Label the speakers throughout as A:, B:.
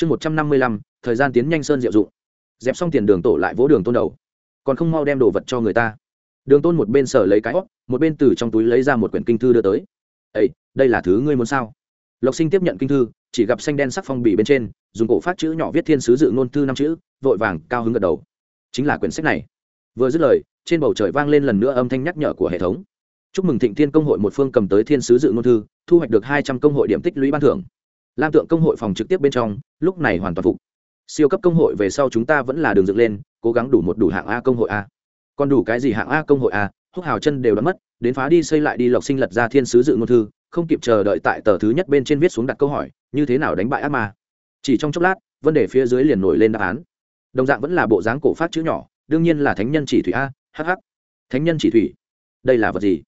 A: chương một trăm năm mươi lăm, thời gian tiến nhanh sơn diệu dụng. Dẹp xong tiền đường tổ lại vỗ đường tôn đầu. Còn không mau đem đồ vật cho người ta. Đường tôn một bên sở lấy cái hót một bên từ trong túi lấy ra một quyển kinh thư đưa tới. Ây đây là thứ ngươi muốn sao? Lộc sinh tiếp nhận kinh thư, chỉ gặp xanh đen sắc phong bì bên trên, dùng cổ phát chữ nhỏ viết thiên sứ dự ngôn thư năm chữ, vội vàng cao hứng gật đầu. Chính là quyển sách này. Vừa dứt lời, trên bầu trời vang lên lần nữa âm thanh nhắc nhở của hệ thống. Chúc mừng thịnh thiên công hội một phương cầm tới thiên sứ dự ngôn thư, thu hoạch được hai trăm công hội điểm tích lũy ban thưởng lam tượng công hội phòng trực tiếp bên trong, lúc này hoàn toàn phục. Siêu cấp công hội về sau chúng ta vẫn là đường dựng lên, cố gắng đủ một đủ hạng a công hội a. Còn đủ cái gì hạng a công hội a, húc hào chân đều đã mất, đến phá đi xây lại đi lộc sinh lật ra thiên sứ dự ngôn thư, không kịp chờ đợi tại tờ thứ nhất bên trên viết xuống đặt câu hỏi, như thế nào đánh bại ác ma. Chỉ trong chốc lát, vấn đề phía dưới liền nổi lên đáp án. Đồng dạng vẫn là bộ dáng cổ phát chữ nhỏ, đương nhiên là thánh nhân chỉ thủy a hh thánh nhân chỉ thủy? Đây là vật gì?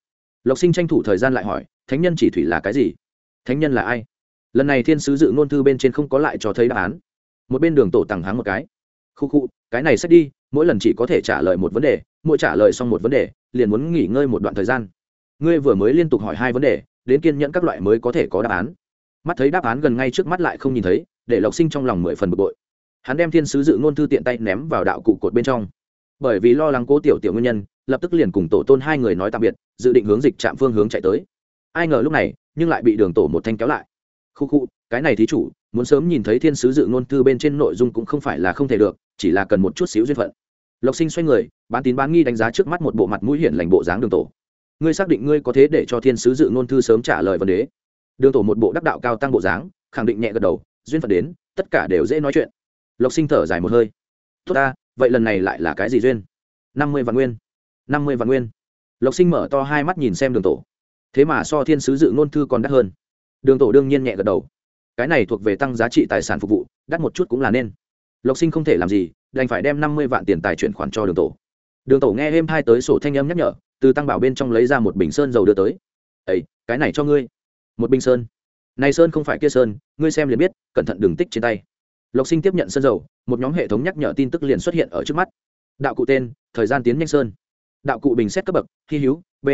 A: Lộc sinh tranh thủ thời gian lại hỏi, thánh nhân chỉ thủy là cái gì? Thánh nhân là ai? Lần này thiên sứ dự ngôn thư bên trên không có lại cho thấy đáp án. Một bên đường tổ tặng háng một cái. Khu khu, cái này xét đi, mỗi lần chỉ có thể trả lời một vấn đề, mỗi trả lời xong một vấn đề, liền muốn nghỉ ngơi một đoạn thời gian. Ngươi vừa mới liên tục hỏi hai vấn đề, đến kiên nhẫn các loại mới có thể có đáp án. Mắt thấy đáp án gần ngay trước mắt lại không nhìn thấy, để lộc sinh trong lòng mười phần bực bội. Hắn đem thiên sứ dự ngôn thư tiện tay ném vào đạo cụ cột bên trong. Bởi vì lo lắng cố tiểu tiểu nguyên nhân, lập tức liền cùng tổ tôn hai người nói tạm biệt, dự định hướng dịch trạm phương hướng chạy tới. Ai ngờ lúc này, nhưng lại bị đường tổ một thanh kéo lại khu khu, cái này thí chủ, muốn sớm nhìn thấy thiên sứ dự ngôn thư bên trên nội dung cũng không phải là không thể được, chỉ là cần một chút xíu duyên phận. Lộc sinh xoay người, bán tín bán nghi đánh giá trước mắt một bộ mặt mũi hiển lành bộ dáng đường tổ. Ngươi xác định ngươi có thế để cho thiên sứ dự ngôn thư sớm trả lời vấn đề đường tổ một bộ đắc đạo cao tăng bộ dáng, khẳng định nhẹ gật đầu, duyên phận đến, tất cả đều dễ nói chuyện. Lộc sinh thở dài một hơi. Tốt ta, vậy lần này lại là cái gì duyên? Năm mươi vạn nguyên. Năm mươi vạn nguyên. Lộc sinh mở to hai mắt nhìn xem đường tổ. Thế mà so thiên sứ dự ngôn thư còn đắt hơn đường tổ đương nhiên nhẹ gật đầu. Cái này thuộc về tăng giá trị tài sản phục vụ, đắt một chút cũng là nên. Lộc sinh không thể làm gì, đành phải đem năm mươi vạn tiền tài chuyển khoản cho đường tổ. Đường tổ nghe êm hai tới sổ thanh âm nhắc nhở, từ tăng bảo bên trong lấy ra một bình sơn dầu đưa tới. Ấy cái này cho ngươi. Một bình sơn? Này sơn không phải kia sơn, ngươi xem liền biết, cẩn thận đừng tích trên tay. Lộc sinh tiếp nhận sơn dầu, một nhóm hệ thống nhắc nhở tin tức liền xuất hiện ở trước mắt. Đạo cụ tên, thời gian tiến nhanh sơn. Đạo cụ bình xét cấp bậc, hy hữu, b.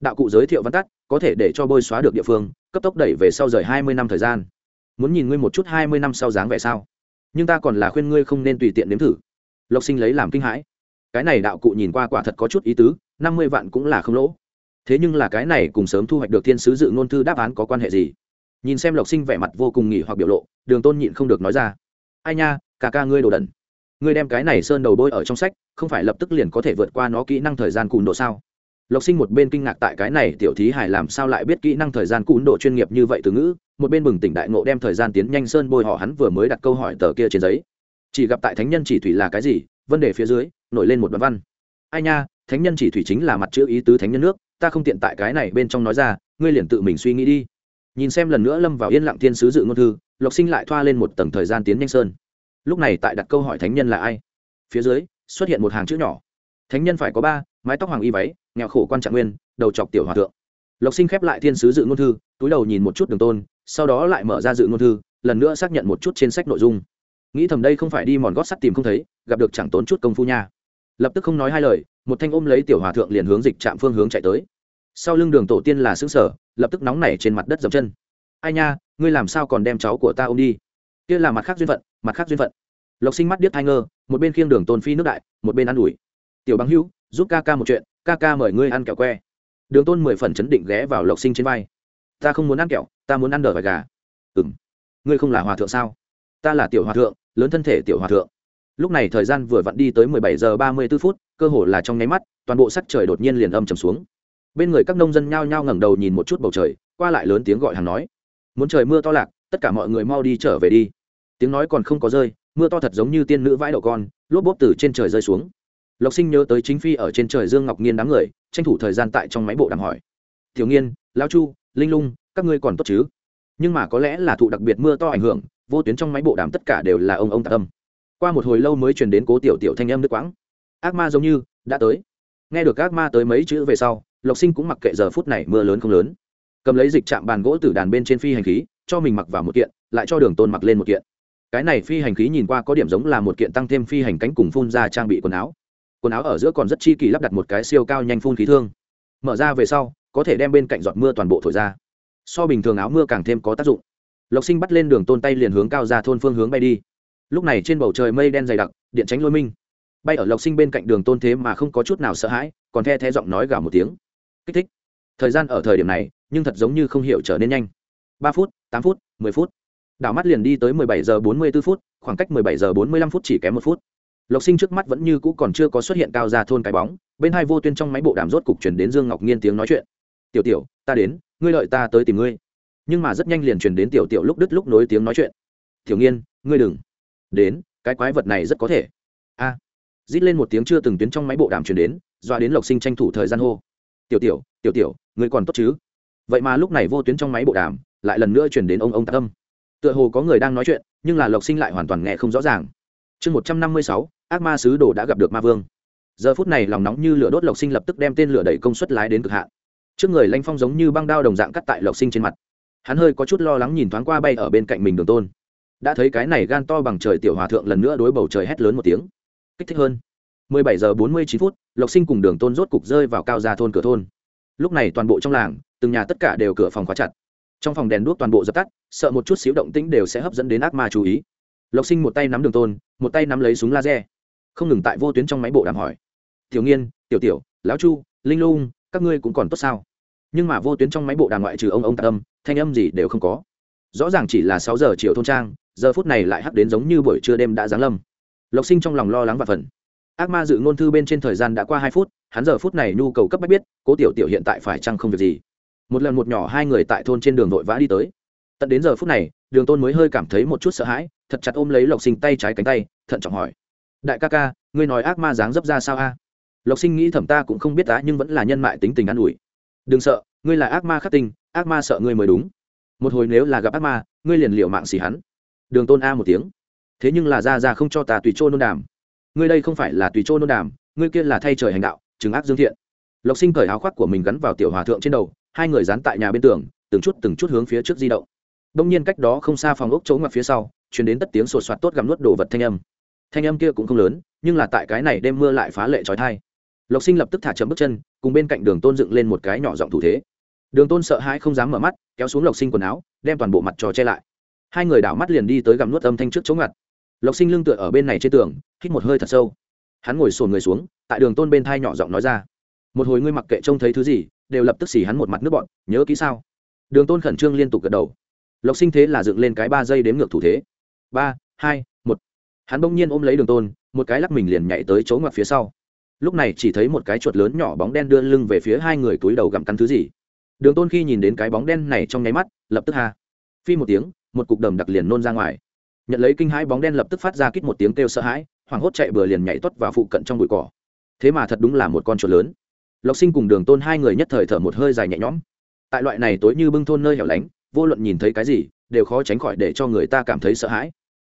A: Đạo cụ giới thiệu văn tắt có thể để cho bôi xóa được địa phương, cấp tốc đẩy về sau rời hai mươi năm thời gian. Muốn nhìn ngươi một chút hai mươi năm sau dáng vẻ sao? Nhưng ta còn là khuyên ngươi không nên tùy tiện nếm thử. Lộc sinh lấy làm kinh hãi. Cái này đạo cụ nhìn qua quả thật có chút ý tứ, năm mươi vạn cũng là không lỗ. Thế nhưng là cái này cùng sớm thu hoạch được thiên sứ dự ngôn thư đáp án có quan hệ gì? Nhìn xem lộc sinh vẻ mặt vô cùng nghỉ hoặc biểu lộ, đường tôn nhịn không được nói ra. Ai nha, cả ca ngươi đồ đần. Ngươi đem cái này sơn đầu bôi ở trong sách, không phải lập tức liền có thể vượt qua nó kỹ năng thời gian cùn độ sao? Lộc sinh một bên kinh ngạc tại cái này tiểu thí hải làm sao lại biết kỹ năng thời gian cún độ chuyên nghiệp như vậy từ ngữ, một bên bừng tỉnh đại ngộ đem thời gian tiến nhanh sơn bôi họ hắn vừa mới đặt câu hỏi tờ kia trên giấy. Chỉ gặp tại thánh nhân chỉ thủy là cái gì? Vấn đề phía dưới, nổi lên một đoạn văn. Ai nha, thánh nhân chỉ thủy chính là mặt chữ ý tứ thánh nhân nước, ta không tiện tại cái này bên trong nói ra, ngươi liền tự mình suy nghĩ đi. Nhìn xem lần nữa lâm vào yên lặng thiên sứ dự ngôn thư, lộc sinh lại thoa lên một tầng thời gian tiến nhanh sơn. Lúc này tại đặt câu hỏi thánh nhân là ai? Phía dưới, xuất hiện một hàng chữ nhỏ. Thánh nhân phải có ba, mái tóc hoàng y váy nghèo khổ quan trạng nguyên, đầu chọc tiểu hòa thượng. Lộc sinh khép lại thiên sứ dự ngôn thư, túi đầu nhìn một chút đường tôn, sau đó lại mở ra dự ngôn thư, lần nữa xác nhận một chút trên sách nội dung. Nghĩ thầm đây không phải đi mòn gót sắt tìm không thấy, gặp được chẳng tốn chút công phu nha. Lập tức không nói hai lời, một thanh ôm lấy tiểu hòa thượng liền hướng dịch trạm phương hướng chạy tới. Sau lưng đường tổ tiên là xứ sở lập tức nóng nảy trên mặt đất dập chân. Ai nha, ngươi làm sao còn đem cháu của ta ôm đi? Kia là mặt khác duyên phận, mặt khác duyên phận. Lộc sinh mắt điếc thai ngơ, một bên khiêng đường tôn phi nước đại, một bên ă n ủi. Tiểu bằng hữu, giúp ca ca một chuyện ca ca mời ngươi ăn kẹo que. Đường tôn mười phần chấn định ghé vào lộc sinh trên vai. Ta không muốn ăn kẹo, ta muốn ăn đờ và gà. Ừ m ngươi không là hòa thượng sao? Ta là tiểu hòa thượng, lớn thân thể tiểu hòa thượng. Lúc này thời gian vừa vặn đi tới mười bảy giờ ba mươi b ố phút, cơ hồ là trong nháy mắt, toàn bộ sắc trời đột nhiên liền âm trầm xuống. Bên người các nông dân nhao nhao ngẩng đầu nhìn một chút bầu trời, qua lại lớn tiếng gọi hàng nói. Muốn trời mưa to lạc, tất cả mọi người mau đi trở về đi. Tiếng nói còn không có rơi, mưa to thật giống như tiên nữ vãi đậu con, lốp bốp từ trên trời rơi xuống lộc sinh nhớ tới chính phi ở trên trời dương ngọc nghiên đám người, tranh thủ thời gian tại trong máy bộ đàm hỏi. Thiếu nghiên lao chu, linh lung, các ngươi còn tốt chứ? Nhưng mà có lẽ là thụ đặc biệt mưa to ảnh hưởng, vô tuyến trong máy bộ đàm tất cả đều là ông ông tạ tâm qua một hồi lâu mới truyền đến cố tiểu tiểu thanh âm nước quãng. Ác ma giống như, đã tới. Nghe được ác ma tới mấy chữ về sau, lộc sinh cũng mặc kệ giờ phút này mưa lớn không lớn. Cầm lấy dịch chạm bàn gỗ từ đàn bên trên phi hành khí, cho mình mặc vào một kiện, lại cho đường tôn mặc lên một kiện. Cái này phi hành khí nhìn qua có điểm giống là một kiện tăng thêm phi hành cánh cùng phun ra trang bị quần áo quần áo ở giữa còn rất chi kỳ lắp đặt một cái siêu cao nhanh phun khí thương. Mở ra về sau, có thể đem bên cạnh giọt mưa toàn bộ thổi ra. So bình thường áo mưa càng thêm có tác dụng. Lộc sinh bắt lên đường tôn tay liền hướng cao ra thôn phương hướng bay đi. Lúc này trên bầu trời mây đen dày đặc, điện tránh lôi minh. Bay ở lộc sinh bên cạnh đường tôn thế mà không có chút nào sợ hãi, còn the the giọng nói gào một tiếng. Kích thích. Thời gian ở thời điểm này, nhưng thật giống như không hiểu trở nên nhanh. Ba phút, tám phút, mười phút. Đảo mắt liền đi tới mười bảy giờ bốn mươi b ố phút, khoảng cách mười bảy giờ bốn mươi lăm phút chỉ kém một phút lộc sinh trước mắt vẫn như cũ còn chưa có xuất hiện cao ra thôn cái bóng bên hai vô tuyên trong máy bộ đàm rốt cục chuyển đến dương ngọc nhiên tiếng nói chuyện. Tiểu tiểu ta đến ngươi lợi ta tới tìm ngươi. Nhưng mà rất nhanh liền chuyển đến tiểu tiểu lúc đứt lúc nối tiếng nói chuyện. Tiểu nghiên ngươi đừng. Đến cái quái vật này rất có thể. A. À, rít lên một tiếng chưa từng tuyến trong máy bộ đàm chuyển đến doa đến lộc sinh tranh thủ thời gian hô. Tiểu tiểu tiểu tiểu ngươi còn tốt chứ? Vậy mà lúc này vô tuyến trong máy bộ đàm lại lần nữa chuyển đến ông ông tạ tâm tựa hồ có người đang nói chuyện nhưng là lộc sinh lại hoàn toàn nghe không rõ ràng chương một trăm năm mươi sáu, ác ma sứ đồ đã gặp được ma vương. Giờ phút này lòng nóng như lửa đốt lộc sinh lập tức đem tên lửa đẩy công suất lái đến cực hạn. Trước người lanh phong giống như băng đao đồng dạng cắt tại lộc sinh trên mặt. Hắn hơi có chút lo lắng nhìn thoáng qua bay ở bên cạnh mình đường tôn. Đã thấy cái này gan to bằng trời tiểu hòa thượng lần nữa đối bầu trời hét lớn một tiếng. Kích thích hơn. 17 giờ 49 phút, lộc sinh cùng đường tôn rốt cục rơi vào cao ra thôn cửa thôn. Lúc này toàn bộ trong làng, từng nhà tất cả đều cửa phòng khóa chặt. Trong phòng đèn đuốc toàn bộ dập tắt, sợ một chút xíu động tĩnh đều sẽ hấp dẫn đến ác ma chú ý lộc sinh một tay nắm đường tôn, một tay nắm lấy súng laser. Không ngừng tại vô tuyến trong máy bộ đàm hỏi. Tiểu nghiên, tiểu tiểu, lão chu, linh lung, các ngươi cũng còn tốt sao? Nhưng mà vô tuyến trong máy bộ đàm ngoại trừ ông ông tạ âm, thanh âm gì đều không có. Rõ ràng chỉ là sáu giờ chiều thôn trang, giờ phút này lại hắt đến giống như buổi trưa đêm đã giáng lâm. Lộc sinh trong lòng lo lắng và phần ác ma dự ngôn thư bên trên thời gian đã qua hai phút, hắn giờ phút này nhu cầu cấp bách biết, cố tiểu tiểu hiện tại phải chăng không việc gì. Một lần một nhỏ hai người tại thôn trên đường vội vã đi tới. Tận đến giờ phút này đường tôn mới hơi cảm thấy một chút sợ hãi, thật chặt ôm lấy lộc sinh tay trái cánh tay, thận trọng hỏi. Đại ca ca, ngươi nói ác ma dáng dấp ra sao a? Lộc sinh nghĩ thẩm ta cũng không biết tá nhưng vẫn là nhân mại tính tình an ủi. Đừng sợ, ngươi là ác ma khắc tinh, ác ma sợ ngươi mới đúng. Một hồi nếu là gặp ác ma, ngươi liền liệu mạng xỉ hắn. Đường tôn a một tiếng. Thế nhưng là ra ra không cho ta tùy trô nôn đàm. Ngươi đây không phải là tùy trô nôn đàm, ngươi kia là thay trời hành đạo, chứng ác dương thiện. Lộc sinh cởi áo khoác của mình gắn vào tiểu hòa thượng trên đầu, hai người dán tại nhà bên tường, từng chút từng chút hướng phía trước di động đông nhiên cách đó không xa phòng ốc chỗ ngoặt phía sau chuyển đến tất tiếng sột soạt tốt gặm nuốt đồ vật thanh âm. Thanh âm kia cũng không lớn, nhưng là tại cái này đêm mưa lại phá lệ trói thai. Lộc sinh lập tức thả chậm bước chân, cùng bên cạnh đường tôn dựng lên một cái nhỏ giọng thủ thế. Đường tôn sợ hãi không dám mở mắt, kéo xuống lộc sinh quần áo, đem toàn bộ mặt trò che lại. Hai người đảo mắt liền đi tới gặm nuốt âm thanh trước chỗ ngặt lộc sinh lưng tựa ở bên này trên tường, hít một hơi thật sâu. Hắn ngồi sồn người xuống, tại đường tôn bên thai nhỏ giọng nói ra. Một hồi ngươi mặc kệ trông thấy thứ gì, đều lập tức xì hắn một mặt nước bọn, nhớ kỹ sao? Đường tôn khẩn trương liên tục gật đầu lộc sinh thế là dựng lên cái ba giây đếm ngược thủ thế. Ba hai một. Hắn bỗng nhiên ôm lấy đường tôn một cái lắc mình liền nhảy tới chỗ ngoặt phía sau. Lúc này chỉ thấy một cái chuột lớn nhỏ bóng đen đưa lưng về phía hai người túi đầu gặm cắn thứ gì. Đường tôn khi nhìn đến cái bóng đen này trong nháy mắt lập tức hà, phi một tiếng một cục đầm đặc liền nôn ra ngoài. Nhận lấy kinh hãi bóng đen lập tức phát ra kít một tiếng kêu sợ hãi hoảng hốt chạy bừa liền nhảy tuất vào phụ cận trong bụi cỏ. Thế mà thật đúng là một con chuột lớn. Lộc sinh cùng đường tôn hai người nhất thời thở một hơi dài nhẹ nhõm. Tại loại này tối như bưng thôn nơi hẻo lánh vô luận nhìn thấy cái gì, đều khó tránh khỏi để cho người ta cảm thấy sợ hãi.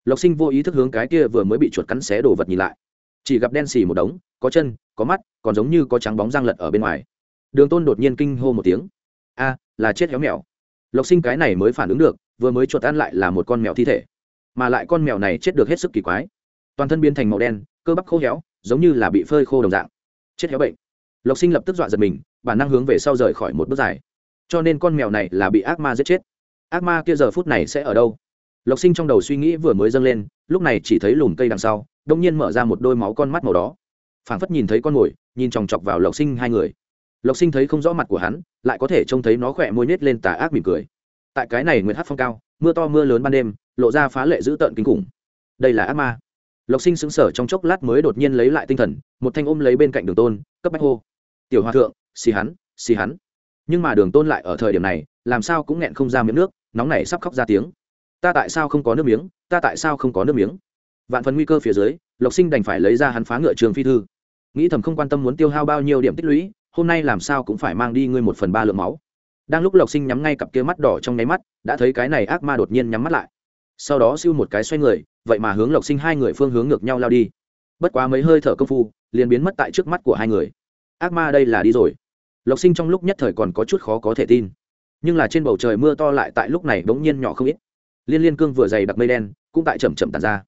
A: Lộc sinh vô ý thức hướng cái kia vừa mới bị chuột cắn xé đồ vật nhìn lại. Chỉ gặp đen xì một đống, có chân, có mắt, còn giống như có trắng bóng răng lật ở bên ngoài. Đường tôn đột nhiên kinh hô một tiếng. A, là chết héo mèo. Lộc sinh cái này mới phản ứng được, vừa mới chuột ăn lại là một con mèo thi thể, mà lại con mèo này chết được hết sức kỳ quái. Toàn thân biến thành màu đen, cơ bắp khô héo, giống như là bị phơi khô đồng dạng. Chết héo bệnh. Lộc sinh lập tức dọa giật mình, bản năng hướng về sau rời khỏi một bước dài cho nên con mèo này là bị ác ma giết chết. Ác ma kia giờ phút này sẽ ở đâu? Lộc sinh trong đầu suy nghĩ vừa mới dâng lên, lúc này chỉ thấy lùm cây đằng sau, đông nhiên mở ra một đôi máu con mắt màu đó. Phảng phất nhìn thấy con mồi, nhìn chòng chọc vào lộc sinh hai người. Lộc sinh thấy không rõ mặt của hắn, lại có thể trông thấy nó khỏe môi nhét lên tà ác mỉm cười. Tại cái này nguyệt hát phong cao, mưa to mưa lớn ban đêm, lộ ra phá lệ dữ tợn kinh khủng. Đây là ác ma. Lộc sinh sững sờ trong chốc lát mới đột nhiên lấy lại tinh thần, một thanh ôm lấy bên cạnh đường tôn, cấp bách hô. Tiểu hòa thượng, xì hắn xì hắn nhưng mà đường tôn lại ở thời điểm này, làm sao cũng nghẹn không ra miếng nước, nóng này sắp khóc ra tiếng. Ta tại sao không có nước miếng? Ta tại sao không có nước miếng? Vạn phần nguy cơ phía dưới, lộc sinh đành phải lấy ra hắn phá ngựa trường phi thư. Nghĩ thầm không quan tâm muốn tiêu hao bao nhiêu điểm tích lũy, hôm nay làm sao cũng phải mang đi ngươi một phần ba lượng máu. Đang lúc lộc sinh nhắm ngay cặp kia mắt đỏ trong nháy mắt, đã thấy cái này ác ma đột nhiên nhắm mắt lại. Sau đó siêu một cái xoay người, vậy mà hướng lộc sinh hai người phương hướng ngược nhau lao đi. Bất quá mấy hơi thở công phu, liền biến mất tại trước mắt của hai người. Ác ma đây là đi rồi lộc sinh trong lúc nhất thời còn có chút khó có thể tin. Nhưng là trên bầu trời mưa to lại tại lúc này bỗng nhiên nhỏ không ít. Liên liên cương vừa dày đặc mây đen, cũng tại chậm chậm tàn ra.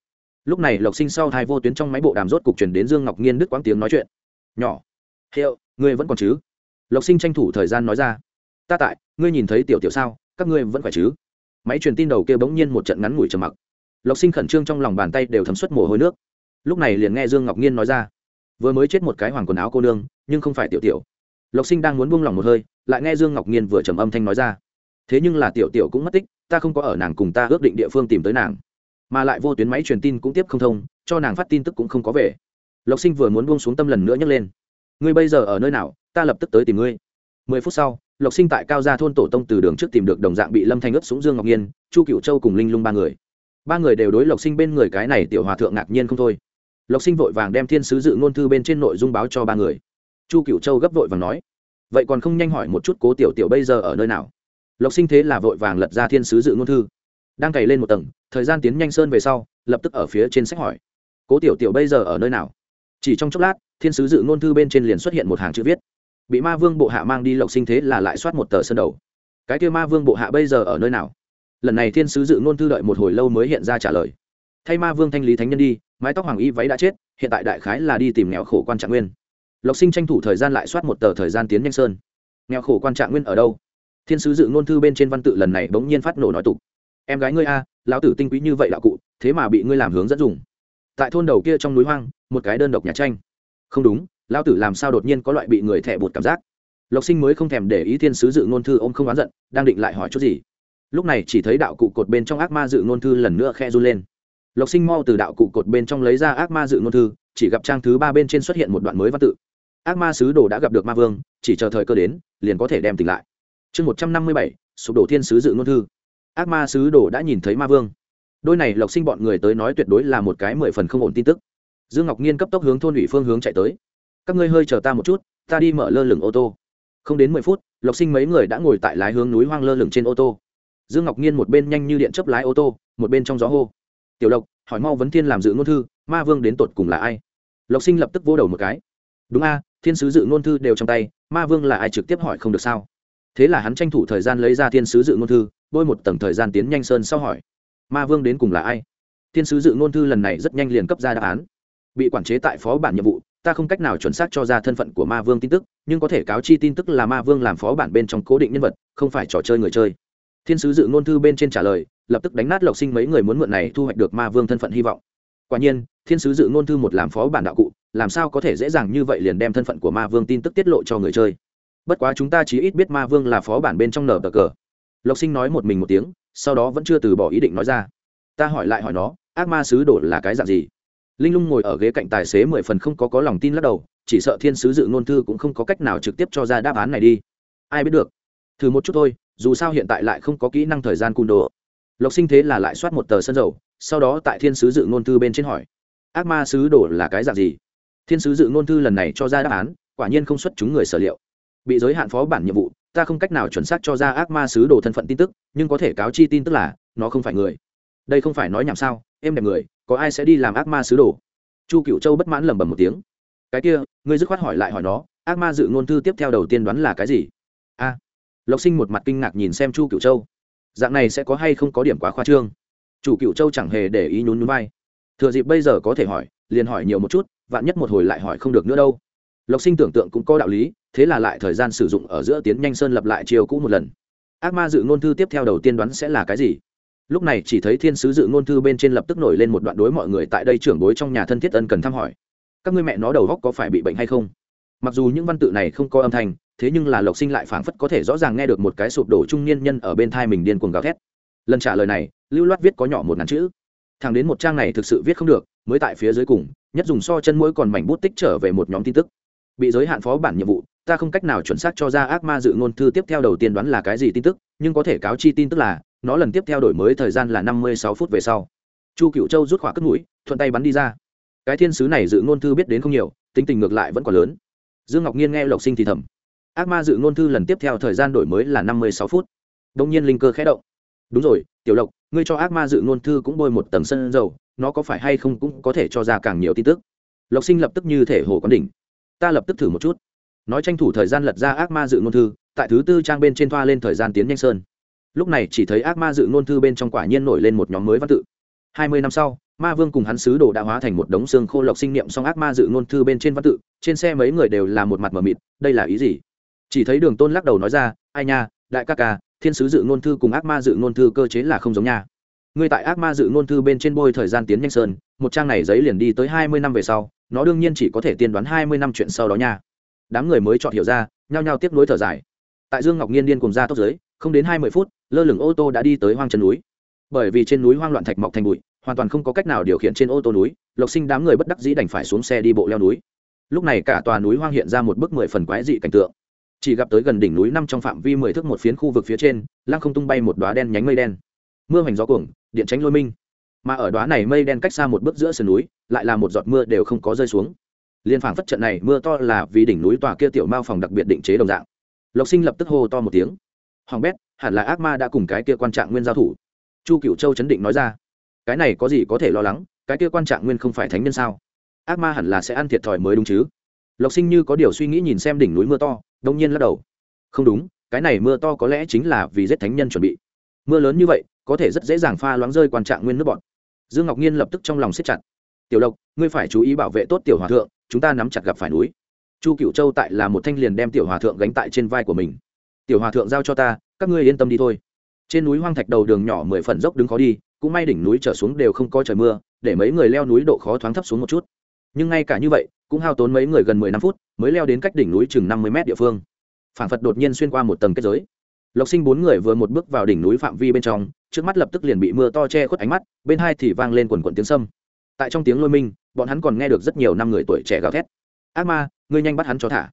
A: Lúc này lộc sinh sau hai vô tuyến trong máy bộ đàm rốt cục chuyển đến dương ngọc nhiên đức quãng tiếng nói chuyện. Nhỏ, hiệu, ngươi vẫn còn chứ? Lộc sinh tranh thủ thời gian nói ra. Ta tại, ngươi nhìn thấy tiểu tiểu sao? Các ngươi vẫn phải chứ? Máy truyền tin đầu kia bỗng nhiên một trận ngắn ngủi trầm mặc. Lộc sinh khẩn trương trong lòng bàn tay đều thấm suất mồ hôi nước. Lúc này liền nghe dương ngọc nhiên nói ra. Vừa mới chết một cái hoàng quần áo cô nương, nhưng không phải tiểu tiểu lộc sinh đang muốn buông lỏng một hơi, lại nghe dương ngọc nhiên vừa trầm âm thanh nói ra. Thế nhưng là tiểu tiểu cũng mất tích, ta không có ở nàng cùng ta ước định địa phương tìm tới nàng. Mà lại vô tuyến máy truyền tin cũng tiếp không thông, cho nàng phát tin tức cũng không có về. Lộc sinh vừa muốn buông xuống tâm lần nữa nhấc lên. Ngươi bây giờ ở nơi nào, ta lập tức tới tìm ngươi. Mười phút sau, lộc sinh tại cao gia thôn tổ tông từ đường trước tìm được đồng dạng bị lâm thanh ướp súng dương ngọc nhiên chu cựu châu cùng linh lung ba người. Ba người đều đối lộc sinh bên người cái này tiểu hòa thượng ngạc nhiên không thôi. Lộc sinh vội vàng đem thiên sứ dự ngôn thư bên trên nội dung báo cho ba người chu cựu châu gấp vội và nói, vậy còn không nhanh hỏi một chút cố tiểu tiểu bây giờ ở nơi nào? Lộc sinh thế là vội vàng lật ra thiên sứ dự ngôn thư, đang cày lên một tầng, thời gian tiến nhanh sơn về sau, lập tức ở phía trên sách hỏi, cố tiểu tiểu bây giờ ở nơi nào? Chỉ trong chốc lát, thiên sứ dự ngôn thư bên trên liền xuất hiện một hàng chữ viết, bị ma vương bộ hạ mang đi lộc sinh thế là lại soát một tờ sơn đầu. Cái kia ma vương bộ hạ bây giờ ở nơi nào? Lần này thiên sứ dự ngôn thư đợi một hồi lâu mới hiện ra trả lời, thay ma vương thanh lý thánh nhân đi, mái tóc hoàng y váy đã chết, hiện tại đại khái là đi tìm nghèo khổ quan trạng nguyên lộc sinh tranh thủ thời gian lại soát một tờ thời gian tiến nhanh sơn. Nghèo khổ quan trạng nguyên ở đâu? Thiên sứ dự ngôn thư bên trên văn tự lần này bỗng nhiên phát nổ nói tục. Em gái ngươi a, lão tử tinh quý như vậy đạo cụ, thế mà bị ngươi làm hướng dẫn dùng. Tại thôn đầu kia trong núi hoang, một cái đơn độc nhà tranh. Không đúng, lão tử làm sao đột nhiên có loại bị người thẻ bột cảm giác? Lộc sinh mới không thèm để ý thiên sứ dự ngôn thư ô m không oán giận, đang định lại hỏi chút gì. Lúc này chỉ thấy đạo cụ cột bên trong ác ma dự ngôn thư lần nữa khe run lên. Lộc sinh mau từ đạo cụ cột bên trong lấy ra ác ma dự ngôn thư, chỉ gặp trang thứ ba bên trên xuất hiện một đoạn mới văn tự ác ma sứ đồ đã gặp được ma vương, chỉ chờ thời cơ đến, liền có thể đem tỉnh lại. Chương một trăm năm mươi bảy, sụp đổ thiên sứ dự ngôn thư. Ác ma sứ đồ đã nhìn thấy ma vương. Đôi này lộc sinh bọn người tới nói tuyệt đối là một cái mười phần không ổn tin tức. Dương ngọc nhiên cấp tốc hướng thôn ủy phương hướng chạy tới. Các ngươi hơi chờ ta một chút, ta đi mở lơ lửng ô tô. Không đến mười phút, lộc sinh mấy người đã ngồi tại lái hướng núi hoang lơ lửng trên ô tô. Dương ngọc nhiên một bên nhanh như điện chấp lái ô tô, một bên trong gió hô. Tiểu lộc, hỏi mau vấn thiên làm dự ngôn thư, ma vương đến tột cùng là ai? Lộc sinh lập tức vô đầu một cái. Đúng a thiên sứ dự ngôn thư đều trong tay, ma vương là ai trực tiếp hỏi không được sao? Thế là hắn tranh thủ thời gian lấy ra thiên sứ dự ngôn thư, bôi một tầng thời gian tiến nhanh sơn sau hỏi, ma vương đến cùng là ai? Thiên sứ dự ngôn thư lần này rất nhanh liền cấp ra đáp án. Bị quản chế tại phó bản nhiệm vụ, ta không cách nào chuẩn xác cho ra thân phận của ma vương tin tức, nhưng có thể cáo chi tin tức là ma vương làm phó bản bên trong cố định nhân vật, không phải trò chơi người chơi. Thiên sứ dự ngôn thư bên trên trả lời, lập tức đánh nát lộc sinh mấy người muốn mượn này thu hoạch được ma vương thân phận hy vọng quả nhiên, thiên sứ dự ngôn thư một làm phó bản đạo cụ, làm sao có thể dễ dàng như vậy liền đem thân phận của ma vương tin tức tiết lộ cho người chơi? Bất quá chúng ta chỉ ít biết ma vương là phó bản bên trong nở bờ cờ. Lộc sinh nói một mình một tiếng, sau đó vẫn chưa từ bỏ ý định nói ra. Ta hỏi lại hỏi nó, ác ma sứ đổ là cái dạng gì? Linh lung ngồi ở ghế cạnh tài xế mười phần không có có lòng tin lắc đầu, chỉ sợ thiên sứ dự ngôn thư cũng không có cách nào trực tiếp cho ra đáp án này đi. Ai biết được? Thử một chút thôi, dù sao hiện tại lại không có kỹ năng thời gian cung đồ. Lộc sinh thế là lại soát một tờ sân dầu sau đó tại thiên sứ dự ngôn thư bên trên hỏi, ác ma sứ đồ là cái dạng gì? Thiên sứ dự ngôn thư lần này cho ra đáp án, quả nhiên không xuất chúng người sở liệu. Bị giới hạn phó bản nhiệm vụ, ta không cách nào chuẩn xác cho ra ác ma sứ đồ thân phận tin tức, nhưng có thể cáo chi tin tức là, nó không phải người. Đây không phải nói nhảm sao, em đẹp người, có ai sẽ đi làm ác ma sứ đồ? Chu cựu châu bất mãn lẩm bẩm một tiếng. Cái kia, ngươi dứt khoát hỏi lại hỏi nó, ác ma dự ngôn thư tiếp theo đầu tiên đoán là cái gì? A. Lộc sinh một mặt kinh ngạc nhìn xem chu cựu châu. Dạng này sẽ có hay không có điểm quá khoa trương? Chủ cựu châu chẳng hề để ý nhún nhún vai. Thừa dịp bây giờ có thể hỏi, liền hỏi nhiều một chút, vạn nhất một hồi lại hỏi không được nữa đâu. Lộc sinh tưởng tượng cũng có đạo lý, thế là lại thời gian sử dụng ở giữa tiến nhanh sơn lập lại chiều cũ một lần. Ác ma dự ngôn thư tiếp theo đầu tiên đoán sẽ là cái gì? Lúc này chỉ thấy thiên sứ dự ngôn thư bên trên lập tức nổi lên một đoạn đối mọi người tại đây trưởng bối trong nhà thân thiết ân cần thăm hỏi. Các ngươi mẹ nó đầu góc có phải bị bệnh hay không? Mặc dù những văn tự này không có âm thanh, thế nhưng là lộc sinh lại phảng phất có thể rõ ràng nghe được một cái sụp đổ trung niên nhân ở bên thai mình điên cuồng gào thét. Lần trả lời này lưu loát viết có nhỏ một ngàn chữ. Thằng đến một trang này thực sự viết không được, mới tại phía dưới cùng, nhất dùng so chân mũi còn mảnh bút tích trở về một nhóm tin tức. Bị giới hạn phó bản nhiệm vụ, ta không cách nào chuẩn xác cho ra ác ma dự ngôn thư tiếp theo đầu tiên đoán là cái gì tin tức, nhưng có thể cáo chi tin tức là, nó lần tiếp theo đổi mới thời gian là năm mươi sáu phút về sau. Chu cựu châu rút khỏa cất mũi, thuận tay bắn đi ra. Cái thiên sứ này dự ngôn thư biết đến không nhiều, tính tình ngược lại vẫn còn lớn. Dương ngọc nhiên nghe lộc sinh thì thầm. Ác ma dự ngôn thư lần tiếp theo thời gian đổi mới là năm mươi sáu phút. Đông nhiên linh cơ khẽ động đúng rồi, tiểu lộc, ngươi cho ác ma dự ngôn thư cũng bôi một tầng sân dầu, nó có phải hay không cũng có thể cho ra càng nhiều tin tức. Lộc sinh lập tức như thể hồ quán đỉnh. Ta lập tức thử một chút. Nói tranh thủ thời gian lật ra ác ma dự ngôn thư, tại thứ tư trang bên trên thoa lên thời gian tiến nhanh sơn. Lúc này chỉ thấy ác ma dự ngôn thư bên trong quả nhiên nổi lên một nhóm mới văn tự. Hai mươi năm sau, ma vương cùng hắn sứ đồ đã hóa thành một đống xương khô lộc sinh niệm xong ác ma dự ngôn thư bên trên văn tự, trên xe mấy người đều là một mặt mờ mịt, đây là ý gì? Chỉ thấy đường tôn lắc đầu nói ra, ai nha, đại ca ca thiên sứ dự ngôn thư cùng ác ma dự ngôn thư cơ chế là không giống nha. Ngươi tại ác ma dự ngôn thư bên trên bôi thời gian tiến nhanh sơn, một trang này giấy liền đi tới hai mươi năm về sau, nó đương nhiên chỉ có thể tiên đoán hai mươi năm chuyện sau đó nha. Đám người mới chọn hiểu ra, nhao nhao tiếp nối thở dài. Tại dương ngọc nhiên điên cùng ra tốc giới, không đến hai mươi phút, lơ lửng ô tô đã đi tới hoang chân núi. Bởi vì trên núi hoang loạn thạch mọc thành bụi, hoàn toàn không có cách nào điều khiển trên ô tô núi, lộc sinh đám người bất đắc dĩ đành phải xuống xe đi bộ leo núi. Lúc này cả tòa núi hoang hiện ra một bức mười phần quái dị cảnh tượng chỉ gặp tới gần đỉnh núi năm trong phạm vi mười thước một phiến khu vực phía trên, lăng không tung bay một đoá đen nhánh mây đen. Mưa hoành gió cuồng, điện tránh lôi minh. Mà ở đoá này mây đen cách xa một bước giữa sườn núi, lại là một giọt mưa đều không có rơi xuống. Liên phảng phất trận này mưa to là vì đỉnh núi tòa kia tiểu mao phòng đặc biệt định chế đồng dạng. Lộc sinh lập tức hô to một tiếng. Hoàng bét, hẳn là ác ma đã cùng cái kia quan trạng nguyên giao thủ. Chu cựu châu chấn định nói ra. Cái này có gì có thể lo lắng, cái kia quan trạng nguyên không phải thánh nhân sao? Ác ma hẳn là sẽ ăn thiệt thòi mới đúng chứ? Lộc sinh như có điều suy nghĩ nhìn xem đỉnh núi mưa to đông nhiên lắc đầu. Không đúng, cái này mưa to có lẽ chính là vì giết thánh nhân chuẩn bị. Mưa lớn như vậy, có thể rất dễ dàng pha loáng rơi quan trạng nguyên nước bọn dương ngọc nhiên lập tức trong lòng siết chặt. Tiểu lộc, ngươi phải chú ý bảo vệ tốt tiểu hòa thượng, chúng ta nắm chặt gặp phải núi. Chu cựu châu tại là một thanh liền đem tiểu hòa thượng gánh tại trên vai của mình. Tiểu hòa thượng giao cho ta, các ngươi yên tâm đi thôi. Trên núi hoang thạch đầu đường nhỏ mười phần dốc đứng khó đi, cũng may đỉnh núi trở xuống đều không có trời mưa, để mấy người leo núi độ khó thoáng thấp xuống một chút nhưng ngay cả như vậy, cũng hao tốn mấy người gần mười năm phút mới leo đến cách đỉnh núi chừng năm mươi mét địa phương. Phản phật đột nhiên xuyên qua một tầng kết giới. Lộc sinh bốn người vừa một bước vào đỉnh núi phạm vi bên trong, trước mắt lập tức liền bị mưa to che khuất ánh mắt, bên hai thì vang lên quần quần tiếng sâm. Tại trong tiếng lôi minh, bọn hắn còn nghe được rất nhiều năm người tuổi trẻ gào thét. Ác ma, ngươi nhanh bắt hắn cho thả.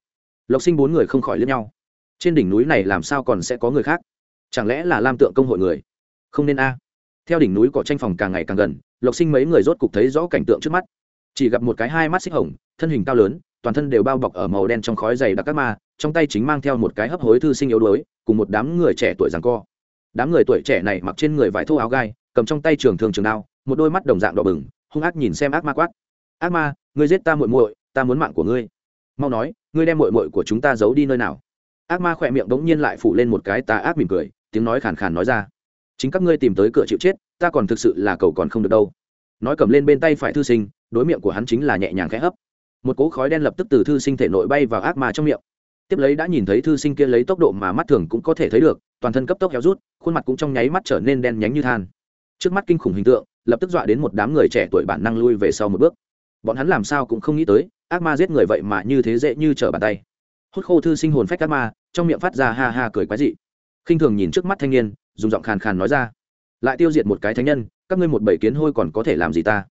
A: Lộc sinh bốn người không khỏi lướt nhau. Trên đỉnh núi này làm sao còn sẽ có người khác? Chẳng lẽ là lam tượng công hội người? Không nên a. Theo đỉnh núi cỏ tranh phòng càng ngày càng gần, lộc sinh mấy người rốt cục thấy rõ cảnh tượng trước mắt chỉ gặp một cái hai mắt xích hồng, thân hình cao lớn, toàn thân đều bao bọc ở màu đen trong khói dày đặc các ma, trong tay chính mang theo một cái hấp hối thư sinh yếu đuối, cùng một đám người trẻ tuổi rằng co. Đám người tuổi trẻ này mặc trên người vải thô áo gai, cầm trong tay trường thường trường đao, một đôi mắt đồng dạng đỏ bừng, hung ác nhìn xem ác ma quát. Ác ma, ngươi giết ta muội muội, ta muốn mạng của ngươi. Mau nói, ngươi đem muội muội của chúng ta giấu đi nơi nào? Ác ma khỏe miệng đống nhiên lại phủ lên một cái tà ác mỉm cười, tiếng nói khàn khàn nói ra. Chính các ngươi tìm tới cửa chịu chết, ta còn thực sự là cầu còn không được đâu. Nói cầm lên bên tay phải thư sinh đối miệng của hắn chính là nhẹ nhàng khẽ hấp. Một cỗ khói đen lập tức từ thư sinh thể nội bay vào ác ma trong miệng. Tiếp lấy đã nhìn thấy thư sinh kia lấy tốc độ mà mắt thường cũng có thể thấy được, toàn thân cấp tốc héo rút, khuôn mặt cũng trong nháy mắt trở nên đen nhánh như than. Trước mắt kinh khủng hình tượng, lập tức dọa đến một đám người trẻ tuổi bản năng lui về sau một bước. Bọn hắn làm sao cũng không nghĩ tới, ác ma giết người vậy mà như thế dễ như trở bàn tay. Hút khô thư sinh hồn phách ác ma, trong miệng phát ra ha ha cười quái dị. Khinh thường nhìn trước mắt thanh niên, dùng giọng khàn khàn nói ra. Lại tiêu diệt một cái thánh nhân, các ngươi một bảy kiến hôi còn có thể làm gì ta?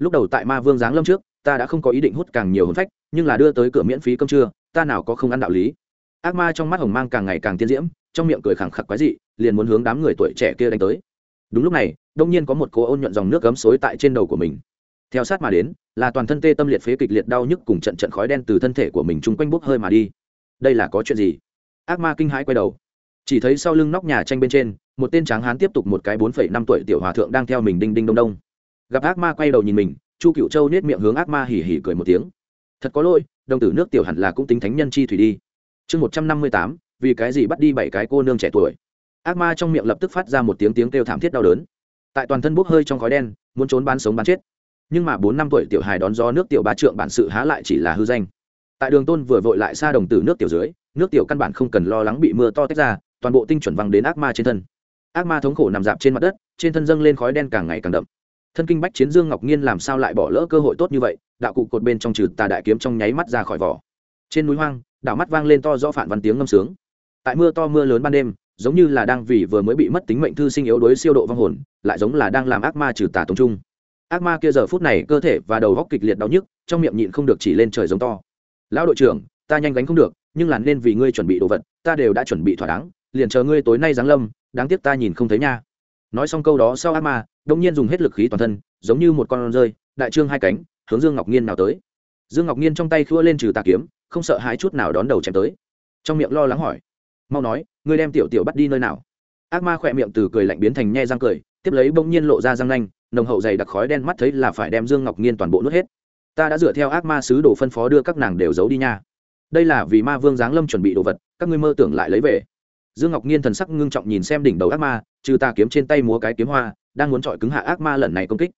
A: Lúc đầu tại ma vương giáng lâm trước, ta đã không có ý định hút càng nhiều hồn phách, nhưng là đưa tới cửa miễn phí cơm trưa, ta nào có không ăn đạo lý. Ác ma trong mắt hồng mang càng ngày càng tiên diễm, trong miệng cười khẳng khặc quái dị, liền muốn hướng đám người tuổi trẻ kia đánh tới. Đúng lúc này, đông nhiên có một cô ôn nhuận dòng nước gấm xối tại trên đầu của mình. Theo sát mà đến, là toàn thân tê tâm liệt phế kịch liệt đau nhức cùng trận trận khói đen từ thân thể của mình chung quanh bốc hơi mà đi. Đây là có chuyện gì? Ác ma kinh hãi quay đầu. Chỉ thấy sau lưng nóc nhà tranh bên trên, một tên tráng hán tiếp tục một cái bốn phẩy năm tuổi tiểu hòa thượng đang theo mình đinh đinh đông đông gặp ác ma quay đầu nhìn mình, chu cựu châu nết miệng hướng ác ma hỉ hỉ cười một tiếng. Thật có lỗi, đồng tử nước tiểu hẳn là cũng tính thánh nhân chi thủy đi. Chương một trăm năm mươi tám, vì cái gì bắt đi bảy cái cô nương trẻ tuổi? Ác ma trong miệng lập tức phát ra một tiếng tiếng kêu thảm thiết đau đớn. Tại toàn thân bốc hơi trong khói đen, muốn trốn bán sống bán chết. Nhưng mà bốn năm tuổi tiểu hài đón gió nước tiểu ba trượng bản sự há lại chỉ là hư danh. Tại đường tôn vừa vội lại xa đồng tử nước tiểu dưới, nước tiểu căn bản không cần lo lắng bị mưa to tách ra, toàn bộ tinh chuẩn văng đến ác ma trên thân. Ác ma thống khổ nằm dạp trên mặt đất, trên thân dâng lên khói đen càng ngày càng đậm thân kinh bách chiến dương ngọc nhiên làm sao lại bỏ lỡ cơ hội tốt như vậy, đạo cụ cột bên trong trừ tà đại kiếm trong nháy mắt ra khỏi vỏ. Trên núi hoang, đảo mắt vang lên to rõ phản văn tiếng ngâm sướng. Tại mưa to mưa lớn ban đêm, giống như là đang vì vừa mới bị mất tính mệnh thư sinh yếu đuối siêu độ vong hồn, lại giống là đang làm ác ma trừ tà tống trung. Ác ma kia giờ phút này cơ thể và đầu góc kịch liệt đau nhức, trong miệng nhịn không được chỉ lên trời giống to. Lão đội trưởng, ta nhanh gánh không được, nhưng là nên vì ngươi chuẩn bị đồ vật, ta đều đã chuẩn bị thỏa đáng, liền chờ ngươi tối nay giáng lâm, đáng tiếc ta nhìn không thấy nha nói xong câu đó sau ác ma, đông nhiên dùng hết lực khí toàn thân, giống như một con rơi, đại trương hai cánh, hướng dương ngọc nhiên nào tới. Dương ngọc nhiên trong tay khua lên trừ tà kiếm, không sợ hãi chút nào đón đầu chém tới. Trong miệng lo lắng hỏi, mau nói, ngươi đem tiểu tiểu bắt đi nơi nào? Ác ma khỏe miệng từ cười lạnh biến thành nhe răng cười, tiếp lấy bỗng nhiên lộ ra răng nanh, nồng hậu dày đặc khói đen mắt thấy là phải đem dương ngọc nhiên toàn bộ nuốt hết. Ta đã dựa theo ác ma sứ đồ phân phó đưa các nàng đều giấu đi nha. Đây là vì ma vương giáng lâm chuẩn bị đồ vật, các ngươi mơ tưởng lại lấy về dương ngọc nhiên thần sắc ngưng trọng nhìn xem đỉnh đầu ác ma, trừ ta kiếm trên tay múa cái kiếm hoa, đang muốn chọi cứng hạ ác ma lần này công kích.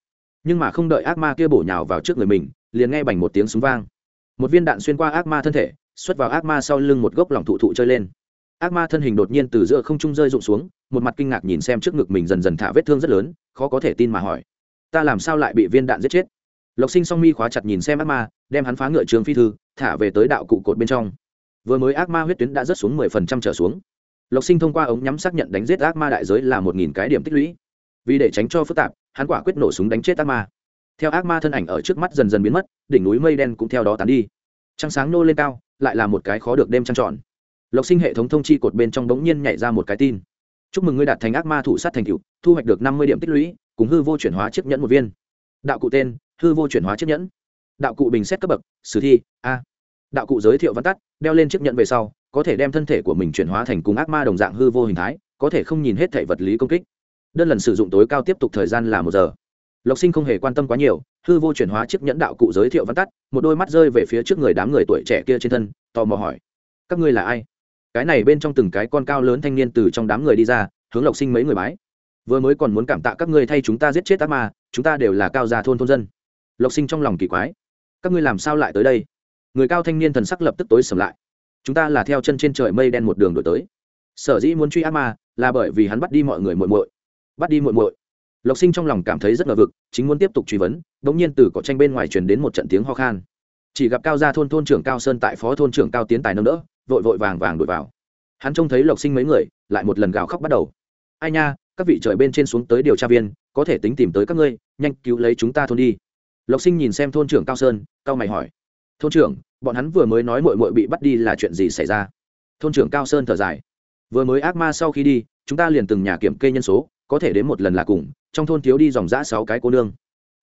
A: Nhưng mà không đợi ác ma kia bổ nhào vào trước người mình, liền nghe bành một tiếng súng vang. Một viên đạn xuyên qua ác ma thân thể, xuất vào ác ma sau lưng một gốc lỏng thụ thụ chơi lên. Ác ma thân hình đột nhiên từ giữa không trung rơi rụng xuống, một mặt kinh ngạc nhìn xem trước ngực mình dần dần thả vết thương rất lớn, khó có thể tin mà hỏi, ta làm sao lại bị viên đạn giết chết? Lộc sinh song mi khóa chặt nhìn xem ác ma, đem hắn phá ngựa trường phi thư, thả về tới đạo cụ cột bên trong. Vừa mới ác ma huyết tuyến đã rớt xuống mười phần trăm trở xuống lộc sinh thông qua ống nhắm xác nhận đánh giết ác ma đại giới là một nghìn cái điểm tích lũy. Vì để tránh cho phức tạp, hắn quả quyết nổ súng đánh chết ác ma. Theo ác ma thân ảnh ở trước mắt dần dần biến mất, đỉnh núi mây đen cũng theo đó tán đi. Trăng sáng nô lên cao, lại là một cái khó được đêm trăng tròn. Lộc sinh hệ thống thông chi cột bên trong bỗng nhiên nhảy ra một cái tin. Chúc mừng ngươi đạt thành ác ma thủ sát thành cựu thu hoạch được năm mươi điểm tích lũy, cùng hư vô chuyển hóa chiếc nhẫn một viên. Đạo cụ tên, hư vô chuyển hóa chiếc nhẫn. Đạo cụ bình xét cấp bậc, sử thi, a. Đạo cụ giới thiệu văn tắt, đeo lên chiếc nhẫn về sau có thể đem thân thể của mình chuyển hóa thành cùng ác ma đồng dạng hư vô hình thái, có thể không nhìn hết thể vật lý công kích. Đơn lần sử dụng tối cao tiếp tục thời gian là một giờ. Lộc sinh không hề quan tâm quá nhiều, hư vô chuyển hóa chiếc nhẫn đạo cụ giới thiệu văn tắt, một đôi mắt rơi về phía trước người đám người tuổi trẻ kia trên thân, tò mò hỏi, các ngươi là ai? Cái này bên trong từng cái con cao lớn thanh niên từ trong đám người đi ra, hướng lộc sinh mấy người bái, vừa mới còn muốn cảm tạ các ngươi thay chúng ta giết chết ác ma, chúng ta đều là cao già thôn thôn dân. Lộc sinh trong lòng kỳ quái, các ngươi làm sao lại tới đây? Người cao thanh niên thần sắc lập tức tối sầm lại chúng ta là theo chân trên trời mây đen một đường đổi tới. Sở dĩ muốn truy ác ma là bởi vì hắn bắt đi mọi người muội muội. Bắt đi muội muội. Lộc sinh trong lòng cảm thấy rất ngờ vực, chính muốn tiếp tục truy vấn đ ỗ n g nhiên từ cỏ tranh bên ngoài truyền đến một trận tiếng ho khan. Chỉ gặp cao gia thôn thôn trưởng cao sơn tại phó thôn trưởng cao tiến tài nâng đỡ, vội vội vàng vàng đổi vào. Hắn trông thấy lộc sinh mấy người, lại một lần gào khóc bắt đầu. Ai nha, các vị trời bên trên xuống tới điều tra viên, có thể tính tìm tới các ngươi, nhanh cứu lấy chúng ta thôn đi. Lộc sinh nhìn xem thôn trưởng cao sơn cao mày hỏi. Thôn trưởng bọn hắn vừa mới nói mội mội bị bắt đi là chuyện gì xảy ra? Thôn trưởng cao sơn thở dài. Vừa mới ác ma sau khi đi, chúng ta liền từng nhà kiểm kê nhân số, có thể đến một lần là cùng, trong thôn thiếu đi dòng giã sáu cái cô nương.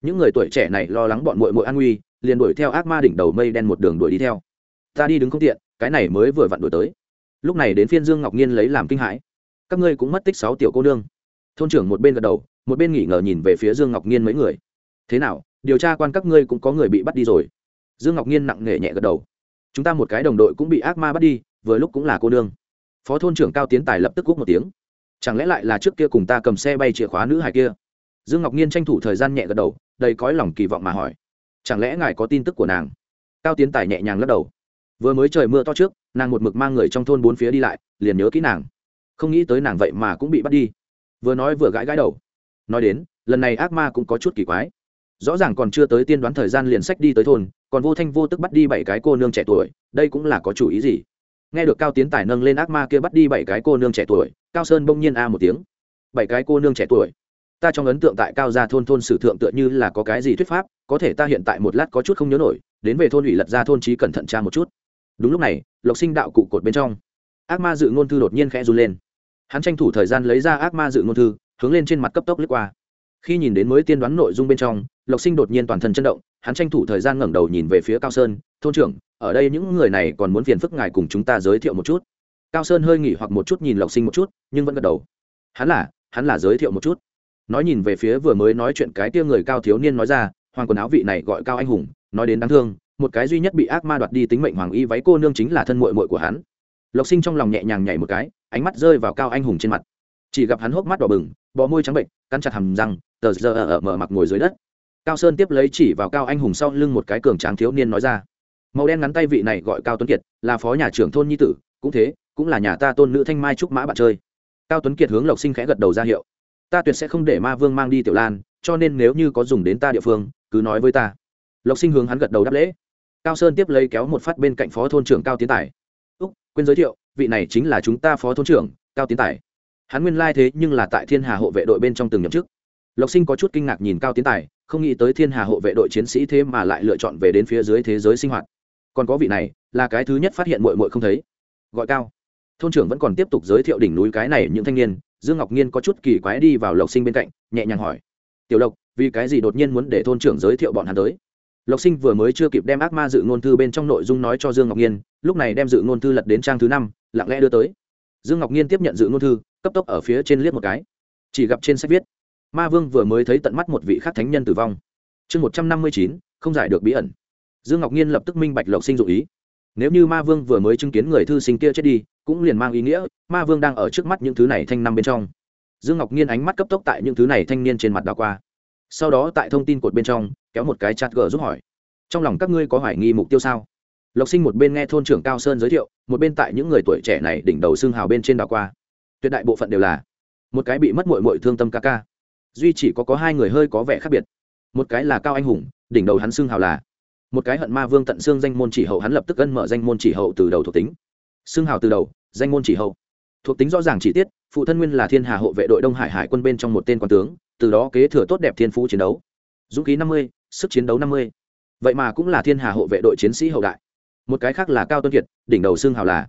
A: Những người tuổi trẻ này lo lắng bọn mội mội an nguy, liền đuổi theo ác ma đỉnh đầu mây đen một đường đuổi đi theo. Ta đi đứng không tiện, cái này mới vừa vặn đuổi tới. Lúc này đến phiên dương ngọc nhiên lấy làm kinh hãi. Các ngươi cũng mất tích sáu tiểu cô nương. Thôn trưởng một bên gật đầu, một bên nghỉ ngờ nhìn về phía dương ngọc nhiên mấy người. Thế nào, điều tra quan các ngươi cũng có người bị bắt đi rồi dương ngọc nhiên nặng nề nhẹ gật đầu. Chúng ta một cái đồng đội cũng bị ác ma bắt đi, vừa lúc cũng là cô nương. Phó thôn trưởng cao tiến tài lập tức cúc một tiếng. Chẳng lẽ lại là trước kia cùng ta cầm xe bay chìa khóa nữ hài kia? Dương ngọc nhiên tranh thủ thời gian nhẹ gật đầu, đầy cõi lòng kỳ vọng mà hỏi. Chẳng lẽ ngài có tin tức của nàng? Cao tiến tài nhẹ nhàng lắc đầu. Vừa mới trời mưa to trước, nàng một mực mang người trong thôn bốn phía đi lại, liền nhớ kỹ nàng. Không nghĩ tới nàng vậy mà cũng bị bắt đi. Vừa nói vừa gãi gãi đầu. Nói đến, lần này ác ma cũng có chút kỳ quái rõ ràng còn chưa tới tiên đoán thời gian liền sách đi tới thôn, còn vô thanh vô tức bắt đi bảy cái cô nương trẻ tuổi, đây cũng là có chủ ý gì? Nghe được cao tiến tài nâng lên ác ma kia bắt đi bảy cái cô nương trẻ tuổi, cao sơn bỗng nhiên a một tiếng. Bảy cái cô nương trẻ tuổi? Ta trong ấn tượng tại cao gia thôn thôn sử thượng tựa như là có cái gì thuyết pháp, có thể ta hiện tại một lát có chút không nhớ nổi, đến về thôn ủy lật ra thôn trí cẩn thận tra một chút. Đúng lúc này, lộc sinh đạo cụ cột bên trong. Ác ma dự ngôn thư đột nhiên khẽ run lên. Hắn tranh thủ thời gian lấy ra ác ma dự ngôn thư, hướng lên trên mặt cấp tốc lướt qua khi nhìn đến mới tiên đoán nội dung bên trong, lộc sinh đột nhiên toàn thân chấn động, hắn tranh thủ thời gian ngẩng đầu nhìn về phía cao sơn, thôn trưởng, ở đây những người này còn muốn phiền phức ngài cùng chúng ta giới thiệu một chút. Cao sơn hơi nghỉ hoặc một chút nhìn lộc sinh một chút, nhưng vẫn gật đầu. Hắn là hắn là giới thiệu một chút. Nói nhìn về phía vừa mới nói chuyện cái tia người cao thiếu niên nói ra, hoàng quần áo vị này gọi cao anh hùng, nói đến đáng thương, một cái duy nhất bị ác ma đoạt đi tính mệnh hoàng y váy cô nương chính là thân mội mội của hắn. Lộc sinh trong lòng nhẹ nhàng nhảy một cái, ánh mắt rơi vào cao anh hùng trên mặt chỉ gặp hắn hốc mắt đỏ bừng, bò môi trắng bệnh cắn chặt hầm răng, tờ giờ ở mở mặc ngồi dưới đất. Cao sơn tiếp lấy chỉ vào cao anh hùng sau lưng một cái cường tráng thiếu niên nói ra, màu đen ngắn tay vị này gọi cao tuấn kiệt, là phó nhà trưởng thôn nhi tử, cũng thế, cũng là nhà ta tôn nữ thanh mai trúc mã bạn chơi. Cao tuấn kiệt hướng lộc sinh khẽ gật đầu ra hiệu, ta tuyệt sẽ không để ma vương mang đi tiểu lan, cho nên nếu như có dùng đến ta địa phương, cứ nói với ta. Lộc sinh hướng hắn gật đầu đáp lễ. Cao sơn tiếp lấy kéo một phát bên cạnh phó thôn trưởng cao tiến tài. Úc, quên giới thiệu, vị này chính là chúng ta phó thôn trưởng, cao tiến tài hắn nguyên lai thế nhưng là tại thiên hà hộ vệ đội bên trong từng nhậm chức. Lộc sinh có chút kinh ngạc nhìn cao tiến tài, không nghĩ tới thiên hà hộ vệ đội chiến sĩ thế mà lại lựa chọn về đến phía dưới thế giới sinh hoạt. Còn có vị này, là cái thứ nhất phát hiện mội mội không thấy. Gọi cao. Thôn trưởng vẫn còn tiếp tục giới thiệu đỉnh núi cái này những thanh niên. Dương ngọc nhiên có chút kỳ quái đi vào lộc sinh bên cạnh, nhẹ nhàng hỏi. Tiểu lộc, vì cái gì đột nhiên muốn để thôn trưởng giới thiệu bọn hắn tới? Lộc sinh vừa mới chưa kịp đem ác ma dự ngôn thư bên trong nội dung nói cho dương ngọc nhiên lúc này đem dự ngôn thư lật đến trang thứ năm, lặng lẽ đưa tới. Dương ngọc nhiên tiếp nhận dự ngôn thư cấp tốc ở phía trên liếc một cái. Chỉ gặp trên sách viết, ma vương vừa mới thấy tận mắt một vị khắc thánh nhân tử vong. Chương một trăm năm mươi chín, không giải được bí ẩn. Dương ngọc nhiên lập tức minh bạch lộc sinh dụ ý. Nếu như ma vương vừa mới chứng kiến người thư sinh kia chết đi, cũng liền mang ý nghĩa, ma vương đang ở trước mắt những thứ này thanh năm bên trong. Dương ngọc nhiên ánh mắt cấp tốc tại những thứ này thanh niên trên mặt đ qua. Sau đó tại thông tin cột bên trong, kéo một cái chát gờ giúp hỏi. Trong lòng các ngươi có hoài nghi mục tiêu sao? Lộc sinh một bên nghe thôn trưởng cao sơn giới thiệu, một bên tại những người tuổi trẻ này đỉnh đầu xương hào bên trên đảo qua tuyệt đại bộ phận đều là một cái bị mất mội mội thương tâm ca ca. Duy chỉ có có hai người hơi có vẻ khác biệt. Một cái là cao anh hùng, đỉnh đầu hắn xưng hào là. Một cái hận ma vương tận xương danh môn chỉ hậu hắn lập tức ân mở danh môn chỉ hậu từ đầu thuộc tính. Xưng hào từ đầu, danh môn chỉ hậu. Thuộc tính rõ ràng chi tiết, phụ thân nguyên là thiên hà hộ vệ đội đông hải hải quân bên trong một tên quan tướng, từ đó kế thừa tốt đẹp thiên phú chiến đấu. Dũng khí năm mươi, sức chiến đấu năm mươi. Vậy mà cũng là thiên hà hộ vệ đội chiến sĩ hậu đại. Một cái khác là cao tuân kiệt, đỉnh đầu xương hào là.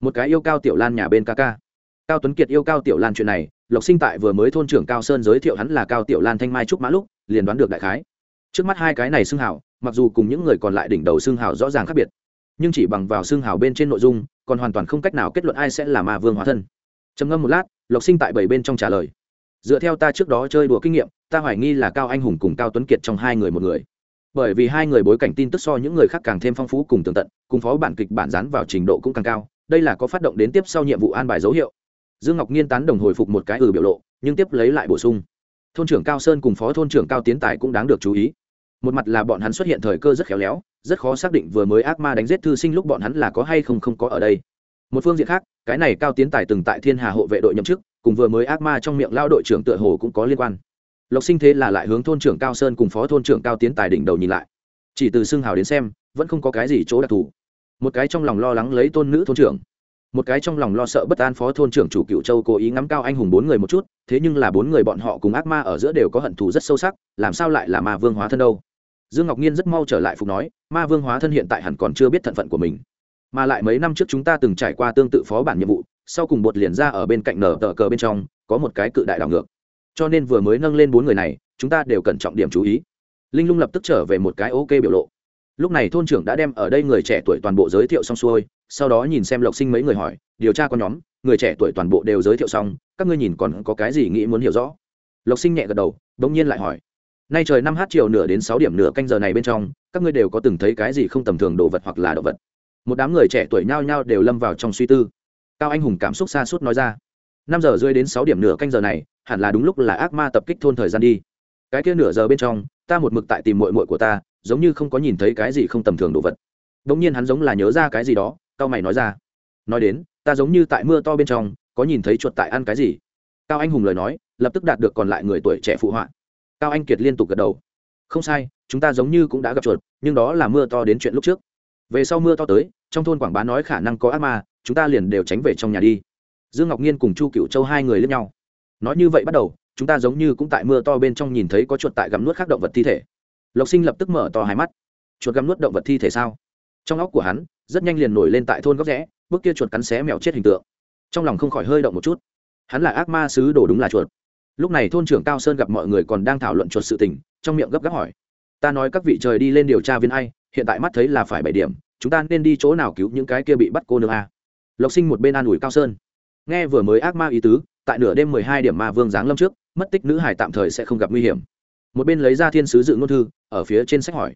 A: Một cái yêu cao tiểu lan nhà bên ca ca cao tuấn kiệt yêu cao tiểu lan chuyện này, lộc sinh tại vừa mới thôn trưởng cao sơn giới thiệu hắn là cao tiểu lan thanh mai trúc mã lúc, liền đoán được đại khái. Trước mắt hai cái này xưng hào, mặc dù cùng những người còn lại đỉnh đầu xưng hào rõ ràng khác biệt, nhưng chỉ bằng vào xưng hào bên trên nội dung, còn hoàn toàn không cách nào kết luận ai sẽ là ma vương hóa thân. Trầm ngâm một lát, lộc sinh tại bảy bên trong trả lời. Dựa theo ta trước đó chơi đùa kinh nghiệm, ta hoài nghi là cao anh hùng cùng cao tuấn kiệt trong hai người một người. Bởi vì hai người bối cảnh tin tức so những người khác càng thêm phong phú cùng tường tận, cùng phó bản kịch bản dán vào trình độ cũng càng cao, đây là có phát động đến tiếp sau nhiệm vụ an bài dấu hiệu dương ngọc nhiên tán đồng hồi phục một cái ừ biểu lộ, nhưng tiếp lấy lại bổ sung. Thôn trưởng cao sơn cùng phó thôn trưởng cao tiến tài cũng đáng được chú ý. Một mặt là bọn hắn xuất hiện thời cơ rất khéo léo, rất khó xác định vừa mới ác ma đánh giết thư sinh lúc bọn hắn là có hay không không có ở đây. Một phương diện khác, cái này cao tiến tài từng tại thiên hà hộ vệ đội nhậm chức, cùng vừa mới ác ma trong miệng lao đội trưởng tựa hồ cũng có liên quan. Lộc sinh thế là lại hướng thôn trưởng cao sơn cùng phó thôn trưởng cao tiến tài đỉnh đầu nhìn lại. Chỉ từ xương hào đến xem, vẫn không có cái gì chỗ đặc thù. Một cái trong lòng lo lắng lấy tôn nữ thôn trưởng một cái trong lòng lo sợ bất an phó thôn trưởng chủ cựu châu cố ý ngắm cao anh hùng bốn người một chút, thế nhưng là bốn người bọn họ cùng ác ma ở giữa đều có hận thù rất sâu sắc, làm sao lại là ma vương hóa thân đâu? Dương ngọc nhiên rất mau trở lại phục nói, ma vương hóa thân hiện tại hẳn còn chưa biết thận phận của mình. Mà lại mấy năm trước chúng ta từng trải qua tương tự phó bản nhiệm vụ, sau cùng bột liền ra ở bên cạnh nở tờ cờ bên trong, có một cái cự đại đảo ngược. Cho nên vừa mới nâng lên bốn người này, chúng ta đều cần trọng điểm chú ý. Linh lung lập tức trở về một cái ok biểu lộ lúc này thôn trưởng đã đem ở đây người trẻ tuổi toàn bộ giới thiệu xong xuôi, sau đó nhìn xem lộc sinh mấy người hỏi, điều tra con nhóm, người trẻ tuổi toàn bộ đều giới thiệu xong, các ngươi nhìn còn có cái gì nghĩ muốn hiểu rõ? Lộc sinh nhẹ gật đầu đ ỗ n g nhiên lại hỏi, nay trời năm h chiều nửa đến sáu điểm nửa canh giờ này bên trong, các ngươi đều có từng thấy cái gì không tầm thường đồ vật hoặc là đồ vật? Một đám người trẻ tuổi nhao nhao đều lâm vào trong suy tư. Cao anh hùng cảm xúc xa suốt nói ra, năm giờ rơi đến sáu điểm nửa canh giờ này, hẳn là đúng lúc là ác ma tập kích thôn thời gian đi. Cái kia nửa giờ bên trong ta một mực tại tìm mội mội của ta, giống như không có nhìn thấy cái gì không tầm thường đồ vật. Đ ỗ n g nhiên hắn giống là nhớ ra cái gì đó, cao mày nói ra. Nói đến, ta giống như tại mưa to bên trong, có nhìn thấy chuột tại ăn cái gì. Cao anh hùng lời nói, lập tức đạt được còn lại người tuổi trẻ phụ họa. Cao anh kiệt liên tục gật đầu. Không sai, chúng ta giống như cũng đã gặp chuột, nhưng đó là mưa to đến chuyện lúc trước. Về sau mưa to tới, trong thôn quảng bá nói khả năng có ác ma, chúng ta liền đều tránh về trong nhà đi. Dương ngọc nhiên cùng chu cựu châu hai người lên nhau. Nói như vậy bắt đầu chúng ta giống như cũng tại mưa to bên trong nhìn thấy có chuột tại gặm nuốt khác động vật thi thể. Lộc sinh lập tức mở to hai mắt. Chuột gặm nuốt động vật thi thể sao? Trong óc của hắn, rất nhanh liền nổi lên tại thôn góc rẽ, bước kia chuột cắn xé mèo chết hình tượng. Trong lòng không khỏi hơi động một chút. Hắn là ác ma sứ đồ đúng là chuột. Lúc này thôn trưởng cao sơn gặp mọi người còn đang thảo luận chuột sự tình, trong miệng gấp gáp hỏi. Ta nói các vị trời đi lên điều tra viên ai, hiện tại mắt thấy là phải bảy điểm, chúng ta nên đi chỗ nào cứu những cái kia bị bắt cô nương a? Lộc sinh một bên an ủi cao sơn. Nghe vừa mới ác ma ý tứ, tại nửa đêm mười hai điểm ma vương giáng lâm trước mất tích nữ hải tạm thời sẽ không gặp nguy hiểm. Một bên lấy ra thiên sứ dự ngôn thư, ở phía trên sách hỏi,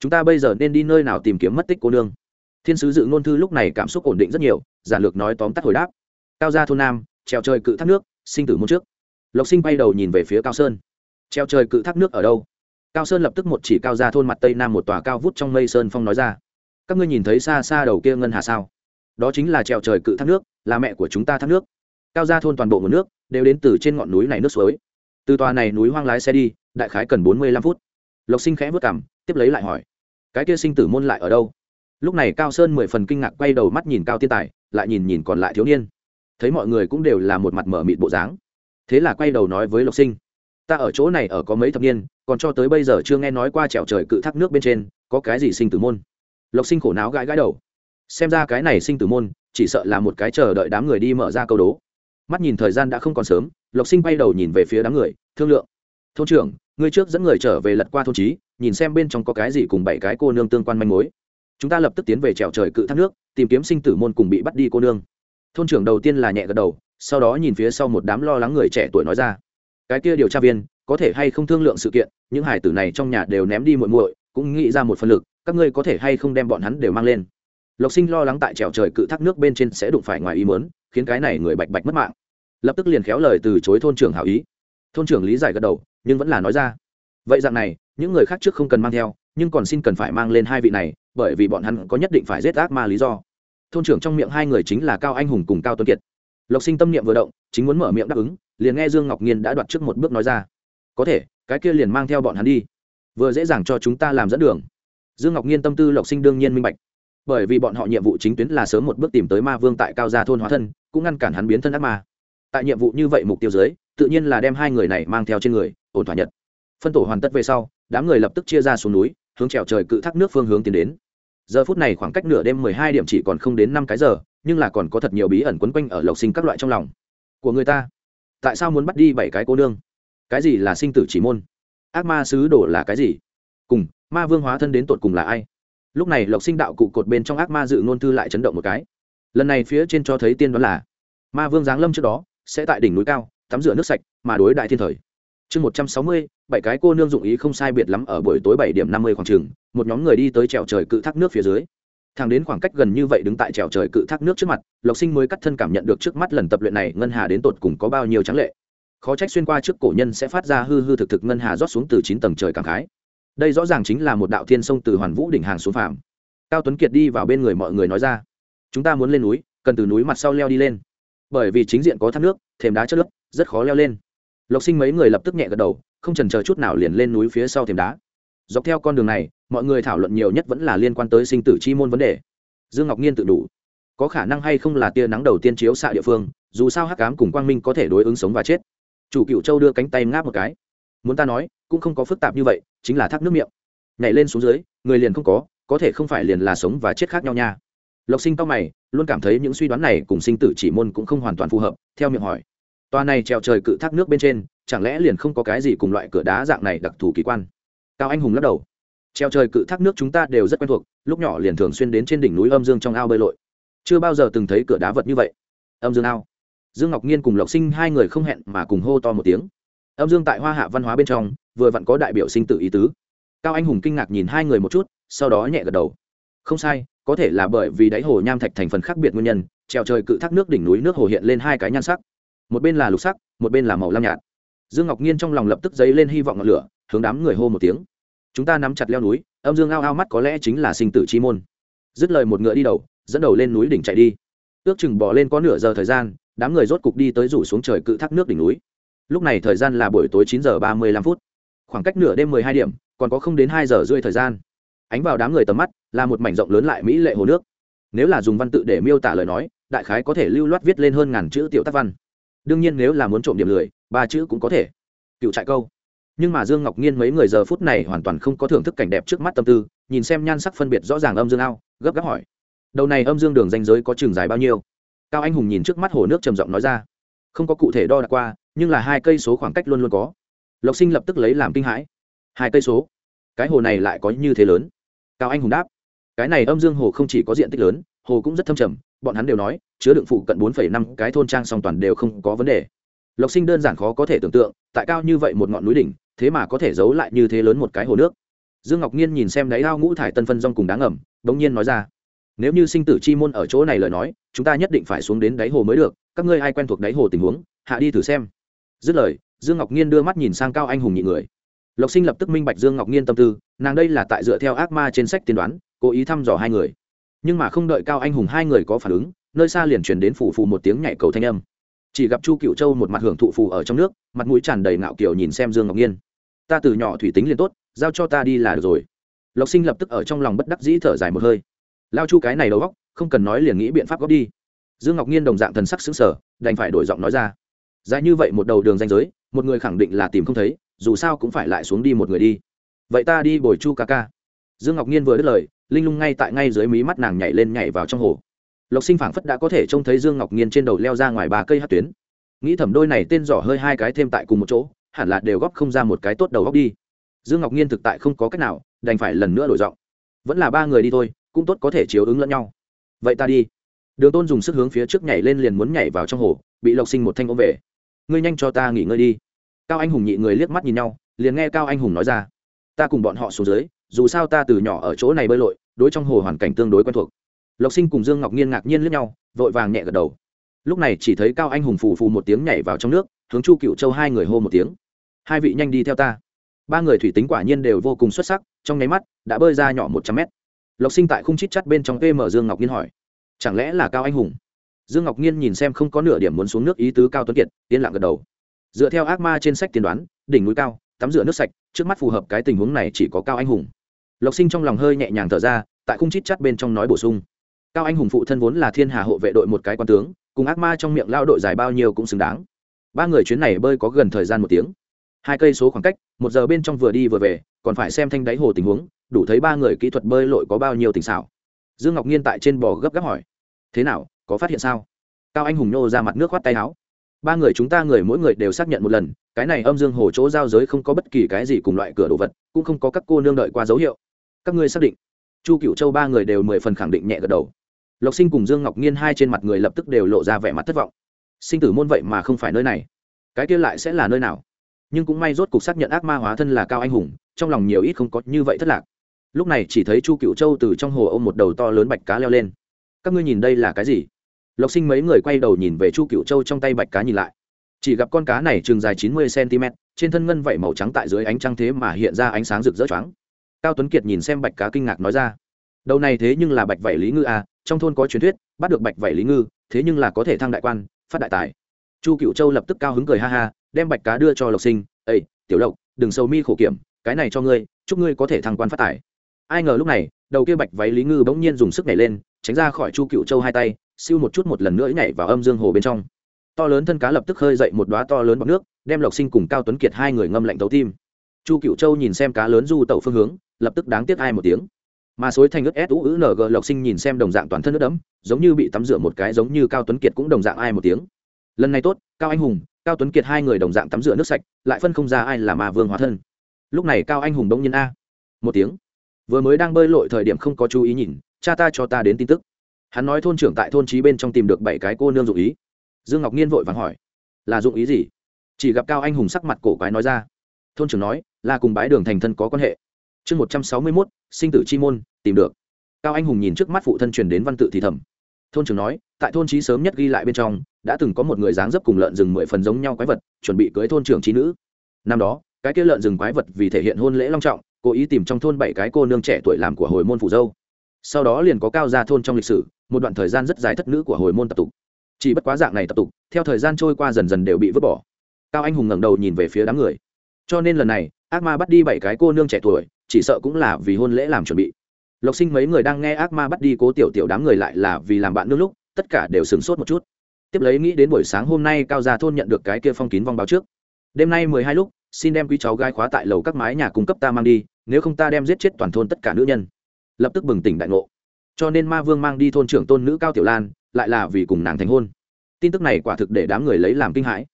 A: chúng ta bây giờ nên đi nơi nào tìm kiếm mất tích cô nương? Thiên sứ dự ngôn thư lúc này cảm xúc ổn định rất nhiều, giản lược nói tóm tắt hồi đáp, cao gia thôn nam treo trời cự thác nước, sinh tử môn trước. Lộc sinh bay đầu nhìn về phía cao sơn treo trời cự thác nước ở đâu? Cao sơn lập tức một chỉ cao ra thôn mặt tây nam một tòa cao vút trong mây sơn phong nói ra, các ngươi nhìn thấy xa xa đầu kia ngân hà sao? Đó chính là treo trời cự thác nước, là mẹ của chúng ta thác nước cao ra thôn toàn bộ nguồn nước, đều đến từ trên ngọn núi này nước suối. Từ tòa này núi hoang lái xe đi, đại khái cần bốn mươi lăm phút. Lộc sinh khẽ vất cảm tiếp lấy lại hỏi, cái kia sinh tử môn lại ở đâu? Lúc này cao sơn mười phần kinh ngạc quay đầu mắt nhìn cao tiên tài, lại nhìn nhìn còn lại thiếu niên. Thấy mọi người cũng đều là một mặt mở mịt bộ dáng. Thế là quay đầu nói với lộc sinh, ta ở chỗ này ở có mấy thập niên, còn cho tới bây giờ chưa nghe nói qua trèo trời cự thác nước bên trên có cái gì sinh tử môn. Lộc sinh khổ não gãi gãi đầu, xem ra cái này sinh tử môn chỉ sợ là một cái chờ đợi đám người đi mở ra câu đố mắt nhìn thời gian đã không còn sớm, lộc sinh bay đầu nhìn về phía đám người, thương lượng. Thôn trưởng, ngươi trước dẫn người trở về lật qua thôn trí nhìn xem bên trong có cái gì cùng bảy cái cô nương tương quan manh mối. Chúng ta lập tức tiến về trèo trời cự thác nước, tìm kiếm sinh tử môn cùng bị bắt đi cô nương. Thôn trưởng đầu tiên là nhẹ gật đầu, sau đó nhìn phía sau một đám lo lắng người trẻ tuổi nói ra, cái kia điều tra viên, có thể hay không thương lượng sự kiện, những hải tử này trong nhà đều ném đi muội muội, cũng nghĩ ra một phần lực, các ngươi có thể hay không đem bọn hắn đều mang lên. Lộc sinh lo lắng tại trèo trời cự thác nước bên trên sẽ đụng phải ngoài ý mớn khiến cái này người bạch bạch mất mạng lập tức liền khéo lời từ chối thôn trưởng hảo ý. Thôn trưởng lý giải gật đầu, nhưng vẫn là nói ra. Vậy dạng này, những người khác trước không cần mang theo, nhưng còn xin cần phải mang lên hai vị này, bởi vì bọn hắn có nhất định phải giết ác ma lý do. Thôn trưởng trong miệng hai người chính là cao anh hùng cùng cao tuấn kiệt. Lộc sinh tâm niệm vừa động, chính muốn mở miệng đáp ứng, liền nghe dương ngọc nhiên đã đoạt trước một bước nói ra. Có thể, cái kia liền mang theo bọn hắn đi. Vừa dễ dàng cho chúng ta làm dẫn đường. Dương ngọc nhiên tâm tư lộc sinh đương nhiên minh bạch. Bởi vì bọn họ nhiệm vụ chính tuyến là sớm một bước tìm tới ma vương tại cao gia thôn hóa thân, cũng ngăn cản hắn biến thân ác ma tại nhiệm vụ như vậy mục tiêu dưới, tự nhiên là đem hai người này mang theo trên người, ổn thỏa nhật. Phân tổ hoàn tất về sau, đám người lập tức chia ra xuống núi, hướng trèo trời cự thác nước phương hướng tiến đến. Giờ phút này khoảng cách nửa đêm mười hai điểm chỉ còn không đến năm cái giờ, nhưng là còn có thật nhiều bí ẩn quấn quanh ở lộc sinh các loại trong lòng. Của người ta, tại sao muốn bắt đi bảy cái cô nương? Cái gì là sinh tử chỉ môn? Ác ma sứ đồ là cái gì? Cùng, ma vương hóa thân đến tột cùng là ai? Lúc này lộc sinh đạo cụ cột bên trong ác ma dự ngôn thư lại chấn động một cái. Lần này phía trên cho thấy tiên đoán là, ma vương giáng lâm trước đó sẽ tại đỉnh núi cao, tắm rửa nước sạch, mà đối đại thiên thời. Chương một trăm sáu mươi, bảy cái cô nương dụng ý không sai biệt lắm ở buổi tối bảy điểm năm mươi khoảng trường, một nhóm người đi tới trèo trời cự thác nước phía dưới. Thang đến khoảng cách gần như vậy đứng tại trèo trời cự thác nước trước mặt, lộc sinh mới cắt thân cảm nhận được trước mắt lần tập luyện này ngân hà đến tột cùng có bao nhiêu trắng lệ. Khó trách xuyên qua trước cổ nhân sẽ phát ra hư hư thực thực ngân hà rót xuống từ chín tầng trời cảm khái. Đây rõ ràng chính là một đạo thiên sông từ hoàn vũ đỉnh hàng xuống phàm. Cao tuấn kiệt đi vào bên người mọi người nói ra, chúng ta muốn lên núi, cần từ núi mặt sau leo đi lên bởi vì chính diện có thác nước, thềm đá chất nước, rất khó leo lên. Lộc sinh mấy người lập tức nhẹ gật đầu, không trần chờ chút nào liền lên núi phía sau thềm đá. Dọc theo con đường này, mọi người thảo luận nhiều nhất vẫn là liên quan tới sinh tử chi môn vấn đề. Dương ngọc nhiên tự đủ. Có khả năng hay không là tia nắng đầu tiên chiếu xạ địa phương, dù sao hắc cám cùng quang minh có thể đối ứng sống và chết. Chủ cựu châu đưa cánh tay ngáp một cái. Muốn ta nói, cũng không có phức tạp như vậy, chính là thác nước miệng. Nhảy lên xuống dưới, người liền không có có thể không phải liền là sống và chết khác nhau nha lộc sinh cao mày, luôn cảm thấy những suy đoán này cùng sinh tử chỉ môn cũng không hoàn toàn phù hợp, theo miệng hỏi. Toa này treo trời cự thác nước bên trên, chẳng lẽ liền không có cái gì cùng loại cửa đá dạng này đặc thù kỳ quan? Cao anh hùng lắc đầu. Treo trời cự thác nước chúng ta đều rất quen thuộc, lúc nhỏ liền thường xuyên đến trên đỉnh núi âm dương trong ao bơi lội. Chưa bao giờ từng thấy cửa đá vật như vậy. Âm dương ao. Dương ngọc nhiên cùng lộc sinh hai người không hẹn mà cùng hô to một tiếng. Âm dương tại hoa hạ văn hóa bên trong, vừa vặn có đại biểu sinh tử ý tứ. Cao anh hùng kinh ngạc nhìn hai người một chút, sau đó nhẹ gật đầu. Không sai có thể là bởi vì đáy hồ nham thạch thành phần khác biệt nguyên nhân treo trời cự thác nước đỉnh núi nước hồ hiện lên hai cái nhan sắc. Một bên là lục sắc, một bên là màu lam nhạt. Dương ngọc nhiên trong lòng lập tức dấy lên hy vọng ngọn lửa, hướng đám người hô một tiếng. Chúng ta nắm chặt leo núi, âm dương ao ao mắt có lẽ chính là sinh tử chi môn. Dứt lời một ngựa đi đầu, dẫn đầu lên núi đỉnh chạy đi. Ước chừng bỏ lên có nửa giờ thời gian, đám người rốt cục đi tới rủ xuống trời cự thác nước đỉnh núi. Lúc này thời gian là buổi tối chín giờ ba mươi lăm phút. Khoảng cách nửa đêm mười hai điểm, còn có không đến hai giờ rưỡi thời gian. Ánh vào đám người tầm mắt là một mảnh rộng lớn lại mỹ lệ hồ nước. Nếu là dùng văn tự để miêu tả lời nói, đại khái có thể lưu loát viết lên hơn ngàn chữ tiểu tác văn. Đương nhiên nếu là muốn trộm điểm lười, ba chữ cũng có thể. Cựu trại câu. Nhưng mà dương ngọc nhiên mấy người giờ phút này hoàn toàn không có thưởng thức cảnh đẹp trước mắt tâm tư, nhìn xem nhan sắc phân biệt rõ ràng âm dương ao, gấp gáp hỏi. Đầu này âm dương đường danh giới có trường dài bao nhiêu? Cao anh hùng nhìn trước mắt hồ nước trầm giọng nói ra. Không có cụ thể đo đạc qua, nhưng là hai cây số khoảng cách luôn luôn có. Lộc sinh lập tức lấy làm kinh hãi. Hai cây số? Cái hồ này lại có như thế lớn? Cao anh hùng đáp cái này âm dương hồ không chỉ có diện tích lớn hồ cũng rất thâm trầm bọn hắn đều nói chứa đựng phụ cận bốn năm cái thôn trang song toàn đều không có vấn đề. Lộc sinh đơn giản khó có thể tưởng tượng tại cao như vậy một ngọn núi đỉnh thế mà có thể giấu lại như thế lớn một cái hồ nước. Dương ngọc nhiên nhìn xem đáy ao ngũ thải tân phân rong cùng đáng ngầm, bỗng nhiên nói ra nếu như sinh tử chi môn ở chỗ này lời nói chúng ta nhất định phải xuống đến đáy hồ mới được các ngươi ai quen thuộc đáy hồ tình huống hạ đi thử xem. Dứt lời dương ngọc nhiên đưa mắt nhìn sang cao anh hùng nhị người. Lộc sinh lập tức minh bạch dương ngọc nhiên tâm tư nàng đây là tại dựa theo ác ma trên sách tiên đoán cố ý thăm dò hai người. Nhưng mà không đợi cao anh hùng hai người có phản ứng, nơi xa liền truyền đến phủ phù một tiếng nhảy cầu thanh âm. Chỉ gặp chu cựu châu một mặt hưởng thụ phù ở trong nước, mặt mũi tràn đầy ngạo kiểu nhìn xem dương ngọc nhiên. Ta từ nhỏ thủy tính liền tốt, giao cho ta đi là được rồi. Lộc sinh lập tức ở trong lòng bất đắc dĩ thở dài một hơi. Lao chu cái này đầu góc không cần nói liền nghĩ biện pháp góp đi. Dương ngọc nhiên đồng dạng thần sắc xứng sở đành phải đổi giọng nói ra. Dài như vậy một đầu đường danh giới, một người khẳng định là tìm không thấy, dù sao cũng phải lại xuống đi một người đi. Vậy ta đi bồi chu ca ca. Dương ngọc nhiên vừa đứt lời linh lung ngay tại ngay dưới mí mắt nàng nhảy lên nhảy vào trong hồ. Lộc sinh phảng phất đã có thể trông thấy dương ngọc nhiên trên đầu leo ra ngoài ba cây hát tuyến. Nghĩ thẩm đôi này tên giỏ hơi hai cái thêm tại cùng một chỗ, hẳn là đều góp không ra một cái tốt đầu góc đi. Dương ngọc nhiên thực tại không có cách nào, đành phải lần nữa đổi giọng. Vẫn là ba người đi thôi, cũng tốt có thể chiếu ứng lẫn nhau. Vậy ta đi. Đường tôn dùng sức hướng phía trước nhảy lên liền muốn nhảy vào trong hồ, bị lộc sinh một thanh ôm về. Ngươi nhanh cho ta nghỉ ngơi đi. Cao anh hùng nhị người liếc mắt nhìn nhau, liền nghe cao anh hùng nói ra. Ta cùng bọn họ xuống dưới dù sao ta từ nhỏ ở chỗ này bơi lội, đối trong hồ hoàn cảnh tương đối quen thuộc. Lộc sinh cùng dương ngọc nhiên ngạc nhiên lướt nhau, vội vàng nhẹ gật đầu. Lúc này chỉ thấy cao anh hùng phù phù một tiếng nhảy vào trong nước, hướng chu cựu châu hai người hô một tiếng. Hai vị nhanh đi theo ta. Ba người thủy tính quả nhiên đều vô cùng xuất sắc, trong nháy mắt, đã bơi ra nhỏ một trăm mét. Lộc sinh tại khung chít chắt bên trong pm dương ngọc nhiên hỏi, chẳng lẽ là cao anh hùng? Dương ngọc nhiên nhìn xem không có nửa điểm muốn xuống nước ý tứ cao tuấn kiệt, yên lặng gật đầu. Dựa theo ác ma trên sách tiên đoán, đỉnh núi cao, tắm rửa nước sạch, trước mắt phù hợp cái tình huống này chỉ có cao anh hùng lộc sinh trong lòng hơi nhẹ nhàng thở ra, tại khung chít chắt bên trong nói bổ sung. Cao anh hùng phụ thân vốn là thiên hà hộ vệ đội một cái quan tướng, cùng ác ma trong miệng lao đội dài bao nhiêu cũng xứng đáng. Ba người chuyến này bơi có gần thời gian một tiếng. Hai cây số khoảng cách, một giờ bên trong vừa đi vừa về, còn phải xem thanh đáy hồ tình huống, đủ thấy ba người kỹ thuật bơi lội có bao nhiêu tình xảo. Dương ngọc nhiên tại trên bò gấp gáp hỏi, thế nào, có phát hiện sao? Cao anh hùng nhô ra mặt nước khoát tay áo. Ba người chúng ta người mỗi người đều xác nhận một lần, cái này âm dương hồ chỗ giao giới không có bất kỳ cái gì cùng loại cửa đồ vật, cũng không có các cô nương đợi qua dấu hiệu các ngươi xác định. Chu cựu châu ba người đều mười phần khẳng định nhẹ gật đầu. Lộc sinh cùng dương ngọc nhiên hai trên mặt người lập tức đều lộ ra vẻ mặt thất vọng. Sinh tử môn vậy mà không phải nơi này. Cái kia lại sẽ là nơi nào? Nhưng cũng may rốt cục xác nhận ác ma hóa thân là cao anh hùng, trong lòng nhiều ít không có như vậy thất lạc. Lúc này chỉ thấy chu cựu châu từ trong hồ ôm một đầu to lớn bạch cá leo lên. Các ngươi nhìn đây là cái gì? Lộc sinh mấy người quay đầu nhìn về chu cựu châu trong tay bạch cá nhìn lại. Chỉ gặp con cá này chừng dài chín mươi cm trên thân ngân vẩy màu trắng tại dưới ánh trăng thế mà hiện ra ánh sáng rực rỡ choáng cao tuấn kiệt nhìn xem bạch cá kinh ngạc nói ra. Đầu này thế nhưng là bạch vảy lý ngư à trong thôn có truyền thuyết, bắt được bạch vảy lý ngư, thế nhưng là có thể thăng đại quan, phát đại tài. Chu cựu châu lập tức cao hứng cười ha ha, đem bạch cá đưa cho lộc sinh ây tiểu lộc, đừng sầu mi khổ kiểm, cái này cho ngươi, chúc ngươi có thể thăng quan phát tài. Ai ngờ lúc này, đầu kia bạch váy lý ngư bỗng nhiên dùng sức nhảy lên, tránh ra khỏi chu cựu châu hai tay, siêu một chút một lần nữa nhảy vào âm dương hồ bên trong. To lớn thân cá lập tức khơi dậy một đoá to lớn bọc nước, đem lộc sinh cùng cao tuấn kiệt hai người ngâm lạnh tấu tim. Chu cựu châu nhìn xem cá lớn du tẩu phương hướng lập tức đáng tiếc ai một tiếng. Mà xối thành ướt s u ng lộc sinh nhìn xem đồng dạng toàn thân nước đẫm, giống như bị tắm rửa một cái giống như cao tuấn kiệt cũng đồng dạng ai một tiếng. Lần này tốt, cao anh hùng, cao tuấn kiệt hai người đồng dạng tắm rửa nước sạch, lại phân không ra ai là ma vương hóa thân. Lúc này cao anh hùng đông nhân a. Một tiếng. Vừa mới đang bơi lội thời điểm không có chú ý nhìn, cha ta cho ta đến tin tức. Hắn nói thôn trưởng tại thôn trí bên trong tìm được bảy cái cô nương dụng ý. Dương ngọc nhiên vội vàng hỏi, là dụng ý gì? Chỉ gặp cao anh hùng sắc mặt cổ quái nói ra, thôn trưởng nói, là cùng bái đường thành thân có quan hệ chương một trăm sáu mươi mốt, sinh tử chi môn, tìm được. Cao anh hùng nhìn trước mắt phụ thân truyền đến văn tự thì thầm. Thôn trưởng nói, tại thôn trí sớm nhất ghi lại bên trong, đã từng có một người dáng dấp cùng lợn rừng mười phần giống nhau quái vật, chuẩn bị cưới thôn trưởng trí nữ. Năm đó, cái kia lợn rừng quái vật vì thể hiện hôn lễ long trọng, cố ý tìm trong thôn bảy cái cô nương trẻ tuổi làm của hồi môn phủ dâu. Sau đó liền có cao gia thôn trong lịch sử, một đoạn thời gian rất dài thất nữ của hồi môn tập tục. Chỉ bất quá dạng này tập tục, theo thời gian trôi qua dần dần đều bị vứt bỏ. Cao anh hùng ngẩng đầu nhìn về phía đám người. Cho nên lần này, ác ma bắt đi bảy cái cô nương trẻ tuổi chỉ sợ cũng là vì hôn lễ làm chuẩn bị. Lộc sinh mấy người đang nghe ác ma bắt đi cố tiểu tiểu đám người lại là vì làm bạn nước lúc, tất cả đều sửng sốt một chút. Tiếp lấy nghĩ đến buổi sáng hôm nay cao gia thôn nhận được cái kia phong kín vong báo trước. Đêm nay mười hai lúc, xin đem quý cháu gái khóa tại lầu các mái nhà cung cấp ta mang đi, nếu không ta đem giết chết toàn thôn tất cả nữ nhân. Lập tức bừng tỉnh đại ngộ. Cho nên ma vương mang đi thôn trưởng tôn nữ cao tiểu lan, lại là vì cùng nàng thành hôn. Tin tức này quả thực để đám người lấy làm kinh hãi.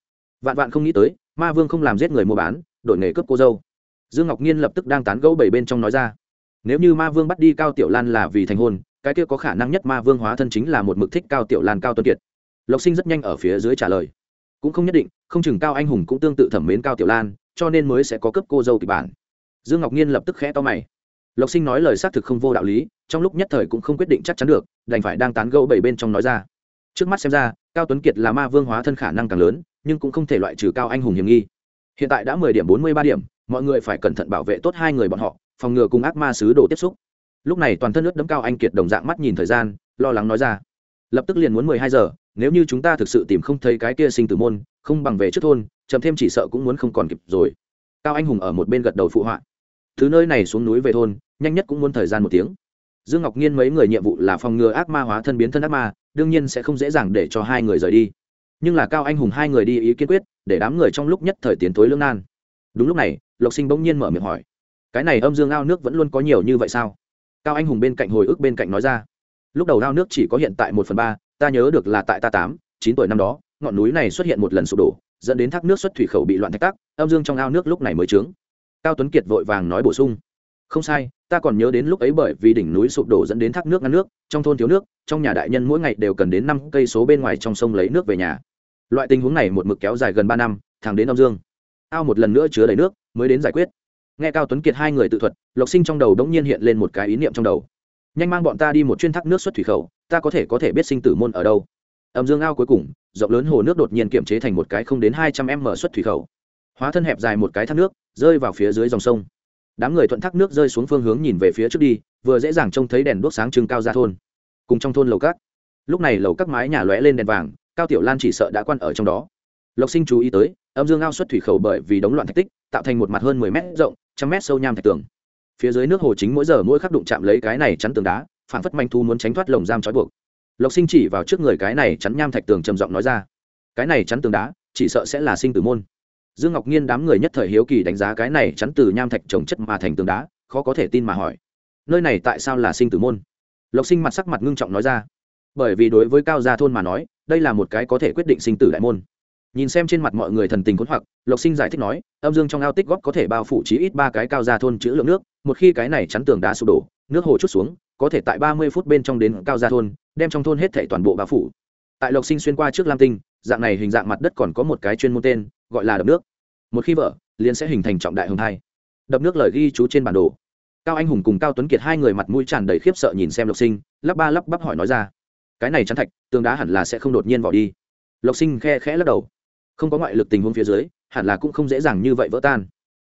A: Vạn vạn không nghĩ tới, ma vương không làm giết người mua bán đổi nghề cướp cô dâu dương ngọc nhiên lập tức đang tán gẫu bảy bên trong nói ra. Nếu như ma vương bắt đi cao tiểu lan là vì thành hôn, cái kia có khả năng nhất ma vương hóa thân chính là một mực thích cao tiểu lan, cao tuân kiệt. Lộc sinh rất nhanh ở phía dưới trả lời. Cũng không nhất định, không chừng cao anh hùng cũng tương tự thẩm mến cao tiểu lan, cho nên mới sẽ có cấp cô dâu kịch bản. Dương ngọc nhiên lập tức khẽ to mày. Lộc sinh nói lời xác thực không vô đạo lý, trong lúc nhất thời cũng không quyết định chắc chắn được, đành phải đang tán gẫu bảy bên trong nói ra. Trước mắt xem ra, cao tuấn kiệt là ma vương hóa thân khả năng càng lớn, nhưng cũng không thể loại trừ cao anh hùng hiểm nghi. Hiện tại đã mười điểm bốn mươi ba điểm mọi người phải cẩn thận bảo vệ tốt hai người bọn họ, phòng ngừa cùng ác ma sứ đồ tiếp xúc. Lúc này toàn thân nước đấm cao anh kiệt đồng dạng mắt nhìn thời gian, lo lắng nói ra. Lập tức liền muốn mười hai giờ, nếu như chúng ta thực sự tìm không thấy cái kia sinh tử môn, không bằng về trước thôn, chậm thêm chỉ sợ cũng muốn không còn kịp rồi. Cao anh hùng ở một bên gật đầu phụ họa. Thứ nơi này xuống núi về thôn, nhanh nhất cũng muốn thời gian một tiếng. Dương ngọc nhiên mấy người nhiệm vụ là phòng ngừa ác ma hóa thân biến thân ác ma, đương nhiên sẽ không dễ dàng để cho hai người rời đi. Nhưng là cao anh hùng hai người đi ý kiên quyết, để đám người trong lúc nhất thời tiến tối lương nan đúng lúc này, lộc sinh bỗng nhiên mở miệng hỏi, cái này âm dương ao nước vẫn luôn có nhiều như vậy sao? Cao anh hùng bên cạnh hồi ức bên cạnh nói ra, lúc đầu ao nước chỉ có hiện tại một phần ba, ta nhớ được là tại ta tám, chín tuổi năm đó, ngọn núi này xuất hiện một lần sụp đổ, dẫn đến thác nước xuất thủy khẩu bị loạn thạch tắc, âm dương trong ao nước lúc này mới trướng. Cao tuấn kiệt vội vàng nói bổ sung, không sai, ta còn nhớ đến lúc ấy bởi vì đỉnh núi sụp đổ dẫn đến thác nước ngăn nước, trong thôn thiếu nước, trong nhà đại nhân mỗi ngày đều cần đến năm cây số bên ngoài trong sông lấy nước về nhà. Loại tình huống này một mực kéo dài gần ba năm, thẳng đến âm dương ao một lần nữa chứa đầy nước, mới đến giải quyết. Nghe cao tuấn kiệt hai người tự thuật, lộc sinh trong đầu đ ỗ n g nhiên hiện lên một cái ý niệm trong đầu. Nhanh mang bọn ta đi một chuyên thác nước xuất thủy khẩu, ta có thể có thể biết sinh tử môn ở đâu. Âm dương ao cuối cùng, rộng lớn hồ nước đột nhiên kiểm chế thành một cái không đến hai trăm m xuất thủy khẩu. Hóa thân hẹp dài một cái thác nước, rơi vào phía dưới dòng sông. Đám người thuận thác nước rơi xuống phương hướng nhìn về phía trước đi, vừa dễ dàng trông thấy đèn đuốc sáng trưng cao ra thôn. Cùng trong thôn lầu cát lúc này lầu các mái nhà lóe lên đèn vàng, cao tiểu lan chỉ sợ đã quan ở trong đó lộc sinh chú ý tới, âm dương ao xuất thủy khẩu bởi vì đống loạn thạch tích, tạo thành một mặt hơn mười mét rộng, trăm mét sâu nham thạch tường. Phía dưới nước hồ chính mỗi giờ mỗi khắc đụng chạm lấy cái này chắn tường đá phản phất manh thu muốn tránh thoát lồng giam trói buộc. Lộc sinh chỉ vào trước người cái này chắn nham thạch tường trầm giọng nói ra, cái này chắn tường đá, chỉ sợ sẽ là sinh tử môn. Dương ngọc nhiên đám người nhất thời hiếu kỳ đánh giá cái này chắn từ nham thạch trồng chất mà thành tường đá, khó có thể tin mà hỏi, nơi này tại sao là sinh tử môn? Lộc sinh mặt sắc mặt ngưng trọng nói ra, bởi vì đối với cao gia thôn mà nói, đây là một cái có thể quyết định sinh tử đại môn nhìn xem trên mặt mọi người thần tình khốn hoặc, lộc sinh giải thích nói, âm dương trong ao tích góp có thể bao phủ chí ít ba cái cao gia thôn chữ lượng nước, một khi cái này chắn tường đá sụp đổ, nước hồ chút xuống, có thể tại ba mươi phút bên trong đến cao gia thôn, đem trong thôn hết thể toàn bộ bao phủ. Tại lộc sinh xuyên qua trước lam tinh, dạng này hình dạng mặt đất còn có một cái chuyên môn tên, gọi là đập nước. Một khi vỡ, liền sẽ hình thành trọng đại hồng thai. Đập nước lời ghi chú trên bản đồ. Cao anh hùng cùng cao tuấn kiệt hai người mặt mũi tràn đầy khiếp sợ nhìn xem lộc sinh, lắp ba lắp bắp hỏi nói ra, cái này chắn thạch, tường đá hẳn là sẽ không đột nhiên vào đi. Lộc sinh khe khẽ lắc đầu không có ngoại lực tình huống phía dưới, hẳn là cũng không dễ dàng như vậy vỡ tan.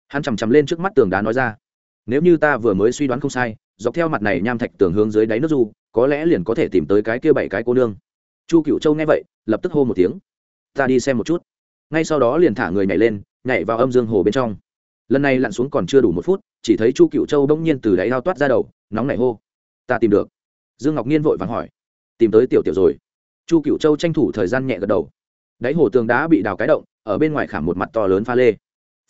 A: Hắn chằm chằm lên trước mắt tường đá nói ra, nếu như ta vừa mới suy đoán không sai, dọc theo mặt này nham thạch tường hướng dưới đáy nước du, có lẽ liền có thể tìm tới cái kia bảy cái cô nương. Chu cựu châu nghe vậy, lập tức hô một tiếng, ta đi xem một chút. Ngay sau đó liền thả người nhảy lên, nhảy vào âm dương hồ bên trong. Lần này lặn xuống còn chưa đủ một phút, chỉ thấy chu cựu châu bỗng nhiên từ đáy lao toát ra đầu, nóng nảy hô, ta tìm được. Dương ngọc nhiên vội vàng hỏi, tìm tới tiểu tiểu rồi. Chu cựu châu tranh thủ thời gian nhẹ gật đầu đáy hồ tường đá bị đào cái động, ở bên ngoài khảm một mặt to lớn pha lê.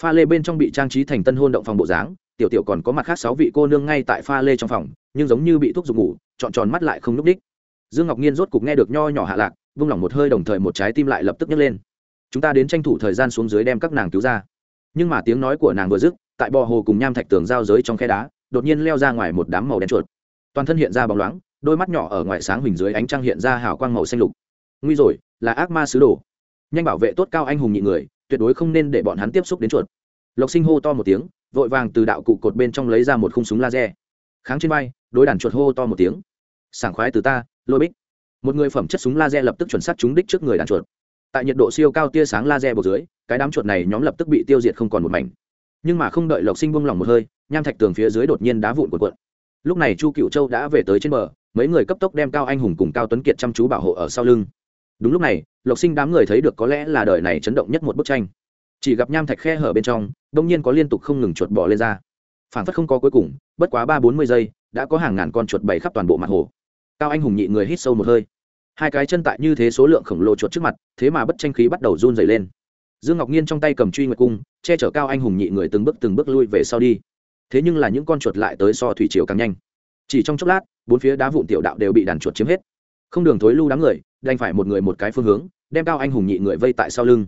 A: Pha lê bên trong bị trang trí thành tân hôn động phòng bộ dáng, tiểu tiểu còn có mặt khác sáu vị cô nương ngay tại pha lê trong phòng, nhưng giống như bị thuốc dùng ngủ, trọn tròn mắt lại không n ú c đích dương ngọc nhiên rốt cục nghe được nho nhỏ hạ lạc, vung lỏng một hơi đồng thời một trái tim lại lập tức nhấc lên. Chúng ta đến tranh thủ thời gian xuống dưới đem các nàng cứu ra. Nhưng mà tiếng nói của nàng vừa dứt, tại bò hồ cùng nham thạch tường giao giới trong khe đá, đột nhiên leo ra ngoài một đám màu đen chuột. Toàn thân hiện ra bóng loáng, đôi mắt nhỏ ở ngoài sáng huỳnh dưới ánh trăng hiện ra hào quang màu xanh lục. Nguy rồi, là ác ma sứ đồ nhanh bảo vệ tốt cao anh hùng nhị người tuyệt đối không nên để bọn hắn tiếp xúc đến chuột. Lộc sinh hô to một tiếng vội vàng từ đạo cụ cột bên trong lấy ra một khung súng laser. Kháng trên bay, đối đàn chuột hô to một tiếng. Sảng khoái từ ta lôi bích. Một người phẩm chất súng laser lập tức chuẩn xác trúng đích trước người đàn chuột. Tại nhiệt độ siêu cao tia sáng laser bột dưới cái đám chuột này nhóm lập tức bị tiêu diệt không còn một mảnh. Nhưng mà không đợi lộc sinh buông lỏng một hơi nham thạch tường phía dưới đột nhiên đá vụn của cuộn. Lúc này chu cựu châu đã về tới trên bờ mấy người cấp tốc đem cao anh hùng cùng cao tuấn kiệt chăm chú bảo hộ ở sau lưng. Đúng lúc này lộc sinh đám người thấy được có lẽ là đời này chấn động nhất một bức tranh. Chỉ gặp nham thạch khe hở bên trong đông nhiên có liên tục không ngừng chuột bỏ lên ra. Phản phất không có cuối cùng, bất quá ba bốn mươi giây, đã có hàng ngàn con chuột bày khắp toàn bộ mặt hồ. Cao anh hùng nhị người hít sâu một hơi. Hai cái chân tại như thế số lượng khổng lồ chuột trước mặt, thế mà bất tranh khí bắt đầu run dày lên. Dương ngọc nhiên trong tay cầm truy nguyệt cung, che chở cao anh hùng nhị người từng bước từng bước lui về sau đi. Thế nhưng là những con chuột lại tới so thủy chiều càng nhanh. Chỉ trong chốc lát, bốn phía đá vụn tiểu đạo đều bị đàn chuột chiếm hết. Không đường thối lưu đám người, đành phải một người một cái phương hướng đem cao anh hùng nhị người vây tại sau lưng.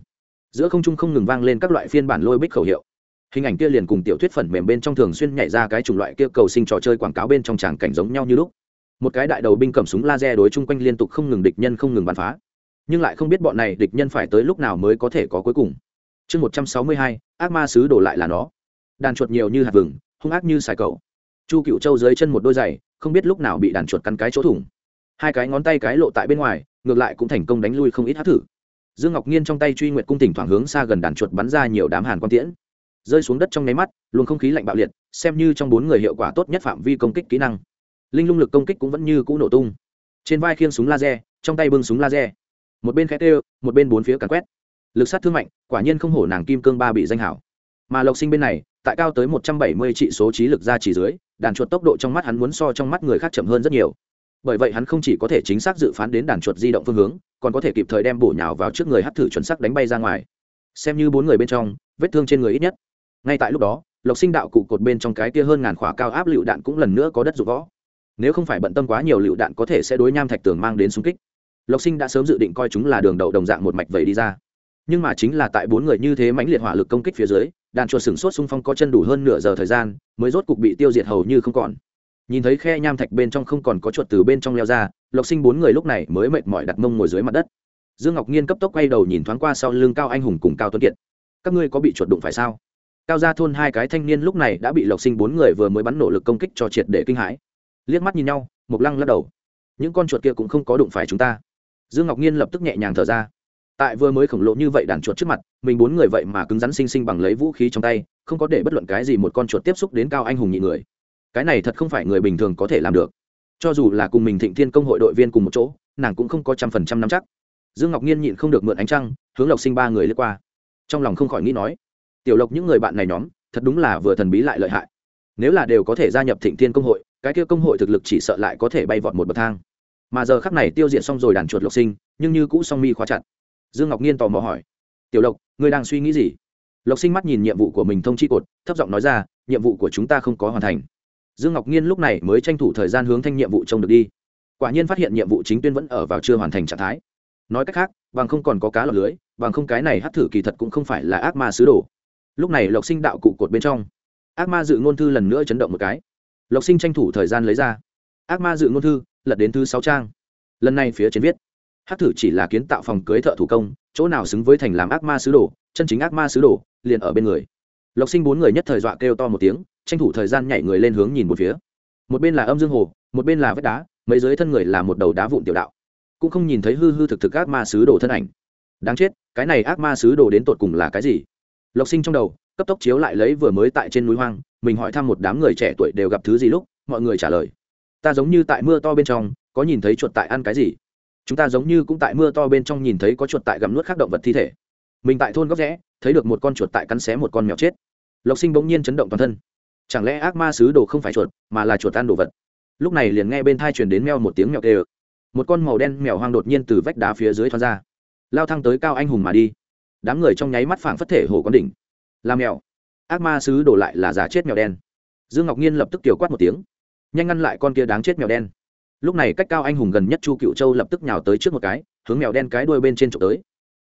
A: Giữa không trung không ngừng vang lên các loại phiên bản lôi bích khẩu hiệu. Hình ảnh kia liền cùng tiểu thuyết phần mềm bên trong thường xuyên nhảy ra cái chủng loại kia cầu sinh trò chơi quảng cáo bên trong tràng cảnh giống nhau như lúc. Một cái đại đầu binh cầm súng laser đối chung quanh liên tục không ngừng địch nhân không ngừng bắn phá. Nhưng lại không biết bọn này địch nhân phải tới lúc nào mới có thể có cuối cùng. Chương một trăm sáu mươi hai, ác ma sứ đổ lại là nó. Đàn chuột nhiều như hạt vừng, hung ác như xài cầu chu cựu châu dưới chân một đôi giày, không biết lúc nào bị đàn chuột cắn cái chỗ thủng hai cái ngón tay cái lộ tại bên ngoài, ngược lại cũng thành công đánh lui không ít hát thử. Dương ngọc nhiên trong tay truy nguyệt cung tỉnh thoảng hướng xa gần đàn chuột bắn ra nhiều đám hàn quang tiễn. Rơi xuống đất trong nháy mắt, luồng không khí lạnh bạo liệt, xem như trong bốn người hiệu quả tốt nhất phạm vi công kích kỹ năng. Linh lung lực công kích cũng vẫn như cũ nổ tung. Trên vai khiêng súng laser, trong tay bưng súng laser. Một bên khét ê một bên bốn phía càn quét. Lực sát thương mạnh, quả nhiên không hổ nàng kim cương ba bị danh hảo. Mà lộc sinh bên này, tại cao tới một trăm bảy mươi trị số trí lực ra chỉ dưới, đàn chuột tốc độ trong mắt hắn muốn so trong mắt người khác chậm hơn rất nhiều bởi vậy hắn không chỉ có thể chính xác dự phán đến đàn chuột di động phương hướng, còn có thể kịp thời đem bổ nhào vào trước người hắt thử chuẩn xác đánh bay ra ngoài. Xem như bốn người bên trong, vết thương trên người ít nhất. Ngay tại lúc đó, lộc sinh đạo cụ cột bên trong cái kia hơn ngàn khỏa cao áp lựu đạn cũng lần nữa có đất rụng võ. Nếu không phải bận tâm quá nhiều lựu đạn có thể sẽ đối nham thạch tường mang đến xung kích. Lộc sinh đã sớm dự định coi chúng là đường đậu đồng dạng một mạch vẩy đi ra. Nhưng mà chính là tại bốn người như thế mãnh liệt hỏa lực công kích phía dưới, đàn chuột sừng sốt xung phong có chân đủ hơn nửa giờ thời gian, mới rốt cục bị tiêu diệt hầu như không còn nhìn thấy khe nham thạch bên trong không còn có chuột từ bên trong leo ra, lộc sinh bốn người lúc này mới mệt mỏi đặt mông ngồi dưới mặt đất. Dương ngọc nhiên cấp tốc quay đầu nhìn thoáng qua sau lưng cao anh hùng cùng cao tuấn kiệt. Các ngươi có bị chuột đụng phải sao? Cao ra thôn hai cái thanh niên lúc này đã bị lộc sinh bốn người vừa mới bắn nổ lực công kích cho triệt để kinh hãi. Liếc mắt nhìn nhau mục lăng lắc đầu. Những con chuột kia cũng không có đụng phải chúng ta. Dương ngọc nhiên lập tức nhẹ nhàng thở ra. Tại vừa mới khổng lồ như vậy đàn chuột trước mặt, mình bốn người vậy mà cứng rắn xinh xinh bằng lấy vũ khí trong tay, không có để bất luận cái gì một con chuột tiếp xúc đến cao anh hùng nhị người cái này thật không phải người bình thường có thể làm được. Cho dù là cùng mình thịnh thiên công hội đội viên cùng một chỗ, nàng cũng không có trăm phần trăm nắm chắc. Dương ngọc nhiên nhịn không được mượn ánh trăng, hướng lộc sinh ba người lướt qua. Trong lòng không khỏi nghĩ nói, tiểu lộc, những người bạn này nhóm, thật đúng là vừa thần bí lại lợi hại. Nếu là đều có thể gia nhập thịnh thiên công hội, cái kia công hội thực lực chỉ sợ lại có thể bay vọt một bậc thang. Mà giờ khắc này tiêu diệt xong rồi đàn chuột lộc sinh, nhưng như cũ song mi khóa chặt. Dương ngọc nhiên tò mò hỏi, tiểu lộc, ngươi đang suy nghĩ gì? Lộc sinh mắt nhìn nhiệm vụ của mình thông chi cột, thấp giọng nói ra, nhiệm vụ của chúng ta không có hoàn thành dương ngọc nhiên lúc này mới tranh thủ thời gian hướng thanh nhiệm vụ trông được đi. Quả nhiên phát hiện nhiệm vụ chính tuyên vẫn ở vào chưa hoàn thành trạng thái. Nói cách khác, bằng không còn có cá lọt lưới, bằng không cái này hắc thử kỳ thật cũng không phải là ác ma sứ đồ. Lúc này lộc sinh đạo cụ cột bên trong. Ác ma dự ngôn thư lần nữa chấn động một cái. Lộc sinh tranh thủ thời gian lấy ra. Ác ma dự ngôn thư, lật đến thứ sáu trang. Lần này phía trên viết, hát thử chỉ là kiến tạo phòng cưới thợ thủ công, chỗ nào xứng với thành làm ác ma sứ đồ, chân chính ác ma sứ đồ, liền ở bên người. Lộc sinh bốn người nhất thời dọa kêu to một tiếng tranh thủ thời gian nhảy người lên hướng nhìn một phía. Một bên là âm dương hồ, một bên là vách đá, mấy dưới thân người là một đầu đá vụn tiểu đạo. Cũng không nhìn thấy hư hư thực thực ác ma sứ đồ thân ảnh. Đáng chết, cái này ác ma sứ đồ đến tột cùng là cái gì? Lộc sinh trong đầu, cấp tốc chiếu lại lấy vừa mới tại trên núi hoang, mình hỏi thăm một đám người trẻ tuổi đều gặp thứ gì lúc, mọi người trả lời. Ta giống như tại mưa to bên trong, có nhìn thấy chuột tại ăn cái gì? Chúng ta giống như cũng tại mưa to bên trong nhìn thấy có chuột tại gặm nuốt khác động vật thi thể. Mình tại thôn góc rẽ, thấy được một con chuột tại cắn xé một con mèo chết. Lộc sinh bỗng nhiên chấn động toàn thân chẳng lẽ ác ma sứ đồ không phải chuột, mà là chuột ăn đồ vật? Lúc này liền nghe bên thai truyền đến meo một tiếng mèo kê ực một con màu đen mèo hoang đột nhiên từ vách đá phía dưới thoát ra. Lao thăng tới cao anh hùng mà đi. Đám người trong nháy mắt phảng phất thể hồ con đỉnh. Làm mèo. Ác ma sứ đổ lại là giả chết mèo đen. Dương ngọc nhiên lập tức tiểu quát một tiếng. Nhanh ngăn lại con kia đáng chết mèo đen. Lúc này cách cao anh hùng gần nhất chu cựu châu lập tức nhào tới trước một cái, hướng mèo đen cái đuôi bên trên trộm tới.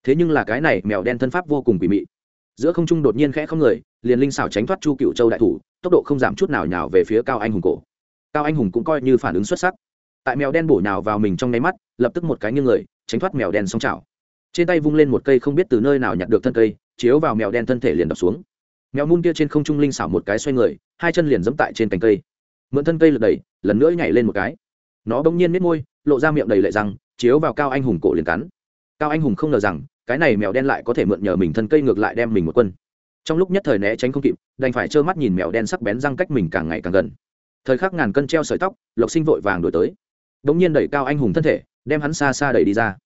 A: Thế nhưng là cái này mèo đen thân pháp vô cùng quỷ mị. Giữa không trung đột nhiên khẽ không người, liền linh xảo tránh thoát chu cựu châu đại thủ tốc độ không giảm chút nào nhào về phía cao anh hùng cổ. Cao anh hùng cũng coi như phản ứng xuất sắc. Tại mèo đen bổ nhào vào mình trong nháy mắt, lập tức một cái nghiêng người, tránh thoát mèo đen xong chảo. Trên tay vung lên một cây không biết từ nơi nào nhặt được thân cây, chiếu vào mèo đen thân thể liền đập xuống. Mèo mun kia trên không trung linh xảo một cái xoay người, hai chân liền dẫm tại trên cành cây. Mượn thân cây lật đẩy, lần nữa nhảy lên một cái. Nó bỗng nhiên nếp môi, lộ ra miệng đầy lệ răng, chiếu vào cao anh hùng cổ liền cắn. Cao anh hùng không ngờ rằng, cái này mèo đen lại có thể mượn nhờ mình thân cây ngược lại đem mình một quân trong lúc nhất thời né tránh không kịp, đành phải trơ mắt nhìn mèo đen sắc bén răng cách mình càng ngày càng gần. Thời khắc ngàn cân treo sợi tóc, lộc sinh vội vàng đổi tới. Đ ỗ n g nhiên đẩy cao anh hùng thân thể, đem hắn xa xa đẩy đi ra.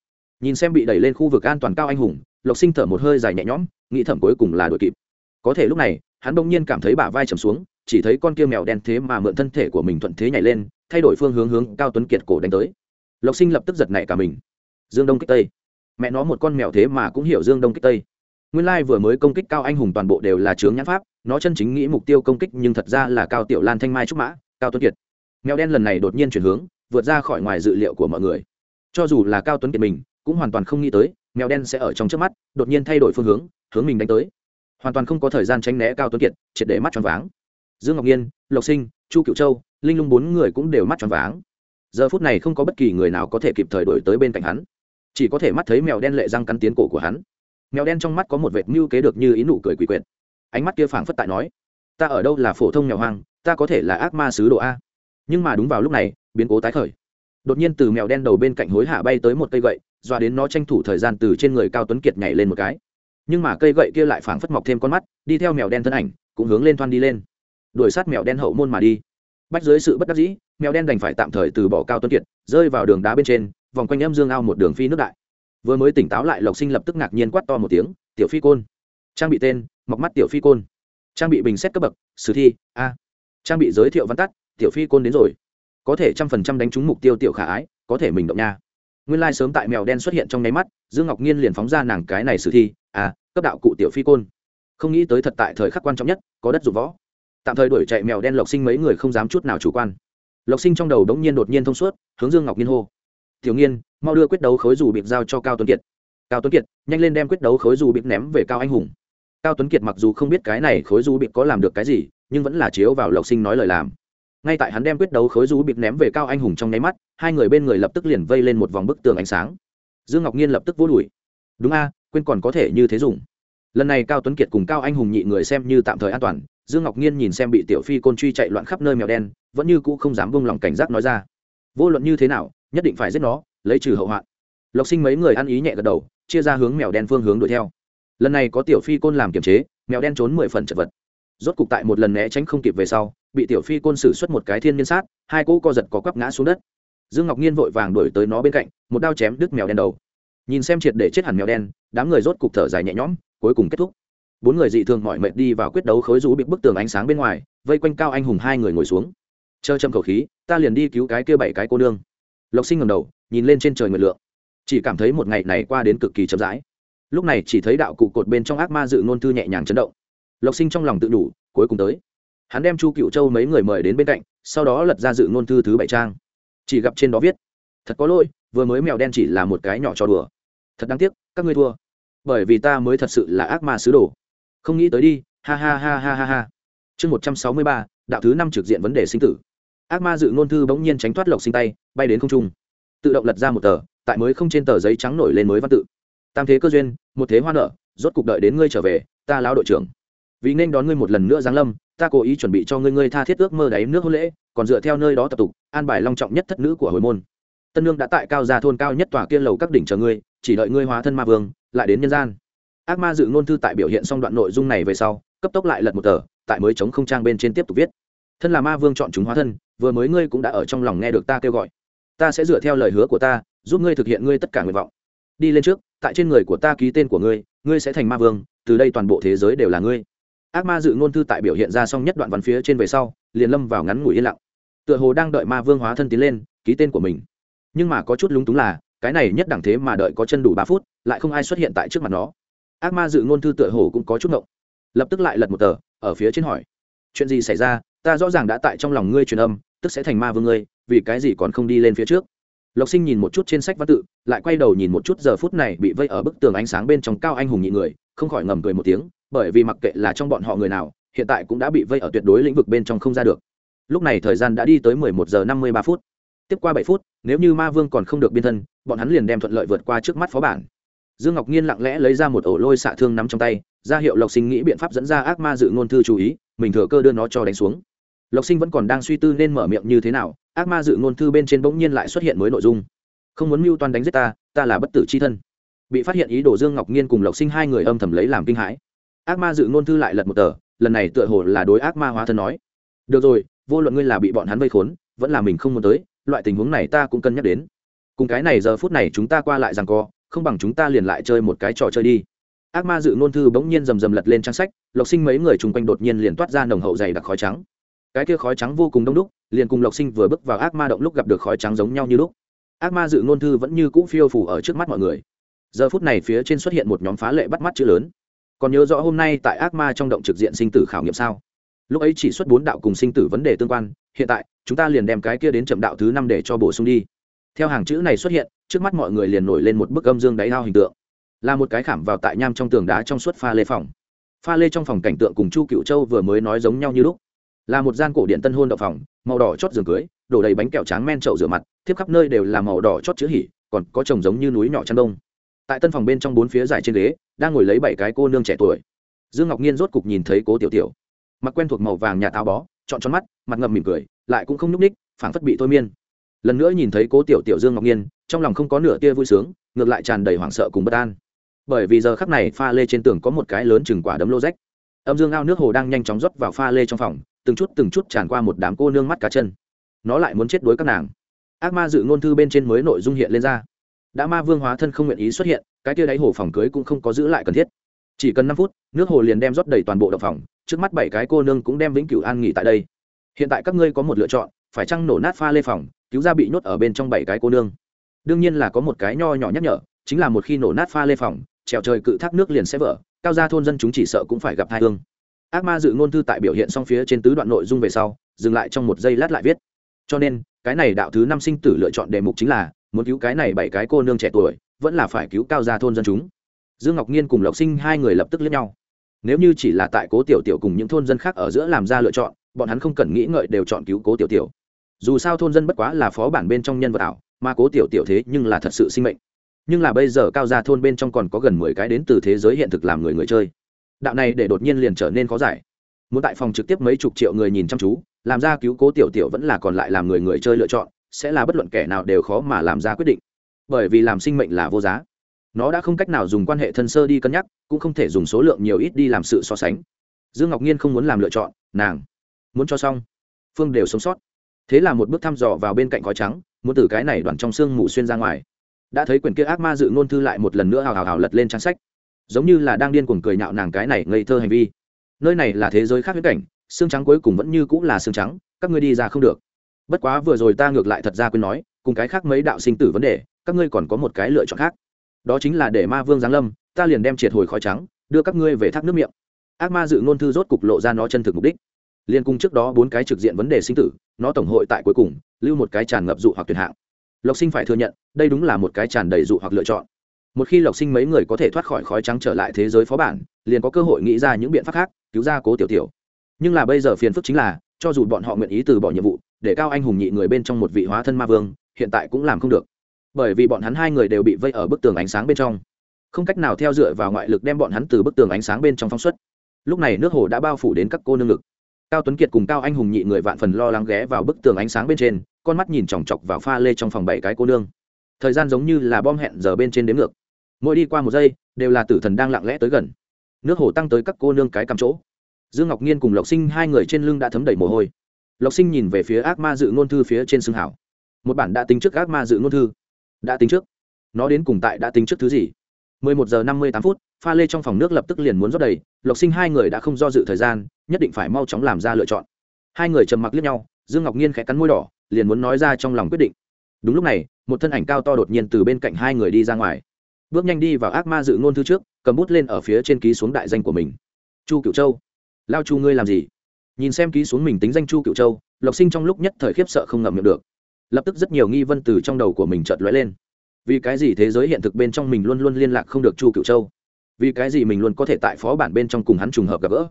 A: Nhìn xem bị đẩy lên khu vực an toàn cao anh hùng, lộc sinh thở một hơi dài nhẹ nhõm, nghĩ thẩm cuối cùng là đổi kịp. Có thể lúc này, hắn bỗng nhiên cảm thấy bả vai trầm xuống, chỉ thấy con kia mèo đen thế mà mượn thân thể của mình thuận thế nhảy lên, thay đổi phương hướng hướng cao tuấn kiệt cổ đánh tới. Lộc sinh lập tức giật nảy cả mình. Dương đông kích tây. Mẹ nó một con mèo thế mà cũng hiểu dương đông kích tây nguyên lai vừa mới công kích cao anh hùng toàn bộ đều là chướng nhãn pháp, nó chân chính nghĩ mục tiêu công kích nhưng thật ra là cao tiểu lan thanh mai trúc mã, cao tuấn kiệt. Mèo đen lần này đột nhiên chuyển hướng, vượt ra khỏi ngoài dự liệu của mọi người. Cho dù là cao tuấn kiệt mình, cũng hoàn toàn không nghĩ tới, mèo đen sẽ ở trong trước mắt, đột nhiên thay đổi phương hướng hướng mình đánh tới. Hoàn toàn không có thời gian tránh né cao tuấn kiệt, triệt để mắt tròn váng. Dương ngọc nhiên, lộc sinh, chu cựu châu, linh lung bốn người cũng đều mắt tròn váng. Giờ phút này không có bất kỳ người nào có thể kịp thời đổi tới bên cạnh hắn. Chỉ có thể mắt thấy mèo đen lệ răng cắn tiến cổ của hắn mèo đen trong mắt có một vệt mưu kế được như ý nụ cười quỷ quyệt. Ánh mắt kia phảng phất tại nói, ta ở đâu là phổ thông mèo hoang, ta có thể là ác ma sứ đồ a? Nhưng mà đúng vào lúc này, biến cố tái khởi. Đột nhiên từ mèo đen đầu bên cạnh hối hạ bay tới một cây gậy doa đến nó tranh thủ thời gian từ trên người cao tuấn kiệt nhảy lên một cái. Nhưng mà cây gậy kia lại phảng phất mọc thêm con mắt, đi theo mèo đen thân ảnh, cũng hướng lên thoăn đi lên. Đuổi sát mèo đen hậu môn mà đi. Bách dưới sự bất đắc dĩ, mèo đen đành phải tạm thời từ bỏ cao tuấn kiệt, rơi vào đường đá bên trên, vòng quanh em dương ao một đường phi nước đại vừa mới tỉnh táo lại, lộc sinh lập tức ngạc nhiên quát to một tiếng, tiểu phi côn. Trang bị tên, mọc mắt tiểu phi côn. Trang bị bình xét cấp bậc, sử thi, a. Trang bị giới thiệu văn tắt, tiểu phi côn đến rồi. Có thể trăm phần trăm đánh trúng mục tiêu tiểu khả ái, có thể mình động nha. Nguyên lai、like、sớm tại mèo đen xuất hiện trong nháy mắt, dương ngọc nhiên liền phóng ra nàng cái này sử thi, a, cấp đạo cụ tiểu phi côn. Không nghĩ tới thật tại thời khắc quan trọng nhất, có đất dụng võ. Tạm thời đuổi chạy mèo đen lộc sinh mấy người không dám chút nào chủ quan. Lộc sinh trong đầu đống nhiên đột nhiên thông suốt, hướng dương ngọc nhiên hô. Tiểu nghiên mau đưa quyết đấu khối dù bịp giao cho cao tuấn kiệt. Cao tuấn kiệt, nhanh lên đem quyết đấu khối dù bịp ném về cao anh hùng. Cao tuấn kiệt mặc dù không biết cái này khối dù bịp có làm được cái gì, nhưng vẫn là chiếu vào lộc sinh nói lời làm. Ngay tại hắn đem quyết đấu khối dù bịp ném về cao anh hùng trong nháy mắt, hai người bên người lập tức liền vây lên một vòng bức tường ánh sáng. Dương ngọc nhiên lập tức vô đùi đúng a, quên còn có thể như thế dùng. Lần này cao tuấn kiệt cùng cao anh hùng nhị người xem như tạm thời an toàn, dương ngọc nhiên nhìn xem bị tiểu phi côn truy chạy loạn khắp nơi mèo đen, vẫn như cũ không dám bông lòng cảnh giác nói ra. Vô luận như thế nào, nhất định phải giết nó lấy trừ hậu hoạn. Lộc sinh mấy người ăn ý nhẹ gật đầu, chia ra hướng mèo đen phương hướng đuổi theo. Lần này có tiểu phi côn làm kiềm chế, mèo đen trốn mười phần chật vật. Rốt cục tại một lần né tránh không kịp về sau, bị tiểu phi côn xử xuất một cái thiên niên sát, hai cỗ co giật có quắp ngã xuống đất. Dương ngọc nhiên vội vàng đuổi tới nó bên cạnh, một đao chém đứt mèo đen đầu. Nhìn xem triệt để chết hẳn mèo đen, đám người rốt cục thở dài nhẹ nhõm, cuối cùng kết thúc. Bốn người dị thường mọi mệt đi vào quyết đấu khối rú bị bức tường ánh sáng bên ngoài, vây quanh cao anh hùng hai người ngồi xuống. Chờ châm khẩu khí, ta liền đi cứu cái kia bảy cái cô nương lộc sinh ngầm đầu, nhìn lên trên trời nguyệt lượng. Chỉ cảm thấy một ngày này qua đến cực kỳ chậm rãi. Lúc này chỉ thấy đạo cụ cột bên trong ác ma dự ngôn thư nhẹ nhàng chấn động. Lộc sinh trong lòng tự đủ, cuối cùng tới. Hắn đem chu cựu châu mấy người mời đến bên cạnh, sau đó lật ra dự ngôn thư thứ bảy trang. Chỉ gặp trên đó viết, thật có lỗi, vừa mới mèo đen chỉ là một cái nhỏ cho đùa. Thật đáng tiếc, các ngươi thua. Bởi vì ta mới thật sự là ác ma sứ đồ. Không nghĩ tới đi, ha ha ha ha ha ha. Chương một trăm sáu mươi ba, đạo thứ năm trực diện vấn đề sinh tử. Ác ma dự ngôn thư bỗng nhiên tránh thoát lộc sinh tay bay đến không trung. Tự động lật ra một tờ, tại mới không trên tờ giấy trắng nổi lên mới văn tự. Tam thế cơ duyên, một thế hoa nợ rốt cục đợi đến ngươi trở về, ta lão đội trưởng. Vì nên đón ngươi một lần nữa giáng lâm, ta cố ý chuẩn bị cho ngươi ngươi tha thiết ước mơ đáy nước hôn lễ, còn dựa theo nơi đó tập tục, an bài long trọng nhất thất nữ của hồi môn. Tân lương đã tại cao gia thôn cao nhất tòa kia lầu các đỉnh chờ ngươi, chỉ đợi ngươi hóa thân ma vương, lại đến nhân gian. Ác ma dự ngôn thư tại biểu hiện xong đoạn nội dung này về sau, cấp tốc lại lật một tờ, tại mới chống không trang bên trên tiếp tục viết. Thân là ma vương chọn chúng hóa thân, vừa mới ngươi cũng đã ở trong lòng nghe được ta kêu gọi ta sẽ dựa theo lời hứa của ta, giúp ngươi thực hiện ngươi tất cả nguyện vọng. Đi lên trước, tại trên người của ta ký tên của ngươi ngươi sẽ thành ma vương, từ đây toàn bộ thế giới đều là ngươi. Ác ma dự ngôn thư tại biểu hiện ra xong nhất đoạn văn phía trên về sau, liền lâm vào ngắn ngủi yên lặng. Tựa hồ đang đợi ma vương hóa thân tiến lên, ký tên của mình. Nhưng mà có chút lúng túng là, cái này nhất đẳng thế mà đợi có chân đủ ba phút, lại không ai xuất hiện tại trước mặt nó. Ác ma dự ngôn thư tựa hồ cũng có chút ngộng. Lập tức lại lật một tờ, ở phía trên hỏi. Chuyện gì xảy ra? Ta rõ ràng đã tại trong lòng ngươi truyền âm tức sẽ thành ma vương ngươi, vì cái gì còn không đi lên phía trước? Lộc sinh nhìn một chút trên sách văn tự, lại quay đầu nhìn một chút giờ phút này bị vây ở bức tường ánh sáng bên trong cao anh hùng nhị người, không khỏi ngầm cười một tiếng, bởi vì mặc kệ là trong bọn họ người nào, hiện tại cũng đã bị vây ở tuyệt đối lĩnh vực bên trong không ra được. Lúc này thời gian đã đi tới mười một giờ năm mươi ba phút. Tiếp qua bảy phút, nếu như ma vương còn không được biên thân, bọn hắn liền đem thuận lợi vượt qua trước mắt phó bản. Dương ngọc nhiên lặng lẽ lấy ra một ổ lôi xạ thương nắm trong tay, ra hiệu lộc sinh nghĩ biện pháp dẫn ra ác ma dự ngôn thư chú ý, mình thừa cơ đưa nó cho đánh xuống lộc sinh vẫn còn đang suy tư nên mở miệng như thế nào, ác ma dự ngôn thư bên trên bỗng nhiên lại xuất hiện mới nội dung. Không muốn mưu toan đánh giết ta ta là bất tử c h i thân. Bị phát hiện ý đồ dương ngọc nhiên cùng lộc sinh hai người âm thầm lấy làm kinh hãi. Ác ma dự ngôn thư lại lật một tờ, lần này tựa hồ là đối ác ma hóa thân nói. Được rồi, vô luận ngươi là bị bọn hắn vây khốn, vẫn là mình không muốn tới, loại tình huống này ta cũng cân nhắc đến. Cùng cái này giờ phút này chúng ta qua lại rằng co, không bằng chúng ta liền lại chơi một cái trò chơi đi. Ác ma dự ngôn thư bỗng nhiên rầm rầm lật lên trang sách, lộc sinh mấy người chung quanh đột nhiên liền toát ra nồng hậu dày đặc khói trắng cái kia khói trắng vô cùng đông đúc, liền cùng lộc sinh vừa bước vào ác ma động lúc gặp được khói trắng giống nhau như lúc. Ác ma dự ngôn thư vẫn như cũ phiêu phủ ở trước mắt mọi người. Giờ phút này phía trên xuất hiện một nhóm phá lệ bắt mắt chữ lớn. Còn nhớ rõ hôm nay tại ác ma trong động trực diện sinh tử khảo nghiệm sao? Lúc ấy chỉ xuất bốn đạo cùng sinh tử vấn đề tương quan, hiện tại, chúng ta liền đem cái kia đến chậm đạo thứ năm để cho bổ sung đi. Theo hàng chữ này xuất hiện, trước mắt mọi người liền nổi lên một bức âm dương đáy ao hình tượng. Là một cái khảm vào tại nham trong tường đá trong suốt pha lê phòng. Pha lê trong phòng cảnh tượng cùng chu cựu châu vừa mới nói giống nhau như lúc là một gian cổ điện tân hôn đậu phòng, màu đỏ chót giường cưới, đổ đầy bánh kẹo tráng men trậu rửa mặt, thiếp khắp nơi đều là màu đỏ chót chữ hỉ, còn có chồng giống như núi nhỏ chăn đông. Tại tân phòng bên trong bốn phía dài trên ghế, đang ngồi lấy bảy cái cô nương trẻ tuổi. Dương ngọc nhiên rốt cục nhìn thấy cố tiểu tiểu. Mặc quen thuộc màu vàng nhà táo bó chọn tròn mắt, mặt ngầm mỉm cười, lại cũng không nhúc ních phảng phất bị thôi miên. Lần nữa nhìn thấy cố tiểu tiểu dương ngọc nhiên trong lòng không có nửa tia vui sướng, ngược lại tràn đầy hoảng sợ cùng bất an. Bởi vì giờ khắc này pha lê trên tường có một cái lớn chừng quả đấm lô rách. Âm dương ao nước hồ đang nhanh chóng rót vào pha lê trong phòng từng chút từng chút tràn qua một đám cô nương mắt cá chân. Nó lại muốn chết đuối các nàng. Ác ma dự ngôn thư bên trên mới nội dung hiện lên ra. Đã ma vương hóa thân không nguyện ý xuất hiện, cái tia đáy hồ phòng cưới cũng không có giữ lại cần thiết. Chỉ cần năm phút, nước hồ liền đem rót đầy toàn bộ đậu phòng trước mắt bảy cái cô nương cũng đem vĩnh cửu an nghỉ tại đây. Hiện tại các ngươi có một lựa chọn, phải chăng nổ nát pha lê phòng, cứu ra bị nhốt ở bên trong bảy cái cô nương? Đương nhiên là có một cái nho nhỏ nhắc nhở, chính là một khi nổ nát pha lê phòng, trèo trời cự thác nước liền sẽ vỡ, cao gia thôn dân chúng chỉ sợ cũng phải gặp hai hương ác ma dự ngôn thư tại biểu hiện xong phía trên tứ đoạn nội dung về sau, dừng lại trong một giây lát lại viết. Cho nên, cái này đạo thứ năm sinh tử lựa chọn đề mục chính là, muốn cứu cái này bảy cái cô nương trẻ tuổi, vẫn là phải cứu cao gia thôn dân chúng. Dương ngọc nhiên cùng lộc sinh hai người lập tức lẫn nhau. Nếu như chỉ là tại cố tiểu tiểu cùng những thôn dân khác ở giữa làm ra lựa chọn, bọn hắn không cần nghĩ ngợi đều chọn cứu cố tiểu tiểu. Dù sao thôn dân bất quá là phó bản bên trong nhân vật ảo, mà cố tiểu tiểu thế nhưng là thật sự sinh mệnh. Nhưng là bây giờ cao gia thôn bên trong còn có gần mười cái đến từ thế giới hiện thực làm người người chơi đạo này để đột nhiên liền trở nên khó giải. Muốn tại phòng trực tiếp mấy chục triệu người nhìn chăm chú, làm ra cứu cố tiểu tiểu vẫn là còn lại làm người người chơi lựa chọn, sẽ là bất luận kẻ nào đều khó mà làm ra quyết định. Bởi vì làm sinh mệnh là vô giá. Nó đã không cách nào dùng quan hệ thân sơ đi cân nhắc, cũng không thể dùng số lượng nhiều ít đi làm sự so sánh. Dương ngọc nhiên không muốn làm lựa chọn, nàng muốn cho xong. Phương đều sống sót. Thế là một bước thăm dò vào bên cạnh khói trắng, muốn từ cái này đoàn trong xương mù xuyên ra ngoài. Đã thấy quyển kia ác ma dự ngôn thư lại một lần nữa hào hào hào lật lên trang sách giống như là đang điên cuồng cười nhạo nàng cái này ngây thơ hành vi. Nơi này là thế giới khác viễn cảnh, xương trắng cuối cùng vẫn như cũng là xương trắng, các ngươi đi ra không được. Bất quá vừa rồi ta ngược lại thật ra quên nói, cùng cái khác mấy đạo sinh tử vấn đề, các ngươi còn có một cái lựa chọn khác. Đó chính là để ma vương giáng lâm, ta liền đem triệt hồi khói trắng, đưa các ngươi về thác nước miệng. Ác ma dự ngôn thư rốt cục lộ ra nó chân thực mục đích. Liên cung trước đó bốn cái trực diện vấn đề sinh tử, nó tổng hội tại cuối cùng, lưu một cái tràn ngập dụ hoặc tuyệt hạng. Lộc sinh phải thừa nhận, đây đúng là một cái tràn đầy dụ hoặc lựa chọn một khi lộc sinh mấy người có thể thoát khỏi khói trắng trở lại thế giới phó bản, liền có cơ hội nghĩ ra những biện pháp khác, cứu ra cố tiểu tiểu. Nhưng là bây giờ phiền phức chính là, cho dù bọn họ nguyện ý từ bỏ nhiệm vụ, để cao anh hùng nhị người bên trong một vị hóa thân ma vương, hiện tại cũng làm không được. Bởi vì bọn hắn hai người đều bị vây ở bức tường ánh sáng bên trong. Không cách nào theo dựa vào ngoại lực đem bọn hắn từ bức tường ánh sáng bên trong phóng xuất. Lúc này nước hồ đã bao phủ đến các cô nương lực cao tuấn kiệt cùng cao anh hùng nhị người vạn phần lo lắng ghé vào bức tường ánh sáng bên trên, con mắt nhìn chòng chọc vào pha lê trong phòng bảy cái cô nương. Thời gian giống như là bom hẹn giờ bên trên đếm ngược mỗi đi qua một giây, đều là tử thần đang lặng lẽ tới gần. Nước hồ tăng tới các cô nương cái cắm chỗ. Dương ngọc nhiên cùng lộc sinh hai người trên lưng đã thấm đầy mồ hôi. Lộc sinh nhìn về phía ác ma dự ngôn thư phía trên xương hảo. Một bản đã tính trước ác ma dự ngôn thư. Đã tính trước. Nó đến cùng tại đã tính trước thứ gì? 11 giờ 58 phút, pha lê trong phòng nước lập tức liền muốn rót đầy. Lộc sinh hai người đã không do dự thời gian, nhất định phải mau chóng làm ra lựa chọn. Hai người trầm mặc liếc nhau, dương ngọc nhiên khẽ cắn môi đỏ, liền muốn nói ra trong lòng quyết định. Đúng lúc này, một thân ảnh cao to đột nhiên từ bên cạnh hai người đi ra ngoài bước nhanh đi vào ác ma dự ngôn thư trước, cầm bút lên ở phía trên ký xuống đại danh của mình. Chu cựu châu. Lao chu ngươi làm gì? Nhìn xem ký xuống mình tính danh chu cựu châu, lộc sinh trong lúc nhất thời khiếp sợ không ngậm miệng được. Lập tức rất nhiều nghi vân từ trong đầu của mình chợt lóe lên. Vì cái gì thế giới hiện thực bên trong mình luôn luôn liên lạc không được chu cựu châu? Vì cái gì mình luôn có thể tại phó bản bên trong cùng hắn trùng hợp gặp gỡ?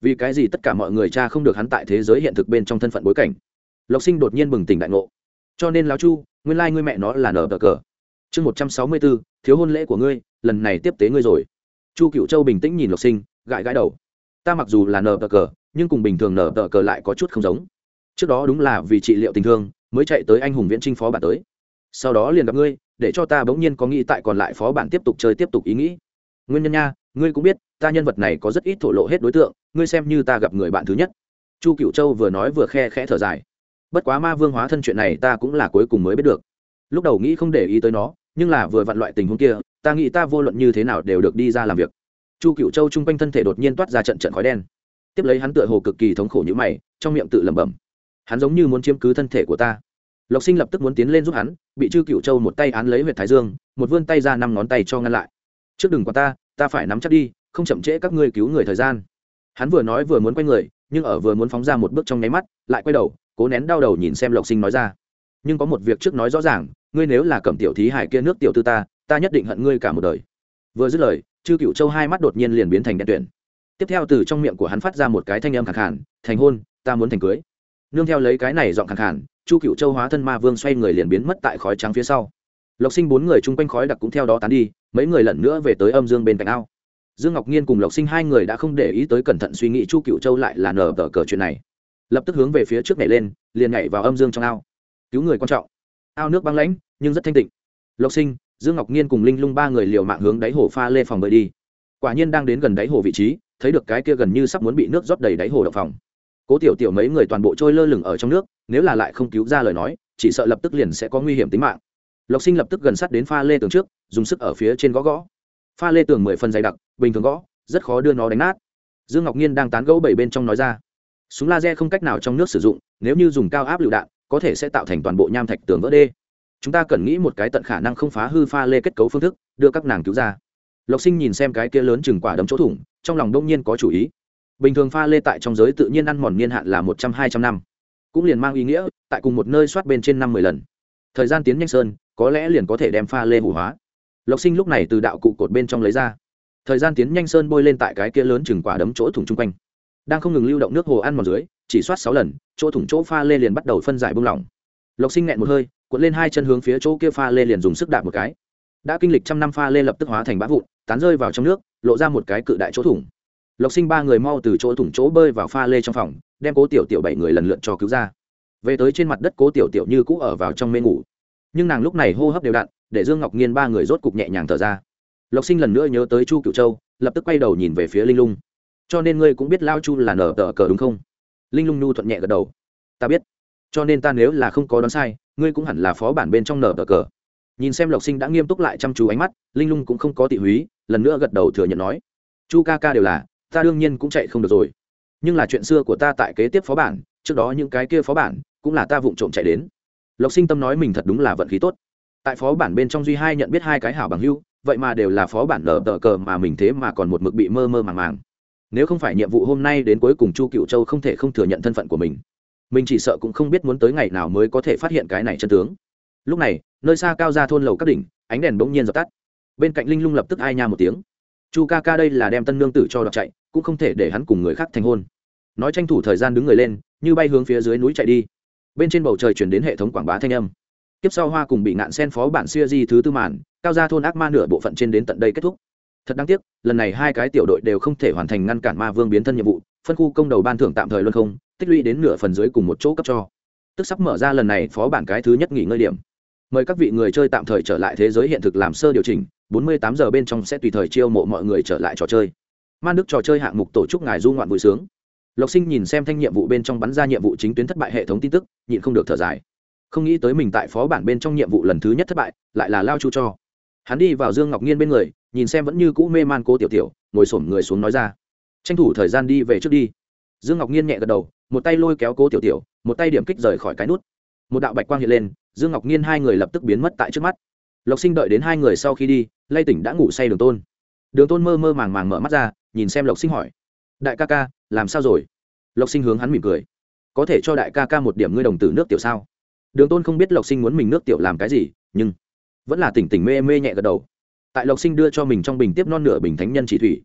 A: Vì cái gì tất cả mọi người cha không được hắn tại thế giới hiện thực bên trong thân phận bối cảnh? Lộc sinh đột nhiên bừng tỉnh đại ngộ. Cho nên lão chu, nguyên lai ngươi mẹ nó là nở cờ chương một trăm sáu mươi bốn, thiếu hôn lễ của ngươi, lần này tiếp tế ngươi rồi. Chu cựu châu bình tĩnh nhìn lộc sinh, gãi gãi đầu. Ta mặc dù là nở cờ, nhưng cùng bình thường nở cờ lại có chút không giống. Trước đó đúng là vì trị liệu tình thương, mới chạy tới anh hùng viễn trinh phó bản tới. Sau đó liền gặp ngươi, để cho ta bỗng nhiên có nghĩ tại còn lại phó bản tiếp tục chơi tiếp tục ý nghĩ. Nguyên nhân nha, ngươi cũng biết, ta nhân vật này có rất ít thổ lộ hết đối tượng, ngươi xem như ta gặp người bạn thứ nhất. Chu cựu châu vừa nói vừa khe khẽ thở dài. Bất quá ma vương hóa thân chuyện này ta cũng là cuối cùng mới biết được. Lúc đầu nghĩ không để ý tới nó nhưng là vừa vặn loại tình huống kia, ta nghĩ ta vô luận như thế nào đều được đi ra làm việc. Chu cựu châu chung quanh thân thể đột nhiên toát ra trận trận khói đen. Tiếp lấy hắn tựa hồ cực kỳ thống khổ như mày, trong miệng tự lẩm bẩm, hắn giống như muốn chiếm cứ thân thể của ta. Lộc sinh lập tức muốn tiến lên giúp hắn, bị chư cựu châu một tay án lấy huyệt thái dương, một vươn tay ra năm ngón tay cho ngăn lại. Trước đừng qua ta ta phải nắm chắc đi, không chậm trễ các ngươi cứu người thời gian. Hắn vừa nói vừa muốn quay người, nhưng ở vừa muốn phóng ra một bước trong nháy mắt, lại quay đầu, cố nén đau đầu nhìn xem lộc sinh nói ra. Nhưng có một việc trước nói rõ ràng ngươi nếu là cẩm tiểu thí hải kia nước tiểu tư ta ta nhất định hận ngươi cả một đời. Vừa dứt lời, chư cựu châu hai mắt đột nhiên liền biến thành đen tuyển tiếp theo từ trong miệng của hắn phát ra một cái thanh âm khẳng khản thành hôn, ta muốn thành cưới. Nương theo lấy cái này dọn khẳng khản chu cựu châu hóa thân ma vương xoay người liền biến mất tại khói trắng phía sau. Lộc sinh bốn người chung quanh khói đặc cũng theo đó tán đi, mấy người lần nữa về tới âm dương bên cạnh ao. Dương ngọc nhiên cùng lộc sinh hai người đã không để ý tới cẩn thận suy nghĩ chu cựu châu lại là nở tờ cờ chuyện này. Lập tức hướng về phía trước nhảy lên, liền nhảy vào âm dương trong ao. Cứu người quan trọng ao nước băng lãnh, nhưng rất thanh tịnh. Lộc sinh, dương ngọc nhiên cùng linh lung ba người liều mạng hướng đáy hồ pha lê phòng bơi đi. Quả nhiên đang đến gần đáy hồ vị trí, thấy được cái kia gần như sắp muốn bị nước rót đầy đáy hồ đập phòng. Cố tiểu tiểu mấy người toàn bộ trôi lơ lửng ở trong nước, nếu là lại không cứu ra lời nói, chỉ sợ lập tức liền sẽ có nguy hiểm tính mạng. Lộc sinh lập tức gần sát đến pha lê tường trước, dùng sức ở phía trên gõ gõ. Pha lê tường mười phân dày đặc, bình thường gõ, rất khó đưa nó đánh nát. Dương ngọc nhiên đang tán gẫu bảy bên trong nói ra. Súng laser không cách nào trong nước sử dụng, nếu như dùng cao áp lựu đạn có thể sẽ tạo thành toàn bộ nham thạch tường vỡ đê. Chúng ta cần nghĩ một cái tận khả năng không phá hư pha lê kết cấu phương thức, đưa các nàng cứu ra. Lộc sinh nhìn xem cái kia lớn chừng quả đấm chỗ thủng, trong lòng đông nhiên có chủ ý. Bình thường pha lê tại trong giới tự nhiên ăn mòn niên hạn là một trăm, hai trăm năm. Cũng liền mang ý nghĩa, tại cùng một nơi soát bên trên năm, mười lần. Thời gian tiến nhanh sơn, có lẽ liền có thể đem pha lê hủ hóa. Lộc sinh lúc này từ đạo cụ cột bên trong lấy ra. Thời gian tiến nhanh sơn bôi lên tại cái kia lớn chừng quả đấm chỗ thủng chung quanh đang không ngừng lưu động nước hồ ăn mòn dưới, chỉ soát sáu lần, chỗ thủng chỗ pha lê liền bắt đầu phân giải bung lỏng. Lộc sinh nghẹn một hơi, cuộn lên hai chân hướng phía chỗ kia pha lê liền dùng sức đạp một cái. Đã kinh lịch trăm năm pha lê lập tức hóa thành bã vụn, tán rơi vào trong nước, lộ ra một cái cự đại chỗ thủng. Lộc sinh ba người mau từ chỗ thủng chỗ bơi vào pha lê trong phòng, đem cố tiểu tiểu bảy người lần lượt cho cứu ra. Về tới trên mặt đất, cố tiểu tiểu như cũ ở vào trong mê ngủ. Nhưng nàng lúc này hô hấp đều đặn, để dương ngọc nhiên ba người rốt cục nhẹ nhàng thở ra. Lộc sinh lần nữa nhớ tới chu cựu châu, lập tức quay đầu nhìn về phía linh lung cho nên ngươi cũng biết lao chu là nở tờ cờ đúng không? Linh lung nhu thuận nhẹ gật đầu. Ta biết. Cho nên ta nếu là không có đoán sai, ngươi cũng hẳn là phó bản bên trong nở tờ cờ. Nhìn xem lộc sinh đã nghiêm túc lại chăm chú ánh mắt, linh lung cũng không có tị húy, lần nữa gật đầu thừa nhận nói. Chu ca ca đều là, ta đương nhiên cũng chạy không được rồi. Nhưng là chuyện xưa của ta tại kế tiếp phó bản, trước đó những cái kia phó bản, cũng là ta vụng trộm chạy đến. Lộc sinh tâm nói mình thật đúng là vận khí tốt. Tại phó bản bên trong duy hai nhận biết hai cái hảo bằng hưu vậy mà đều là phó bản nở tờ cờ mà mình thế mà còn một mực bị mơ mơ màng màng nếu không phải nhiệm vụ hôm nay đến cuối cùng chu cựu châu không thể không thừa nhận thân phận của mình. Mình chỉ sợ cũng không biết muốn tới ngày nào mới có thể phát hiện cái này chân tướng. Lúc này, nơi xa cao ra thôn lầu các đỉnh, ánh đèn bỗng nhiên dập tắt. Bên cạnh linh lung lập tức ai nha một tiếng. Chu ca ca đây là đem tân nương tử cho đọc chạy, cũng không thể để hắn cùng người khác thành hôn. Nói tranh thủ thời gian đứng người lên, như bay hướng phía dưới núi chạy đi. Bên trên bầu trời chuyển đến hệ thống quảng bá thanh âm. Tiếp sau hoa cùng bị ngạn sen phó bản siêu di thứ tư màn, cao ra thôn ác ma nửa bộ phận trên đến tận đây kết thúc thật đáng tiếc, lần này hai cái tiểu đội đều không thể hoàn thành ngăn cản ma vương biến thân nhiệm vụ, phân khu công đầu ban thưởng tạm thời luân không, tích lũy đến nửa phần dưới cùng một chỗ cấp cho. Tức sắp mở ra lần này phó bản cái thứ nhất nghỉ ngơi điểm. Mời các vị người chơi tạm thời trở lại thế giới hiện thực làm sơ điều chỉnh 48 giờ bên trong sẽ tùy thời chiêu mộ mọi người trở lại trò chơi. Man đức trò chơi hạng mục tổ chức ngài du ngoạn vui sướng. Lộc sinh nhìn xem thanh nhiệm vụ bên trong bắn ra nhiệm vụ chính tuyến thất bại hệ thống tin tức, nhịn không được thở dài. Không nghĩ tới mình tại phó bản bên trong nhiệm vụ lần thứ nhất thất bại, lại là lao chu cho. Hắn đi vào dương ngọc nhiên bên người nhìn xem vẫn như cũ mê man cố tiểu tiểu, ngồi xổm người xuống nói ra. Tranh thủ thời gian đi về trước đi. Dương ngọc nhiên nhẹ gật đầu, một tay lôi kéo cố tiểu tiểu, một tay điểm kích rời khỏi cái nút. Một đạo bạch quang hiện lên, dương ngọc nhiên hai người lập tức biến mất tại trước mắt. Lộc sinh đợi đến hai người sau khi đi lay tỉnh đã ngủ say đường tôn. Đường tôn mơ mơ màng màng mở mắt ra, nhìn xem lộc sinh hỏi. Đại ca ca, làm sao rồi? Lộc sinh hướng hắn mỉm cười. Có thể cho đại ca ca một điểm ngươi đồng tử nước tiểu sao? Đường tôn không biết lộc sinh muốn mình nước tiểu làm cái gì, nhưng vẫn là tỉnh tỉnh mê mê nhẹ gật đầu tại lộc sinh đưa cho mình trong bình tiếp non nửa bình thánh nhân chỉ thủy.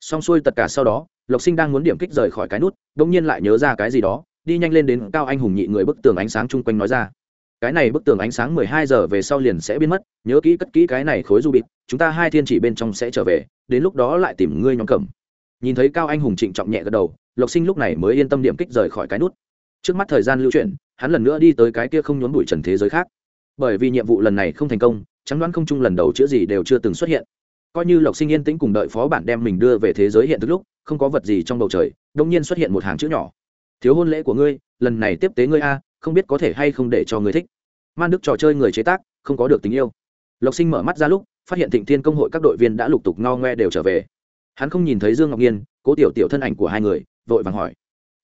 A: Xong xuôi tất cả sau đó, lộc sinh đang muốn điểm kích rời khỏi cái nút đ ỗ n g nhiên lại nhớ ra cái gì đó, đi nhanh lên đến cao anh hùng nhị người bức tường ánh sáng chung quanh nói ra. Cái này bức tường ánh sáng mười hai giờ về sau liền sẽ biến mất, nhớ kỹ cất kỹ cái này khối du bịt, chúng ta hai thiên chỉ bên trong sẽ trở về, đến lúc đó lại tìm ngươi nhóm cẩm nhìn thấy cao anh hùng trịnh trọng nhẹ gật đầu, lộc sinh lúc này mới yên tâm điểm kích rời khỏi cái nút. Trước mắt thời gian lưu chuyển, hắn lần nữa đi tới cái kia không nhốn bụi trần thế giới khác. Bởi vì nhiệm vụ lần này không thành công trắng đoán không chung lần đầu chữa gì đều chưa từng xuất hiện. Coi như lộc sinh yên tĩnh cùng đợi phó bản đem mình đưa về thế giới hiện thực lúc, không có vật gì trong bầu trời đông nhiên xuất hiện một hàng chữ nhỏ. Thiếu hôn lễ của ngươi, lần này tiếp tế ngươi a, không biết có thể hay không để cho ngươi thích. Man đức trò chơi người chế tác, không có được tình yêu. Lộc sinh mở mắt ra lúc, phát hiện thịnh thiên công hội các đội viên đã lục tục ngao ngoe đều trở về. Hắn không nhìn thấy dương ngọc nhiên, cố tiểu tiểu thân ảnh của hai người, vội vàng hỏi.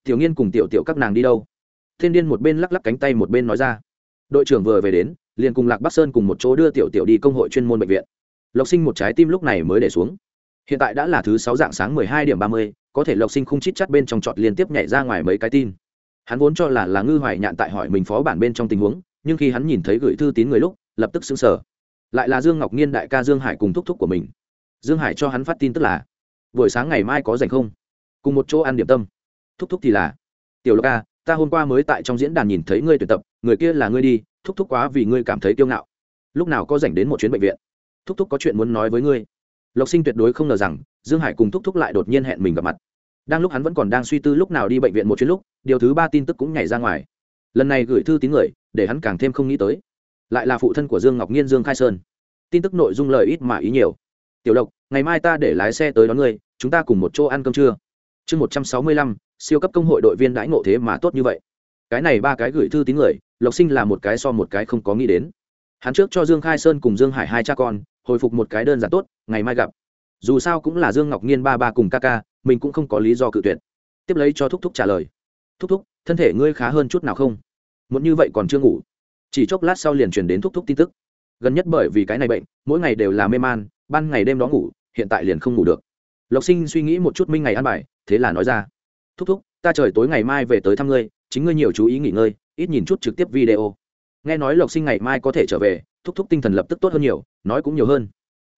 A: Tiểu nghiên cùng tiểu tiểu các nàng đi đâu? Thiên điên một bên lắc lắc cánh tay một bên nói ra. Đội trưởng vừa về đến liền cùng lạc bắc sơn cùng một chỗ đưa tiểu tiểu đi công hội chuyên môn bệnh viện. Lộc sinh một trái tim lúc này mới để xuống. Hiện tại đã là thứ sáu dạng sáng mười hai điểm ba mươi, có thể lộc sinh không chít chắt bên trong trọt liên tiếp nhảy ra ngoài mấy cái tin. Hắn vốn cho là là ngư hoài nhạn tại hỏi mình phó bản bên trong tình huống, nhưng khi hắn nhìn thấy gửi thư tín người lúc, lập tức xứng sở lại là dương ngọc nhiên đại ca dương hải cùng thúc thúc của mình. Dương hải cho hắn phát tin tức là, buổi sáng ngày mai có dành không? Cùng một chỗ ăn điểm tâm. Thúc thúc thì là, tiểu lộc a ta hôm qua mới tại trong diễn đàn nhìn thấy ngươi tuyển tập người kia là ngươi đi, thúc thúc quá vì ngươi cảm thấy kiêu ngạo. Lúc nào có dành đến một chuyến bệnh viện? Thúc thúc có chuyện muốn nói với ngươi. Lộc sinh tuyệt đối không ngờ rằng, dương hải cùng thúc thúc lại đột nhiên hẹn mình gặp mặt. Đang lúc hắn vẫn còn đang suy tư lúc nào đi bệnh viện một chuyến lúc, điều thứ ba tin tức cũng nhảy ra ngoài. Lần này gửi thư tín người, để hắn càng thêm không nghĩ tới. Lại là phụ thân của dương ngọc nhiên dương khai sơn. Tin tức nội dung lời ít mà ý nhiều. Tiểu lộc, ngày mai ta để lái xe tới đón ngươi, chúng ta cùng một chỗ ăn cơm trưa. Chương một trăm sáu mươi lăm, siêu cấp công hội đội viên đãi ngộ thế mà tốt như vậy cái này ba cái gửi thư tín người, lộc sinh là một cái so một cái không có nghĩ đến. Hắn trước cho dương khai sơn cùng dương hải hai cha con, hồi phục một cái đơn giản tốt, ngày mai gặp. Dù sao cũng là dương ngọc nhiên ba ba cùng ca ca, mình cũng không có lý do cự tuyệt. Tiếp lấy cho thúc thúc trả lời. Thúc thúc, thân thể ngươi khá hơn chút nào không? Muốn như vậy còn chưa ngủ. Chỉ chốc lát sau liền truyền đến thúc thúc tin tức. Gần nhất bởi vì cái này bệnh, mỗi ngày đều là mê man, ban ngày đêm đó ngủ, hiện tại liền không ngủ được. Lộc sinh suy nghĩ một chút minh ngày ăn bài, thế là nói ra. Thúc thúc, ta trời tối ngày mai về tới thăm ngươi chính ngươi nhiều chú ý nghỉ ngơi, ít nhìn chút trực tiếp video. Nghe nói lộc sinh ngày mai có thể trở về, thúc thúc tinh thần lập tức tốt hơn nhiều, nói cũng nhiều hơn.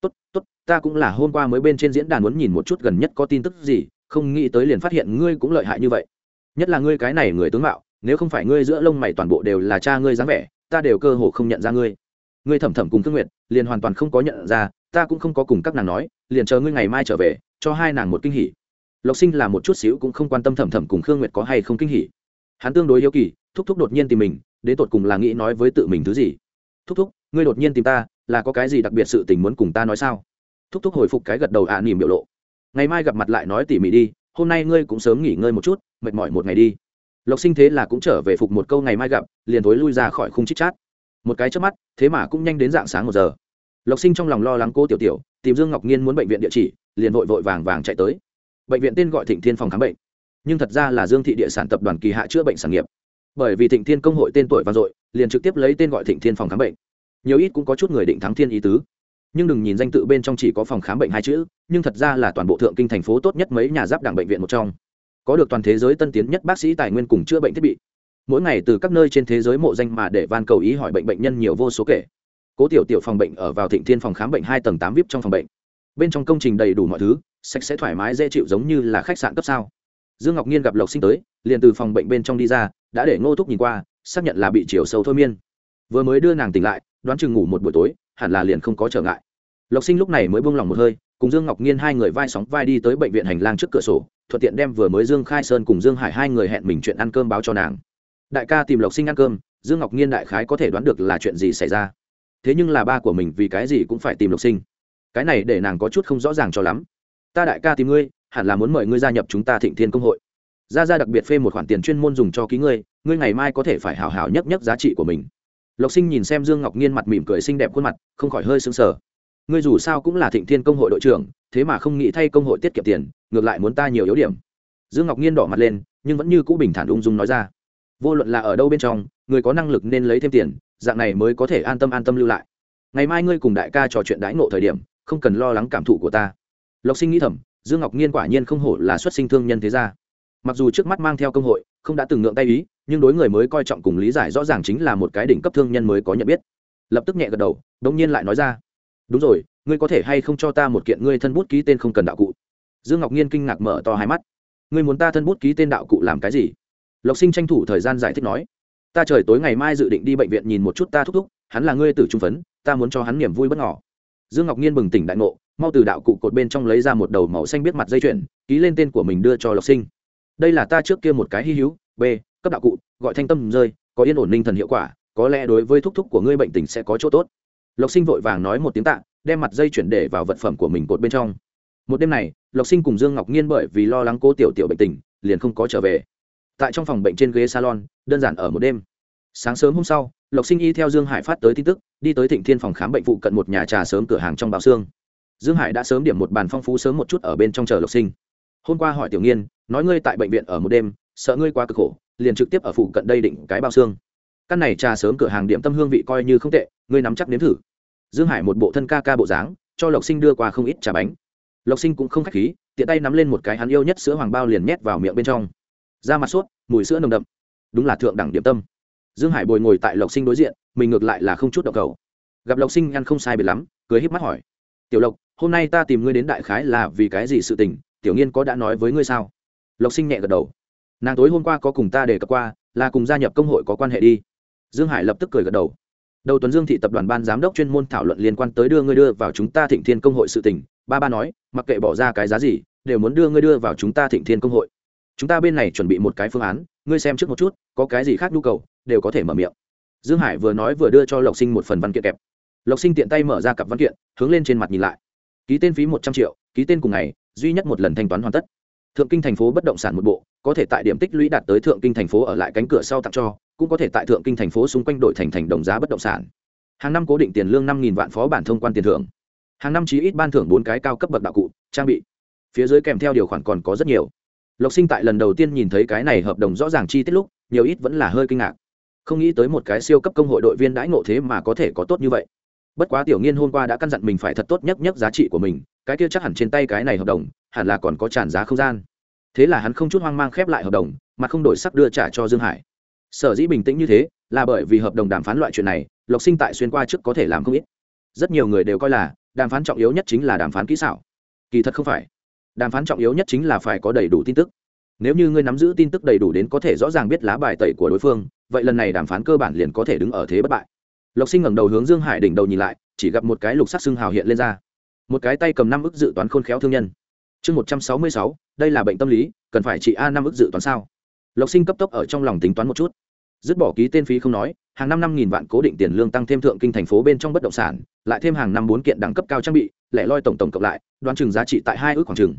A: Tốt tốt, ta cũng là hôm qua mới bên trên diễn đàn muốn nhìn một chút gần nhất có tin tức gì, không nghĩ tới liền phát hiện ngươi cũng lợi hại như vậy. Nhất là ngươi cái này người tướng mạo, nếu không phải ngươi giữa lông mày toàn bộ đều là cha ngươi dáng vẻ, ta đều cơ hồ không nhận ra ngươi. Ngươi thẩm thẩm cùng thương nguyện liền hoàn toàn không có nhận ra, ta cũng không có cùng các nàng nói, liền chờ ngươi ngày mai trở về, cho hai nàng một kinh hỉ. Lộc sinh là một chút xíu cũng không quan tâm thẩm thẩm cùng khương nguyệt có hay không kinh hỉ hắn tương đối yêu kỳ thúc thúc đột nhiên tìm mình đến tột cùng là nghĩ nói với tự mình thứ gì? Thúc thúc ngươi đột nhiên tìm ta là có cái gì đặc biệt sự tình muốn cùng ta nói sao? Thúc thúc hồi phục cái gật đầu ạ à, nỉm biểu lộ. Ngày mai gặp mặt lại nói tỉ mỉ đi hôm nay ngươi cũng sớm nghỉ ngơi một chút mệt mỏi một ngày đi. Lộc sinh thế là cũng trở về phục một câu ngày mai gặp liền thối lui ra khỏi khung chích chát. Một cái trước mắt thế mà cũng nhanh đến dạng sáng một giờ. Lộc sinh trong lòng lo lắng cô tiểu tiểu tìm dương ngọc nhiên muốn bệnh viện địa chỉ liền vội vội vàng vàng chạy tới. Bệnh viện tên gọi thịnh thiên phòng khám bệnh nhưng thật ra là dương thị địa sản tập đoàn kỳ hạ chữa bệnh sản nghiệp. Bởi vì thịnh thiên công hội tên tuổi vang dội, liền trực tiếp lấy tên gọi thịnh thiên phòng khám bệnh. Nhiều ít cũng có chút người định thắng thiên ý tứ. Nhưng đừng nhìn danh tự bên trong chỉ có phòng khám bệnh hai chữ, nhưng thật ra là toàn bộ thượng kinh thành phố tốt nhất mấy nhà giáp đảng bệnh viện một trong. Có được toàn thế giới tân tiến nhất bác sĩ tài nguyên cùng chữa bệnh thiết bị. Mỗi ngày từ các nơi trên thế giới mộ danh mà để van cầu ý hỏi bệnh bệnh nhân nhiều vô số kể. Cố tiểu tiểu phòng bệnh ở vào thịnh thiên phòng khám bệnh hai tầng tám vip trong phòng bệnh. Bên trong công trình đầy đủ mọi thứ, sạch sẽ thoải mái dễ chịu giống như là khách sạn cấp sao dương ngọc nhiên gặp lộc sinh tới, liền từ phòng bệnh bên trong đi ra, đã để ngô thúc nhìn qua, xác nhận là bị chiều sâu thôi miên. Vừa mới đưa nàng tỉnh lại, đoán chừng ngủ một buổi tối, hẳn là liền không có trở ngại. Lộc sinh lúc này mới buông lỏng một hơi, cùng dương ngọc nhiên hai người vai sóng vai đi tới bệnh viện hành lang trước cửa sổ, thuận tiện đem vừa mới dương khai sơn cùng dương hải hai người hẹn mình chuyện ăn cơm báo cho nàng. Đại ca tìm lộc sinh ăn cơm, dương ngọc nhiên đại khái có thể đoán được là chuyện gì xảy ra. Thế nhưng là ba của mình vì cái gì cũng phải tìm lộc sinh. Cái này để nàng có chút không rõ ràng cho lắm. Ta đại ca tìm ngươi hẳn là muốn mời ngươi gia nhập chúng ta thịnh thiên công hội. Gia gia đặc biệt phê một khoản tiền chuyên môn dùng cho ký ngươi ngươi ngày mai có thể phải hào hào nhấp nhấp giá trị của mình. Lộc sinh nhìn xem dương ngọc nhiên mặt mỉm cười xinh đẹp khuôn mặt, không khỏi hơi sững sờ. Ngươi dù sao cũng là thịnh thiên công hội đội trưởng, thế mà không nghĩ thay công hội tiết kiệm tiền, ngược lại muốn ta nhiều yếu điểm. Dương ngọc nhiên đỏ mặt lên, nhưng vẫn như cũ bình thản ung dung nói ra. Vô luận là ở đâu bên trong, người có năng lực nên lấy thêm tiền, dạng này mới có thể an tâm an tâm lưu lại. Ngày mai ngươi cùng đại ca trò chuyện đãi ngộ thời điểm, không cần lo lắng cảm thụ của ta. Lộc sinh nghĩ thầm dương ngọc nhiên quả nhiên không hổ là xuất sinh thương nhân thế gia. Mặc dù trước mắt mang theo công hội, không đã từng ngượng tay ý, nhưng đối người mới coi trọng cùng lý giải rõ ràng chính là một cái đỉnh cấp thương nhân mới có nhận biết. Lập tức nhẹ gật đầu đ ỗ n g nhiên lại nói ra. Đúng rồi, ngươi có thể hay không cho ta một kiện ngươi thân bút ký tên không cần đạo cụ? Dương ngọc nhiên kinh ngạc mở to hai mắt. Ngươi muốn ta thân bút ký tên đạo cụ làm cái gì? Lộc sinh tranh thủ thời gian giải thích nói. Ta trời tối ngày mai dự định đi bệnh viện nhìn một chút ta thúc thúc, hắn là ngươi tử trung phấn, ta muốn cho hắn niềm vui bất ngỏ dương ngọc nhiên bừng tỉnh đại ngộ mau từ đạo cụ cột bên trong lấy ra một đầu màu xanh biết mặt dây chuyền, ký lên tên của mình đưa cho lộc sinh. Đây là ta trước kia một cái hy hữu, b, cấp đạo cụ, gọi thanh tâm rơi, có yên ổn ninh thần hiệu quả, có lẽ đối với thúc thúc của ngươi bệnh tình sẽ có chỗ tốt. Lộc sinh vội vàng nói một tiếng tạ, đem mặt dây chuyển để vào vật phẩm của mình cột bên trong. Một đêm này, lộc sinh cùng dương ngọc nhiên bởi vì lo lắng cô tiểu tiểu bệnh tình, liền không có trở về. Tại trong phòng bệnh trên ghế salon, đơn giản ở một đêm. Sáng sớm hôm sau, lộc sinh y theo dương hải phát tới tin tức, đi tới thịnh thiên phòng khám bệnh phụ cận một nhà trà sớm cửa hàng trong bào xương dương hải đã sớm điểm một bàn phong phú sớm một chút ở bên trong chờ lộc sinh. Hôm qua hỏi tiểu nghiên nói ngươi tại bệnh viện ở một đêm sợ ngươi quá cực khổ liền trực tiếp ở phụ cận đây định cái bao xương. Căn này trà sớm cửa hàng điểm tâm hương vị coi như không tệ ngươi nắm chắc nếm thử. Dương hải một bộ thân ca ca bộ dáng cho lộc sinh đưa qua không ít trà bánh. Lộc sinh cũng không khách khí tiện tay nắm lên một cái hắn yêu nhất sữa hoàng bao liền nhét vào miệng bên trong. Da mặt suốt, mùi sữa nồng đậm. Đúng là thượng đẳng điểm tâm. Dương hải bồi ngồi tại lộc sinh đối diện mình ngược lại là không chút đậu cầu gặp lộc sinh ăn không sai biệt lắm cười híp mắt hỏi tiểu lộc hôm nay ta tìm ngươi đến đại khái là vì cái gì sự tình? Tiểu nghiên có đã nói với ngươi sao? Lộc sinh nhẹ gật đầu. Nàng tối hôm qua có cùng ta đề cập qua là cùng gia nhập công hội có quan hệ đi. Dương hải lập tức cười gật đầu. Đầu tuần dương thị tập đoàn ban giám đốc chuyên môn thảo luận liên quan tới đưa ngươi đưa vào chúng ta thịnh thiên công hội sự tình, ba ba nói mặc kệ bỏ ra cái giá gì đều muốn đưa ngươi đưa vào chúng ta thịnh thiên công hội. Chúng ta bên này chuẩn bị một cái phương án ngươi xem trước một chút có cái gì khác nhu cầu đều có thể mở miệng. Dương hải vừa nói vừa đưa cho lộc sinh một phần văn kiện kẹp lộc sinh tiện tay mở ra cặp văn kiện, hướng lên trên mặt nhìn lại. Ký tên phí một trăm triệu, ký tên cùng ngày, duy nhất một lần thanh toán hoàn tất. Thượng kinh thành phố bất động sản một bộ, có thể tại điểm tích lũy đạt tới thượng kinh thành phố ở lại cánh cửa sau tặng cho, cũng có thể tại thượng kinh thành phố xung quanh đổi thành thành đồng giá bất động sản. Hàng năm cố định tiền lương năm vạn phó bản thông quan tiền thưởng. Hàng năm chí ít ban thưởng bốn cái cao cấp bậc đạo cụ, trang bị. Phía dưới kèm theo điều khoản còn có rất nhiều. Lộc sinh tại lần đầu tiên nhìn thấy cái này hợp đồng rõ ràng chi tiết lúc, nhiều ít vẫn là hơi kinh ngạc. Không nghĩ tới một cái siêu cấp công hội đội viên đãi ngộ thế mà có thể có tốt như vậy bất quá tiểu nghiên hôm qua đã căn dặn mình phải thật tốt nhất nhất giá trị của mình, cái kia chắc hẳn trên tay cái này hợp đồng, hẳn là còn có tràn giá không gian. Thế là hắn không chút hoang mang khép lại hợp đồng, mà không đổi sắc đưa trả cho dương hải. Sở dĩ bình tĩnh như thế, là bởi vì hợp đồng đàm phán loại chuyện này, lộc sinh tại xuyên qua trước có thể làm không ít. Rất nhiều người đều coi là, đàm phán trọng yếu nhất chính là đàm phán kỹ xảo. Kỳ thật không phải. Đàm phán trọng yếu nhất chính là phải có đầy đủ tin tức. Nếu như ngươi nắm giữ tin tức đầy đủ đến có thể rõ ràng biết lá bài tẩy của đối phương, vậy lần này đàm phán cơ bản liền có thể đứng ở thế bất bại lộc sinh ngẩng đầu hướng dương hải đỉnh đầu nhìn lại, chỉ gặp một cái lục sắc xương hào hiện lên ra. Một cái tay cầm năm ức dự toán khôn khéo thương nhân. Chương một trăm sáu mươi sáu, đây là bệnh tâm lý, cần phải trị a năm ức dự toán sao? Lộc sinh cấp tốc ở trong lòng tính toán một chút. Dứt bỏ ký tên phí không nói, hàng năm năm nghìn vạn cố định tiền lương tăng thêm thượng kinh thành phố bên trong bất động sản, lại thêm hàng năm bốn kiện đẳng cấp cao trang bị, lẻ loi tổng tổng cộng lại, đoán chừng giá trị tại hai ước khoảng chừng.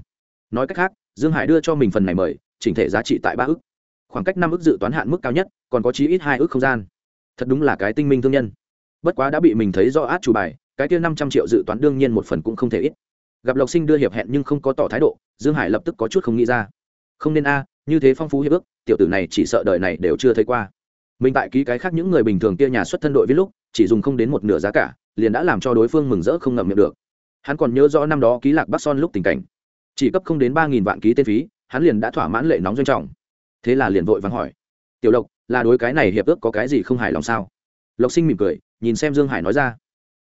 A: Nói cách khác, dương hải đưa cho mình phần này mời, chỉnh thể giá trị tại ba ước. Khoảng cách năm ước dự toán hạn mức cao nhất, còn có chí ít hai ước không gian. Thật đúng là cái tinh minh thương nhân bất quá đã bị mình thấy do át chủ bài, cái kia năm trăm triệu dự toán đương nhiên một phần cũng không thể ít. Gặp lộc sinh đưa hiệp hẹn nhưng không có tỏ thái độ, dương hải lập tức có chút không nghĩ ra. Không nên a, như thế phong phú hiệp ước, tiểu tử này chỉ sợ đời này đều chưa thấy qua. Mình tại ký cái khác những người bình thường kia nhà xuất thân đội viết lúc, chỉ dùng không đến một nửa giá cả, liền đã làm cho đối phương mừng rỡ không ngậm miệng được. Hắn còn nhớ rõ năm đó ký lạc bắc son lúc tình cảnh. Chỉ cấp không đến ba nghìn vạn ký tên phí, hắn liền đã thỏa mãn lệ nóng doanh trọng. Thế là liền vội vắng hỏi, tiểu lộc, là đối cái này hiệp ước có cái gì không hài lòng sao? Lộc sinh mỉm cười nhìn xem dương hải nói ra.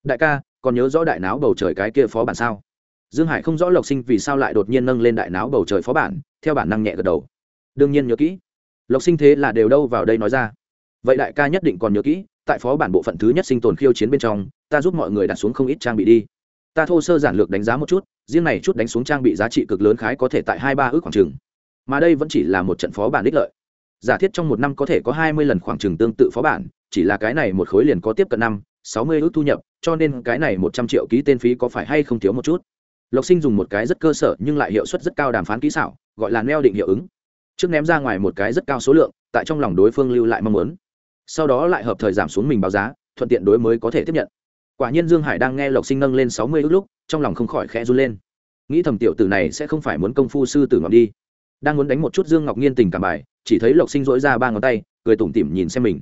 A: Đại ca, còn nhớ rõ đại náo bầu trời cái kia phó bản sao? Dương hải không rõ lộc sinh vì sao lại đột nhiên nâng lên đại náo bầu trời phó bản, theo bản năng nhẹ gật đầu. Đương nhiên nhớ kỹ. Lộc sinh thế là đều đâu vào đây nói ra. Vậy đại ca nhất định còn nhớ kỹ, tại phó bản bộ phận thứ nhất sinh tồn khiêu chiến bên trong, ta giúp mọi người đặt xuống không ít trang bị đi. Ta thô sơ giản lược đánh giá một chút, riêng này chút đánh xuống trang bị giá trị cực lớn khái có thể tại hai ba ước khoảng trừng mà đây vẫn chỉ là một trận phó bản đích lợi. Giả thiết trong một năm có thể có hai mươi lần khoảng trừng tương tự phó bản chỉ là cái này một khối liền có tiếp cận năm, sáu mươi ước thu nhập, cho nên cái này một trăm triệu ký tên phí có phải hay không thiếu một chút? Lộc sinh dùng một cái rất cơ sở nhưng lại hiệu suất rất cao đàm phán kỹ xảo, gọi là neo định hiệu ứng. Trước ném ra ngoài một cái rất cao số lượng, tại trong lòng đối phương lưu lại mong muốn. Sau đó lại hợp thời giảm xuống mình báo giá, thuận tiện đối mới có thể tiếp nhận. Quả nhiên dương hải đang nghe lộc sinh nâng lên sáu mươi ước lúc, trong lòng không khỏi khẽ run lên. Nghĩ thầm tiểu tử này sẽ không phải muốn công phu sư tử ngọc đi. Đang muốn đánh một chút dương ngọc nhiên tình cảm bài, chỉ thấy lộc sinh dỗi ra ba ngón tay, cười tủm tỉm nhìn xem mình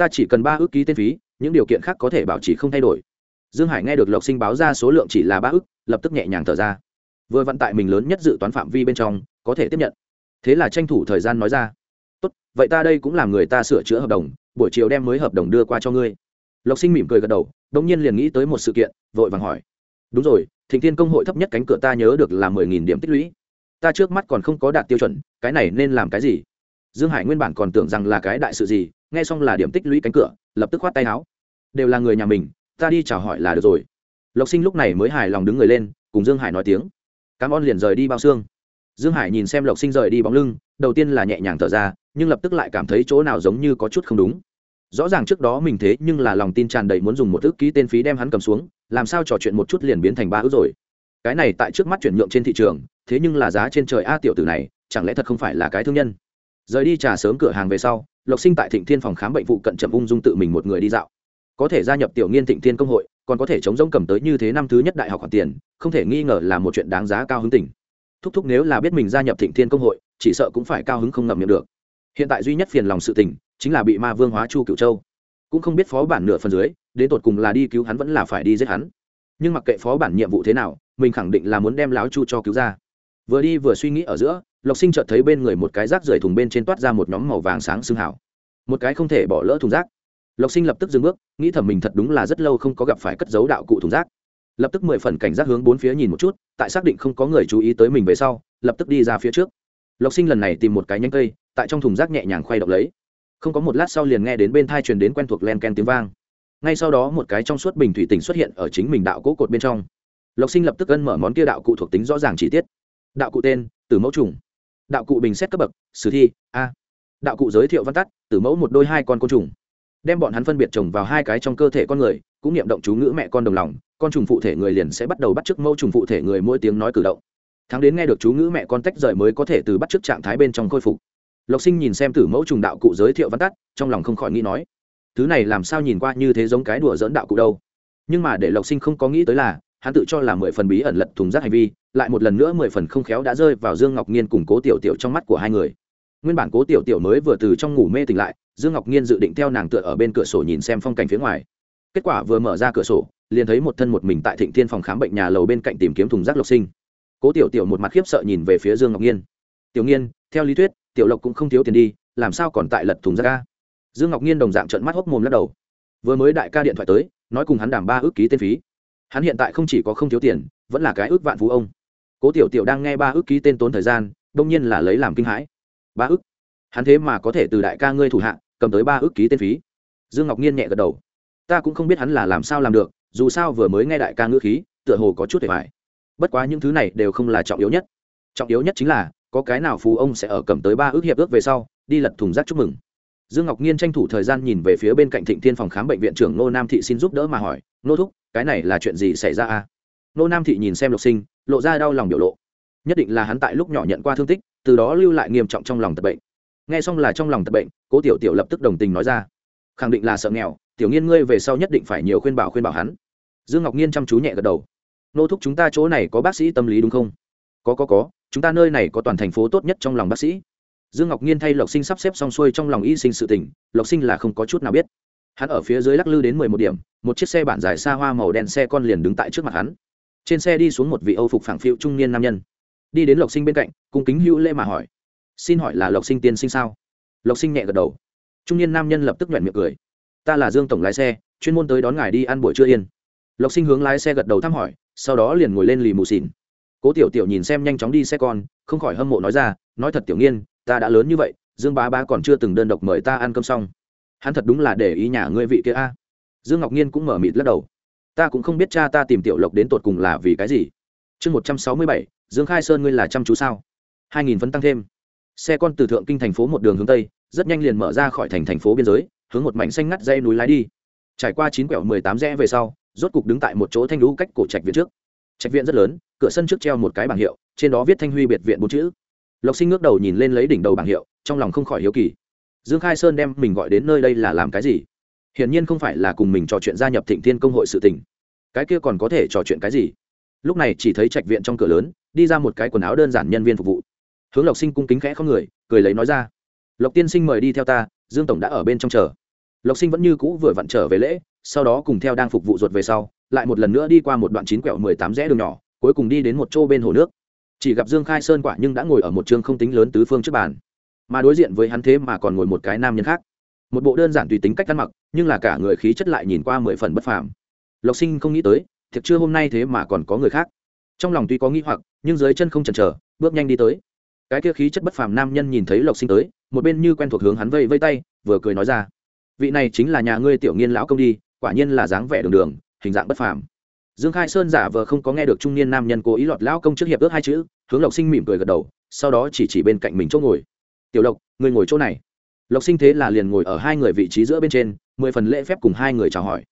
A: ta chỉ cần ba ước ký tên phí, những điều kiện khác có thể bảo trì không thay đổi. Dương hải nghe được lộc sinh báo ra số lượng chỉ là ba ước, lập tức nhẹ nhàng thở ra. Vừa vận tải mình lớn nhất dự toán phạm vi bên trong, có thể tiếp nhận. Thế là tranh thủ thời gian nói ra. Tốt, vậy ta đây cũng làm người ta sửa chữa hợp đồng, buổi chiều đem mới hợp đồng đưa qua cho ngươi. Lộc sinh mỉm cười gật đầu đông nhiên liền nghĩ tới một sự kiện, vội vàng hỏi. Đúng rồi, thịnh thiên công hội thấp nhất cánh cửa ta nhớ được là mười nghìn điểm tích lũy. Ta trước mắt còn không có đạt tiêu chuẩn, cái này nên làm cái gì? Dương hải nguyên bản còn tưởng rằng là cái đại sự gì, nghe xong là điểm tích lũy cánh cửa, lập tức khoát tay áo. Đều là người nhà mình, ta đi chào hỏi là được rồi. Lộc sinh lúc này mới hài lòng đứng người lên, cùng dương hải nói tiếng. Cám ơn liền rời đi bao xương. Dương hải nhìn xem lộc sinh rời đi bóng lưng, đầu tiên là nhẹ nhàng thở ra, nhưng lập tức lại cảm thấy chỗ nào giống như có chút không đúng. Rõ ràng trước đó mình thế nhưng là lòng tin tràn đầy muốn dùng một ước ký tên phí đem hắn cầm xuống, làm sao trò chuyện một chút liền biến thành ba ước rồi. Cái này tại trước mắt chuyển nhượng trên thị trường, thế nhưng là giá trên trời a tiểu tử này, chẳng lẽ thật không phải là cái thương nhân? Rời đi trà sớm cửa hàng về sau, lộc sinh tại thịnh thiên phòng khám bệnh vụ cận chậm ung dung tự mình một người đi dạo. Có thể gia nhập tiểu nghiên thịnh thiên công hội, còn có thể chống giống cầm tới như thế năm thứ nhất đại học khoản tiền, không thể nghi ngờ là một chuyện đáng giá cao hứng tình. Thúc thúc nếu là biết mình gia nhập thịnh thiên công hội, chỉ sợ cũng phải cao hứng không ngậm miệng được. Hiện tại duy nhất phiền lòng sự tình, chính là bị ma vương hóa chu cựu châu. Cũng không biết phó bản nửa phần dưới, đến tột cùng là đi cứu hắn vẫn là phải đi giết hắn. Nhưng mặc kệ phó bản nhiệm vụ thế nào, mình khẳng định là muốn đem láo chu cho cứu ra vừa đi vừa suy nghĩ ở giữa, lộc sinh chợt thấy bên người một cái rác rời thùng bên trên toát ra một nhóm màu vàng sáng xương hảo một cái không thể bỏ lỡ thùng rác. Lộc sinh lập tức dừng bước, nghĩ thầm mình thật đúng là rất lâu không có gặp phải cất dấu đạo cụ thùng rác. Lập tức mười phần cảnh giác hướng bốn phía nhìn một chút, tại xác định không có người chú ý tới mình về sau, lập tức đi ra phía trước. Lộc sinh lần này tìm một cái nhánh cây, tại trong thùng rác nhẹ nhàng khoay động lấy. Không có một lát sau liền nghe đến bên thai truyền đến quen thuộc len ken tiếng vang. Ngay sau đó một cái trong suốt bình thủy tỉnh xuất hiện ở chính mình đạo cỗ cột bên trong. Lộc sinh lập tức gân mở món kia đạo cụ thuộc tính rõ ràng chi tiết đạo cụ tên, tử mẫu trùng. Đạo cụ bình xét cấp bậc, sử thi, a. Đạo cụ giới thiệu văn tắt, tử mẫu một đôi hai con côn trùng. Đem bọn hắn phân biệt trồng vào hai cái trong cơ thể con người, cũng niệm động chú ngữ mẹ con đồng lòng, con trùng phụ thể người liền sẽ bắt đầu bắt chước mẫu trùng phụ thể người mỗi tiếng nói cử động. Thắng đến nghe được chú ngữ mẹ con tách rời mới có thể từ bắt chước trạng thái bên trong khôi phục. Lộc sinh nhìn xem tử mẫu trùng đạo cụ giới thiệu văn tắt, trong lòng không khỏi nghĩ nói, thứ này làm sao nhìn qua như thế giống cái đùa dỡn đạo cụ đâu? Nhưng mà để lộc sinh không có nghĩ tới là hắn tự cho là mười phần bí ẩn lật thùng rác hành vi lại một lần nữa mười phần không khéo đã rơi vào dương ngọc nhiên cùng cố tiểu tiểu trong mắt của hai người. Nguyên bản cố tiểu tiểu mới vừa từ trong ngủ mê tỉnh lại dương ngọc nhiên dự định theo nàng tựa ở bên cửa sổ nhìn xem phong cảnh phía ngoài. Kết quả vừa mở ra cửa sổ liền thấy một thân một mình tại thịnh thiên phòng khám bệnh nhà lầu bên cạnh tìm kiếm thùng rác lộc sinh. Cố tiểu tiểu một mặt khiếp sợ nhìn về phía dương ngọc nhiên tiểu Nhiên, theo lý thuyết tiểu lộc cũng không thiếu tiền đi làm sao còn tại lật thùng rác ca dương ngọc nhiên đồng dạng trận mắt hốc mồm lắc đầu. Vừa mới đại ca điện thoại tới nói cùng hắn đảm ba ước ký tên phí hắn hiện tại không chỉ có không thiếu tiền, vẫn là cái ước vạn phú ông. Cố tiểu tiểu đang nghe ba ước ký tên tốn thời gian, đông nhiên là lấy làm kinh hãi. Ba ước? Hắn thế mà có thể từ đại ca ngươi thủ hạ, cầm tới ba ước ký tên phí. Dương ngọc nhiên nhẹ gật đầu. Ta cũng không biết hắn là làm sao làm được, dù sao vừa mới nghe đại ca ngữ khí, tựa hồ có chút để phải bất quá những thứ này đều không là trọng yếu nhất. Trọng yếu nhất chính là, có cái nào phú ông sẽ ở cầm tới ba ước hiệp ước về sau, đi lật thùng rác chúc mừng. Dương ngọc nhiên tranh thủ thời gian nhìn về phía bên cạnh thịnh thiên phòng khám bệnh viện trưởng nô nam thị xin giúp đỡ mà hỏi nô thúc cái này là chuyện gì xảy ra à? Nô nam thị nhìn xem lộc sinh, lộ ra đau lòng biểu lộ. Nhất định là hắn tại lúc nhỏ nhận qua thương tích, từ đó lưu lại nghiêm trọng trong lòng tật bệnh. Nghe xong là trong lòng tật bệnh, cố tiểu tiểu lập tức đồng tình nói ra. Khẳng định là sợ nghèo, tiểu nghiên ngươi về sau nhất định phải nhiều khuyên bảo khuyên bảo hắn. Dương ngọc nhiên chăm chú nhẹ gật đầu. Nô thúc chúng ta chỗ này có bác sĩ tâm lý đúng không? Có có có, chúng ta nơi này có toàn thành phố tốt nhất trong lòng bác sĩ. Dương ngọc nhiên thay lộc sinh sắp xếp xong xuôi trong lòng y sinh sự tỉnh lộc sinh là không có chút nào biết hắn ở phía dưới lắc lư đến mười một điểm, một chiếc xe bản dài xa hoa màu đen xe con liền đứng tại trước mặt hắn. Trên xe đi xuống một vị âu phục phảng phiu trung niên nam nhân. Đi đến lộc sinh bên cạnh, cung kính hữu lễ mà hỏi. Xin hỏi là lộc sinh tiên sinh sao? Lộc sinh nhẹ gật đầu. Trung niên nam nhân lập tức nhoẹn miệng cười. Ta là dương tổng lái xe, chuyên môn tới đón ngài đi ăn buổi trưa yên. Lộc sinh hướng lái xe gật đầu thăm hỏi, sau đó liền ngồi lên lì mù xỉn. Cố tiểu tiểu nhìn xem nhanh chóng đi xe con, không khỏi hâm mộ nói ra, nói thật tiểu nghiên, ta đã lớn như vậy, dương bá bá còn chưa từng đơn độc mời ta ăn cơm xong hắn thật đúng là để ý nhà ngươi vị kia a. Dương ngọc nhiên cũng mở mịt lắc đầu. Ta cũng không biết cha ta tìm tiểu lộc đến tột cùng là vì cái gì. Chương một trăm sáu mươi bảy, dương khai sơn ngươi là chăm chú sao? Hai nghìn phấn tăng thêm. Xe con từ thượng kinh thành phố một đường hướng tây, rất nhanh liền mở ra khỏi thành thành phố biên giới, hướng một mảnh xanh ngắt dây núi lái đi. Trải qua chín quẹo mười tám rẽ về sau, rốt cục đứng tại một chỗ thanh lũ cách cổ trạch viện trước. Trạch viện rất lớn, cửa sân trước treo một cái bảng hiệu, trên đó viết thanh huy biệt viện bốn chữ. Lộc sinh ngước đầu nhìn lên lấy đỉnh đầu bảng hiệu, trong lòng không khỏi hiếu kỳ dương khai sơn đem mình gọi đến nơi đây là làm cái gì? Hiển nhiên không phải là cùng mình trò chuyện gia nhập thịnh thiên công hội sự tình. Cái kia còn có thể trò chuyện cái gì? Lúc này chỉ thấy trạch viện trong cửa lớn, đi ra một cái quần áo đơn giản nhân viên phục vụ. Hướng lộc sinh cung kính khẽ không người, cười lấy nói ra, lộc tiên sinh mời đi theo ta, dương tổng đã ở bên trong chờ. Lộc sinh vẫn như cũ vừa vặn trở về lễ, sau đó cùng theo đang phục vụ ruột về sau, lại một lần nữa đi qua một đoạn chín quẹo mười tám rẽ đường nhỏ, cuối cùng đi đến một chỗ bên hồ nước. Chỉ gặp dương khai sơn quả nhưng đã ngồi ở một chương không tính lớn tứ phương trước bàn mà đối diện với hắn thế mà còn ngồi một cái nam nhân khác. Một bộ đơn giản tùy tính cách ăn mặc, nhưng là cả người khí chất lại nhìn qua mười phần bất phàm. Lộc sinh không nghĩ tới, thiệt chưa hôm nay thế mà còn có người khác. Trong lòng tuy có nghĩ hoặc, nhưng dưới chân không chần chờ, bước nhanh đi tới. Cái kia khí chất bất phàm nam nhân nhìn thấy lộc sinh tới, một bên như quen thuộc hướng hắn vây vây tay, vừa cười nói ra. Vị này chính là nhà ngươi tiểu nghiên lão công đi, quả nhiên là dáng vẻ đường đường, hình dạng bất phàm. Dương khai sơn giả vờ không có nghe được trung niên nam nhân cố ý lọt lão công trước hiệp ước hai chữ, hướng lộc sinh mỉm cười gật đầu, sau đó chỉ chỉ bên cạnh mình chỗ ngồi tiểu lộc người ngồi chỗ này. Lộc sinh thế là liền ngồi ở hai người vị trí giữa bên trên, mười phần lễ phép cùng hai người chào hỏi.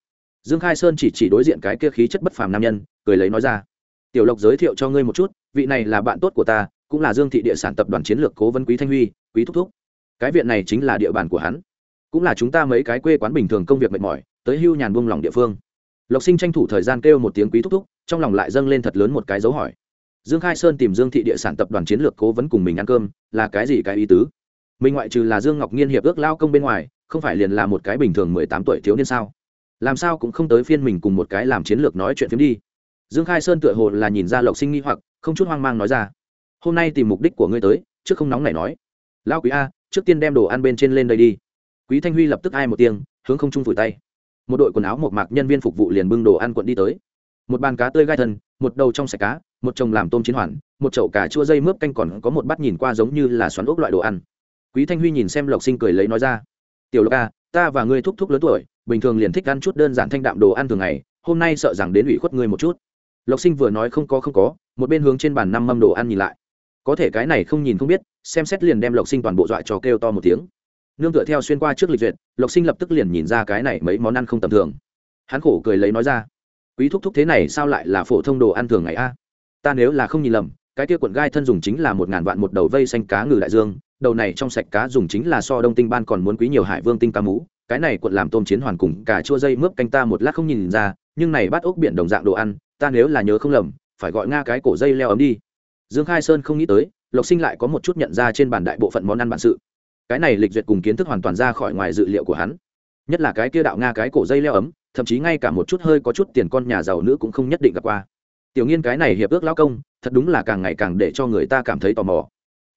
A: Dương khai sơn chỉ chỉ đối diện cái kia khí chất bất phàm nam nhân, cười lấy nói ra. Tiểu lộc giới thiệu cho ngươi một chút, vị này là bạn tốt của ta, cũng là dương thị địa sản tập đoàn chiến lược cố vấn quý thanh huy, quý thúc thúc. Cái viện này chính là địa bàn của hắn. Cũng là chúng ta mấy cái quê quán bình thường công việc mệt mỏi, tới hưu nhàn buông lòng địa phương. Lộc sinh tranh thủ thời gian kêu một tiếng quý thúc thúc, trong lòng lại dâng lên thật lớn một cái dấu hỏi dương khai sơn tìm dương thị địa sản tập đoàn chiến lược cố vấn cùng mình ăn cơm, là cái gì cái ý tứ? Mình ngoại trừ là dương ngọc nhiên hiệp ước lao công bên ngoài, không phải liền là một cái bình thường mười tám tuổi thiếu niên sao? Làm sao cũng không tới phiên mình cùng một cái làm chiến lược nói chuyện phiếm đi. Dương khai sơn tựa hồ là nhìn ra lộc sinh nghi hoặc, không chút hoang mang nói ra. Hôm nay tìm mục đích của ngươi tới, trước không nóng này nói. Lao quý a, trước tiên đem đồ ăn bên trên lên đây đi. Quý thanh huy lập tức ai một tiếng, hướng không trung vùi tay. Một đội quần áo một mạc nhân viên phục vụ liền bưng đồ ăn quận đi tới. Một bàn cá tươi gai thân, một đầu trong sạch cá một chồng làm tôm chiến hoàn một chậu cà chua dây mướp canh còn có một bát nhìn qua giống như là xoắn ốc loại đồ ăn. Quý thanh huy nhìn xem lộc sinh cười lấy nói ra tiểu lộc à, ta và ngươi thúc thúc lớn tuổi bình thường liền thích ăn chút đơn giản thanh đạm đồ ăn thường ngày hôm nay sợ rằng đến ủy khuất ngươi một chút. Lộc sinh vừa nói không có không có một bên hướng trên bàn năm mâm đồ ăn nhìn lại. Có thể cái này không nhìn không biết xem xét liền đem lộc sinh toàn bộ dọa cho kêu to một tiếng. Nương tựa theo xuyên qua trước lịch duyệt lộc sinh lập tức liền nhìn ra cái này mấy món ăn không tầm thường. Hắn khổ cười lấy nói ra quý thúc thúc thế này sao lại là phổ thông đồ ăn thường ngày a? Ta nếu là không nhìn lầm, cái kia cuộn gai thân dùng chính là một ngàn vạn một đầu vây xanh cá ngừ đại dương, đầu này trong sạch cá dùng chính là so đông tinh ban còn muốn quý nhiều hải vương tinh cá mú cái này cuộn làm tôm chiến hoàn cùng cả chua dây mướp canh ta một lát không nhìn ra, nhưng này bắt ốc biển đồng dạng đồ ăn, ta nếu là nhớ không lầm, phải gọi nga cái cổ dây leo ấm đi. Dương khai sơn không nghĩ tới, lộc sinh lại có một chút nhận ra trên bản đại bộ phận món ăn bản sự. Cái này lịch duyệt cùng kiến thức hoàn toàn ra khỏi ngoài dự liệu của hắn. Nhất là cái kia đạo nga cái cổ dây leo ấm, thậm chí ngay cả một chút hơi có chút tiền con nhà giàu nữ cũng không nhất định gặp qua tiểu nghiên cái này hiệp ước lao công, thật đúng là càng ngày càng để cho người ta cảm thấy tò mò.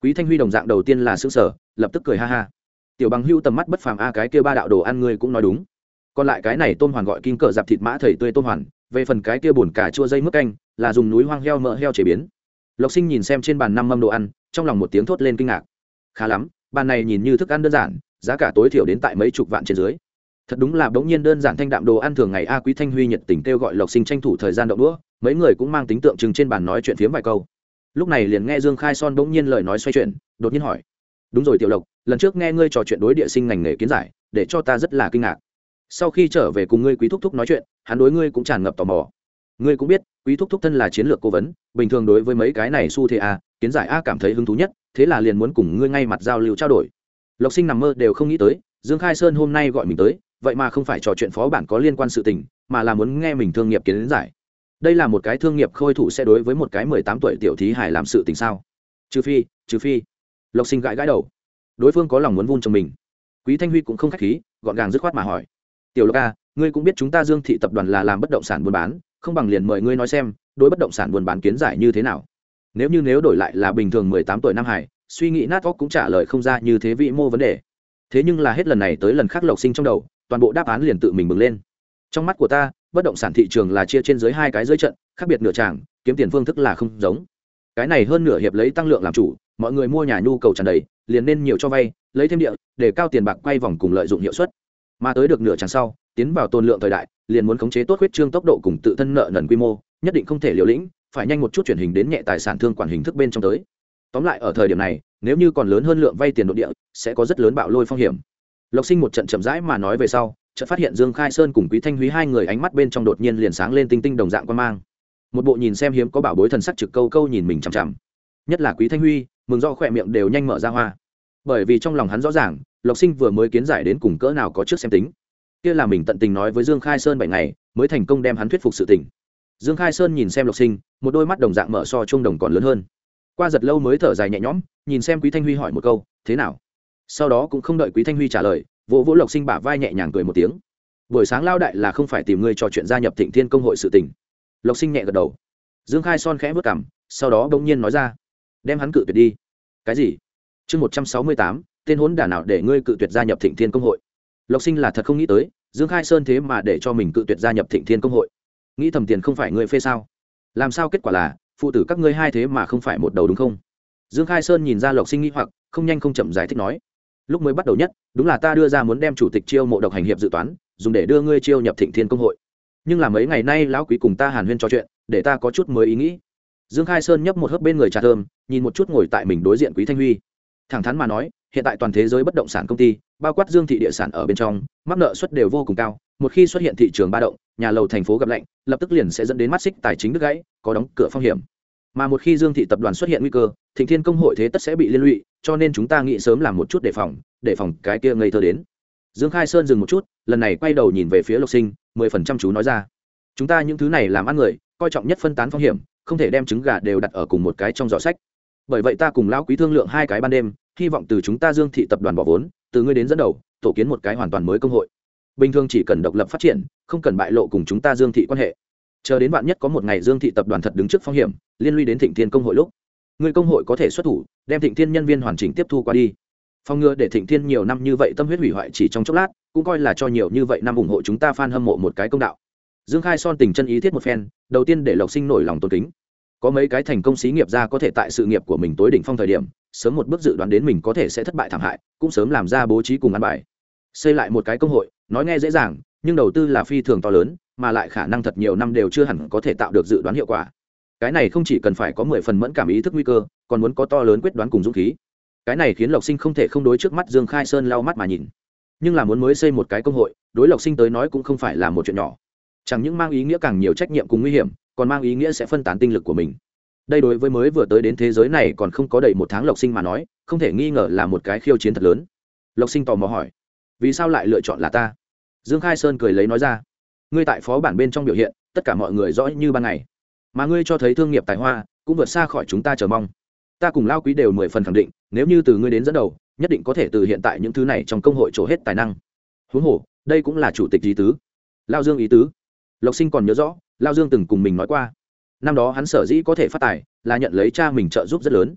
A: Quý thanh huy đồng dạng đầu tiên là xứ sở lập tức cười ha ha. Tiểu bằng hưu tầm mắt bất phàm a, cái kia ba đạo đồ ăn ngươi cũng nói đúng. Còn lại cái này tôn hoàn gọi kinh cờ dạp thịt mã thầy tươi tôn hoàn, về phần cái kia bùn cà chua dây mức canh, là dùng núi hoang heo mỡ heo chế biến. Lộc sinh nhìn xem trên bàn năm mâm đồ ăn, trong lòng một tiếng thốt lên kinh ngạc. Khá lắm, bàn này nhìn như thức ăn đơn giản, giá cả tối thiểu đến tại mấy chục vạn trên dưới. Thật đúng là bỗng nhiên đơn giản thanh đạm đồ ăn thường ngày a, quý thanh huy nhiệt tình kêu gọi lộc sinh tranh thủ thời gian đậu đũa mấy người cũng mang tính tượng trưng trên bàn nói chuyện phiếm vài câu. Lúc này liền nghe dương khai son bỗng nhiên lời nói xoay chuyển, đột nhiên hỏi, đúng rồi, tiểu lộc, lần trước nghe ngươi trò chuyện đối địa sinh ngành nghề kiến giải, để cho ta rất là kinh ngạc. Sau khi trở về cùng ngươi quý thúc thúc nói chuyện, hắn đối ngươi cũng tràn ngập tò mò. Ngươi cũng biết, quý thúc thúc thân là chiến lược cố vấn, bình thường đối với mấy cái này xu thế a, kiến giải a cảm thấy hứng thú nhất, thế là liền muốn cùng ngươi ngay mặt giao lưu trao đổi. Lộc sinh nằm mơ đều không nghĩ tới, dương khai sơn hôm nay gọi mình tới, vậy mà không phải trò chuyện phó bản có liên quan sự tình, mà là muốn nghe mình thương nghiệp kiến giải đây là một cái thương nghiệp khôi thủ sẽ đối với một cái mười tám tuổi tiểu thí hải làm sự tình sao? Trừ phi trừ phi. Lộc sinh gãi gãi đầu. Đối phương có lòng muốn vun cho mình. Quý thanh huy cũng không k h á c h khí, gọn gàng dứt khoát mà hỏi. Tiểu lộc a ngươi cũng biết chúng ta dương thị tập đoàn là làm bất động sản buôn bán, không bằng liền mời ngươi nói xem, đối bất động sản buôn bán kiến giải như thế nào? Nếu như nếu đổi lại là bình thường mười tám tuổi nam hải, suy nghĩ nát óc cũng trả lời không ra như thế vị mô vấn đề. Thế nhưng là hết lần này tới lần khác lộc sinh trong đầu, toàn bộ đáp án liền tự mình bừng lên. Trong mắt của ta bất động sản thị trường là chia trên dưới hai cái dưới trận, khác biệt nửa tràng, kiếm tiền phương thức là không giống. Cái này hơn nửa hiệp lấy tăng lượng làm chủ, mọi người mua nhà nhu cầu tràn đầy, liền nên nhiều cho vay, lấy thêm địa, để cao tiền bạc quay vòng cùng lợi dụng hiệu suất. Mà tới được nửa tràng sau, tiến vào tồn lượng thời đại, liền muốn khống chế tốt huyết trương tốc độ cùng tự thân nợ nần quy mô, nhất định không thể liều lĩnh, phải nhanh một chút chuyển hình đến nhẹ tài sản thương quản hình thức bên trong tới. Tóm lại, ở thời điểm này, nếu như còn lớn hơn lượng vay tiền nội địa, sẽ có rất lớn bạo lôi phong hiểm. Lộc sinh một trận chậm rãi mà nói về sau chợt phát hiện dương khai sơn cùng quý thanh húy hai người ánh mắt bên trong đột nhiên liền sáng lên tinh tinh đồng dạng quan mang. Một bộ nhìn xem hiếm có bảo bối thần sắc trực câu câu nhìn mình chằm chằm. Nhất là quý thanh huy, mừng do khỏe miệng đều nhanh mở ra hoa. Bởi vì trong lòng hắn rõ ràng, lộc sinh vừa mới kiến giải đến cùng cỡ nào có trước xem tính. Kia là mình tận tình nói với dương khai sơn bảy ngày, mới thành công đem hắn thuyết phục sự tình. Dương khai sơn nhìn xem lộc sinh, một đôi mắt đồng dạng mở so trung đồng còn lớn hơn. Qua giật lâu mới thở dài nhẹ nhõm, nhìn xem quý thanh huy hỏi một câu, thế nào? Sau đó cũng không đợi quý thanh huy trả lời vỗ vỗ lộc sinh bả vai nhẹ nhàng cười một tiếng. Buổi sáng lao đại là không phải tìm ngươi trò chuyện gia nhập thịnh thiên công hội sự tình. Lộc sinh nhẹ gật đầu. Dương khai son khẽ vớt cảm sau đó bỗng nhiên nói ra. Đem hắn cự tuyệt đi. Cái gì? Chương một trăm sáu mươi tám, tên hốn đả nào để ngươi cự tuyệt gia nhập thịnh thiên công hội? Lộc sinh là thật không nghĩ tới, dương khai sơn thế mà để cho mình cự tuyệt gia nhập thịnh thiên công hội. Nghĩ thầm tiền không phải ngươi phê sao? Làm sao kết quả là, phụ tử các ngươi hai thế mà không phải một đầu đúng không? Dương khai sơn nhìn ra lộc sinh nghĩ hoặc, không nhanh không chậm giải thích nói lúc mới bắt đầu nhất, đúng là ta đưa ra muốn đem chủ tịch chiêu mộ độc hành hiệp dự toán, dùng để đưa ngươi chiêu nhập thịnh thiên công hội. Nhưng là mấy ngày nay lão quý cùng ta hàn huyên trò chuyện, để ta có chút mới ý nghĩ. Dương khai sơn nhấp một hớp bên người trà thơm, nhìn một chút ngồi tại mình đối diện quý thanh huy. Thẳng thắn mà nói, hiện tại toàn thế giới bất động sản công ty, bao quát dương thị địa sản ở bên trong, mắc nợ suất đều vô cùng cao, một khi xuất hiện thị trường ba động, nhà lầu thành phố gặp lạnh, lập tức liền sẽ dẫn đến mắt xích tài chính đứt gãy, có đóng cửa phong hiểm mà một khi dương thị tập đoàn xuất hiện nguy cơ, thịnh thiên công hội thế tất sẽ bị liên lụy, cho nên chúng ta nghĩ sớm làm một chút đề phòng đề phòng cái kia ngây thơ đến. Dương khai sơn dừng một chút, lần này quay đầu nhìn về phía lộc sinh, mười phần trăm chú nói ra. Chúng ta những thứ này làm ăn người, coi trọng nhất phân tán phong hiểm, không thể đem trứng gà đều đặt ở cùng một cái trong giỏ sách. Bởi vậy ta cùng lão quý thương lượng hai cái ban đêm, hy vọng từ chúng ta dương thị tập đoàn bỏ vốn, từ ngươi đến dẫn đầu, tổ kiến một cái hoàn toàn mới công hội. Bình thường chỉ cần độc lập phát triển, không cần bại lộ cùng chúng ta dương thị quan hệ. Chờ đến bạn nhất có một ngày dương thị tập đoàn thật đứng trước phong hiểm liên lụy đến thịnh thiên công hội lúc, người công hội có thể xuất thủ, đem thịnh thiên nhân viên hoàn chỉnh tiếp thu qua đi. Phòng ngừa để thịnh thiên nhiều năm như vậy tâm huyết hủy hoại chỉ trong chốc lát, cũng coi là cho nhiều như vậy năm ủng hộ chúng ta f a n hâm mộ một cái công đạo. Dương khai son tình chân ý thiết một phen, đầu tiên để lộc sinh nổi lòng tôn kính. Có mấy cái thành công xí nghiệp ra có thể tại sự nghiệp của mình tối đỉnh phong thời điểm, sớm một bước dự đoán đến mình có thể sẽ thất bại thảm hại, cũng sớm làm ra bố trí cùng ăn bài. Xây lại một cái công hội, nói nghe dễ dàng, nhưng đầu tư là phi thường to lớn, mà lại khả năng thật nhiều năm đều chưa hẳn có thể tạo được dự đoán hiệu quả cái này không chỉ cần phải có mười phần mẫn cảm ý thức nguy cơ, còn muốn có to lớn quyết đoán cùng dũng khí. Cái này khiến lộc sinh không thể không đối trước mắt dương khai sơn lau mắt mà nhìn. Nhưng là muốn mới xây một cái công hội, đối lộc sinh tới nói cũng không phải là một chuyện nhỏ. Chẳng những mang ý nghĩa càng nhiều trách nhiệm cùng nguy hiểm, còn mang ý nghĩa sẽ phân tán tinh lực của mình. Đây đối với mới vừa tới đến thế giới này còn không có đầy một tháng lộc sinh mà nói, không thể nghi ngờ là một cái khiêu chiến thật lớn. Lộc sinh tò mò hỏi, vì sao lại lựa chọn là ta? Dương khai sơn cười lấy nói ra, ngươi tại phó bản bên trong biểu hiện, tất cả mọi người rõ như ban ngày mà ngươi cho thấy thương nghiệp tài hoa, cũng vượt xa khỏi chúng ta chờ mong. Ta cùng lao quý đều mười phần khẳng định, nếu như từ ngươi đến dẫn đầu, nhất định có thể từ hiện tại những thứ này trong công hội trổ hết tài năng. Huống hồ, đây cũng là chủ tịch ý tứ. Lao dương ý tứ. Lộc sinh còn nhớ rõ, lao dương từng cùng mình nói qua. Năm đó hắn sở dĩ có thể phát tài, là nhận lấy cha mình trợ giúp rất lớn.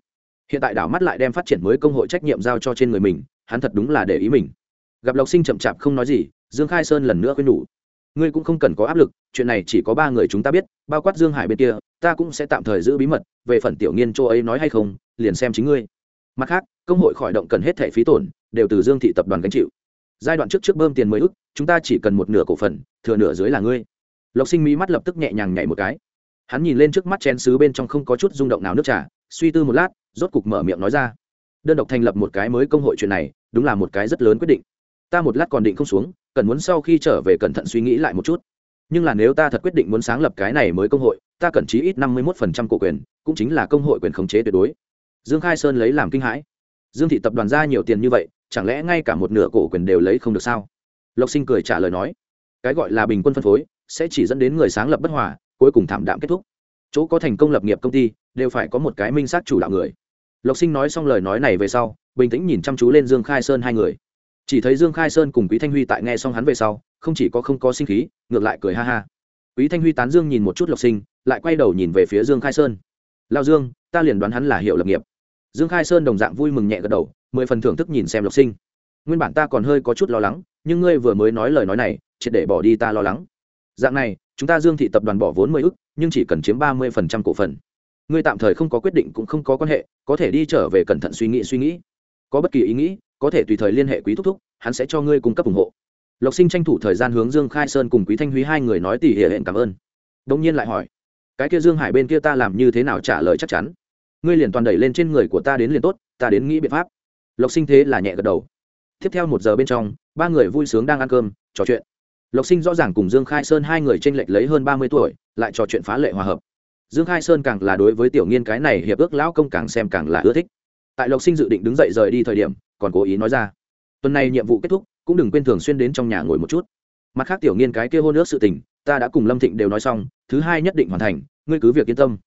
A: Hiện tại đảo mắt lại đem phát triển mới công hội trách nhiệm giao cho trên người mình, hắn thật đúng là để ý mình. Gặp lộc sinh chậm chạp không nói gì, dương khai sơn lần nữa khuyên nhủ ngươi cũng không cần có áp lực, chuyện này chỉ có ba người chúng ta biết, bao quát dương hải bên kia, ta cũng sẽ tạm thời giữ bí mật, về phần tiểu nghiên châu ấy nói hay không, liền xem chính ngươi. Mặt khác, công hội khỏi động cần hết thẻ phí tổn, đều từ dương thị tập đoàn gánh chịu. Giai đoạn trước trước bơm tiền mới ức, chúng ta chỉ cần một nửa cổ phần, thừa nửa dưới là ngươi. Lộc sinh mỹ mắt lập tức nhẹ nhàng nhảy một cái. Hắn nhìn lên trước mắt chén xứ bên trong không có chút rung động nào nước trà, suy tư một lát, rốt cục mở miệng nói ra. Đơn độc thành lập một cái mới công hội chuyện này, đúng là một cái rất lớn quyết định. Ta một lát còn định không xuống cần muốn sau khi trở về cẩn thận suy nghĩ lại một chút. Nhưng là nếu ta thật quyết định muốn sáng lập cái này mới công hội, ta cần chí ít năm mươi một phần trăm cổ quyền, cũng chính là công hội quyền khống chế tuyệt đối. Dương khai sơn lấy làm kinh hãi. Dương thị tập đoàn ra nhiều tiền như vậy, chẳng lẽ ngay cả một nửa cổ quyền đều lấy không được sao? Lộc sinh cười trả lời nói, cái gọi là bình quân phân phối, sẽ chỉ dẫn đến người sáng lập bất hòa, cuối cùng thảm đạm kết thúc. Chỗ có thành công lập nghiệp công ty, đều phải có một cái minh sát chủ đạo người. Lộc sinh nói xong lời nói này về sau, bình tĩnh nhìn chăm chú lên dương khai sơn hai người chỉ thấy dương khai sơn cùng quý thanh huy tại nghe xong hắn về sau, không chỉ có không có sinh khí, ngược lại cười ha ha. Quý thanh huy tán dương nhìn một chút lộc sinh, lại quay đầu nhìn về phía dương khai sơn. Lao dương, ta liền đoán hắn là hiệu lập nghiệp. Dương khai sơn đồng dạng vui mừng nhẹ gật đầu, mười phần thưởng thức nhìn xem lộc sinh. Nguyên bản ta còn hơi có chút lo lắng, nhưng ngươi vừa mới nói lời nói này, triệt để bỏ đi ta lo lắng. Dạng này, chúng ta dương thị tập đoàn bỏ vốn mười ức, nhưng chỉ cần chiếm ba mươi phần trăm cổ phần. Ngươi tạm thời không có quyết định cũng không có quan hệ, có thể đi trở về cẩn thận suy nghĩ suy nghĩ. Có bất kỳ ý nghĩ có thể tùy thời liên hệ quý thúc thúc, hắn sẽ cho ngươi cung cấp ủng hộ. Lộc sinh tranh thủ thời gian hướng dương khai sơn cùng quý thanh húy hai người nói tỉ hệ hẹn cảm ơn. Đông nhiên lại hỏi, cái kia dương hải bên kia ta làm như thế nào trả lời chắc chắn? Ngươi liền toàn đẩy lên trên người của ta đến liền tốt, ta đến nghĩ biện pháp. Lộc sinh thế là nhẹ gật đầu. Tiếp theo một giờ bên trong, ba người vui sướng đang ăn cơm, trò chuyện. Lộc sinh rõ ràng cùng dương khai sơn hai người t r ê n lệch lấy hơn ba mươi tuổi, lại trò chuyện phá lệ hòa hợp. Dương khai sơn càng là đối với tiểu nghiên cái này hiệp ước lão công càng xem càng là ưa thích. Tại lộc sinh dự định đứng dậy rời đi thời điểm còn cố ý nói ra. Tuần này nhiệm vụ kết thúc, cũng đừng quên thường xuyên đến trong nhà ngồi một chút. Mặt khác tiểu nghiên cái kia hôn ước sự tình, ta đã cùng lâm thịnh đều nói xong, thứ hai nhất định hoàn thành, ngươi cứ việc yên tâm.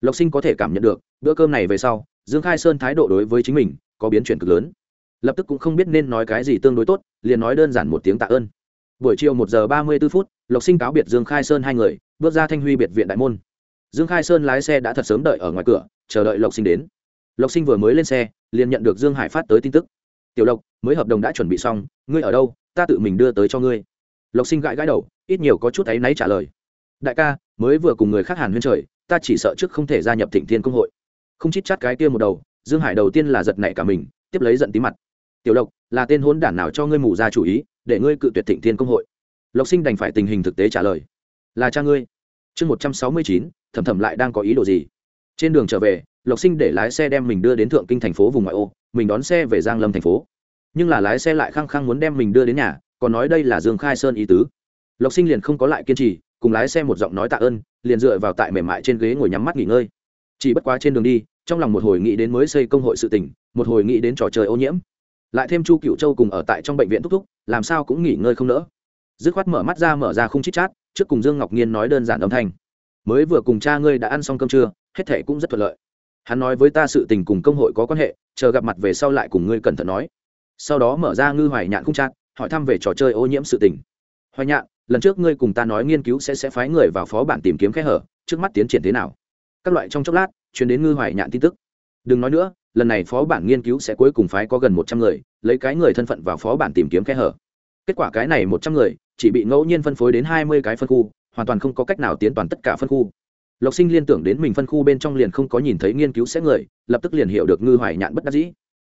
A: Lộc sinh có thể cảm nhận được, bữa cơm này về sau, dương khai sơn thái độ đối với chính mình, có biến chuyển cực lớn. Lập tức cũng không biết nên nói cái gì tương đối tốt, liền nói đơn giản một tiếng tạ ơn. Buổi chiều một giờ ba mươi b ố phút, lộc sinh cáo biệt dương khai sơn hai người, bước ra thanh huy biệt viện đại môn. Dương khai sơn lái xe đã thật sớm đợi ở ngoài cửa, chờ đợi lộc sinh đến. Lộc sinh vừa mới lên xe liền nhận được dương hải phát tới tin tức. Tiểu lộc, mới hợp đồng đã chuẩn bị xong, ngươi ở đâu, ta tự mình đưa tới cho ngươi. Lộc sinh gãi gãi đầu, ít nhiều có chút áy náy trả lời. Đại ca, mới vừa cùng người khác hàn huyên trời, ta chỉ sợ trước không thể gia nhập thịnh thiên công hội. Không chít chát cái kia một đầu, dương hải đầu tiên là giật nảy cả mình, tiếp lấy giận tí mặt. Tiểu lộc, là tên hôn đản nào cho ngươi mù ra chủ ý, để ngươi cự tuyệt thịnh thiên công hội? Lộc sinh đành phải tình hình thực tế trả lời. Là cha ngươi. Chương một trăm sáu mươi chín, thầm thầm lại đang có ý đồ gì? Trên đường trở về, lộc sinh để lái xe đem mình đưa đến thượng kinh thành phố vùng ngoại ô, mình đón xe về giang lâm thành phố. Nhưng là lái xe lại khăng khăng muốn đem mình đưa đến nhà, còn nói đây là dương khai sơn ý tứ. Lộc sinh liền không có lại kiên trì, cùng lái xe một giọng nói tạ ơn, liền dựa vào tại mềm mại trên ghế ngồi nhắm mắt nghỉ ngơi. Chỉ bất quá trên đường đi, trong lòng một hồi nghĩ đến mới xây công hội sự tỉnh một hồi nghĩ đến trò chơi ô nhiễm. Lại thêm chu cựu châu cùng ở tại trong bệnh viện thúc thúc, làm sao cũng nghỉ ngơi không nỡ. Dứt khoát mở mắt ra mở ra không chít chát, trước cùng dương ngọc nhiên nói đơn giản âm thanh. Mới vừa cùng cha ngươi đã ăn xong cơm trưa hết thể cũng rất thuận lợi. Hắn nói với ta sự tình cùng công hội có quan hệ, chờ gặp mặt về sau lại cùng ngươi cẩn thận nói. Sau đó mở ra ngư hoài nhạn không chát hỏi thăm về trò chơi ô nhiễm sự tình. Hoài nhạn, lần trước ngươi cùng ta nói nghiên cứu sẽ sẽ phái người vào phó bản tìm kiếm kẽ hở, trước mắt tiến triển thế nào? Các loại trong chốc lát chuyển đến ngư hoài nhạn tin tức. Đừng nói nữa, lần này phó bản nghiên cứu sẽ cuối cùng phái có gần một trăm người, lấy cái người thân phận vào phó bản tìm kiếm kẽ hở. Kết quả cái này một trăm người, chỉ bị ngẫu nhiên phân phối đến hai mươi cái phân khu, hoàn toàn không có cách nào tiến toàn tất cả phân khu lộc sinh liên tưởng đến mình phân khu bên trong liền không có nhìn thấy nghiên cứu sẽ người, lập tức liền hiểu được ngư hoài nhạn bất đắc dĩ.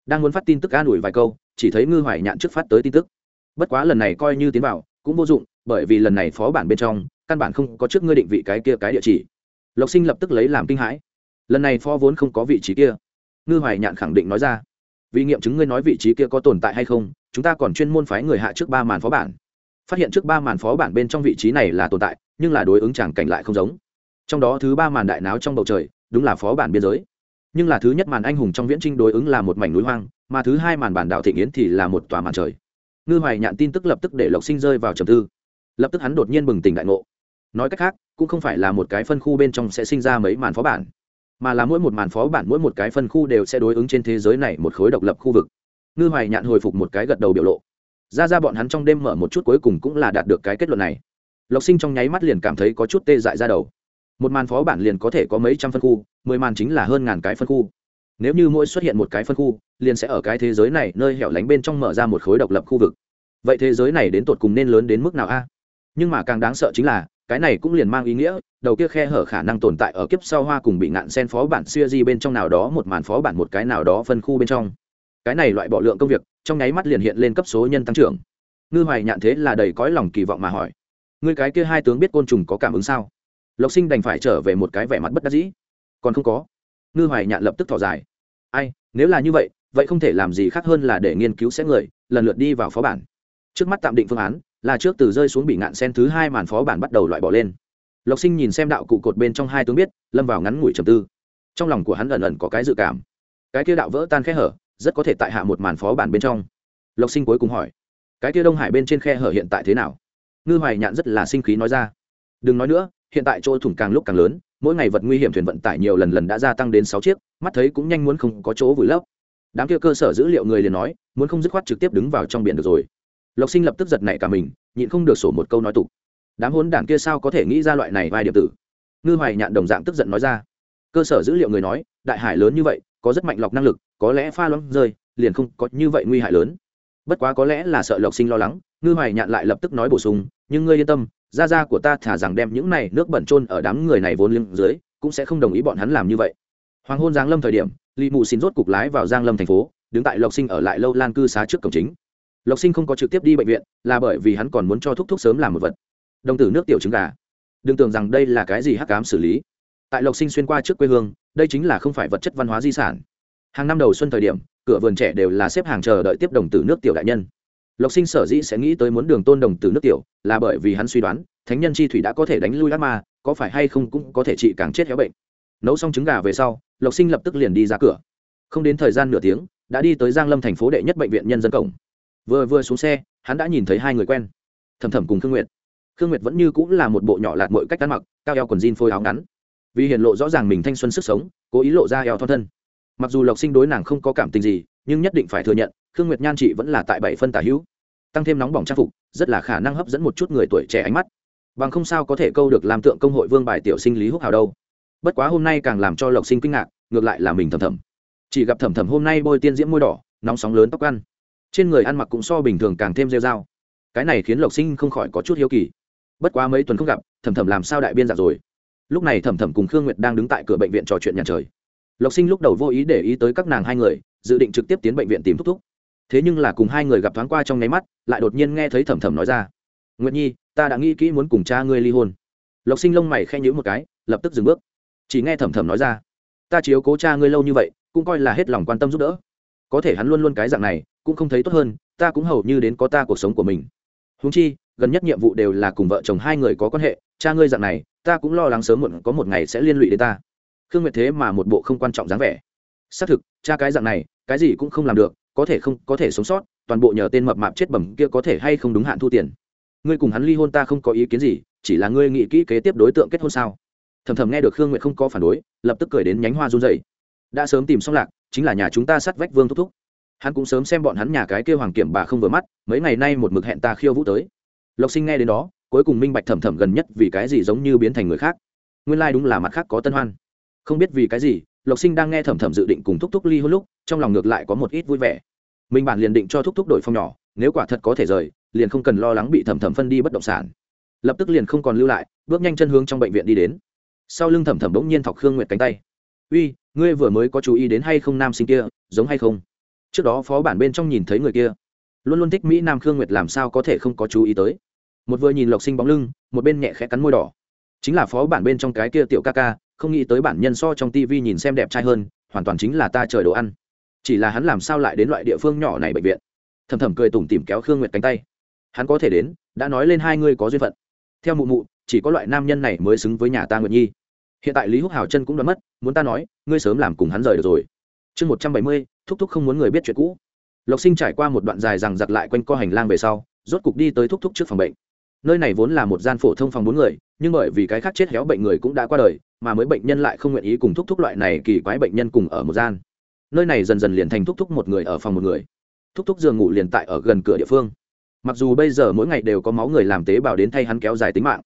A: Đang muốn phát tin tức an ủi vài câu, chỉ thấy ngư hoài nhạn trước phát tới tin tức. Bất quá lần này coi như tiến vào, cũng vô dụng, bởi vì lần này phó bản bên trong, căn bản không có trước ngươi định vị cái kia cái địa chỉ. Lộc sinh lập tức lấy làm kinh hãi. Lần này phó vốn không có vị trí kia. Ngư hoài nhạn khẳng định nói ra. Vì nghiệm chứng ngươi nói vị trí kia có tồn tại hay không, chúng ta còn chuyên môn phái người hạ trước ba màn phó bản. Phát hiện trước ba màn phó bản bên trong vị trí này là tồn tại, nhưng là đối ứng tràng cảnh lại không giống trong đó thứ ba màn đại náo trong bầu trời, đúng là phó bản biên giới. Nhưng là thứ nhất màn anh hùng trong viễn trinh đối ứng là một mảnh núi hoang, mà thứ hai màn bản đạo thị nghiến thì là một tòa màn trời. Ngư hoài nhạn tin tức lập tức để lộc sinh rơi vào trầm tư. Lập tức hắn đột nhiên bừng tỉnh đại ngộ. Nói cách khác, cũng không phải là một cái phân khu bên trong sẽ sinh ra mấy màn phó bản, mà là mỗi một màn phó bản mỗi một cái phân khu đều sẽ đối ứng trên thế giới này một khối độc lập khu vực. Ngư hoài nhạn hồi phục một cái gật đầu biểu lộ. Ra ra bọn hắn trong đêm mở một chút cuối cùng cũng là đạt được cái kết luận này. Lộc sinh trong nháy mắt liền cảm thấy có chút tê dại ra đầu một màn phó bản liền có thể có mấy trăm phân khu, mười màn chính là hơn ngàn cái phân khu. Nếu như mỗi xuất hiện một cái phân khu, liền sẽ ở cái thế giới này nơi hẻo lánh bên trong mở ra một khối độc lập khu vực. Vậy thế giới này đến tột cùng nên lớn đến mức nào a? Nhưng mà càng đáng sợ chính là, cái này cũng liền mang ý nghĩa, đầu kia khe hở khả năng tồn tại ở kiếp sau hoa cùng bị ngạn sen phó bản xuya di bên trong nào đó một màn phó bản một cái nào đó phân khu bên trong. Cái này loại bỏ lượng công việc, trong nháy mắt liền hiện lên cấp số nhân tăng trưởng. Ngư hoài nhạn thế là đầy cõi lòng kỳ vọng mà hỏi, ngươi cái kia hai tướng biết côn trùng có cảm ứng sao? Lộc sinh đành phải trở về một cái vẻ mặt bất đắc dĩ. Còn không có. Ngư hoài nhạn lập tức thỏ dài. Ai, nếu là như vậy vậy không thể làm gì khác hơn là để nghiên cứu sẽ người, lần lượt đi vào phó bản. Trước mắt tạm định phương án, là trước từ rơi xuống bị ngạn sen thứ hai màn phó bản bắt đầu loại bỏ lên. Lộc sinh nhìn xem đạo cụ cột bên trong hai tướng biết, lâm vào ngắn ngủi trầm tư. Trong lòng của hắn ẩn ẩn có cái dự cảm. Cái kia đạo vỡ tan khe hở, rất có thể tại hạ một màn phó bản bên trong. Lộc sinh cuối cùng hỏi, cái kia đông hải bên trên khe hở hiện tại thế nào? Ngư hoài nhạn rất là sinh khí nói ra, đừng nói nữa hiện tại chỗ thủng càng lúc càng lớn, mỗi ngày vật nguy hiểm thuyền vận tải nhiều lần lần đã gia tăng đến sáu chiếc, mắt thấy cũng nhanh muốn không có chỗ vùi lấp. Đám kia cơ sở dữ liệu người liền nói, muốn không dứt khoát trực tiếp đứng vào trong biển được rồi. Lộc sinh lập tức giật nảy cả mình, nhịn không được sổ một câu nói tục. Đám hốn đảng kia sao có thể nghĩ ra loại này vai điểm tử? Ngư hoài nhạn đồng dạng tức giận nói ra. Cơ sở dữ liệu người nói, đại hải lớn như vậy, có rất mạnh lọc năng lực, có lẽ pha loãng rơi, liền không có như vậy nguy hại lớn. Bất quá có lẽ là sợ lộc sinh lo lắng, ngư hoài nhạn lại lập tức nói bổ sung, nhưng ngươi yên tâm gia gia của ta thả rằng đem những này nước bẩn trôn ở đám người này vốn lưng dưới, cũng sẽ không đồng ý bọn hắn làm như vậy. Hoàng hôn giáng lâm thời điểm, Lý mù xin rốt cục lái vào giang lâm thành phố, đứng tại lộc sinh ở lại lâu lan cư xá trước cổng chính. Lộc sinh không có trực tiếp đi bệnh viện, là bởi vì hắn còn muốn cho thúc thúc sớm làm một vật. Đồng tử nước tiểu trứng gà. Đừng tưởng rằng đây là cái gì hắc cám xử lý. Tại lộc sinh xuyên qua trước quê hương, đây chính là không phải vật chất văn hóa di sản. Hàng năm đầu xuân thời điểm, cửa vườn trẻ đều là xếp hàng chờ đợi tiếp đồng tử nước tiểu đại nhân lộc sinh sở dĩ sẽ nghĩ tới muốn đường tôn đồng tử nước tiểu, là bởi vì hắn suy đoán, thánh nhân chi thủy đã có thể đánh lui ác ma, có phải hay không cũng có thể trị càng chết héo bệnh. Nấu xong trứng gà về sau, lộc sinh lập tức liền đi ra cửa. Không đến thời gian nửa tiếng, đã đi tới giang lâm thành phố đệ nhất bệnh viện nhân dân cổng. Vừa vừa xuống xe, hắn đã nhìn thấy hai người quen. Thầm thầm cùng khương nguyệt. Khương nguyệt vẫn như cũng là một bộ nhỏ lạt mọi cách ăn mặc, cao eo quần jean phôi áo ngắn. Vì hiện lộ rõ ràng mình thanh xuân sức sống, cố ý lộ ra eo thon thân. Mặc dù lộc sinh đối nàng không có cảm tình gì, nhưng nhất định phải thừa nhận khương nguyệt nhan chị vẫn là tại bảy phân tả hữu. Tăng thêm nóng bỏng trang phục, rất là khả năng hấp dẫn một chút người tuổi trẻ ánh mắt. Bằng không sao có thể câu được làm tượng công hội vương bài tiểu sinh lý húc hào đâu. Bất quá hôm nay càng làm cho lộc sinh kinh ngạc, ngược lại là mình thầm thầm. Chỉ gặp thầm thầm hôm nay bôi tiên diễm môi đỏ, nóng sóng lớn tóc ăn. Trên người ăn mặc cũng so bình thường càng thêm rêu dao cái này khiến lộc sinh không khỏi có chút hiếu kỳ. Bất quá mấy tuần không gặp, thầm thầm làm sao đại biên giả rồi. Lúc này thầm thầm cùng khương nguyệt đang đứng tại cửa bệnh viện trò chuyện nhà trời. Lộc sinh lúc đầu vô ý để ý tới các nàng hai người, dự định trực tiếp tiến bệnh viện tìm thúc thúc thế nhưng là cùng hai người gặp thoáng qua trong nháy mắt, lại đột nhiên nghe thấy thầm thầm nói ra. Nguyệt nhi, ta đã nghĩ kỹ muốn cùng cha ngươi ly hôn. Lộc sinh lông mày khe nhữ một cái, lập tức dừng bước. Chỉ nghe thầm thầm nói ra, ta chiếu cố cha ngươi lâu như vậy, cũng coi là hết lòng quan tâm giúp đỡ. Có thể hắn luôn luôn cái dạng này, cũng không thấy tốt hơn, ta cũng hầu như đến có ta cuộc sống của mình. Húng chi, gần nhất nhiệm vụ đều là cùng vợ chồng hai người có quan hệ, cha ngươi dạng này, ta cũng lo lắng sớm muộn có một ngày sẽ liên lụy đến ta. Khương nguyệt thế mà một bộ không quan trọng dáng vẻ. Xác thực, cha cái dạng này, cái gì cũng không làm được có thể không, có thể sống sót, toàn bộ nhờ tên mập mạp chết bẩm kia có thể hay không đúng hạn thu tiền. Ngươi cùng hắn ly hôn ta không có ý kiến gì, chỉ là ngươi nghĩ kỹ kế tiếp đối tượng kết hôn sao? Thầm thầm nghe được khương nguyệt không có phản đối, lập tức cười đến nhánh hoa run dày đã sớm tìm xong lạc, chính là nhà chúng ta sắt vách vương thúc thúc. Hắn cũng sớm xem bọn hắn nhà cái kêu hoàng kiểm bà không vừa mắt, mấy ngày nay một mực hẹn ta khiêu vũ tới. Lộc sinh nghe đến đó, cuối cùng minh bạch thầm thầm gần nhất vì cái gì giống như biến thành người khác. Nguyên lai、like、đúng là mặt khác có tân hoan. Không biết vì cái gì lộc sinh đang nghe thầm thầm dự định cùng thúc thúc ly hôn lúc, trong lòng ngược lại có một ít vui vẻ. Minh bản liền định cho thúc thúc đổi phong nhỏ, nếu quả thật có thể rời, liền không cần lo lắng bị thầm thầm phân đi bất động sản. Lập tức liền không còn lưu lại, bước nhanh chân hướng trong bệnh viện đi đến. Sau lưng thầm thầm bỗng nhiên thọc khương nguyệt cánh tay. Uy, ngươi vừa mới có chú ý đến hay không nam sinh kia, giống hay không? Trước đó phó bản bên trong nhìn thấy người kia. Luôn luôn thích mỹ nam khương nguyệt làm sao có thể không có chú ý tới. Một vừa nhìn lộc sinh bóng lưng, một bên nhẹ khẽ cắn môi đỏ. Chính là phó bản bên trong cái kia tiểu ca ca không nghĩ tới bản nhân so trong tivi nhìn xem đẹp trai hơn, hoàn toàn chính là ta trời đồ ăn. Chỉ là hắn làm sao lại đến loại địa phương nhỏ này bệnh viện? Thầm thầm cười tủm tìm kéo khương nguyệt cánh tay. Hắn có thể đến, đã nói lên hai ngươi có duyên phận. Theo mụ mụ, chỉ có loại nam nhân này mới xứng với nhà ta nguyệt nhi. Hiện tại lý húc hào chân cũng đoán mất, muốn ta nói, ngươi sớm làm cùng hắn rời được rồi. Chương một trăm bảy mươi, thúc thúc không muốn người biết chuyện cũ. Lộc sinh trải qua một đoạn dài rằng giặc lại quanh co hành lang về sau, rốt cục đi tới thúc thúc trước phòng bệnh. Nơi này vốn là một gian phổ thông phòng bốn người, nhưng bởi vì cái khác chết héo bệnh người cũng đã qua đời mà mới bệnh nhân lại không nguyện ý cùng thúc thúc loại này kỳ quái bệnh nhân cùng ở một gian. Nơi này dần dần liền thành thúc thúc một người ở phòng một người. Thúc thúc giường ngủ liền tại ở gần cửa địa phương. Mặc dù bây giờ mỗi ngày đều có máu người làm tế bào đến thay hắn kéo dài tính mạng,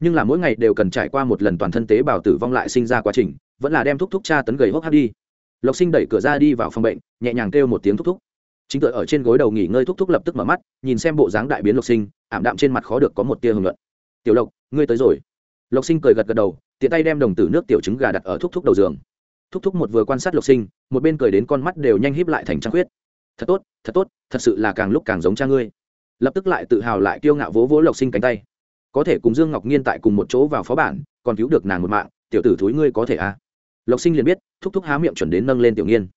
A: nhưng là mỗi ngày đều cần trải qua một lần toàn thân tế bào tử vong lại sinh ra quá trình, vẫn là đem thúc thúc cha tấn gầy hốc hát đi. Lộc sinh đẩy cửa ra đi vào phòng bệnh, nhẹ nhàng kêu một tiếng thúc thúc. Chính tựa ở trên gối đầu nghỉ ngơi thúc thúc lập tức mở mắt, nhìn xem bộ dáng đại biến lộc sinh, ảm đạm trên mặt khó được có một tia hưởng luận. Tiểu lộc, ngươi tới rồi. Lộc sinh cười gật gật đầu tiện tay đem đồng tử nước tiểu trứng gà đặt ở thúc thúc đầu giường. Thúc thúc một vừa quan sát lộc sinh, một bên cười đến con mắt đều nhanh híp lại thành trăng khuyết. Thật tốt thật tốt, thật sự là càng lúc càng giống cha ngươi. Lập tức lại tự hào lại kiêu ngạo vỗ vỗ lộc sinh cánh tay. Có thể cùng dương ngọc nhiên tại cùng một chỗ vào phó bản, còn cứu được nàng một mạng, tiểu tử thúi ngươi có thể à? Lộc sinh liền biết, thúc thúc há miệng chuẩn đến nâng lên tiểu nghiên.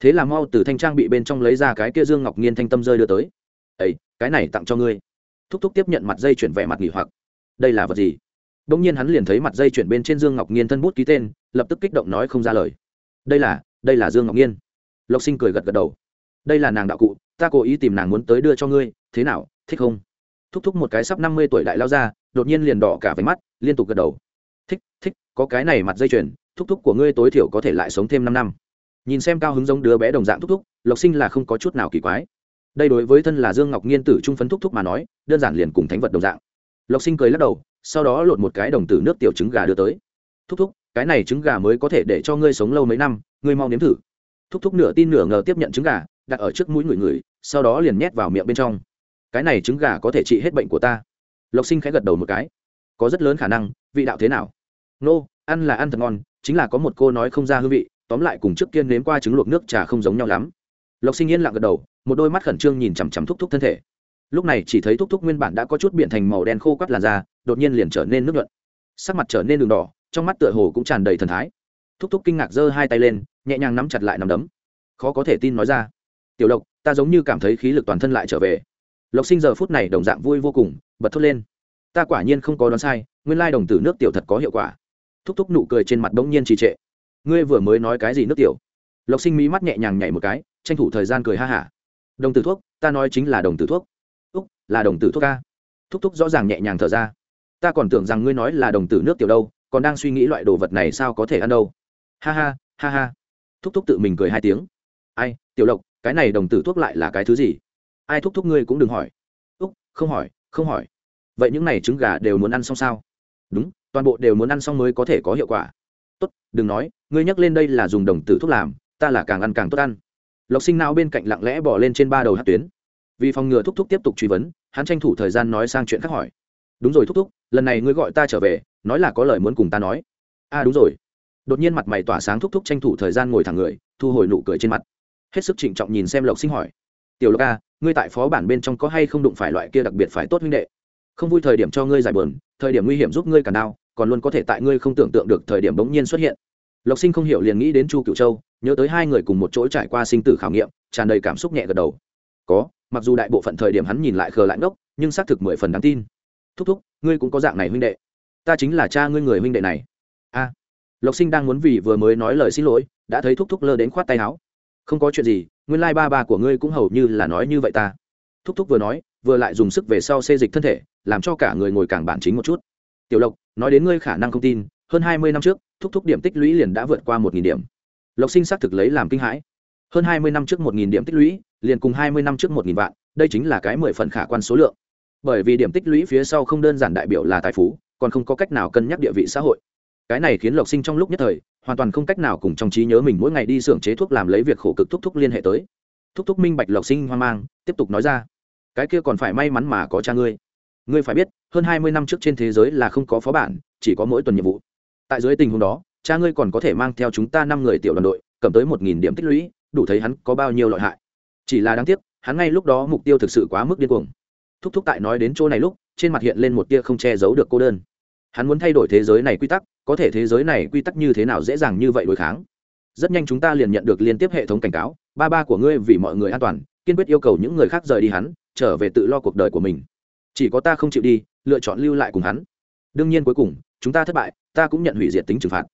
A: Thế là mau từ thanh trang bị bên trong lấy ra cái kia dương ngọc nhiên thanh tâm rơi đưa tới. Ấy cái này tặng cho ngươi. Thúc thúc tiếp nhận mặt dây chuyển vẻ mặt nghỉ hoặc. Đây là vật gì? Đông nhiên hắn liền thấy mặt dây chuyển bên trên dương ngọc nhiên thân bút ký tên, lập tức kích động nói không ra lời. Đây là đây là dương ngọc nhiên lộc sinh cười gật gật đầu. Đây là nàng đạo cụ, ta cố ý tìm nàng muốn tới đưa cho ngươi, thế nào, thích không? Thúc thúc một cái sắp năm mươi tuổi đại lao ra, đột nhiên liền đỏ cả váy mắt, liên tục gật đầu. Thích thích, có cái này mặt dây chuyền thúc thúc của ngươi tối thiểu có thể lại sống thêm năm năm. Nhìn xem cao hứng giống đứa bé đồng dạng thúc thúc, lộc sinh là không có chút nào kỳ quái. Đây đối với thân là dương ngọc nhiên tử trung phấn thúc thúc mà nói, đơn giản liền cùng thánh vật đồng dạng. Lộc sinh cười lắc đầu sau đó lột một cái đồng tử nước tiểu trứng gà đưa tới. Thúc thúc, cái này trứng gà mới có thể để cho ngươi sống lâu mấy năm, ngươi mau nếm thử. Thúc thúc nửa tin nửa ngờ tiếp nhận trứng gà, đặt ở trước mũi người người, sau đó liền nhét vào miệng bên trong. Cái này trứng gà có thể trị hết bệnh của ta. Lộc sinh khẽ gật đầu một cái. Có rất lớn khả năng, vị đạo thế nào? Nô, ăn là ăn thật ngon, chính là có một cô nói không ra hương vị, tóm lại cùng trước tiên nếm qua trứng luộc nước trà không giống nhau lắm. Lộc sinh yên lặng gật đầu, một đôi mắt khẩn trương nhìn chằm chằm thúc thúc thân thể lúc này chỉ thấy thúc thúc nguyên bản đã có chút biển thành màu đen khô quắt làn da, đột nhiên liền trở nên nước nhuận. Sắc mặt trở nên đường đỏ, trong mắt tựa hồ cũng tràn đầy thần thái. Thúc thúc kinh ngạc giơ hai tay lên, nhẹ nhàng nắm chặt lại nằm đấm. Khó có thể tin nói ra. Tiểu lộc, ta giống như cảm thấy khí lực toàn thân lại trở về. Lộc sinh giờ phút này đồng dạng vui vô cùng, bật thốt lên. Ta quả nhiên không có đoán sai, nguyên lai đồng tử nước tiểu thật có hiệu quả. Thúc thúc nụ cười trên mặt bỗng nhiên trì trệ. Ngươi vừa mới nói cái gì nước tiểu? Lộc sinh mí mắt nhẹ nhàng nhảy một cái, tranh thủ thời gian cười ha hả. Đồng tử thuốc, ta nói chính là đồng tử thuốc là đồng tử thuốc ca. Thúc thúc rõ ràng nhẹ nhàng thở ra. Ta còn tưởng rằng ngươi nói là đồng tử nước tiểu đâu, còn đang suy nghĩ loại đồ vật này sao có thể ăn đâu. Ha ha ha ha. Thúc thúc tự mình cười hai tiếng. Ai, tiểu lộc, cái này đồng tử thuốc lại là cái thứ gì? Ai thúc thúc ngươi cũng đừng hỏi. Úc, không hỏi không hỏi. Vậy những này trứng gà đều muốn ăn xong sao? Đúng, toàn bộ đều muốn ăn xong mới có thể có hiệu quả. Tốt, đừng nói, ngươi nhắc lên đây là dùng đồng tử thuốc làm, ta là càng ăn càng tốt ăn. Lộc sinh nào bên cạnh lặng lẽ bỏ lên trên ba đầu hát tuyến vì phòng ngừa thúc thúc tiếp tục truy vấn hắn tranh thủ thời gian nói sang chuyện khác hỏi. Đúng rồi thúc thúc lần này ngươi gọi ta trở về nói là có lời muốn cùng ta nói. A à, đúng rồi. Đột nhiên mặt mày tỏa sáng thúc thúc tranh thủ thời gian ngồi thẳng người thu hồi nụ cười trên mặt. Hết sức trịnh trọng nhìn xem lộc sinh hỏi. Tiểu lộc a ngươi tại phó bản bên trong có hay không đụng phải loại kia đặc biệt phải tốt huynh đệ? Không vui thời điểm cho ngươi giải bờn thời điểm nguy hiểm giúp ngươi cả đau còn luôn có thể tại ngươi không tưởng tượng được thời điểm bỗng nhiên xuất hiện. Lộc sinh không hiểu liền nghĩ đến chu cựu châu nhớ tới hai người cùng một chỗ trải qua sinh tử khảo nghiệm tràn đầy cảm xúc nhẹ gật đầu. Có mặc dù đại bộ phận thời điểm hắn nhìn lại khờ lại ngốc, nhưng xác thực mười phần đáng tin. Thúc thúc, ngươi cũng có dạng này huynh đệ. Ta chính là cha ngươi người huynh đệ này. A. Lộc sinh đang muốn vì vừa mới nói lời xin lỗi, đã thấy thúc thúc lơ đến khoát tay áo. Không có chuyện gì, nguyên lai ba ba của ngươi cũng hầu như là nói như vậy ta. Thúc thúc vừa nói, vừa lại dùng sức về sau xê dịch thân thể, làm cho cả người ngồi càng bản chính một chút. Tiểu lộc, nói đến ngươi khả năng không tin, hơn hai mươi năm trước, thúc thúc điểm tích lũy liền đã vượt qua một nghìn điểm. Lộc sinh xác thực lấy làm kinh hãi. Hơn hai mươi năm trước một nghìn điểm tích lũy liền cùng hai mươi năm trước một nghìn vạn, đây chính là cái mười phần khả quan số lượng. Bởi vì điểm tích lũy phía sau không đơn giản đại biểu là tài phú, còn không có cách nào cân nhắc địa vị xã hội. Cái này khiến lộc sinh trong lúc nhất thời, hoàn toàn không cách nào cùng trong trí nhớ mình mỗi ngày đi xưởng chế thuốc làm lấy việc khổ cực thúc thúc liên hệ tới. Thúc thúc minh bạch lộc sinh hoang mang, tiếp tục nói ra. Cái kia còn phải may mắn mà có cha ngươi. Ngươi phải biết, hơn hai mươi năm trước trên thế giới là không có phó bản, chỉ có mỗi tuần nhiệm vụ. Tại dưới tình huống đó, cha ngươi còn có thể mang theo chúng ta năm người tiểu đoàn đội, cầm tới một nghìn điểm tích lũy, đủ thấy hắn có bao nhiêu lợi hại chỉ là đáng tiếc, hắn ngay lúc đó mục tiêu thực sự quá mức điên cuồng. Thúc thúc tại nói đến chỗ này lúc, trên mặt hiện lên một tia không che giấu được cô đơn. Hắn muốn thay đổi thế giới này quy tắc, có thể thế giới này quy tắc như thế nào dễ dàng như vậy đối kháng. Rất nhanh chúng ta liền nhận được liên tiếp hệ thống cảnh cáo, ba ba của ngươi vì mọi người an toàn, kiên quyết yêu cầu những người khác rời đi hắn, trở về tự lo cuộc đời của mình. Chỉ có ta không chịu đi, lựa chọn lưu lại cùng hắn. Đương nhiên cuối cùng, chúng ta thất bại, ta cũng nhận hủy diệt tính trừng phạt.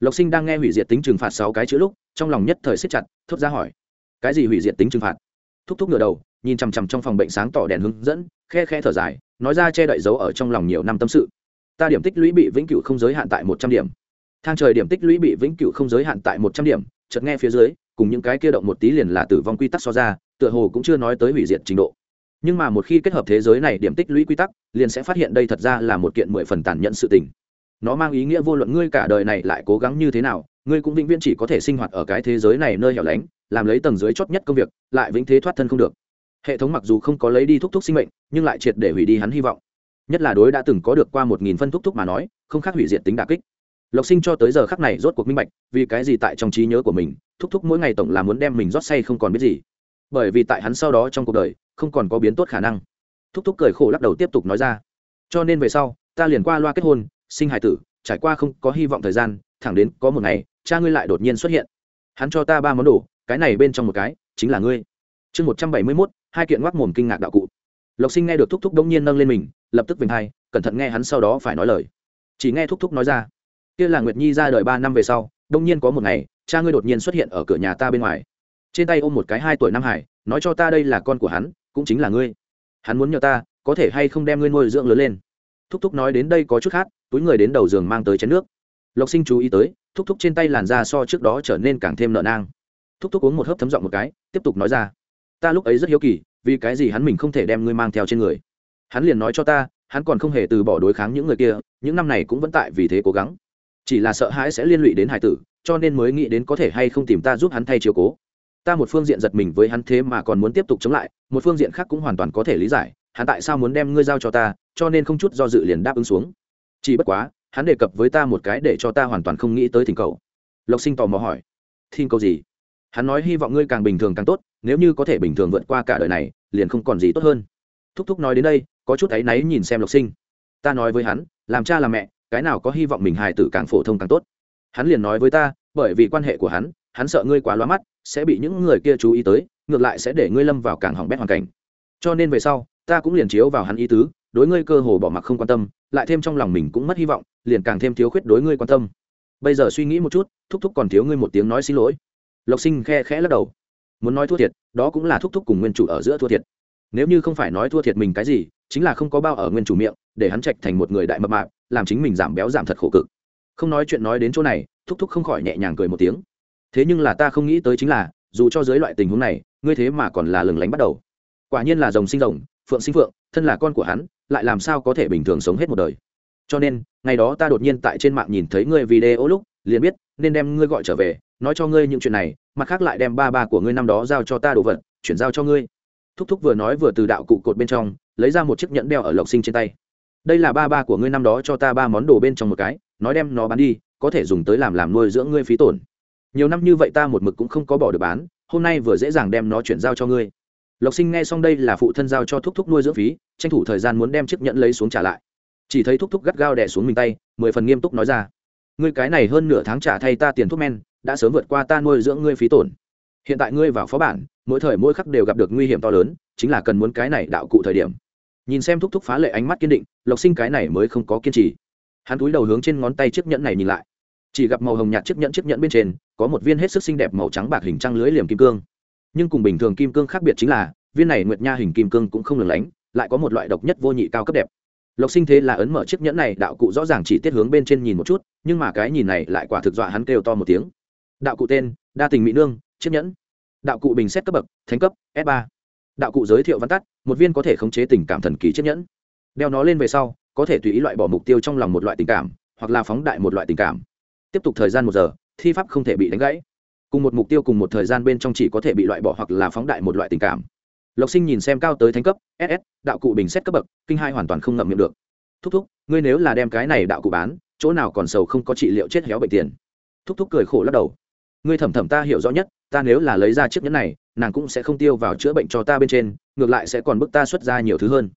A: Lộc sinh đang nghe hủy diệt tính trừng phạt sáu cái chữ lúc, trong lòng nhất thời siết chặt, thốt ra hỏi cái gì hủy diệt tính trừng phạt? Thúc thúc ngửa đầu, nhìn chằm chằm trong phòng bệnh sáng tỏ đèn hướng dẫn, khe khe thở dài, nói ra che đậy dấu ở trong lòng nhiều năm tâm sự. Ta điểm tích lũy bị vĩnh cửu không giới hạn tại một trăm điểm. Thang trời điểm tích lũy bị vĩnh cửu không giới hạn tại một trăm điểm, chợt nghe phía dưới, cùng những cái kia động một tí liền là tử vong quy tắc so ra, tựa hồ cũng chưa nói tới hủy diệt trình độ. Nhưng mà một khi kết hợp thế giới này điểm tích lũy quy tắc, liền sẽ phát hiện đây thật ra là một kiện mười phần tàn nhẫn sự tình nó mang ý nghĩa vô luận ngươi cả đời này lại cố gắng như thế nào, ngươi cũng vĩnh viễn chỉ có thể sinh hoạt ở cái thế giới này nơi hẻo lánh, làm lấy tầng dưới chót nhất công việc, lại vĩnh thế thoát thân không được. Hệ thống mặc dù không có lấy đi thúc thúc sinh mệnh, nhưng lại triệt để hủy đi hắn hy vọng. Nhất là đối đã từng có được qua một nghìn phân thúc thúc mà nói, không khác hủy diệt tính đà kích. Lộc sinh cho tới giờ khắc này rốt cuộc minh bạch, vì cái gì tại trong trí nhớ của mình, thúc thúc mỗi ngày tổng là muốn đem mình rót say không còn biết gì. Bởi vì tại hắn sau đó trong cuộc đời, không còn có biến tốt khả năng. Thúc thúc cười khổ lắc đầu tiếp tục nói ra. Cho nên về sau, ta liền qua loa kết hôn sinh hài tử, trải qua không có hy vọng thời gian, thẳng đến có một ngày, cha ngươi lại đột nhiên xuất hiện. Hắn cho ta ba món đồ, cái này bên trong một cái, chính là ngươi. Chương một trăm bảy mươi mốt, hai kiện ngoác mồm kinh ngạc đạo cụ. Lộc sinh nghe được thúc thúc đông nhiên nâng lên mình, lập tức vinh hai, cẩn thận nghe hắn sau đó phải nói lời. Chỉ nghe thúc thúc nói ra, kia là nguyệt nhi ra đời ba năm về sau đông nhiên có một ngày, cha ngươi đột nhiên xuất hiện ở cửa nhà ta bên ngoài. Trên tay ôm một cái hai tuổi nam hải, nói cho ta đây là con của hắn, cũng chính là ngươi. Hắn muốn nhờ ta, có thể hay không đem ngươi nuôi dưỡng lớn lên? Thúc thúc nói đến đây có chút khác, túi người đến đầu giường mang tới chén nước. Lộc sinh chú ý tới, thúc thúc trên tay làn da so trước đó trở nên càng thêm nợ nang. Thúc thúc uống một hớp thấm giọng một cái, tiếp tục nói ra. Ta lúc ấy rất hiếu kỳ, vì cái gì hắn mình không thể đem ngươi mang theo trên người. Hắn liền nói cho ta, hắn còn không hề từ bỏ đối kháng những người kia, những năm này cũng vẫn tại vì thế cố gắng. Chỉ là sợ hãi sẽ liên lụy đến hải tử, cho nên mới nghĩ đến có thể hay không tìm ta giúp hắn thay chiều cố. Ta một phương diện giật mình với hắn thế mà còn muốn tiếp tục chống lại, một phương diện khác cũng hoàn toàn có thể lý giải, hắn tại sao muốn đem ngươi giao cho ta cho nên không chút do dự liền đáp ứng xuống. Chỉ bất quá, hắn đề cập với ta một cái để cho ta hoàn toàn không nghĩ tới thỉnh cầu. Lộc sinh tò mò hỏi, thỉnh cầu gì? Hắn nói, hy vọng ngươi càng bình thường càng tốt, nếu như có thể bình thường vượt qua cả đời này, liền không còn gì tốt hơn. Thúc thúc nói đến đây, có chút áy náy nhìn xem lộc sinh. Ta nói với hắn, làm cha làm mẹ, cái nào có hy vọng mình hài tử càng phổ thông càng tốt? Hắn liền nói với ta, bởi vì quan hệ của hắn hắn sợ ngươi quá loa mắt, sẽ bị những người kia chú ý tới, ngược lại sẽ để ngươi lâm vào càng hỏng bét hoàn cảnh. Cho nên về sau, ta cũng liền chiếu vào hắn ý tứ đối ngươi cơ hồ bỏ mặc không quan tâm, lại thêm trong lòng mình cũng mất hy vọng, liền càng thêm thiếu khuyết đối ngươi quan tâm. Bây giờ suy nghĩ một chút, thúc thúc còn thiếu ngươi một tiếng nói xin lỗi. Lộc sinh khe khẽ lắc đầu. Muốn nói thua thiệt, đó cũng là thúc thúc cùng nguyên chủ ở giữa thua thiệt. Nếu như không phải nói thua thiệt mình cái gì, chính là không có bao ở nguyên chủ miệng, để hắn trạch thành một người đại mập mạp, làm chính mình giảm béo giảm thật khổ cực. Không nói chuyện nói đến chỗ này, thúc thúc không khỏi nhẹ nhàng cười một tiếng. Thế nhưng là ta không nghĩ tới chính là, dù cho dưới loại tình huống này, ngươi thế mà còn là lừng lánh bắt đầu. Quả nhiên là rồng sinh rồng, phượng sinh phượng, thân là con của hắn lại làm sao có thể bình thường sống hết một đời. Cho nên, ngày đó ta đột nhiên tại trên mạng nhìn thấy ngươi video lúc, liền biết, nên đem ngươi gọi trở về, nói cho ngươi những chuyện này, mặt khác lại đem ba ba của ngươi năm đó giao cho ta đồ vật, chuyển giao cho ngươi. Thúc thúc vừa nói vừa từ đạo cụ cột bên trong, lấy ra một chiếc nhẫn đeo ở lộc sinh trên tay. Đây là ba ba của ngươi năm đó cho ta ba món đồ bên trong một cái, nói đem nó bán đi, có thể dùng tới làm làm nuôi dưỡng ngươi phí tổn. Nhiều năm như vậy ta một mực cũng không có bỏ được bán, hôm nay vừa dễ dàng đem nó chuyển giao cho ngươi lộc sinh nghe xong đây là phụ thân giao cho thúc thúc nuôi dưỡng phí, tranh thủ thời gian muốn đem chiếc nhẫn lấy xuống trả lại. Chỉ thấy thúc thúc gắt gao đẻ xuống mình tay, mười phần nghiêm túc nói ra, ngươi cái này hơn nửa tháng trả thay ta tiền thuốc men, đã sớm vượt qua ta nuôi dưỡng ngươi phí tổn. Hiện tại ngươi vào phó bản, mỗi thời mỗi khắc đều gặp được nguy hiểm to lớn, chính là cần muốn cái này đạo cụ thời điểm. Nhìn xem thúc thúc phá lệ ánh mắt kiên định, lộc sinh cái này mới không có kiên trì. Hắn túi đầu hướng trên ngón tay chiếc nhẫn này nhìn lại. Chỉ gặp màu hồng nhạt chiếc nhẫn chiếc nhẫn bên trên, có một viên hết sức xinh đẹp màu trắng bạc hình trăng lưới liềm kim cương nhưng cùng bình thường kim cương khác biệt chính là, viên này nguyệt nha hình kim cương cũng không lừng lánh, lại có một loại độc nhất vô nhị cao cấp đẹp. Lộc sinh thế là ấn mở chiếc nhẫn này, đạo cụ rõ ràng chỉ tiết hướng bên trên nhìn một chút, nhưng mà cái nhìn này lại quả thực dọa hắn kêu to một tiếng. Đạo cụ tên, đa tình mỹ nương, chiếc nhẫn. Đạo cụ bình xét cấp bậc, thánh cấp, s ba. Đạo cụ giới thiệu văn tắt, một viên có thể khống chế tình cảm thần kỳ chiếc nhẫn. Đeo nó lên về sau, có thể tùy ý loại bỏ mục tiêu trong lòng một loại tình cảm, hoặc là phóng đại một loại tình cảm. Tiếp tục thời gian một giờ, thi pháp không thể bị đánh gãy cùng một mục tiêu cùng một thời gian bên trong chỉ có thể bị loại bỏ hoặc là phóng đại một loại tình cảm. Lộc sinh nhìn xem cao tới thánh cấp ss đạo cụ bình xét cấp bậc, kinh hai hoàn toàn không ngậm miệng được. Thúc thúc, ngươi nếu là đem cái này đạo cụ bán, chỗ nào còn sầu không có trị liệu chết héo bệnh tiền. Thúc thúc cười khổ lắc đầu. Ngươi thẩm thẩm ta hiểu rõ nhất, ta nếu là lấy ra chiếc nhẫn này, nàng cũng sẽ không tiêu vào chữa bệnh cho ta bên trên, ngược lại sẽ còn bức ta xuất ra nhiều thứ hơn.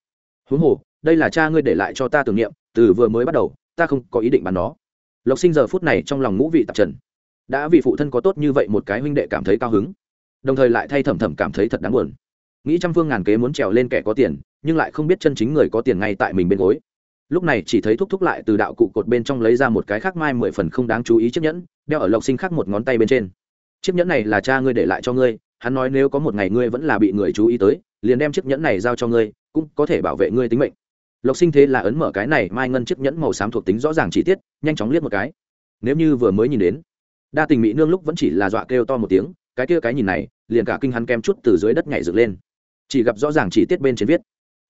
A: Huống hồ, đây là cha ngươi để lại cho ta tưởng niệm, từ vừa mới bắt đầu, ta không có ý định bán nó. Lộc sinh giờ phút này trong lòng ngũ vị tạp trần đã vì phụ thân có tốt như vậy một cái huynh đệ cảm thấy cao hứng. Đồng thời lại thay thẩm thẩm cảm thấy thật đáng buồn. Nghĩ trăm phương ngàn kế muốn trèo lên kẻ có tiền, nhưng lại không biết chân chính người có tiền ngay tại mình bên gối. Lúc này chỉ thấy thúc thúc lại từ đạo cụ cột bên trong lấy ra một cái khác mai mười phần không đáng chú ý chiếc nhẫn, đeo ở lộc sinh khác một ngón tay bên trên. Chiếc nhẫn này là cha ngươi để lại cho ngươi, hắn nói nếu có một ngày ngươi vẫn là bị người chú ý tới, liền đem chiếc nhẫn này giao cho ngươi, cũng có thể bảo vệ ngươi tính mệnh. Lộc sinh thế là ấn mở cái này, mai ngân chiếc nhẫn màu xám thuộc tính rõ ràng chi tiết, nhanh chóng liếc một cái. Nếu như vừa mới nhìn đến đa tình mỹ nương lúc vẫn chỉ là dọa kêu to một tiếng, cái kia cái nhìn này, liền cả kinh hắn kem chút từ dưới đất nhảy dựng lên. Chỉ gặp rõ ràng chi tiết bên trên viết,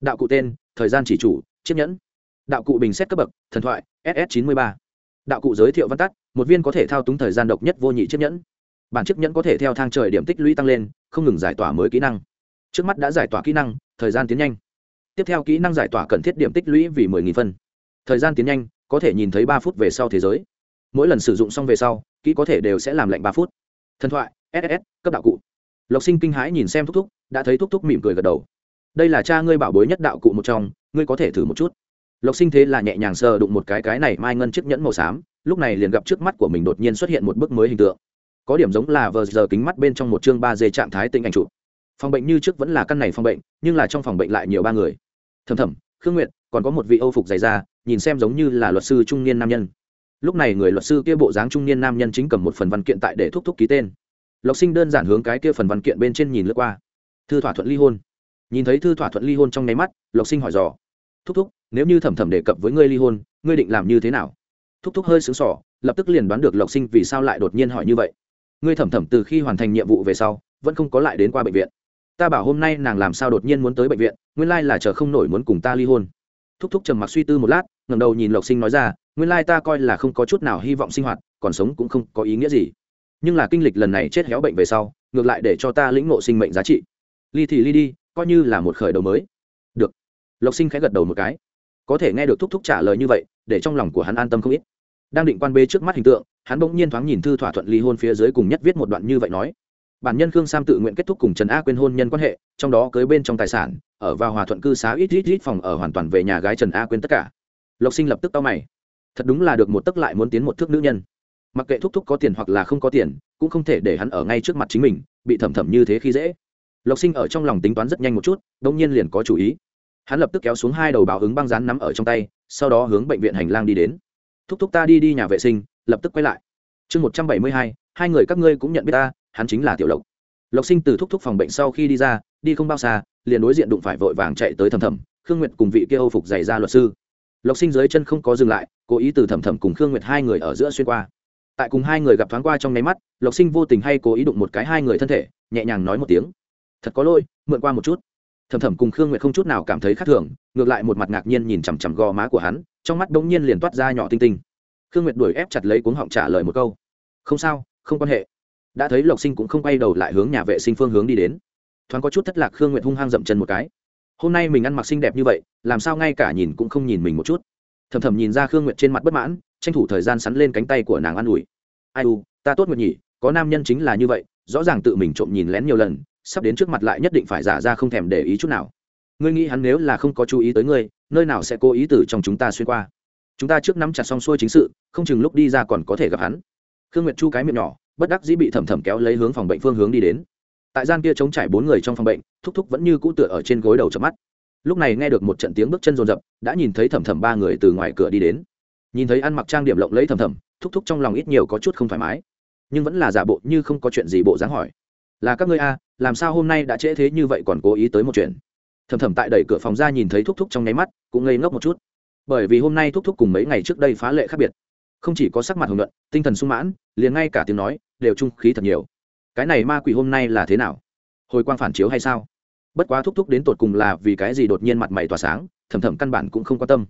A: đạo cụ tên, thời gian chỉ chủ, chiếc nhẫn. Đạo cụ bình xét cấp bậc, thần thoại ss chín mươi ba. Đạo cụ giới thiệu văn tắt, một viên có thể thao túng thời gian độc nhất vô nhị chiếc nhẫn. Bản chiếc nhẫn có thể theo thang trời điểm tích lũy tăng lên, không ngừng giải tỏa mới kỹ năng. Trước mắt đã giải tỏa kỹ năng, thời gian tiến nhanh. Tiếp theo kỹ năng giải tỏa cần thiết điểm tích lũy vì 10.000 phân. Thời gian tiến nhanh, có thể nhìn thấy ba phút về sau thế giới. Mỗi lần sử dụng xong về sau kỹ có thể đều sẽ làm lạnh ba phút. Thần thoại ss cấp đạo cụ. Lộc sinh kinh hãi nhìn xem thúc thúc, đã thấy thúc thúc mỉm cười gật đầu. Đây là cha ngươi bảo bối nhất đạo cụ một trong, ngươi có thể thử một chút. Lộc sinh thế là nhẹ nhàng sờ đụng một cái cái này mai ngân chiếc nhẫn màu xám, lúc này liền gặp trước mắt của mình đột nhiên xuất hiện một bức mới hình tượng. Có điểm giống là vờ giờ kính mắt bên trong một chương ba d trạng thái tinh ảnh chụp. Phòng bệnh như trước vẫn là căn này phòng bệnh, nhưng là trong phòng bệnh lại nhiều ba người. Thầm thầm, khương nguyệt, còn có một vị âu phục dày da, nhìn xem giống như là luật sư trung niên nam nhân lúc này người luật sư kia bộ dáng trung niên nam nhân chính cầm một phần văn kiện tại để thúc thúc ký tên. Lộc sinh đơn giản hướng cái kia phần văn kiện bên trên nhìn lướt qua. Thư thỏa thuận ly hôn. Nhìn thấy thư thỏa thuận ly hôn trong nháy mắt, lộc sinh hỏi dò. Thúc thúc, nếu như thẩm thẩm đề cập với ngươi ly hôn, ngươi định làm như thế nào? Thúc thúc hơi xứng sỏ lập tức liền đoán được lộc sinh vì sao lại đột nhiên hỏi như vậy. Ngươi thẩm thẩm từ khi hoàn thành nhiệm vụ về sau, vẫn không có lại đến qua bệnh viện. Ta bảo hôm nay nàng làm sao đột nhiên muốn tới bệnh viện, nguyên lai là chờ không nổi muốn cùng ta ly hôn. Thúc thúc trầm mặc suy tư một lát ngầm đầu nhìn lộc sinh nói ra nguyên lai ta coi là không có chút nào hy vọng sinh hoạt, còn sống cũng không có ý nghĩa gì. Nhưng là kinh lịch lần này chết héo bệnh về sau, ngược lại để cho ta lĩnh ngộ sinh mệnh giá trị. Ly thì ly đi, coi như là một khởi đầu mới. Được. Lộc sinh khẽ gật đầu một cái. Có thể nghe được thúc thúc trả lời như vậy, để trong lòng của hắn an tâm không ít. Đang định quan bê trước mắt hình tượng, hắn bỗng nhiên thoáng nhìn thư thỏa thuận ly hôn phía dưới cùng nhất viết một đoạn như vậy nói. Bản nhân khương sam tự nguyện kết thúc cùng trần a quên hôn nhân quan hệ, trong đó cưới bên trong tài sản, ở vào hòa thuận cư xá ít ít ít phòng ở hoàn toàn về nhà gái trần a quên tất cả. Lộc sinh lập tức tao mày thật đúng là được một tấc lại muốn tiến một thước nữ nhân. Mặc kệ thúc thúc có tiền hoặc là không có tiền, cũng không thể để hắn ở ngay trước mặt chính mình, bị thẩm thẩm như thế khi dễ. Lộc sinh ở trong lòng tính toán rất nhanh một chút đông nhiên liền có chủ ý. Hắn lập tức kéo xuống hai đầu báo ứng băng rán nắm ở trong tay, sau đó hướng bệnh viện hành lang đi đến. Thúc thúc ta đi đi nhà vệ sinh, lập tức quay lại. Chương một trăm bảy mươi hai hai người các ngươi cũng nhận biết ta, hắn chính là tiểu lộc. Lộc sinh từ thúc thúc phòng bệnh sau khi đi ra, đi không bao xa, liền đối diện đụng phải vội vàng chạy tới thầm thầm khương nguyệt cùng vị kia âu phục giày ra luật sư lộc sinh dưới chân không có dừng lại, cố ý từ thầm thầm cùng khương nguyệt hai người ở giữa xuyên qua. Tại cùng hai người gặp thoáng qua trong nháy mắt, lộc sinh vô tình hay cố ý đụng một cái hai người thân thể, nhẹ nhàng nói một tiếng. Thật có lỗi, mượn qua một chút. Thầm thầm cùng khương nguyệt không chút nào cảm thấy khác thường, ngược lại một mặt ngạc nhiên nhìn chằm chằm gò má của hắn, trong mắt đống nhiên liền toát ra nhỏ tinh tinh. Khương nguyệt đuổi ép chặt lấy cuống họng trả lời một câu. Không sao, không quan hệ. Đã thấy lộc sinh cũng không quay đầu lại hướng nhà vệ sinh phương hướng đi đến. Thoáng có chút thất lạc, khương nguyệt hung hăng dậm chân một cái hôm nay mình ăn mặc xinh đẹp như vậy, làm sao ngay cả nhìn cũng không nhìn mình một chút. Thầm thầm nhìn ra khương nguyệt trên mặt bất mãn, tranh thủ thời gian sắn lên cánh tay của nàng an ủi. Ai u, ta tốt nguyệt nhỉ, có nam nhân chính là như vậy, rõ ràng tự mình trộm nhìn lén nhiều lần, sắp đến trước mặt lại nhất định phải giả ra không thèm để ý chút nào. Ngươi nghĩ hắn nếu là không có chú ý tới ngươi, nơi nào sẽ cố ý từ trong chúng ta xuyên qua? Chúng ta trước nắm chặt xong xuôi chính sự, không chừng lúc đi ra còn có thể gặp hắn. Khương nguyệt chu cái miệng nhỏ, bất đắc dĩ bị thẩm thẩm kéo lấy hướng phòng bệnh phương hướng đi đến tại gian kia chống trải bốn người trong phòng bệnh thúc thúc vẫn như cũ tựa ở trên gối đầu chợp mắt. Lúc này nghe được một trận tiếng bước chân rồn rập đã nhìn thấy thẩm thẩm ba người từ ngoài cửa đi đến. Nhìn thấy ăn mặc trang điểm lộng lấy thẩm thẩm thúc thúc trong lòng ít nhiều có chút không thoải mái. Nhưng vẫn là giả bộ như không có chuyện gì bộ dáng hỏi. Là các ngươi a làm sao hôm nay đã trễ thế như vậy còn cố ý tới một chuyện? Thầm thầm tại đẩy cửa phòng ra nhìn thấy thúc thúc trong nháy mắt cũng ngây ngốc một chút. Bởi vì hôm nay thúc thúc cùng mấy ngày trước đây phá lệ khác biệt. Không chỉ có sắc mặt hồng luận, tinh thần sung mãn liền ngay cả tiếng nói đều trung khí thật nhiều cái này ma quỷ hôm nay là thế nào? Hồi quang phản chiếu hay sao? Bất quá thúc thúc đến tột cùng là vì cái gì đột nhiên mặt mày tỏa sáng, thầm thầm căn bản cũng không quan tâm.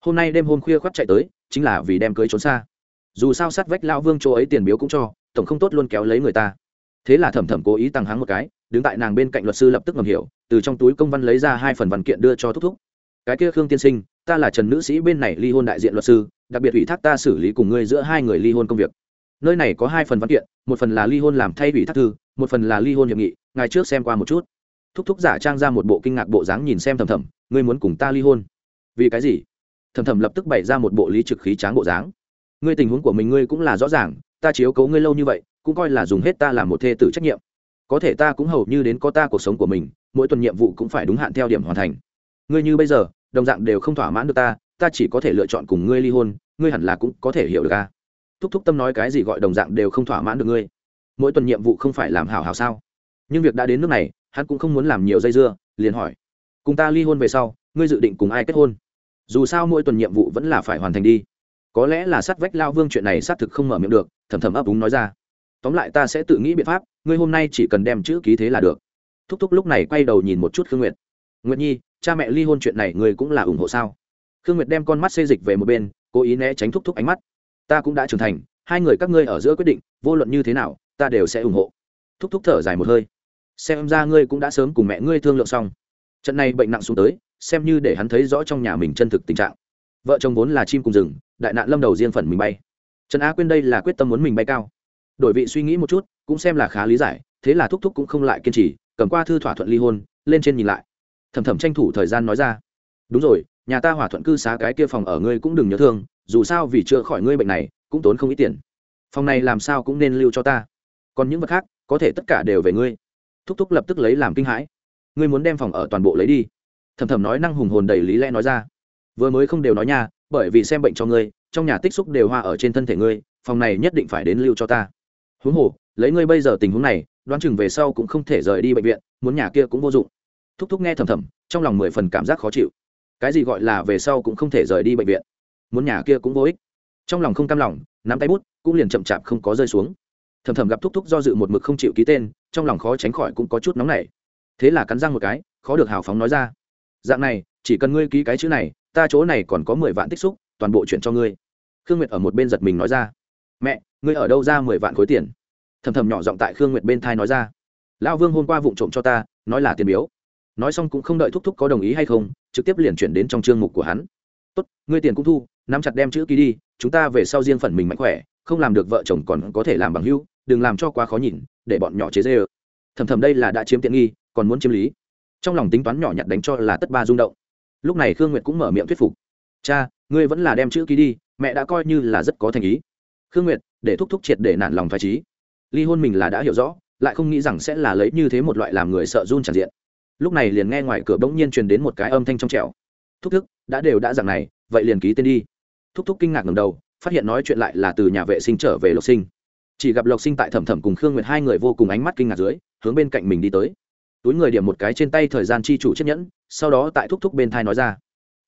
A: Hôm nay đêm hôm khuya khoác chạy tới, chính là vì đem cưới trốn xa. Dù sao sát vách lao vương chỗ ấy tiền biếu cũng cho, tổng không tốt luôn kéo lấy người ta. Thế là thẩm thẩm cố ý tăng háng một cái, đứng tại nàng bên cạnh luật sư lập tức ngầm hiểu, từ trong túi công văn lấy ra hai phần văn kiện đưa cho thúc thúc. Cái kia khương tiên sinh, ta là trần nữ sĩ bên này ly hôn đại diện luật sư, đặc biệt ủy thác ta xử lý cùng ngươi giữa hai người ly hôn công việc nơi này có hai phần văn kiện, một phần là ly hôn làm thay ủy thác thư, một phần là ly hôn hiệp nghị, ngài trước xem qua một chút. Thúc thúc giả trang ra một bộ kinh ngạc bộ dáng nhìn xem thầm thầm, ngươi muốn cùng ta ly hôn? Vì cái gì? Thầm thầm lập tức bày ra một bộ lý trực khí tráng bộ dáng. Ngươi tình huống của mình ngươi cũng là rõ ràng, ta chiếu cấu ngươi lâu như vậy, cũng coi là dùng hết ta làm một thê tử trách nhiệm. Có thể ta cũng hầu như đến có ta cuộc sống của mình, mỗi tuần nhiệm vụ cũng phải đúng hạn theo điểm hoàn thành. Ngươi như bây giờ, đồng dạng đều không thỏa mãn được ta ta chỉ có thể lựa chọn cùng ngươi ly hôn, ngươi hẳn là cũng có thể hiểu được ta thúc thúc tâm nói cái gì gọi đồng dạng đều không thỏa mãn được ngươi. Mỗi tuần nhiệm vụ không phải làm hảo hảo sao? Nhưng việc đã đến nước này, hắn cũng không muốn làm nhiều dây dưa, liền hỏi. Cùng ta ly hôn về sau, ngươi dự định cùng ai kết hôn? Dù sao mỗi tuần nhiệm vụ vẫn là phải hoàn thành đi. Có lẽ là sát vách lao vương chuyện này xác thực không mở miệng được, thầm thầm ấp úng nói ra. Tóm lại ta sẽ tự nghĩ biện pháp, ngươi hôm nay chỉ cần đem chữ ký thế là được. Thúc thúc lúc này quay đầu nhìn một chút khương nguyệt. Nguyệt nhi, cha mẹ ly hôn chuyện này ngươi cũng là ủng hộ sao? Khương nguyệt đem con mắt xê dịch về một bên, cố ý né tránh thúc thúc ánh mắt ta cũng đã trưởng thành, hai người các ngươi ở giữa quyết định, vô luận như thế nào, ta đều sẽ ủng hộ. Thúc thúc thở dài một hơi. Xem ra ngươi cũng đã sớm cùng mẹ ngươi thương lượng xong. Trận này bệnh nặng xuống tới, xem như để hắn thấy rõ trong nhà mình chân thực tình trạng. Vợ chồng vốn là chim cùng rừng, đại nạn lâm đầu riêng phần mình bay. Trần á quên đây là quyết tâm muốn mình bay cao. Đổi vị suy nghĩ một chút, cũng xem là khá lý giải, thế là thúc thúc cũng không lại kiên trì, cầm qua thư thỏa thuận ly hôn, lên trên nhìn lại. Thầm thầm tranh thủ thời gian nói ra. Đúng rồi nhà ta hỏa thuận cư xá cái kia phòng ở ngươi cũng đừng nhớ thương, dù sao vì chữa khỏi ngươi bệnh này, cũng tốn không ít tiền. Phòng này làm sao cũng nên lưu cho ta. Còn những vật khác, có thể tất cả đều về ngươi. Thúc thúc lập tức lấy làm kinh hãi. Ngươi muốn đem phòng ở toàn bộ lấy đi? Thầm thầm nói năng hùng hồn đầy lý lẽ nói ra. Vừa mới không đều nói nha, bởi vì xem bệnh cho ngươi, trong nhà tích xúc đều hoa ở trên thân thể ngươi, phòng này nhất định phải đến lưu cho ta. Huống hồ, lấy ngươi bây giờ tình huống này, đoán chừng về sau cũng không thể rời đi bệnh viện, muốn nhà kia cũng vô dụng. Thúc thúc nghe thầm thầm, trong lòng mười phần cảm giác khó chịu cái gì gọi là về sau cũng không thể rời đi bệnh viện. Muốn nhà kia cũng vô ích. Trong lòng không cam lòng, nắm tay bút, cũng liền chậm chạp không có rơi xuống. Thầm thầm gặp thúc thúc do dự một mực không chịu ký tên, trong lòng khó tránh khỏi cũng có chút nóng nảy. Thế là cắn răng một cái, khó được hào phóng nói ra. Dạng này, chỉ cần ngươi ký cái chữ này, ta chỗ này còn có mười vạn tích xúc, toàn bộ chuyện cho ngươi. Khương nguyệt ở một bên giật mình nói ra. Mẹ, ngươi ở đâu ra mười vạn khối tiền? Thầm thầm nhỏ giọng tại khương nguyệt bên thai nói ra. Lão vương hôm qua vụng trộm cho ta, nói là tiền biếu nói xong cũng không đợi thúc thúc có đồng ý hay không, trực tiếp liền chuyển đến trong chương mục của hắn. Tốt, ngươi tiền cũng thu, nắm chặt đem chữ ký đi, chúng ta về sau riêng phần mình mạnh khỏe, không làm được vợ chồng còn có thể làm bằng hưu đừng làm cho quá khó nhìn, để bọn nhỏ chế dê ơ. Thầm thầm đây là đã chiếm tiện nghi, còn muốn chiếm lý. Trong lòng tính toán nhỏ nhặt đánh cho là tất ba rung động. Lúc này khương nguyệt cũng mở miệng thuyết phục. Cha, ngươi vẫn là đem chữ ký đi, mẹ đã coi như là rất có thành ý. Khương nguyệt, để thúc thúc triệt để nản lòng phải trí ly hôn mình là đã hiểu rõ, lại không nghĩ rằng sẽ là lấy như thế một loại làm người sợ run tràn diện lúc này liền nghe ngoài cửa bỗng nhiên truyền đến một cái âm thanh trong trẻo. Thúc thức đã đều đã dạng này, vậy liền ký tên đi. Thúc thúc kinh ngạc ngầm đầu, phát hiện nói chuyện lại là từ nhà vệ sinh trở về lộc sinh. Chỉ gặp lộc sinh tại thẩm thẩm cùng khương nguyệt hai người vô cùng ánh mắt kinh ngạc dưới, hướng bên cạnh mình đi tới. Túi người điểm một cái trên tay thời gian chi chủ chiếc nhẫn, sau đó tại thúc thúc bên thai nói ra.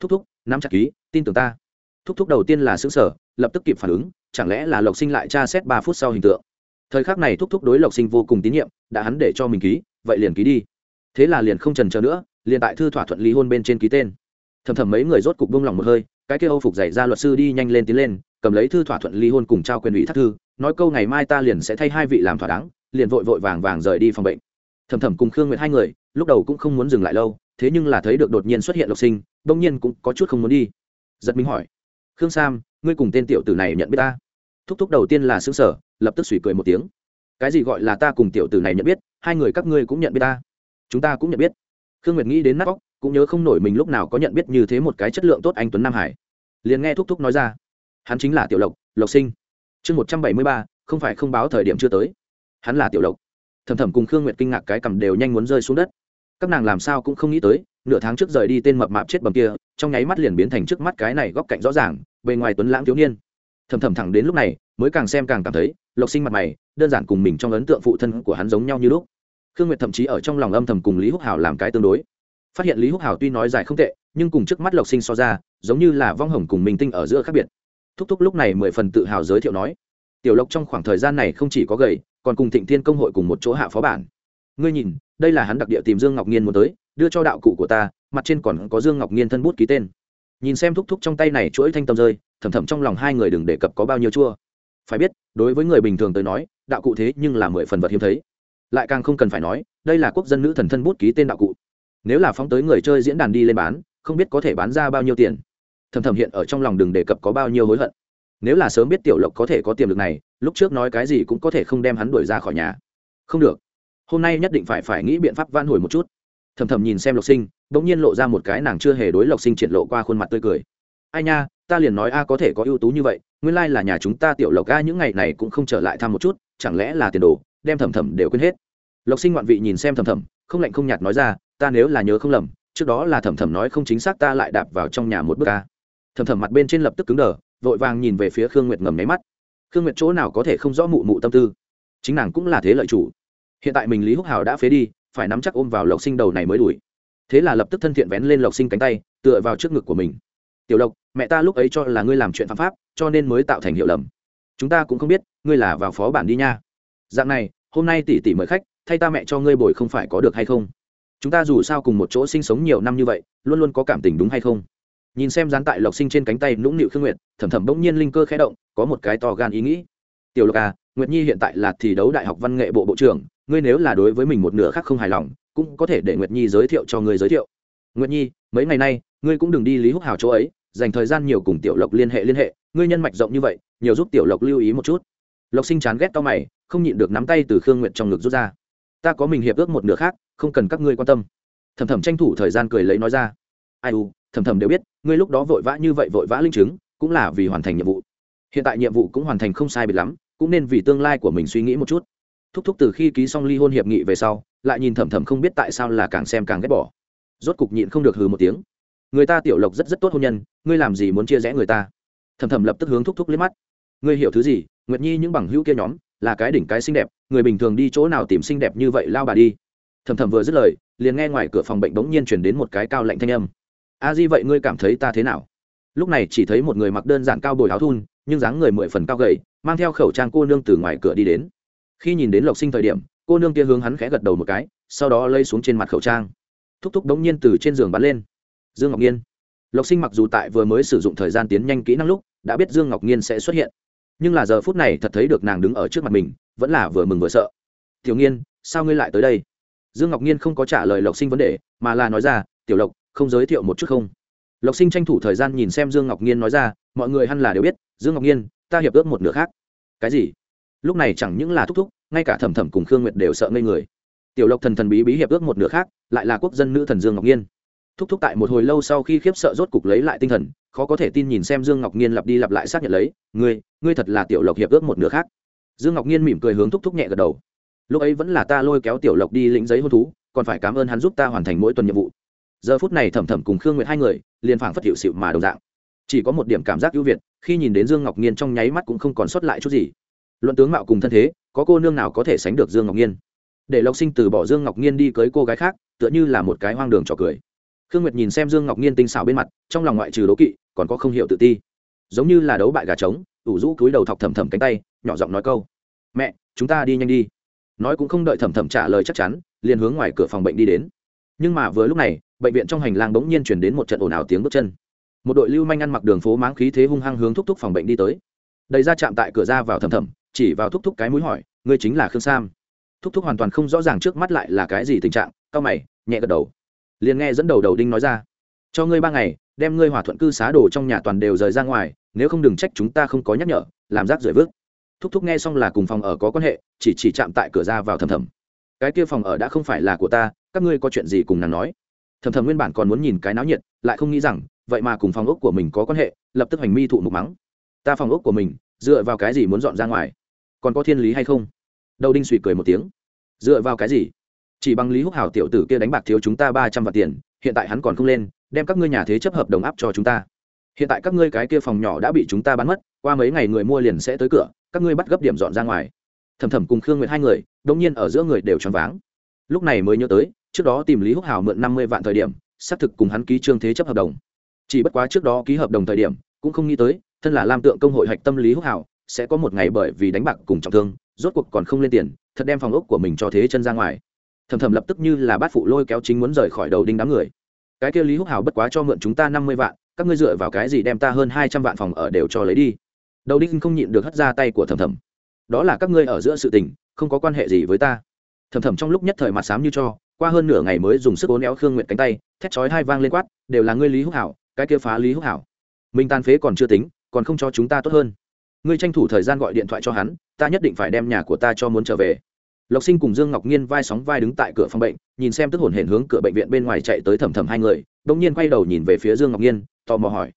A: Thúc thúc, nắm chặt ký, tin tưởng ta. Thúc thúc đầu tiên là xứng sở lập tức kịp phản ứng, chẳng lẽ là lộc sinh lại tra xét ba phút sau hình tượng. Thời khắc này thúc thúc đối lộc sinh vô cùng tín nhiệm, đã hắn để cho mình ký, vậy liền ký đi thế là liền không trần chờ nữa, liền tại thư thỏa thuận ly hôn bên trên ký tên. Thầm thầm mấy người rốt cục bông lòng một hơi, cái kêu âu phục dạy ra luật sư đi nhanh lên tiến lên, cầm lấy thư thỏa thuận ly hôn cùng trao quyền ủy thác thư, nói câu ngày mai ta liền sẽ thay hai vị làm thỏa đáng, liền vội vội vàng vàng rời đi phòng bệnh. Thầm thầm cùng khương nguyệt hai người, lúc đầu cũng không muốn dừng lại lâu, thế nhưng là thấy được đột nhiên xuất hiện lộc sinh, bỗng nhiên cũng có chút không muốn đi. Giật mình hỏi, khương sam, ngươi cùng tên tiểu tử này nhận biết ta? Thúc thúc đầu tiên là xứng sở lập tức suy cười một tiếng. Cái gì gọi là ta cùng tiểu tử này nhận biết, hai người các ngươi cũng nhận biết ta? Chúng ta cũng nhận biết. Khương nguyệt nghĩ đến nát vóc cũng nhớ không nổi mình lúc nào có nhận biết như thế một cái chất lượng tốt anh tuấn nam hải. Liền nghe thúc thúc nói ra, hắn chính là tiểu lộc lộc sinh. Chương một trăm bảy mươi ba, không phải không báo thời điểm chưa tới. Hắn là tiểu lộc. Thầm thầm cùng khương nguyệt kinh ngạc cái cầm đều nhanh muốn rơi xuống đất. Các nàng làm sao cũng không nghĩ tới, nửa tháng trước rời đi tên mập mạp chết bầm kia, trong nháy mắt liền biến thành trước mắt cái này góc cạnh rõ ràng, bề ngoài tuấn lãng thiếu niên. Thầm thầm thẳng đến lúc này, mới càng xem càng cảm thấy, lộc sinh mặt mày, đơn giản cùng mình trong ấn tượng phụ thân của hắn giống nhau như lúc khương nguyệt thậm chí ở trong lòng âm thầm cùng lý húc hào làm cái tương đối. Phát hiện lý húc hào tuy nói dài không tệ, nhưng cùng trước mắt lộc sinh so ra, giống như là vong hồng cùng minh tinh ở giữa khác biệt. Thúc thúc lúc này mười phần tự hào giới thiệu nói, tiểu lộc trong khoảng thời gian này không chỉ có gầy, còn cùng thịnh thiên công hội cùng một chỗ hạ phó bản. Ngươi nhìn, đây là hắn đặc địa tìm dương ngọc nhiên muốn tới, đưa cho đạo cụ của ta, mặt trên còn có dương ngọc nhiên thân bút ký tên. Nhìn xem thúc thúc trong tay này chuỗi thanh tâm rơi, thầm thầm trong lòng hai người đừng đề cập có bao nhiêu chua. Phải biết, đối với người bình thường tới nói, đạo cụ thế nhưng là mười phần vật hiếm thấy lại càng không cần phải nói, đây là quốc dân nữ thần thân bút ký tên đạo cụ. Nếu là phóng tới người chơi diễn đàn đi lên bán, không biết có thể bán ra bao nhiêu tiền. Thầm thầm hiện ở trong lòng đừng đề cập có bao nhiêu hối hận. Nếu là sớm biết tiểu lộc có thể có tiềm lực này, lúc trước nói cái gì cũng có thể không đem hắn đuổi ra khỏi nhà. Không được. Hôm nay nhất định phải phải nghĩ biện pháp van hồi một chút. Thầm thầm nhìn xem lộc sinh đ ỗ n g nhiên lộ ra một cái nàng chưa hề đối lộc sinh triển lộ qua khuôn mặt tươi cười. Ai nha, ta liền nói a có thể có ưu tú như vậy, nguyên lai là nhà chúng ta tiểu lộc a, những ngày này cũng không trở lại thăm một chút, chẳng lẽ là tiền đồ? Đem thầm thầm đều quên hết. Lộc sinh ngoạn vị nhìn xem thầm thầm không lạnh không nhạt nói ra, ta nếu là nhớ không lầm, trước đó là thầm thầm nói không chính xác ta lại đạp vào trong nhà một bước ca thầm thầm mặt bên trên lập tức cứng đờ, vội vàng nhìn về phía khương nguyệt ngầm nháy mắt. Khương nguyệt chỗ nào có thể không rõ mụ mụ tâm tư? Chính nàng cũng là thế lợi chủ. Hiện tại mình lý húc hào đã phế đi, phải nắm chắc ôm vào lộc sinh đầu này mới đuổi. Thế là lập tức thân thiện vén lên lộc sinh cánh tay, tựa vào trước ngực của mình. Tiểu lộc, mẹ ta lúc ấy cho là ngươi làm chuyện phạm pháp, cho nên mới tạo thành hiệu lầm. Chúng ta cũng không biết, ngươi là vào phó bản đi nha dạng này, hôm nay tỷ tỷ mời khách, thay ta mẹ cho ngươi bồi không phải có được hay không? Chúng ta dù sao cùng một chỗ sinh sống nhiều năm như vậy, luôn luôn có cảm tình đúng hay không? Nhìn xem dán tại lộc sinh trên cánh tay nũng nịu khương nguyệt, thầm thầm bỗng nhiên linh cơ khẽ động, có một cái to gan ý nghĩ. Tiểu lộc à nguyệt nhi hiện tại là thi đấu đại học văn nghệ bộ bộ trưởng, ngươi nếu là đối với mình một nửa khác không hài lòng, cũng có thể để nguyệt nhi giới thiệu cho ngươi giới thiệu. Nguyệt nhi, mấy ngày nay, ngươi cũng đừng đi lý húc hào chỗ ấy, dành thời gian nhiều cùng tiểu lộc liên hệ liên hệ, ngươi nhân mạch rộng như vậy, nhiều giúp tiểu lộc lưu ý một chút lộc sinh chán ghét tao mày, không nhịn được nắm tay từ khương nguyện trong ngực rút ra. Ta có mình hiệp ước một nửa khác, không cần các ngươi quan tâm. Thầm thầm tranh thủ thời gian cười lấy nói ra. Ai u thầm thầm đều biết, ngươi lúc đó vội vã như vậy vội vã linh chứng, cũng là vì hoàn thành nhiệm vụ. Hiện tại nhiệm vụ cũng hoàn thành không sai biệt lắm, cũng nên vì tương lai của mình suy nghĩ một chút. Thúc thúc từ khi ký xong ly hôn hiệp nghị về sau, lại nhìn thầm thầm không biết tại sao là càng xem càng ghét bỏ. Rốt cục nhịn không được hừ một tiếng. Người ta tiểu lộc rất rất tốt hôn nhân, ngươi làm gì muốn chia rẽ người ta? Thầm thầm lập tức hướng thúc thúc liếc mắt. Ngươi hiểu thứ gì nguyệt nhi những bằng hữu kia nhóm là cái đỉnh cái xinh đẹp người bình thường đi chỗ nào tìm xinh đẹp như vậy lao bà đi thầm thầm vừa dứt lời liền nghe ngoài cửa phòng bệnh bỗng nhiên chuyển đến một cái cao lạnh thanh âm a di vậy ngươi cảm thấy ta thế nào lúc này chỉ thấy một người mặc đơn giản cao bồi áo thun nhưng dáng người mười phần cao gầy mang theo khẩu trang cô nương từ ngoài cửa đi đến khi nhìn đến lộc sinh thời điểm cô nương kia hướng hắn khẽ gật đầu một cái sau đó lây xuống trên mặt khẩu trang thúc thúc đống nhiên từ trên giường bắn lên dương ngọc nhiên lộc sinh mặc dù tại vừa mới sử dụng thời gian tiến nhanh kỹ năng lúc đã biết dương ngọc nhiên sẽ xuất hiện nhưng là giờ phút này thật thấy được nàng đứng ở trước mặt mình, vẫn là vừa mừng vừa sợ. Tiểu nghiên, sao ngươi lại tới đây? Dương ngọc nhiên không có trả lời lộc sinh vấn đề, mà là nói ra, tiểu lộc, không giới thiệu một chút không? Lộc sinh tranh thủ thời gian nhìn xem dương ngọc nhiên nói ra, mọi người hẳn là đều biết, dương ngọc nhiên ta hiệp ước một nửa khác. Cái gì? Lúc này chẳng những là thúc thúc, ngay cả thẩm thẩm cùng khương nguyệt đều sợ ngây người. Tiểu lộc thần thần bí bí hiệp ước một nửa khác, lại là quốc dân nữ thần dương ngọc nhiên thúc thúc tại một hồi lâu sau khi khiếp sợ rốt cục lấy lại tinh thần khó có thể tin nhìn xem dương ngọc nhiên lặp đi lặp lại xác nhận lấy, ngươi ngươi thật là tiểu lộc hiệp ước một nửa khác. Dương ngọc nhiên mỉm cười hướng thúc thúc nhẹ gật đầu. Lúc ấy vẫn là ta lôi kéo tiểu lộc đi lĩnh giấy hôn thú, còn phải cảm ơn hắn giúp ta hoàn thành mỗi tuần nhiệm vụ. Giờ phút này thẩm thẩm cùng khương nguyệt hai người liền phảng phất hiệu sự mà đồng dạng. Chỉ có một điểm cảm giác ưu việt, khi nhìn đến dương ngọc nhiên trong nháy mắt cũng không còn sót lại chút gì. Luận tướng mạo cùng thân thế, có cô nương nào có thể sánh được dương ngọc nhiên để lộc sinh từ bỏ dương ngọc nhiên đi cưới cô gái khác, tựa như là một cái hoang đường trò cười. Khương nguyệt nhìn xem dương ngọc nhiên tinh xảo bên mặt, trong lòng ngoại trừ đố kỵ còn có không hiểu tự ti. Giống như là đấu bại gà trống, ủ rũ cúi đầu thọc thầm thầm cánh tay, nhỏ giọng nói câu. Mẹ, chúng ta đi nhanh đi. Nói cũng không đợi thầm thầm trả lời chắc chắn, liền hướng ngoài cửa phòng bệnh đi đến. Nhưng mà vừa lúc này, bệnh viện trong hành lang bỗng nhiên chuyển đến một trận ồn ào tiếng bước chân. Một đội lưu manh ăn mặc đường phố máng khí thế hung hăng hướng thúc thúc phòng bệnh đi tới. Đầy ra chạm tại cửa ra vào thầm thầm, chỉ vào thúc thúc cái mũi hỏi, ngươi chính là khương sam? Thúc thúc hoàn toàn không rõ ràng trước mắt lại là cái gì tình trạng cao mày, nhẹ gật đầu. Liền nghe dẫn đầu đầu đinh nói ra cho ngươi ba ngày, đem ngươi hòa thuận cư xá đồ trong nhà toàn đều rời ra ngoài, nếu không đừng trách chúng ta không có nhắc nhở, làm rác rưởi vứt. Thúc thúc nghe xong là cùng phòng ở có quan hệ, chỉ chỉ chạm tại cửa ra vào thầm thầm. Cái kia phòng ở đã không phải là của ta, các ngươi có chuyện gì cùng nàng nói. Thầm thầm nguyên bản còn muốn nhìn cái náo nhiệt, lại không nghĩ rằng, vậy mà cùng phòng ốc của mình có quan hệ, lập tức hành mi thụ mục mắng. Ta phòng ốc của mình, dựa vào cái gì muốn dọn ra ngoài? Còn có thiên lý hay không? Đầu đinh suy cười một tiếng. Dựa vào cái gì? Chỉ bằng lý húc hảo tiểu tử kia đánh bạc thiếu chúng ta ba trăm vạn tiền, hiện tại hắn còn không lên đem các ngươi nhà thế chấp hợp đồng áp cho chúng ta. Hiện tại các ngươi cái kia phòng nhỏ đã bị chúng ta bán mất, qua mấy ngày người mua liền sẽ tới cửa, các ngươi bắt gấp điểm dọn ra ngoài. Thầm thầm cùng khương nguyệt hai người đông nhiên ở giữa người đều choáng váng. Lúc này mới nhớ tới, trước đó tìm lý húc hảo mượn năm mươi vạn thời điểm, xác thực cùng hắn ký trương thế chấp hợp đồng. Chỉ bất quá trước đó ký hợp đồng thời điểm, cũng không nghĩ tới, thân là lam tượng công hội hạch tâm lý húc hảo sẽ có một ngày bởi vì đánh bạc cùng trọng thương, rốt cuộc còn không lên tiền, thật đem phòng ốc của mình cho thế chân ra ngoài. Thầm thầm lập tức như là bát phụ lôi kéo chính muốn rời khỏi đầu đinh đám người cái kia lý húc hào bất quá cho mượn chúng ta năm mươi vạn, các ngươi dựa vào cái gì đem ta hơn hai trăm vạn phòng ở đều cho lấy đi? Đầu đinh không nhịn được hất ra tay của thầm thầm đó là các ngươi ở giữa sự tình, không có quan hệ gì với ta. Thầm thầm trong lúc nhất thời mặt xám như cho, qua hơn nửa ngày mới dùng sức ốn éo khương nguyện cánh tay, thét chói hai vang lên quát, đều là ngươi lý húc hảo cái kia phá lý húc hảo mình tan phế còn chưa tính, còn không cho chúng ta tốt hơn. Ngươi tranh thủ thời gian gọi điện thoại cho hắn, ta nhất định phải đem nhà của ta cho muốn trở về lộc sinh cùng dương ngọc nhiên vai sóng vai đứng tại cửa phòng bệnh, nhìn xem tức hồn hển hướng cửa bệnh viện bên ngoài chạy tới thầm thầm hai người đ ỗ n g nhiên quay đầu nhìn về phía dương ngọc nhiên tò mò hỏi,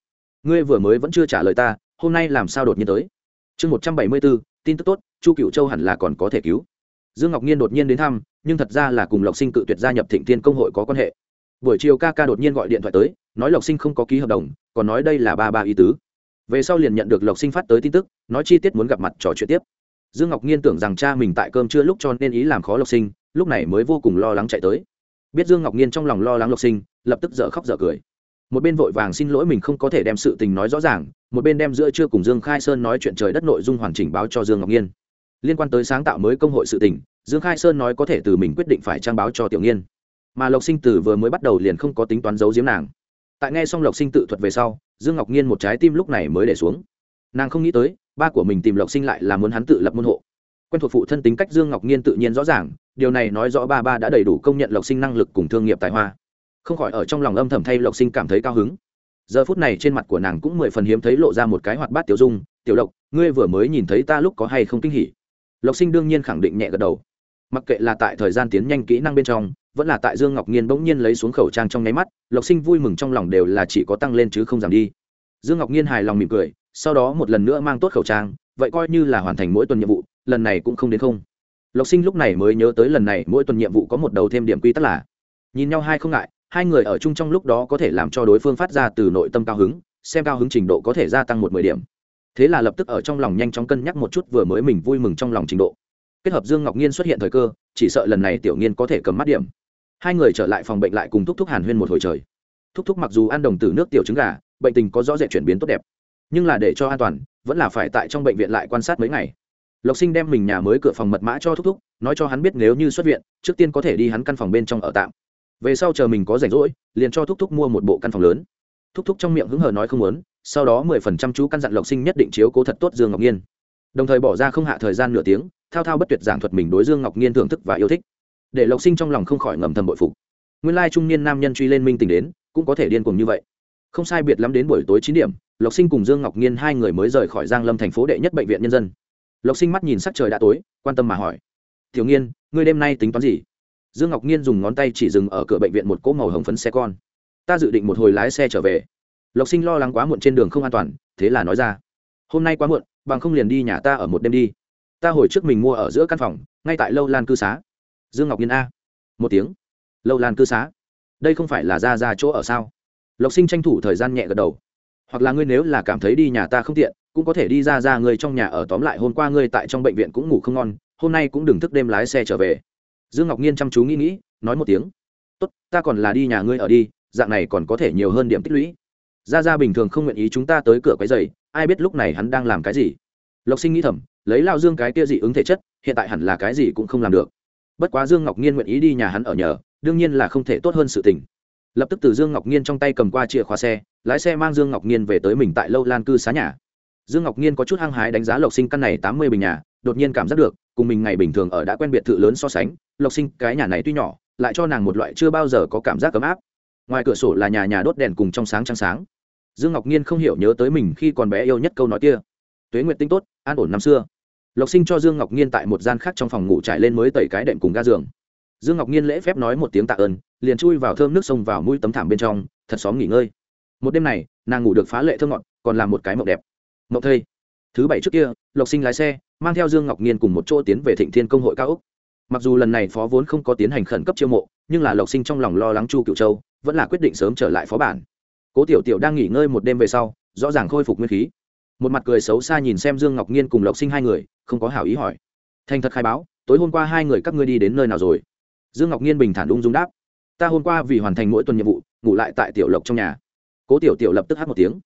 A: ngươi vừa mới vẫn chưa trả lời ta, hôm nay làm sao đột nhiên tới? Chương một trăm bảy mươi bốn, tin tức tốt, chu cựu châu hẳn là còn có thể cứu. Dương ngọc nhiên đột nhiên đến thăm, nhưng thật ra là cùng lộc sinh cự tuyệt gia nhập thịnh Thiên công hội có quan hệ. Buổi chiều ca ca đột nhiên gọi điện thoại tới, nói lộc sinh không có ký hợp đồng, còn nói đây là ba ba ý tứ. Về sau liền nhận được lộc sinh phát tới tin tức, nói chi tiết muốn gặp mặt trò chuyện tiếp dương ngọc nhiên tưởng rằng cha mình tại cơm chưa lúc cho nên ý làm khó lộc sinh, lúc này mới vô cùng lo lắng chạy tới. Biết dương ngọc nhiên trong lòng lo lắng lộc sinh, lập tức dở khóc dở cười. Một bên vội vàng xin lỗi mình không có thể đem sự tình nói rõ ràng, một bên đem giữa trưa cùng dương khai sơn nói chuyện trời đất nội dung hoàn chỉnh báo cho dương ngọc nhiên liên quan tới sáng tạo mới công hội sự tình, dương khai sơn nói có thể từ mình quyết định phải trang báo cho tiểu nghiên. Mà lộc sinh từ vừa mới bắt đầu liền không có tính toán giấu giếm nàng. Tại nghe xong lộc sinh tự thuật về sau, dương ngọc nhiên một trái tim lúc này mới để xuống. Nàng không nghĩ tới ba của mình tìm lộc sinh lại là muốn hắn tự lập môn hộ. Quen thuộc phụ thân tính cách dương ngọc nhiên tự nhiên rõ ràng, điều này nói rõ ba ba đã đầy đủ công nhận lộc sinh năng lực cùng thương nghiệp tài hoa. Không khỏi ở trong lòng âm thầm thay lộc sinh cảm thấy cao hứng. Giờ phút này trên mặt của nàng cũng mười phần hiếm thấy lộ ra một cái hoạt bát tiểu dung, tiểu lộc, ngươi vừa mới nhìn thấy ta lúc có hay không kinh hỉ? Lộc sinh đương nhiên khẳng định nhẹ gật đầu. Mặc kệ là tại thời gian tiến nhanh kỹ năng bên trong, vẫn là tại dương ngọc nhiên bỗng nhiên lấy xuống khẩu trang trong nháy mắt, lộc sinh vui mừng trong lòng đều là chỉ có tăng lên chứ không giảm đi. Dương ngọc nhiên hài lòng mỉm cười sau đó một lần nữa mang tốt khẩu trang, vậy coi như là hoàn thành mỗi tuần nhiệm vụ, lần này cũng không đến không. Lộc sinh lúc này mới nhớ tới lần này mỗi tuần nhiệm vụ có một đầu thêm điểm quy tắc là, nhìn nhau hai không ngại, hai người ở chung trong lúc đó có thể làm cho đối phương phát ra từ nội tâm cao hứng, xem cao hứng trình độ có thể gia tăng một mười điểm. Thế là lập tức ở trong lòng nhanh chóng cân nhắc một chút vừa mới mình vui mừng trong lòng trình độ. Kết hợp dương ngọc nhiên xuất hiện thời cơ, chỉ sợ lần này tiểu nghiên có thể cầm mắt điểm. Hai người trở lại phòng bệnh lại cùng thúc thúc hàn huyên một hồi trời. Thúc thúc mặc dù ăn đồng từ nước tiểu trứng gà, bệnh tình có rõ rệt chuyển biến tốt đẹp nhưng là để cho an toàn, vẫn là phải tại trong bệnh viện lại quan sát mấy ngày. Lộc sinh đem mình nhà mới cửa phòng mật mã cho thúc thúc, nói cho hắn biết nếu như xuất viện, trước tiên có thể đi hắn căn phòng bên trong ở tạm. Về sau chờ mình có rảnh rỗi, liền cho thúc thúc mua một bộ căn phòng lớn. Thúc thúc trong miệng hứng hờ nói không muốn, sau đó mười phần trăm chú căn dặn lộc sinh nhất định chiếu cố thật tốt dương ngọc nhiên đồng thời bỏ ra không hạ thời gian nửa tiếng, thao thao bất tuyệt giảng thuật mình đối dương ngọc nhiên thưởng thức và yêu thích. Để lộc sinh trong lòng không khỏi ngầm thầm bội phục. Nguyên lai trung niên nam nhân truy lên minh tình đến, cũng có thể điên cuồng như vậy. Không sai biệt lắm đến buổi tối chín điểm lộc sinh cùng dương ngọc nhiên hai người mới rời khỏi giang lâm thành phố đệ nhất bệnh viện nhân dân. Lộc sinh mắt nhìn sắc trời đã tối, quan tâm mà hỏi, tiểu nghiên, ngươi đêm nay tính toán gì? Dương ngọc nhiên dùng ngón tay chỉ dừng ở cửa bệnh viện một cỗ màu hồng phấn xe con. Ta dự định một hồi lái xe trở về. Lộc sinh lo lắng quá muộn trên đường không an toàn, thế là nói ra, hôm nay quá muộn, bằng không liền đi nhà ta ở một đêm đi. Ta hồi trước mình mua ở giữa căn phòng, ngay tại lâu lan cư xá. Dương ngọc nhiên a, một tiếng, lâu lan cư xá? Đây không phải là ra ra chỗ ở sao? Lộc sinh tranh thủ thời gian nhẹ gật đầu hoặc là ngươi nếu là cảm thấy đi nhà ta không tiện, cũng có thể đi ra ra ngươi trong nhà ở tóm lại hôm qua ngươi tại trong bệnh viện cũng ngủ không ngon, hôm nay cũng đừng thức đêm lái xe trở về. Dương ngọc nhiên chăm chú nghĩ nghĩ, nói một tiếng, tốt, ta còn là đi nhà ngươi ở đi, dạng này còn có thể nhiều hơn điểm tích lũy. Ra ra bình thường không nguyện ý chúng ta tới cửa cái giày ai biết lúc này hắn đang làm cái gì. Lộc sinh nghĩ thầm, lấy lao dương cái kia dị ứng thể chất, hiện tại hẳn là cái gì cũng không làm được. Bất quá dương ngọc nhiên nguyện ý đi nhà hắn ở nhờ, đương nhiên là không thể tốt hơn sự tình lập tức từ dương ngọc nhiên trong tay cầm qua chìa khóa xe, lái xe mang dương ngọc nhiên về tới mình tại lâu lan cư xá nhà. Dương ngọc nhiên có chút hăng hái đánh giá lộc sinh căn này tám mươi bình nhà, đột nhiên cảm giác được, cùng mình ngày bình thường ở đã quen biệt thự lớn so sánh, lộc sinh, cái nhà này tuy nhỏ, lại cho nàng một loại chưa bao giờ có cảm giác ấm áp. Ngoài cửa sổ là nhà nhà đốt đèn cùng trong sáng trăng sáng. Dương ngọc nhiên không hiểu nhớ tới mình khi còn bé yêu nhất câu nói kia. Tuế nguyện tinh tốt, an ổn năm xưa. Lộc sinh cho dương ngọc nhiên tại một gian khác trong phòng ngủ trải lên mới tẩy cái đệm cùng ga giường. Dương ngọc nhiên lễ phép nói một tiếng tạ ơn liền chui vào thơm nước sông vào mũi tấm thảm bên trong, thật xóm nghỉ ngơi. Một đêm này, nàng ngủ được phá lệ thơ ngọt, còn làm một cái mộng đẹp. Mộng thây. Thứ bảy trước kia, lộc sinh lái xe, mang theo dương ngọc nhiên cùng một chỗ tiến về thịnh thiên công hội cao úc mặc dù lần này phó vốn không có tiến hành khẩn cấp chiêu mộ, nhưng là lộc sinh trong lòng lo lắng chu cựu châu, vẫn là quyết định sớm trở lại phó bản. Cố tiểu tiểu đang nghỉ ngơi một đêm về sau, rõ ràng khôi phục nguyên khí. Một mặt cười xấu xa nhìn xem dương ngọc nhiên cùng lộc sinh hai người, không có hảo ý hỏi. Thành thật khai báo, tối hôm qua hai người các ngươi đi đến nơi nào rồi? Dương ngọc nhiên bình thản ung dung đáp ta hôm qua vì hoàn thành mỗi tuần nhiệm vụ, ngủ lại tại tiểu lộc trong nhà. Cố tiểu tiểu lập tức hát một tiếng.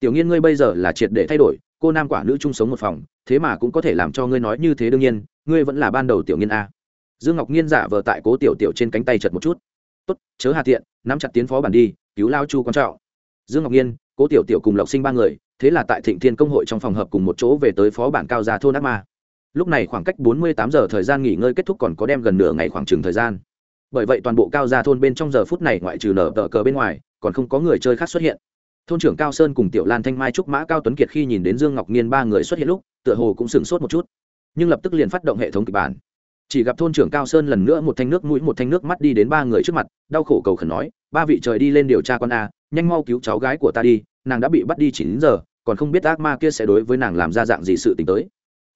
A: Tiểu nghiên ngươi bây giờ là triệt để thay đổi, cô nam quả nữ chung sống một phòng, thế mà cũng có thể làm cho ngươi nói như thế đương nhiên, ngươi vẫn là ban đầu tiểu nghiên a. Dương ngọc nhiên giả vờ tại cố tiểu tiểu trên cánh tay chật một chút. Tốt, chớ hà tiện, nắm chặt tiến phó bản đi, cứu lao chu quan trọng. Dương ngọc nhiên cố tiểu tiểu cùng lộc sinh ba người, thế là tại thịnh thiên công hội trong phòng hợp cùng một chỗ về tới phó bản cao gia thôn ác ma. Lúc này khoảng cách 48 giờ thời gian nghỉ ngơi kết thúc còn có đem gần nửa ngày khoảng trừng thời gian bởi vậy toàn bộ cao gia thôn bên trong giờ phút này ngoại trừ nở tờ cờ bên ngoài, còn không có người chơi khác xuất hiện. Thôn trưởng cao sơn cùng tiểu lan thanh mai trúc mã cao tuấn kiệt khi nhìn đến dương ngọc nhiên ba người xuất hiện lúc, tựa hồ cũng sửng sốt một chút. Nhưng lập tức liền phát động hệ thống kịch bản. Chỉ gặp thôn trưởng cao sơn lần nữa một thanh nước mũi một thanh nước mắt đi đến ba người trước mặt, đau khổ cầu khẩn nói, ba vị trời đi lên điều tra con a, nhanh mau cứu cháu gái của ta đi, nàng đã bị bắt đi chín giờ, còn không biết ác ma kia sẽ đối với nàng làm ra dạng gì sự t ì n h tới.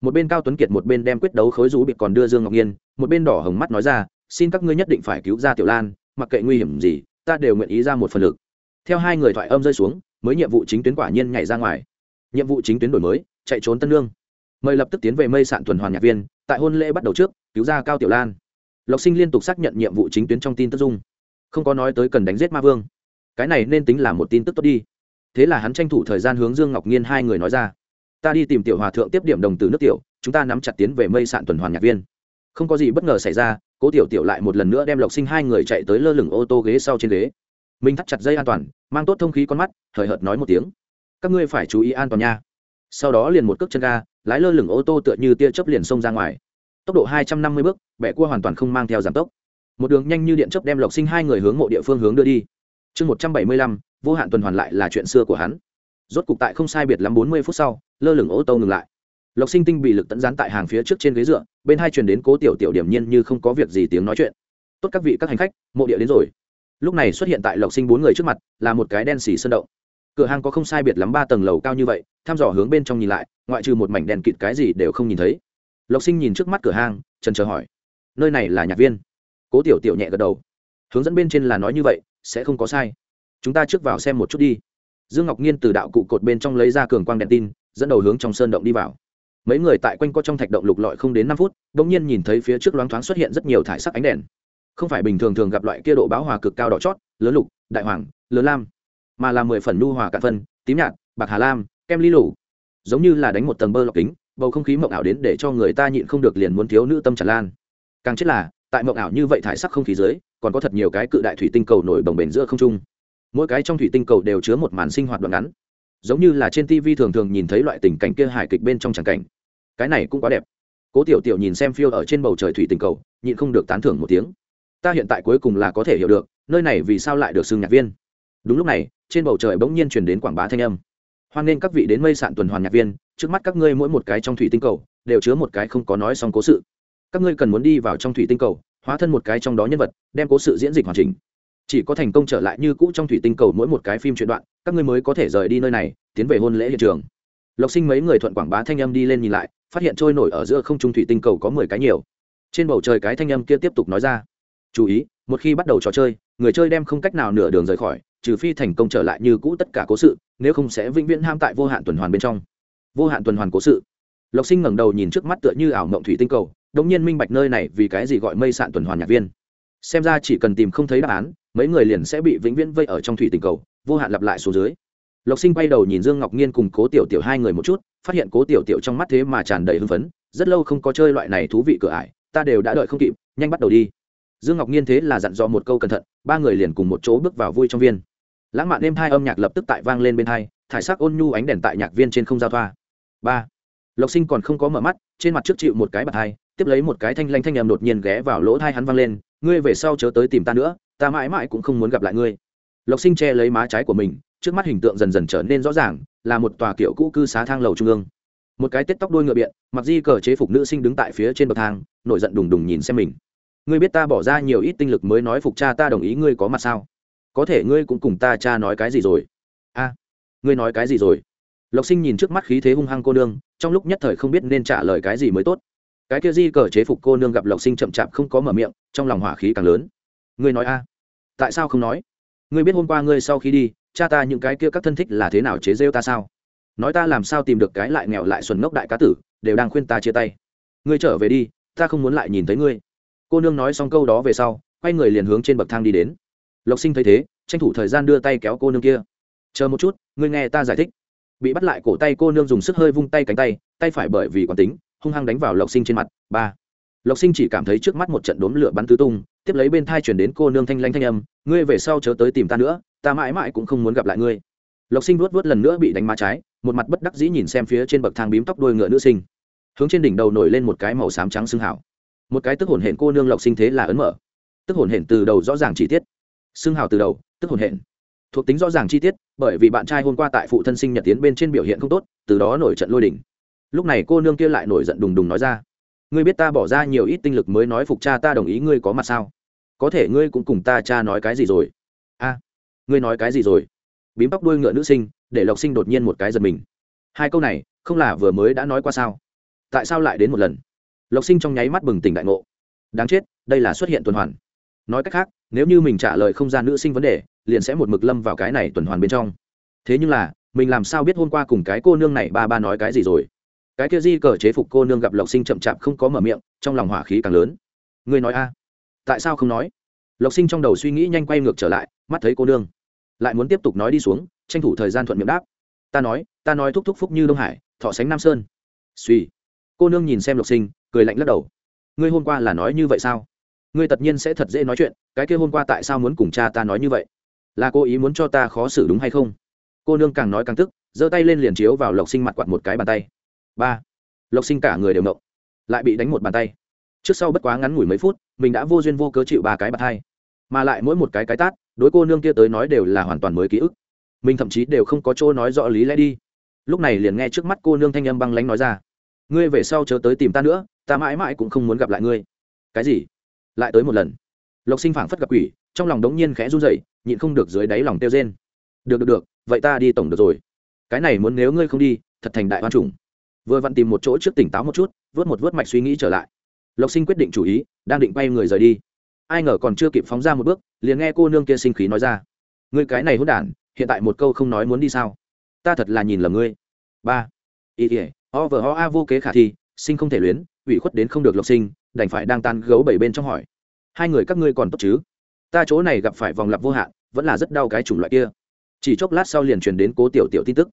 A: Một bên cao tuấn kiệt một bên đem quyết đấu khối rú bị còn đưa dương ngọc nhiên một bên đỏ hồng mắt nói ra xin các ngươi nhất định phải cứu ra tiểu lan, mặc kệ nguy hiểm gì, ta đều nguyện ý ra một phần lực. Theo hai người thoại âm rơi xuống, mới nhiệm vụ chính tuyến quả nhiên nhảy ra ngoài. Nhiệm vụ chính tuyến đổi mới, chạy trốn tân lương. Mời lập tức tiến về mây sạn tuần hoàn nhạc viên, tại hôn lễ bắt đầu trước, cứu ra cao tiểu lan. Lộc sinh liên tục xác nhận nhiệm vụ chính tuyến trong tin tức dung. Không có nói tới cần đánh giết ma vương. Cái này nên tính là một tin tức tốt đi. Thế là hắn tranh thủ thời gian hướng dương ngọc nhiên hai người nói ra. Ta đi tìm tiểu hòa thượng tiếp điểm đồng từ nước tiểu, chúng ta nắm chặt tiến về mây sạn tuần hoàn nhạc viên. Không có gì bất ngờ xảy ra cố tiểu tiểu lại một lần nữa đem lộc sinh hai người chạy tới lơ lửng ô tô ghế sau trên ghế. Mình thắt chặt dây an toàn, mang tốt thông khí con mắt, hời hợt nói một tiếng. Các ngươi phải chú ý an toàn nha. Sau đó liền một cước chân ga, lái lơ lửng ô tô tựa như tia chớp liền xông ra ngoài. Tốc độ hai trăm năm mươi bước, bẻ cua hoàn toàn không mang theo giảm tốc. Một đường nhanh như điện chớp đem lộc sinh hai người hướng mộ địa phương hướng đưa đi. Chương một trăm bảy mươi lăm, vô hạn tuần hoàn lại là chuyện xưa của hắn. Rốt cục tại không sai biệt lắm bốn mươi phút sau, lơ lửng ô tô ngừng lại lộc sinh tinh bị lực tận gián tại hàng phía trước trên ghế dựa, bên hai truyền đến cố tiểu tiểu điểm nhiên như không có việc gì tiếng nói chuyện. Tốt các vị, các hành khách, mộ địa đến rồi. Lúc này xuất hiện tại lộc sinh bốn người trước mặt, là một cái đen xì sơn động. Cửa hàng có không sai biệt lắm ba tầng lầu cao như vậy thăm dò hướng bên trong nhìn lại, ngoại trừ một mảnh đèn kịt cái gì đều không nhìn thấy. Lộc sinh nhìn trước mắt cửa hàng, trần chờ hỏi, nơi này là nhạc viên? Cố tiểu tiểu nhẹ gật đầu. Hướng dẫn bên trên là nói như vậy, sẽ không có sai. Chúng ta trước vào xem một chút đi. Dương ngọc nhiên từ đạo cụ cột bên trong lấy ra cường quang đèn tin, dẫn đầu hướng trong sơn động đi vào mấy người tại quanh co trong thạch động lục lọi không đến năm phút đ ỗ n g nhiên nhìn thấy phía trước loáng thoáng xuất hiện rất nhiều thải sắc ánh đèn. Không phải bình thường thường gặp loại kia độ báo hòa cực cao đỏ chót, lớn lục, đại hoàng, lớn lam, mà là mười phần nhu hòa cạn phân, tím nhạt, bạc hà lam, kem ly lủ giống như là đánh một tầng bơ lọc kính, bầu không khí mộng ảo đến để cho người ta nhịn không được liền muốn thiếu nữ tâm tràn lan. Càng chết là, tại mộng ảo như vậy thải sắc không khí dưới, còn có thật nhiều cái cự đại thủy tinh cầu nổi bồng bềnh giữa không trung. Mỗi cái trong thủy tinh cầu đều chứa một màn sinh hoạt đoạn ngắn. Giống như là trên tv thường thường nhìn thấy loại tình cảnh kia hài kịch bên trong tràng cảnh cái này cũng quá đẹp. Cố tiểu tiểu nhìn xem phiêu ở trên bầu trời thủy tinh cầu, nhịn không được tán thưởng một tiếng. Ta hiện tại cuối cùng là có thể hiểu được, nơi này vì sao lại được xưng nhạc viên. Đúng lúc này, trên bầu trời bỗng nhiên truyền đến quảng bá thanh âm. Hoan nghênh các vị đến mây sạn tuần hoàn nhạc viên, trước mắt các ngươi mỗi một cái trong thủy tinh cầu, đều chứa một cái không có nói xong cố sự. Các ngươi cần muốn đi vào trong thủy tinh cầu, hóa thân một cái trong đó nhân vật, đem cố sự diễn dịch hoàn chỉnh. Chỉ có thành công trở lại như cũ trong thủy tinh cầu mỗi một cái phim truyện đoạn, các ngươi mới có thể rời đi nơi này, tiến về hôn lễ hiện trường. Lộc sinh mấy người thuận quảng bá thanh âm đi lên nhìn lại phát hiện trôi nổi ở giữa không trung thủy tinh cầu có mười cái nhiều. Trên bầu trời cái thanh âm kia tiếp tục nói ra. Chú ý, một khi bắt đầu trò chơi, người chơi đem không cách nào nửa đường rời khỏi, trừ phi thành công trở lại như cũ tất cả cố sự, nếu không sẽ vĩnh viễn ham tại vô hạn tuần hoàn bên trong. Vô hạn tuần hoàn cố sự. Lộc sinh ngẩng đầu nhìn trước mắt tựa như ảo mộng thủy tinh cầu đống nhiên minh bạch nơi này vì cái gì gọi mây sạn tuần hoàn nhạc viên. Xem ra chỉ cần tìm không thấy đáp án, mấy người liền sẽ bị vĩnh viễn vây ở trong thủy tinh cầu, vô hạn lặp lại xuống dưới lộc sinh quay đầu nhìn dương ngọc nhiên cùng cố tiểu tiểu hai người một chút, phát hiện cố tiểu tiểu trong mắt thế mà tràn đầy hưng phấn, rất lâu không có chơi loại này thú vị cửa ải, ta đều đã đợi không kịp, nhanh bắt đầu đi. Dương ngọc nhiên thế là dặn dò một câu cẩn thận, ba người liền cùng một chỗ bước vào vui trong viên. Lãng mạn đêm hai âm nhạc lập tức tại vang lên bên hai, thải sắc ôn nhu ánh đèn tại nhạc viên trên không giao thoa. Ba. Lộc sinh còn không có mở mắt, trên mặt trước chịu một cái bạt hai, tiếp lấy một cái thanh lanh thanh âm đột nhiên ghé vào lỗ thai hắn vang lên, ngươi về sau chớ tới tìm ta nữa, ta mãi mãi cũng không muốn gặp lại ngươi. Lộc sinh che lấy má trái của mình trước mắt hình tượng dần dần trở nên rõ ràng, là một tòa kiểu cũ cư xá thang lầu trung ương. Một cái tết tóc đôi ngựa biện, mặc di cờ chế phục nữ sinh đứng tại phía trên bậc thang, nổi giận đùng đùng nhìn xem mình. Ngươi biết ta bỏ ra nhiều ít tinh lực mới nói phục cha ta đồng ý ngươi có mặt sao? Có thể ngươi cũng cùng ta cha nói cái gì rồi? A, ngươi nói cái gì rồi? Lộc sinh nhìn trước mắt khí thế hung hăng cô nương, trong lúc nhất thời không biết nên trả lời cái gì mới tốt. Cái kia di cờ chế phục cô nương gặp lộc sinh chậm chạp không có mở miệng, trong lòng hỏa khí càng lớn. Ngươi nói a, tại sao không nói? Ngươi biết hôm qua ngươi sau khi đi cha ta những cái kia các thân thích là thế nào chế rêu ta sao? Nói ta làm sao tìm được cái lại nghèo lại xuẩn ngốc đại cá tử, đều đang khuyên ta chia tay. Ngươi trở về đi, ta không muốn lại nhìn thấy ngươi. Cô nương nói xong câu đó về sau, quay người liền hướng trên bậc thang đi đến. Lộc sinh thấy thế, tranh thủ thời gian đưa tay kéo cô nương kia. Chờ một chút, ngươi nghe ta giải thích. Bị bắt lại cổ tay cô nương dùng sức hơi vung tay cánh tay tay phải bởi vì quán tính, hung hăng đánh vào lộc sinh trên mặt. Ba. Lộc sinh chỉ cảm thấy trước mắt một trận đốm lửa bắn tứ tung, tiếp lấy bên thai chuyển đến cô nương thanh lanh thanh âm, ngươi về sau chớ tới tìm ta nữa ta mãi mãi cũng không muốn gặp lại ngươi. Lộc sinh vuốt vuốt lần nữa bị đánh má trái, một mặt bất đắc dĩ nhìn xem phía trên bậc thang bím tóc đuôi ngựa nữ sinh. Hướng trên đỉnh đầu nổi lên một cái màu xám trắng xương hảo một cái tức hồn hển cô nương lộc sinh thế là ấn mở. Tức hồn hển từ đầu rõ ràng chi tiết. Xương hào từ đầu, tức hồn hển. Thuộc tính rõ ràng chi tiết, bởi vì bạn trai hôm qua tại phụ thân sinh nhật tiến bên trên biểu hiện không tốt, từ đó nổi trận lôi đỉnh. Lúc này cô nương kia lại nổi giận đùng đùng nói ra. Ngươi biết ta bỏ ra nhiều ít tinh lực mới nói phục cha ta đồng ý ngươi có mặt sao? Có thể ngươi cũng cùng ta cha nói cái gì rồi? Ngươi nói cái gì rồi? Bím tóc đuôi ngựa nữ sinh, để lộc sinh đột nhiên một cái giật mình. Hai câu này, không là vừa mới đã nói qua sao? Tại sao lại đến một lần? Lộc sinh trong nháy mắt bừng tỉnh đại ngộ. Đáng chết, đây là xuất hiện tuần hoàn. Nói cách khác, nếu như mình trả lời không gian nữ sinh vấn đề, liền sẽ một mực lâm vào cái này tuần hoàn bên trong. Thế nhưng là, mình làm sao biết hôm qua cùng cái cô nương này ba ba nói cái gì rồi? Cái kia di cờ chế phục cô nương gặp lộc sinh chậm chạp không có mở miệng, trong lòng hỏa khí càng lớn. Ngươi nói a? Tại sao không nói? Lộc sinh trong đầu suy nghĩ nhanh quay ngược trở lại, mắt thấy cô nương lại muốn tiếp tục nói đi xuống, tranh thủ thời gian thuận miệng đáp. Ta nói ta nói thúc thúc phúc như đông hải, thọ sánh nam sơn. Suy cô nương nhìn xem lộc sinh, cười lạnh lắc đầu. Ngươi hôm qua là nói như vậy sao? Ngươi tất nhiên sẽ thật dễ nói chuyện, cái kia hôm qua tại sao muốn cùng cha ta nói như vậy? Là cô ý muốn cho ta khó xử đúng hay không? Cô nương càng nói càng tức, giơ tay lên liền chiếu vào lộc sinh mặt quạt một cái bàn tay. Ba. Lộc sinh cả người đều nộng lại bị đánh một bàn tay. Trước sau bất quá ngắn ngủi mấy phút, mình đã vô duyên vô cớ chịu ba cái bạt hai. Mà lại mỗi một cái cái tát đối cô nương kia tới nói đều là hoàn toàn mới ký ức. Mình thậm chí đều không có chỗ nói rõ lý lẽ đi. Lúc này liền nghe trước mắt cô nương thanh âm băng lánh nói ra. Ngươi về sau chớ tới tìm ta nữa, ta mãi mãi cũng không muốn gặp lại ngươi. Cái gì? Lại tới một lần. Lộc sinh phảng phất gặp quỷ, trong lòng đống nhiên khẽ run rẩy, nhịn không được dưới đáy lòng tiêu rên. Được được được, vậy ta đi tổng được rồi. Cái này muốn nếu ngươi không đi, thật thành đại hoan trùng vừa vặn tìm một chỗ trước tỉnh táo một chút, vớt một vớt mạch suy nghĩ trở lại. Lộc sinh quyết định chủ ý, đang định bay người rời đi ai ngờ còn chưa kịp phóng ra một bước, liền nghe cô nương kia sinh khí nói ra. Ngươi cái này hôn đản, hiện tại một câu không nói muốn đi sao? Ta thật là nhìn lầm ngươi. Ba. Ý ỉa o vờ ho a vô kế khả thi, sinh không thể luyến, ủy khuất đến không được lộc sinh, đành phải đang tan gấu bảy bên trong hỏi. Hai người các ngươi còn tốt chứ? Ta chỗ này gặp phải vòng lặp vô hạn, vẫn là rất đau cái chủng loại kia. Chỉ chốc lát sau liền truyền đến cố tiểu tiểu tin tức.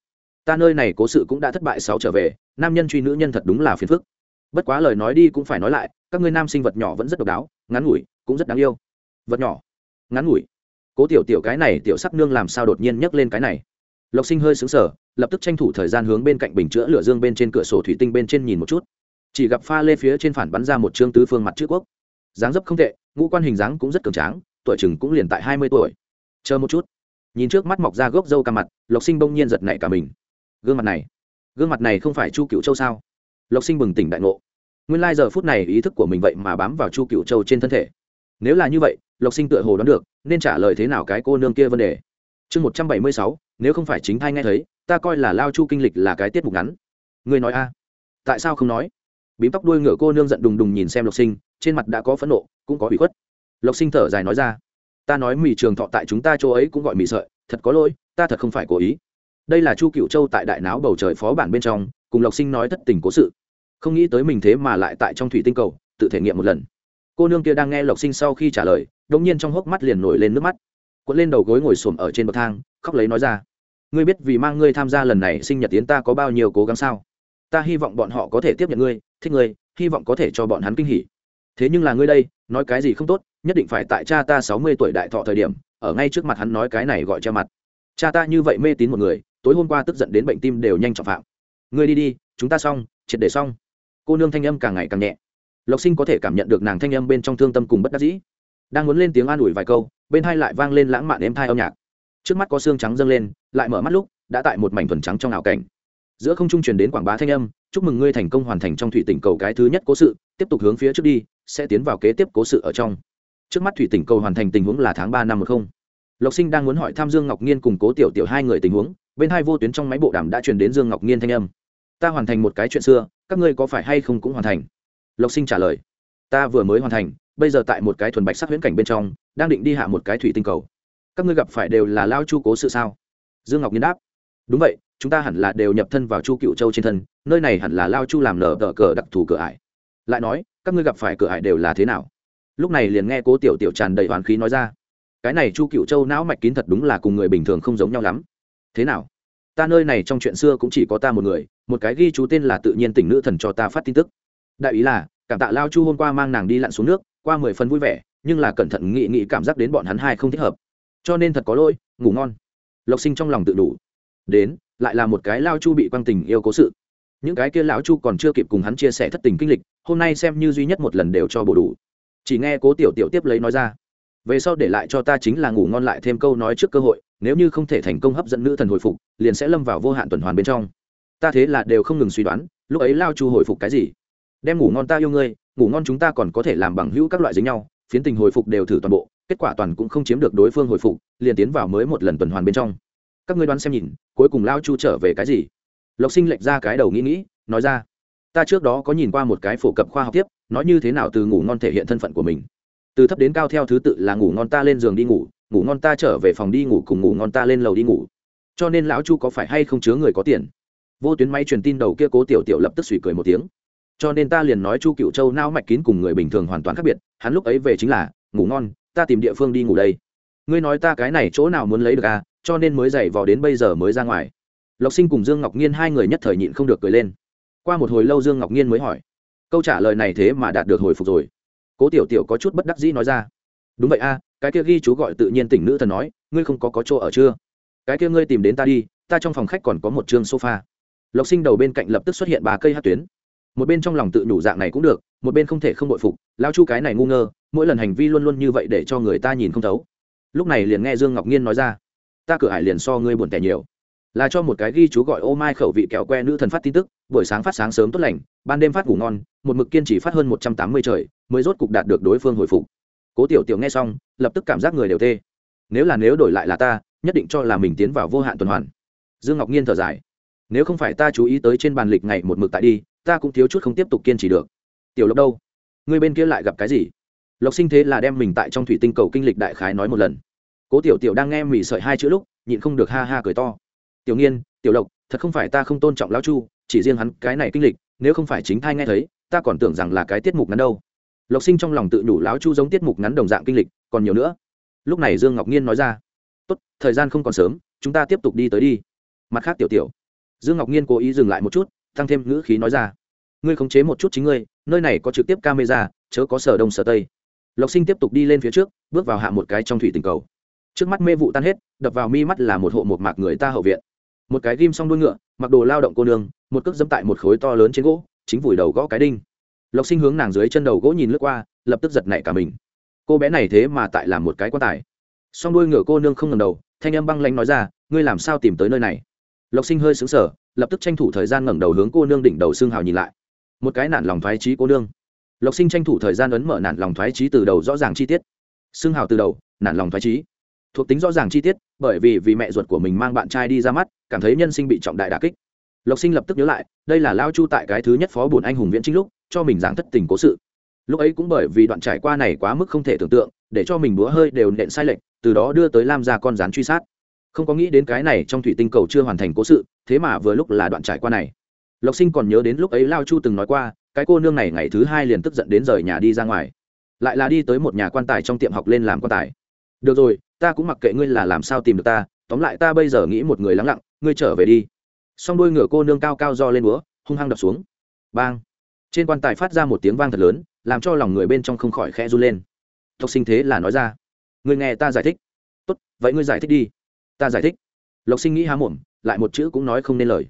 A: Ta nơi này cố sự cũng đã thất bại sáu trở về, nam nhân truy nữ nhân thật đúng là phiền phức. Bất quá lời nói đi cũng phải nói lại, các ngươi nam sinh vật nhỏ vẫn rất độc đáo, ngắn ngủi cũng rất đáng yêu. Vật nhỏ. Ngắn ngủi. Cố tiểu tiểu cái này tiểu sắc nương làm sao đột nhiên nhấc lên cái này? Lộc sinh hơi xứng sở lập tức tranh thủ thời gian hướng bên cạnh bình chữa lửa dương bên trên cửa sổ thủy tinh bên trên nhìn một chút. Chỉ gặp pha lê phía trên phản bắn ra một chương tứ phương mặt chữ quốc. Dáng dấp không tệ, ngũ quan hình dáng cũng rất cường tráng, tuổi chừng cũng liền tại hai mươi tuổi. Chờ một chút. Nhìn trước mắt mọc ra gốc râu cả mặt, lộc sinh bỗng nhiên giật nảy cả mình. Gương mặt này. Gương mặt này không phải chu cựu châu sao? Lộc sinh bừng tỉnh đại ngộ. Nguyên lai giờ phút này ý thức của mình vậy mà bám vào chu cựu châu trên thân thể nếu là như vậy, lộc sinh tựa hồ đoán được, nên trả lời thế nào cái cô nương kia vấn đề. Chương một trăm bảy mươi sáu, nếu không phải chính thai nghe thấy, ta coi là lao chu kinh lịch là cái tiết mục ngắn. Người nói a. Tại sao không nói? Bím tóc đuôi ngựa cô nương giận đùng đùng nhìn xem lộc sinh, trên mặt đã có phẫn nộ, cũng có bị khuất. Lộc sinh thở dài nói ra. Ta nói mì trường thọ tại chúng ta chỗ ấy cũng gọi mì sợi, thật có lỗi, ta thật không phải cố ý. Đây là chu cựu châu tại đại náo bầu trời phó bản bên trong, cùng lộc sinh nói thất tình cố sự. Không nghĩ tới mình thế mà lại tại trong thủy tinh cầu, tự thể nghiệm một lần cô nương kia đang nghe lộc sinh sau khi trả lời đ nhiên trong hốc mắt liền nổi lên nước mắt. Quấn lên đầu gối ngồi xổm ở trên bậc thang, khóc lấy nói ra. Ngươi biết vì mang ngươi tham gia lần này sinh nhật tiến ta có bao nhiêu cố gắng sao? Ta hy vọng bọn họ có thể tiếp nhận ngươi, thích ngươi, hy vọng có thể cho bọn hắn kinh hỉ. Thế nhưng là ngươi đây, nói cái gì không tốt, nhất định phải tại cha ta sáu mươi tuổi đại thọ thời điểm, ở ngay trước mặt hắn nói cái này gọi che mặt. Cha ta như vậy mê tín một người, tối hôm qua tức giận đến bệnh tim đều nhanh trọng phạm. Ngươi đi đi, chúng ta xong, triệt để xong. Cô nương thanh âm càng ngày càng nhẹ lộc sinh có thể cảm nhận được nàng thanh âm bên trong thương tâm cùng bất đắc dĩ. Đang muốn lên tiếng an ủi vài câu, bên hai lại vang lên lãng mạn êm thai âm nhạc. Trước mắt có xương trắng dâng lên, lại mở mắt lúc, đã tại một mảnh thuần trắng trong ảo cảnh. Giữa không trung truyền đến quảng bá thanh âm, chúc mừng ngươi thành công hoàn thành trong thủy tỉnh cầu cái thứ nhất cố sự, tiếp tục hướng phía trước đi, sẽ tiến vào kế tiếp cố sự ở trong. Trước mắt thủy tỉnh cầu hoàn thành tình huống là tháng ba năm một không. Lộc sinh đang muốn hỏi tham dương ngọc nhiên cùng cố tiểu tiểu hai người tình huống, bên hai vô tuyến trong máy bộ đàm đã truyền đến dương ngọc nhiên thanh âm. Ta hoàn thành một cái chuyện xưa, các ngươi có phải hay không cũng hoàn thành? Lộc sinh trả lời, ta vừa mới hoàn thành, bây giờ tại một cái thuần bạch sắc huyễn cảnh bên trong, đang định đi hạ một cái thủy tinh cầu. Các ngươi gặp phải đều là lao chu cố sự sao? Dương ngọc nhiên đáp, đúng vậy, chúng ta hẳn là đều nhập thân vào chu cựu châu trên thân, nơi này hẳn là lao chu làm nở tờ cờ đặc thù cửa ải. Lại nói, các ngươi gặp phải cửa ải đều là thế nào? Lúc này liền nghe cố tiểu tiểu tràn đầy hoàn khí nói ra, cái này chu cựu châu não mạch kín thật đúng là cùng người bình thường không giống nhau lắm. Thế nào? Ta nơi này trong chuyện xưa cũng chỉ có ta một người, một cái ghi chú tên là tự nhiên tỉnh nữ thần cho ta phát tin tức đại ý là, cảm tạ lao chu hôm qua mang nàng đi lặn xuống nước, qua mười phần vui vẻ, nhưng là cẩn thận nghị nghị cảm giác đến bọn hắn hai không thích hợp. Cho nên thật có lỗi, ngủ ngon. Lộc sinh trong lòng tự đủ. Đến, lại là một cái lao chu bị quăng tình yêu cố sự. Những cái kia lão chu còn chưa kịp cùng hắn chia sẻ thất tình kinh lịch, hôm nay xem như duy nhất một lần đều cho bổ đủ. Chỉ nghe cố tiểu tiểu tiếp lấy nói ra, về sau để lại cho ta chính là ngủ ngon lại thêm câu nói trước cơ hội, nếu như không thể thành công hấp dẫn nữ thần hồi phục, liền sẽ lâm vào vô hạn tuần hoàn bên trong. Ta thế là đều không ngừng suy đoán, lúc ấy lao chu hồi phục cái gì? Đem ngủ ngon ta yêu ngươi, ngủ ngon chúng ta còn có thể làm bằng hữu các loại dính nhau, phiến tình hồi phục đều thử toàn bộ, kết quả toàn cũng không chiếm được đối phương hồi phục, liền tiến vào mới một lần tuần hoàn bên trong. Các ngươi đoán xem nhìn, cuối cùng lao chu trở về cái gì? Lộc sinh lệch ra cái đầu nghĩ nghĩ, nói ra, ta trước đó có nhìn qua một cái phổ cập khoa học tiếp, nói như thế nào từ ngủ ngon thể hiện thân phận của mình. Từ thấp đến cao theo thứ tự là ngủ ngon ta lên giường đi ngủ ngủ ngon ta trở về phòng đi ngủ cùng ngủ ngon ta lên lầu đi ngủ. Cho nên lão chu có phải hay không chứa người có tiền? Vô tuyến máy truyền tin đầu kia cố tiểu tiểu lập tức suy cười một tiếng cho nên ta liền nói chu cựu châu nao mạch kín cùng người bình thường hoàn toàn khác biệt, hắn lúc ấy về chính là, ngủ ngon, ta tìm địa phương đi ngủ đây. Ngươi nói ta cái này chỗ nào muốn lấy được à cho nên mới dậy vò đến bây giờ mới ra ngoài. Lộc sinh cùng dương ngọc nhiên hai người nhất thời nhịn không được cười lên. Qua một hồi lâu dương ngọc nhiên mới hỏi, câu trả lời này thế mà đạt được hồi phục rồi. Cố tiểu tiểu có chút bất đắc dĩ nói ra, đúng vậy a cái kia ghi chú gọi tự nhiên tỉnh nữ thần nói, ngươi không có có chỗ ở chưa? Cái kia ngươi tìm đến ta đi, ta trong phòng khách còn có một chương sofa. Lộc sinh đầu bên cạnh lập tức xuất hiện ba cây hát tuyến một bên trong lòng tự nhủ dạng này cũng được, một bên không thể không bội phục, lao chu cái này ngu ngơ, mỗi lần hành vi luôn luôn như vậy để cho người ta nhìn không thấu. Lúc này liền nghe dương ngọc nhiên nói ra, ta cửa hải liền so ngươi buồn tẻ nhiều. Là cho một cái ghi chú gọi, ô mai khẩu vị kẹo que nữ thần phát tin tức, buổi sáng phát sáng sớm tốt lành, ban đêm phát ngủ ngon, một mực kiên trì phát hơn một trăm tám mươi trời, mới rốt cục đạt được đối phương hồi phục. Cố tiểu tiểu nghe xong, lập tức cảm giác người đều tê. Nếu là nếu đổi lại là ta, nhất định cho là mình tiến vào vô hạn tuần hoàn. Dương ngọc nhiên thở dài, nếu không phải ta chú ý tới trên bàn lịch ngày một mực tại đi ta cũng thiếu chút không tiếp tục kiên trì được. Tiểu lộc đâu? Người bên kia lại gặp cái gì? Lộc sinh thế là đem mình tại trong thủy tinh cầu kinh lịch đại khái nói một lần. Cố tiểu tiểu đang nghe mỉ sợi hai chữ lúc, nhịn không được ha ha cười to. Tiểu nghiên, tiểu lộc, thật không phải ta không tôn trọng lão chu, chỉ riêng hắn cái này kinh lịch, nếu không phải chính thai nghe thấy, ta còn tưởng rằng là cái tiết mục ngắn đâu. Lộc sinh trong lòng tự đủ lão chu giống tiết mục ngắn đồng dạng kinh lịch, còn nhiều nữa. Lúc này dương ngọc nhiên nói ra, tốt, thời gian không còn sớm, chúng ta tiếp tục đi tới đi. Mặt khác tiểu tiểu, dương ngọc nhiên cố ý dừng lại một chút tăng thêm ngữ khí nói ra. Ngươi khống chế một chút chính ngươi, nơi này có trực tiếp camera, chớ có sở đông sở tây. Lộc sinh tiếp tục đi lên phía trước, bước vào hạ một cái trong thủy tình cầu. Trước mắt mê vụ tan hết, đập vào mi mắt là một hộ một mạc người ta hậu viện. Một cái ghim xong đuôi ngựa, mặc đồ lao động cô nương, một cước dẫm tại một khối to lớn trên gỗ, chính vùi đầu gõ cái đinh. Lộc sinh hướng nàng dưới chân đầu gỗ nhìn lướt qua, lập tức giật nảy cả mình. Cô bé này thế mà tại làm một cái quan tài. Song đuôi ngựa cô nương không ngầm đầu, thanh âm băng lanh nói ra, ngươi làm sao tìm tới nơi này? Lộc sinh hơi xứng sở lập tức tranh thủ thời gian ngẩng đầu hướng cô nương đỉnh đầu xương hào nhìn lại. Một cái nản lòng thoái trí cô nương. Lộc sinh tranh thủ thời gian ấn mở nản lòng thoái trí từ đầu rõ ràng chi tiết. Xương hào từ đầu, nản lòng thoái trí thuộc tính rõ ràng chi tiết, bởi vì vì mẹ ruột của mình mang bạn trai đi ra mắt, cảm thấy nhân sinh bị trọng đại đà kích. Lộc sinh lập tức nhớ lại, đây là lao chu tại cái thứ nhất phó bổn anh hùng viễn trinh lúc, cho mình giảng thất tình cố sự. Lúc ấy cũng bởi vì đoạn trải qua này quá mức không thể tưởng tượng, để cho mình búa hơi đều nện sai lệch, từ đó đưa tới lam ra con rán truy sát. Không có nghĩ đến cái này trong thủy tinh cầu chưa hoàn thành cố sự thế mà vừa lúc là đoạn trải qua này. Lộc sinh còn nhớ đến lúc ấy lao chu từng nói qua, cái cô nương này ngày thứ hai liền tức giận đến rời nhà đi ra ngoài. Lại là đi tới một nhà quan tài trong tiệm học lên làm quan tài. Được rồi, ta cũng mặc kệ ngươi là làm sao tìm được ta, tóm lại ta bây giờ nghĩ một người lắng lặng, ngươi trở về đi. Xong đôi ngựa cô nương cao cao do lên búa, hung hăng đập xuống. Bang! Trên quan tài phát ra một tiếng vang thật lớn, làm cho lòng người bên trong không khỏi khẽ run lên. Tộc sinh thế là nói ra. Ngươi nghe ta giải thích. Tốt, vậy ngươi giải thích đi. Ta giải thích lộc sinh nghĩ há mồm, lại một chữ cũng nói không nên lời.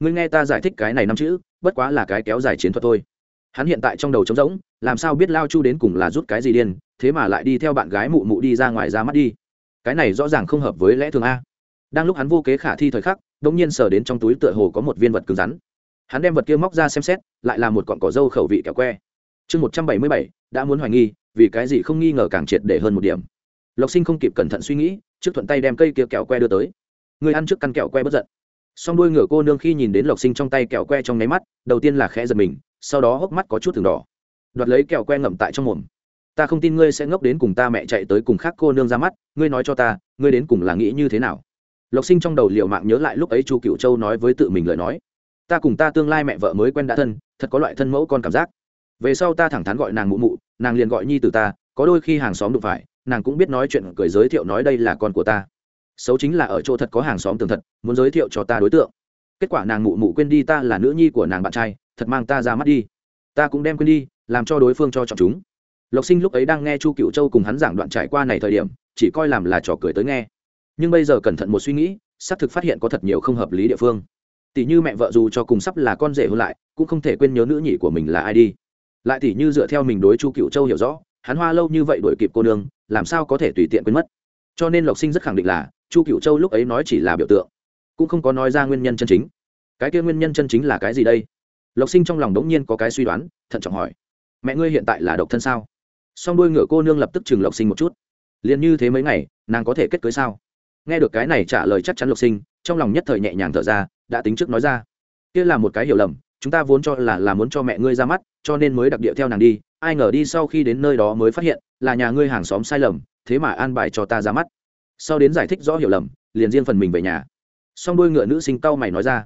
A: Ngươi nghe ta giải thích cái này năm chữ, bất quá là cái kéo dài chiến thuật thôi. Hắn hiện tại trong đầu trống rỗng, làm sao biết lao chu đến cùng là rút cái gì điên, thế mà lại đi theo bạn gái mụ mụ đi ra ngoài ra mắt đi. Cái này rõ ràng không hợp với lẽ thường a. Đang lúc hắn vô kế khả thi thời khắc đ ỗ n g nhiên sờ đến trong túi tựa hồ có một viên vật cứng rắn. Hắn đem vật kia móc ra xem xét, lại là một cọn cỏ dâu khẩu vị kẹo que. Chương một trăm bảy mươi bảy, đã muốn hoài nghi, vì cái gì không nghi ngờ càng triệt để hơn một điểm. Lộc sinh không kịp cẩn thận suy nghĩ, trước thuận tay đem cây kia kẹo que đưa tới người ăn trước căn kẹo que bất giận. Song đuôi ngựa cô nương khi nhìn đến lộc sinh trong tay kẹo que trong nháy mắt, đầu tiên là khẽ giật mình, sau đó hốc mắt có chút thường đỏ. Đoạt lấy kẹo que ngậm tại trong mồm. Ta không tin ngươi sẽ ngốc đến cùng ta mẹ chạy tới cùng khác cô nương ra mắt, ngươi nói cho ta, ngươi đến cùng là nghĩ như thế nào? Lộc sinh trong đầu liệu mạng nhớ lại lúc ấy chu cựu châu nói với tự mình lời nói. Ta cùng ta tương lai mẹ vợ mới quen đã thân, thật có loại thân mẫu con cảm giác. Về sau ta thẳng thắn gọi nàng mụ mụ, nàng liền gọi nhi từ ta, có đôi khi hàng xóm đụng phải, nàng cũng biết nói chuyện, cười giới thiệu nói đây là con của ta xấu chính là ở chỗ thật có hàng xóm tường thật, muốn giới thiệu cho ta đối tượng. Kết quả nàng mụ mụ quên đi ta là nữ nhi của nàng bạn trai, thật mang ta ra mắt đi. Ta cũng đem quên đi, làm cho đối phương cho chọn chúng. Lộc sinh lúc ấy đang nghe chu cựu châu cùng hắn giảng đoạn trải qua này thời điểm, chỉ coi làm là trò cười tới nghe. Nhưng bây giờ cẩn thận một suy nghĩ, xác thực phát hiện có thật nhiều không hợp lý địa phương. Tỷ như mẹ vợ dù cho cùng sắp là con rể hôn lại, cũng không thể quên nhớ nữ nhị của mình là ai đi. Lại tỷ như dựa theo mình đối chu cựu châu hiểu rõ, hắn hoa lâu như vậy đổi kịp cô nương, làm sao có thể tùy tiện quên mất. Cho nên lộc sinh rất khẳng định là chu cựu châu lúc ấy nói chỉ là biểu tượng, cũng không có nói ra nguyên nhân chân chính. Cái kia nguyên nhân chân chính là cái gì đây? Lộc sinh trong lòng đống nhiên có cái suy đoán, thận trọng hỏi. Mẹ ngươi hiện tại là độc thân sao? Song đuôi ngựa cô nương lập tức chừng lộc sinh một chút. Liền như thế mấy ngày, nàng có thể kết cưới sao? Nghe được cái này trả lời chắc chắn lộc sinh, trong lòng nhất thời nhẹ nhàng thở ra, đã tính trước nói ra. Kia là một cái hiểu lầm, chúng ta vốn cho là là muốn cho mẹ ngươi ra mắt, cho nên mới đặc địa theo nàng đi, ai ngờ đi sau khi đến nơi đó mới phát hiện, là nhà ngươi hàng xóm sai lầm, thế mà an bài cho ta ra mắt sau đến giải thích rõ hiểu lầm, liền riêng phần mình về nhà. Song đuôi ngựa nữ sinh cau mày nói ra,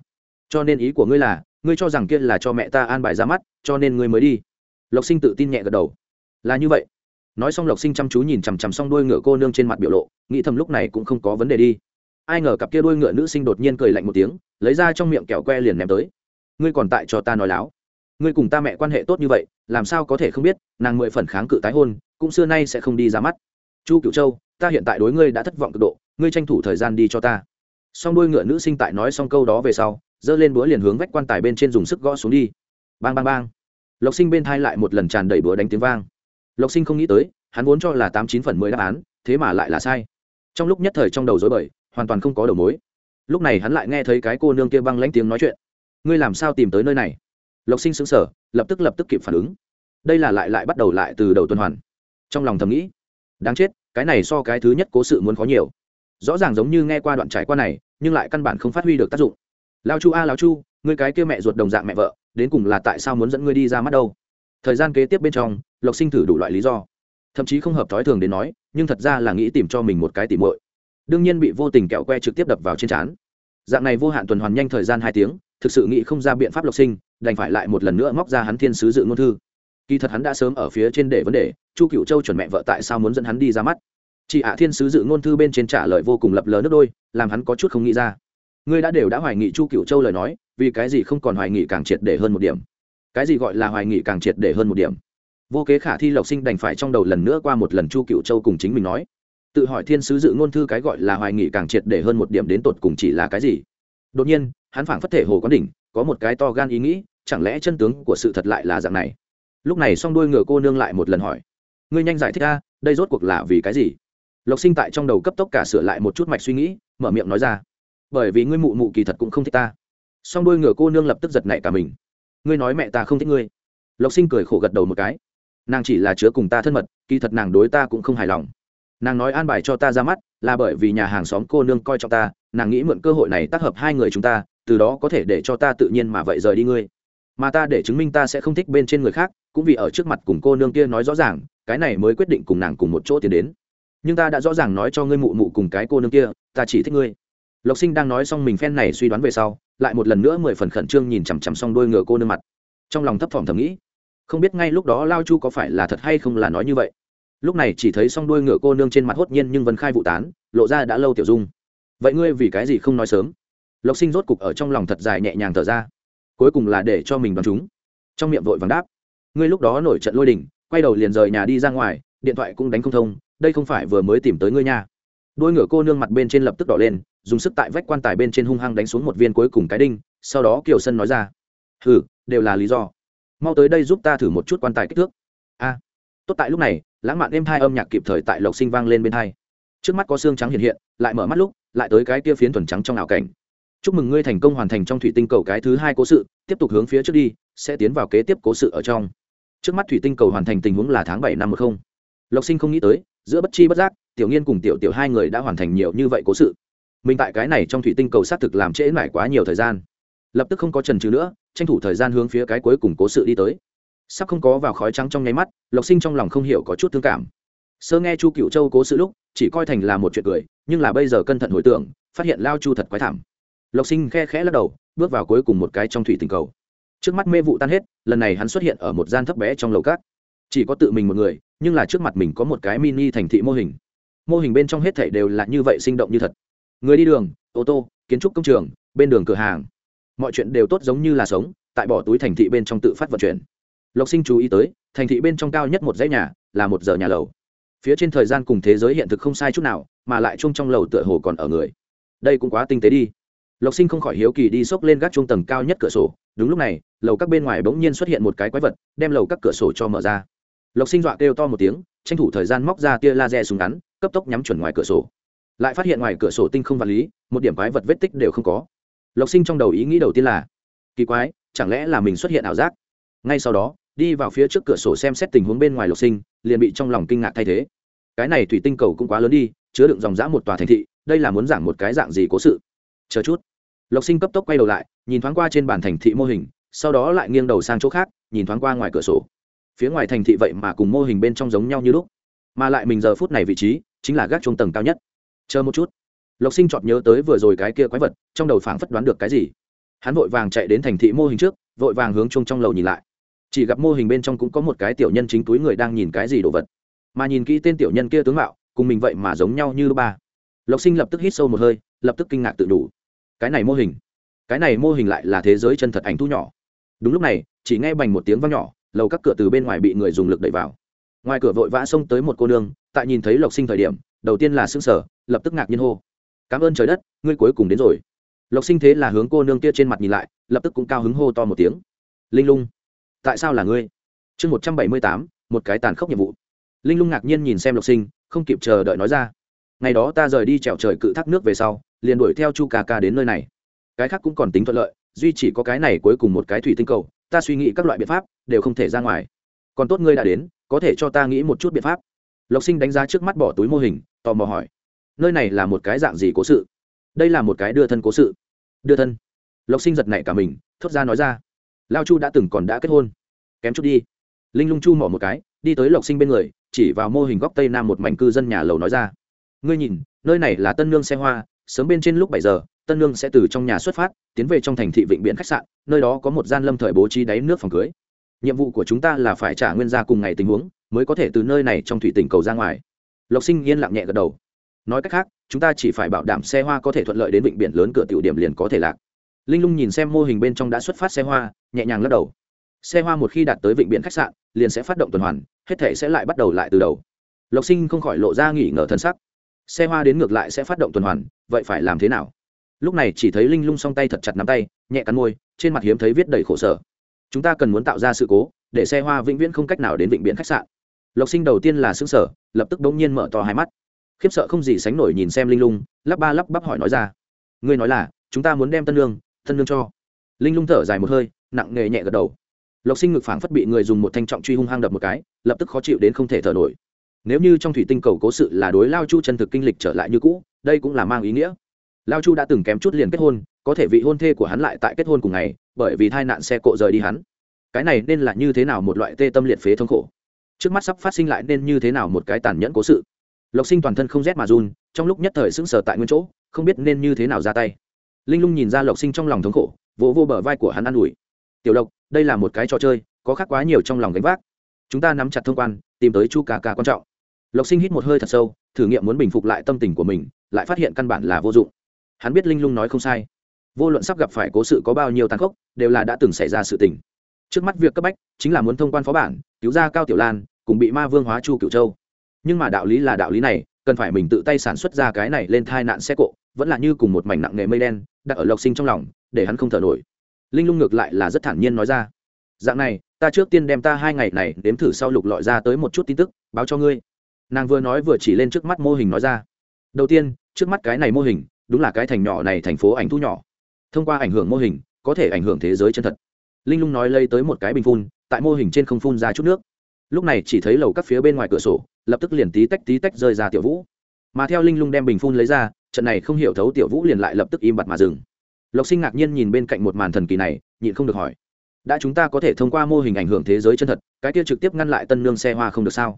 A: cho nên ý của ngươi là, ngươi cho rằng kia là cho mẹ ta an bài ra mắt, cho nên ngươi mới đi. Lộc sinh tự tin nhẹ gật đầu. Là như vậy. Nói xong lộc sinh chăm chú nhìn chằm chằm xong đuôi ngựa cô nương trên mặt biểu lộ, nghĩ thầm lúc này cũng không có vấn đề đi. Ai ngờ cặp kia đuôi ngựa nữ sinh đột nhiên cười lạnh một tiếng, lấy ra trong miệng kẹo que liền ném tới. Ngươi còn tại cho ta nói láo. Ngươi cùng ta mẹ quan hệ tốt như vậy, làm sao có thể không biết, nàng mười phần kháng cự tái hôn, cũng xưa nay sẽ không đi ra mắt. Chu cựu châu ta hiện tại đối ngươi đã thất vọng cực độ, ngươi tranh thủ thời gian đi cho ta. Xong đuôi ngựa nữ sinh tại nói xong câu đó về sau, giơ lên búa liền hướng vách quan tài bên trên dùng sức gõ xuống đi. Bang bang bang. Lộc sinh bên thai lại một lần tràn đầy búa đánh tiếng vang. Lộc sinh không nghĩ tới, hắn vốn cho là tám chín phần mười đáp án, thế mà lại là sai. Trong lúc nhất thời trong đầu dối bời, hoàn toàn không có đầu mối. Lúc này hắn lại nghe thấy cái cô nương kia băng lãnh tiếng nói chuyện. Ngươi làm sao tìm tới nơi này? Lộc sinh xứng sở lập tức lập tức kịp phản ứng. Đây là lại lại bắt đầu lại từ đầu tuần hoàn. Trong lòng thầm nghĩ, đáng chết cái này so cái thứ nhất cố sự muốn khó nhiều. Rõ ràng giống như nghe qua đoạn trải qua này nhưng lại căn bản không phát huy được tác dụng. Lao chu a à, lao chu người cái kia mẹ ruột đồng dạng mẹ vợ đến cùng là tại sao muốn dẫn ngươi đi ra mắt đâu? Thời gian kế tiếp bên trong lộc sinh thử đủ loại lý do. Thậm chí không hợp thói thường đến nói nhưng thật ra là nghĩ tìm cho mình một cái tỉ muội. Đương nhiên bị vô tình kẹo que trực tiếp đập vào trên trán. Dạng này vô hạn tuần hoàn nhanh thời gian hai tiếng thực sự nghĩ không ra biện pháp lộc sinh đành phải lại một lần nữa móc ra hắn thiên sứ dự ngôn thư kỳ thật hắn đã sớm ở phía trên để vấn đề, chu cựu châu chuẩn mẹ vợ tại sao muốn dẫn hắn đi ra mắt? Chị ạ thiên sứ dự ngôn thư bên trên trả lời vô cùng lập lờ nước đôi, làm hắn có chút không nghĩ ra. Ngươi đã đều đã hoài nghị chu cựu châu lời nói, vì cái gì không còn hoài nghị càng triệt để hơn một điểm? Cái gì gọi là hoài nghị càng triệt để hơn một điểm? Vô kế khả thi lộc sinh đành phải trong đầu lần nữa qua một lần chu cựu châu cùng chính mình nói. Tự hỏi thiên sứ dự ngôn thư cái gọi là hoài nghị càng triệt để hơn một điểm đến tột cùng chỉ là cái gì? Đột nhiên, hắn phảng phất thể hồ quán đỉnh, có một cái to gan ý nghĩ, chẳng lẽ chân tướng của sự thật lại là dạng này? Lúc này s o n g đuôi ngựa cô nương lại một lần hỏi, ngươi nhanh giải thích ra đây rốt cuộc là vì cái gì? Lộc sinh tại trong đầu cấp tốc cả sửa lại một chút mạch suy nghĩ, mở miệng nói ra, bởi vì ngươi mụ mụ kỳ thật cũng không thích ta. S o n g đuôi ngựa cô nương lập tức giật nảy cả mình, ngươi nói mẹ ta không thích ngươi. Lộc sinh cười khổ gật đầu một cái, nàng chỉ là chứa cùng ta thân mật, kỳ thật nàng đối ta cũng không hài lòng. Nàng nói an bài cho ta ra mắt là bởi vì nhà hàng xóm cô nương coi trọng ta, nàng nghĩ mượn cơ hội này tác hợp hai người chúng ta, từ đó có thể để cho ta tự nhiên mà vậy rời đi ngươi. Mà ta để chứng minh ta sẽ không thích bên trên người khác cũng vì ở trước mặt cùng cô nương kia nói rõ ràng, cái này mới quyết định cùng nàng cùng một chỗ tiến đến. Nhưng ta đã rõ ràng nói cho ngươi mụ mụ cùng cái cô nương kia, ta chỉ thích ngươi. Lộc sinh đang nói xong mình phen này suy đoán về sau, lại một lần nữa mười phần khẩn trương nhìn chằm chằm xong đôi ngựa cô nương mặt. Trong lòng thấp thỏm thầm nghĩ, không biết ngay lúc đó lao chu có phải là thật hay không là nói như vậy. Lúc này chỉ thấy xong đôi ngựa cô nương trên mặt hốt nhiên nhưng vẫn khai vụ tán, lộ ra đã lâu tiểu dung. Vậy ngươi vì cái gì không nói sớm? Lộc sinh rốt cục ở trong lòng thật dài nhẹ nhàng thở ra. Cuối cùng là để cho mình đoán chúng. Trong miệng vội vàng đáp ngươi lúc đó nổi trận lôi đình, quay đầu liền rời nhà đi ra ngoài, điện thoại cũng đánh không thông, đây không phải vừa mới tìm tới ngươi nha. Đôi ngựa cô nương mặt bên trên lập tức đỏ lên, dùng sức tại vách quan tài bên trên hung hăng đánh xuống một viên cuối cùng cái đinh, sau đó kiều sân nói ra, hừ, đều là lý do. Mau tới đây giúp ta thử một chút quan tài kích thước. A. Tốt tại lúc này, lãng mạn êm hai âm nhạc kịp thời tại lộc sinh vang lên bên hai. Trước mắt có xương trắng hiện hiện, lại mở mắt lúc, lại tới cái kia phiến thuần trắng trong ảo cảnh. Chúc mừng ngươi thành công hoàn thành trong thủy tinh cầu cái thứ hai cố sự, tiếp tục hướng phía trước đi, sẽ tiến vào kế tiếp cố sự ở trong trước mắt thủy tinh cầu hoàn thành tình huống là tháng bảy năm một không. Lộc sinh không nghĩ tới, giữa bất chi bất giác, tiểu nghiên cùng tiểu tiểu hai người đã hoàn thành nhiều như vậy cố sự. Mình tại cái này trong thủy tinh cầu xác thực làm trễ mãi quá nhiều thời gian. Lập tức không có trần trừ nữa, tranh thủ thời gian hướng phía cái cuối cùng cố sự đi tới. Sắp không có vào khói trắng trong nháy mắt, lộc sinh trong lòng không hiểu có chút thương cảm. Sơ nghe chu cựu châu cố sự lúc, chỉ coi thành là một chuyện cười, nhưng là bây giờ cẩn thận hồi tưởng, phát hiện lao chu thật quái thảm. Lộc sinh khe khẽ lắc đầu, bước vào cuối cùng một cái trong thủy tinh cầu trước mắt mê vụ tan hết, lần này hắn xuất hiện ở một gian thấp bé trong lầu cát. Chỉ có tự mình một người, nhưng là trước mặt mình có một cái mini thành thị mô hình. Mô hình bên trong hết thảy đều là như vậy sinh động như thật. Người đi đường, ô tô, kiến trúc công trường, bên đường cửa hàng. Mọi chuyện đều tốt giống như là sống, tại bỏ túi thành thị bên trong tự phát vận chuyển. Lộc sinh chú ý tới, thành thị bên trong cao nhất một dãy nhà, là một giờ nhà lầu. Phía trên thời gian cùng thế giới hiện thực không sai chút nào, mà lại chung trong lầu tựa hồ còn ở người. Đây cũng quá tinh tế đi lộc sinh không khỏi hiếu kỳ đi xốc lên gác trung tầng cao nhất cửa sổ. Đúng lúc này, lầu các bên ngoài bỗng nhiên xuất hiện một cái quái vật, đem lầu các cửa sổ cho mở ra. Lộc sinh dọa kêu to một tiếng, tranh thủ thời gian móc ra tia laser súng ngắn, cấp tốc nhắm chuẩn ngoài cửa sổ. Lại phát hiện ngoài cửa sổ tinh không vật lý, một điểm quái vật vết tích đều không có. Lộc sinh trong đầu ý nghĩ đầu tiên là, kỳ quái, chẳng lẽ là mình xuất hiện ảo giác? Ngay sau đó, đi vào phía trước cửa sổ xem xét tình huống bên ngoài lộc sinh, liền bị trong lòng kinh ngạc thay thế. Cái này thủy tinh cầu cũng quá lớn đi, chứa đựng dòng dã một tòa thành thị, đây là muốn giảng một cái dạng gì cố sự? Chờ chút lộc sinh cấp tốc quay đầu lại, nhìn thoáng qua trên bản thành thị mô hình, sau đó lại nghiêng đầu sang chỗ khác, nhìn thoáng qua ngoài cửa sổ. Phía ngoài thành thị vậy mà cùng mô hình bên trong giống nhau như lúc, mà lại mình giờ phút này vị trí chính là gác trung tầng cao nhất. Chờ một chút. Lộc sinh chọn nhớ tới vừa rồi cái kia quái vật, trong đầu phảng phất đoán được cái gì. Hắn vội vàng chạy đến thành thị mô hình trước, vội vàng hướng chung trong lầu nhìn lại. Chỉ gặp mô hình bên trong cũng có một cái tiểu nhân chính túi người đang nhìn cái gì đồ vật. Mà nhìn kỹ tên tiểu nhân kia tướng mạo, cùng mình vậy mà giống nhau như ba. Lộc sinh lập tức hít sâu một hơi, lập tức kinh ngạc tự đủ cái này mô hình, cái này mô hình lại là thế giới chân thật ảnh thu nhỏ. Đúng lúc này, chỉ nghe bành một tiếng vang nhỏ, lầu các cửa từ bên ngoài bị người dùng lực đẩy vào. Ngoài cửa vội vã xông tới một cô nương, tại nhìn thấy lộc sinh thời điểm, đầu tiên là xương sở lập tức ngạc nhiên hô, cảm ơn trời đất, ngươi cuối cùng đến rồi. Lộc sinh thế là hướng cô nương kia trên mặt nhìn lại, lập tức cũng cao hứng hô to một tiếng, linh lung, tại sao là ngươi? Chương một trăm bảy mươi tám, một cái tàn khốc nhiệm vụ. Linh lung ngạc nhiên nhìn xem lộc sinh, không kịp chờ đợi nói ra ngày đó ta rời đi trèo trời cự thác nước về sau, liền đuổi theo chu ca ca đến nơi này. Cái khác cũng còn tính thuận lợi, duy chỉ có cái này cuối cùng một cái thủy tinh cầu, ta suy nghĩ các loại biện pháp, đều không thể ra ngoài. Còn tốt ngươi đã đến, có thể cho ta nghĩ một chút biện pháp. Lộc sinh đánh giá trước mắt bỏ túi mô hình, tò mò hỏi. Nơi này là một cái dạng gì cố sự? Đây là một cái đưa thân cố sự. Đưa thân. Lộc sinh giật nảy cả mình, thốt ra nói ra. Lao chu đã từng còn đã kết hôn. Kém chút đi. Linh lung chu mỏ một cái, đi tới lộc sinh bên người, chỉ vào mô hình góc tây nam một mảnh cư dân nhà lầu nói ra ngươi nhìn, nơi này là tân nương xe hoa, sớm bên trên lúc bảy giờ, tân nương sẽ từ trong nhà xuất phát, tiến về trong thành thị vịnh biển khách sạn, nơi đó có một gian lâm thời bố trí đáy nước phòng cưới. Nhiệm vụ của chúng ta là phải trả nguyên ra cùng ngày tình huống, mới có thể từ nơi này trong thủy tỉnh cầu ra ngoài. Lộc sinh yên lặng nhẹ gật đầu. Nói cách khác, chúng ta chỉ phải bảo đảm xe hoa có thể thuận lợi đến vịnh biển lớn cửa tiểu điểm liền có thể lạc. Linh lung nhìn xem mô hình bên trong đã xuất phát xe hoa, nhẹ nhàng lắc đầu. Xe hoa một khi đạt tới vịnh biển khách sạn, liền sẽ phát động tuần hoàn, hết thể sẽ lại bắt đầu lại từ đầu. Lộc sinh không khỏi lộ ra nghỉ ngờ thân sắc xe hoa đến ngược lại sẽ phát động tuần hoàn, vậy phải làm thế nào? Lúc này chỉ thấy linh lung song tay thật chặt nắm tay, nhẹ cắn môi, trên mặt hiếm thấy viết đầy khổ sở. Chúng ta cần muốn tạo ra sự cố, để xe hoa vĩnh viễn không cách nào đến vịnh biển khách sạn. Lộc sinh đầu tiên là xứng sở lập tức bỗng nhiên mở to hai mắt. Khiếp sợ không gì sánh nổi nhìn xem linh lung, lắp ba lắp bắp hỏi nói ra. Ngươi nói là, chúng ta muốn đem tân lương tân lương cho. Linh lung thở dài một hơi, nặng nề nhẹ gật đầu. Lộc sinh ngực phảng phất bị người dùng một thanh trọng truy hung hăng đập một cái, lập tức khó chịu đến không thể thở nổi nếu như trong thủy tinh cầu cố sự là đối lao chu chân thực kinh lịch trở lại như cũ, đây cũng là mang ý nghĩa. Lao chu đã từng kém chút liền kết hôn, có thể vị hôn thê của hắn lại tại kết hôn cùng ngày, bởi vì tai nạn xe cộ rời đi hắn. Cái này nên là như thế nào một loại tê tâm liệt phế thống khổ? Trước mắt sắp phát sinh lại nên như thế nào một cái tàn nhẫn cố sự? Lộc sinh toàn thân không rét mà run, trong lúc nhất thời sững sờ tại nguyên chỗ, không biết nên như thế nào ra tay. Linh lung nhìn ra lộc sinh trong lòng thống khổ, vỗ vô bờ vai của hắn an ủi. Tiểu lộc, đây là một cái trò chơi, có khác quá nhiều trong lòng gánh vác. Chúng ta nắm chặt thông quan, tìm tới chu ca ca quan trọng lộc sinh hít một hơi thật sâu, thử nghiệm muốn bình phục lại tâm tình của mình, lại phát hiện căn bản là vô dụng. Hắn biết linh lung nói không sai. Vô luận sắp gặp phải cố sự có bao nhiêu tàn khốc, đều là đã từng xảy ra sự tình. Trước mắt việc cấp bách, chính là muốn thông quan phó bản, cứu ra cao tiểu lan, cùng bị ma vương hóa chu cửu châu. Nhưng mà đạo lý là đạo lý này, cần phải mình tự tay sản xuất ra cái này lên thai nạn xe cộ, vẫn là như cùng một mảnh nặng nghề mây đen, đặt ở lộc sinh trong lòng, để hắn không thở nổi. Linh lung ngược lại là rất thản nhiên nói ra. Dạng này, ta trước tiên đem ta hai ngày này đếm thử sau lục lọi ra tới một chút tin tức, báo cho ngươi nàng vừa nói vừa chỉ lên trước mắt mô hình nói ra. Đầu tiên, trước mắt cái này mô hình, đúng là cái thành nhỏ này thành phố ảnh thu nhỏ. Thông qua ảnh hưởng mô hình, có thể ảnh hưởng thế giới chân thật. Linh lung nói lây tới một cái bình phun, tại mô hình trên không phun ra chút nước. Lúc này chỉ thấy lầu các phía bên ngoài cửa sổ, lập tức liền tí tách tí tách rơi ra tiểu vũ. Mà theo linh lung đem bình phun lấy ra, trận này không hiểu thấu tiểu vũ liền lại lập tức im bặt mà dừng. Lộc sinh ngạc nhiên nhìn bên cạnh một màn thần kỳ này, nhịn không được hỏi, đã chúng ta có thể thông qua mô hình ảnh hưởng thế giới chân thật, cái kia trực tiếp ngăn lại tân nương xe hoa không được sao?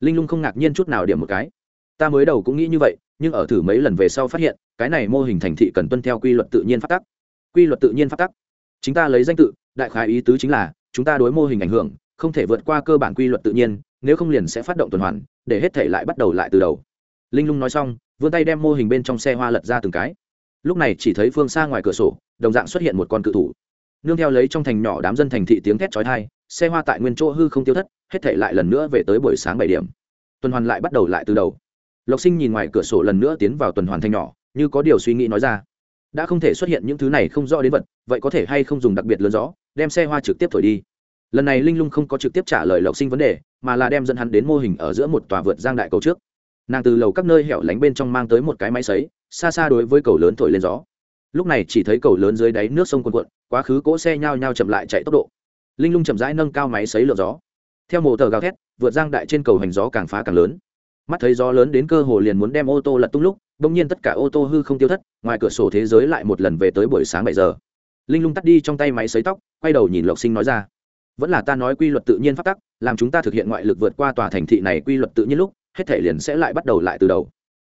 A: Linh lung không ngạc nhiên chút nào điểm một cái. Ta mới đầu cũng nghĩ như vậy, nhưng ở thử mấy lần về sau phát hiện, cái này mô hình thành thị cần tuân theo quy luật tự nhiên phát tắc. Quy luật tự nhiên phát tắc. Chúng ta lấy danh tự, đại khái ý tứ chính là, chúng ta đối mô hình ảnh hưởng, không thể vượt qua cơ bản quy luật tự nhiên, nếu không liền sẽ phát động tuần hoàn, để hết thể lại bắt đầu lại từ đầu. Linh lung nói xong, vươn tay đem mô hình bên trong xe hoa lật ra từng cái. Lúc này chỉ thấy phương xa ngoài cửa sổ, đồng dạng xuất hiện một con cự thủ. Nương theo lấy trong thành nhỏ đám dân thành thị tiếng thét chói tai xe hoa tại nguyên chỗ hư không tiêu thất, hết thể lại lần nữa về tới buổi sáng bảy điểm. Tuần hoàn lại bắt đầu lại từ đầu. Lộc sinh nhìn ngoài cửa sổ lần nữa tiến vào tuần hoàn thanh nhỏ, như có điều suy nghĩ nói ra. Đã không thể xuất hiện những thứ này không rõ đến vật, vậy có thể hay không dùng đặc biệt lớn rõ đem xe hoa trực tiếp thổi đi. Lần này linh lung không có trực tiếp trả lời lộc sinh vấn đề, mà là đem dẫn hắn đến mô hình ở giữa một tòa vượt giang đại cầu trước. Nàng từ lầu các nơi hẻo lánh bên trong mang tới một cái máy xấy xa xa đối với cầu lớn thổi lên gió. Lúc này chỉ thấy cầu lớn dưới đáy nước sông quần quận quá khứ cỗ xe nhao nhao chậm lại chạy tốc độ linh lung chậm rãi nâng cao máy xấy lượng gió. Theo mồ tờ gào thét, vượt giang đại trên cầu hành gió càng phá càng lớn. Mắt thấy gió lớn đến cơ hồ liền muốn đem ô tô lật tung lúc bỗng nhiên tất cả ô tô hư không tiêu thất, ngoài cửa sổ thế giới lại một lần về tới buổi sáng bảy giờ. Linh lung tắt đi trong tay máy xấy tóc, quay đầu nhìn lộc sinh nói ra, vẫn là ta nói quy luật tự nhiên phát tắc, làm chúng ta thực hiện ngoại lực vượt qua tòa thành thị này quy luật tự nhiên lúc, hết thể liền sẽ lại bắt đầu lại từ đầu.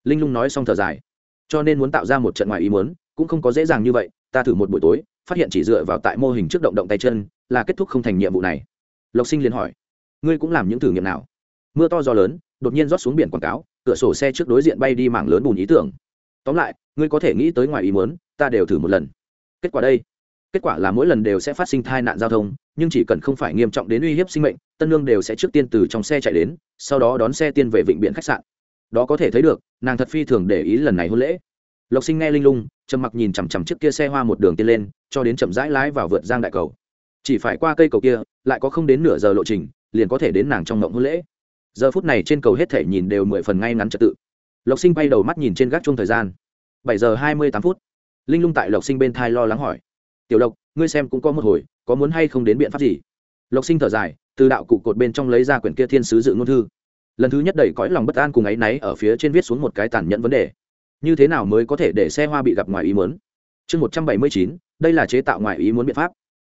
A: Linh lung nói xong thở dài, cho nên muốn tạo ra một trận ngoài ý muốn, cũng không có dễ dàng như vậy, ta thử một buổi tối, phát hiện chỉ dựa vào tại mô hình trước động động tay chân là kết thúc không thành nhiệm vụ này. Lộc sinh liền hỏi, ngươi cũng làm những thử nghiệm nào? Mưa to gió lớn, đột nhiên rót xuống biển quảng cáo, cửa sổ xe trước đối diện bay đi mảng lớn bùn ý tưởng. Tóm lại, ngươi có thể nghĩ tới ngoài ý muốn, ta đều thử một lần. Kết quả đây, kết quả là mỗi lần đều sẽ phát sinh tai nạn giao thông, nhưng chỉ cần không phải nghiêm trọng đến uy hiếp sinh mệnh, tân lương đều sẽ trước tiên từ trong xe chạy đến, sau đó đón xe tiên về vịnh biển khách sạn. Đó có thể thấy được, nàng thật phi thường để ý lần này hôn lễ. Lộc sinh nghe linh lung, trầm mặc nhìn chằm chằm chiếc kia xe hoa một đường tiên lên, cho đến chậm rãi lái vào vượt giang đại cầu chỉ phải qua cây cầu kia, lại có không đến nửa giờ lộ trình, liền có thể đến nàng trong ngộng hôn lễ. Giờ phút này trên cầu hết thể nhìn đều mười phần ngay ngắn trật tự. Lộc sinh bay đầu mắt nhìn trên gác chung thời gian. bảy giờ hai mươi tám phút. Linh lung tại lộc sinh bên thai lo lắng hỏi. Tiểu lộc, ngươi xem cũng có một hồi, có muốn hay không đến biện pháp gì? Lộc sinh thở dài, từ đạo cụ cột bên trong lấy ra quyển kia thiên sứ dự ngôn thư. Lần thứ nhất đẩy cõi lòng bất an cùng ấ y náy ở phía trên viết xuống một cái tàn nhẫn vấn đề. Như thế nào mới có thể để xe hoa bị gặp ngoài ý muốn? Chương một trăm bảy mươi chín, đây là chế tạo ngoài ý muốn biện pháp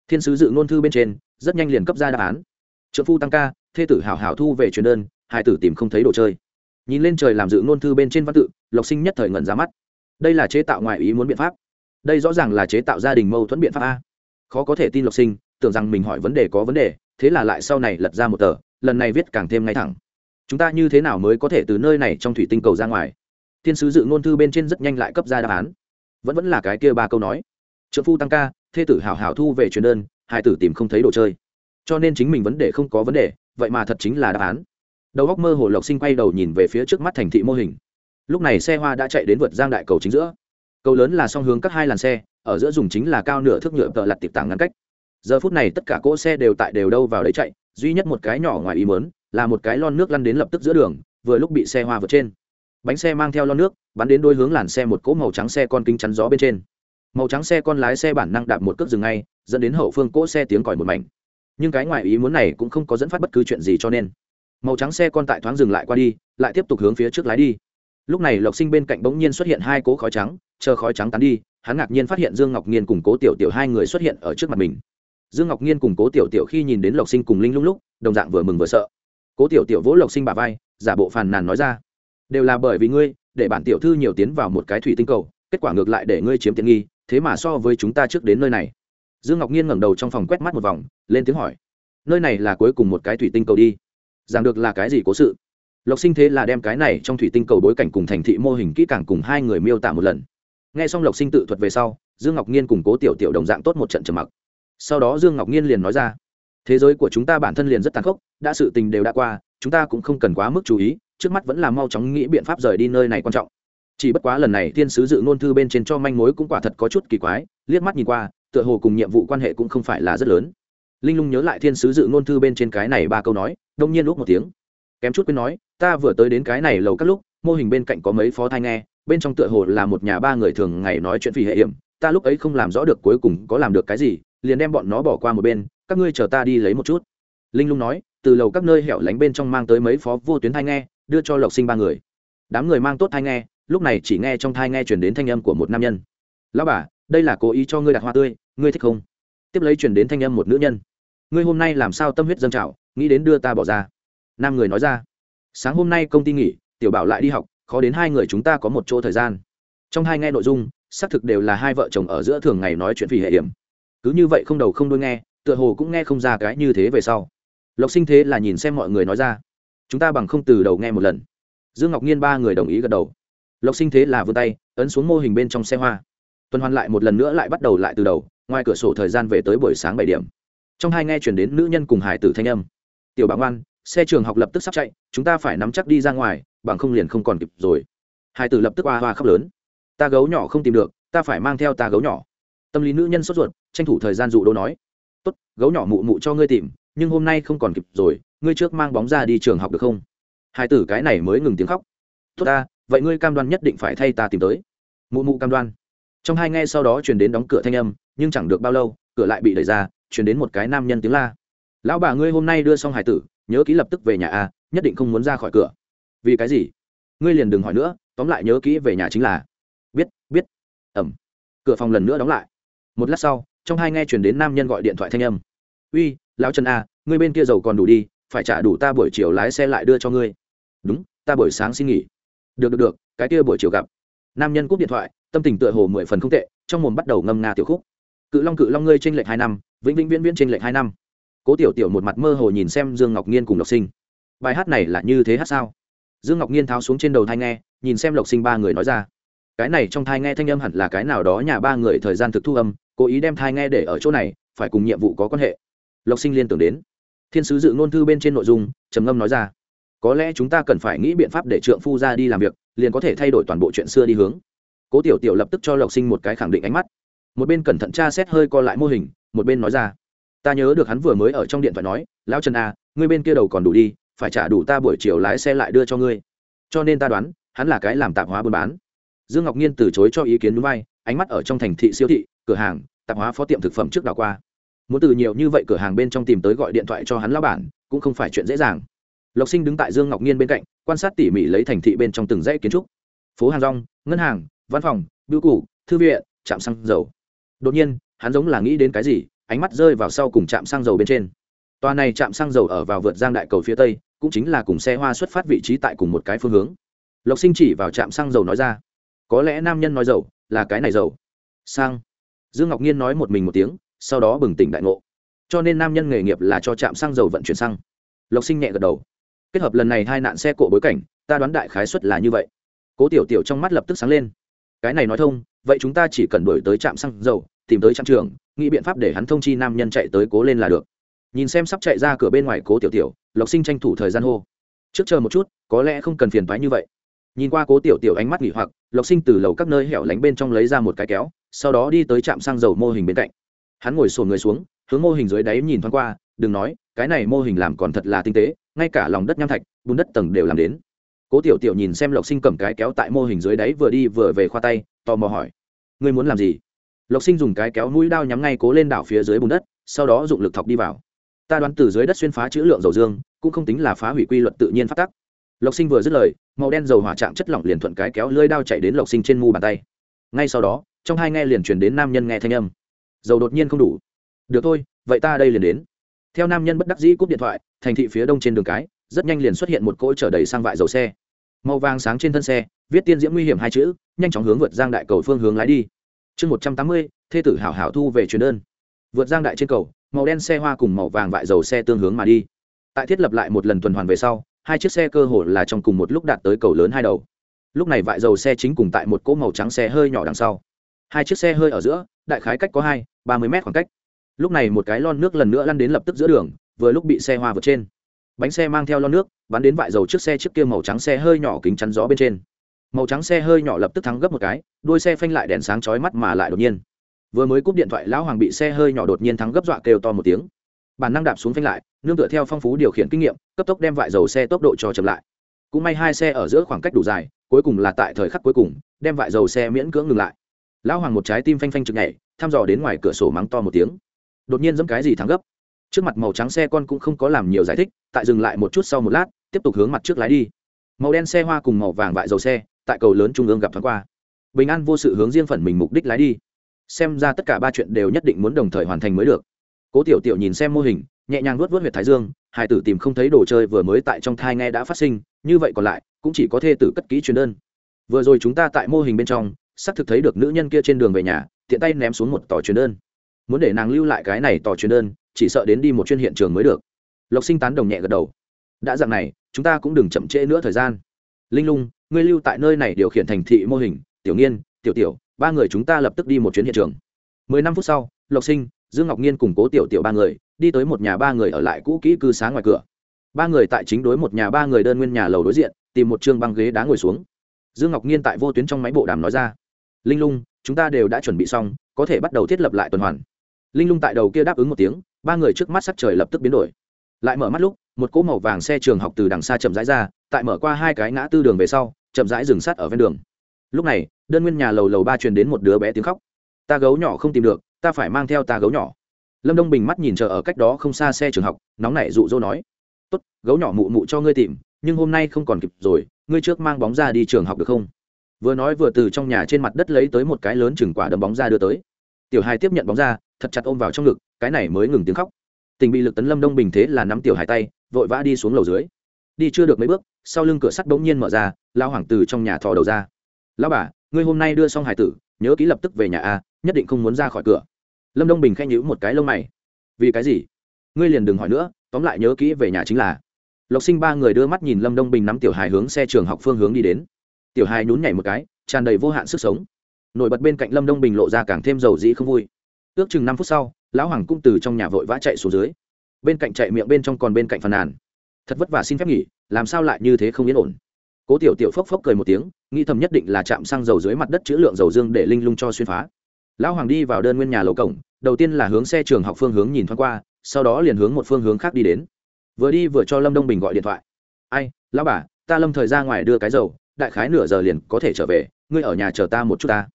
A: thiên sứ dự ngôn thư bên trên, rất nhanh liền cấp ra đáp án. Trợ phu tăng ca, thê tử hảo hảo thu về truyền đơn hai tử tìm không thấy đồ chơi. Nhìn lên trời làm dự ngôn thư bên trên văn tự, lộc sinh nhất thời ngẩn ra mắt. Đây là chế tạo ngoại ý muốn biện pháp. Đây rõ ràng là chế tạo gia đình mâu thuẫn biện pháp a. Khó có thể tin lộc sinh, tưởng rằng mình hỏi vấn đề có vấn đề, thế là lại sau này lật ra một tờ, lần này viết càng thêm ngay thẳng. Chúng ta như thế nào mới có thể từ nơi này trong thủy tinh cầu ra ngoài? Thiên sứ dự ngôn thư bên trên rất nhanh lại cấp ra đáp án. Vẫn vẫn là cái kia ba câu nói. Trợ phu tăng ca thê tử hảo hảo thu về truyền đơn hai tử tìm không thấy đồ chơi. Cho nên chính mình vấn đề không có vấn đề, vậy mà thật chính là đáp án. Đầu góc mơ hồ lộc sinh quay đầu nhìn về phía trước mắt thành thị mô hình. Lúc này xe hoa đã chạy đến vượt giang đại cầu chính giữa. Cầu lớn là song hướng các hai làn xe, ở giữa dùng chính là cao nửa thước nhựa tợ lặt tiệp tảng ngăn cách. Giờ phút này tất cả cỗ xe đều tại đều đâu vào đấy chạy, duy nhất một cái nhỏ ngoài ý mớn là một cái lon nước lăn đến lập tức giữa đường, vừa lúc bị xe hoa vượt trên. Bánh xe mang theo lon nước, bắn đến đôi hướng làn xe một cỗ màu trắng xe con kính chắn gió bên trên màu trắng xe con lái xe bản năng đạp một cước dừng ngay, dẫn đến hậu phương cỗ xe tiếng còi một mảnh. Nhưng cái ngoài ý muốn này cũng không có dẫn phát bất cứ chuyện gì cho nên, màu trắng xe con tại thoáng dừng lại qua đi, lại tiếp tục hướng phía trước lái đi. Lúc này lộc sinh bên cạnh bỗng nhiên xuất hiện hai cỗ khói trắng, chờ khói trắng tán đi, hắn ngạc nhiên phát hiện dương ngọc nhiên cùng cố tiểu tiểu hai người xuất hiện ở trước mặt mình. Dương ngọc nhiên cùng cố tiểu tiểu khi nhìn đến lộc sinh cùng linh lung lúc, đồng dạng vừa mừng vừa sợ. Cố tiểu tiểu vỗ lộc sinh bà vai, giả bộ phàn nàn nói ra, đều là bởi vì ngươi, để bản tiểu thư nhiều tiến vào một cái thủy tinh cầu, kết quả ngược lại để ngươi chiếm tiện nghi thế mà so với chúng ta trước đến nơi này. Dương ngọc nhiên ngẩng đầu trong phòng quét mắt một vòng, lên tiếng hỏi, nơi này là cuối cùng một cái thủy tinh cầu đi. Giảng được là cái gì cố sự? Lộc sinh thế là đem cái này trong thủy tinh cầu bối cảnh cùng thành thị mô hình kỹ càng cùng hai người miêu tả một lần. N g h e xong lộc sinh tự thuật về sau, dương ngọc nhiên cùng cố tiểu tiểu đồng dạng tốt một trận trầm mặc. Sau đó dương ngọc nhiên liền nói ra, thế giới của chúng ta bản thân liền rất tàn khốc, đã sự tình đều đã qua, chúng ta cũng không cần quá mức chú ý, trước mắt vẫn là mau chóng nghĩ biện pháp rời đi nơi này quan trọng chỉ bất quá lần này thiên sứ dự ngôn thư bên trên cho manh mối cũng quả thật có chút kỳ quái, liếc mắt nhìn qua, tựa hồ cùng nhiệm vụ quan hệ cũng không phải là rất lớn. Linh lung nhớ lại thiên sứ dự ngôn thư bên trên cái này ba câu nói, đông nhiên lúc một tiếng. Kém chút quên nói, ta vừa tới đến cái này lầu các lúc, mô hình bên cạnh có mấy phó thai nghe, bên trong tựa hồ là một nhà ba người thường ngày nói chuyện vì hệ hiểm, ta lúc ấy không làm rõ được cuối cùng có làm được cái gì, liền đem bọn nó bỏ qua một bên, các ngươi chờ ta đi lấy một chút. Linh lung nói, từ lầu các nơi hẻo lánh bên trong mang tới mấy phó vô tuyến thai nghe, đưa cho lộc sinh ba người. Đám người mang tốt thai nghe lúc này chỉ nghe trong thai nghe chuyển đến thanh âm của một nam nhân. Lão bà, đây là cố ý cho ngươi đặt hoa tươi, ngươi thích không? Tiếp lấy chuyển đến thanh âm một nữ nhân. Ngươi hôm nay làm sao tâm huyết dâng trào, nghĩ đến đưa ta bỏ ra? Nam người nói ra. Sáng hôm nay công ty nghỉ, tiểu bảo lại đi học, khó đến hai người chúng ta có một chỗ thời gian. Trong hai nghe nội dung, xác thực đều là hai vợ chồng ở giữa thường ngày nói chuyện vì hệ hiểm. Cứ như vậy không đầu không đuôi nghe, tựa hồ cũng nghe không ra cái như thế về sau. Lộc sinh thế là nhìn xem mọi người nói ra. Chúng ta bằng không từ đầu nghe một lần. Dương ngọc nhiên ba người đồng ý gật đầu lộc sinh thế là vươn tay, ấn xuống mô hình bên trong xe hoa. Tuần hoàn lại một lần nữa lại bắt đầu lại từ đầu, ngoài cửa sổ thời gian về tới buổi sáng bảy điểm. Trong hai nghe chuyển đến nữ nhân cùng hải tử thanh âm. Tiểu bảo ngoan, xe trường học lập tức sắp chạy, chúng ta phải nắm chắc đi ra ngoài, bằng không liền không còn kịp rồi. Hải tử lập tức oa hoa khóc lớn. Ta gấu nhỏ không tìm được, ta phải mang theo ta gấu nhỏ. Tâm lý nữ nhân sốt ruột, tranh thủ thời gian dụ đỗ nói. Tốt, gấu nhỏ mụ mụ cho ngươi tìm, nhưng hôm nay không còn kịp rồi, ngươi trước mang bóng ra đi trường học được không? Hai tử cái này mới ngừng tiếng khóc. Tốt ta vậy ngươi cam đoan nhất định phải thay ta tìm tới. Mụ mụ cam đoan. Trong hai nghe sau đó chuyển đến đóng cửa thanh âm, nhưng chẳng được bao lâu, cửa lại bị đẩy ra chuyển đến một cái nam nhân tiếng la. Lão bà ngươi hôm nay đưa xong hải tử, nhớ kỹ lập tức về nhà a nhất định không muốn ra khỏi cửa. Vì cái gì? Ngươi liền đừng hỏi nữa, tóm lại nhớ kỹ về nhà chính là. Biết biết. Ẩm. Cửa phòng lần nữa đóng lại. Một lát sau, trong hai nghe chuyển đến nam nhân gọi điện thoại thanh âm. Uy, lão trần a ngươi bên kia giàu còn đủ đi, phải trả đủ ta buổi chiều lái xe lại đưa cho ngươi. Đúng, ta buổi sáng xin nghỉ được được được, cái kia buổi chiều gặp. Nam nhân cúp điện thoại, tâm tình tựa hồ mười phần không tệ, trong mồm bắt đầu ngâm nga tiểu khúc. Cự long cự long ngươi tranh lệch hai năm, vĩnh vĩnh viễn viễn tranh lệch hai năm. Cố tiểu tiểu một mặt mơ hồ nhìn xem dương ngọc nhiên cùng lộc sinh. Bài hát này là như thế hát sao? Dương ngọc nhiên tháo xuống trên đầu thai nghe, nhìn xem lộc sinh ba người nói ra. Cái này trong thai nghe thanh âm hẳn là cái nào đó nhà ba người thời gian thực thu âm, cố ý đem thai nghe để ở chỗ này, phải cùng nhiệm vụ có quan hệ. Lộc sinh liên tưởng đến. Thiên sứ dự ngôn thư bên trên nội dung, trầm ngâm nói ra có lẽ chúng ta cần phải nghĩ biện pháp để trượng phu ra đi làm việc, liền có thể thay đổi toàn bộ chuyện xưa đi hướng. Cố tiểu tiểu lập tức cho lộc sinh một cái khẳng định ánh mắt. Một bên cẩn thận tra xét hơi co lại mô hình, một bên nói ra. Ta nhớ được hắn vừa mới ở trong điện thoại nói, lão trần a ngươi bên kia đầu còn đủ đi, phải trả đủ ta buổi chiều lái xe lại đưa cho ngươi. Cho nên ta đoán, hắn là cái làm tạp hóa buôn bán. Dương ngọc nhiên từ chối cho ý kiến núi bay ánh mắt ở trong thành thị siêu thị, cửa hàng, tạp hóa phó tiệm thực phẩm trước đảo qua. Muốn từ nhiều như vậy cửa hàng bên trong tìm tới gọi điện thoại cho hắn lao bản, cũng không phải chuyện dễ dàng lộc sinh đứng tại dương ngọc nhiên bên cạnh, quan sát tỉ mỉ lấy thành thị bên trong từng dãy kiến trúc. Phố hàng rong, ngân hàng, văn phòng, bưu cụ thư viện, trạm xăng dầu. Đột nhiên, hắn giống là nghĩ đến cái gì, ánh mắt rơi vào sau cùng trạm xăng dầu bên trên. Tòa này trạm xăng dầu ở vào vượt giang đại cầu phía tây, cũng chính là cùng xe hoa xuất phát vị trí tại cùng một cái phương hướng. Lộc sinh chỉ vào trạm xăng dầu nói ra, có lẽ nam nhân nói dầu, là cái này dầu. Sang dương ngọc nhiên nói một mình một tiếng, sau đó bừng tỉnh đại ngộ. Cho nên nam nhân nghề nghiệp là cho trạm xăng dầu vận chuyển xăng. Lộc sinh nhẹ gật đầu kết hợp lần này hai nạn xe cộ bối cảnh, ta đoán đại khái xuất là như vậy. Cố tiểu tiểu trong mắt lập tức sáng lên. Cái này nói thông, vậy chúng ta chỉ cần đổi tới trạm xăng dầu, tìm tới trạm trường nghĩ biện pháp để hắn thông chi nam nhân chạy tới cố lên là được. Nhìn xem sắp chạy ra cửa bên ngoài cố tiểu tiểu, lộc sinh tranh thủ thời gian hô. Trước chờ một chút, có lẽ không cần phiền phái như vậy. Nhìn qua cố tiểu tiểu ánh mắt nghỉ hoặc, lộc sinh từ lầu các nơi hẻo lánh bên trong lấy ra một cái kéo, sau đó đi tới trạm xăng dầu mô hình bên cạnh. Hắn ngồi sổ người xuống, hướng mô hình dưới đáy nhìn thoáng qua, đừng nói, cái này mô hình làm còn thật là tinh tế ngay cả lòng đất nham thạch, bùn đất tầng đều làm đến. Cố tiểu tiểu nhìn xem lộc sinh cầm cái kéo tại mô hình dưới đáy vừa đi vừa về khoa tay, tò mò hỏi, ngươi muốn làm gì? Lộc sinh dùng cái kéo mũi đao nhắm ngay cố lên đảo phía dưới bùn đất, sau đó dụng lực thọc đi vào. Ta đoán từ dưới đất xuyên phá chữ lượng dầu dương, cũng không tính là phá hủy quy luật tự nhiên phát tắc. Lộc sinh vừa dứt lời, màu đen dầu hỏa trạng chất lỏng liền thuận cái kéo lưới đao chạy đến lộc sinh trên mu bàn tay. Ngay sau đó, trong hai nghe liền truyền đến nam nhân nghe thanh âm. Dầu đột nhiên không đủ. Được thôi, vậy ta đây liền đến theo nam nhân bất đắc dĩ cúp điện thoại, thành thị phía đông trên đường cái, rất nhanh liền xuất hiện một cỗ chở đầy sang vại dầu xe. Màu vàng sáng trên thân xe, viết tiên diễm nguy hiểm hai chữ, nhanh chóng hướng vượt giang đại cầu phương hướng lái đi. Chương một trăm tám mươi, thê tử hảo hảo thu về truyền đơn. Vượt giang đại trên cầu, màu đen xe hoa cùng màu vàng vại dầu xe tương hướng mà đi. Tại thiết lập lại một lần tuần hoàn về sau, hai chiếc xe cơ hồ là trong cùng một lúc đạt tới cầu lớn hai đầu. Lúc này vại dầu xe chính cùng tại một cỗ màu trắng xe hơi nhỏ đằng sau. Hai chiếc xe hơi ở giữa, đại khái cách có hai, ba mươi mét khoảng cách lúc này một cái lon nước lần nữa lăn đến lập tức giữa đường, vừa lúc bị xe hoa vượt trên. Bánh xe mang theo lon nước, bắn đến vại dầu trước xe trước kia màu trắng xe hơi nhỏ kính chắn gió bên trên. Màu trắng xe hơi nhỏ lập tức thắng gấp một cái đuôi xe phanh lại đèn sáng chói mắt mà lại đột nhiên. Vừa mới cúp điện thoại, lão hoàng bị xe hơi nhỏ đột nhiên thắng gấp dọa kêu to một tiếng. Bản năng đạp xuống phanh lại, nương tựa theo phong phú điều khiển kinh nghiệm, cấp tốc đem vại dầu xe tốc độ cho chậm lại. Cũng may hai xe ở giữa khoảng cách đủ dài, cuối cùng là tại thời khắc cuối cùng, đem vại dầu xe miễn cưỡng ngừng lại. Lão hoàng một trái tim phanh phanh chực nhảy, thăm dò đến ngoài cửa sổ mắng to một tiếng đột nhiên dẫm cái gì thắng gấp. Trước mặt màu trắng xe con cũng không có làm nhiều giải thích, tại dừng lại một chút sau một lát, tiếp tục hướng mặt trước lái đi. Màu đen xe hoa cùng màu vàng vại dầu xe, tại cầu lớn trung ương gặp thoáng qua. Bình an vô sự hướng riêng phần mình mục đích lái đi. Xem ra tất cả ba chuyện đều nhất định muốn đồng thời hoàn thành mới được. Cố tiểu tiểu nhìn xem mô hình, nhẹ nhàng vuốt vuốt huyệt thái dương hải tử tìm không thấy đồ chơi vừa mới tại trong thai nghe đã phát sinh, như vậy còn lại, cũng chỉ có thê tử cất kỹ truyền đơn. Vừa rồi chúng ta tại mô hình bên trong, xác thực thấy được nữ nhân kia trên đường về nhà, tiện tay ném xuống một tỏ truyền đơn muốn để nàng lưu lại cái này tỏ truyền đơn, chỉ sợ đến đi một chuyên hiện trường mới được. Lộc sinh tán đồng nhẹ gật đầu. Đã dạng này, chúng ta cũng đừng chậm trễ nữa thời gian. Linh lung, ngươi lưu tại nơi này điều khiển thành thị mô hình, tiểu nghiên, tiểu tiểu, ba người chúng ta lập tức đi một chuyến hiện trường. Mười năm phút sau, lộc sinh, dương ngọc nhiên cùng cố tiểu tiểu ba người, đi tới một nhà ba người ở lại cũ kỹ cư sáng ngoài cửa. Ba người tại chính đối một nhà ba người đơn nguyên nhà lầu đối diện, tìm một chương băng ghế đá ngồi xuống. Dương ngọc nhiên tại vô tuyến trong máy bộ đàm nói ra. Linh lung, chúng ta đều đã chuẩn bị xong, có thể bắt đầu thiết lập lại tuần hoàn linh lung tại đầu kia đáp ứng một tiếng, ba người trước mắt sắc trời lập tức biến đổi. Lại mở mắt lúc, một cỗ màu vàng xe trường học từ đằng xa chậm rãi ra, tại mở qua hai cái ngã tư đường về sau, chậm rãi dừng sát ở ven đường. Lúc này, đơn nguyên nhà lầu lầu ba truyền đến một đứa bé tiếng khóc. Ta gấu nhỏ không tìm được, ta phải mang theo ta gấu nhỏ. Lâm đông bình mắt nhìn chờ ở cách đó không xa xe trường học, nóng nảy rụ rỗ nói, tốt, gấu nhỏ mụ mụ cho ngươi tìm, nhưng hôm nay không còn kịp rồi, ngươi trước mang bóng ra đi trường học được không? Vừa nói vừa từ trong nhà trên mặt đất lấy tới một cái lớn chừng quả đấm bóng ra đưa tới tiểu hài tiếp nhận bóng ra, thật chặt ôm vào trong ngực, cái này mới ngừng tiếng khóc. Tình bị lực tấn lâm đông bình thế là nắm tiểu hài tay, vội vã đi xuống lầu dưới. Đi chưa được mấy bước, sau lưng cửa sắt bỗng nhiên mở ra lao hoàng từ trong nhà thò đầu ra. Lao bà, ngươi hôm nay đưa xong hải tử, nhớ ký lập tức về nhà a, nhất định không muốn ra khỏi cửa. Lâm đông bình khen nhữ một cái lông mày. Vì cái gì? Ngươi liền đừng hỏi nữa, tóm lại nhớ kỹ về nhà chính là. Lộc sinh ba người đưa mắt nhìn lâm đông bình nắm tiểu hài hướng xe trường học phương hướng đi đến. Tiểu hài nhún nhảy một cái, tràn đầy vô hạn sức sống nổi bật bên cạnh lâm đông bình lộ ra càng thêm dầu dĩ không vui. Ước chừng năm phút sau, lão hoàng cũng từ trong nhà vội vã chạy xuống dưới. Bên cạnh chạy miệng bên trong còn bên cạnh phàn nàn. Thật vất vả xin phép nghỉ, làm sao lại như thế không yên ổn? Cố tiểu tiểu phốc phốc cười một tiếng, nghĩ thầm nhất định là chạm xăng dầu dưới mặt đất chữ lượng dầu dương để linh lung cho xuyên phá. Lão hoàng đi vào đơn nguyên nhà lầu cổng, đầu tiên là hướng xe trường học phương hướng nhìn thoáng qua, sau đó liền hướng một phương hướng khác đi đến. Vừa đi vừa cho lâm đông bình gọi điện thoại. Ai, lão bà, ta lâm thời ra ngoài đưa cái dầu, đại khái nửa giờ liền có thể trở về, ngươi ở nhà chờ ta một chút ta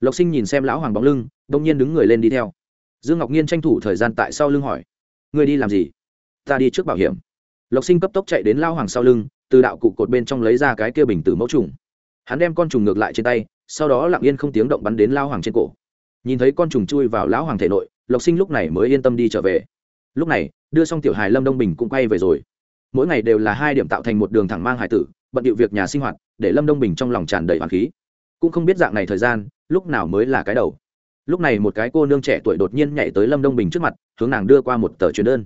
A: lộc sinh nhìn xem lão hoàng bóng lưng, đông nhiên đứng người lên đi theo. Dương ngọc nhiên tranh thủ thời gian tại sau lưng hỏi người đi làm gì? Ta đi trước bảo hiểm. Lộc sinh cấp tốc chạy đến lao hoàng sau lưng, từ đạo cụ cột bên trong lấy ra cái kia bình từ mẫu trùng. Hắn đem con trùng ngược lại trên tay, sau đó lặng yên không tiếng động bắn đến lao hoàng trên cổ. Nhìn thấy con trùng chui vào lão hoàng thể nội, lộc sinh lúc này mới yên tâm đi trở về. Lúc này, đưa xong tiểu hài lâm đông bình cũng quay về rồi. Mỗi ngày đều là hai điểm tạo thành một đường thẳng mang hải tử, bận điệu việc nhà sinh hoạt, để lâm đông bình trong lòng tràn đầy hoàng khí cũng không biết dạng này thời gian, lúc nào mới là cái đầu. Lúc này một cái cô nương trẻ tuổi đột nhiên nhảy tới lâm đông bình trước mặt, hướng nàng đưa qua một tờ truyền đơn.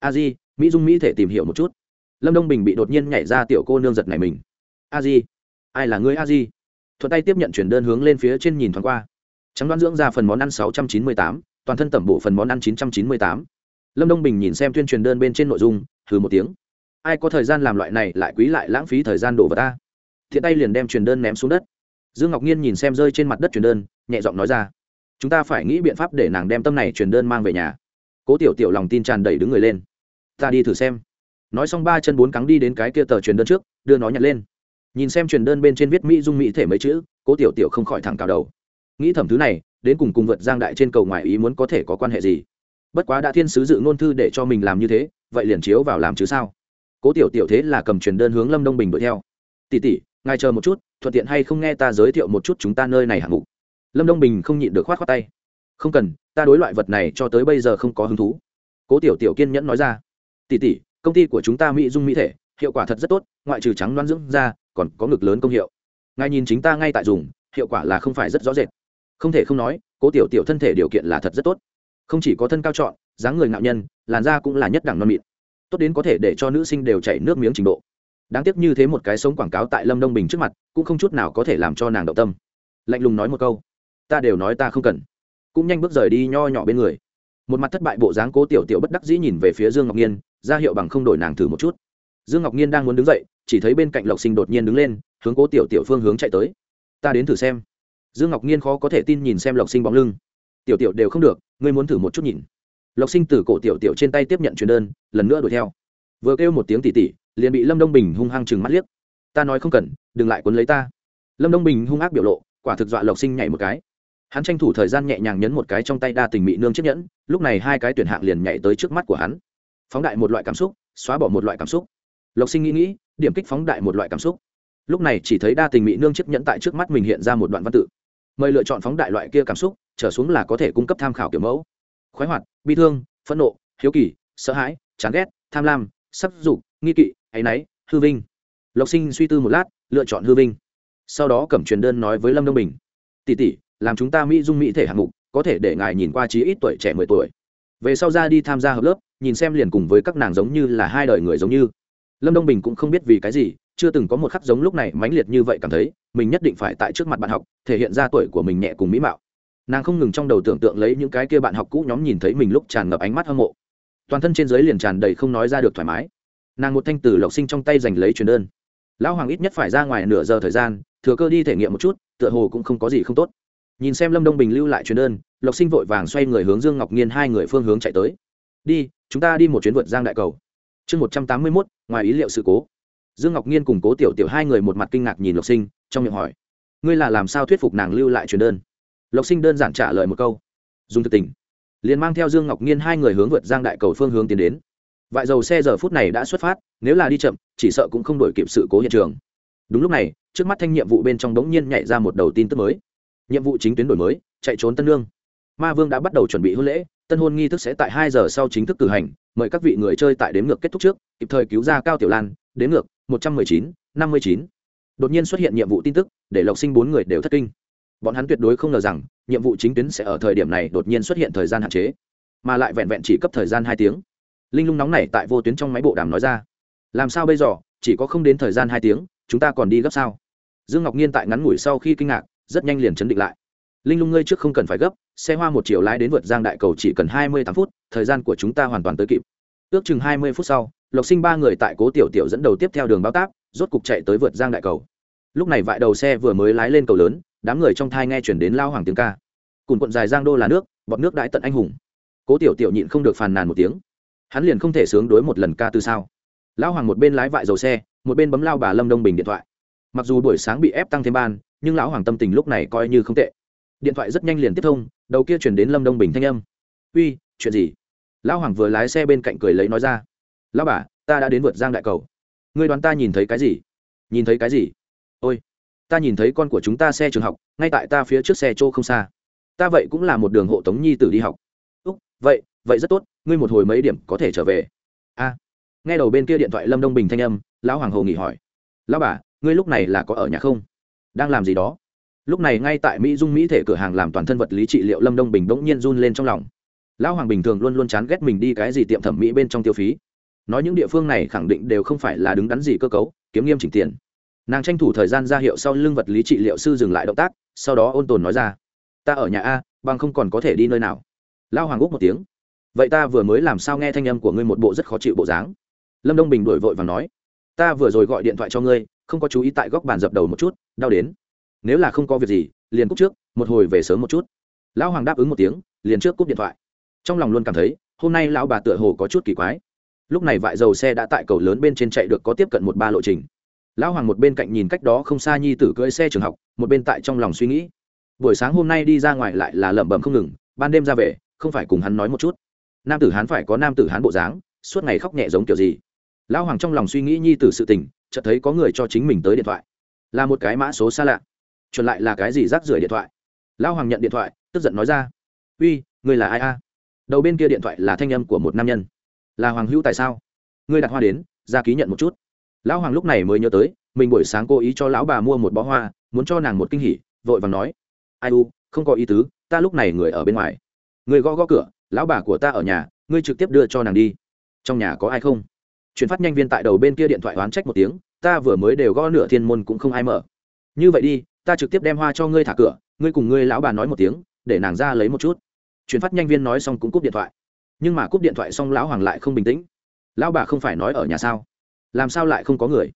A: A di, mỹ dung mỹ thể tìm hiểu một chút. Lâm đông bình bị đột nhiên nhảy ra tiểu cô nương giật này mình. A di, ai là ngươi a di? Thuận tay tiếp nhận truyền đơn hướng lên phía trên nhìn thoáng qua. Trắng đoán dưỡng ra phần món ăn sáu trăm chín mươi tám, toàn thân tẩm bộ phần món ăn chín trăm chín mươi tám. Lâm đông bình nhìn xem tuyên truyền đơn bên trên nội dung thử một tiếng. Ai có thời gian làm loại này lại quý lại lãng phí thời gian đổ vào ta? Thiện tay liền đem truyền đơn ném xuống đất dương ngọc nhiên nhìn xem rơi trên mặt đất truyền đơn, nhẹ giọng nói ra, chúng ta phải nghĩ biện pháp để nàng đem tâm này truyền đơn mang về nhà. Cố tiểu tiểu lòng tin tràn đầy đứng người lên, ta đi thử xem. Nói xong ba chân bốn cắng đi đến cái kia tờ truyền đơn trước, đưa nó nhặt lên. Nhìn xem truyền đơn bên trên viết mỹ dung mỹ thể mấy chữ, cố tiểu tiểu không khỏi thẳng cào đầu. Nghĩ thẩm thứ này, đến cùng cùng vượt giang đại trên cầu ngoài ý muốn có thể có quan hệ gì? Bất quá đã thiên sứ dự ngôn thư để cho mình làm như thế, vậy liền chiếu vào làm chứ sao? Cố tiểu tiểu thế là cầm truyền đơn hướng lâm đông bình đuổi theo. Tỉ tỉ ngài chờ một chút, thuận tiện hay không nghe ta giới thiệu một chút chúng ta nơi này hạng mục. Lâm đông bình không nhịn được khoát khoát tay. Không cần, ta đối loại vật này cho tới bây giờ không có hứng thú. Cố tiểu tiểu kiên nhẫn nói ra. Tỉ tỉ công ty của chúng ta mỹ dung mỹ thể, hiệu quả thật rất tốt, ngoại trừ trắng đoán dưỡng ra còn có ngực lớn công hiệu. Ngài nhìn chính ta ngay tại dùng, hiệu quả là không phải rất rõ rệt. Không thể không nói, cố tiểu tiểu thân thể điều kiện là thật rất tốt. Không chỉ có thân cao trọn, dáng người ngạo nhân, làn da cũng là nhất đẳng non mịn. Tốt đến có thể để cho nữ sinh đều chảy nước miếng trình độ đáng tiếc như thế một cái sống quảng cáo tại lâm đông bình trước mặt, cũng không chút nào có thể làm cho nàng động tâm. Lạnh lùng nói một câu, ta đều nói ta không cần. Cũng nhanh bước rời đi nho nhỏ bên người. Một mặt thất bại bộ dáng cố tiểu tiểu bất đắc dĩ nhìn về phía dương ngọc nhiên, ra hiệu bằng không đổi nàng thử một chút. Dương ngọc nhiên đang muốn đứng dậy, chỉ thấy bên cạnh lộc sinh đột nhiên đứng lên, hướng cố tiểu tiểu phương hướng chạy tới. Ta đến thử xem. Dương ngọc nhiên khó có thể tin nhìn xem lộc sinh bóng lưng. Tiểu tiểu đều không được, ngươi muốn thử một chút nhìn. Lộc sinh từ cổ tiểu tiểu trên tay tiếp nhận truyền đơn, lần nữa đuổi theo. Vừa kêu một tiếng tỉ tỉ liền bị lâm đông bình hung hăng chừng mắt liếc. Ta nói không cần, đừng lại quấn lấy ta. Lâm đông bình hung ác biểu lộ, quả thực dọa lộc sinh nhảy một cái. Hắn tranh thủ thời gian nhẹ nhàng nhấn một cái trong tay đa tình mị nương chiếc nhẫn, lúc này hai cái tuyển hạng liền nhảy tới trước mắt của hắn. Phóng đại một loại cảm xúc, xóa bỏ một loại cảm xúc. Lộc sinh nghĩ nghĩ, điểm kích phóng đại một loại cảm xúc. Lúc này chỉ thấy đa tình mị nương chiếc nhẫn tại trước mắt mình hiện ra một đoạn văn tự. Mời lựa chọn phóng đại loại kia cảm xúc, trở xuống là có thể cung cấp tham khảo kiểu mẫu. Khoái hoạt, bi thương, phẫn nộ, hiếu kỳ, sợ hãi, chán ghét, tham lam sắc dục, nghi kỵ áy náy, hư vinh. Lộc sinh suy tư một lát, lựa chọn hư vinh. Sau đó cẩm truyền đơn nói với lâm đông bình, tỷ tỷ, làm chúng ta mỹ dung mỹ thể hạng mục, có thể để ngài nhìn qua trí ít tuổi trẻ mười tuổi. Về sau ra đi tham gia hợp lớp, nhìn xem liền cùng với các nàng giống như là hai đời người giống như. Lâm đông bình cũng không biết vì cái gì, chưa từng có một khắc giống lúc này mãnh liệt như vậy cảm thấy, mình nhất định phải tại trước mặt bạn học, thể hiện ra tuổi của mình nhẹ cùng mỹ mạo. Nàng không ngừng trong đầu tưởng tượng lấy những cái kia bạn học cũ nhóm nhìn thấy mình lúc tràn ngập ánh mắt hâm mộ. Toàn thân trên dưới liền tràn đầy không nói ra được thoải mái nàng một thanh tử lộc sinh trong tay giành lấy truyền đơn. Lão hoàng ít nhất phải ra ngoài nửa giờ thời gian, thừa cơ đi thể nghiệm một chút, tựa hồ cũng không có gì không tốt. Nhìn xem lâm đông bình lưu lại truyền đơn, lộc sinh vội vàng xoay người hướng dương ngọc nhiên hai người phương hướng chạy tới. Đi, chúng ta đi một chuyến vượt giang đại cầu. Chương một trăm tám mươi mốt, ngoài ý liệu sự cố. Dương ngọc nhiên cùng cố tiểu tiểu hai người một mặt kinh ngạc nhìn lộc sinh, trong miệng hỏi, ngươi là làm sao thuyết phục nàng lưu lại truyền đơn? Lộc sinh đơn giản trả lời một câu, dùng thực tình. Liền mang theo dương ngọc nhiên hai người hướng vượt giang đại cầu phương hướng tiến đến vại dầu xe giờ phút này đã xuất phát, nếu là đi chậm, chỉ sợ cũng không đổi kịp sự cố hiện trường. Đúng lúc này, trước mắt thanh nhiệm vụ bên trong đống nhiên nhảy ra một đầu tin tức mới. Nhiệm vụ chính tuyến đổi mới, chạy trốn tân lương. Ma vương đã bắt đầu chuẩn bị hôn lễ, tân hôn nghi thức sẽ tại hai giờ sau chính thức cử hành, mời các vị người chơi tại đếm ngược kết thúc trước, kịp thời cứu ra cao tiểu lan, đếm ngược, một trăm mười chín, năm mươi chín. Đột nhiên xuất hiện nhiệm vụ tin tức, để lộc sinh bốn người đều thất kinh. Bọn hắn tuyệt đối không ngờ rằng, nhiệm vụ chính tuyến sẽ ở thời điểm này đột nhiên xuất hiện thời gian hạn chế, mà lại vẹn vẹn chỉ cấp thời gian hai tiếng linh lung nóng này tại vô tuyến trong máy bộ đàm nói ra. Làm sao bây giờ? Chỉ có không đến thời gian hai tiếng, chúng ta còn đi gấp sao? Dương ngọc nhiên tại ngắn ngủi sau khi kinh ngạc, rất nhanh liền chấn định lại. Linh lung ngươi trước không cần phải gấp, xe hoa một chiều lái đến vượt giang đại cầu chỉ cần hai mươi tám phút, thời gian của chúng ta hoàn toàn tới kịp. Ước chừng hai mươi phút sau, lộc sinh ba người tại cố tiểu tiểu dẫn đầu tiếp theo đường báo táp, rốt cục chạy tới vượt giang đại cầu. Lúc này vại đầu xe vừa mới lái lên cầu lớn, đám người trong thai nghe chuyển đến lao hoàng tiếng ca. Cùng quận dài giang đô là nước, bọn nước đãi tận anh hùng. Cố tiểu tiểu nhịn không được phàn nàn một tiếng hắn liền không thể sướng đối một lần ca từ sao? Lão hoàng một bên lái vại dầu xe, một bên bấm lao bà lâm đông bình điện thoại. Mặc dù buổi sáng bị ép tăng thêm ban, nhưng lão hoàng tâm tình lúc này coi như không tệ. Điện thoại rất nhanh liền tiếp thông, đầu kia chuyển đến lâm đông bình thanh âm. Uy, chuyện gì? Lão hoàng vừa lái xe bên cạnh cười lấy nói ra. Lão bà, ta đã đến vượt giang đại cầu. Ngươi đoán ta nhìn thấy cái gì? Nhìn thấy cái gì? Ôi, ta nhìn thấy con của chúng ta xe trường học, ngay tại ta phía trước xe chỗ không xa. Ta vậy cũng là một đường hộ tống nhi tử đi học. Úc, vậy vậy rất tốt ngươi một hồi mấy điểm có thể trở về. A. Nghe đầu bên kia điện thoại lâm đông bình thanh âm, lão hoàng hồ nghỉ hỏi. Lão bà, ngươi lúc này là có ở nhà không? Đang làm gì đó? Lúc này ngay tại mỹ dung mỹ thể cửa hàng làm toàn thân vật lý trị liệu lâm đông bình bỗng nhiên run lên trong lòng. Lão hoàng bình thường luôn luôn chán ghét mình đi cái gì tiệm thẩm mỹ bên trong tiêu phí. Nói những địa phương này khẳng định đều không phải là đứng đắn gì cơ cấu, kiếm nghiêm chỉnh tiền. Nàng tranh thủ thời gian ra hiệu sau lưng vật lý trị liệu sư dừng lại động tác, sau đó ôn tồn nói ra. Ta ở nhà a, bằng không còn có thể đi nơi nào. Lao hoàng úc một tiếng vậy ta vừa mới làm sao nghe thanh âm của ngươi một bộ rất khó chịu bộ dáng? Lâm đông bình đổi vội và nói, ta vừa rồi gọi điện thoại cho ngươi, không có chú ý tại góc bàn dập đầu một chút, đau đến. Nếu là không có việc gì, liền cúp trước, một hồi về sớm một chút. Lão hoàng đáp ứng một tiếng, liền trước cúp điện thoại. Trong lòng luôn cảm thấy, hôm nay lão bà tựa hồ có chút kỳ quái. Lúc này vại dầu xe đã tại cầu lớn bên trên chạy được có tiếp cận một ba lộ trình. Lão hoàng một bên cạnh nhìn cách đó không xa nhi tử cưỡi xe trường học, một bên tại trong lòng suy nghĩ. Buổi sáng hôm nay đi ra ngoài lại là lẩm bẩm không ngừng, ban đêm ra về, không phải cùng hắn nói một chút nam tử hán phải có nam tử hán bộ dáng, suốt ngày khóc nhẹ giống kiểu gì. Lão hoàng trong lòng suy nghĩ nhi tử sự tình, chợt thấy có người cho chính mình tới điện thoại. Là một cái mã số xa lạ. Chuẩn lại là cái gì rác rưởi điện thoại? Lão hoàng nhận điện thoại, tức giận nói ra. Uy người là ai a? Đầu bên kia điện thoại là thanh âm của một nam nhân. Là hoàng hữu tại sao? Ngươi đặt hoa đến, ra ký nhận một chút. Lão hoàng lúc này mới nhớ tới, mình buổi sáng cố ý cho lão bà mua một bó hoa, muốn cho nàng một kinh hỉ, vội vàng nói. Ai u, không có ý tứ, ta lúc này người ở bên ngoài. Người gõ gõ cửa lão bà của ta ở nhà, ngươi trực tiếp đưa cho nàng đi. Trong nhà có ai không? Chuyển phát nhanh viên tại đầu bên kia điện thoại oán trách một tiếng, ta vừa mới đều gõ nửa thiên môn cũng không ai mở. Như vậy đi, ta trực tiếp đem hoa cho ngươi thả cửa, ngươi cùng ngươi lão bà nói một tiếng, để nàng ra lấy một chút. Chuyển phát nhanh viên nói xong cũng cúp điện thoại. Nhưng mà cúp điện thoại xong lão hoàng lại không bình tĩnh. Lão bà không phải nói ở nhà sao? Làm sao lại không có người?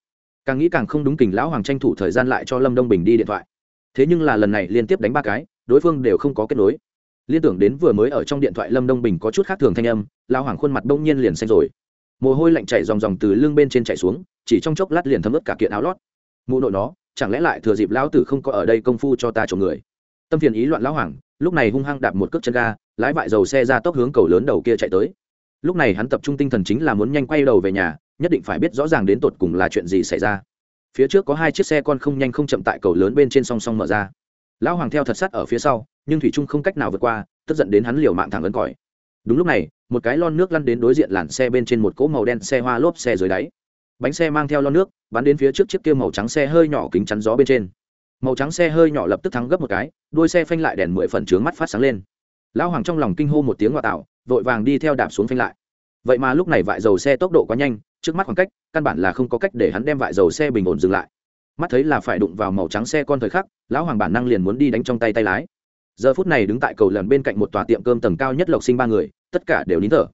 A: Càng nghĩ càng không đúng kình lão hoàng tranh thủ thời gian lại cho lâm đông bình đi điện thoại. Thế nhưng là lần này liên tiếp đánh ba cái, đối phương đều không có kết nối liên tưởng đến vừa mới ở trong điện thoại lâm đông bình có chút khác thường thanh âm, lão hoàng khuôn mặt đông nhiên liền xanh rồi. Mồ hôi lạnh chảy dòng dòng từ lưng bên trên chảy xuống, chỉ trong chốc lát liền thấm ướt cả kiện áo lót. Mụ nội nó, chẳng lẽ lại thừa dịp lão tử không có ở đây công phu cho ta trộm người? Tâm phiền ý loạn lão hoàng, lúc này hung hăng đạp một cước chân ga, lái vại dầu xe ra tốc hướng cầu lớn đầu kia chạy tới. Lúc này hắn tập trung tinh thần chính là muốn nhanh quay đầu về nhà, nhất định phải biết rõ ràng đến tột cùng là chuyện gì xảy ra. Phía trước có hai chiếc xe con không nhanh không chậm tại cầu lớn bên trên song song mở ra. Lão hoàng theo thật sắt ở phía sau nhưng thủy trung không cách nào vượt qua, tức giận đến hắn liều mạng thẳng ấn còi. Đúng lúc này, một cái lon nước lăn đến đối diện làn xe bên trên một cỗ màu đen xe hoa lốp xe dưới đáy. Bánh xe mang theo lon nước, bắn đến phía trước chiếc kia màu trắng xe hơi nhỏ kính chắn gió bên trên. Màu trắng xe hơi nhỏ lập tức thắng gấp một cái đuôi xe phanh lại đèn mười phần trướng mắt phát sáng lên. Lão hoàng trong lòng kinh hô một tiếng ngoại tạo, vội vàng đi theo đạp xuống phanh lại. Vậy mà lúc này vại dầu xe tốc độ quá nhanh, trước mắt khoảng cách, căn bản là không có cách để hắn đem vại dầu xe bình ổn dừng lại. Mắt thấy là phải đụng vào màu trắng xe con thời khắc, lão hoàng bản năng liền muốn đi đánh trong tay tay lái giờ phút này đứng tại cầu lần bên cạnh một tòa tiệm cơm tầng cao nhất lộc sinh ba người, tất cả đều nín thở.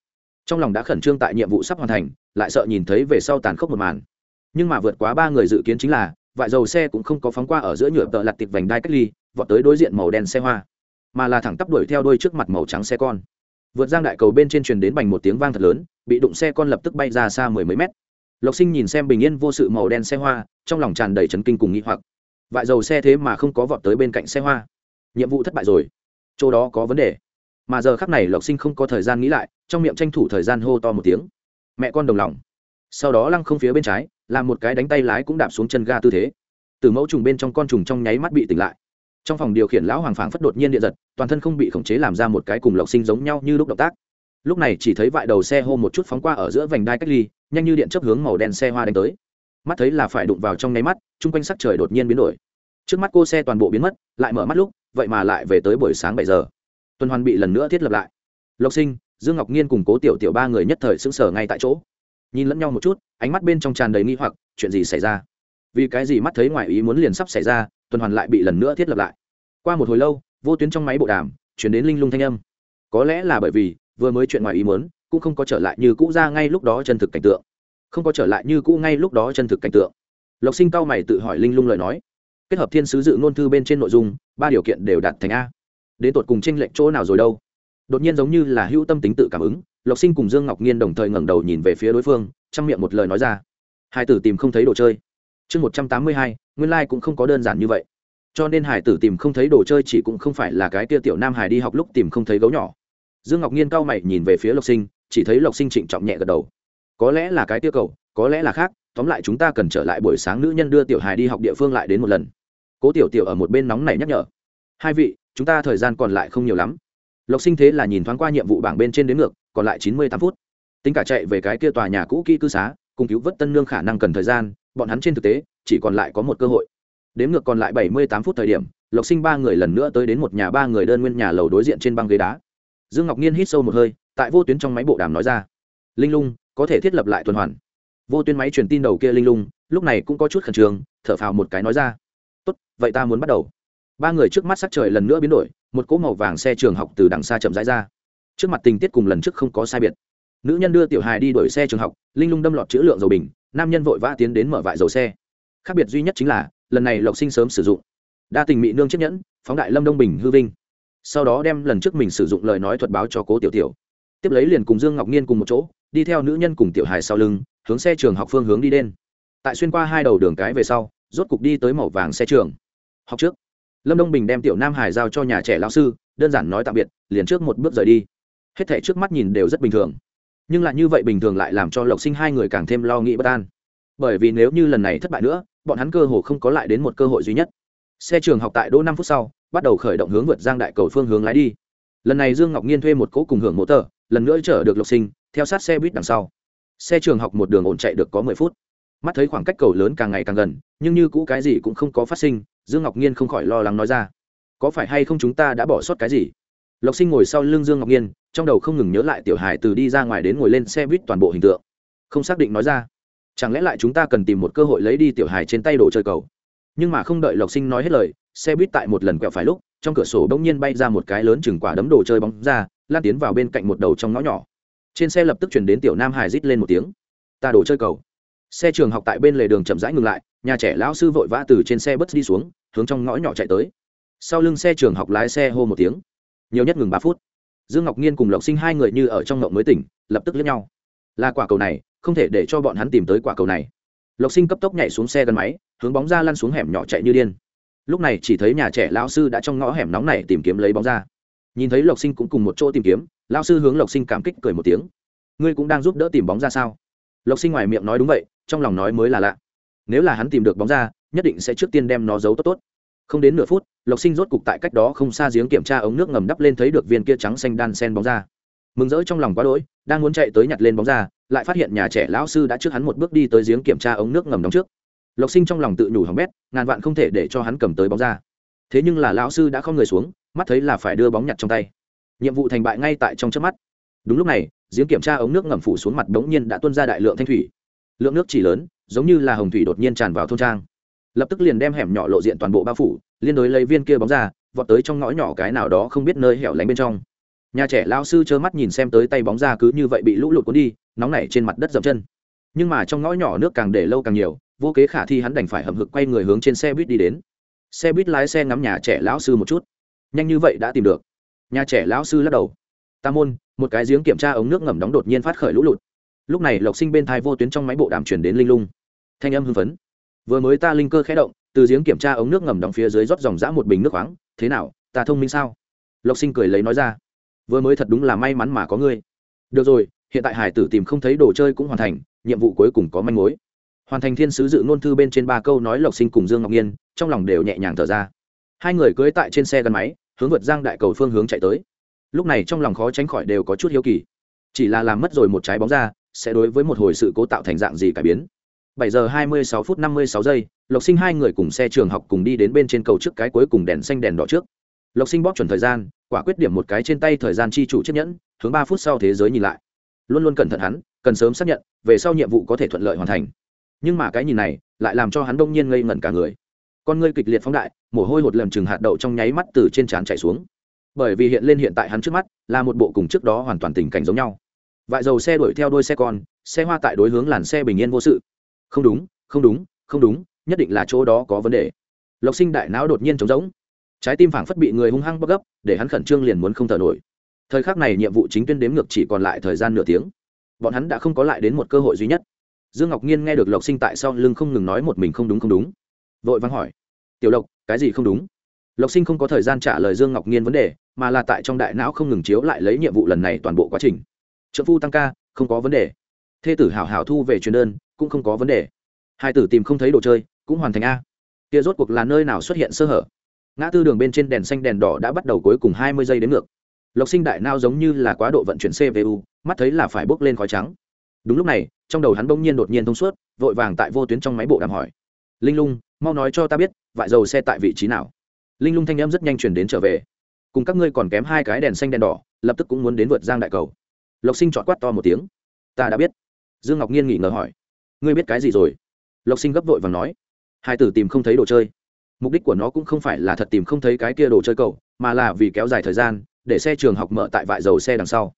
A: Trong lòng đã khẩn trương tại nhiệm vụ sắp hoàn thành, lại sợ nhìn thấy về sau tàn khốc một màn. Nhưng mà vượt quá ba người dự kiến chính là, vại dầu xe cũng không có phóng qua ở giữa nhựa tợ lặt tịch vành đai cách ly, vọt tới đối diện màu đen xe hoa. Mà là thẳng tắp đuổi theo đôi trước mặt màu trắng xe con. Vượt giang đại cầu bên trên truyền đến bành một tiếng vang thật lớn, bị đụng xe con lập tức bay ra xa mười mấy mét. Lộc sinh nhìn xem bình yên vô sự màu đen xe hoa, trong lòng tràn đầy trấn kinh cùng nghĩ hoặc. Vại dầu xe thế mà không có vọt tới bên cạnh xe hoa nhiệm vụ thất bại rồi. Chỗ đó có vấn đề. Mà giờ khắc này lộc sinh không có thời gian nghĩ lại, trong miệng tranh thủ thời gian hô to một tiếng. Mẹ con đồng lòng. Sau đó lăng không phía bên trái, làm một cái đánh tay lái cũng đạp xuống chân ga tư thế. Từ mẫu trùng bên trong con trùng trong nháy mắt bị tỉnh lại. Trong phòng điều khiển lão hoàng phảng phất đột nhiên điện giật, toàn thân không bị khống chế làm ra một cái cùng lộc sinh giống nhau như lúc động tác. Lúc này chỉ thấy vại đầu xe hô một chút phóng qua ở giữa vành đai cách ly, nhanh như điện chấp hướng màu đen xe hoa đánh tới. Mắt thấy là phải đụng vào trong nháy mắt, chung quanh sắc trời đột nhiên biến đổi. Trước mắt cô xe toàn bộ biến mất, lại mở mắt lúc vậy mà lại về tới buổi sáng bảy giờ. Tuần hoàn bị lần nữa thiết lập lại. Lộc sinh, dương ngọc nhiên cùng cố tiểu tiểu ba người nhất thời sững sờ ngay tại chỗ. Nhìn lẫn nhau một chút, ánh mắt bên trong tràn đầy nghi hoặc, chuyện gì xảy ra? Vì cái gì mắt thấy ngoài ý muốn liền sắp xảy ra, tuần hoàn lại bị lần nữa thiết lập lại. Qua một hồi lâu, vô tuyến trong máy bộ đàm, chuyển đến linh lung thanh âm. Có lẽ là bởi vì, vừa mới chuyện ngoài ý muốn, cũng không có trở lại như cũ ra ngay lúc đó chân thực cảnh tượng. Không có trở lại như cũ ngay lúc đó chân thực cảnh tượng. Lộc sinh cao mày tự hỏi linh lung lời nói kết hợp thiên sứ dự ngôn thư bên trên nội dung, ba điều kiện đều đạt thành a. Đến tột cùng tranh lệch chỗ nào rồi đâu? Đột nhiên giống như là hữu tâm tính tự cảm ứng, lộc sinh cùng dương ngọc nhiên đồng thời ngẩng đầu nhìn về phía đối phương trong miệng một lời nói ra. Hải tử tìm không thấy đồ chơi. Chương một trăm tám mươi hai, nguyên lai、like、cũng không có đơn giản như vậy. Cho nên hải tử tìm không thấy đồ chơi chỉ cũng không phải là cái tia tiểu nam hải đi học lúc tìm không thấy gấu nhỏ. Dương ngọc nhiên cao mày nhìn về phía lộc sinh, chỉ thấy lộc sinh trịnh trọng nhẹ gật đầu. Có lẽ là cái tia cầu có lẽ là khác, tóm lại chúng ta cần trở lại buổi sáng nữ nhân đưa tiểu hài đi học địa phương lại đến một lần cố tiểu tiểu ở một bên nóng này nhắc nhở. Hai vị, chúng ta thời gian còn lại không nhiều lắm. Lộc sinh thế là nhìn thoáng qua nhiệm vụ bảng bên trên đến ngược, còn lại chín mươi tám phút. Tính cả chạy về cái kia tòa nhà cũ kỹ cư xá, cùng cứu vớt tân nương khả năng cần thời gian, bọn hắn trên thực tế, chỉ còn lại có một cơ hội. Đến ngược còn lại bảy mươi tám phút thời điểm, lộc sinh ba người lần nữa tới đến một nhà ba người đơn nguyên nhà lầu đối diện trên băng ghế đá. Dương ngọc nhiên hít sâu một hơi, tại vô tuyến trong máy bộ đàm nói ra. Linh lung, có thể thiết lập lại tuần hoàn. Vô tuyến máy truyền tin đầu kia linh lung, lúc này cũng có chút khẩn trương, thở phào một cái nói ra tốt, vậy ta muốn bắt đầu. Ba người trước mắt sắc trời lần nữa biến đổi, một cỗ màu vàng xe trường học từ đằng xa chậm rãi ra. Trước mặt tình tiết cùng lần trước không có sai biệt. Nữ nhân đưa tiểu hài đi đuổi xe trường học, linh lung đâm lọt chữ lượng dầu bình, nam nhân vội vã tiến đến mở vại dầu xe. Khác biệt duy nhất chính là, lần này lộc sinh sớm sử dụng. Đa tình mỹ nương chiếc nhẫn, phóng đại lâm đông bình hư vinh. Sau đó đem lần trước mình sử dụng lời nói thuật báo cho cố tiểu tiểu. Tiếp lấy liền cùng dương ngọc nhiên cùng một chỗ, đi theo nữ nhân cùng tiểu hài sau lưng, hướng xe trường học phương hướng đi đen tại xuyên qua hai đầu đường cái về sau rốt cục đi tới màu vàng xe trường. Học trước. Lâm đông bình đem tiểu nam hải giao cho nhà trẻ lão sư, đơn giản nói tạm biệt, liền trước một bước rời đi. Hết thể trước mắt nhìn đều rất bình thường. Nhưng lại như vậy bình thường lại làm cho lộc sinh hai người càng thêm lo nghĩ bất an. Bởi vì nếu như lần này thất bại nữa, bọn hắn cơ hồ không có lại đến một cơ hội duy nhất. Xe trường học tại đỗ năm phút sau, bắt đầu khởi động hướng vượt giang đại cầu phương hướng lái đi. Lần này dương ngọc nhiên thuê một cỗ cùng hưởng mô tờ, lần nữa chở được lộc sinh, theo sát xe buýt đằng sau. Xe trường học một đường ổn chạy được có mười phút mắt thấy khoảng cách cầu lớn càng ngày càng gần, nhưng như cũ cái gì cũng không có phát sinh, dương ngọc nhiên không khỏi lo lắng nói ra. Có phải hay không chúng ta đã bỏ sót cái gì? Lộc sinh ngồi sau lưng dương ngọc nhiên trong đầu không ngừng nhớ lại tiểu Hải từ đi ra ngoài đến ngồi lên xe buýt toàn bộ hình tượng. Không xác định nói ra. Chẳng lẽ lại chúng ta cần tìm một cơ hội lấy đi tiểu Hải trên tay đồ chơi cầu? Nhưng mà không đợi lộc sinh nói hết lời, xe buýt tại một lần quẹo phải lúc, trong cửa sổ bỗng nhiên bay ra một cái lớn chừng quả đấm đồ chơi bóng ra, lan tiến vào bên cạnh một đầu trong ngõ nhỏ. Trên xe lập tức chuyển đến tiểu nam hải rít lên một tiếng. Ta đồ chơi cầu xe trường học tại bên lề đường chậm rãi ngừng lại, nhà trẻ lão sư vội vã từ trên xe bus đi xuống, hướng trong ngõ nhỏ chạy tới. Sau lưng xe trường học lái xe hô một tiếng. Nhiều nhất ngừng ba phút. Dương ngọc nhiên cùng lộc sinh hai người như ở trong ngộng mới tỉnh, lập tức lướt nhau. Là quả cầu này, không thể để cho bọn hắn tìm tới quả cầu này. Lộc sinh cấp tốc nhảy xuống xe gắn máy, hướng bóng ra lăn xuống hẻm nhỏ chạy như điên. Lúc này chỉ thấy nhà trẻ lão sư đã trong ngõ hẻm nóng này tìm kiếm lấy bóng ra. Nhìn thấy lộc sinh cũng cùng một chỗ tìm kiếm, lão sư hướng lộc sinh cảm kích cười một tiếng. Ngươi cũng đang giúp đỡ tìm bóng ra sao? Lộc sinh ngoài miệng nói đúng vậy, trong lòng nói mới là lạ. Nếu là hắn tìm được bóng ra, nhất định sẽ trước tiên đem nó giấu tốt tốt. Không đến nửa phút, lộc sinh rốt cục tại cách đó không xa giếng kiểm tra ống nước ngầm đắp lên thấy được viên kia trắng xanh đan sen bóng ra. Mừng rỡ trong lòng quá đỗi, đang muốn chạy tới nhặt lên bóng ra, lại phát hiện nhà trẻ lão sư đã trước hắn một bước đi tới giếng kiểm tra ống nước ngầm đóng trước. Lộc sinh trong lòng tự nhủ hỏng bét, ngàn vạn không thể để cho hắn cầm tới bóng ra. Thế nhưng là lão sư đã không người xuống, mắt thấy là phải đưa bóng nhặt trong tay. Nhiệm vụ thành bại ngay tại trong trước mắt đúng lúc này, giếng kiểm tra ống nước ngầm phủ xuống mặt đ ố n g nhiên đã tuân ra đại lượng thanh thủy. Lượng nước chỉ lớn, giống như là hồng thủy đột nhiên tràn vào thôn trang. Lập tức liền đem hẻm nhỏ lộ diện toàn bộ bao phủ, liên đối lấy viên kia bóng ra, vọt tới trong ngõ nhỏ cái nào đó không biết nơi hẻo lánh bên trong. Nhà trẻ lao sư trơ mắt nhìn xem tới tay bóng ra cứ như vậy bị lũ lụt cuốn đi, nóng nảy trên mặt đất dậm chân. Nhưng mà trong ngõ nhỏ nước càng để lâu càng nhiều, vô kế khả thi hắn đành phải hầm hực quay người hướng trên xe buýt đi đến. Xe buýt lái xe ngắm nhà trẻ lão sư một chút. Nhanh như vậy đã tìm được. Nhà trẻ lão sư lắc đầu. Tam môn, một cái giếng kiểm tra ống nước ngầm đóng đột nhiên phát khởi lũ lụt. Lúc này lộc sinh bên thai vô tuyến trong máy bộ đàm chuyển đến linh lung. Thanh âm hưng phấn. Vừa mới ta linh cơ khẽ động, từ giếng kiểm tra ống nước ngầm đóng phía dưới rót dòng dã một bình nước khoáng. Thế nào, ta thông minh sao? Lộc sinh cười lấy nói ra. Vừa mới thật đúng là may mắn mà có ngươi. Được rồi, hiện tại hải tử tìm không thấy đồ chơi cũng hoàn thành, nhiệm vụ cuối cùng có manh mối. Hoàn thành thiên sứ dự ngôn thư bên trên ba câu nói lộc sinh cùng dương ngọc nhiên, trong lòng đều nhẹ nhàng thở ra. Hai người cưới tại trên xe gắn máy, hướng vượt giang đại cầu phương hướng chạy tới lúc này trong lòng khó tránh khỏi đều có chút hiếu kỳ. Chỉ là làm mất rồi một trái bóng ra, sẽ đối với một hồi sự cố tạo thành dạng gì cải biến? Bảy giờ hai mươi sáu phút năm mươi sáu giây, lộc sinh hai người cùng xe trường học cùng đi đến bên trên cầu trước cái cuối cùng đèn xanh đèn đỏ trước. Lộc sinh bóp chuẩn thời gian, quả quyết điểm một cái trên tay thời gian chi chủ chiếc nhẫn, hướng ba phút sau thế giới nhìn lại. Luôn luôn cẩn thận hắn, cần sớm xác nhận, về sau nhiệm vụ có thể thuận lợi hoàn thành. Nhưng mà cái nhìn này, lại làm cho hắn đông nhiên ngây ngẩn cả người. Con ngươi kịch liệt phóng đại, mồ hôi hột lầm chừng hạt đậu trong nháy mắt từ trên trán chảy xuống bởi vì hiện lên hiện tại hắn trước mắt là một bộ cùng trước đó hoàn toàn tình cảnh giống nhau. Vại dầu xe đuổi theo đôi xe con, xe hoa tại đối hướng làn xe bình yên vô sự. Không đúng không đúng không đúng, nhất định là chỗ đó có vấn đề. Lộc sinh đại não đột nhiên trống rỗng. Trái tim phảng phất bị người hung hăng bóc gấp, để hắn khẩn trương liền muốn không thở nổi. Thời khắc này nhiệm vụ chính tuyên đếm ngược chỉ còn lại thời gian nửa tiếng. Bọn hắn đã không có lại đến một cơ hội duy nhất. Dương ngọc nhiên nghe được lộc sinh tại sau lưng không ngừng nói một mình không đúng không đúng. Vội vắng hỏi, tiểu lộc, cái gì không đúng? Lộc sinh không có thời gian trả lời dương ngọc nhiên vấn đề, mà là tại trong đại não không ngừng chiếu lại lấy nhiệm vụ lần này toàn bộ quá trình. Trợ phu tăng ca, không có vấn đề. Thê tử hảo hảo thu về truyền đơn, cũng không có vấn đề. Hai tử tìm không thấy đồ chơi, cũng hoàn thành a. Kia rốt cuộc là nơi nào xuất hiện sơ hở? Ngã tư đường bên trên đèn xanh đèn đỏ đã bắt đầu cuối cùng hai mươi giây đến ngược. Lộc sinh đại nao giống như là quá độ vận chuyển cvu mắt thấy là phải bốc lên khói trắng. Đúng lúc này, trong đầu hắn bỗng nhiên đột nhiên thông suốt, vội vàng tại vô tuyến trong máy bộ đàm hỏi. Linh lung, mau nói cho ta biết, vại dầu xe tại vị trí nào? Linh lung thanh em rất nhanh chuyển đến trở về. Cùng các ngươi còn kém hai cái đèn xanh đèn đỏ, lập tức cũng muốn đến vượt giang đại cầu. Lộc sinh chọn quát to một tiếng. Ta đã biết. Dương ngọc nhiên nghỉ ngờ hỏi. Ngươi biết cái gì rồi? Lộc sinh gấp vội và nói. Hai tử tìm không thấy đồ chơi. Mục đích của nó cũng không phải là thật tìm không thấy cái kia đồ chơi cầu, mà là vì kéo dài thời gian, để xe trường học mở tại vại dầu xe đằng sau.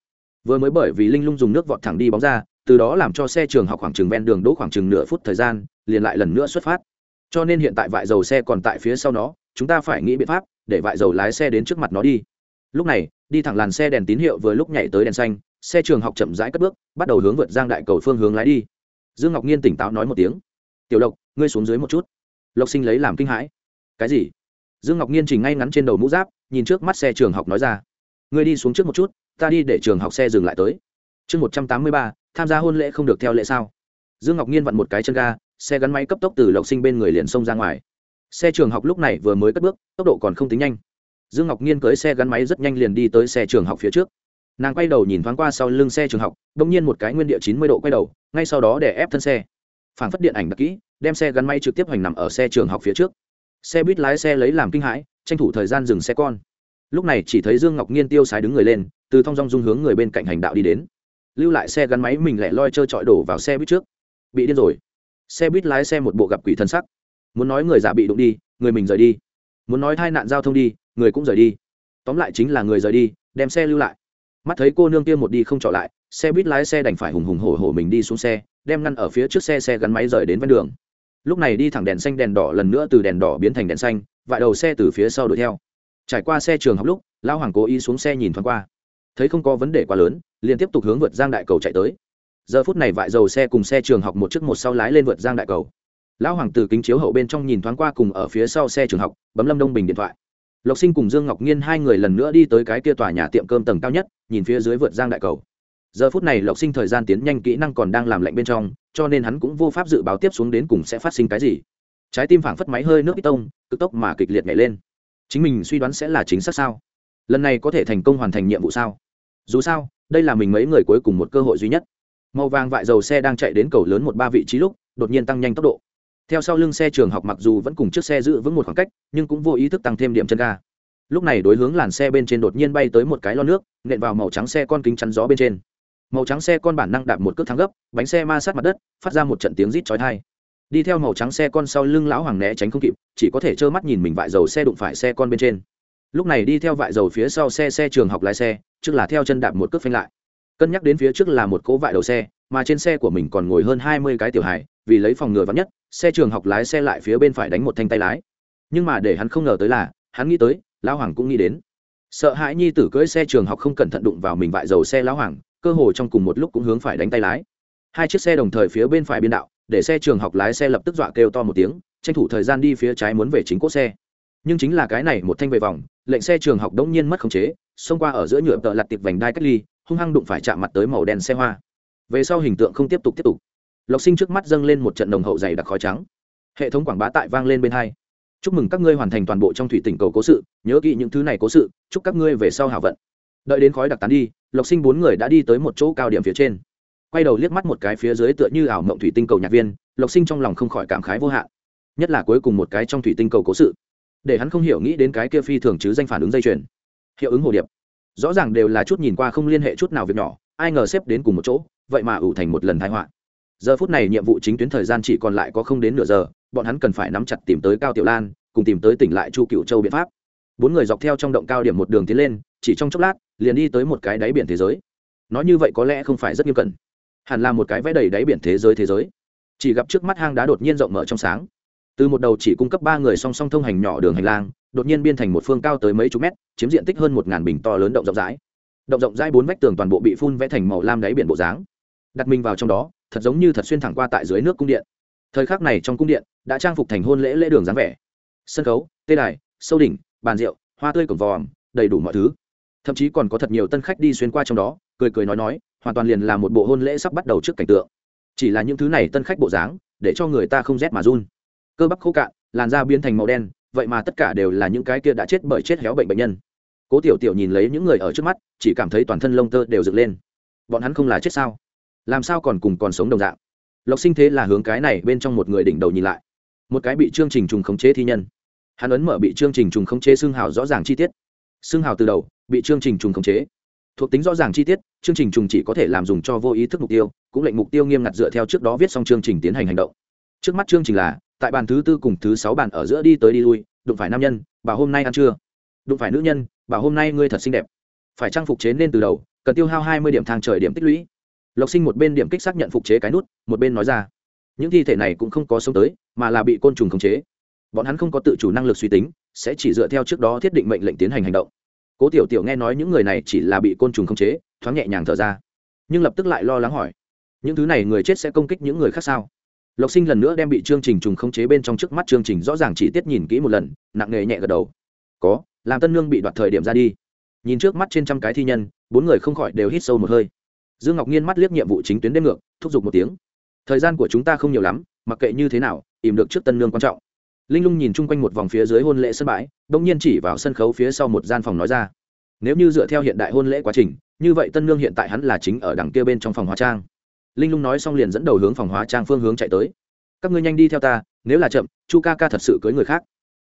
A: Vừa mới bởi vì linh lung dùng nước vọt thẳng đi bóng ra, từ đó làm cho xe trường học khoảng chừng ven đường đỗ khoảng chừng nửa phút thời gian, liền lại lần nữa xuất phát. Cho nên hiện tại vại dầu xe còn tại phía sau nó chúng ta phải nghĩ biện pháp để vại dầu lái xe đến trước mặt nó đi. Lúc này, đi thẳng làn xe đèn tín hiệu vừa lúc nhảy tới đèn xanh, xe trường học chậm rãi cất bước, bắt đầu hướng vượt giang đại cầu phương hướng lái đi. Dương ngọc nhiên tỉnh táo nói một tiếng. Tiểu lộc, ngươi xuống dưới một chút. Lộc sinh lấy làm kinh hãi. Cái gì? Dương ngọc nhiên chỉnh ngay ngắn trên đầu mũ giáp, nhìn trước mắt xe trường học nói ra. Ngươi đi xuống trước một chút, ta đi để trường học xe dừng lại tới. Chương một trăm tám mươi ba, tham gia hôn lễ không được theo lễ sao? Dương ngọc nhiên vặn một cái chân ga, xe gắn máy cấp tốc từ lộc sinh bên người liền xông ra ngoài xe trường học lúc này vừa mới cất bước, tốc độ còn không tính nhanh. Dương ngọc nghiên cưới xe gắn máy rất nhanh liền đi tới xe trường học phía trước. Nàng quay đầu nhìn thoáng qua sau lưng xe trường học đ ỗ n g nhiên một cái nguyên địa chín mươi độ quay đầu, ngay sau đó để ép thân xe. Phản phất điện ảnh đặc kỹ, đem xe gắn máy trực tiếp hoành nằm ở xe trường học phía trước. Xe buýt lái xe lấy làm kinh hãi, tranh thủ thời gian dừng xe con. Lúc này chỉ thấy dương ngọc nghiên tiêu sái đứng người lên, từ thong dong dung hướng người bên cạnh hành đạo đi đến. Lưu lại xe gắn máy mình lẻ loi trơ trọi đổ vào xe buýt trước. Bị điên rồi. Xe buýt lái xe một bộ gặp quỷ thân sắc muốn nói người giả bị đụng đi, người mình rời đi. Muốn nói tai nạn giao thông đi, người cũng rời đi. Tóm lại chính là người rời đi, đem xe lưu lại. Mắt thấy cô nương kia một đi không trọ lại, xe buýt lái xe đành phải hùng hùng hổ hổ mình đi xuống xe, đem ngăn ở phía trước xe xe gắn máy rời đến ven đường. Lúc này đi thẳng đèn xanh, đèn đỏ lần nữa từ đèn đỏ biến thành đèn xanh, vại đầu xe từ phía sau đuổi theo. Trải qua xe trường học lúc lao hoàng cố ý xuống xe nhìn thoáng qua. Thấy không có vấn đề quá lớn, liền tiếp tục hướng vượt giang đại cầu chạy tới. Giờ phút này vại dầu xe cùng xe trường học một chiếc một sau lái lên vượt giang đại cầu lão hoàng từ kính chiếu hậu bên trong nhìn thoáng qua cùng ở phía sau xe trường học, bấm lâm đông bình điện thoại. Lộc sinh cùng dương ngọc nhiên hai người lần nữa đi tới cái kia tòa nhà tiệm cơm tầng cao nhất, nhìn phía dưới vượt giang đại cầu. Giờ phút này lộc sinh thời gian tiến nhanh kỹ năng còn đang làm lạnh bên trong, cho nên hắn cũng vô pháp dự báo tiếp xuống đến cùng sẽ phát sinh cái gì. Trái tim phảng phất máy hơi nước ít tông, cực tốc mà kịch liệt nhảy lên. Chính mình suy đoán sẽ là chính xác sao? Lần này có thể thành công hoàn thành nhiệm vụ sao? Dù sao, đây là mình mấy người cuối cùng một cơ hội duy nhất. Màu vàng vại dầu xe đang chạy đến cầu lớn một ba vị trí lúc, đột nhiên tăng nhanh tốc độ theo sau lưng xe trường học mặc dù vẫn cùng chiếc xe giữ vững một khoảng cách, nhưng cũng vô ý thức tăng thêm điểm chân ga. Lúc này đối hướng làn xe bên trên đột nhiên bay tới một cái lo nước, nện vào màu trắng xe con kính chắn gió bên trên. Màu trắng xe con bản năng đạp một cước thắng gấp, bánh xe ma sát mặt đất, phát ra một trận tiếng rít chói thai đi theo màu trắng xe con sau lưng lão hoàng né tránh không kịp, chỉ có thể trơ mắt nhìn mình vại dầu xe đụng phải xe con bên trên. Lúc này đi theo vại dầu phía sau xe xe trường học lái xe, trước là theo chân đạp một cước phanh lại. Cân nhắc đến phía trước là một cố vại đầu xe, mà trên xe của mình còn ngồi hơn hai mươi cái tiểu hài, vì lấy phòng ngừa vắn nhất xe trường học lái xe lại phía bên phải đánh một thanh tay lái. Nhưng mà để hắn không ngờ tới là, hắn nghĩ tới, lão hoàng cũng nghĩ đến. Sợ hãi nhi tử cưỡi xe trường học không cẩn thận đụng vào mình vại dầu xe lão hoàng, cơ hồ trong cùng một lúc cũng hướng phải đánh tay lái. Hai chiếc xe đồng thời phía bên phải biên đạo, để xe trường học lái xe lập tức dọa kêu to một tiếng, tranh thủ thời gian đi phía trái muốn về chính cốt xe. Nhưng chính là cái này một thanh về vòng, lệnh xe trường học đống nhiên mất khống chế, xông qua ở giữa nhựa tợ lặt tiệp vành đai cách ly, hung hăng đụng phải chạm mặt tới màu đen xe hoa. Về sau hình tượng không tiếp tục tiếp tục lộc sinh trước mắt dâng lên một trận đồng hậu dày đặc khói trắng. Hệ thống quảng bá tại vang lên bên hai. Chúc mừng các ngươi hoàn thành toàn bộ trong thủy tỉnh cầu cố sự, nhớ kỹ những thứ này cố sự, chúc các ngươi về sau hảo vận. Đợi đến khói đặc tán đi, lộc sinh bốn người đã đi tới một chỗ cao điểm phía trên. Quay đầu liếc mắt một cái phía dưới tựa như ảo mộng thủy tinh cầu nhạc viên, lộc sinh trong lòng không khỏi cảm khái vô hạn. Nhất là cuối cùng một cái trong thủy tinh cầu cố sự. Để hắn không hiểu nghĩ đến cái kia phi thường chứ danh phản ứng dây chuyền. Hiệu ứng hồ điệp. Rõ ràng đều là chút nhìn qua không liên hệ chút nào việc nhỏ, ai ngờ xếp đến cùng một chỗ, vậy mà ủ thành một lần thái họa giờ phút này nhiệm vụ chính tuyến thời gian chỉ còn lại có không đến nửa giờ, bọn hắn cần phải nắm chặt tìm tới cao tiểu lan, cùng tìm tới tỉnh lại chu cựu châu biện pháp. Bốn người dọc theo trong động cao điểm một đường tiến lên, chỉ trong chốc lát, liền đi tới một cái đáy biển thế giới. Nói như vậy có lẽ không phải rất nghiêm cẩn. Hẳn là một cái vẽ đầy đáy biển thế giới thế giới. Chỉ gặp trước mắt hang đá đột nhiên rộng mở trong sáng. Từ một đầu chỉ cung cấp ba người song song thông hành nhỏ đường hành lang, đột nhiên biên thành một phương cao tới mấy chục mét, chiếm diện tích hơn một ngàn bình to lớn động rộng rãi. Động rộng rãi bốn vách tường toàn bộ bị phun vẽ thành màu lam đáy biển bộ dáng. Đặt mình vào trong đó thật giống như thật xuyên thẳng qua tại dưới nước cung điện. Thời khắc này trong cung điện đã trang phục thành hôn lễ lễ đường dáng vẻ. Sân khấu, tê đài, sâu đỉnh, bàn rượu, hoa tươi cổng vòm, đầy đủ mọi thứ. Thậm chí còn có thật nhiều tân khách đi xuyên qua trong đó, cười cười nói nói, hoàn toàn liền là một bộ hôn lễ sắp bắt đầu trước cảnh tượng. Chỉ là những thứ này tân khách bộ dáng, để cho người ta không rét mà run. Cơ bắp khô cạn, làn da biến thành màu đen, vậy mà tất cả đều là những cái kia đã chết bởi chết héo bệnh bệnh nhân. Cố tiểu tiểu nhìn lấy những người ở trước mắt, chỉ cảm thấy toàn thân lông tơ đều dựng lên. Bọn hắn không là chết sao? Làm sao còn cùng còn sống đồng dạng? Lộc sinh thế là hướng cái này bên trong một người đỉnh đầu nhìn lại. Một cái bị chương trình trùng khống chế thi nhân. Hắn ấn mở bị chương trình trùng khống chế xương hào rõ ràng chi tiết. Xương hào từ đầu, bị chương trình trùng khống chế. Thuộc tính rõ ràng chi tiết chương trình trùng chỉ có thể làm dùng cho vô ý thức mục tiêu, cũng lệnh mục tiêu nghiêm ngặt dựa theo trước đó viết xong chương trình tiến hành hành động. Trước mắt chương trình là, tại bàn thứ tư cùng thứ sáu bàn ở giữa đi tới đi lui, đụng phải nam nhân, bà hôm nay ăn trưa đụng phải nữ nhân, bà hôm nay ngươi thật xinh đẹp. Phải trang phục chế nên từ đầu, cần tiêu hao hai mươi điểm thang trời điểm tích lũy lộc sinh một bên điểm kích xác nhận phục chế cái nút, một bên nói ra, những thi thể này cũng không có sống tới, mà là bị côn trùng khống chế. Bọn hắn không có tự chủ năng lực suy tính, sẽ chỉ dựa theo trước đó thiết định mệnh lệnh tiến hành hành động. Cố tiểu tiểu nghe nói những người này chỉ là bị côn trùng khống chế, thoáng nhẹ nhàng thở ra, nhưng lập tức lại lo lắng hỏi, những thứ này người chết sẽ công kích những người khác sao? Lộc sinh lần nữa đem bị chương trình trùng khống chế bên trong trước mắt chương trình rõ ràng chỉ tiết nhìn kỹ một lần, nặng nề nhẹ gật đầu. Có, làm tân nương bị đoạt thời điểm ra đi. Nhìn trước mắt trên trăm cái thi nhân, bốn người không khỏi đều hít sâu một hơi dương ngọc nhiên mắt liếc nhiệm vụ chính tuyến đêm ngược, thúc giục một tiếng. Thời gian của chúng ta không nhiều lắm, mặc kệ như thế nào ìm được trước tân nương quan trọng. Linh lung nhìn chung quanh một vòng phía dưới hôn lễ sân bãi đ ỗ n g nhiên chỉ vào sân khấu phía sau một gian phòng nói ra. Nếu như dựa theo hiện đại hôn lễ quá trình, như vậy tân nương hiện tại hắn là chính ở đằng kia bên trong phòng hóa trang. Linh lung nói xong liền dẫn đầu hướng phòng hóa trang phương hướng chạy tới. Các ngươi nhanh đi theo ta, nếu là chậm, chu ca ca thật sự cưới người khác.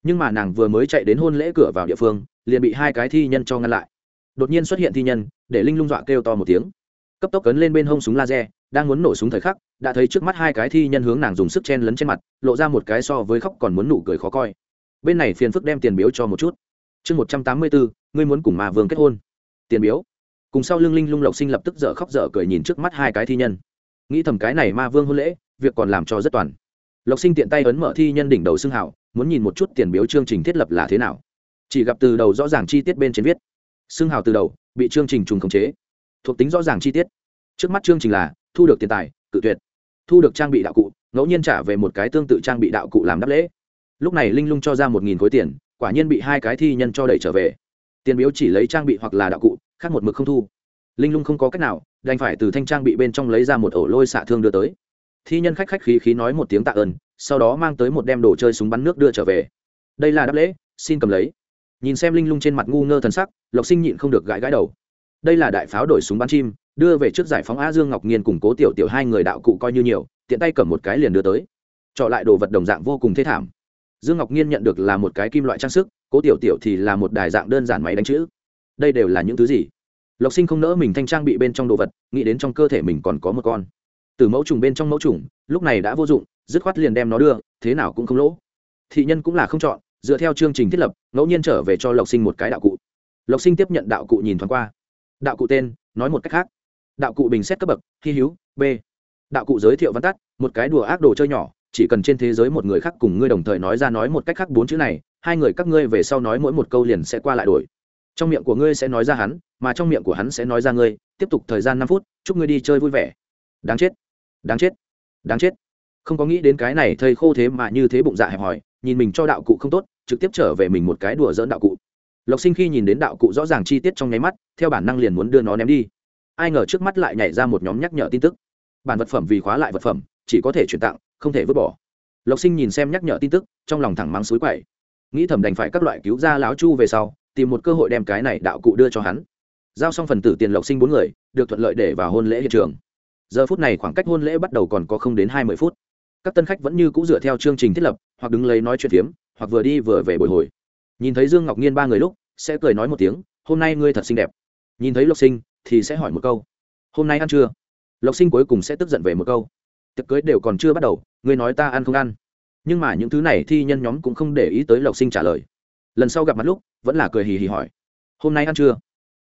A: Nhưng mà nàng vừa mới chạy đến hôn lễ cửa vào địa phương, liền bị hai cái thi nhân cho ngăn lại. Đột nhiên xuất hiện thi nhân, để linh lung dọa kêu to một tiếng cấp tốc cấn lên bên hông súng laser, đang muốn nổ súng thời khắc, đã thấy trước mắt hai cái thi nhân hướng nàng dùng sức chen lấn trên mặt, lộ ra một cái so với khóc còn muốn nụ cười khó coi. Bên này phiền phức đem tiền biếu cho một chút. Chương một trăm tám mươi bốn, ngươi muốn cùng mà vương kết hôn. Tiền biếu. Cùng sau lưng linh lung lộc sinh lập tức dở khóc dở cười nhìn trước mắt hai cái thi nhân. Nghĩ thầm cái này ma vương hôn lễ, việc còn làm cho rất toàn. Lộc sinh tiện tay ấn mở thi nhân đỉnh đầu xưng hảo muốn nhìn một chút tiền biếu chương trình thiết lập là thế nào. Chỉ gặp từ đầu rõ ràng chi tiết bên trên viết. Xưng hào từ đầu, bị chương trình trùng khống chế thuộc tính rõ ràng chi tiết. Trước mắt chương trình là, thu được tiền tài, cự tuyệt. Thu được trang bị đạo cụ, ngẫu nhiên trả về một cái tương tự trang bị đạo cụ làm đáp lễ. Lúc này linh lung cho ra một nghìn khối tiền, quả nhiên bị hai cái thi nhân cho đẩy trở về. Tiền biếu chỉ lấy trang bị hoặc là đạo cụ, khác một mực không thu. Linh lung không có cách nào, đành phải từ thanh trang bị bên trong lấy ra một ổ lôi xạ thương đưa tới. Thi nhân khách khách khí khí nói một tiếng tạ ơn, sau đó mang tới một đem đồ chơi súng bắn nước đưa trở về. Đây là đáp lễ, xin cầm lấy. Nhìn xem linh lung trên mặt ngu ngơ thần sắc, lộc sinh nhịn không được gãi gãi đầu đây là đại pháo đổi súng bắn chim, đưa về trước giải phóng a dương ngọc nghiên cùng cố tiểu tiểu hai người đạo cụ coi như nhiều, tiện tay cầm một cái liền đưa tới. Trọ lại đồ vật đồng dạng vô cùng thế thảm. Dương ngọc nghiên nhận được là một cái kim loại trang sức, cố tiểu tiểu thì là một đài dạng đơn giản máy đánh chữ. Đây đều là những thứ gì? Lộc sinh không nỡ mình thanh trang bị bên trong đồ vật, nghĩ đến trong cơ thể mình còn có một con. Từ mẫu trùng bên trong mẫu trùng, lúc này đã vô dụng, dứt khoát liền đem nó đưa, thế nào cũng không lỗ. Thị nhân cũng là không chọn, dựa theo chương trình thiết lập, ngẫu nhiên trở về cho lộc sinh một cái đạo cụ. Lộc sinh tiếp nhận đạo cụ nhìn thoáng qua đạo cụ tên, nói một cách khác. Đạo cụ bình xét cấp bậc, hy hữu, b. Đạo cụ giới thiệu văn tắt, một cái đùa ác đồ chơi nhỏ, chỉ cần trên thế giới một người khác cùng ngươi đồng thời nói ra nói một cách khác bốn chữ này, hai người các ngươi về sau nói mỗi một câu liền sẽ qua lại đổi. Trong miệng của ngươi sẽ nói ra hắn, mà trong miệng của hắn sẽ nói ra ngươi, tiếp tục thời gian năm phút, chúc ngươi đi chơi vui vẻ. Đáng chết đáng chết đáng chết. Không có nghĩ đến cái này thầy khô thế mà như thế bụng dạ hẹp hòi, nhìn mình cho đạo cụ không tốt, trực tiếp trở về mình một cái đùa dỡn đạo cụ lộc sinh khi nhìn đến đạo cụ rõ ràng chi tiết trong nháy mắt, theo bản năng liền muốn đưa nó ném đi. Ai ngờ trước mắt lại nhảy ra một nhóm nhắc nhở tin tức. Bản vật phẩm vì khóa lại vật phẩm, chỉ có thể chuyển tặng, không thể vứt bỏ. Lộc sinh nhìn xem nhắc nhở tin tức, trong lòng thẳng mắng suối quậy. Nghĩ thầm đành phải các loại cứu ra láo chu về sau, tìm một cơ hội đem cái này đạo cụ đưa cho hắn. Giao xong phần tử tiền lộc sinh bốn người, được thuận lợi để vào hôn lễ hiện trường. Giờ phút này khoảng cách hôn lễ bắt đầu còn có không đến hai mươi phút. Các tân khách vẫn như c ũ dựa theo chương trình thiết lập, hoặc đứng lấy nói chuyện phiếm, hoặc vừa đi vừa về bồi hồi nhìn thấy dương ngọc nhiên ba người lúc, sẽ cười nói một tiếng, hôm nay ngươi thật xinh đẹp. Nhìn thấy lộc sinh thì sẽ hỏi một câu, hôm nay ăn chưa? Lộc sinh cuối cùng sẽ tức giận về một câu, tiệc cưới đều còn chưa bắt đầu, ngươi nói ta ăn không ăn? Nhưng mà những thứ này thì nhân nhóm cũng không để ý tới lộc sinh trả lời. Lần sau gặp mặt lúc, vẫn là cười hì hì hỏi, hôm nay ăn chưa?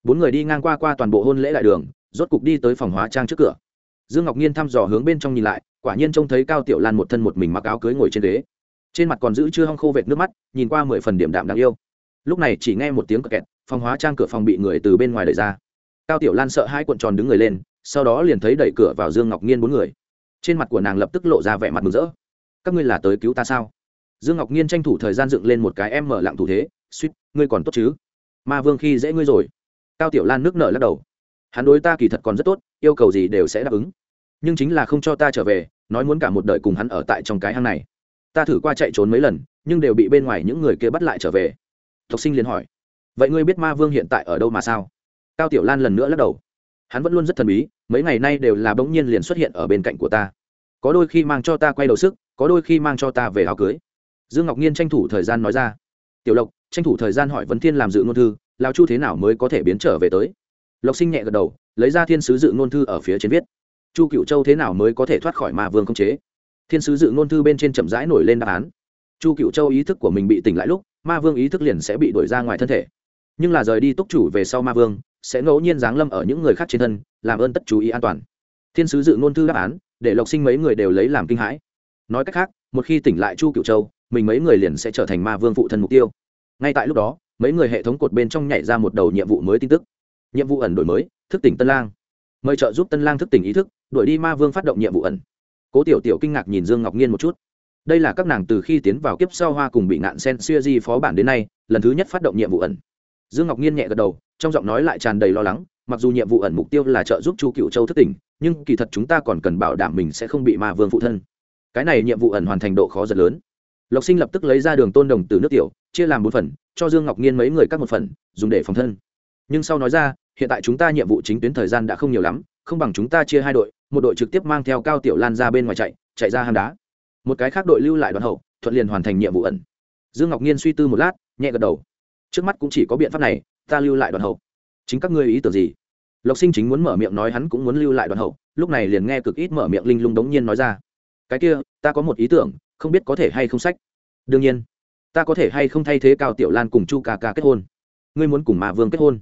A: Bốn người đi ngang qua qua toàn bộ hôn lễ đại đường, rốt cục đi tới phòng hóa trang trước cửa. Dương ngọc nhiên thăm dò hướng bên trong nhìn lại, quả nhiên trông thấy cao tiểu lan một thân một mình mặc áo cưới ngồi trên ghế trên mặt còn giữ chưa hong khô vệt nước mắt, nhìn qua mười phần điểm đạm đáng yêu. Lúc này chỉ nghe một tiếng kẹt, phòng hóa trang cửa phòng bị người từ bên ngoài đẩy ra. Cao tiểu lan sợ hai cuộn tròn đứng người lên, sau đó liền thấy đẩy cửa vào dương ngọc nhiên bốn người. Trên mặt của nàng lập tức lộ ra vẻ mặt mừng rỡ. Các ngươi là tới cứu ta sao? Dương ngọc nhiên tranh thủ thời gian dựng lên một cái em mở lặng thủ thế, suýt, ngươi còn tốt chứ? Ma vương khi dễ ngươi rồi. Cao tiểu lan nước nở lắc đầu. Hắn đối ta kỳ thật còn rất tốt, yêu cầu gì đều sẽ đáp ứng. Nhưng chính là không cho ta trở về, nói muốn cả một đời cùng hắn ở tại trong cái hang này ta thử qua chạy trốn mấy lần, nhưng đều bị bên ngoài những người kia bắt lại trở về. Tộc sinh liền hỏi, vậy ngươi biết ma vương hiện tại ở đâu mà sao? Cao tiểu lan lần nữa lắc đầu. Hắn vẫn luôn rất thần bí, mấy ngày nay đều là bỗng nhiên liền xuất hiện ở bên cạnh của ta. Có đôi khi mang cho ta quay đầu sức, có đôi khi mang cho ta về áo cưới. Dương ngọc nhiên tranh thủ thời gian nói ra, tiểu lộc, tranh thủ thời gian hỏi vấn thiên làm dự ngôn thư lao chu thế nào mới có thể biến trở về tới? Lộc sinh nhẹ gật đầu, lấy ra thiên sứ dự ngôn thư ở phía trên viết, chu cựu châu thế nào mới có thể thoát khỏi ma vương không chế? Thiên sứ dự ngôn thư bên trên chậm rãi nổi lên đáp án. Chu cựu châu ý thức của mình bị tỉnh lại lúc, ma vương ý thức liền sẽ bị đuổi ra ngoài thân thể. Nhưng là rời đi túc chủ về sau ma vương, sẽ ngẫu nhiên giáng lâm ở những người khác trên thân, làm ơn tất chú ý an toàn. Thiên sứ dự ngôn thư đáp án, để lộc sinh mấy người đều lấy làm kinh hãi. Nói cách khác, một khi tỉnh lại chu cựu châu, mình mấy người liền sẽ trở thành ma vương phụ thân mục tiêu. Ngay tại lúc đó, mấy người hệ thống cột bên trong nhảy ra một đầu nhiệm vụ mới tin tức. Nhiệm vụ ẩn đổi mới, thức tỉnh tân lang. Mời trợ giúp tân lang thức tỉnh ý thức, đuổi đi ma vương phát động nhiệm vụ ẩn cố tiểu tiểu kinh ngạc nhìn dương ngọc nhiên một chút. Đây là các nàng từ khi tiến vào kiếp sau hoa cùng bị nạn sen xuya di phó bản đến nay, lần thứ nhất phát động nhiệm vụ ẩn. Dương ngọc nhiên nhẹ gật đầu, trong giọng nói lại tràn đầy lo lắng, mặc dù nhiệm vụ ẩn mục tiêu là trợ giúp chu cựu châu thất tỉnh, nhưng kỳ thật chúng ta còn cần bảo đảm mình sẽ không bị ma vương phụ thân. Cái này nhiệm vụ ẩn hoàn thành độ khó rất lớn. Lộc sinh lập tức lấy ra đường tôn đồng từ nước tiểu, chia làm bốn phần, cho dương ngọc nhiên mấy người cắt một phần, dùng để phòng thân. Nhưng sau nói ra, hiện tại chúng ta nhiệm vụ chính tuyến thời gian đã không nhiều lắm, không bằng chúng ta chia hai đội một đội trực tiếp mang theo cao tiểu lan ra bên ngoài chạy chạy ra hang đá. Một cái khác đội lưu lại đoàn hậu, thuận liền hoàn thành nhiệm vụ ẩn. Dương ngọc nhiên suy tư một lát, nhẹ gật đầu. Trước mắt cũng chỉ có biện pháp này, ta lưu lại đoàn hậu. Chính các ngươi ý tưởng gì? Lộc sinh chính muốn mở miệng nói hắn cũng muốn lưu lại đoàn hậu, lúc này liền nghe cực ít mở miệng linh lung đống nhiên nói ra. Cái kia, ta có một ý tưởng, không biết có thể hay không sách. Đương nhiên, ta có thể hay không thay thế cao tiểu lan cùng chu ca ca kết hôn. Ngươi muốn cùng mà vương kết hôn.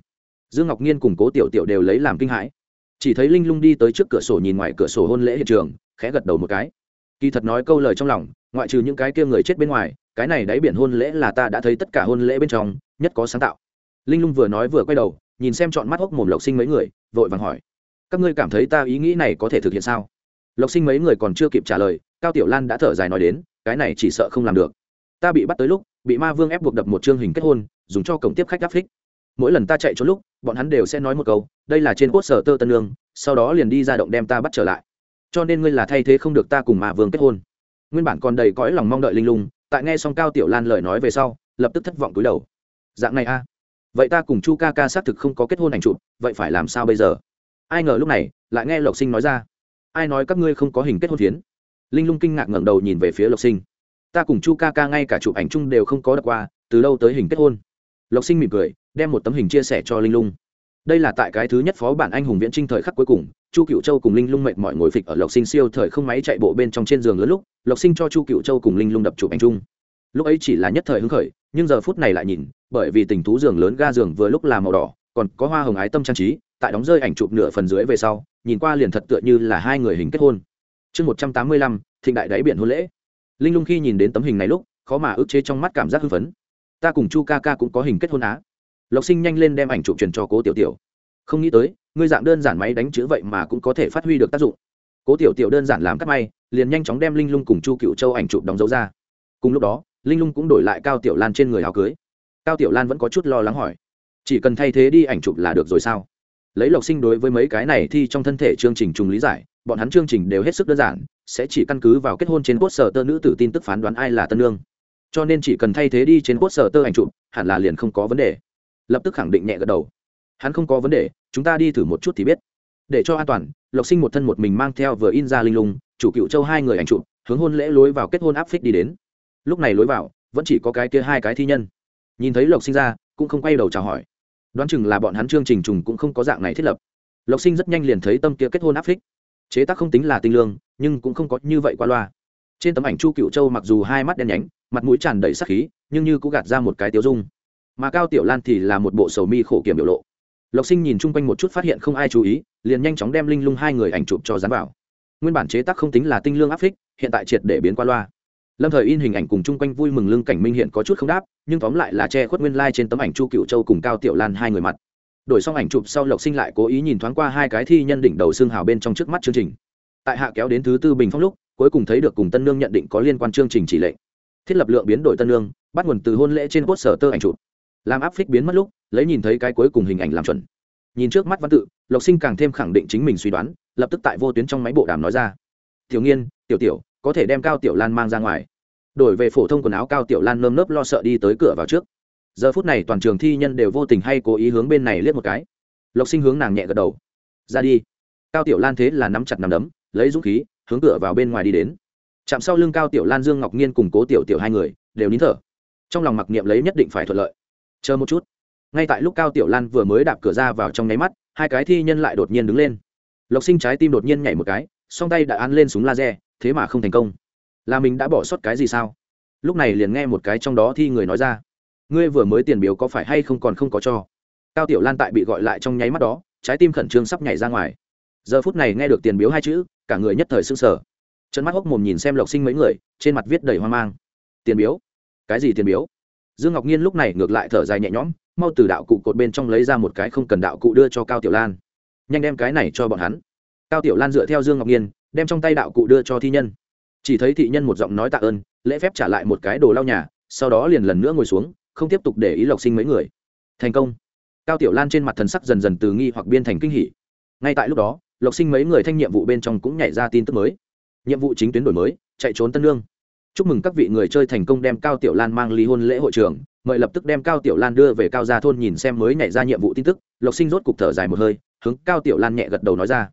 A: Dương ngọc nhiên cùng cố tiểu tiểu đều lấy làm kinh hãi chỉ thấy linh lung đi tới trước cửa sổ nhìn ngoài cửa sổ hôn lễ hiện trường, khẽ gật đầu một cái. Kỳ thật nói câu lời trong lòng, ngoại trừ những cái kia người chết bên ngoài, cái này đáy biển hôn lễ là ta đã thấy tất cả hôn lễ bên trong, nhất có sáng tạo. Linh lung vừa nói vừa quay đầu, nhìn xem chọn mắt hốc mồm lộc sinh mấy người, vội vàng hỏi, các ngươi cảm thấy ta ý nghĩ này có thể thực hiện sao? Lộc sinh mấy người còn chưa kịp trả lời, cao tiểu lan đã thở dài nói đến, cái này chỉ sợ không làm được. Ta bị bắt tới lúc, bị ma vương ép buộc đập một chương hình kết hôn, dùng cho cổng tiếp khách áp phích mỗi lần ta chạy trốn lúc, bọn hắn đều sẽ nói một câu, đây là trên quốc sở tơ tân lương sau đó liền đi ra động đem ta bắt trở lại. Cho nên ngươi là thay thế không được ta cùng mà vương kết hôn. Nguyên bản còn đầy cõi lòng mong đợi linh lung, tại nghe xong cao tiểu lan lời nói về sau, lập tức thất vọng cúi đầu. Dạng này a? Vậy ta cùng chu ca ca xác thực không có kết hôn ảnh chụp, vậy phải làm sao bây giờ? Ai ngờ lúc này, lại nghe lộc sinh nói ra, ai nói các ngươi không có hình kết hôn phiến? Linh lung kinh ngạc ngẩng đầu nhìn về phía lộc sinh. Ta cùng chu ca ca ngay cả chụp ảnh chung đều không có đ qua, từ đâu tới hình kết hôn. Lộc sinh mỉm cười đem một tấm hình chia sẻ cho linh lung. Đây là tại cái thứ nhất phó bản anh hùng viễn trinh thời khắc cuối cùng, chu cựu châu cùng linh lung mệt mỏi ngồi phịch ở lộc sinh siêu thời không máy chạy bộ bên trong trên giường lớn lúc, lộc sinh cho chu cựu châu cùng linh lung đập chụp ảnh chung. Lúc ấy chỉ là nhất thời hứng khởi, nhưng giờ phút này lại nhìn, bởi vì tình thú giường lớn ga giường vừa lúc là màu đỏ, còn có hoa hồng ái tâm trang trí, tại đóng rơi ảnh chụp nửa phần dưới về sau, nhìn qua liền thật tựa như là hai người hình kết hôn. Chương một trăm tám mươi lăm, thịnh đại đáy biển hôn lễ. Linh lung khi nhìn đến tấm hình này lúc, khó mà ức chế trong mắt cảm giác hưng phấn. Ta cùng chu ca ca cũng có hình kết hôn á lộc sinh nhanh lên đem ảnh chụp truyền cho cố tiểu tiểu. Không nghĩ tới, ngươi dạng đơn giản máy đánh chữ vậy mà cũng có thể phát huy được tác dụng. Cố tiểu tiểu đơn giản làm cắt may, liền nhanh chóng đem linh lung cùng chu cựu châu ảnh chụp đóng dấu ra. Cùng lúc đó, linh lung cũng đổi lại cao tiểu lan trên người áo cưới. Cao tiểu lan vẫn có chút lo lắng hỏi, chỉ cần thay thế đi ảnh chụp là được rồi sao? Lấy lộc sinh đối với mấy cái này thì trong thân thể chương trình trùng lý giải, bọn hắn chương trình đều hết sức đơn giản, sẽ chỉ căn cứ vào kết hôn trên quốc sở tơ nữ tử tin tức phán đoán ai là tân lương cho nên chỉ cần thay thế đi trên quốc sở tơ ảnh chụp, hẳn là liền không có vấn đề lập tức khẳng định nhẹ gật đầu. Hắn không có vấn đề, chúng ta đi thử một chút thì biết. Để cho an toàn, lộc sinh một thân một mình mang theo vừa in ra linh lung, chủ cựu châu hai người ảnh chụp, hướng hôn lễ lối vào kết hôn áp phích đi đến. Lúc này lối vào, vẫn chỉ có cái kia hai cái thi nhân. Nhìn thấy lộc sinh ra, cũng không quay đầu chào hỏi. Đoán chừng là bọn hắn chương trình trùng cũng không có dạng này thiết lập. Lộc sinh rất nhanh liền thấy tâm kia kết hôn áp phích. Chế tác không tính là tinh lương, nhưng cũng không có như vậy qua loa. Trên tấm ảnh chu cựu châu mặc dù hai mắt đen nhánh, mặt mũi tràn đầy sắc khí, nhưng như cũng gạt ra một cái tiêu dung mà cao tiểu lan thì là một bộ sầu mi khổ kiểm biểu lộ. Lộc sinh nhìn chung quanh một chút phát hiện không ai chú ý, liền nhanh chóng đem linh lung hai người ảnh chụp cho dán vào. Nguyên bản chế tác không tính là tinh lương áp phích, hiện tại triệt để biến qua loa. Lâm thời in hình ảnh cùng chung quanh vui mừng lưng cảnh minh hiện có chút không đáp, nhưng tóm lại là che khuất nguyên lai、like、trên tấm ảnh chu cựu châu cùng cao tiểu lan hai người mặt. Đổi xong ảnh chụp sau lộc sinh lại cố ý nhìn thoáng qua hai cái thi nhân đỉnh đầu xương hào bên trong trước mắt chương trình. Tại hạ kéo đến thứ tư bình phong lúc, cuối cùng thấy được cùng tân nương nhận định có liên quan chương trình chỉ lệnh. Thiết lập lượng biến đổi tân nương, bắt nguồn từ hôn lễ trên quốc sở tơ ảnh chụp làm áp phích biến mất lúc, lấy nhìn thấy cái cuối cùng hình ảnh làm chuẩn. Nhìn trước mắt văn tự, lộc sinh càng thêm khẳng định chính mình suy đoán, lập tức tại vô tuyến trong máy bộ đàm nói ra. Thiếu nghiên, tiểu tiểu, có thể đem cao tiểu lan mang ra ngoài. Đổi về phổ thông quần áo, cao tiểu lan nơm nớp lo sợ đi tới cửa vào trước. Giờ phút này toàn trường thi nhân đều vô tình hay cố ý hướng bên này liếc một cái. Lộc sinh hướng nàng nhẹ gật đầu. Ra đi. Cao tiểu lan thế là nắm chặt nắm đấm, lấy dũng khí, hướng cửa vào bên ngoài đi đến. Chạm sau lưng cao tiểu lan dương ngọc nhiên cùng cố tiểu tiểu hai người, đều nín thở. Trong lòng mặc niệm lấy nhất định phải thuận lợi chờ một chút. Ngay tại lúc cao tiểu lan vừa mới đạp cửa ra vào trong nháy mắt, hai cái thi nhân lại đột nhiên đứng lên. Lộc sinh trái tim đột nhiên nhảy một cái, song tay đã ăn lên súng laser, thế mà không thành công. Là mình đã bỏ sót cái gì sao? Lúc này liền nghe một cái trong đó thi người nói ra, ngươi vừa mới tiền biếu có phải hay không còn không có cho? Cao tiểu lan tại bị gọi lại trong nháy mắt đó, trái tim khẩn trương sắp nhảy ra ngoài. Giờ phút này nghe được tiền biếu hai chữ, cả người nhất thời s ư n g sở chân mắt hốc mồm nhìn xem lộc sinh mấy người, trên mặt viết đầy hoang mang. Tiền biếu? Cái gì tiền biếu? Dương ngọc nhiên lúc này ngược lại thở dài nhẹ nhõm, mau từ đạo cụ cột bên trong lấy ra một cái không cần đạo cụ đưa cho cao tiểu lan. Nhanh đem cái này cho bọn hắn. Cao tiểu lan dựa theo dương ngọc nhiên đem trong tay đạo cụ đưa cho thi nhân. Chỉ thấy thị nhân một giọng nói tạ ơn, lễ phép trả lại một cái đồ lau nhà, sau đó liền lần nữa ngồi xuống, không tiếp tục để ý lộc sinh mấy người. Thành công. Cao tiểu lan trên mặt thần sắc dần dần từ nghi hoặc biên thành kinh hỉ. Ngay tại lúc đó, lộc sinh mấy người thanh nhiệm vụ bên trong cũng nhảy ra tin tức mới. Nhiệm vụ chính tuyến đổi mới, chạy trốn tân lương chúc mừng các vị người chơi thành công đem cao tiểu lan mang ly hôn lễ hội trường. Mời lập tức đem cao tiểu lan đưa về cao gia thôn nhìn xem mới nhảy ra nhiệm vụ tin tức. Lộc sinh rốt cục thở dài một hơi, hướng cao tiểu lan nhẹ gật đầu nói ra.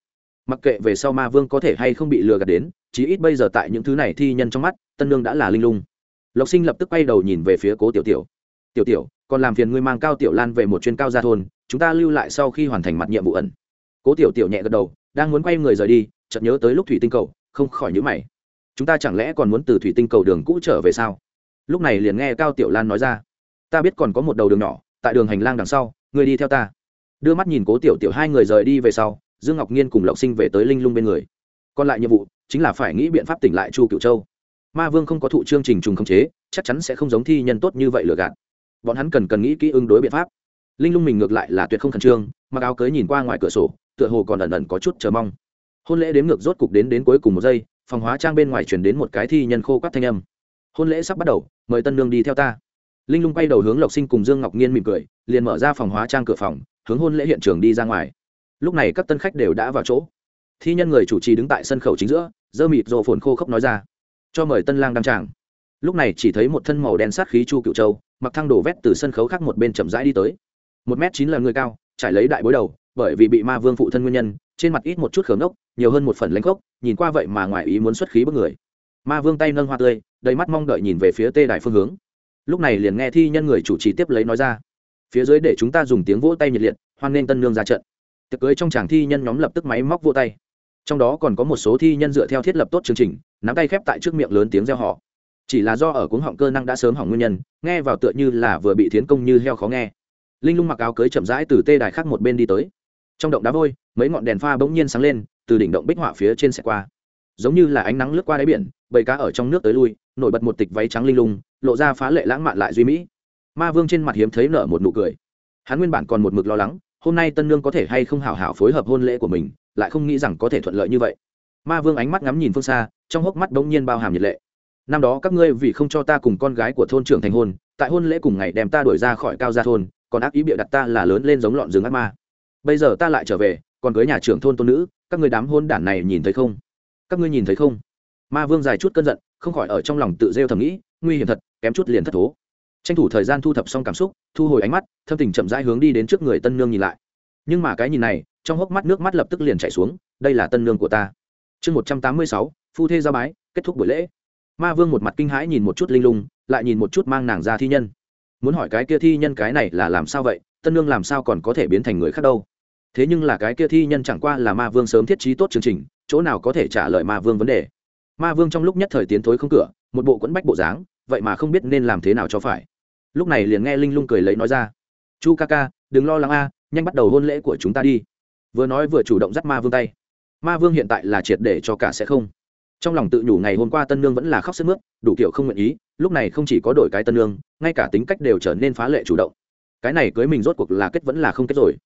A: Mặc kệ về sau ma vương có thể hay không bị lừa gạt đến, chí ít bây giờ tại những thứ này thi nhân trong mắt, tân lương đã là linh lung. Lộc sinh lập tức quay đầu nhìn về phía cố tiểu tiểu. Tiểu tiểu, còn làm phiền ngươi mang cao tiểu lan về một chuyên cao gia thôn, chúng ta lưu lại sau khi hoàn thành mặt nhiệm vụ ẩn. Cố tiểu tiểu nhẹ gật đầu, đang muốn quay người rời đi, chợt nhớ tới lúc thủy tinh cầu, không khỏi nhữ mày chúng ta chẳng lẽ còn muốn từ thủy tinh cầu đường cũ trở về sao? Lúc này liền nghe cao tiểu lan nói ra. Ta biết còn có một đầu đường nhỏ, tại đường hành lang đằng sau, ngươi đi theo ta. Đưa mắt nhìn cố tiểu tiểu hai người rời đi về sau, dương ngọc nhiên cùng lộc sinh về tới linh lung bên người. Còn lại nhiệm vụ, chính là phải nghĩ biện pháp tỉnh lại chu cựu châu. Ma vương không có thụ chương trình trùng khống chế, chắc chắn sẽ không giống thi nhân tốt như vậy lừa gạt. Bọn hắn cần cần nghĩ kỹ ứng đối biện pháp. Linh lung mình ngược lại là tuyệt không khẩn trương, mặc áo cưới nhìn qua ngoài cửa sổ, tựa hồ còn ẩn ẩn có chút chờ mong. Hôn lễ đếm ngược rốt cục đến đến cuối cùng một giây phòng hóa trang bên ngoài chuyển đến một cái thi nhân khô quắt thanh âm. Hôn lễ sắp bắt đầu, mời tân lương đi theo ta. Linh lung quay đầu hướng lộc sinh cùng dương ngọc nhiên mỉm cười, liền mở ra phòng hóa trang cửa phòng, hướng hôn lễ hiện trường đi ra ngoài. Lúc này các tân khách đều đã vào chỗ. Thi nhân người chủ trì đứng tại sân khẩu chính giữa, dơ mịt rộ phồn khô khốc nói ra, cho mời tân lang đăng tràng. Lúc này chỉ thấy một thân màu đen sát khí chu cựu châu, mặc thăng đổ vét từ sân khấu khác một bên chậm rãi đi tới. Một m chín là người cao, trải lấy đại bối đầu, bởi vì bị ma vương phụ thân nguyên nhân trên mặt ít một chút khớm ốc, nhiều hơn một phần lãnh gốc nhìn qua vậy mà ngoài ý muốn xuất khí bức người. Ma vương tay nâng hoa tươi, đầy mắt mong đợi nhìn về phía tê đài phương hướng. Lúc này liền nghe thi nhân người chủ trì tiếp lấy nói ra, phía dưới để chúng ta dùng tiếng vỗ tay nhiệt liệt, hoan nghênh tân nương ra trận. Tiệc cưới trong tràng thi nhân nhóm lập tức máy móc vỗ tay. Trong đó còn có một số thi nhân dựa theo thiết lập tốt chương trình, nắm tay khép tại trước miệng lớn tiếng reo họ chỉ là do ở cuống họng cơ năng đã sớm hỏng nguyên nhân, nghe vào tựa như là vừa bị thiến công như heo khó nghe. Linh lung mặc áo cưới chậm rãi từ tê đài khác một bên đi tới trong động đá vôi, mấy ngọn đèn pha bỗng nhiên sáng lên, từ đỉnh động bích họa phía trên xe qua. Giống như là ánh nắng lướt qua đáy biển, bầy cá ở trong nước tới lui, nổi bật một tịch váy trắng linh lung, lộ ra phá lệ lãng mạn lại duy mỹ. Ma vương trên mặt hiếm thấy nở một nụ cười. Hắn nguyên bản còn một mực lo lắng, hôm nay tân nương có thể hay không hảo hảo phối hợp hôn lễ của mình, lại không nghĩ rằng có thể thuận lợi như vậy. Ma vương ánh mắt ngắm nhìn phương xa, trong hốc mắt bỗng nhiên bao hàm nhiệt lệ. Năm đó các ngươi vì không cho ta cùng con gái của thôn trưởng thành hôn, tại hôn lễ cùng ngày đem ta đuổi ra khỏi cao gia thôn, còn ác ý bịa đặt ta là lớn lên giống lọn rừng ác ma bây giờ ta lại trở về, còn cưới nhà trưởng thôn tôn nữ, các người đám hôn đản này nhìn thấy không? Các ngươi nhìn thấy không? Ma vương dài chút cơn giận, không khỏi ở trong lòng tự rêu thầm nghĩ, nguy hiểm thật, kém chút liền thất thố. Tranh thủ thời gian thu thập xong cảm xúc, thu hồi ánh mắt, thâm tình chậm rãi hướng đi đến trước người tân nương nhìn lại. Nhưng mà cái nhìn này, trong hốc mắt nước mắt lập tức liền chảy xuống, đây là tân nương của ta. Chương một trăm tám mươi sáu, phu thê gia bái, kết thúc buổi lễ. Ma vương một mặt kinh hãi nhìn một chút linh lung, lại nhìn một chút mang nàng ra thi nhân. Muốn hỏi cái kia thi nhân cái này là làm sao vậy, tân nương làm sao còn có thể biến thành người khác đâu? Thế nhưng là cái kia thi nhân chẳng qua là ma vương sớm thiết trí tốt chương trình, chỗ nào có thể trả lời ma vương vấn đề. Ma vương trong lúc nhất thời tiến thối không cửa, một bộ quẫn bách bộ dáng, vậy mà không biết nên làm thế nào cho phải. Lúc này liền nghe linh lung cười lấy nói ra, chu ca ca, đừng lo lắng a, nhanh bắt đầu hôn lễ của chúng ta đi. Vừa nói vừa chủ động dắt ma vương tay. Ma vương hiện tại là triệt để cho cả sẽ không. Trong lòng tự nhủ ngày hôm qua tân nương vẫn là khóc sức mướt, đủ kiểu không nguyện ý, lúc này không chỉ có đổi cái tân nương, ngay cả tính cách đều trở nên phá lệ chủ động. Cái này cưới mình rốt cuộc là kết vẫn là không kết rồi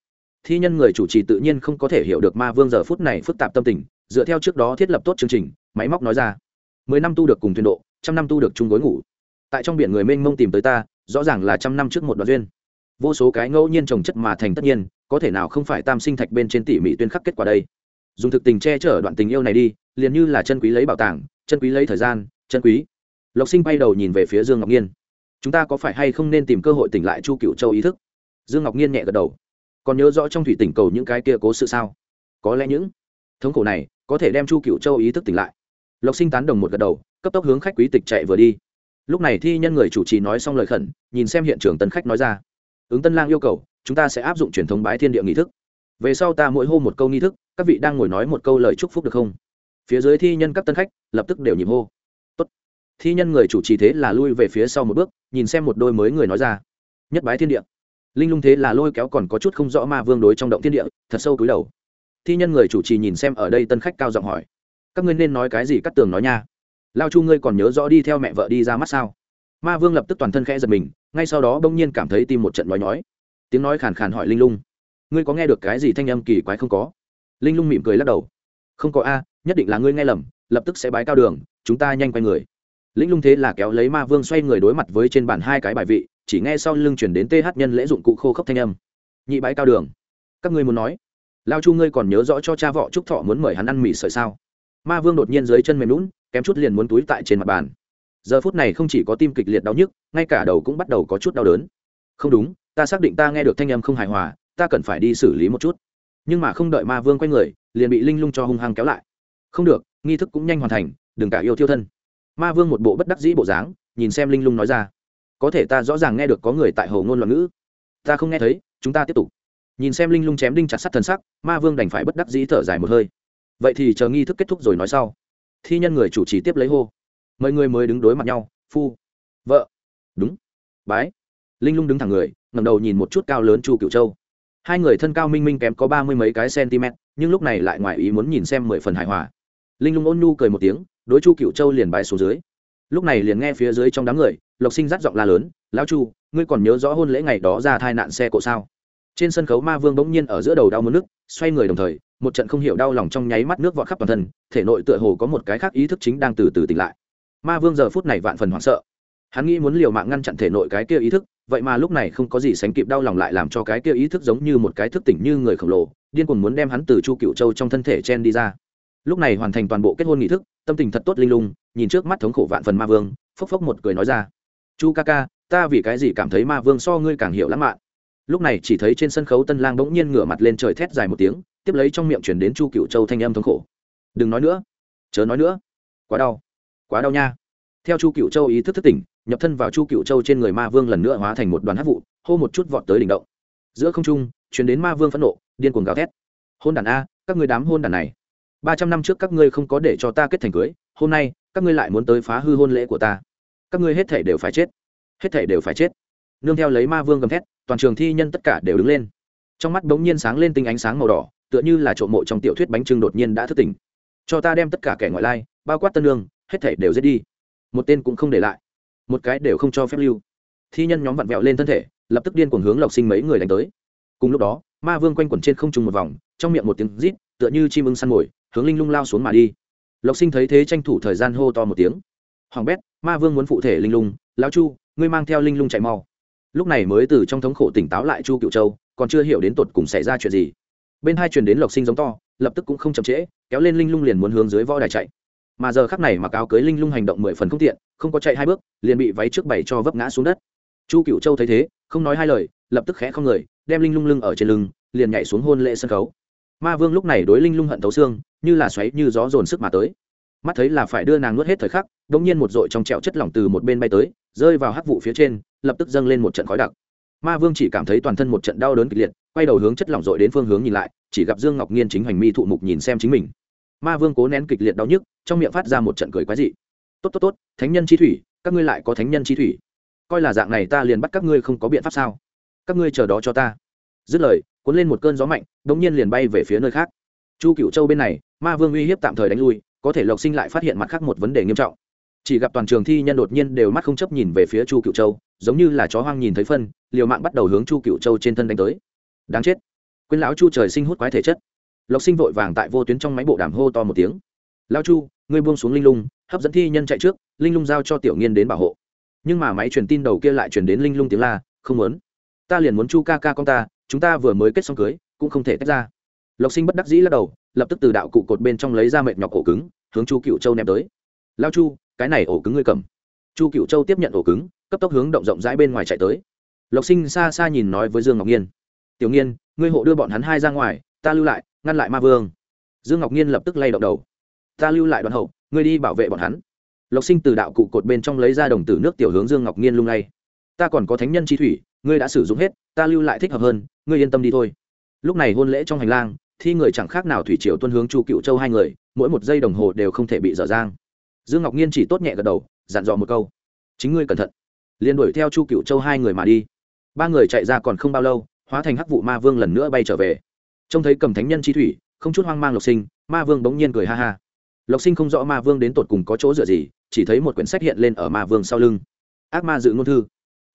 A: thi nhân người chủ trì tự nhiên không có thể hiểu được ma vương giờ phút này phức tạp tâm tình, dựa theo trước đó thiết lập tốt chương trình, máy móc nói ra. Mười năm tu được cùng thuyền độ, trăm năm tu được chung gối ngủ. Tại trong biển người mênh mông tìm tới ta, rõ ràng là trăm năm trước một đoạn duyên. Vô số cái ngẫu nhiên trồng chất mà thành tất nhiên, có thể nào không phải tam sinh thạch bên trên tỉ mỉ tuyên khắc kết quả đây? Dùng thực tình che chở đoạn tình yêu này đi, liền như là chân quý lấy bảo tàng, chân quý lấy thời gian, chân quý. Lộc sinh bay đầu nhìn về phía dương ngọc nhiên. Chúng ta có phải hay không nên tìm cơ hội tỉnh lại chu cựu châu ý thức? Dương ngọc nhiên nhẹ gật đầu còn nhớ rõ trong thủy tỉnh cầu những cái kia cố sự sao? Có lẽ những thống khổ này có thể đem chu cựu châu ý thức tỉnh lại. Lộc sinh tán đồng một gật đầu, cấp tốc hướng khách quý tịch chạy vừa đi. Lúc này thi nhân người chủ trì nói xong lời khẩn, nhìn xem hiện trường tân khách nói ra. Ứng tân lang yêu cầu, chúng ta sẽ áp dụng truyền thống bái thiên địa nghi thức. Về sau ta mỗi hô một câu nghi thức, các vị đang ngồi nói một câu lời chúc phúc được không? Phía dưới thi nhân các tân khách, lập tức đều nhịp hô. Tốt. thi nhân người chủ trì thế là lui về phía sau một bước, nhìn xem một đôi mới người nói ra. Nhất bái thiên địa linh lung thế là lôi kéo còn có chút không rõ ma vương đối trong động thiên địa, thật sâu túi đầu. Thi nhân người chủ trì nhìn xem ở đây tân khách cao giọng hỏi, các ngươi nên nói cái gì cắt tường nói nha? Lao chu ngươi còn nhớ rõ đi theo mẹ vợ đi ra mắt sao? Ma vương lập tức toàn thân khẽ giật mình, ngay sau đó bỗng nhiên cảm thấy tim một trận nói nhói. Tiếng nói khàn khàn hỏi linh lung, ngươi có nghe được cái gì thanh âm kỳ quái không có? Linh lung mỉm cười lắc đầu, không có a, nhất định là ngươi nghe lầm, lập tức sẽ bái cao đường, chúng ta nhanh quay người. Linh lung thế là kéo lấy ma vương xoay người đối mặt với trên bàn hai cái bài vị chỉ nghe sau lưng chuyển đến th nhân lễ dụng cụ khô khốc thanh âm. Nhị bái cao đường. Các ngươi muốn nói? Lao chu ngươi còn nhớ rõ cho cha vợ trúc thọ muốn mời hắn ăn mì sợi sao? Ma vương đột nhiên dưới chân mềm lún kém chút liền muốn túi tại trên mặt bàn. Giờ phút này không chỉ có tim kịch liệt đau nhức, ngay cả đầu cũng bắt đầu có chút đau đớn. Không đúng, ta xác định ta nghe được thanh âm không hài hòa, ta cần phải đi xử lý một chút. Nhưng mà không đợi ma vương quay người, liền bị linh lung cho hung hăng kéo lại. Không được, nghi thức cũng nhanh hoàn thành, đừng cả yêu thiêu thân. Ma vương một bộ bất đắc dĩ bộ dáng, nhìn xem linh lung nói ra có thể ta rõ ràng nghe được có người tại hồ ngôn loạn ngữ. Ta không nghe thấy, chúng ta tiếp tục. Nhìn xem linh lung chém đinh chặt sắt thân sắc, ma vương đành phải bất đắc dĩ thở dài một hơi. Vậy thì chờ nghi thức kết thúc rồi nói sau. Thi nhân người chủ trì tiếp lấy hô. Mời người mới đứng đối mặt nhau, phu, vợ, đúng, bái. Linh lung đứng thẳng người ngầm đầu nhìn một chút cao lớn chu cựu châu. Hai người thân cao minh minh kém có ba mươi mấy cái cm nhưng lúc này lại ngoài ý muốn nhìn xem mười phần hài hòa. Linh lung ôn nhu cười một tiếng, đối chu cựu châu liền bái xuống dưới lúc này liền nghe phía dưới trong đám người, lộc sinh dắt giọng la lớn, lão chu, ngươi còn nhớ rõ hôn lễ ngày đó ra thai nạn xe cộ sao? Trên sân khấu ma vương bỗng nhiên ở giữa đầu đau mất nước xoay người đồng thời, một trận không hiểu đau lòng trong nháy mắt nước vọt khắp toàn thân, thể nội tựa hồ có một cái khác ý thức chính đang từ từ tỉnh lại. Ma vương giờ phút này vạn phần hoảng sợ. Hắn nghĩ muốn liều mạng ngăn chặn thể nội cái kia ý thức, vậy mà lúc này không có gì sánh kịp đau lòng lại làm cho cái kia ý thức giống như một cái thức tỉnh như người khổng lồ, điên cuồng muốn đem hắn từ chu cựu châu trong thân thể chen đi ra. Lúc này hoàn thành toàn bộ kết hôn nghị thức, tâm tình thật tốt linh lung nhìn trước mắt thống khổ vạn phần ma vương, phốc phốc một cười nói ra. Chu ca ca, ta vì cái gì cảm thấy ma vương so ngươi càng hiểu lãng mạn? Lúc này chỉ thấy trên sân khấu tân lang bỗng nhiên ngửa mặt lên trời thét dài một tiếng, tiếp lấy trong miệng chuyển đến chu cựu châu thanh âm thống khổ. Đừng nói nữa. Chớ nói nữa. Quá đau. Quá đau nha. Theo chu cựu châu ý thức thức tỉnh, nhập thân vào chu cựu châu trên người ma vương lần nữa hóa thành một đoàn hát vụ, hô một chút vọt tới đỉnh động. Giữa không trung chuyển đến ma vương phẫn nộ, điên cuồng gào thét. Hôn đàn a, các người đám hôn đàn này. Ba trăm năm trước các ngươi không có để cho ta kết thành cưới, hôm nay các ngươi lại muốn tới phá hư hôn lễ của ta. Các ngươi hết thể đều phải chết. Hết thể đều phải chết. Nương theo lấy ma vương gầm thét, toàn trường thi nhân tất cả đều đứng lên. Trong mắt bỗng nhiên sáng lên tinh ánh sáng màu đỏ, tựa như là trộm mộ trong tiểu thuyết bánh trưng đột nhiên đã thức tỉnh. Cho ta đem tất cả kẻ ngoại lai, bao quát tân lương hết thể đều giết đi. Một tên cũng không để lại. Một cái đều không cho phép lưu. Thi nhân nhóm vặn vẹo lên thân thể, lập tức điên cuồng hướng lộc sinh mấy người đánh tới. Cùng lúc đó, ma vương quanh quẩn trên không trung một vòng, trong miệng một tiếng rít, tựa như chim ưng săn mồi, hướng linh lung lao xuống mà đi lộc sinh thấy thế tranh thủ thời gian hô to một tiếng. Hoàng bét, ma vương muốn phụ thể linh lung, lão chu, ngươi mang theo linh lung chạy mau. Lúc này mới từ trong thống khổ tỉnh táo lại chu cựu châu, còn chưa hiểu đến tột cùng xảy ra chuyện gì. Bên hai truyền đến lộc sinh giống to, lập tức cũng không chậm trễ, kéo lên linh lung liền muốn hướng dưới võ đài chạy. Mà giờ khắc này mặc áo cưới linh lung hành động mười phần không tiện, không có chạy hai bước, liền bị váy trước bảy cho vấp ngã xuống đất. Chu cựu châu thấy thế, không nói hai lời, lập tức khẽ không người, đem linh lung lưng ở trên lưng, liền nhảy xuống hôn lễ sân khấu ma vương lúc này đối linh lung hận thấu xương, như là xoáy, như gió dồn sức mà tới. Mắt thấy là phải đưa nàng nuốt hết thời khắc đ ỗ n g nhiên một dội trong trẹo chất lỏng từ một bên bay tới, rơi vào hắc vụ phía trên, lập tức dâng lên một trận khói đặc. Ma vương chỉ cảm thấy toàn thân một trận đau đớn kịch liệt, quay đầu hướng chất lỏng dội đến phương hướng nhìn lại, chỉ gặp dương ngọc nhiên chính hành mi thụ mục nhìn xem chính mình. Ma vương cố nén kịch liệt đau nhức, trong miệng phát ra một trận cười quái dị. Tốt tốt tốt, thánh nhân chi thủy, các ngươi lại có thánh nhân chi thủy. Coi là dạng này ta liền bắt các ngươi không có biện pháp sao? Các ngươi chờ đó cho ta. Dứt lời cuốn lên một cơn gió mạnh đống nhiên liền bay về phía nơi khác. Chu cựu châu bên này, ma vương uy hiếp tạm thời đánh lui, có thể lộc sinh lại phát hiện mặt khác một vấn đề nghiêm trọng. Chỉ gặp toàn trường thi nhân đột nhiên đều mắt không chấp nhìn về phía chu cựu châu, giống như là chó hoang nhìn thấy phân, liều mạng bắt đầu hướng chu cựu châu trên thân đánh tới. Đáng chết. Quên lão chu trời sinh hút quái thể chất. Lộc sinh vội vàng tại vô tuyến trong máy bộ đàm hô to một tiếng. Lao chu, ngươi buông xuống linh lung, hấp dẫn thi nhân chạy trước, linh lung giao cho tiểu nghiên đến bảo hộ. Nhưng mà máy truyền tin đầu kia lại truyền đến linh lung tiếng la, không muốn. Ta liền muốn chu ca ca con ta chúng ta vừa mới kết xong cưới cũng không thể tách ra. Lộc sinh bất đắc dĩ lắc đầu lập tức từ đạo cụ cột bên trong lấy ra mệt nhọc ổ cứng hướng chu cựu châu ném tới. Lao chu cái này ổ cứng ngươi cầm. Chu cựu châu tiếp nhận ổ cứng cấp tốc hướng động rộng rãi bên ngoài chạy tới. Lộc sinh xa xa nhìn nói với dương ngọc nhiên. Tiểu Nhiên, ngươi hộ đưa bọn hắn hai ra ngoài ta lưu lại ngăn lại ma vương. Dương ngọc nhiên lập tức lay động đầu. Ta lưu lại đoàn hậu ngươi đi bảo vệ bọn hắn. Lộc sinh từ đạo cụ cột bên trong lấy ra đồng tử nước tiểu hướng dương ngọc nhiên lung lay. Ta còn có thánh nhân chi thủy ngươi đã sử dụng hết, ta lưu lại thích hợp hơn, ngươi yên tâm đi thôi. Lúc này hôn lễ trong hành lang, thi người chẳng khác nào thủy triều tuân hướng chu cựu châu hai người, mỗi một giây đồng hồ đều không thể bị dở dang. Dương ngọc nhiên chỉ tốt nhẹ gật đầu, dặn dò một câu. Chính ngươi cẩn thận. Liền đuổi theo chu cựu châu hai người mà đi. Ba người chạy ra còn không bao lâu, hóa thành hắc vụ ma vương lần nữa bay trở về. Trông thấy cầm thánh nhân chi thủy, không chút hoang mang lộc sinh, ma vương bỗng nhiên cười ha ha. Lộc sinh không rõ ma vương đến tột cùng có chỗ dựa gì, chỉ thấy một quyển sách hiện lên ở ma vương sau lưng. Ác ma dự ngôn thư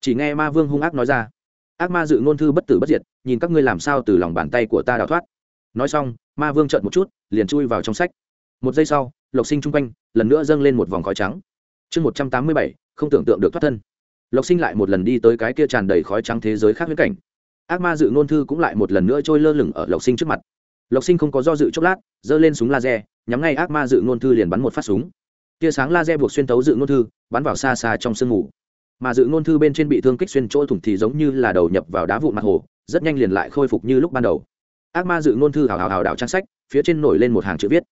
A: chỉ nghe ma vương hung ác nói ra. Ác ma dự ngôn thư bất tử bất diệt, nhìn các ngươi làm sao từ lòng bàn tay của ta đào thoát. Nói xong, ma vương trợn một chút, liền chui vào trong sách. Một giây sau, lộc sinh chung quanh, lần nữa dâng lên một vòng khói trắng. Chương một trăm tám mươi bảy, không tưởng tượng được thoát thân. Lộc sinh lại một lần đi tới cái kia tràn đầy khói trắng thế giới khác huyễn cảnh. Ác ma dự ngôn thư cũng lại một lần nữa trôi lơ lửng ở lộc sinh trước mặt. Lộc sinh không có do dự chốc lát, giơ lên súng laser, nhắm ngay ác ma dự ngôn thư liền bắn một phát súng. Tia sáng laser buộc xuyên tấu dự ngôn thư, bắn vào xa xa trong sương mù mà dự ngôn thư bên trên bị thương kích xuyên chỗ thủng thì giống như là đầu nhập vào đá vụn mặt hồ, rất nhanh liền lại khôi phục như lúc ban đầu. Ác ma dự ngôn thư hào hào hào đảo trang sách, phía trên nổi lên một hàng chữ viết.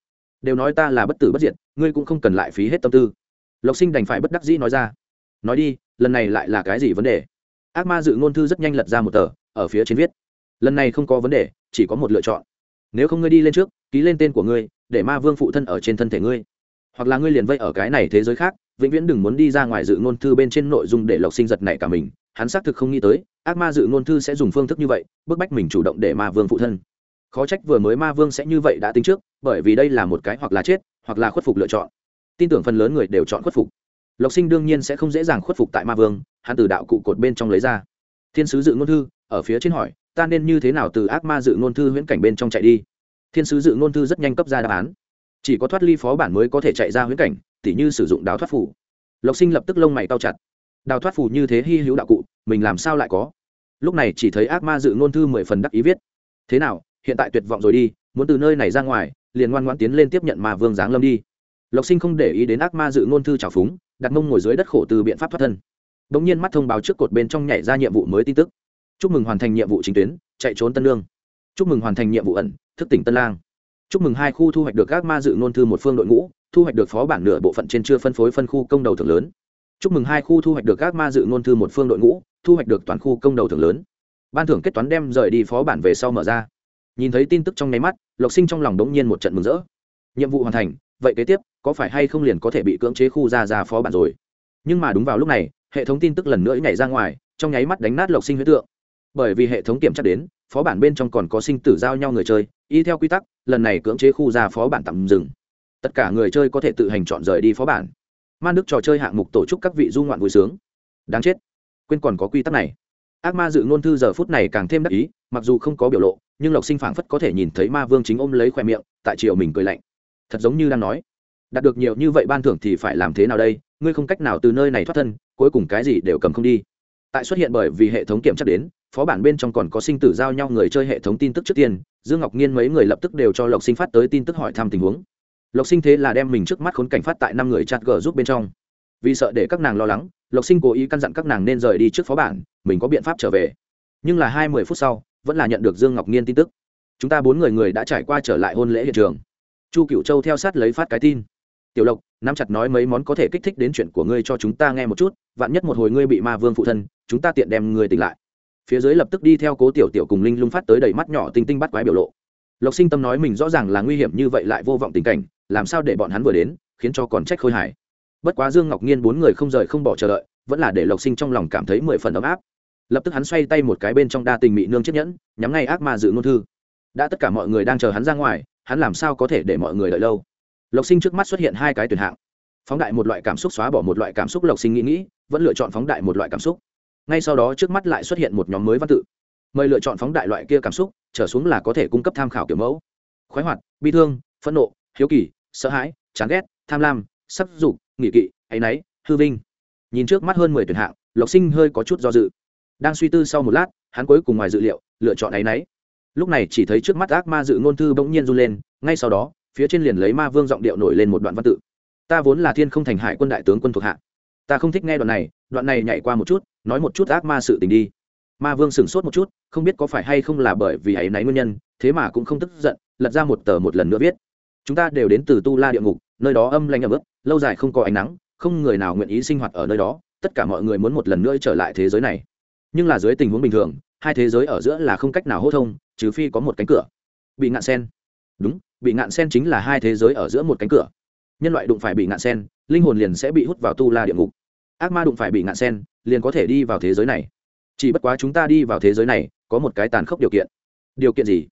A: Đều nói ta là bất tử bất diệt, ngươi cũng không cần lại phí hết tâm tư. Lộc sinh đành phải bất đắc dĩ nói ra. Nói đi, lần này lại là cái gì vấn đề? Ác ma dự ngôn thư rất nhanh lật ra một tờ, ở phía trên viết. Lần này không có vấn đề, chỉ có một lựa chọn. Nếu không ngươi đi lên trước, ký lên tên của ngươi, để ma vương phụ thân ở trên thân thể ngươi. Hoặc là ngươi liền vây ở cái này thế giới khác vĩnh viễn đừng muốn đi ra ngoài dự ngôn thư bên trên nội dung để lộc sinh giật này cả mình. Hắn xác thực không nghĩ tới, ác ma dự ngôn thư sẽ dùng phương thức như vậy, bức bách mình chủ động để ma vương phụ thân. Khó trách vừa mới ma vương sẽ như vậy đã tính trước, bởi vì đây là một cái hoặc là chết, hoặc là khuất phục lựa chọn. Tin tưởng phần lớn người đều chọn khuất phục. Lộc sinh đương nhiên sẽ không dễ dàng khuất phục tại ma vương, hắn từ đạo cụ cột bên trong lấy ra. Thiên sứ dự ngôn thư, ở phía trên hỏi, ta nên như thế nào từ ác ma dự ngôn thư huyễn cảnh bên trong chạy đi? Thiên sứ dự ngôn thư rất nhanh cấp ra đáp án. Chỉ có thoát ly phó bản mới có thể chạy ra huyễn cảnh tỉ như sử dụng đào thoát phủ lộc sinh lập tức lông mày cao chặt. Đào thoát phủ như thế hy hữu đạo cụ, mình làm sao lại có? Lúc này chỉ thấy ác ma dự ngôn thư mười phần đắc ý viết. Thế nào, hiện tại tuyệt vọng rồi đi, muốn từ nơi này ra ngoài, liền ngoan ngoãn tiến lên tiếp nhận mà vương giáng lâm đi. Lộc sinh không để ý đến ác ma dự ngôn thư trào phúng, đặt mông ngồi dưới đất khổ từ biện pháp thoát thân. Đ ỗ n g nhiên mắt thông báo trước cột bên trong nhảy ra nhiệm vụ mới tin tức. Chúc mừng hoàn thành nhiệm vụ chính tuyến, chạy trốn tân lương. Chúc mừng hoàn thành nhiệm vụ ẩn, thức tỉnh tân lang. Chúc mừng hai khu thu hoạch được ác ma dự ngôn thư một phương đội ngũ thu hoạch được phó bản nửa bộ phận trên chưa phân phối phân khu công đầu thưởng lớn. Chúc mừng hai khu thu hoạch được các ma dự ngôn thư một phương đội ngũ, thu hoạch được toàn khu công đầu thưởng lớn. Ban thưởng kết toán đem rời đi phó bản về sau mở ra. Nhìn thấy tin tức trong nháy mắt, lộc sinh trong lòng đống nhiên một trận mừng rỡ. Nhiệm vụ hoàn thành, vậy kế tiếp, có phải hay không liền có thể bị cưỡng chế khu ra ra phó bản rồi? Nhưng mà đúng vào lúc này, hệ thống tin tức lần nữa nhảy ra ngoài, trong nháy mắt đánh nát lộc sinh huyết tượng. Bởi vì hệ thống kiểm tra đến, phó bản bên trong còn có sinh tử giao nhau người chơi, y theo quy tắc, lần này cưỡng chế khu ra phó bản tạm dừng tất cả người chơi có thể tự hành chọn rời đi phó bản. Man đức trò chơi hạng mục tổ chức các vị du ngoạn vui sướng. Đáng chết. Quên còn có quy tắc này. Ác ma dự ngôn thư giờ phút này càng thêm đắc ý, mặc dù không có biểu lộ, nhưng lộc sinh phảng phất có thể nhìn thấy ma vương chính ôm lấy khoe miệng, tại chiều mình cười lạnh. Thật giống như đang nói, đạt được nhiều như vậy ban thưởng thì phải làm thế nào đây? Ngươi không cách nào từ nơi này thoát thân, cuối cùng cái gì đều cầm không đi. Tại xuất hiện bởi vì hệ thống kiểm tra đến, phó bản bên trong còn có sinh tử giao nhau người chơi hệ thống tin tức trước tiên. Dương ngọc nhiên mấy người lập tức đều cho lộc sinh phát tới tin tức hỏi thăm tình huống lộc sinh thế là đem mình trước mắt khốn cảnh phát tại năm người chặt gờ giúp bên trong. Vì sợ để các nàng lo lắng, lộc sinh cố ý căn dặn các nàng nên rời đi trước phó bản, mình có biện pháp trở về. Nhưng là hai mươi phút sau, vẫn là nhận được dương ngọc nhiên tin tức. Chúng ta bốn người người đã trải qua trở lại hôn lễ hiện trường. Chu cựu châu theo sát lấy phát cái tin. Tiểu lộc, nắm chặt nói mấy món có thể kích thích đến chuyện của ngươi cho chúng ta nghe một chút, vạn nhất một hồi ngươi bị ma vương phụ thân, chúng ta tiện đem ngươi tỉnh lại. Phía dưới lập tức đi theo cố tiểu tiểu cùng linh lung phát tới đầy mắt nhỏ tinh tinh bắt quái biểu lộ. Lộc sinh tâm nói mình rõ ràng là nguy hiểm như vậy lại vô vọng tình cảnh làm sao để bọn hắn vừa đến, khiến cho còn trách khôi hài. Bất quá dương ngọc nhiên bốn người không rời không bỏ chờ đợi, vẫn là để lộc sinh trong lòng cảm thấy mười phần ấm áp. Lập tức hắn xoay tay một cái bên trong đa tình mị nương chiếc nhẫn, nhắm ngay ác ma dự ngôn thư. Đã tất cả mọi người đang chờ hắn ra ngoài, hắn làm sao có thể để mọi người đợi lâu? Lộc sinh trước mắt xuất hiện hai cái tuyển hạng. Phóng đại một loại cảm xúc xóa bỏ một loại cảm xúc, lộc sinh nghĩ nghĩ, vẫn lựa chọn phóng đại một loại cảm xúc. Ngay sau đó trước mắt lại xuất hiện một nhóm mới văn tự. Mời lựa chọn phóng đại loại kia cảm xúc, trở xuống là có thể cung cấp tham khảo kiểu mẫu. Khoái hoạt, bi thương, phẫn nộ, hiếu kỳ sợ hãi, chán ghét, tham lam sắc dục nghị kỵ, áy náy, hư vinh. Nhìn trước mắt hơn mười tuyển hạng, lộc sinh hơi có chút do dự. Đang suy tư sau một lát, hắn cuối cùng ngoài dự liệu, lựa chọn áy náy. Lúc này chỉ thấy trước mắt ác ma dự ngôn thư bỗng nhiên run lên, ngay sau đó, phía trên liền lấy ma vương giọng điệu nổi lên một đoạn văn tự. Ta vốn là thiên không thành hải quân đại tướng quân thuộc hạ. Ta không thích nghe đoạn này đoạn này nhảy qua một chút, nói một chút ác ma sự tình đi. Ma vương sửng sốt một chút, không biết có phải hay không là bởi vì hãy náy nguyên nhân, thế mà cũng không tức giận, lật ra một tờ một lần nữa viết chúng ta đều đến từ tu la địa ngục, nơi đó âm lanh ẩm ướt, lâu dài không có ánh nắng, không người nào nguyện ý sinh hoạt ở nơi đó, tất cả mọi người muốn một lần nữa trở lại thế giới này. Nhưng là dưới tình huống bình thường, hai thế giới ở giữa là không cách nào hô thông, trừ phi có một cánh cửa. Bị ngạn sen. Đúng, bị ngạn sen chính là hai thế giới ở giữa một cánh cửa. Nhân loại đụng phải bị ngạn sen, linh hồn liền sẽ bị hút vào tu la địa ngục. Ác ma đụng phải bị ngạn sen, liền có thể đi vào thế giới này. Chỉ bất quá chúng ta đi vào thế giới này, có một cái tàn khốc điều kiện. Điều kiện gì?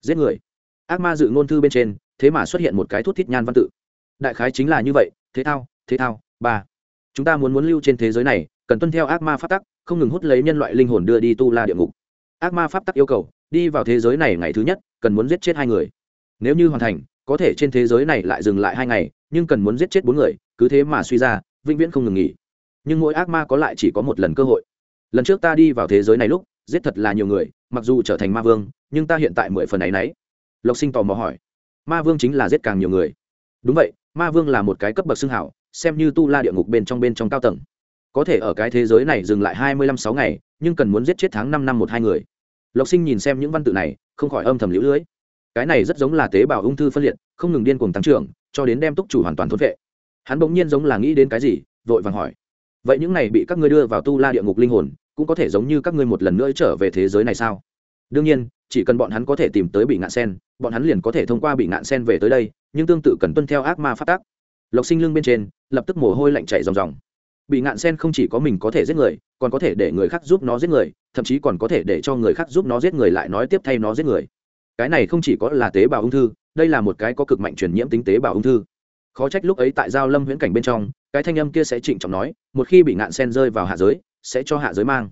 A: Giết người ác ma dự ngôn thư bên trên, thế mà xuất hiện một cái thuốc thiết nhan văn tự. Đại khái chính là như vậy, thế thao thế thao, ba. Chúng ta muốn muốn lưu trên thế giới này, cần tuân theo ác ma pháp tắc, không ngừng hút lấy nhân loại linh hồn đưa đi tu la địa ngục. Ác ma pháp tắc yêu cầu, đi vào thế giới này ngày thứ nhất, cần muốn giết chết hai người. Nếu như hoàn thành, có thể trên thế giới này lại dừng lại hai ngày, nhưng cần muốn giết chết bốn người, cứ thế mà suy ra, vĩnh viễn không ngừng nghỉ. Nhưng mỗi ác ma có lại chỉ có một lần cơ hội. Lần trước ta đi vào thế giới này lúc, giết thật là nhiều người, mặc dù trở thành ma vương, nhưng ta hiện tại mười phần ấ y n ấ y lộc sinh tò mò hỏi. Ma vương chính là giết càng nhiều người. Đúng vậy, ma vương là một cái cấp bậc xưng hảo, xem như tu la địa ngục bên trong bên trong cao tầng. Có thể ở cái thế giới này dừng lại hai mươi lăm sáu ngày, nhưng cần muốn giết chết tháng năm năm một hai người. Lộc sinh nhìn xem những văn tự này, không khỏi âm thầm lũ lưỡi cái này rất giống là tế bào ung thư phân liệt, không ngừng điên cuồng tăng trưởng, cho đến đem túc chủ hoàn toàn thốt vệ. Hắn bỗng nhiên giống là nghĩ đến cái gì, vội vàng hỏi. Vậy những này bị các ngươi đưa vào tu la địa ngục linh hồn, cũng có thể giống như các ngươi một lần nữa trở về thế giới này sao? Đương nhiên chỉ cần bọn hắn có thể tìm tới bị ngạn sen, bọn hắn liền có thể thông qua bị ngạn sen về tới đây, nhưng tương tự cần tuân theo ác ma phát tác lộc sinh lưng bên trên, lập tức mồ hôi lạnh chảy ròng ròng. Bị ngạn sen không chỉ có mình có thể giết người, còn có thể để người khác giúp nó giết người, thậm chí còn có thể để cho người khác giúp nó giết người lại nói tiếp thay nó giết người. Cái này không chỉ có là tế bào ung thư, đây là một cái có cực mạnh truyền nhiễm tính tế bào ung thư. Khó trách lúc ấy tại giao lâm huyễn cảnh bên trong, cái thanh âm kia sẽ trịnh trọng nói, một khi bị ngạn sen rơi vào hạ giới, sẽ cho hạ giới mang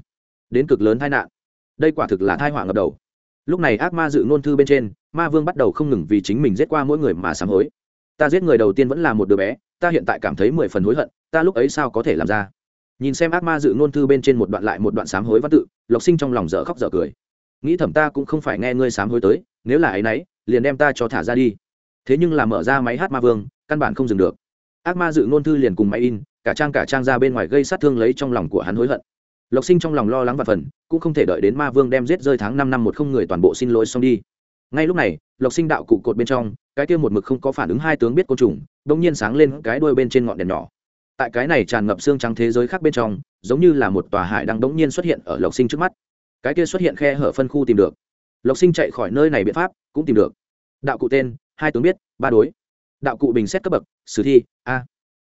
A: đến cực lớn tai nạn. Đây quả thực là thai họa ngập đầu lúc này ác ma dự ngôn thư bên trên, ma vương bắt đầu không ngừng vì chính mình giết qua mỗi người mà sám hối. Ta giết người đầu tiên vẫn là một đứa bé, ta hiện tại cảm thấy mười phần hối hận, ta lúc ấy sao có thể làm ra? Nhìn xem ác ma dự ngôn thư bên trên một đoạn lại một đoạn sám hối văn tự, lộc sinh trong lòng dở khóc dở cười. Nghĩ thầm ta cũng không phải nghe ngươi sám hối tới, nếu là ấ y n ấ y liền đem ta cho thả ra đi. Thế nhưng là mở ra máy hát ma vương, căn bản không dừng được. Ác ma dự ngôn thư liền cùng máy in, cả trang cả trang ra bên ngoài gây sát thương lấy trong lòng của hắn hối hận lộc sinh trong lòng lo lắng và phần, cũng không thể đợi đến ma vương đem giết rơi tháng năm năm một không người toàn bộ xin lỗi xong đi. Ngay lúc này, lộc sinh đạo cụ cột bên trong, cái kia một mực không có phản ứng hai tướng biết côn trùng đ ỗ n g nhiên sáng lên cái đuôi bên trên ngọn đèn nhỏ. Tại cái này tràn ngập xương trắng thế giới khác bên trong, giống như là một tòa hải đang đ ỗ n g nhiên xuất hiện ở lộc sinh trước mắt. Cái kia xuất hiện khe hở phân khu tìm được. Lộc sinh chạy khỏi nơi này biện pháp, cũng tìm được. Đạo cụ tên, hai tướng biết, ba đối. Đạo cụ bình xét cấp bậc, sử thi, a.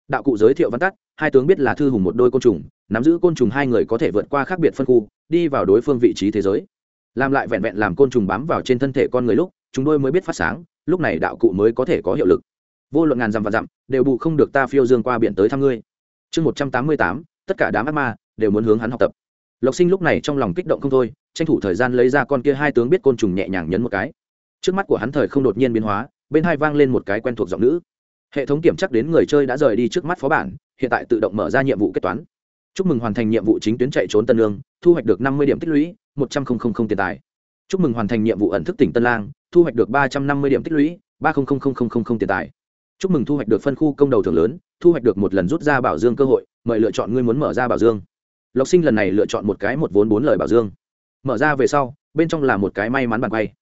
A: Đạo cụ giới thiệu văn tắt hai tướng biết là thư hùng một đôi côn trùng, nắm giữ côn trùng hai người có thể vượt qua khác biệt phân khu, đi vào đối phương vị trí thế giới. Làm lại vẹn vẹn làm côn trùng bám vào trên thân thể con người lúc, chúng đôi mới biết phát sáng, lúc này đạo cụ mới có thể có hiệu lực. Vô luận ngàn dặm và dặm, đều bù không được ta phiêu dương qua biển tới thăm ngươi. Chương một trăm tám mươi tám, tất cả đám ác ma đều muốn hướng hắn học tập. Lộc sinh lúc này trong lòng kích động không thôi, tranh thủ thời gian lấy ra con kia hai tướng biết côn trùng nhẹ nhàng nhấn một cái. Trước mắt của hắn thời không đột nhiên biến hóa, bên hai vang lên một cái quen thuộc giọng nữ hệ thống kiểm chắc đến người chơi đã rời đi trước mắt phó bản, hiện tại tự động mở ra nhiệm vụ kết toán. Chúc mừng hoàn thành nhiệm vụ chính tuyến chạy trốn tân lương, thu hoạch được năm mươi điểm tích lũy, một trăm linh tiền tài. Chúc mừng hoàn thành nhiệm vụ ẩn thức tỉnh tân lang, thu hoạch được ba trăm năm mươi điểm tích lũy, ba tiền tài. Chúc mừng thu hoạch được phân khu công đầu thưởng lớn, thu hoạch được một lần rút ra bảo dương cơ hội, mời lựa chọn ngươi muốn mở ra bảo dương. Lộc sinh lần này lựa chọn một cái một vốn bốn lời bảo dương. Mở ra về sau, bên trong là một cái may mắn bàn quay.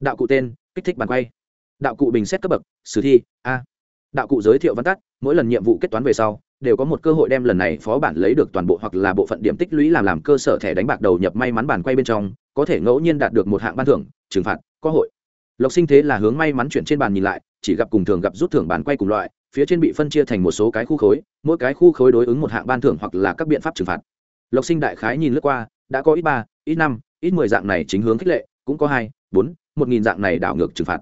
A: Đạo cụ tên, kích thích bàn quay. Đạo cụ bình xét cấp bậc, sử thi, a đạo cụ giới thiệu văn tắt, mỗi lần nhiệm vụ kết toán về sau, đều có một cơ hội đem lần này phó bản lấy được toàn bộ hoặc là bộ phận điểm tích lũy làm làm cơ sở thẻ đánh bạc đầu nhập may mắn bản quay bên trong, có thể ngẫu nhiên đạt được một hạng ban thưởng, trừng phạt, có hội. Lộc sinh thế là hướng may mắn chuyển trên bàn nhìn lại, chỉ gặp cùng thường gặp rút thưởng bản quay cùng loại, phía trên bị phân chia thành một số cái khu khối, mỗi cái khu khối đối ứng một hạng ban thưởng hoặc là các biện pháp trừng phạt. Lộc sinh đại khái nhìn lướt qua, đã có ít ba, ít năm, ít mười dạng này chính hướng khích lệ, cũng có hai, bốn, một nghìn dạng này đảo ngược trừng phạt.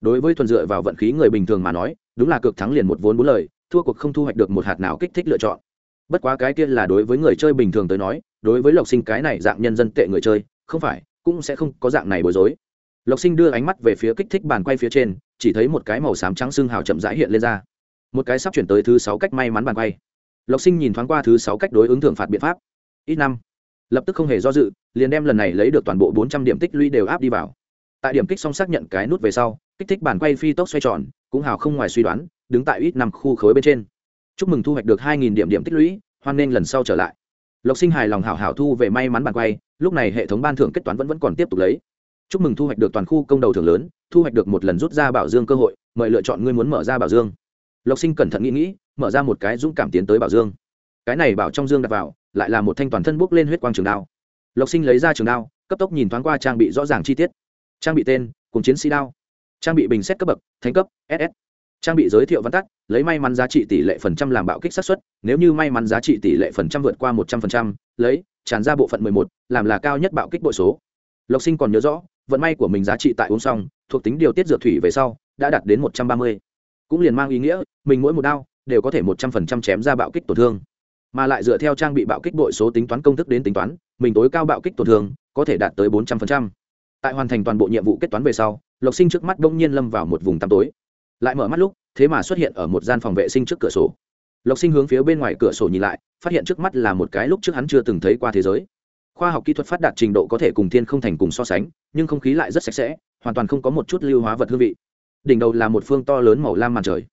A: Đối với thuần dựa vào vận khí người bình thường mà nói đúng là cược thắng liền một vốn bốn lời, thua cuộc không thu hoạch được một hạt nào kích thích lựa chọn. Bất quá cái kia là đối với người chơi bình thường tới nói, đối với lộc sinh cái này dạng nhân dân tệ người chơi, không phải, cũng sẽ không có dạng này bối rối. Lộc sinh đưa ánh mắt về phía kích thích bàn quay phía trên, chỉ thấy một cái màu xám trắng xương hào chậm rãi hiện lên ra. Một cái sắp chuyển tới thứ sáu cách may mắn bàn quay. Lộc sinh nhìn thoáng qua thứ sáu cách đối ứng thưởng phạt biện pháp. Ít năm. Lập tức không hề do dự, liền đem lần này lấy được toàn bộ bốn trăm điểm tích lũy đều áp đi vào tại điểm kích xong xác nhận cái nút về sau, kích thích bàn quay phi tốc xoay tròn, cũng hào không ngoài suy đoán, đứng tại ít năm khu khối bên trên. Chúc mừng thu hoạch được hai nghìn điểm điểm tích lũy, hoan nghênh lần sau trở lại. Lộc sinh hài lòng hảo hảo thu về may mắn bàn quay, lúc này hệ thống ban thưởng kết toán vẫn vẫn còn tiếp tục lấy. Chúc mừng thu hoạch được toàn khu công đầu thưởng lớn, thu hoạch được một lần rút ra bảo dương cơ hội, mời lựa chọn ngươi muốn mở ra bảo dương. Lộc sinh cẩn thận nghĩ nghĩ, mở ra một cái dũng cảm tiến tới bảo dương. Cái này bảo trong dương đặt vào, lại là một thanh toàn thân bốc lên huyết quang trường đao. Lộc sinh lấy ra trường đao, cấp tốc nhìn thoáng qua trang bị rõ ràng chi tiết trang bị tên cùng chiến sĩ đao. Trang bị bình xét cấp bậc, thánh cấp ss trang bị giới thiệu văn tắt, lấy may mắn giá trị tỷ lệ phần trăm làm bạo kích sát xuất nếu như may mắn giá trị tỷ lệ phần trăm vượt qua một trăm phần trăm, lấy, tràn ra bộ phận mười một, làm là cao nhất bạo kích bội số. Lộc sinh còn nhớ rõ, vận may của mình giá trị tại uống xong, thuộc tính điều tiết dược thủy về sau, đã đạt đến một trăm ba mươi. Cũng liền mang ý nghĩa, mình mỗi một đao, đều có thể một trăm phần trăm chém ra bạo kích tổn thương. Mà lại dựa theo trang bị bạo kích bội số tính toán công thức đến tính toán, mình tối cao bạo kích tổn thương, có thể đạt tới bốn trăm phần trăm tại hoàn thành toàn bộ nhiệm vụ kết toán về sau, lộc sinh trước mắt đông nhiên lâm vào một vùng tăm tối. Lại mở mắt lúc, thế mà xuất hiện ở một gian phòng vệ sinh trước cửa sổ. Lộc sinh hướng phía bên ngoài cửa sổ nhìn lại, phát hiện trước mắt là một cái lúc trước hắn chưa từng thấy qua thế giới. Khoa học kỹ thuật phát đạt trình độ có thể cùng thiên không thành cùng so sánh, nhưng không khí lại rất sạch sẽ, hoàn toàn không có một chút lưu hóa vật hương vị. Đỉnh đầu là một phương to lớn màu lam màn trời.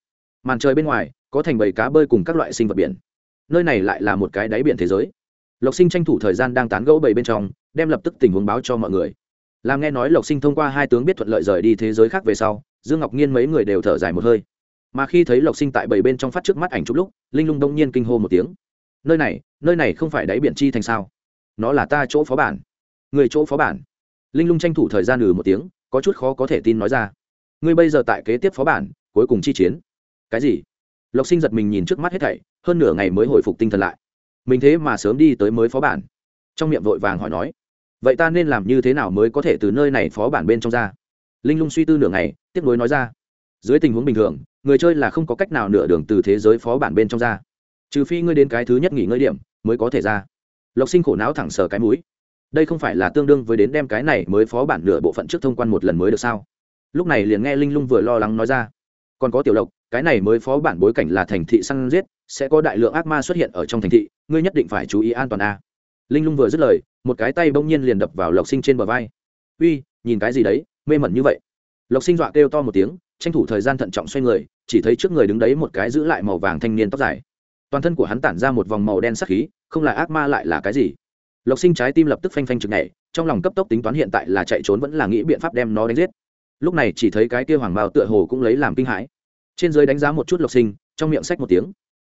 A: Màn trời bên ngoài, có thành bầy cá bơi cùng các loại sinh vật biển. Nơi này lại là một cái đáy biển thế giới. Lộc sinh tranh thủ thời gian đang tán gẫu bầy bên trong, đem lập tức tình huống báo cho mọi người làm nghe nói lộc sinh thông qua hai tướng biết thuận lợi rời đi thế giới khác về sau, dương ngọc nhiên mấy người đều thở dài một hơi. Mà khi thấy lộc sinh tại bảy bên trong phát trước mắt ảnh chụp lúc, linh lung đông nhiên kinh hô một tiếng. Nơi này nơi này không phải đáy biển chi thành sao? Nó là ta chỗ phó bản. Người chỗ phó bản. Linh lung tranh thủ thời gian ừ một tiếng, có chút khó có thể tin nói ra. Ngươi bây giờ tại kế tiếp phó bản, cuối cùng chi chiến. Cái gì? Lộc sinh giật mình nhìn trước mắt hết thảy, hơn nửa ngày mới hồi phục tinh thần lại. Mình thế mà sớm đi tới mới phó bản. Trong miệng vội vàng hỏi nói vậy ta nên làm như thế nào mới có thể từ nơi này phó bản bên trong ra? Linh lung suy tư nửa ngày, tiếp nối nói ra. Dưới tình huống bình thường, người chơi là không có cách nào nửa đường từ thế giới phó bản bên trong ra. Trừ phi ngươi đến cái thứ nhất nghỉ ngơi điểm, mới có thể ra. Lộc sinh khổ não thẳng sờ cái mũi. Đây không phải là tương đương với đến đem cái này mới phó bản nửa bộ phận trước thông quan một lần mới được sao? Lúc này liền nghe linh lung vừa lo lắng nói ra. Còn có tiểu lộc, cái này mới phó bản bối cảnh là thành thị săn giết, sẽ có đại lượng ác ma xuất hiện ở trong thành thị, ngươi nhất định phải chú ý an toàn a linh lung vừa dứt lời, một cái tay bỗng nhiên liền đập vào lộc sinh trên bờ vai. Uy, nhìn cái gì đấy, mê mẩn như vậy. Lộc sinh dọa kêu to một tiếng, tranh thủ thời gian thận trọng xoay người, chỉ thấy trước người đứng đấy một cái giữ lại màu vàng thanh niên tóc dài. Toàn thân của hắn tản ra một vòng màu đen sắc khí, không là ác ma lại là cái gì? Lộc sinh trái tim lập tức phanh phanh chực nhảy, trong lòng cấp tốc tính toán hiện tại là chạy trốn vẫn là nghĩ biện pháp đem nó đánh giết. Lúc này chỉ thấy cái kia hoàng bào tựa hồ cũng lấy làm kinh hãi. Trên dưới đánh giá một chút lộc sinh, trong miệng sách một tiếng.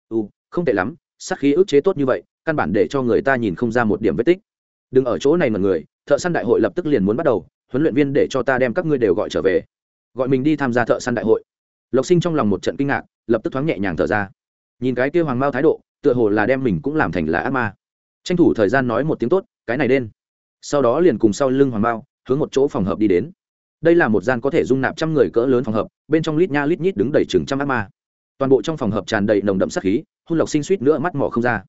A: U không tệ lắm, sắc khí ức chế tốt như vậy căn bản để cho người ta nhìn không ra một điểm vết tích. Đừng ở chỗ này mà người, thợ săn đại hội lập tức liền muốn bắt đầu, huấn luyện viên để cho ta đem các ngươi đều gọi trở về. Gọi mình đi tham gia thợ săn đại hội. Lộc sinh trong lòng một trận kinh ngạc, lập tức thoáng nhẹ nhàng thở ra. Nhìn cái kia hoàng mao thái độ, tựa hồ là đem mình cũng làm thành là ác ma. Tranh thủ thời gian nói một tiếng tốt, cái này đen. Sau đó liền cùng sau lưng hoàng mao, hướng một chỗ phòng hợp đi đến. Đây là một gian có thể dung nạp trăm người cỡ lớn phòng hợp, bên trong lít nha lít nhít đứng đầy chừng trăm ác ma. Toàn bộ trong phòng hợp tràn đầy nồng đậm sắc khí, hôn lộc sinh suýt nữa mắt mỏ không ra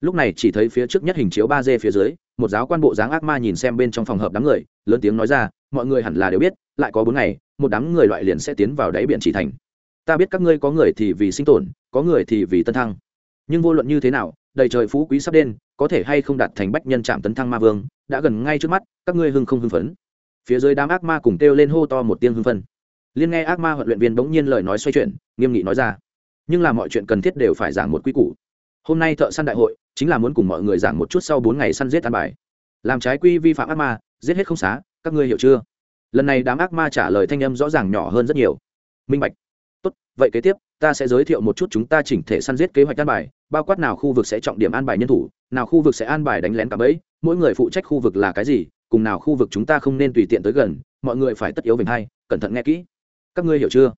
A: lúc này chỉ thấy phía trước nhất hình chiếu ba d phía dưới, một giáo quan bộ dáng ác ma nhìn xem bên trong phòng hợp đám người, lớn tiếng nói ra, mọi người hẳn là đều biết, lại có bốn ngày, một đám người loại liền sẽ tiến vào đáy biển chỉ thành. Ta biết các ngươi có người thì vì sinh tồn, có người thì vì tân thăng. Nhưng vô luận như thế nào, đầy trời phú quý sắp đen có thể hay không đạt thành bách nhân trạm tấn thăng ma vương, đã gần ngay trước mắt, các ngươi hưng không hưng phấn. Phía dưới đám ác ma cùng kêu lên hô to một tiếng hưng phân liên nghe ác ma huấn luyện viên bỗng nhiên lời nói xoay chuyển, nghiêm nghị nói ra, nhưng là mọi chuyện cần thiết đều phải giảng một quy củ hôm nay thợ săn đại hội chính là muốn cùng mọi người giảng một chút sau bốn ngày săn giết ăn bài. Làm trái quy vi phạm ác ma, giết hết không xá, các ngươi hiểu chưa? Lần này đám ác ma trả lời thanh âm rõ ràng nhỏ hơn rất nhiều. Minh bạch. Tốt, vậy kế tiếp, ta sẽ giới thiệu một chút chúng ta chỉnh thể săn giết kế hoạch an bài, bao quát nào khu vực sẽ trọng điểm an bài nhân thủ, nào khu vực sẽ an bài đánh lén cả bẫy, mỗi người phụ trách khu vực là cái gì, cùng nào khu vực chúng ta không nên tùy tiện tới gần, mọi người phải tất yếu về hay cẩn thận nghe kỹ. Các ngươi hiểu chưa?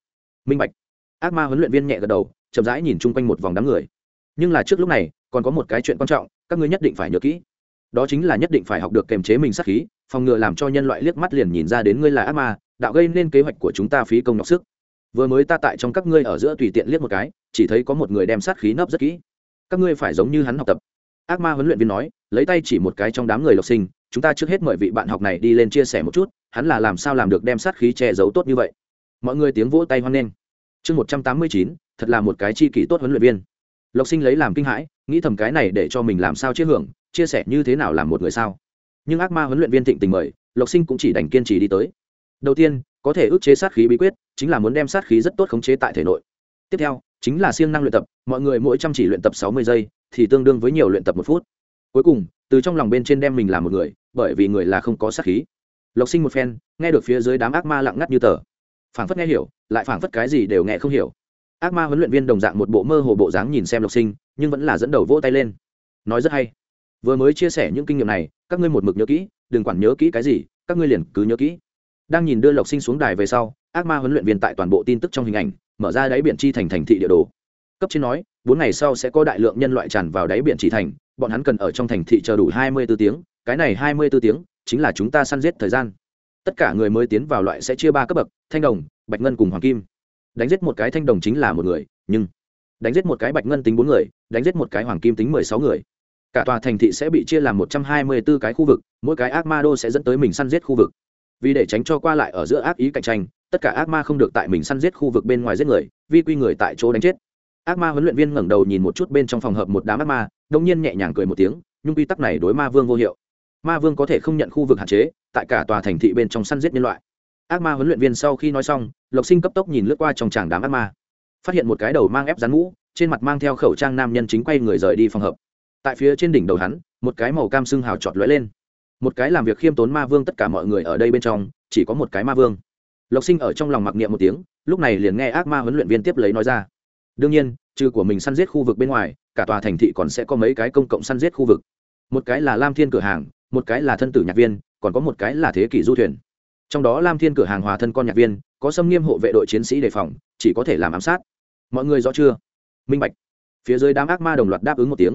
A: Minh bạch. Ác ma huấn luyện viên nhẹ gật đầu, chậm rãi nhìn chung quanh một vòng đám người nhưng là trước lúc này, còn có một cái chuyện quan trọng, các ngươi nhất định phải nhớ kỹ. Đó chính là nhất định phải học được kềm chế mình sát khí, phòng ngừa làm cho nhân loại liếc mắt liền nhìn ra đến ngươi là ác ma, đạo gây nên kế hoạch của chúng ta phí công nhọc sức. Vừa mới ta tại trong các ngươi ở giữa tùy tiện liếc một cái, chỉ thấy có một người đem sát khí nấp rất kỹ. Các ngươi phải giống như hắn học tập. Ác ma huấn luyện viên nói, lấy tay chỉ một cái trong đám người lộc sinh, chúng ta trước hết mời vị bạn học này đi lên chia sẻ một chút, hắn là làm sao làm được đem sát khí che giấu tốt như vậy. Mọi người tiếng vỗ tay hoan nghênh. Chương một trăm tám mươi chín, thật là một cái chi kỷ tốt huấn luyện viên lộc sinh lấy làm kinh hãi, nghĩ thầm cái này để cho mình làm sao chia hưởng, chia sẻ như thế nào làm một người sao. Nhưng ác ma huấn luyện viên thịnh tình mời, lộc sinh cũng chỉ đành kiên trì đi tới. Đầu tiên, có thể ức chế sát khí bí quyết, chính là muốn đem sát khí rất tốt khống chế tại thể nội. Tiếp theo, chính là siêng năng luyện tập, mọi người mỗi chăm chỉ luyện tập sáu mươi giây, thì tương đương với nhiều luyện tập một phút. Cuối cùng, từ trong lòng bên trên đem mình làm một người, bởi vì người là không có sát khí. Lộc sinh một phen, nghe được phía dưới đám ác ma lặng ngắt như tờ. Phảng phất nghe hiểu, lại phảng phất cái gì đều nghe không hiểu ác ma huấn luyện viên đồng dạng một bộ mơ hồ bộ dáng nhìn xem lộc sinh, nhưng vẫn là dẫn đầu vỗ tay lên. Nói rất hay. Vừa mới chia sẻ những kinh nghiệm này, các ngươi một mực nhớ kỹ, đừng quản nhớ kỹ cái gì, các ngươi liền cứ nhớ kỹ. Đang nhìn đưa lộc sinh xuống đài về sau, ác ma huấn luyện viên tại toàn bộ tin tức trong hình ảnh, mở ra đáy biển chi thành thành thị địa đồ. Cấp trên nói, bốn ngày sau sẽ có đại lượng nhân loại tràn vào đáy biển chỉ thành, bọn hắn cần ở trong thành thị chờ đủ hai mươi 24 tiếng, cái này hai mươi 24 tiếng, chính là chúng ta săn giết thời gian. Tất cả người mới tiến vào loại sẽ chia ba cấp bậc, thanh đồng, bạch ngân cùng hoàng kim đánh giết một cái thanh đồng chính là một người, nhưng đánh giết một cái bạch ngân tính bốn người, đánh giết một cái hoàng kim tính mười sáu người. Cả tòa thành thị sẽ bị chia làm một trăm hai mươi 124 cái khu vực, mỗi cái ác ma đô sẽ dẫn tới mình săn giết khu vực. Vì để tránh cho qua lại ở giữa ác ý cạnh tranh, tất cả ác ma không được tại mình săn giết khu vực bên ngoài giết người, vi quy người tại chỗ đánh chết. Ác ma huấn luyện viên ngẩng đầu nhìn một chút bên trong phòng hợp một đám ác ma đông nhiên nhẹ nhàng cười một tiếng nhưng quy tắc này đối ma vương vô hiệu. Ma vương có thể không nhận khu vực hạn chế, tại cả tòa thành thị bên trong săn giết nhân loại ác ma huấn luyện viên sau khi nói xong, lộc sinh cấp tốc nhìn lướt qua trong tràng đám ác ma. Phát hiện một cái đầu mang ép rán mũ, trên mặt mang theo khẩu trang nam nhân chính quay người rời đi phòng hợp. Tại phía trên đỉnh đầu hắn, một cái màu cam xương hào trọt lóe lên. Một cái làm việc khiêm tốn ma vương tất cả mọi người ở đây bên trong, chỉ có một cái ma vương. Lộc sinh ở trong lòng mặc niệm một tiếng, lúc này liền nghe ác ma huấn luyện viên tiếp lấy nói ra. Đương nhiên, trừ của mình săn giết khu vực bên ngoài, cả tòa thành thị còn sẽ có mấy cái công cộng săn giết khu vực. Một cái là lam thiên cửa hàng, một cái là thân tử nhạc viên, còn có một cái là thế kỷ du thuyền trong đó lam thiên cửa hàng hòa thân con nhạc viên, có xâm nghiêm hộ vệ đội chiến sĩ đề phòng, chỉ có thể làm ám sát. Mọi người rõ chưa? Minh bạch. Phía dưới đám ác ma đồng loạt đáp ứng một tiếng.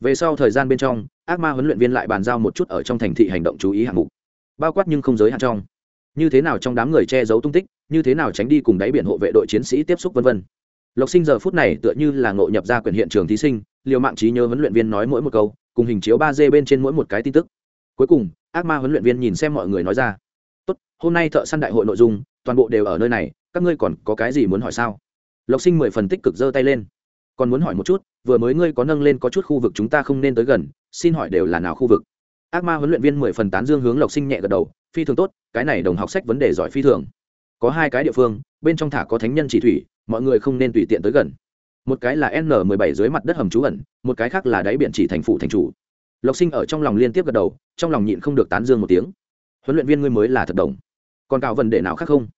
A: Về sau thời gian bên trong, ác ma huấn luyện viên lại bàn giao một chút ở trong thành thị hành động chú ý hạng mục. Bao quát nhưng không giới hạn trong. Như thế nào trong đám người che giấu tung tích, như thế nào tránh đi cùng đáy biển hộ vệ đội chiến sĩ tiếp xúc v v lộc sinh giờ phút này tựa như là ngộ nhập ra quyền hiện trường thí sinh, liều mạng trí nhớ huấn luyện viên nói mỗi một câu, cùng hình chiếu ba d bên trên mỗi một cái tin tức. Cuối cùng, ác ma huấn luyện viên nhìn xem mọi người nói ra hôm nay thợ săn đại hội nội dung, toàn bộ đều ở nơi này, các ngươi còn có cái gì muốn hỏi sao? Lộc sinh mười phần tích cực giơ tay lên. Còn muốn hỏi một chút, vừa mới ngươi có nâng lên có chút khu vực chúng ta không nên tới gần, xin hỏi đều là nào khu vực? Ác ma huấn luyện viên mười phần tán dương hướng lộc sinh nhẹ gật đầu, phi thường tốt, cái này đồng học sách vấn đề giỏi phi thường. Có hai cái địa phương, bên trong thả có thánh nhân chỉ thủy, mọi người không nên tùy tiện tới gần. Một cái là n 17 dưới mặt đất hầm trú ẩn, một cái khác là đáy biển chỉ thành phủ thành chủ. Lộc sinh ở trong lòng liên tiếp gật đầu, trong lòng nhịn không được tán dương một tiếng. Huấn luyện viên ngươi mới là thật đồng còn cào vấn đề nào khác không?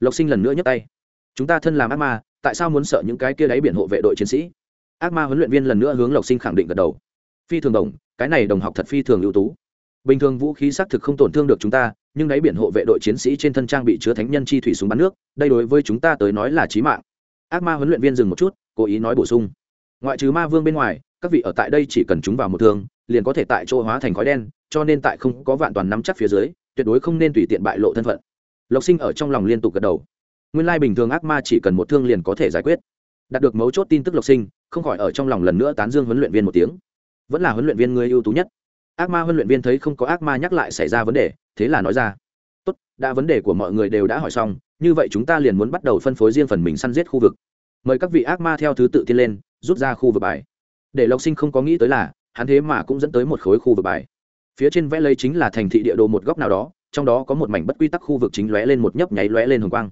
A: Lộc sinh lần nữa nhấc tay. Chúng ta thân làm ác ma, tại sao muốn sợ những cái kia đáy biển hộ vệ đội chiến sĩ? Ác ma huấn luyện viên lần nữa hướng lộc sinh khẳng định gật đầu. Phi thường đồng, cái này đồng học thật phi thường ưu tú. Bình thường vũ khí xác thực không tổn thương được chúng ta, nhưng đáy biển hộ vệ đội chiến sĩ trên thân trang bị chứa thánh nhân chi thủy súng bắn nước, đây đối với chúng ta tới nói là trí mạng. Ác ma huấn luyện viên dừng một chút, cố ý nói bổ sung. Ngoại trừ ma vương bên ngoài, các vị ở tại đây chỉ cần chúng vào một thương, liền có thể tại chỗ hóa thành khói đen, cho nên tại không có vạn toàn nắm chắc phía dưới, tuyệt đối không nên tùy tiện bại lộ thân phận lộc sinh ở trong lòng liên tục gật đầu. Nguyên lai bình thường ác ma chỉ cần một thương liền có thể giải quyết. Đạt được mấu chốt tin tức lộc sinh, không khỏi ở trong lòng lần nữa tán dương huấn luyện viên một tiếng. Vẫn là huấn luyện viên người ưu tú nhất. Ác ma huấn luyện viên thấy không có ác ma nhắc lại xảy ra vấn đề, thế là nói ra. Tốt, đã vấn đề của mọi người đều đã hỏi xong, như vậy chúng ta liền muốn bắt đầu phân phối riêng phần mình săn giết khu vực. Mời các vị ác ma theo thứ tự tiên lên, rút ra khu vực bài. Để lộc sinh không có nghĩ tới là, hắn thế mà cũng dẫn tới một khối khu vực bài. Phía trên vẽ lấy chính là thành thị địa đồ một góc nào đó trong đó có một mảnh bất quy tắc khu vực chính lóe lên một nhấp nháy lóe lên hồng quang.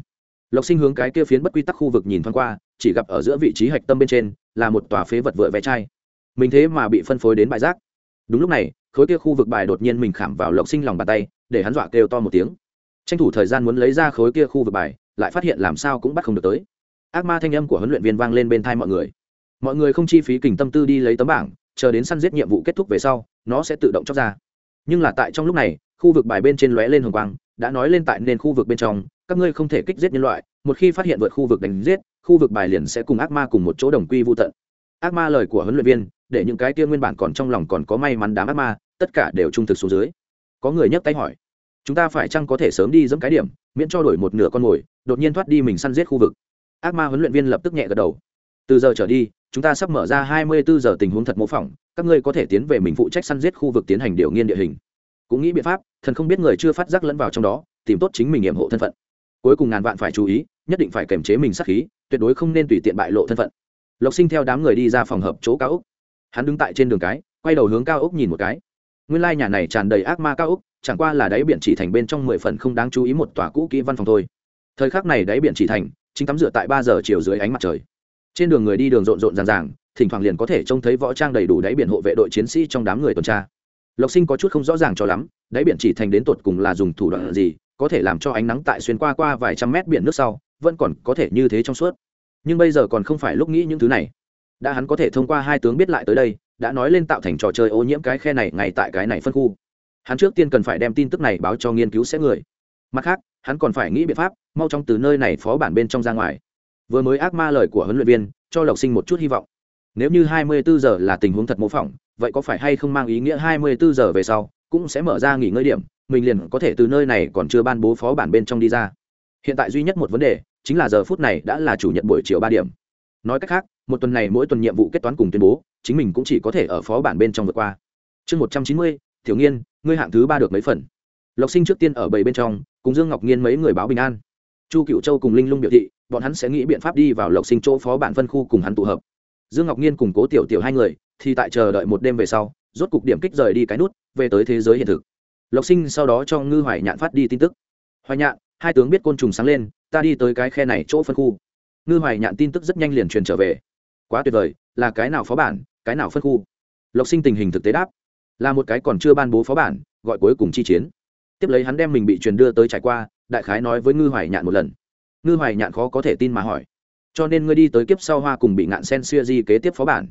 A: Lộc sinh hướng cái kia phiến bất quy tắc khu vực nhìn thoáng qua, chỉ gặp ở giữa vị trí hạch tâm bên trên, là một tòa phế vật vựa vẻ chai. Mình thế mà bị phân phối đến bãi rác. Đúng lúc này, khối kia khu vực bài đột nhiên mình khảm vào lộc sinh lòng bàn tay, để hắn dọa kêu to một tiếng. Tranh thủ thời gian muốn lấy ra khối kia khu vực bài, lại phát hiện làm sao cũng bắt không được tới. Ác ma thanh âm của huấn luyện viên vang lên bên thai mọi người. Mọi người không chi phí kình tâm tư đi lấy tấm bảng, chờ đến săn giết nhiệm vụ kết thúc về sau, nó sẽ tự động chóc ra. Nhưng là tại trong lúc này khu vực bài bên trên lóe lên hồng quang, đã nói lên tại nền khu vực bên trong, các ngươi không thể kích giết nhân loại, một khi phát hiện vượt khu vực đánh giết, khu vực bài liền sẽ cùng ác ma cùng một chỗ đồng quy vô tận. Ác ma lời của huấn luyện viên, để những cái kia nguyên bản còn trong lòng còn có may mắn đám ác ma, tất cả đều trung thực xuống dưới. Có người nhấc tay hỏi, chúng ta phải chăng có thể sớm đi dẫm cái điểm, miễn cho đổi một nửa con mồi, đột nhiên thoát đi mình săn giết khu vực? Ác ma huấn luyện viên lập tức nhẹ gật đầu. Từ giờ trở đi, chúng ta sắp mở ra 24 giờ tình huống thật mô phỏng, các ngươi có thể tiến về mình phụ trách săn giết khu vực tiến hành điều nghiên địa hình cũng nghĩ biện pháp, thần không biết người chưa phát giác lẫn vào trong đó, tìm tốt chính mình nghiệm hộ thân phận. Cuối cùng ngàn vạn phải chú ý, nhất định phải kiềm chế mình sát khí, tuyệt đối không nên tùy tiện bại lộ thân phận. Lộc sinh theo đám người đi ra phòng hợp chỗ cao úc hắn đứng tại trên đường cái, quay đầu hướng cao úc nhìn một cái. Nguyên lai nhà này tràn đầy ác ma cao úc chẳng qua là đáy biển chỉ thành bên trong mười phần không đáng chú ý một tòa cũ kỹ văn phòng thôi. Thời khắc này đáy biển chỉ thành, chính tắm rửa tại ba giờ chiều dưới ánh mặt trời. Trên đường người đi đường rộn rộn ràng ràng, thỉnh thoảng liền có thể trông thấy võ trang đầy đủ đáy biển hộ vệ đội chiến sĩ trong đám người tuần tra lộc sinh có chút không rõ ràng cho lắm, đáy biển chỉ thành đến tột cùng là dùng thủ đoạn gì, có thể làm cho ánh nắng tại xuyên qua qua vài trăm mét biển nước sau, vẫn còn có thể như thế trong suốt. Nhưng bây giờ còn không phải lúc nghĩ những thứ này. Đã hắn có thể thông qua hai tướng biết lại tới đây, đã nói lên tạo thành trò chơi ô nhiễm cái khe này ngay tại cái này phân khu. Hắn trước tiên cần phải đem tin tức này báo cho nghiên cứu sẽ người. Mặt khác, hắn còn phải nghĩ biện pháp, mau chóng từ nơi này phó bản bên trong ra ngoài. Vừa mới ác ma lời của huấn luyện viên, cho lộc sinh một chút hy vọng nếu như 24 giờ là tình huống thật mô phỏng, vậy có phải hay không mang ý nghĩa 24 giờ về sau cũng sẽ mở ra nghỉ ngơi điểm, mình liền có thể từ nơi này còn chưa ban bố phó bản bên trong đi ra. Hiện tại duy nhất một vấn đề chính là giờ phút này đã là chủ nhật buổi chiều ba điểm. Nói cách khác, một tuần này mỗi tuần nhiệm vụ kết toán cùng tuyên bố, chính mình cũng chỉ có thể ở phó bản bên trong vượt qua. Chương một trăm chín mươi thiếu nghiên, ngươi hạng thứ ba được mấy phần? Lộc sinh trước tiên ở bảy bên trong, cùng dương ngọc nhiên mấy người báo bình an. Chu cựu châu cùng linh lung biểu thị, bọn hắn sẽ nghĩ biện pháp đi vào lộc sinh chỗ phó bản phân khu cùng hắn tụ hợp dương ngọc nhiên cùng cố tiểu tiểu hai người thì tại chờ đợi một đêm về sau, rốt cục điểm kích rời đi cái nút, về tới thế giới hiện thực. Lộc sinh sau đó cho ngư hoài nhạn phát đi tin tức. Hoài nhạn, hai tướng biết côn trùng sáng lên, ta đi tới cái khe này chỗ phân khu. Ngư hoài nhạn tin tức rất nhanh liền truyền trở về. Quá tuyệt vời, là cái nào phó bản, cái nào phân khu? Lộc sinh tình hình thực tế đáp. Là một cái còn chưa ban bố phó bản, gọi cuối cùng chi chiến. Tiếp lấy hắn đem mình bị truyền đưa tới trải qua, đại khái nói với ngư hoài nhạn một lần. Ngư hoài nhạn khó có thể tin mà hỏi cho nên ngươi đi tới kiếp sau hoa cùng bị ngạn sen xuya di kế tiếp phó bản.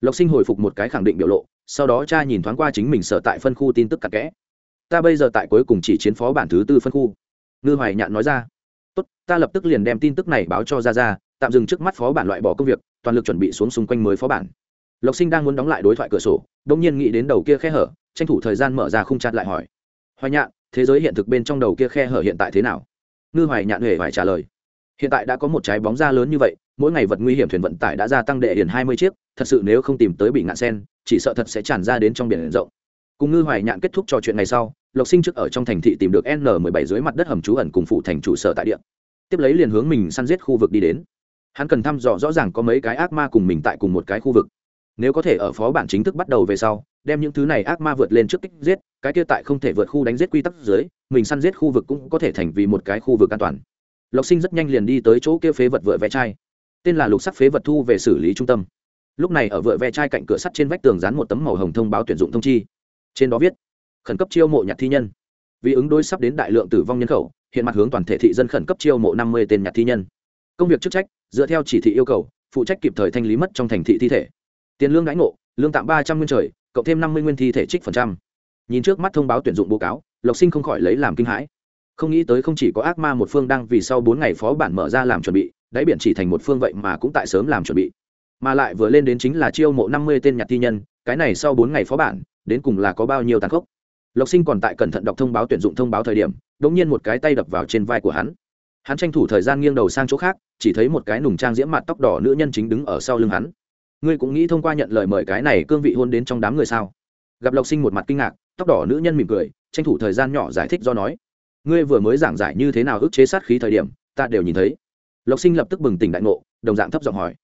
A: Lộc sinh hồi phục một cái khẳng định biểu lộ, sau đó cha nhìn thoáng qua chính mình sở tại phân khu tin tức cặn kẽ. Ta bây giờ tại cuối cùng chỉ chiến phó bản thứ tư phân khu. Ngư hoài nhạn nói ra. Tốt, ta lập tức liền đem tin tức này báo cho ra ra tạm dừng trước mắt phó bản loại bỏ công việc, toàn lực chuẩn bị xuống xung quanh mới phó bản. Lộc sinh đang muốn đóng lại đối thoại cửa sổ đông nhiên nghĩ đến đầu kia khe hở, tranh thủ thời gian mở ra không chặt lại hỏi. Hoài nhạn, thế giới hiện thực bên trong đầu kia khe hở hiện tại thế nào? Ngư hoài nhạn huệ phải trả lời hiện tại đã có một trái bóng ra lớn như vậy, mỗi ngày vật nguy hiểm thuyền vận tải đã gia tăng đệ hiển hai mươi chiếc, thật sự nếu không tìm tới bị ngạn sen, chỉ sợ thật sẽ tràn ra đến trong biển rộng. Cùng ngư hoài nhạn kết thúc trò chuyện ngày sau, lộc sinh trước ở trong thành thị tìm được n 1 7 dưới mặt đất hầm trú ẩn cùng phụ thành trụ sở tại địa. Tiếp lấy liền hướng mình săn giết khu vực đi đến. Hắn cần thăm dò rõ ràng có mấy cái ác ma cùng mình tại cùng một cái khu vực. Nếu có thể ở phó bản chính thức bắt đầu về sau, đem những thứ này ác ma vượt lên trước kích giết, cái kia tại không thể vượt khu đánh giết quy tắc dưới, mình săn giết khu vực cũng có thể thành vì một cái khu vực an toàn lộc sinh rất nhanh liền đi tới chỗ kia phế vật vựa ve chai. Tên là lục sắc phế vật thu về xử lý trung tâm. Lúc này ở vựa ve chai cạnh cửa sắt trên vách tường dán một tấm màu hồng thông báo tuyển dụng thông chi. Trên đó viết, khẩn cấp chiêu mộ nhạc thi nhân. Vì ứng đối sắp đến đại lượng tử vong nhân khẩu, hiện mặt hướng toàn thể thị dân khẩn cấp chiêu mộ năm mươi tên nhạc thi nhân. Công việc chức trách, dựa theo chỉ thị yêu cầu, phụ trách kịp thời thanh lý mất trong thành thị thi thể. Tiền lương đãi ngộ, lương tạm ba trăm nguyên trời, cộng thêm năm mươi nguyên thi thể trích phần trăm. Nhìn trước mắt thông báo tuyển dụng báo cáo, lộc sinh không khỏi lấy làm kinh hãi không nghĩ tới không chỉ có ác ma một phương đang vì sau bốn ngày phó bản mở ra làm chuẩn bị, đáy biển chỉ thành một phương vậy mà cũng tại sớm làm chuẩn bị. Mà lại vừa lên đến chính là chiêu mộ năm mươi tên nhạc thi nhân, cái này sau bốn ngày phó bản, đến cùng là có bao nhiêu tàn khốc. Lộc sinh còn tại cẩn thận đọc thông báo tuyển dụng thông báo thời điểm đ ỗ n g nhiên một cái tay đập vào trên vai của hắn. Hắn tranh thủ thời gian nghiêng đầu sang chỗ khác, chỉ thấy một cái nùng trang diễm mặt tóc đỏ nữ nhân chính đứng ở sau lưng hắn. Ngươi cũng nghĩ thông qua nhận lời mời cái này cương vị hôn đến trong đám người sao? Gặp lộc sinh một mặt kinh ngạc, tóc đỏ nữ nhân mỉm cười, tranh thủ thời gian nhỏ giải thích do nói ngươi vừa mới giảng giải như thế nào ức chế sát khí thời điểm, ta đều nhìn thấy. Lộc sinh lập tức bừng tỉnh đại ngộ, đồng dạng thấp giọng hỏi,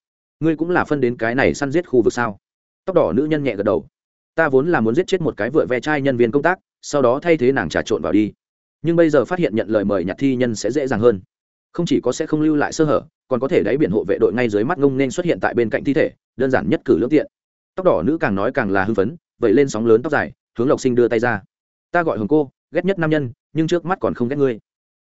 A: ngươi cũng là phân đến cái này săn giết khu vực sao? Tóc đỏ nữ nhân nhẹ gật đầu, ta vốn là muốn giết chết một cái vựa ve chai nhân viên công tác, sau đó thay thế nàng trà trộn vào đi. Nhưng bây giờ phát hiện nhận lời mời nhặt thi nhân sẽ dễ dàng hơn. Không chỉ có sẽ không lưu lại sơ hở, còn có thể đáy biển hộ vệ đội ngay dưới mắt ngông nên xuất hiện tại bên cạnh thi thể, đơn giản nhất cử lưỡng tiện. Tóc đỏ nữ càng nói càng là hưng phấn vậy lên sóng lớn tóc dài, hướng lộc sinh đưa tay ra. Ta gọi hồng cô, ghét nhất nam nhân nhưng trước mắt còn không ghét ngươi.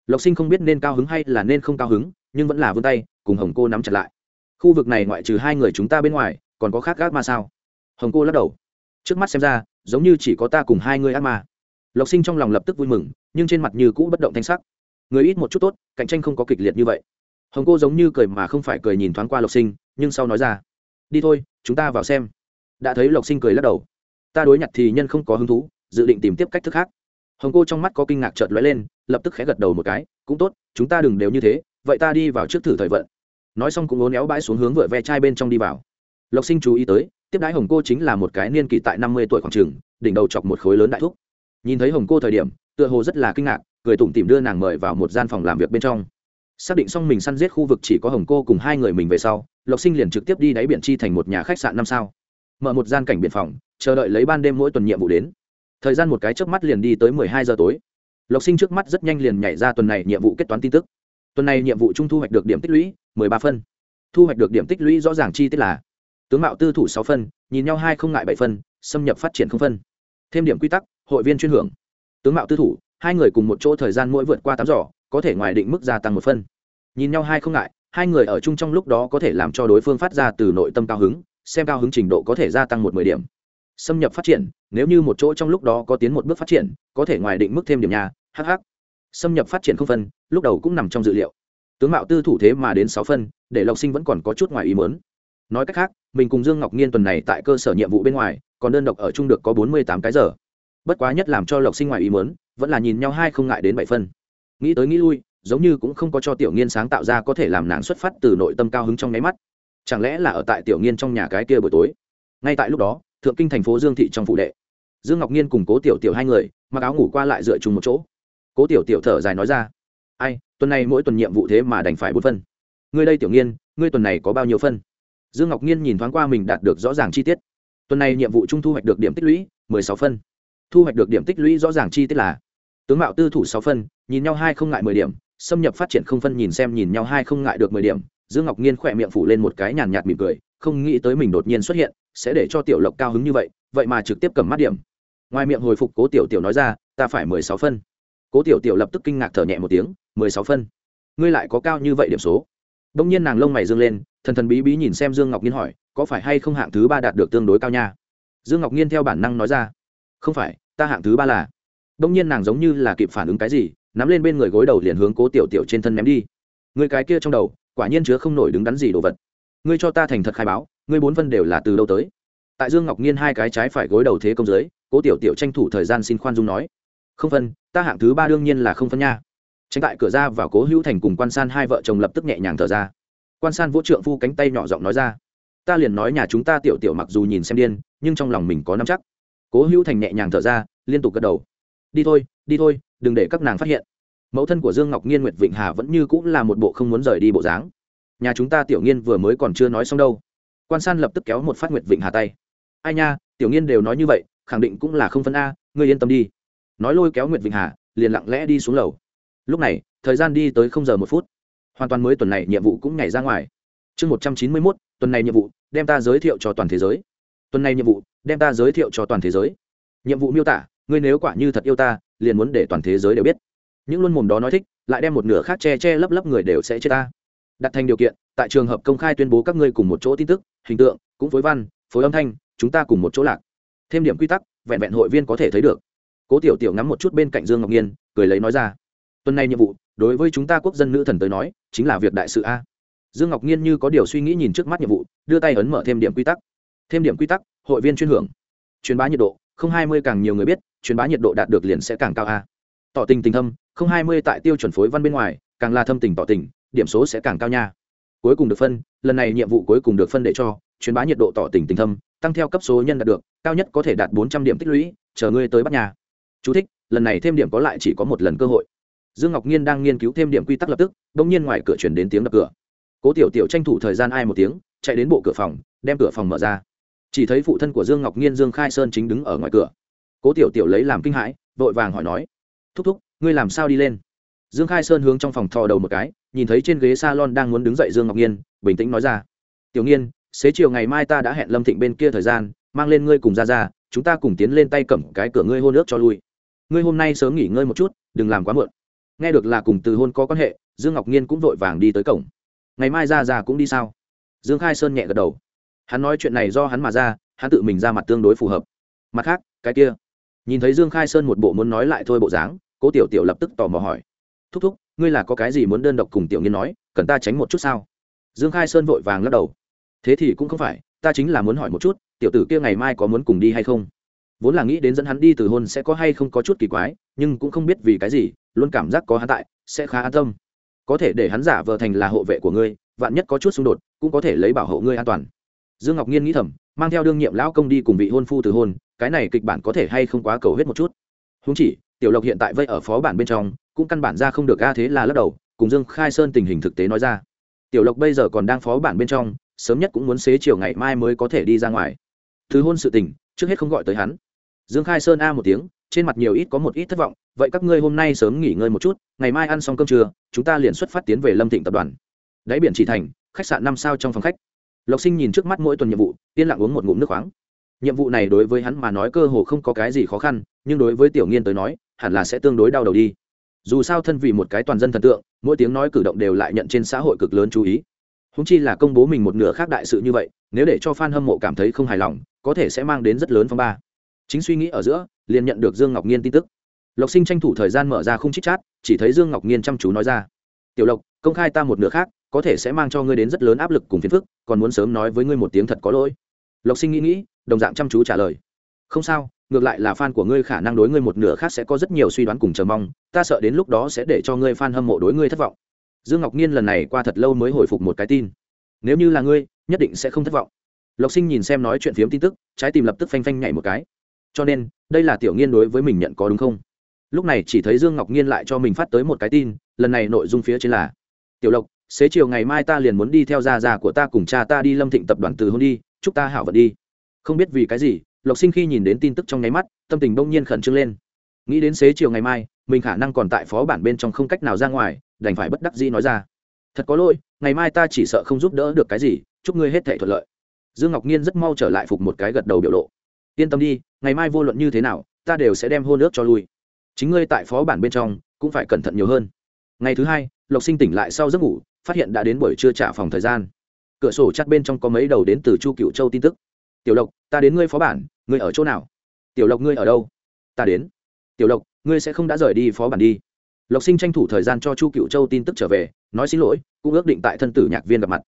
A: Lộc sinh không biết nên cao hứng hay là nên không cao hứng, nhưng vẫn là vươn tay, cùng hồng cô nắm chặt lại. Khu vực này ngoại trừ hai người chúng ta bên ngoài, còn có khác gác ma sao? Hồng cô lắc đầu. Trước mắt xem ra, giống như chỉ có ta cùng hai người ác ma. Lộc sinh trong lòng lập tức vui mừng, nhưng trên mặt như cũ bất động thanh sắc. Người ít một chút tốt, cạnh tranh không có kịch liệt như vậy. Hồng cô giống như cười mà không phải cười nhìn thoáng qua lộc sinh, nhưng sau nói ra, đi thôi, chúng ta vào xem. Đã thấy lộc sinh cười lắc đầu. Ta đối nhặt thì nhân không có hứng thú, dự định tìm tiếp cách thức khác hồng cô trong mắt có kinh ngạc chợt lóe lên, lập tức khẽ gật đầu một cái, cũng tốt, chúng ta đừng đều như thế, vậy ta đi vào trước thử thời vận. Nói xong cũng ố néo bãi xuống hướng vựa ve chai bên trong đi vào. Lộc sinh chú ý tới, tiếp đái hồng cô chính là một cái niên kỷ tại năm mươi tuổi khoảng trường đỉnh đầu chọc một khối lớn đại thúc. Nhìn thấy hồng cô thời điểm, tựa hồ rất là kinh ngạc, cười tủm tìm đưa nàng mời vào một gian phòng làm việc bên trong. Xác định xong mình săn giết khu vực chỉ có hồng cô cùng hai người mình về sau, lộc sinh liền trực tiếp đi đáy biển chi thành một nhà khách sạn năm sao. Mở một gian cảnh biển phòng, chờ đợi lấy ban đêm mỗi tuần nhiệm vụ đến thời gian một cái trước mắt liền đi tới mười hai giờ tối. Lộc sinh trước mắt rất nhanh liền nhảy ra tuần này nhiệm vụ kết toán tin tức. Tuần này nhiệm vụ trung thu hoạch được điểm tích lũy mười ba phân. Thu hoạch được điểm tích lũy rõ ràng chi tiết là tướng mạo tư thủ sáu phân, nhìn nhau hai không ngại bảy phân, xâm nhập phát triển không phân. Thêm điểm quy tắc, hội viên chuyên hưởng. Tướng mạo tư thủ, hai người cùng một chỗ thời gian mỗi vượt qua tám giỏ có thể ngoài định mức gia tăng một phân. Nhìn nhau hai không ngại, hai người ở chung trong lúc đó có thể làm cho đối phương phát ra từ nội tâm cao hứng, xem cao hứng trình độ có thể gia tăng một mười điểm xâm nhập phát triển, nếu như một chỗ trong lúc đó có tiến một bước phát triển, có thể ngoài định mức thêm điểm nhà hh xâm nhập phát triển không phân, lúc đầu cũng nằm trong dự liệu. Tướng mạo tư thủ thế mà đến sáu phân, để lộc sinh vẫn còn có chút ngoài ý mớn nói cách khác, mình cùng dương ngọc nhiên tuần này tại cơ sở nhiệm vụ bên ngoài, còn đơn độc ở chung được có bốn mươi tám cái giờ. Bất quá nhất làm cho lộc sinh ngoài ý mớn vẫn là nhìn nhau hai không ngại đến bảy phân. Nghĩ tới nghĩ lui, giống như cũng không có cho tiểu nghiên sáng tạo ra có thể làm nàng xuất phát từ nội tâm cao hứng trong nháy mắt. Chẳng lẽ là ở tại tiểu nghiên trong nhà cái kia buổi tối? Ngay tại lúc đó thượng kinh thành phố dương thị trong phụ đệ. Dương ngọc nhiên cùng cố tiểu tiểu hai người, mặc áo ngủ qua lại dựa chung một chỗ. Cố tiểu tiểu thở dài nói ra, ai, tuần này mỗi tuần nhiệm vụ thế mà đành phải bốn phân. Ngươi đây tiểu nghiên, ngươi tuần này có bao nhiêu phân? Dương ngọc nhiên nhìn thoáng qua mình đạt được rõ ràng chi tiết. Tuần này nhiệm vụ chung thu hoạch được điểm tích lũy, mười sáu phân. Thu hoạch được điểm tích lũy rõ ràng chi tiết là, tướng mạo tư thủ sáu phân, nhìn nhau hai không ngại mười điểm, xâm nhập phát triển không phân nhìn xem nhìn nhau hai không ngại được mười điểm. Dương ngọc nhiên khỏe miệng phủ lên một cái nhàn nhạt mỉm cười không nghĩ tới mình đột nhiên xuất hiện, sẽ để cho tiểu lộc cao hứng như vậy vậy mà trực tiếp cầm mắt điểm. Ngoài miệng hồi phục cố tiểu tiểu nói ra, ta phải mười sáu phân. Cố tiểu tiểu lập tức kinh ngạc thở nhẹ một tiếng, mười sáu phân? Ngươi lại có cao như vậy điểm số? Đông nhiên nàng lông mày dương lên, thần thần bí bí nhìn xem dương ngọc nhiên hỏi, có phải hay không hạng thứ ba đạt được tương đối cao nha? Dương ngọc nhiên theo bản năng nói ra, không phải, ta hạng thứ ba là. Đông nhiên nàng giống như là kịp phản ứng cái gì, nắm lên bên người gối đầu liền hướng cố tiểu tiểu trên thân ném đi. Người cái kia trong đầu, quả nhiên chứa không nổi đứng đắn gì đồ vật ngươi cho ta thành thật khai báo, ngươi bốn phân đều là từ đâu tới? Tại dương ngọc nhiên hai cái trái phải gối đầu thế công giới cố tiểu tiểu tranh thủ thời gian xin khoan dung nói, không phân, ta hạng thứ ba đương nhiên là không phân nha. Tránh tại cửa ra vào cố hữu thành cùng quan san hai vợ chồng lập tức nhẹ nhàng thở ra. Quan san vỗ trượng phu cánh tay nhỏ giọng nói ra, ta liền nói nhà chúng ta tiểu tiểu mặc dù nhìn xem điên, nhưng trong lòng mình có nắm chắc. Cố hữu thành nhẹ nhàng thở ra, liên tục gật đầu, đi thôi đi thôi, đừng để các nàng phát hiện. Mẫu thân của dương ngọc nhiên nguyệt vịnh hà vẫn như cũng là một bộ không muốn rời đi bộ dáng nhà chúng ta tiểu nghiên vừa mới còn chưa nói xong đâu. Quan san lập tức kéo một phát nguyệt vịnh hà tay ai nha, tiểu nghiên đều nói như vậy, khẳng định cũng là không phân a, ngươi yên tâm đi. Nói lôi kéo nguyệt vịnh hà, liền lặng lẽ đi xuống lầu. Lúc này, thời gian đi tới không giờ một phút. Hoàn toàn mới tuần này nhiệm vụ cũng nhảy ra ngoài. Chương một trăm chín mươi mốt, tuần này nhiệm vụ, đem ta giới thiệu cho toàn thế giới. Tuần này nhiệm vụ, đem ta giới thiệu cho toàn thế giới. Nhiệm vụ miêu tả, ngươi nếu quả như thật yêu ta, liền muốn để toàn thế giới đều biết. Những luôn mồm đó nói thích, lại đem một nửa khác che che lấp lấp người đều sẽ chết ta đặt thành điều kiện, tại trường hợp công khai tuyên bố các ngươi cùng một chỗ tin tức, hình tượng, cũng phối văn, phối âm thanh, chúng ta cùng một chỗ lạc. Thêm điểm quy tắc, vẹn vẹn hội viên có thể thấy được. Cố tiểu tiểu ngắm một chút bên cạnh dương ngọc nhiên, cười lấy nói ra. Tuần này nhiệm vụ, đối với chúng ta quốc dân nữ thần tới nói, chính là việc đại sự a. Dương ngọc nhiên như có điều suy nghĩ nhìn trước mắt nhiệm vụ, đưa tay ấn mở thêm điểm quy tắc. Thêm điểm quy tắc, hội viên chuyên hưởng. Truyền bá nhiệt độ, không hai mươi càng nhiều người biết, truyền bá nhiệt độ đạt được liền sẽ càng cao a. Tỏ tình tình thâm, không hai mươi tại tiêu chuẩn phối văn bên ngoài, càng là thâm tình tỏ tình điểm số sẽ càng cao nha. Cuối cùng được phân lần này nhiệm vụ cuối cùng được phân để cho truyền bá nhiệt độ tỏ tình tình thâm tăng theo cấp số nhân đạt được cao nhất có thể đạt bốn trăm điểm tích lũy chờ ngươi tới bắt nhà. Chú thích, lần này thêm điểm có lại chỉ có một lần cơ hội. Dương ngọc nhiên đang nghiên cứu thêm điểm quy tắc lập tức đ ỗ n g nhiên ngoài cửa chuyển đến tiếng đập cửa. Cố tiểu tiểu tranh thủ thời gian ai một tiếng chạy đến bộ cửa phòng đem cửa phòng mở ra. Chỉ thấy phụ thân của dương ngọc nhiên dương khai sơn chính đứng ở ngoài cửa. Cố tiểu tiểu lấy làm kinh hãi vội vàng hỏi nói thúc thúc ngươi làm sao đi lên? Dương khai sơn hướng trong phòng thò đầu một cái nhìn thấy trên ghế salon đang muốn đứng dậy dương ngọc nhiên, bình tĩnh nói ra, tiểu nghiên, xế chiều ngày mai ta đã hẹn lâm thịnh bên kia thời gian, mang lên ngươi cùng ra ra chúng ta cùng tiến lên tay cầm cái cửa ngươi hôn ước cho lui. Ngươi hôm nay sớm nghỉ ngơi một chút, đừng làm quá muộn. Nghe được là cùng từ hôn có quan hệ, dương ngọc nhiên cũng vội vàng đi tới cổng. Ngày mai ra ra cũng đi sao? Dương khai sơn nhẹ gật đầu. Hắn nói chuyện này do hắn mà ra, hắn tự mình ra mặt tương đối phù hợp. Mặt khác, cái kia. Nhìn thấy dương khai sơn một bộ muốn nói lại thôi bộ dáng, cố tiểu tiểu lập tức tò mò hỏi. Thúc thúc ngươi là có cái gì muốn đơn độc cùng tiểu nghiên nói, cần ta tránh một chút sao? Dương khai sơn vội vàng lắc đầu. Thế thì cũng không phải, ta chính là muốn hỏi một chút, tiểu tử kia ngày mai có muốn cùng đi hay không? Vốn là nghĩ đến dẫn hắn đi từ hôn sẽ có hay không có chút kỳ quái, nhưng cũng không biết vì cái gì, luôn cảm giác có hắn tại, sẽ khá an tâm. Có thể để hắn giả vờ thành là hộ vệ của ngươi, vạn nhất có chút xung đột, cũng có thể lấy bảo hộ ngươi an toàn. Dương ngọc nhiên nghĩ thầm, mang theo đương nhiệm lão công đi cùng vị hôn phu từ hôn, cái này kịch bản có thể hay không quá cầu hết một chút. Húng chỉ, tiểu lộc hiện tại vây ở phó bản bên trong cũng căn bản ra không được a thế là lắc đầu, cùng dương khai sơn tình hình thực tế nói ra. Tiểu lộc bây giờ còn đang phó bản bên trong, sớm nhất cũng muốn xế chiều ngày mai mới có thể đi ra ngoài. Thứ hôn sự tình, trước hết không gọi tới hắn. Dương khai sơn a một tiếng, trên mặt nhiều ít có một ít thất vọng, vậy các ngươi hôm nay sớm nghỉ ngơi một chút, ngày mai ăn xong cơm trưa, chúng ta liền xuất phát tiến về lâm thịnh tập đoàn. Đáy biển chỉ thành, khách sạn năm sao trong phòng khách. Lộc sinh nhìn trước mắt mỗi tuần nhiệm vụ, yên lặng uống một ngụm nước khoáng. Nhiệm vụ này đối với hắn mà nói cơ hồ không có cái gì khó khăn, nhưng đối với tiểu nghiên tới nói, hẳn là sẽ tương đối đau đầu đi dù sao thân vì một cái toàn dân thần tượng, mỗi tiếng nói cử động đều lại nhận trên xã hội cực lớn chú ý. Húng chi là công bố mình một nửa khác đại sự như vậy, nếu để cho f a n hâm mộ cảm thấy không hài lòng, có thể sẽ mang đến rất lớn phong ba. Chính suy nghĩ ở giữa, liền nhận được dương ngọc nhiên tin tức. Lộc sinh tranh thủ thời gian mở ra không chích chát chỉ thấy dương ngọc nhiên chăm chú nói ra. Tiểu lộc, công khai ta một nửa khác, có thể sẽ mang cho ngươi đến rất lớn áp lực cùng phiền phức, còn muốn sớm nói với ngươi một tiếng thật có lỗi. Lộc sinh nghĩ nghĩ, đồng dạng chăm chú trả lời không sao, ngược lại là fan của ngươi khả năng đối ngươi một nửa khác sẽ có rất nhiều suy đoán cùng chờ mong, ta sợ đến lúc đó sẽ để cho ngươi fan hâm mộ đối ngươi thất vọng. Dương ngọc nhiên lần này qua thật lâu mới hồi phục một cái tin. Nếu như là ngươi, nhất định sẽ không thất vọng. Lộc sinh nhìn xem nói chuyện phiếm tin tức, trái tim lập tức phanh phanh nhảy một cái. Cho nên, đây là tiểu nghiên đối với mình nhận có đúng không? Lúc này chỉ thấy dương ngọc nhiên lại cho mình phát tới một cái tin, lần này nội dung phía trên là, tiểu lộc, xế chiều ngày mai ta liền muốn đi theo gia già của ta cùng cha ta đi lâm thịnh tập đoàn từ hôn đi, chúc ta hảo vận đi. Không biết vì cái gì lộc sinh khi nhìn đến tin tức trong nháy mắt, tâm tình bỗng nhiên khẩn trương lên. Nghĩ đến xế chiều ngày mai, mình khả năng còn tại phó bản bên trong không cách nào ra ngoài, đành phải bất đắc dĩ nói ra. Thật có lỗi, ngày mai ta chỉ sợ không giúp đỡ được cái gì, chúc ngươi hết thể thuận lợi. Dương ngọc nhiên rất mau trở lại phục một cái gật đầu biểu lộ. Yên tâm đi, ngày mai vô luận như thế nào, ta đều sẽ đem hô nước cho lui. Chính ngươi tại phó bản bên trong, cũng phải cẩn thận nhiều hơn. Ngày thứ hai, lộc sinh tỉnh lại sau giấc ngủ, phát hiện đã đến buổi trưa trả phòng thời gian. Cửa sổ chắc bên trong có mấy đầu đến từ chu cựu châu tin tức tiểu lộc, ta đến ngươi phó bản, ngươi ở chỗ nào? Tiểu lộc, ngươi ở đâu? Ta đến. Tiểu lộc, ngươi sẽ không đã rời đi phó bản đi. Lộc sinh tranh thủ thời gian cho chu cựu châu tin tức trở về, nói xin lỗi, cũng ước định tại thân tử nhạc viên gặp mặt.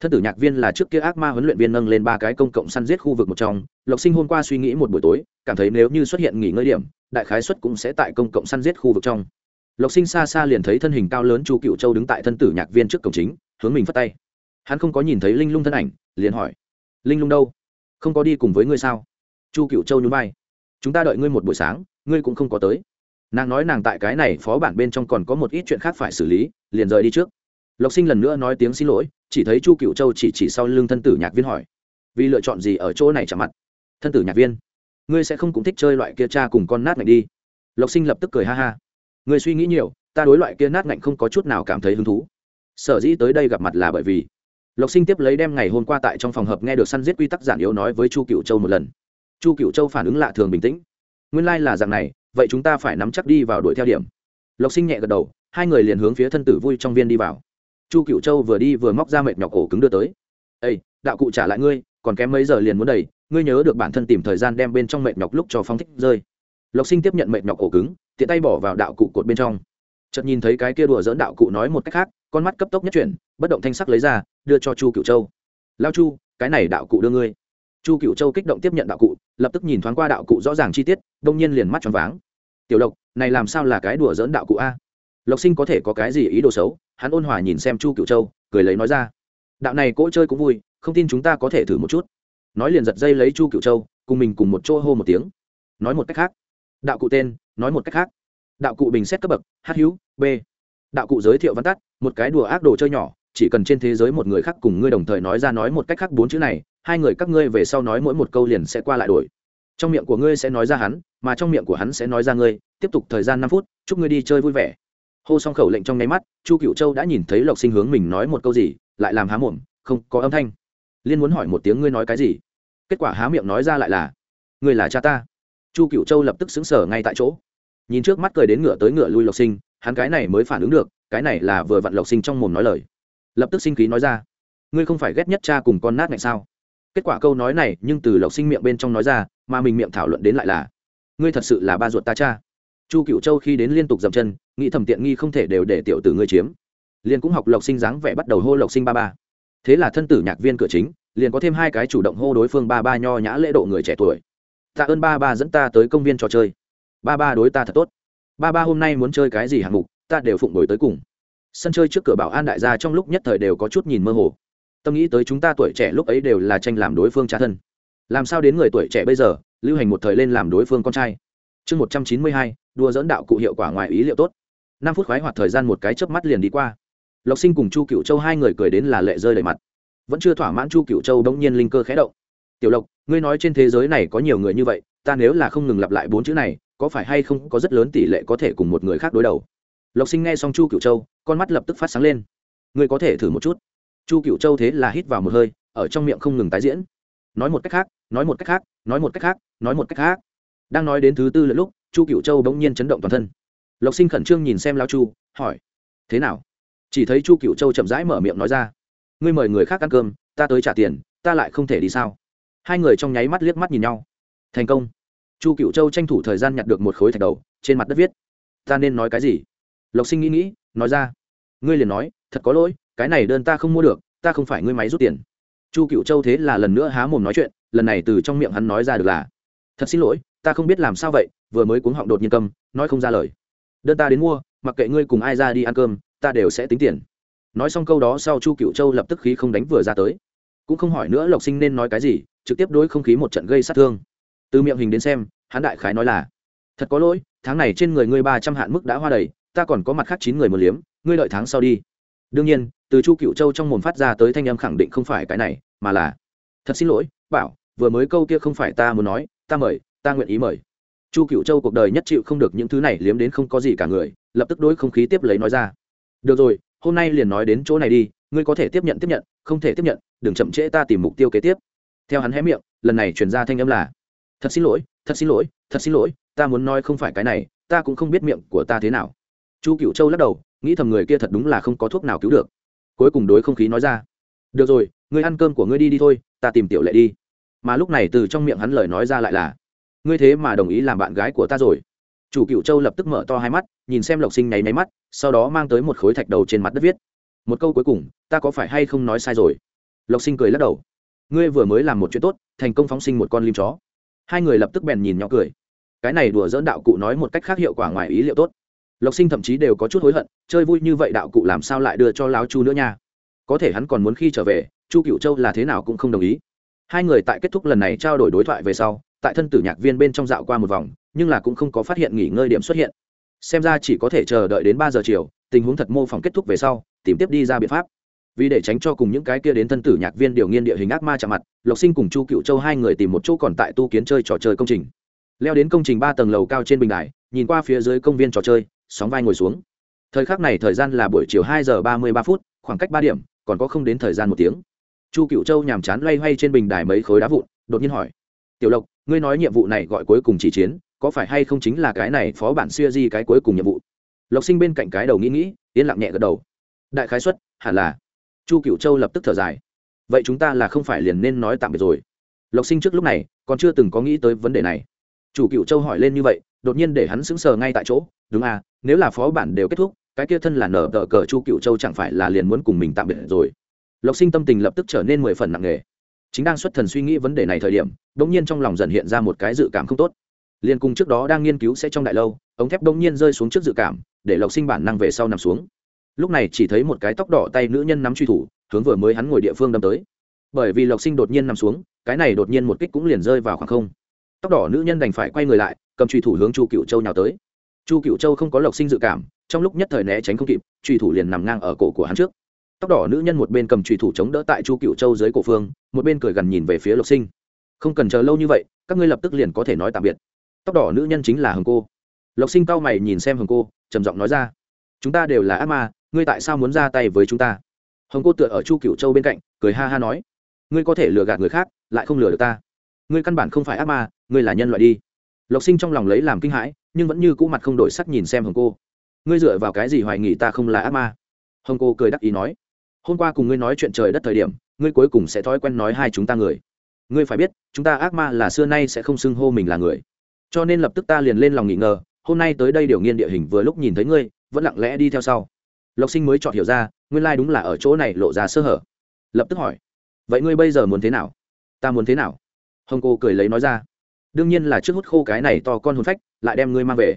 A: Thân tử nhạc viên là trước kia ác ma huấn luyện viên nâng lên ba cái công cộng săn giết khu vực một trong. Lộc sinh hôm qua suy nghĩ một buổi tối, cảm thấy nếu như xuất hiện nghỉ ngơi điểm, đại khái xuất cũng sẽ tại công cộng săn giết khu vực trong. Lộc sinh xa xa liền thấy thân hình cao lớn chu cựu châu đứng tại thân tử nhạc viên trước cổng chính, hướng mình phất tay. Hắn không có nhìn thấy linh lung thân ảnh, liền hỏi, linh lung đâu? Không có đi cùng với ngươi sao? Chu cựu châu nhún vai. Chúng ta đợi ngươi một buổi sáng, ngươi cũng không có tới. Nàng nói nàng tại cái này phó bản bên trong còn có một ít chuyện khác phải xử lý, liền rời đi trước. Lộc sinh lần nữa nói tiếng xin lỗi, chỉ thấy chu cựu châu chỉ chỉ sau lưng thân tử nhạc viên hỏi. Vì lựa chọn gì ở chỗ này chạm mặt? Thân tử nhạc viên, ngươi sẽ không cũng thích chơi loại kia cha cùng con nát ngạnh đi. Lộc sinh lập tức cười ha ha. Ngươi suy nghĩ nhiều, ta đối loại kia nát ngạnh không có chút nào cảm thấy hứng thú. Sở dĩ tới đây gặp mặt là bởi vì lộc sinh tiếp lấy đem ngày hôm qua tại trong phòng hợp nghe được săn giết quy tắc giản yếu nói với chu cựu châu một lần. Chu cựu châu phản ứng lạ thường bình tĩnh. Nguyên lai、like、là dạng này, vậy chúng ta phải nắm chắc đi vào đuổi theo điểm. Lộc sinh nhẹ gật đầu, hai người liền hướng phía thân tử vui trong viên đi vào. Chu cựu châu vừa đi vừa móc ra mệt nhọc cổ cứng đưa tới. Ây đạo cụ trả lại ngươi, còn kém mấy giờ liền muốn đầy, ngươi nhớ được bản thân tìm thời gian đem bên trong mệt nhọc lúc cho phong thích rơi. Lộc sinh tiếp nhận mệt nhọc cổ cứng, tiện tay bỏ vào đạo cụ cột bên trong chợt nhìn thấy cái kia đùa dỡn đạo cụ nói một cách khác, con mắt cấp tốc nhất chuyển, bất động thanh sắc lấy ra, đưa cho chu cựu châu. Lao chu, cái này đạo cụ đưa ngươi. Chu cựu châu kích động tiếp nhận đạo cụ, lập tức nhìn thoáng qua đạo cụ rõ ràng chi tiết, đông nhiên liền mắt tròn váng. Tiểu lộc, này làm sao là cái đùa dỡn đạo cụ a? Lộc sinh có thể có cái gì ý đồ xấu, hắn ôn hòa nhìn xem chu cựu châu, cười lấy nói ra. Đạo này cỗ chơi cũng vui, không tin chúng ta có thể thử một chút. Nói liền giật dây lấy chu cựu châu, cùng mình cùng một chỗ hô một tiếng. Nói một cách khác. Đạo cụ tên, nói một cách khác đạo cụ bình xét cấp bậc h hữu, b. Đạo cụ giới thiệu văn tắt, một cái đùa ác đồ chơi nhỏ, chỉ cần trên thế giới một người khác cùng ngươi đồng thời nói ra nói một cách khác bốn chữ này, hai người các ngươi về sau nói mỗi một câu liền sẽ qua lại đổi. Trong miệng của ngươi sẽ nói ra hắn, mà trong miệng của hắn sẽ nói ra ngươi, tiếp tục thời gian năm phút, chúc ngươi đi chơi vui vẻ. Hô xong khẩu lệnh trong nháy mắt, chu cựu châu đã nhìn thấy lộc sinh hướng mình nói một câu gì, lại làm há mồm, không có âm thanh. Liên muốn hỏi một tiếng ngươi nói cái gì? Kết quả há miệng nói ra lại là, ngươi là cha ta. Chu cựu châu lập tức xứng sở ngay tại chỗ nhìn trước mắt cười đến ngựa tới ngựa lui lộc sinh, hắn cái này mới phản ứng được, cái này là vừa vặn lộc sinh trong mồm nói lời. Lập tức sinh khí nói ra, ngươi không phải ghét nhất cha cùng con nát này sao? Kết quả câu nói này nhưng từ lộc sinh miệng bên trong nói ra, mà mình miệng thảo luận đến lại là, ngươi thật sự là ba ruột ta cha. Chu cựu châu khi đến liên tục dậm chân, nghĩ thầm tiện nghi không thể đều để tiểu tử ngươi chiếm. Liền cũng học lộc sinh dáng vẻ bắt đầu hô lộc sinh ba ba. Thế là thân tử nhạc viên cửa chính, liền có thêm hai cái chủ động hô đối phương ba ba nho nhã lễ độ người trẻ tuổi. Tạ ơn ba ba dẫn ta tới công viên trò chơi ba ba đối ta thật tốt. Ba ba hôm nay muốn chơi cái gì hạng mục, ta đều phụng đổi tới cùng. Sân chơi trước cửa bảo an đại gia trong lúc nhất thời đều có chút nhìn mơ hồ. Tâm nghĩ tới chúng ta tuổi trẻ lúc ấy đều là tranh làm đối phương cha thân. Làm sao đến người tuổi trẻ bây giờ, lưu hành một thời lên làm đối phương con trai? Chương một trăm chín mươi hai đua dẫn đạo cụ hiệu quả ngoài ý liệu tốt. Năm phút khoái hoạt thời gian một cái chớp mắt liền đi qua. Lộc sinh cùng chu cựu châu hai người cười đến là lệ rơi đầy mặt. Vẫn chưa thỏa mãn chu cựu châu bỗng nhiên linh cơ khé động. Tiểu lộc, ngươi nói trên thế giới này có nhiều người như vậy, ta nếu là không ngừng lặp lại bốn chữ này có phải hay không có rất lớn tỷ lệ có thể cùng một người khác đối đầu? Lộc sinh nghe xong chu cựu châu, con mắt lập tức phát sáng lên. Ngươi có thể thử một chút. Chu cựu châu thế là hít vào một hơi, ở trong miệng không ngừng tái diễn. Nói một cách khác, nói một cách khác, nói một cách khác, nói một cách khác. Đang nói đến thứ tư lẫn lúc, chu cựu châu bỗng nhiên chấn động toàn thân. Lộc sinh khẩn trương nhìn xem lao chu, hỏi, thế nào? Chỉ thấy chu cựu châu chậm rãi mở miệng nói ra, ngươi mời người khác ăn cơm, ta tới trả tiền, ta lại không thể đi sao? Hai người trong nháy mắt liếc mắt nhìn nhau. Thành công chu cựu châu tranh thủ thời gian nhặt được một khối thạch đầu, trên mặt đất viết, ta nên nói cái gì? Lộc sinh nghĩ nghĩ, nói ra, ngươi liền nói, thật có lỗi, cái này đơn ta không mua được, ta không phải ngươi máy rút tiền. Chu cựu châu thế là lần nữa há mồm nói chuyện, lần này từ trong miệng hắn nói ra được là, thật xin lỗi, ta không biết làm sao vậy, vừa mới cuống họng đột nhiên cầm nói không ra lời. Đơn ta đến mua, mặc kệ ngươi cùng ai ra đi ăn cơm, ta đều sẽ tính tiền. Nói xong câu đó sau chu cựu châu lập tức khí không đánh vừa ra tới. Cũng không hỏi nữa lộc sinh nên nói cái gì, trực tiếp đối không khí một trận gây sát thương từ miệng hình đến xem, hắn đại khái nói là, thật có lỗi, tháng này trên người ngươi ba trăm hạn mức đã hoa đầy, ta còn có mặt khác chín người một liếm, ngươi đợi tháng sau đi. Đương nhiên, từ chu cựu châu trong mồm phát ra tới thanh âm khẳng định không phải cái này, mà là, thật xin lỗi, bảo, vừa mới câu kia không phải ta muốn nói, ta mời, ta nguyện ý mời. Chu cựu châu cuộc đời nhất chịu không được những thứ này liếm đến không có gì cả người, lập tức đối không khí tiếp lấy nói ra, được rồi, hôm nay liền nói đến chỗ này đi, ngươi có thể tiếp nhận tiếp nhận, không thể tiếp nhận, đừng chậm trễ ta tìm mục tiêu kế tiếp. Theo hắn hé miệng, lần này chuyển ra thanh âm là thật xin lỗi, thật xin lỗi, thật xin lỗi, ta muốn nói không phải cái này, ta cũng không biết miệng của ta thế nào. Chu cựu châu lắc đầu, nghĩ thầm người kia thật đúng là không có thuốc nào cứu được. Cuối cùng đối không khí nói ra, được rồi, ngươi ăn cơm của ngươi đi đi thôi, ta tìm tiểu lệ đi. Mà lúc này từ trong miệng hắn lời nói ra lại là, ngươi thế mà đồng ý làm bạn gái của ta rồi. Chủ cựu châu lập tức mở to hai mắt, nhìn xem lộc sinh nháy máy mắt, sau đó mang tới một khối thạch đầu trên mặt đất viết, một câu cuối cùng, ta có phải hay không nói sai rồi? Lộc sinh cười lắc đầu, ngươi vừa mới làm một chuyện tốt, thành công phóng sinh một con lim chó hai người lập tức bèn nhìn nhỏ cười. Cái này đùa dỡn đạo cụ nói một cách khác hiệu quả ngoài ý liệu tốt. Lộc sinh thậm chí đều có chút hối hận, chơi vui như vậy đạo cụ làm sao lại đưa cho láo chu nữa nha? Có thể hắn còn muốn khi trở về, chu cựu châu là thế nào cũng không đồng ý. Hai người tại kết thúc lần này trao đổi đối thoại về sau, tại thân tử nhạc viên bên trong dạo qua một vòng, nhưng là cũng không có phát hiện nghỉ ngơi điểm xuất hiện. Xem ra chỉ có thể chờ đợi đến ba giờ chiều, tình huống thật mô phỏng kết thúc về sau, tìm tiếp đi ra biện pháp vì để tránh cho cùng những cái kia đến thân tử nhạc viên điều nghiên địa hình ác ma chạm mặt, lộc sinh cùng chu cựu châu hai người tìm một chỗ còn tại tu kiến chơi trò chơi công trình. Leo đến công trình ba tầng lầu cao trên bình đài, nhìn qua phía dưới công viên trò chơi, sóng vai ngồi xuống. Thời khắc này thời gian là buổi chiều hai giờ ba mươi ba phút, khoảng cách ba điểm, còn có không đến thời gian một tiếng. Chu cựu châu nhàm chán loay hoay trên bình đài mấy khối đá vụn, đột nhiên hỏi, tiểu lộc, ngươi nói nhiệm vụ này gọi cuối cùng chỉ chiến, có phải hay không chính là cái này phó bản xuya di cái cuối cùng nhiệm vụ? Lộc sinh bên cạnh cái đầu nghĩ nghĩ, yên lặng nhẹ gật đầu. Đại khái xuất hẳn là chu cựu châu lập tức thở dài. Vậy chúng ta là không phải liền nên nói tạm biệt rồi? Lộc sinh trước lúc này còn chưa từng có nghĩ tới vấn đề này. Chủ cựu châu hỏi lên như vậy, đột nhiên để hắn sững sờ ngay tại chỗ. Đúng à nếu là phó bản đều kết thúc, cái kia thân là nở tờ cờ chu cựu châu chẳng phải là liền muốn cùng mình tạm biệt rồi? Lộc sinh tâm tình lập tức trở nên mười phần nặng nề. Chính đang xuất thần suy nghĩ vấn đề này thời điểm đ ỗ n g nhiên trong lòng dần hiện ra một cái dự cảm không tốt. Liền cùng trước đó đang nghiên cứu sẽ trong đại lâu, ống thép đ ỗ n g nhiên rơi xuống trước dự cảm, để lộc sinh bản năng về sau nằm xuống lúc này chỉ thấy một cái tóc đỏ tay nữ nhân nắm truy thủ, hướng vừa mới hắn ngồi địa phương đâm tới. Bởi vì lộc sinh đột nhiên nằm xuống, cái này đột nhiên một kích cũng liền rơi vào khoảng không. Tóc đỏ nữ nhân đành phải quay người lại, cầm truy thủ hướng chu cựu châu nhào tới. Chu cựu châu không có lộc sinh dự cảm, trong lúc nhất thời né tránh không kịp, truy thủ liền nằm ngang ở cổ của hắn trước. Tóc đỏ nữ nhân một bên cầm truy thủ chống đỡ tại chu cựu châu dưới cổ phương, một bên cười gần nhìn về phía lộc sinh. Không cần chờ lâu như vậy, các ngươi lập tức liền có thể nói tạm biệt. Tóc đỏ nữ nhân chính là hồng cô. Lộc sinh cau mày nhìn xem hồng cô, trầm giọng nói ra, chúng ta đều là ác ma ngươi tại sao muốn ra tay với chúng ta? Hồng cô tựa ở chu cựu châu bên cạnh, cười ha ha nói, ngươi có thể lừa gạt người khác, lại không lừa được ta. Ngươi căn bản không phải ác ma, ngươi là nhân loại đi. Lộc sinh trong lòng lấy làm kinh hãi, nhưng vẫn như cũ mặt không đổi sắc nhìn xem hồng cô. Ngươi dựa vào cái gì hoài nghị ta không là ác ma? Hồng cô cười đắc ý nói, hôm qua cùng ngươi nói chuyện trời đất thời điểm, ngươi cuối cùng sẽ thói quen nói hai chúng ta người. Ngươi phải biết, chúng ta ác ma là xưa nay sẽ không xưng hô mình là người. Cho nên lập tức ta liền lên lòng nghỉ ngờ, hôm nay tới đây điều nghiên địa hình vừa lúc nhìn thấy ngươi, vẫn lặng lẽ đi theo sau lộc sinh mới chọn hiểu ra, nguyên lai、like、đúng là ở chỗ này lộ ra sơ hở. Lập tức hỏi, vậy ngươi bây giờ muốn thế nào? Ta muốn thế nào? Hồng cô cười lấy nói ra, đương nhiên là trước hút khô cái này to con hồn phách, lại đem ngươi mang về.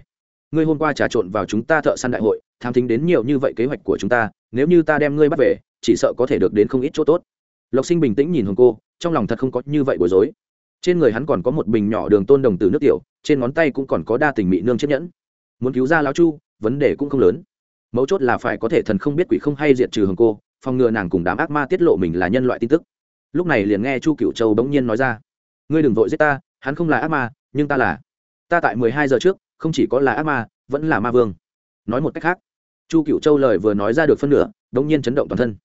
A: Ngươi hôm qua trà trộn vào chúng ta thợ săn đại hội, tham thính đến nhiều như vậy kế hoạch của chúng ta, nếu như ta đem ngươi bắt về, chỉ sợ có thể được đến không ít chỗ tốt. Lộc sinh bình tĩnh nhìn hồng cô, trong lòng thật không có như vậy bối rối. Trên người hắn còn có một bình nhỏ đường tôn đồng từ nước tiểu, trên ngón tay cũng còn có đa tình mị nương chiếc nhẫn. Muốn cứu ra lão chu, vấn đề cũng không lớn mấu chốt là phải có thể thần không biết quỷ không hay diệt trừ hồng cô, phòng ngừa nàng cùng đám ác ma tiết lộ mình là nhân loại tin tức. Lúc này liền nghe chu cựu châu bỗng nhiên nói ra, ngươi đừng vội giết ta, hắn không là ác ma, nhưng ta là. Ta tại mười hai giờ trước, không chỉ có là ác ma, vẫn là ma vương. Nói một cách khác, chu cựu châu lời vừa nói ra được phân nửa, bỗng nhiên chấn động toàn thân.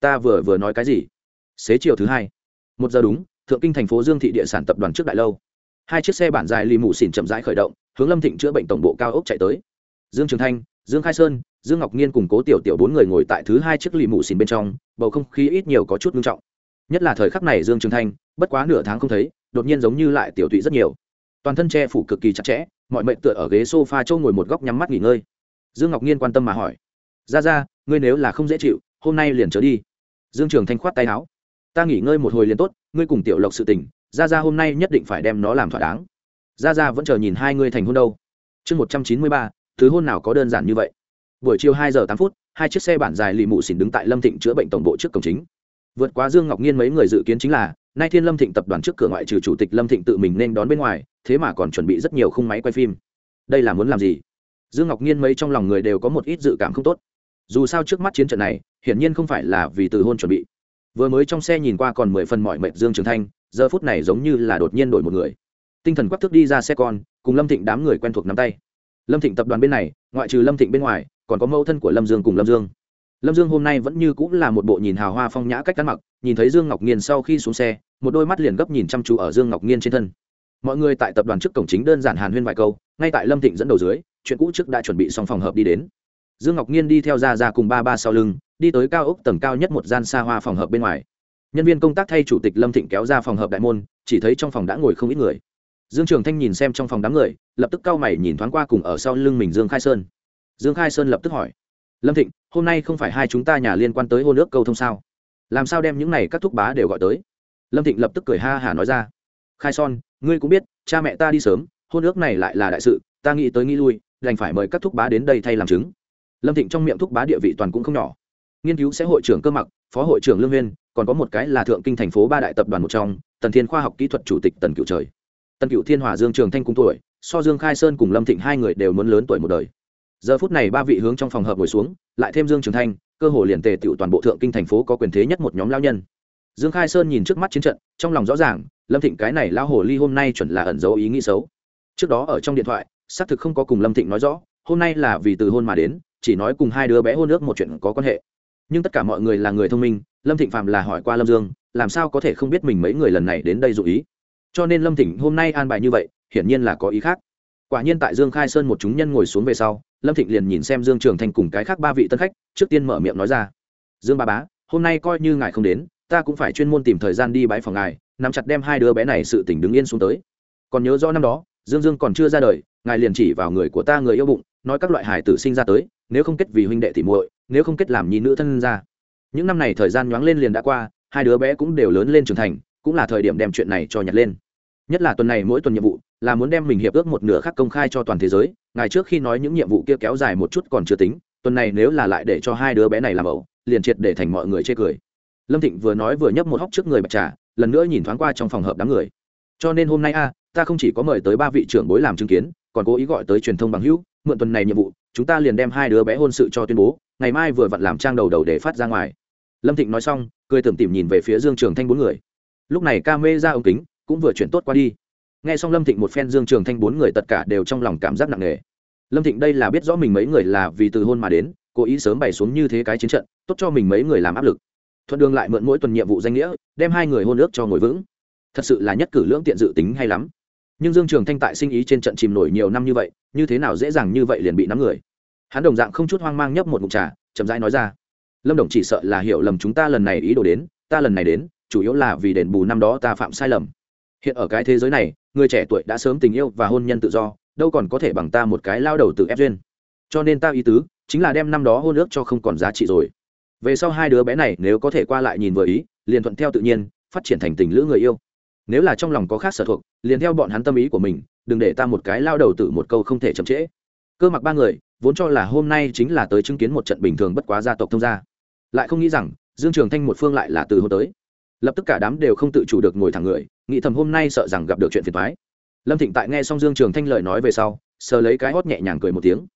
A: Ta vừa vừa nói cái gì? Xế chiều thứ hai. Một giờ đúng, thượng kinh thành phố dương thị địa sản tập đoàn trước đại lâu. Hai chiếc xe bản dài lì mù xỉn chậm rãi khởi động, hướng lâm thịnh chữa bệnh tổng bộ cao ốc chạy tới. Dương trường thanh dương khai sơn, dương ngọc nhiên cùng cố tiểu tiểu bốn người ngồi tại thứ hai chiếc lì mù xìn bên trong, bầu không khí ít nhiều có chút nghiêm trọng. Nhất là thời khắc này dương trường thanh, bất quá nửa tháng không thấy, đột nhiên giống như lại tiểu tụy rất nhiều. Toàn thân che phủ cực kỳ chặt chẽ, mọi mệnh tựa ở ghế s o f a ngồi một góc nhắm mắt nghỉ ngơi. Dương ngọc nhiên quan tâm mà hỏi, ra ra, ngươi nếu là không dễ chịu, hôm nay liền trở đi. Dương trường thanh khoát tay áo, ta nghỉ ngơi một hồi liền tốt, ngươi cùng tiểu lộc sự tình, ra ra hôm nay nhất định phải đem nó làm thỏa đáng. Ra ra vẫn chờ nhìn hai ngươi thành hôn đâu. Chương một trăm chín mươi ba thứ hôn nào có đơn giản như vậy? Buổi chiều hai giờ tám phút, hai chiếc xe bản dài lì mụ xỉn đứng tại lâm thịnh chữa bệnh tổng bộ trước cổng chính. Vượt qua dương ngọc nhiên mấy người dự kiến chính là, nay thiên lâm thịnh tập đoàn trước cửa ngoại trừ chủ tịch lâm thịnh tự mình nên đón bên ngoài, thế mà còn chuẩn bị rất nhiều khung máy quay phim. Đây là muốn làm gì? Dương ngọc nhiên mấy trong lòng người đều có một ít dự cảm không tốt. Dù sao trước mắt chiến trận này, hiển nhiên không phải là vì từ hôn chuẩn bị. Vừa mới trong xe nhìn qua còn mười phần mọi mệt dương trường thanh, giờ phút này giống như là đột nhiên đổi một người. Tinh thần quắc thức đi ra xe con, cùng lâm thịnh đám người quen thuộc nắm tay lâm thịnh tập đoàn bên này, ngoại trừ lâm thịnh bên ngoài, còn có mẫu thân của lâm dương cùng lâm dương. Lâm dương hôm nay vẫn như cũng là một bộ nhìn hào hoa phong nhã cách ăn mặc, nhìn thấy dương ngọc nghiên sau khi xuống xe, một đôi mắt liền gấp nhìn chăm chú ở dương ngọc nghiên trên thân. Mọi người tại tập đoàn trước cổng chính đơn giản hàn huyên vài câu, ngay tại lâm thịnh dẫn đầu dưới, chuyện cũ trước đã chuẩn bị xong phòng hợp đi đến. Dương ngọc nhiên đi theo ra ra cùng ba ba sau lưng, đi tới cao ốc tầng cao nhất một gian xa hoa phòng hợp bên ngoài. Nhân viên công tác thay chủ tịch lâm thịnh kéo ra phòng hợp đại môn, chỉ thấy trong phòng đã ngồi không ít người dương trường thanh nhìn xem trong phòng đám người, lập tức cau mày nhìn thoáng qua cùng ở sau lưng mình dương khai sơn. Dương khai sơn lập tức hỏi, lâm thịnh, hôm nay không phải hai chúng ta nhà liên quan tới hôn ước câu thông sao? Làm sao đem những này các thúc bá đều gọi tới? Lâm thịnh lập tức cười ha hả nói ra, khai son ngươi cũng biết, cha mẹ ta đi sớm, hôn ước này lại là đại sự, ta nghĩ tới nghĩ lui, đành phải mời các thúc bá đến đây thay làm chứng. Lâm thịnh trong miệng thúc bá địa vị toàn cũng không nhỏ. Nghiên cứu sẽ hội trưởng cơ mặc, phó hội trưởng lương viên còn có một cái là thượng kinh thành phố ba đại tập đoàn một trong, tần thiên khoa học kỹ thuật chủ tịch tần cựu trời. Tân cựu thiên hòa dương trường thanh cùng tuổi, so dương khai sơn cùng lâm thịnh hai người đều muốn lớn tuổi một đời. Giờ phút này ba vị hướng trong phòng hợp ngồi xuống, lại thêm dương trường thanh, cơ hồ liền tề tựu toàn bộ thượng kinh thành phố có quyền thế nhất một nhóm lao nhân. Dương khai sơn nhìn trước mắt chiến trận, trong lòng rõ ràng, lâm thịnh cái này lao hồ ly hôm nay chuẩn là ẩn dấu ý nghĩ xấu. Trước đó ở trong điện thoại, xác thực không có cùng lâm thịnh nói rõ, hôm nay là vì từ hôn mà đến, chỉ nói cùng hai đứa bé hôn ước một chuyện có quan hệ. Nhưng tất cả mọi người là người thông minh, lâm thịnh phạm là hỏi qua lâm dương, làm sao có thể không biết mình mấy người lần này đến đây dụ ý cho nên lâm thịnh hôm nay an bài như vậy, hiển nhiên là có ý khác. Quả nhiên tại dương khai sơn một chúng nhân ngồi xuống về sau, lâm thịnh liền nhìn xem dương trường thành cùng cái khác ba vị tân khách, trước tiên mở miệng nói ra. Dương ba bá, hôm nay coi như ngài không đến, ta cũng phải chuyên môn tìm thời gian đi bãi phòng ngài, nắm chặt đem hai đứa bé này sự tỉnh đứng yên xuống tới. Còn nhớ rõ năm đó, dương dương còn chưa ra đời, ngài liền chỉ vào người của ta người yêu bụng, nói các loại hải tử sinh ra tới, nếu không kết vì huynh đệ thì muội, nếu không kết làm nhi nữ thân ra. Những năm này thời gian nhoáng lên liền đã qua, hai đứa bé cũng đều lớn lên trưởng thành, cũng là thời điểm đem chuyện này cho nhặt lên nhất là tuần này mỗi tuần nhiệm vụ, là muốn đem mình hiệp ước một nửa khác công khai cho toàn thế giới, ngày trước khi nói những nhiệm vụ kia kéo dài một chút còn chưa tính, tuần này nếu là lại để cho hai đứa bé này làm ẩu, liền triệt để thành mọi người chê cười. Lâm thịnh vừa nói vừa nhấp một hóc trước người bạch trà, lần nữa nhìn thoáng qua trong phòng hợp đám người. Cho nên hôm nay a, ta không chỉ có mời tới ba vị trưởng bối làm chứng kiến, còn cố ý gọi tới truyền thông bằng hữu, mượn tuần này nhiệm vụ, chúng ta liền đem hai đứa bé hôn sự cho tuyên bố, ngày mai vừa vặn làm trang đầu đầu để phát ra ngoài. Lâm thịnh nói xong, cười tưởng tìm nhìn về phía dương trường thanh bốn người. Lúc này ca mê ra ống kính cũng vừa chuyển tốt qua đi. Nghe xong lâm thịnh một phen dương trường thanh bốn người tất cả đều trong lòng cảm giác nặng nề. Lâm thịnh đây là biết rõ mình mấy người là vì từ hôn mà đến, cố ý sớm bày xuống như thế cái chiến trận, tốt cho mình mấy người làm áp lực. Thuận đường lại mượn mỗi tuần nhiệm vụ danh nghĩa, đem hai người hôn ước cho ngồi vững. Thật sự là nhất cử lưỡng tiện dự tính hay lắm. Nhưng dương trường thanh tại sinh ý trên trận chìm nổi nhiều năm như vậy, như thế nào dễ dàng như vậy liền bị nắm người. Hắn đồng dạng không chút hoang mang nhấp một mục trà, chậm rãi nói ra. Lâm đồng chỉ sợ là hiểu lầm chúng ta lần này ý đồ đến, ta lần này đến, chủ yếu là vì đền bù năm đó ta phạm sai lầm hiện ở cái thế giới này, người trẻ tuổi đã sớm tình yêu và hôn nhân tự do, đâu còn có thể bằng ta một cái lao đầu từ ép duyên. Cho nên ta ý tứ, chính là đem năm đó hôn ước cho không còn giá trị rồi. Về sau hai đứa bé này nếu có thể qua lại nhìn vừa ý, liền thuận theo tự nhiên, phát triển thành tình lữ người yêu. Nếu là trong lòng có khác sở thuộc, liền theo bọn hắn tâm ý của mình, đừng để ta một cái lao đầu tử một câu không thể chậm trễ. Cơ mặc ba người, vốn cho là hôm nay chính là tới chứng kiến một trận bình thường bất quá gia tộc thông gia. Lại không nghĩ rằng, dương trường thanh một phương lại là từ hôm tới. Lập tức cả đám đều không tự chủ được ngồi thẳng người nghĩ thầm hôm nay sợ rằng gặp được chuyện phiền toái. lâm thịnh tại nghe xong dương trường thanh lời nói về sau, sờ lấy cái hót nhẹ nhàng cười một tiếng.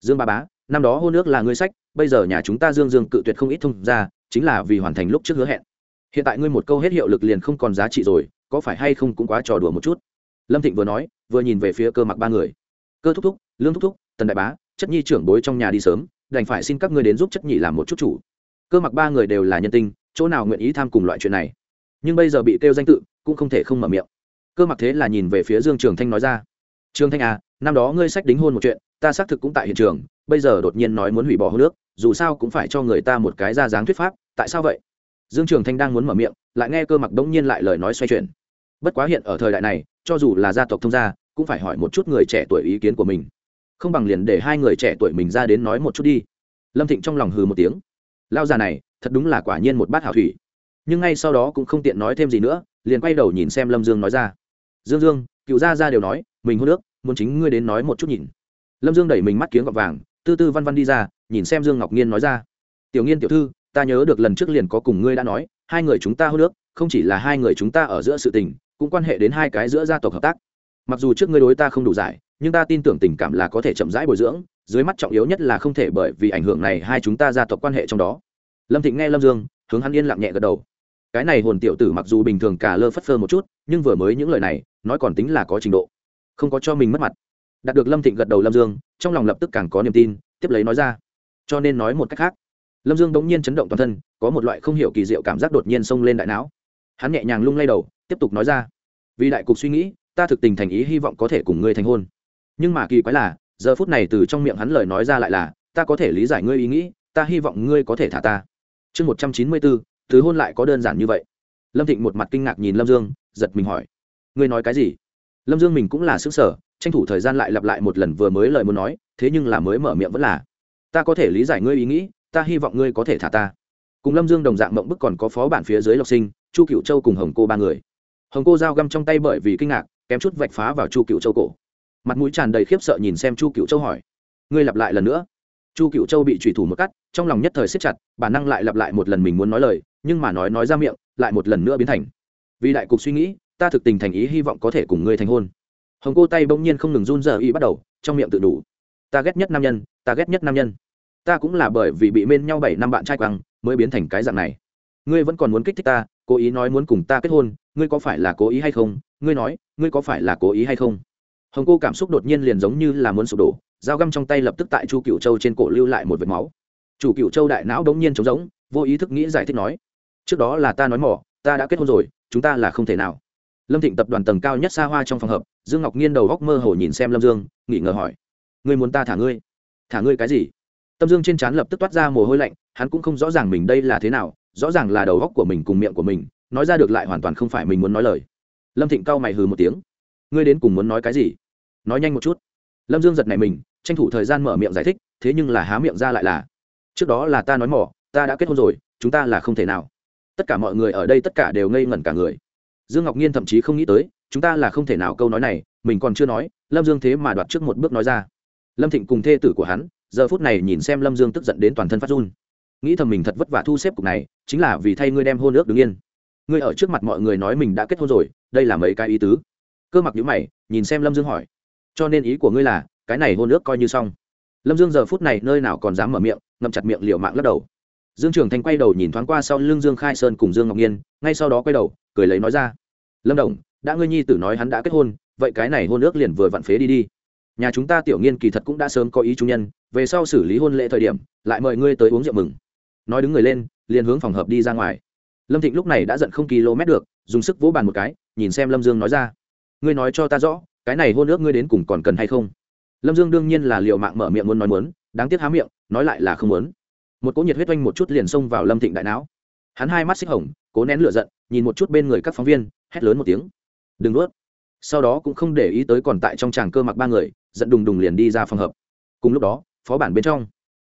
A: Dương ba bá, năm đó hôn nước là ngươi sách, bây giờ nhà chúng ta dương dương cự tuyệt không ít thông ra chính là vì hoàn thành lúc trước hứa hẹn. Hiện tại ngươi một câu hết hiệu lực liền không còn giá trị rồi, có phải hay không cũng quá trò đùa một chút? Lâm thịnh vừa nói, vừa nhìn về phía cơ mặc ba người. Cơ thúc thúc, lương thúc thúc, tần đại bá, chất nhi trưởng bối trong nhà đi sớm, đành phải xin các ngươi đến giúp chất nhị làm một chút chủ. Cơ mặc ba người đều là nhân tinh chỗ nào nguyện ý tham cùng loại chuyện này? Nhưng bây giờ bị kêu danh tự, cũng không thể không mở miệng. Cơ mặc thế là nhìn về phía dương trường thanh nói ra, trường thanh à năm đó ngươi sách đính hôn một chuyện, ta xác thực cũng tại hiện trường, bây giờ đột nhiên nói muốn hủy bỏ hôn nước dù sao cũng phải cho người ta một cái ra dáng thuyết pháp, tại sao vậy? Dương trường thanh đang muốn mở miệng, lại nghe cơ mặc đống nhiên lại lời nói xoay chuyển. Bất quá hiện ở thời đại này, cho dù là gia tộc thông gia, cũng phải hỏi một chút người trẻ tuổi ý kiến của mình. Không bằng liền để hai người trẻ tuổi mình ra đến nói một chút đi. Lâm thịnh trong lòng hừ một tiếng lao già này, thật đúng là quả nhiên một bát hảo thủy nhưng ngay sau đó cũng không tiện nói thêm gì nữa, liền quay đầu nhìn xem lâm dương nói ra. Dương dương, cựu gia ra đều nói, mình hôn nước muốn chính ngươi đến nói một chút nhìn. Lâm dương đẩy mình mắt kiếng gọt vàng, tư tư văn văn đi ra, nhìn xem dương ngọc nhiên nói ra. Tiểu nghiên tiểu thư, ta nhớ được lần trước liền có cùng ngươi đã nói, hai người chúng ta hôn nước không chỉ là hai người chúng ta ở giữa sự tình, cũng quan hệ đến hai cái giữa gia tộc hợp tác. Mặc dù trước ngươi đối ta không đủ giải, nhưng ta tin tưởng tình cảm là có thể chậm rãi bồi dưỡng, dưới mắt trọng yếu nhất là không thể bởi vì ảnh hưởng này hai chúng ta gia tộc quan hệ trong đó. Lâm thịnh nghe lâm dương, hướng hắn yên lặng nhẹ gật đầu cái này hồn tiểu tử mặc dù bình thường cả lơ phất phơ một chút, nhưng vừa mới những lời này, nói còn tính là có trình độ. Không có cho mình mất mặt. Đạt được lâm thịnh gật đầu lâm dương, trong lòng lập tức càng có niềm tin, tiếp lấy nói ra. Cho nên nói một cách khác, lâm dương bỗng nhiên chấn động toàn thân, có một loại không hiểu kỳ diệu cảm giác đột nhiên xông lên đại não. Hắn nhẹ nhàng lung lay đầu, tiếp tục nói ra. Vì đại cục suy nghĩ, ta thực tình thành ý hy vọng có thể cùng ngươi thành hôn. Nhưng mà kỳ quái là, giờ phút này từ trong miệng hắn lời nói ra lại là, ta có thể lý giải ngươi ý nghĩ, ta hy vọng ngươi có thể thả ta. Chương một trăm chín mươi bốn thứ hôn lại có đơn giản như vậy? Lâm thịnh một mặt kinh ngạc nhìn lâm dương, giật mình hỏi. Ngươi nói cái gì? Lâm dương mình cũng là xứng sở, tranh thủ thời gian lại lặp lại một lần vừa mới lời muốn nói, thế nhưng là mới mở miệng vẫn là, ta có thể lý giải ngươi ý nghĩ, ta hy vọng ngươi có thể thả ta. Cùng lâm dương đồng dạng mộng bức còn có phó bản phía dưới lộc sinh, chu cựu châu cùng hồng cô ba người. Hồng cô dao găm trong tay bởi vì kinh ngạc, kém chút vạch phá vào chu cựu châu cổ. Mặt mũi tràn đầy khiếp sợ nhìn xem chu cựu châu hỏi. Ngươi lặp lại lần nữa chu cựu châu bị trùy thủ một cắt, trong lòng nhất thời siết chặt bản năng lại lặp lại một lần mình muốn nói lời, nhưng mà nói nói ra miệng, lại một lần nữa biến thành. Vì đại cục suy nghĩ, ta thực tình thành ý hy vọng có thể cùng ngươi thành hôn. Hồng cô tay bỗng nhiên không ngừng run giờ y bắt đầu, trong miệng tự đủ. Ta ghét nhất nam nhân, ta ghét nhất nam nhân. Ta cũng là bởi vì bị bên nhau bảy năm bạn trai quăng, mới biến thành cái dạng này. Ngươi vẫn còn muốn kích thích ta, cố ý nói muốn cùng ta kết hôn, ngươi có phải là cố ý hay không? Ngươi nói, ngươi có phải là cố ý hay không? Hồng cô cảm xúc đột nhiên liền giống như là muốn sụp đổ, dao găm trong tay lập tức tại chu cựu châu trên cổ lưu lại một vệt máu. Chủ cựu châu đại não đống nhiên trống rỗng, vô ý thức nghĩ giải thích nói, trước đó là ta nói mỏ, ta đã kết hôn rồi, chúng ta là không thể nào. Lâm thịnh tập đoàn tầng cao nhất xa hoa trong phòng hợp, dương ngọc nhiên đầu góc mơ hồ nhìn xem lâm dương nghỉ ngờ hỏi, ngươi muốn ta thả ngươi? Thả ngươi cái gì? Tâm dương trên trán lập tức toát ra mồ hôi lạnh, hắn cũng không rõ ràng mình đây là thế nào, rõ ràng là đầu góc của mình cùng miệng của mình, nói ra được lại hoàn toàn không phải mình muốn nói lời. Lâm thịnh cau mày hừ một tiếng ngươi đến cùng muốn nói cái gì? Nói nhanh một chút. Lâm dương giật này mình, tranh thủ thời gian mở miệng giải thích, thế nhưng là há miệng ra lại là, trước đó là ta nói mỏ, ta đã kết hôn rồi, chúng ta là không thể nào. Tất cả mọi người ở đây tất cả đều ngây ngẩn cả người. Dương ngọc nhiên thậm chí không nghĩ tới, chúng ta là không thể nào câu nói này, mình còn chưa nói. Lâm dương thế mà đoạt trước một bước nói ra. Lâm thịnh cùng thê tử của hắn, giờ phút này nhìn xem lâm dương tức giận đến toàn thân phát run. Nghĩ thầm mình thật vất vả thu xếp cục này, chính là vì thay ngươi đem hôn ước đứng yên. Ngươi ở trước mặt mọi người nói mình đã kết hôn rồi, đây là mấy cái ý tứ? Cơ mặc nhữ mày, nhìn xem lâm dương hỏi. Cho nên ý của ngươi là, cái này hôn ước coi như xong. Lâm dương giờ phút này nơi nào còn dám mở miệng, ngậm chặt miệng liệu mạng lắc đầu. Dương trường thanh quay đầu nhìn thoáng qua sau lưng dương khai sơn cùng dương ngọc nhiên, ngay sau đó quay đầu, cười lấy nói ra. Lâm đồng, đã ngươi nhi tử nói hắn đã kết hôn, vậy cái này hôn ước liền vừa vặn phế đi đi. Nhà chúng ta tiểu nghiên kỳ thật cũng đã sớm có ý trung nhân, về sau xử lý hôn lễ thời điểm, lại mời ngươi tới uống rượu mừng. Nói đứng người lên, liền hướng phòng hợp đi ra ngoài. Lâm thịnh lúc này đã giận không km được, dùng sức vỗ bàn một cái, nhìn xem lâm dương nói ra ngươi nói cho ta rõ, cái này hôn ước ngươi đến cùng còn cần hay không? Lâm dương đương nhiên là liệu mạng mở miệng muốn nói muốn, đáng tiếc há miệng, nói lại là không muốn. Một cỗ nhiệt huyết oanh một chút liền xông vào lâm thịnh đại não. Hắn hai mắt xích hồng, cố nén lửa giận, nhìn một chút bên người các phóng viên, hét lớn một tiếng. Đừng nuốt. Sau đó cũng không để ý tới còn tại trong tràng cơ mặc ba người, giận đùng đùng liền đi ra phòng hợp cùng lúc đó, phó bản bên trong,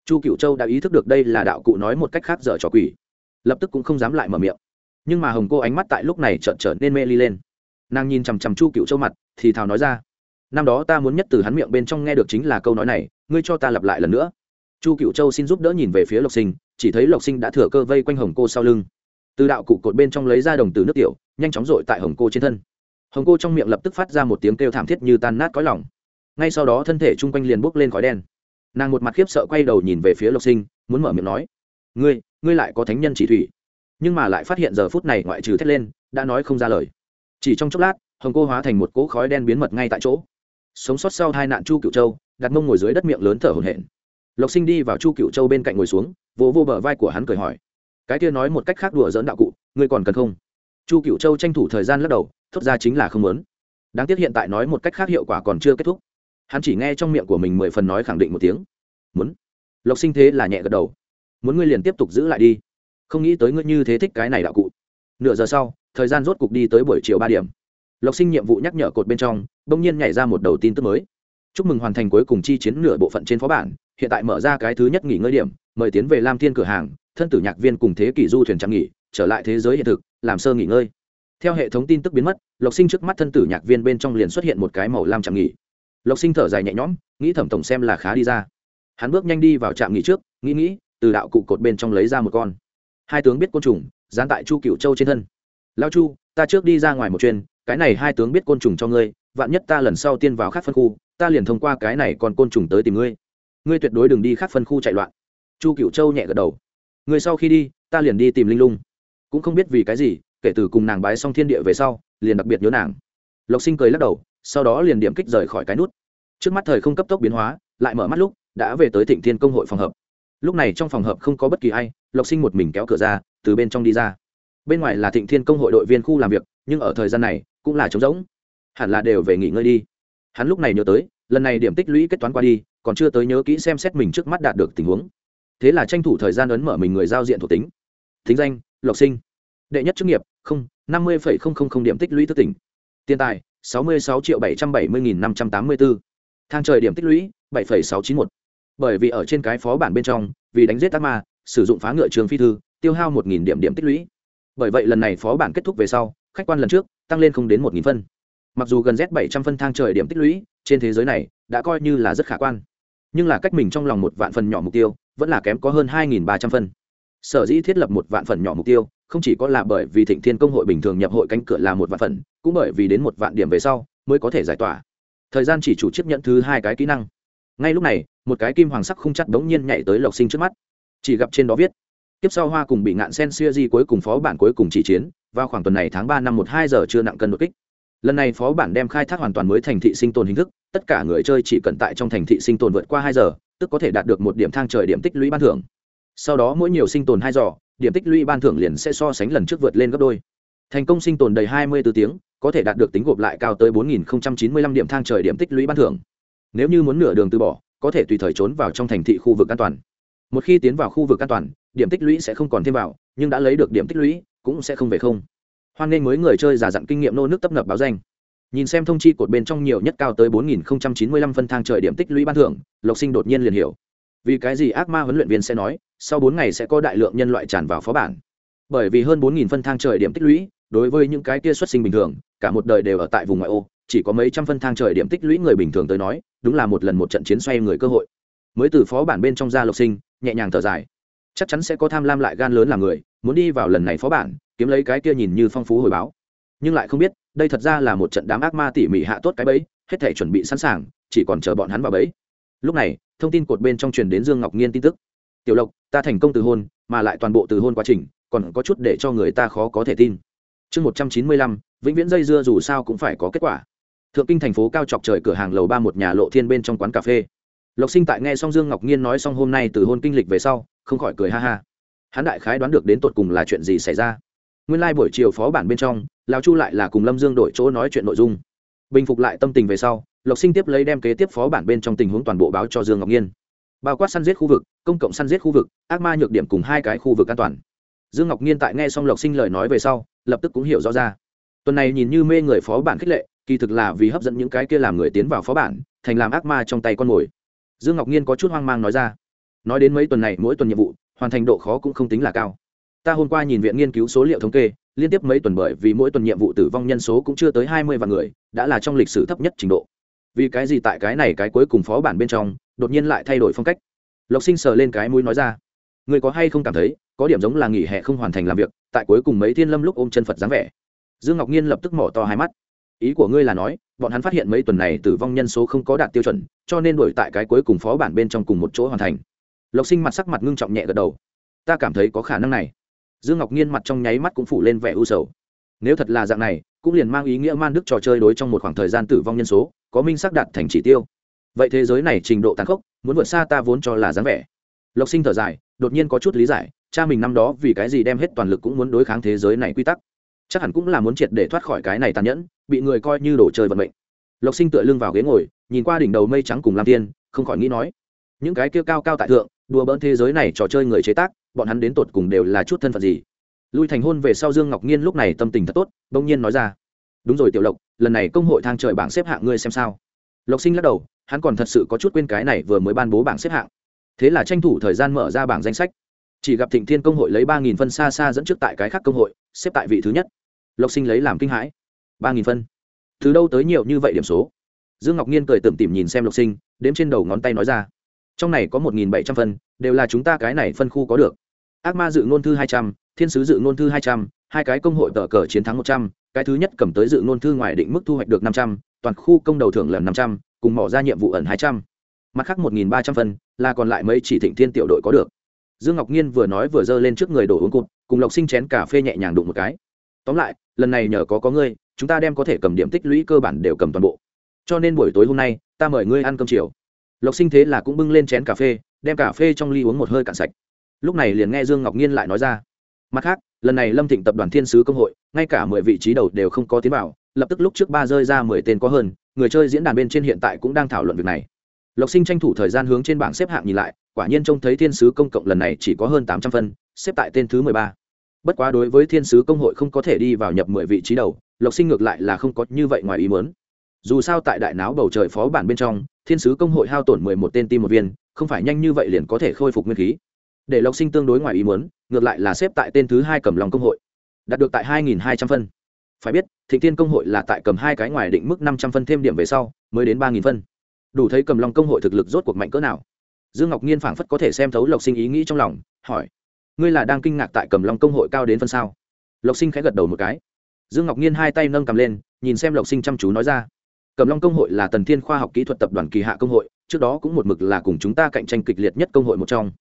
A: chu cựu châu đã ý thức được đây là đạo cụ nói một cách khác dở trò quỷ. Lập tức cũng không dám lại mở miệng. Nhưng mà hồng cô ánh mắt tại lúc này trợn trở nên mê ly lên nàng nhìn chằm chằm chu cựu châu mặt, thì thào nói ra, năm đó ta muốn nhất từ hắn miệng bên trong nghe được chính là câu nói này, ngươi cho ta lặp lại lần nữa. Chu cựu châu xin giúp đỡ nhìn về phía lộc sinh, chỉ thấy lộc sinh đã thừa cơ vây quanh hồng cô sau lưng. Từ đạo cụ cột bên trong lấy ra đồng từ nước tiểu, nhanh chóng rội tại hồng cô trên thân. Hồng cô trong miệng lập tức phát ra một tiếng kêu thảm thiết như tan nát cõi lòng. ngay sau đó thân thể chung quanh liền bốc lên khói đen. Nàng một mặt khiếp sợ quay đầu nhìn về phía lộc sinh, muốn mở miệng nói, ngươi ngươi lại có thánh nhân chỉ thủy. Nhưng mà lại phát hiện giờ phút này ngoại trừ thét lên, đã nói không ra lời chỉ trong chốc lát, hồng cô hóa thành một cỗ khói đen biến mật ngay tại chỗ. Sống sót sau hai nạn chu cựu châu, đặt mông ngồi dưới đất miệng lớn thở hổn hển. Lộc sinh đi vào chu cựu châu bên cạnh ngồi xuống, vỗ vô bờ vai của hắn cười hỏi. Cái kia nói một cách khác đùa dỡn đạo cụ, ngươi còn cần không? Chu cựu châu tranh thủ thời gian lắc đầu, thốt ra chính là không muốn. Đáng tiếc hiện tại nói một cách khác hiệu quả còn chưa kết thúc. Hắn chỉ nghe trong miệng của mình mười phần nói khẳng định một tiếng. Muốn. Lộc sinh thế là nhẹ gật đầu. Muốn ngươi liền tiếp tục giữ lại đi. Không nghĩ tới ngươi như thế thích cái này đạo cụ. Nửa giờ sau thời gian rốt cục đi tới buổi chiều ba điểm. Lộc sinh nhiệm vụ nhắc nhở cột bên trong, bỗng nhiên nhảy ra một đầu tin tức mới. Chúc mừng hoàn thành cuối cùng chi chiến nửa bộ phận trên phó bản, hiện tại mở ra cái thứ nhất nghỉ ngơi điểm, mời tiến về lam thiên cửa hàng, thân tử nhạc viên cùng thế kỷ du thuyền trang nghỉ, trở lại thế giới hiện thực, làm sơ nghỉ ngơi. Theo hệ thống tin tức biến mất, lộc sinh trước mắt thân tử nhạc viên bên trong liền xuất hiện một cái màu lam trạm nghỉ. Lộc sinh thở dài nhẹ nhõm, nghĩ thẩm tổng xem là khá đi ra. Hắn bước nhanh đi vào trạm nghỉ trước, nghĩ nghĩ, từ đạo cụ cột bên trong lấy ra một con. Hai tướng biết côn trùng, dán tại chu cựu châu trên thân lao chu, ta trước đi ra ngoài một chuyên cái này hai tướng biết côn trùng cho ngươi, vạn nhất ta lần sau tiên vào khác phân khu, ta liền thông qua cái này còn côn trùng tới tìm ngươi. Ngươi tuyệt đối đừng đi khác phân khu chạy loạn. Chu cựu châu nhẹ gật đầu. Ngươi sau khi đi, ta liền đi tìm linh lung. Cũng không biết vì cái gì, kể từ cùng nàng bái xong thiên địa về sau, liền đặc biệt nhớ nàng. Lộc sinh cười lắc đầu, sau đó liền điểm kích rời khỏi cái nút. Trước mắt thời không cấp tốc biến hóa, lại mở mắt lúc, đã về tới thịnh thiên công hội phòng hợp. Lúc này trong phòng hợp không có bất kỳ ai, lộc sinh một mình kéo cửa ra, từ bên trong đi ra bên ngoài là thịnh thiên công hội đội viên khu làm việc, nhưng ở thời gian này, cũng là trống rỗng. Hẳn là đều về nghỉ ngơi đi. Hắn lúc này nhớ tới, lần này điểm tích lũy kết toán qua đi, còn chưa tới nhớ kỹ xem xét mình trước mắt đạt được tình huống. Thế là tranh thủ thời gian ấn mở mình người giao diện thuộc tính. Thính danh, lộc sinh. Đệ nhất chức nghiệp, không, năm mươi điểm tích lũy thức tỉnh. Tiền tài, sáu mươi sáu triệu bảy trăm bảy mươi nghìn năm trăm tám mươi bốn thang trời điểm tích lũy, bảy phẩy sáu chín một. Bởi vì ở trên cái phó bản bên trong, vì đánh giết ác ma, sử dụng phá ngựa trường phi thư, tiêu hao một nghìn điểm điểm tích lũy bởi vậy lần này phó bản kết thúc về sau, khách quan lần trước tăng lên không đến một nghìn phân. Mặc dù gần z bảy trăm phân thang trời điểm tích lũy trên thế giới này đã coi như là rất khả quan, nhưng là cách mình trong lòng một vạn phần nhỏ mục tiêu vẫn là kém có hơn hai nghìn ba trăm phân. Sở dĩ thiết lập một vạn phần nhỏ mục tiêu không chỉ có là bởi vì thịnh thiên công hội bình thường nhập hội cánh cửa là một vạn phần, cũng bởi vì đến một vạn điểm về sau mới có thể giải tỏa. Thời gian chỉ chủ chấp nhận thứ hai cái kỹ năng. Ngay lúc này, một cái kim hoàng sắc không chắc đống nhiên nhảy tới lộc sinh trước mắt. Chỉ gặp trên đó viết tiếp sau hoa cùng bị ngạn sen xuya di cuối cùng phó bản cuối cùng chỉ chiến, vào khoảng tuần này tháng ba năm một hai giờ chưa nặng cân đột kích. Lần này phó bản đem khai thác hoàn toàn mới thành thị sinh tồn hình thức, tất cả người chơi chỉ cần tại trong thành thị sinh tồn vượt qua hai giờ, tức có thể đạt được một điểm thang trời điểm tích lũy ban thưởng. Sau đó mỗi nhiều sinh tồn hai giờ điểm tích lũy ban thưởng liền sẽ so sánh lần trước vượt lên gấp đôi. Thành công sinh tồn đầy hai mươi bốn tiếng, có thể đạt được tính gộp lại cao tới bốn nghìn chín mươi lăm điểm thang trời điểm tích lũy ban thưởng. Nếu như muốn nửa đường từ bỏ, có thể tùy thời trốn vào trong thành thị khu vực an toàn. Một khi tiến vào khu vực an toàn điểm tích lũy sẽ không còn thêm vào, nhưng đã lấy được điểm tích lũy, cũng sẽ không về không. Hoan nghênh mới người chơi giả dặn kinh nghiệm nô nước tấp nập báo danh. Nhìn xem thông chi cột bên trong nhiều nhất cao tới bốn nghìn chín mươi lăm phân thang trời điểm tích lũy ban thưởng, lộc sinh đột nhiên liền hiểu. Vì cái gì ác ma huấn luyện viên sẽ nói, sau bốn ngày sẽ có đại lượng nhân loại tràn vào phó bản. Bởi vì hơn bốn nghìn phân thang trời điểm tích lũy, đối với những cái kia xuất sinh bình thường, cả một đời đều ở tại vùng ngoại ô, chỉ có mấy trăm phân thang trời điểm tích lũy người bình thường tới nói, đúng là một lần một trận chiến xoay người cơ hội. Mới từ phó bản bên trong ra lộc sinh, nhẹ nhàng thở dài chắc chắn sẽ có tham lam lại gan lớn làm người, muốn đi vào lần này phó bản, kiếm lấy cái kia nhìn như phong phú hồi báo. Nhưng lại không biết, đây thật ra là một trận đám ác ma tỉ mỉ hạ tốt cái bẫy, hết thể chuẩn bị sẵn sàng, chỉ còn chờ bọn hắn vào bẫy. Lúc này, thông tin cột bên trong truyền đến dương ngọc nhiên tin tức. Tiểu lộc, ta thành công từ hôn, mà lại toàn bộ từ hôn quá trình, còn có chút để cho người ta khó có thể tin. Chương một trăm chín mươi lăm, vĩnh viễn dây dưa dù sao cũng phải có kết quả. Thượng kinh thành phố cao chọc trời cửa hàng lầu ba một nhà lộ thiên bên trong quán cà phê lộc sinh tại nghe xong dương ngọc nhiên nói xong hôm nay từ hôn kinh lịch về sau, không khỏi cười ha ha. Hắn đại khái đoán được đến tột cùng là chuyện gì xảy ra. Nguyên lai、like、buổi chiều phó bản bên trong, lão chu lại là cùng lâm dương đổi chỗ nói chuyện nội dung. Bình phục lại tâm tình về sau, lộc sinh tiếp lấy đem kế tiếp phó bản bên trong tình huống toàn bộ báo cho dương ngọc nhiên bao quát săn giết khu vực, công cộng săn giết khu vực, ác ma nhược điểm cùng hai cái khu vực an toàn. Dương ngọc nhiên tại nghe xong lộc sinh lời nói về sau, lập tức cũng hiểu rõ ra. Tuần này nhìn như mê người phó bản khích lệ, kỳ thực là vì hấp dẫn những cái kia làm người tiến vào phó bản, thành làm ác ma trong tay con mồi dương ngọc nhiên có chút hoang mang nói ra. Nói đến mấy tuần này, mỗi tuần nhiệm vụ, hoàn thành độ khó cũng không tính là cao. Ta hôm qua nhìn viện nghiên cứu số liệu thống kê, liên tiếp mấy tuần bởi vì mỗi tuần nhiệm vụ tử vong nhân số cũng chưa tới hai mươi vạn người, đã là trong lịch sử thấp nhất trình độ. Vì cái gì tại cái này cái cuối cùng phó bản bên trong, đột nhiên lại thay đổi phong cách? Lộc sinh sờ lên cái mũi nói ra. Người có hay không cảm thấy, có điểm giống là nghỉ hè không hoàn thành làm việc, tại cuối cùng mấy thiên lâm lúc ôm chân phật dáng vẻ? Dương ngọc nhiên lập tức mỏ to hai mắt ý của ngươi là nói, bọn hắn phát hiện mấy tuần này tử vong nhân số không có đạt tiêu chuẩn, cho nên đổi tại cái cuối cùng phó bản bên trong cùng một chỗ hoàn thành. Lộc sinh mặt sắc mặt ngưng trọng nhẹ gật đầu. Ta cảm thấy có khả năng này. Dương ngọc nhiên mặt trong nháy mắt cũng phủ lên vẻ u sầu. Nếu thật là dạng này, cũng liền mang ý nghĩa man đức trò chơi đối trong một khoảng thời gian tử vong nhân số, có minh sắc đạt thành chỉ tiêu. Vậy thế giới này trình độ tàn khốc, muốn vượt xa ta vốn cho là dáng vẻ. Lộc sinh thở dài, đột nhiên có chút lý giải, cha mình năm đó vì cái gì đem hết toàn lực cũng muốn đối kháng thế giới này quy tắc chắc hẳn cũng là muốn triệt để thoát khỏi cái này tàn nhẫn, bị người coi như đồ chơi vận mệnh. Lộc sinh tựa lưng vào ghế ngồi, nhìn qua đỉnh đầu mây trắng cùng lam tiên, không khỏi nghĩ nói, những cái kia cao cao tại thượng, đùa bỡn thế giới này trò chơi người chế tác, bọn hắn đến tột cùng đều là chút thân phận gì? Lui thành hôn về sau dương ngọc nhiên lúc này tâm tình thật tốt, bỗng nhiên nói ra, đúng rồi, tiểu lộc, lần này công hội thang trời bảng xếp hạng ngươi xem sao? Lộc sinh lắc đầu, hắn còn thật sự có chút quên cái này vừa mới ban bố bảng xếp hạng. Thế là tranh thủ thời gian mở ra bảng danh sách. Chỉ gặp thịnh thiên công hội lấy ba nghìn phân xa xa dẫn trước tại cái khác công hội, xếp tại vị thứ nhất lộc sinh lấy làm kinh hãi. Ba nghìn phân. Từ đâu tới nhiều như vậy điểm số? Dương ngọc nhiên cười tủm tỉm nhìn xem lộc sinh, đếm trên đầu ngón tay nói ra. Trong này có một nghìn bảy trăm phân, đều là chúng ta cái này phân khu có được. Ác ma dự ngôn thư hai trăm, thiên sứ dự ngôn thư hai trăm, hai cái công hội tờ cờ chiến thắng một trăm, cái thứ nhất cầm tới dự ngôn thư ngoài định mức thu hoạch được năm trăm, toàn khu công đầu thưởng lần năm trăm, cùng mỏ ra nhiệm vụ ẩn hai trăm. Mặt khác một nghìn ba trăm phân, là còn lại mấy chỉ thịnh thiên tiểu đội có được. Dương ngọc nhiên vừa nói vừa giơ lên trước người đổ uống cụt, cùng lộc sinh chén cà phê nhẹ nhàng đụng một cái tóm lại, lần này nhờ có có ngươi, chúng ta đem có thể cầm điểm tích lũy cơ bản đều cầm toàn bộ. Cho nên buổi tối hôm nay, ta mời ngươi ăn cơm chiều. Lộc sinh thế là cũng bưng lên chén cà phê, đem cà phê trong ly uống một hơi cạn sạch. Lúc này liền nghe dương ngọc nhiên lại nói ra. Mặt khác, lần này lâm thịnh tập đoàn thiên sứ công hội, ngay cả mười vị trí đầu đều không có tiến bảo. lập tức lúc trước ba rơi ra mười tên có hơn, người chơi diễn đàn bên trên hiện tại cũng đang thảo luận việc này. Lộc sinh tranh thủ thời gian hướng trên bảng xếp hạng nhìn lại, quả nhiên trông thấy thiên sứ công cộng lần này chỉ có hơn tám trăm phân, xếp tại tên thứ mười ba bất quá đối với thiên sứ công hội không có thể đi vào nhập mười vị trí đầu, lộc sinh ngược lại là không có như vậy ngoài ý muốn. Dù sao tại đại náo bầu trời phó bản bên trong, thiên sứ công hội hao tổn mười một tên tim một viên, không phải nhanh như vậy liền có thể khôi phục nguyên khí. Để lộc sinh tương đối ngoài ý muốn, ngược lại là xếp tại tên thứ hai cầm lòng công hội, đạt được tại hai nghìn hai trăm phân. Phải biết, thịnh tiên công hội là tại cầm hai cái ngoài định mức năm trăm phân thêm điểm về sau, mới đến ba nghìn phân. Đủ thấy cầm lòng công hội thực lực rốt cuộc mạnh cỡ nào. Dương ngọc nhiên phảng phất có thể xem thấu lộc sinh ý nghĩ trong lòng, hỏi ngươi là đang kinh ngạc tại cầm long công hội cao đến phân sao? Lộc sinh khẽ gật đầu một cái. Dương ngọc nhiên hai tay nâng cầm lên, nhìn xem lộc sinh chăm chú nói ra. Cầm long công hội là tần thiên khoa học kỹ thuật tập đoàn kỳ hạ công hội, trước đó cũng một mực là cùng chúng ta cạnh tranh kịch liệt nhất công hội một trong.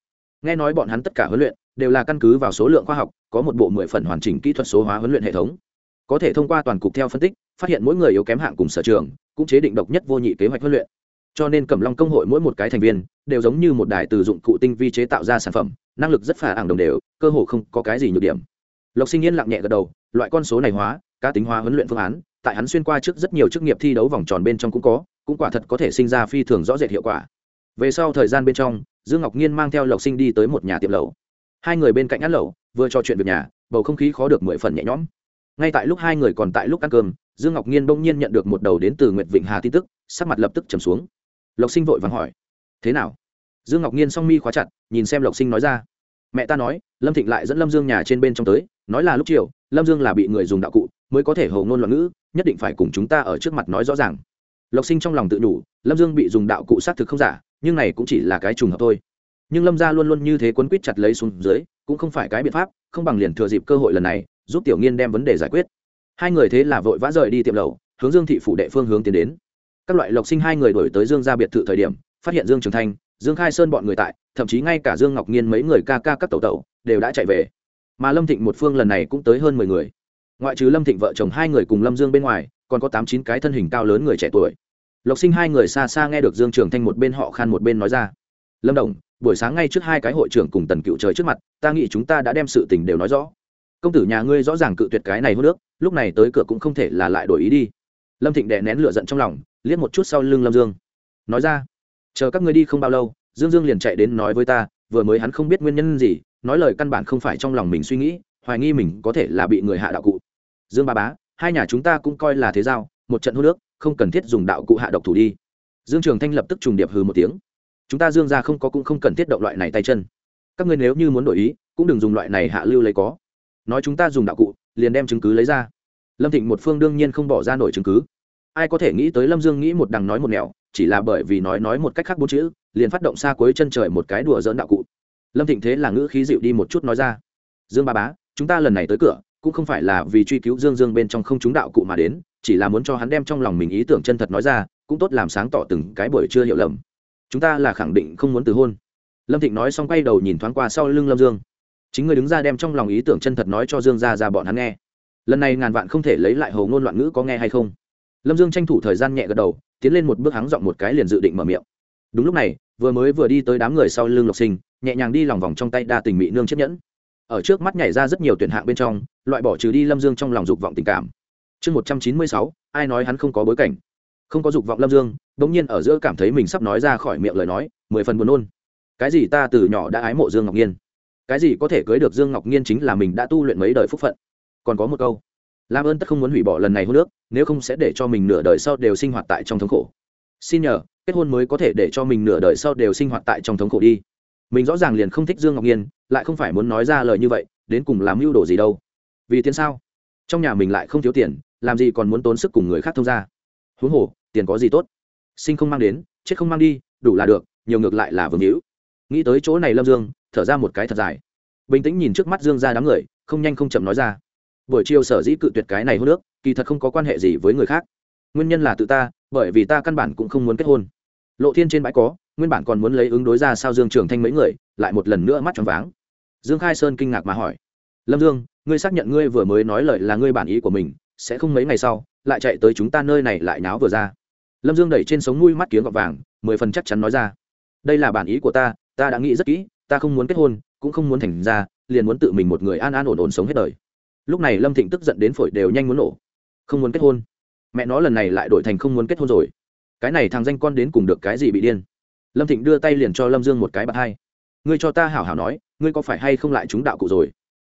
A: Nghe nói bọn hắn tất cả huấn luyện đều là căn cứ vào số lượng khoa học, có một bộ mười phần hoàn chỉnh kỹ thuật số hóa huấn luyện hệ thống. Có thể thông qua toàn cục theo phân tích, phát hiện mỗi người yếu kém hạng cùng sở trường, cũng chế định độc nhất vô nhị kế hoạch huấn luyện. Cho nên cẩm long công hội mỗi một cái thành viên đều giống như một đài từ dụng cụ tinh vi chế tạo ra sản phẩm năng lực rất phà ảng đồng đều, cơ hồ không có cái gì nhược điểm. Lộc sinh yên lặng nhẹ gật đầu, loại con số này hóa, cá tính hóa huấn luyện phương án, tại hắn xuyên qua trước rất nhiều chức nghiệp thi đấu vòng tròn bên trong cũng có, cũng quả thật có thể sinh ra phi thường rõ rệt hiệu quả. Về sau thời gian bên trong, dương ngọc nhiên mang theo lộc sinh đi tới một nhà tiệm lẩu. Hai người bên cạnh ăn lẩu, vừa trò chuyện việc nhà, bầu không khí khó được mười phần nhẹ nhõm. Ngay tại lúc hai người còn tại lúc ăn cơm, dương ngọc nhiên bỗng nhiên nhận được một đầu đến từ nguyệt vịnh hà tin tức, sắc mặt lập tức trầm xuống. Lộc sinh vội vàng hỏi, thế nào? Dương ngọc nhiên song mi khóa chặt, nhìn xem lộc sinh nói ra. Mẹ ta nói, lâm thịnh lại dẫn lâm dương nhà trên bên trong tới, nói là lúc chiều, lâm dương là bị người dùng đạo cụ, mới có thể hầu ngôn loạn ngữ, nhất định phải cùng chúng ta ở trước mặt nói rõ ràng. Lộc sinh trong lòng tự đủ, lâm dương bị dùng đạo cụ xác thực không giả, nhưng này cũng chỉ là cái trùng hợp thôi. Nhưng lâm gia luôn luôn như thế quấn quýt chặt lấy xuống dưới, cũng không phải cái biện pháp, không bằng liền thừa dịp cơ hội lần này, giúp tiểu nghiên đem vấn đề giải quyết. Hai người thế là vội vã rời đi tiệm lầu hướng dương thị phủ đệ phương hướng tiến đến. Các loại lộc sinh hai người đổi tới dương gia biệt thự thời điểm, phát hiện dương trường thanh dương khai sơn bọn người tại, thậm chí ngay cả dương ngọc nhiên mấy người ca ca các tẩu tẩu, đều đã chạy về. Mà lâm thịnh một phương lần này cũng tới hơn mười người. Ngoại trừ lâm thịnh vợ chồng hai người cùng lâm dương bên ngoài, còn có tám chín cái thân hình cao lớn người trẻ tuổi. Lộc sinh hai người xa xa nghe được dương trường thanh một bên họ khan một bên nói ra. Lâm đồng, buổi sáng ngay trước hai cái hội trưởng cùng tần cựu trời trước mặt, ta nghĩ chúng ta đã đem sự tình đều nói rõ. Công tử nhà ngươi rõ ràng cự tuyệt cái này hô nước, lúc này tới cửa cũng không thể là lại đổi ý đi. Lâm thịnh đè nén lửa giận trong lòng, liếc một chút sau lưng lâm dương. Nói ra chờ các ngươi đi không bao lâu, dương dương liền chạy đến nói với ta, vừa mới hắn không biết nguyên nhân gì, nói lời căn bản không phải trong lòng mình suy nghĩ, hoài nghi mình có thể là bị người hạ đạo cụ. Dương ba bá, hai nhà chúng ta cũng coi là thế giao, một trận hô nước không cần thiết dùng đạo cụ hạ độc thủ đi. Dương trường thanh lập tức trùng điệp hừ một tiếng. Chúng ta dương ra không có cũng không cần thiết động loại này tay chân. Các ngươi nếu như muốn đổi ý, cũng đừng dùng loại này hạ lưu lấy có. Nói chúng ta dùng đạo cụ, liền đem chứng cứ lấy ra. Lâm thịnh một phương đương nhiên không bỏ ra nổi chứng cứ. Ai có thể nghĩ tới lâm dương nghĩ một đằng nói một nẻo chỉ là bởi vì nói nói một cách khác bốn chữ, liền phát động xa cuối chân trời một cái đùa dỡn đạo cụ. Lâm thịnh thế là ngữ khí dịu đi một chút nói ra, dương ba bá, chúng ta lần này tới cửa, cũng không phải là vì truy cứu dương dương bên trong không chúng đạo cụ mà đến, chỉ là muốn cho hắn đem trong lòng mình ý tưởng chân thật nói ra, cũng tốt làm sáng tỏ từng cái buổi chưa hiểu lầm. Chúng ta là khẳng định không muốn từ hôn. Lâm thịnh nói xong quay đầu nhìn thoáng qua sau lưng lâm dương. Chính người đứng ra đem trong lòng ý tưởng chân thật nói cho dương ra ra bọn hắn nghe. Lần này ngàn vạn không thể lấy lại hầu ngôn loạn ngữ có nghe hay không? Lâm dương tranh thủ thời gian nhẹ gật đầu tiến lên một bước hắng giọng một cái liền dự định mở miệng. Đúng lúc này, vừa mới vừa đi tới đám người sau lưng lộc sinh, nhẹ nhàng đi lòng vòng trong tay đa tình mỹ nương chiếc nhẫn. Ở trước mắt nhảy ra rất nhiều tuyển hạng bên trong, loại bỏ trừ đi lâm dương trong lòng dục vọng tình cảm. Chương một trăm chín mươi sáu, ai nói hắn không có bối cảnh? Không có dục vọng lâm dương đ ỗ n g nhiên ở giữa cảm thấy mình sắp nói ra khỏi miệng lời nói, mười phần buồn nôn. Cái gì ta từ nhỏ đã ái mộ dương ngọc nhiên cái gì có thể cưới được dương ngọc nhiên chính là mình đã tu luyện mấy đời phúc phận? Còn có một câu làm ơn tất không muốn hủy bỏ lần này hôn nước nếu không sẽ để cho mình nửa đời sau đều sinh hoạt tại trong thống khổ. Xin nhờ, kết hôn mới có thể để cho mình nửa đời sau đều sinh hoạt tại trong thống khổ đi. Mình rõ ràng liền không thích dương ngọc nhiên, lại không phải muốn nói ra lời như vậy, đến cùng làm mưu đồ gì đâu. Vì tiền sao? Trong nhà mình lại không thiếu tiền, làm gì còn muốn tốn sức cùng người khác thông ra huống hồ, tiền có gì tốt? Sinh không mang đến, chết không mang đi, đủ là được, nhiều ngược lại là vương hữu. Nghĩ tới chỗ này lâm dương, thở ra một cái thật dài. Bình tĩnh nhìn trước mắt dương ra đám người, không nhanh không chậm nói ra buổi chiều sở dĩ cự tuyệt cái này hôn nước kỳ thật không có quan hệ gì với người khác. Nguyên nhân là tự ta, bởi vì ta căn bản cũng không muốn kết hôn. Lộ thiên trên bãi có, nguyên bản còn muốn lấy ứng đối ra sao dương trường thanh mấy người, lại một lần nữa mắt tròn váng. Dương khai sơn kinh ngạc mà hỏi, lâm dương, ngươi xác nhận ngươi vừa mới nói lời là ngươi bản ý của mình, sẽ không mấy ngày sau, lại chạy tới chúng ta nơi này lại náo vừa ra? Lâm dương đẩy trên sống mũi mắt kiếm gọt vàng, mười phần chắc chắn nói ra, đây là bản ý của ta ta đã nghĩ rất kỹ, ta không muốn kết hôn, cũng không muốn thành ra, liền muốn tự mình một người an an ổn ổn sống hết đời lúc này lâm thịnh tức giận đến phổi đều nhanh muốn nổ. Không muốn kết hôn. Mẹ nó lần này lại đổi thành không muốn kết hôn rồi. Cái này thằng danh con đến cùng được cái gì bị điên? Lâm thịnh đưa tay liền cho lâm dương một cái bạc hai. Ngươi cho ta hảo hảo nói, ngươi có phải hay không lại chúng đạo cụ rồi?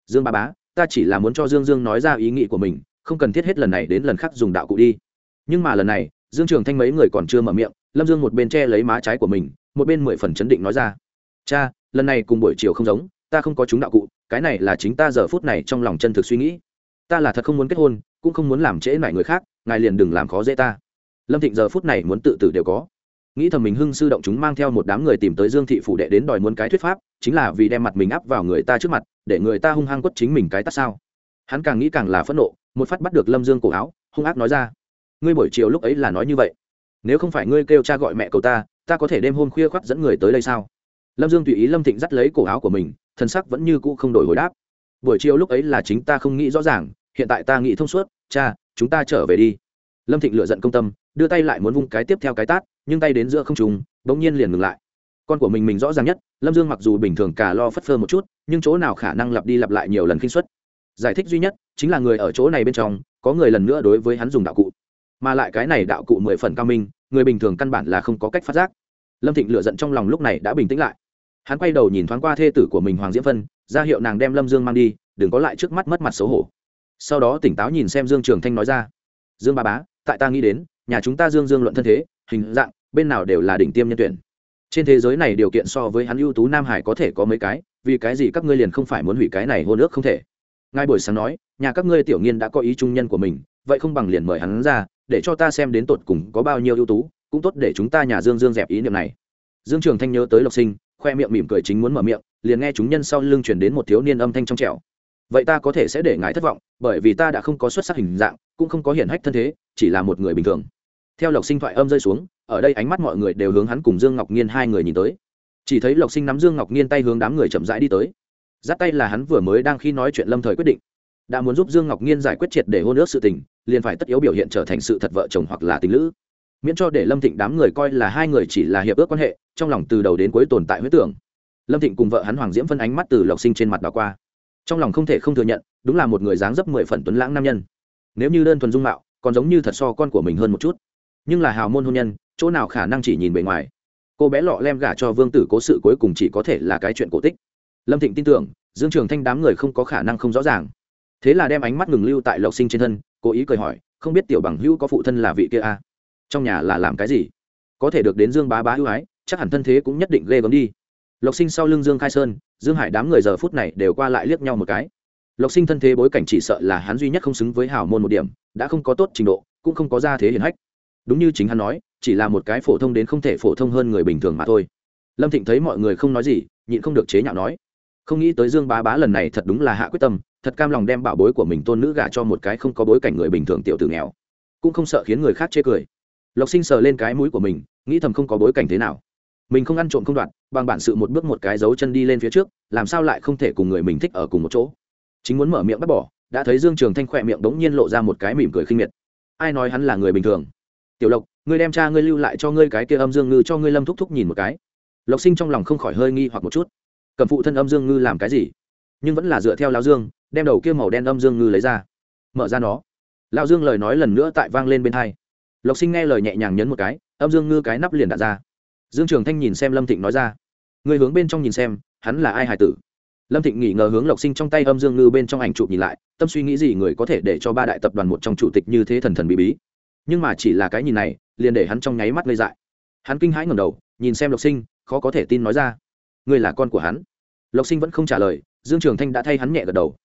A: Dương ba bá, ta chỉ là muốn cho dương dương nói ra ý nghĩ của mình, không cần thiết hết lần này đến lần khác dùng đạo cụ đi. Nhưng mà lần này, dương trường thanh mấy người còn chưa mở miệng, lâm dương một bên che lấy má trái của mình, một bên mười phần chấn định nói ra. Cha, lần này cùng buổi chiều không giống ta không có chúng đạo cụ, cái này là chính ta giờ phút này trong lòng chân thực suy nghĩ. Ta là thật không muốn kết hôn, cũng không muốn làm trễ nải người khác, ngài liền đừng làm khó dễ ta. Lâm thịnh giờ phút này muốn tự tử đều có. Nghĩ thầm mình hưng sư động chúng mang theo một đám người tìm tới dương thị phủ đệ đến đòi muốn cái thuyết pháp, chính là vì đem mặt mình áp vào người ta trước mặt, để người ta hung hăng quất chính mình cái tắt sao. Hắn càng nghĩ càng là phẫn nộ, một phát bắt được lâm dương cổ áo, hung ác nói ra, ngươi buổi chiều lúc ấy là nói như vậy. Nếu không phải ngươi kêu cha gọi mẹ cầu ta ta có thể đêm hôm khuya khoác dẫn người tới đây sao? Lâm dương tùy ý lâm thịnh dắt lấy cổ áo của mình thân sắc vẫn như cũ không đổi hồi đáp. Buổi chiều lúc ấy là chính ta không nghĩ rõ ràng, hiện tại ta nghĩ thông suốt, cha, chúng ta trở về đi. Lâm thịnh lựa giận công tâm, đưa tay lại muốn vung cái tiếp theo cái tát, nhưng tay đến giữa không trùng bỗng nhiên liền ngừng lại. Con của mình mình rõ ràng nhất, lâm dương mặc dù bình thường cả lo phất phơ một chút, nhưng chỗ nào khả năng lặp đi lặp lại nhiều lần khinh xuất giải thích duy nhất, chính là người ở chỗ này bên trong, có người lần nữa đối với hắn dùng đạo cụ. Mà lại cái này đạo cụ mười phần cao minh, người bình thường căn bản là không có cách phát giác. Lâm thịnh lựa giận trong lòng lúc này đã bình tĩnh lại hắn quay đầu nhìn thoáng qua thê tử của mình hoàng diễm phân ra hiệu nàng đem lâm dương mang đi, đừng có lại trước mắt mất mặt xấu hổ. Sau đó tỉnh táo nhìn xem dương trường thanh nói ra, dương ba bá, tại ta nghĩ đến, nhà chúng ta dương dương luận thân thế, hình dạng, bên nào đều là đỉnh tiêm nhân tuyển. Trên thế giới này điều kiện so với hắn ưu tú nam hải có thể có mấy cái, vì cái gì các ngươi liền không phải muốn hủy cái này hôn ước không thể? Ngay buổi sáng nói, nhà các ngươi tiểu nghiên đã có ý trung nhân của mình, vậy không bằng liền mời hắn ra, để cho ta xem đến tột cùng có bao nhiêu ưu tú, cũng tốt để chúng ta nhà dương dương dẹp ý niệm này. Dương trường thanh nhớ tới lộc sinh khoe miệng mỉm cười chính muốn mở miệng, liền nghe chúng nhân sau lưng chuyển đến một thiếu niên âm thanh trong trẻo. Vậy ta có thể sẽ để ngài thất vọng, bởi vì ta đã không có xuất sắc hình dạng, cũng không có hiển hách thân thế, chỉ là một người bình thường. Theo lộc sinh thoại âm rơi xuống, ở đây ánh mắt mọi người đều hướng hắn cùng dương ngọc nhiên hai người nhìn tới. Chỉ thấy lộc sinh nắm dương ngọc nhiên tay hướng đám người chậm rãi đi tới. Giáp tay là hắn vừa mới đang khi nói chuyện lâm thời quyết định. Đã muốn giúp dương ngọc nhiên giải quyết triệt để hôn ước sự tình, liền phải tất yếu biểu hiện trở thành sự thật vợ chồng hoặc là tình lữ miễn cho để lâm thịnh đám người coi là hai người chỉ là hiệp ước quan hệ, trong lòng từ đầu đến cuối tồn tại huyết tưởng. Lâm thịnh cùng vợ hắn hoàng diễm phân ánh mắt từ lộc sinh trên mặt bà qua. Trong lòng không thể không thừa nhận, đúng là một người dáng dấp mười phần tuấn lãng nam nhân. Nếu như đơn thuần dung mạo, còn giống như thật so con của mình hơn một chút. Nhưng là hào môn hôn nhân, chỗ nào khả năng chỉ nhìn bề ngoài. Cô bé lọ lem gả cho vương tử cố sự cuối cùng chỉ có thể là cái chuyện cổ tích. Lâm thịnh tin tưởng, dương trường thanh đám người không có khả năng không rõ ràng. Thế là đem ánh mắt ngừng lưu tại lộc sinh trên thân, cố ý cười hỏi, không biết tiểu bằng hữu có phụ thân là vị kia a? à? Trong nhà là làm cái gì? Có thể được đến dương bá bá ưu ái, chắc hẳn thân thế cũng nhất định ghê gớm đi. Lộc sinh sau lưng dương khai sơn, dương hải đám người giờ phút này đều qua lại liếc nhau một cái. Lộc sinh thân thế bối cảnh chỉ sợ là hắn duy nhất không xứng với hào môn một điểm, đã không có tốt trình độ, cũng không có gia thế hiển hách. Đúng như chính hắn nói, chỉ là một cái phổ thông đến không thể phổ thông hơn người bình thường mà thôi. Lâm thịnh thấy mọi người không nói gì, nhịn không được chế nhạo nói. Không nghĩ tới dương bá bá lần này thật đúng là hạ quyết tâm, thật cam lòng đem bảo bối của mình tôn nữ gả cho một cái không có bối cảnh người bình thường tiểu tử nghèo. Cũng không sợ khiến người khác chê cười lộc sinh sờ lên cái mũi của mình, nghĩ thầm không có bối cảnh thế nào. Mình không ăn trộm không đoạt, bằng bản sự một bước một cái dấu chân đi lên phía trước, làm sao lại không thể cùng người mình thích ở cùng một chỗ. Chính muốn mở miệng bắt bỏ, đã thấy dương trường thanh khỏe miệng đống nhiên lộ ra một cái mỉm cười khinh miệt. Ai nói hắn là người bình thường? Tiểu lộc, ngươi đem cha ngươi lưu lại cho ngươi cái kia âm dương ngư cho ngươi lâm thúc thúc nhìn một cái. Lộc sinh trong lòng không khỏi hơi nghi hoặc một chút. Cầm phụ thân âm dương ngư làm cái gì? Nhưng vẫn là dựa theo lao dương, đem đầu kia màu đen âm dương ngư lấy ra. Mở ra nó. Lao dương lời nói lần nữa tại vang lên bên hai lộc sinh nghe lời nhẹ nhàng nhấn một cái, âm dương ngư cái nắp liền đạn ra. Dương trường thanh nhìn xem lâm thịnh nói ra người hướng bên trong nhìn xem, hắn là ai hài tử? Lâm thịnh nghỉ ngờ hướng lộc sinh trong tay âm dương ngư bên trong ảnh chụp nhìn lại, tâm suy nghĩ gì người có thể để cho ba đại tập đoàn một trong chủ tịch như thế thần thần bí bí. Nhưng mà chỉ là cái nhìn này, liền để hắn trong nháy mắt gây dại. Hắn kinh hãi ngầm đầu, nhìn xem lộc sinh, khó có thể tin nói ra, ngươi là con của hắn? Lộc sinh vẫn không trả lời, dương trường thanh đã thay hắn nhẹ gật đầu.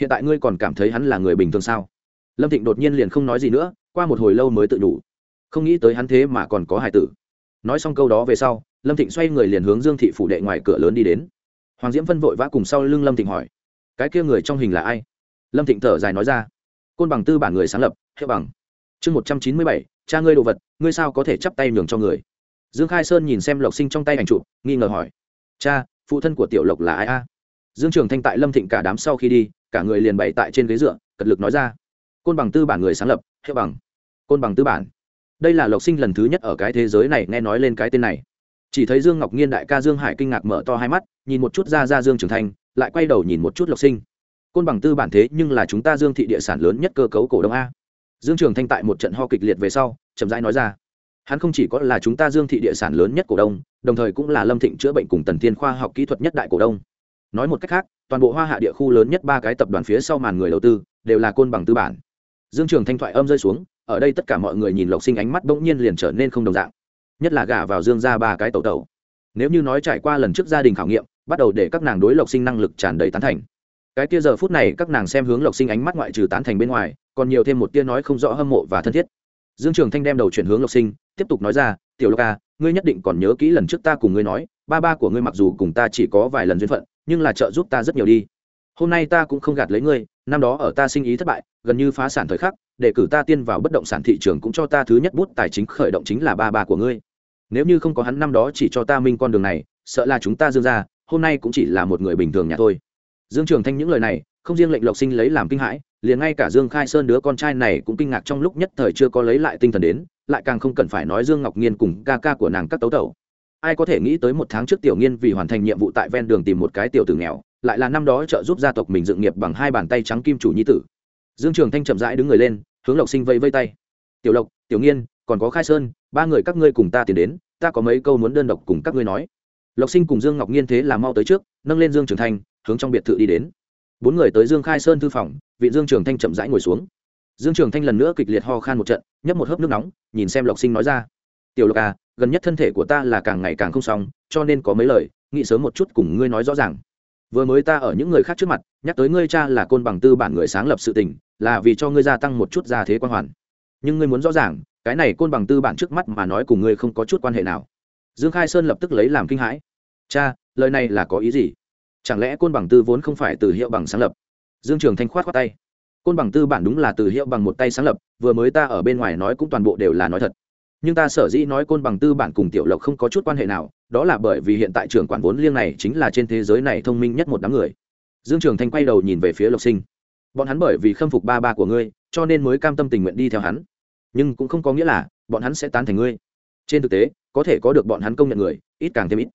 A: Hiện tại ngươi còn cảm thấy hắn là người bình thường sao? Lâm thịnh đột nhiên liền không nói gì nữa, qua một hồi lâu mới tự đủ không nghĩ tới hắn thế mà còn có hải tử. Nói xong câu đó về sau, lâm thịnh xoay người liền hướng dương thị phủ đệ ngoài cửa lớn đi đến. Hoàng diễm phân vội vã cùng sau lưng lâm thịnh hỏi, cái kia người trong hình là ai? Lâm thịnh thở dài nói ra, côn bằng tư bản người sáng lập, hiệu bằng. Chương một trăm chín mươi bảy, cha ngươi đồ vật, ngươi sao có thể chắp tay nhường cho người? Dương khai sơn nhìn xem lộc sinh trong tay ảnh chụp, nghi ngờ hỏi, cha, phụ thân của tiểu lộc là ai a? Dương trường thanh tại lâm thịnh cả đám sau khi đi, cả người liền bày tại trên ghế dựa, cật lực nói ra côn bằng tư bản người sáng lập, hiệu bằng. Côn bằng tư bản. Đây là lộc sinh lần thứ nhất ở cái thế giới này nghe nói lên cái tên này. Chỉ thấy dương ngọc nhiên đại ca dương hải kinh ngạc mở to hai mắt, nhìn một chút ra ra dương trường thanh lại quay đầu nhìn một chút lộc sinh. Côn bằng tư bản thế nhưng là chúng ta dương thị địa sản lớn nhất cơ cấu cổ đông a. Dương trường thanh tại một trận ho kịch liệt về sau, chậm rãi nói ra. Hắn không chỉ có là chúng ta dương thị địa sản lớn nhất cổ đông, đồng thời cũng là lâm thịnh chữa bệnh cùng tần thiên khoa học kỹ thuật nhất đại cổ đông. Nói một cách khác, toàn bộ hoa hạ địa khu lớn nhất ba cái tập đoàn phía sau màn người đầu tư, đều là côn bằng tư bản dương trường thanh thoại âm rơi xuống, ở đây tất cả mọi người nhìn lộc sinh ánh mắt bỗng nhiên liền trở nên không đồng dạng. Nhất là gả vào dương ra ba cái tẩu tẩu. Nếu như nói trải qua lần trước gia đình khảo nghiệm, bắt đầu để các nàng đối lộc sinh năng lực tràn đầy tán thành. Cái kia giờ phút này các nàng xem hướng lộc sinh ánh mắt ngoại trừ tán thành bên ngoài, còn nhiều thêm một tia nói không rõ hâm mộ và thân thiết. Dương trường thanh đem đầu chuyển hướng lộc sinh, tiếp tục nói ra, tiểu lộc ca ngươi nhất định còn nhớ kỹ lần trước ta cùng ngươi nói, ba ba của ngươi mặc dù cùng ta chỉ có vài lần duyên phận, nhưng là trợ giúp ta rất nhiều đi hôm nay ta cũng không gạt lấy ngươi, năm đó ở ta sinh ý thất bại, gần như phá sản thời khắc, để cử ta tiên vào bất động sản thị trường cũng cho ta thứ nhất bút tài chính khởi động chính là ba bà của ngươi. Nếu như không có hắn năm đó chỉ cho ta minh con đường này, sợ là chúng ta dương ra, hôm nay cũng chỉ là một người bình thường nhà thôi. Dương trường thanh những lời này, không riêng lệnh lộc sinh lấy làm kinh hãi, liền ngay cả dương khai sơn đứa con trai này cũng kinh ngạc trong lúc nhất thời chưa có lấy lại tinh thần đến, lại càng không cần phải nói dương ngọc nhiên cùng ca ca của nàng các tấu tẩu. Ai có thể nghĩ tới một tháng trước tiểu nghiên vì hoàn thành nhiệm vụ tại ven đường tìm một cái tiểu tử nghèo lại là năm đó trợ giúp gia tộc mình dựng nghiệp bằng hai bàn tay trắng kim chủ nhi tử. Dương trường thanh chậm rãi đứng người lên, hướng lộc sinh vây vây tay. Tiểu lộc, tiểu nghiên, còn có khai sơn, ba người các ngươi cùng ta tiến đến, ta có mấy câu muốn đơn độc cùng các ngươi nói. Lộc sinh cùng dương ngọc nghiên thế là mau tới trước, nâng lên dương trường thanh, hướng trong biệt thự đi đến. Bốn người tới dương khai sơn thư phòng, vị dương trường thanh chậm rãi ngồi xuống. Dương trường thanh lần nữa kịch liệt ho khan một trận, nhấp một hớp nước nóng, nhìn xem lộc sinh nói ra, tiểu lộc à gần nhất thân thể của ta là càng ngày càng không xong, cho nên có mấy lời, nghĩ sớm một chút cùng ngươi nói rõ ràng vừa mới ta ở những người khác trước mặt, nhắc tới ngươi cha là côn bằng tư bản người sáng lập sự tình, là vì cho ngươi gia tăng một chút gia thế quan hoàn. Nhưng ngươi muốn rõ ràng, cái này côn bằng tư bản trước mắt mà nói cùng ngươi không có chút quan hệ nào. Dương khai sơn lập tức lấy làm kinh hãi. Cha, lời này là có ý gì? Chẳng lẽ côn bằng tư vốn không phải từ hiệu bằng sáng lập? Dương trường thanh khoát khoát tay. Côn bằng tư bản đúng là từ hiệu bằng một tay sáng lập, vừa mới ta ở bên ngoài nói cũng toàn bộ đều là nói thật nhưng ta sở dĩ nói côn bằng tư bản cùng tiểu lộc không có chút quan hệ nào, đó là bởi vì hiện tại trưởng quản vốn liêng này chính là trên thế giới này thông minh nhất một đám người. Dương trường thanh quay đầu nhìn về phía lộc sinh. Bọn hắn bởi vì khâm phục ba ba của ngươi, cho nên mới cam tâm tình nguyện đi theo hắn. Nhưng cũng không có nghĩa là, bọn hắn sẽ tán thành ngươi. Trên thực tế, có thể có được bọn hắn công nhận người, ít càng thêm ít.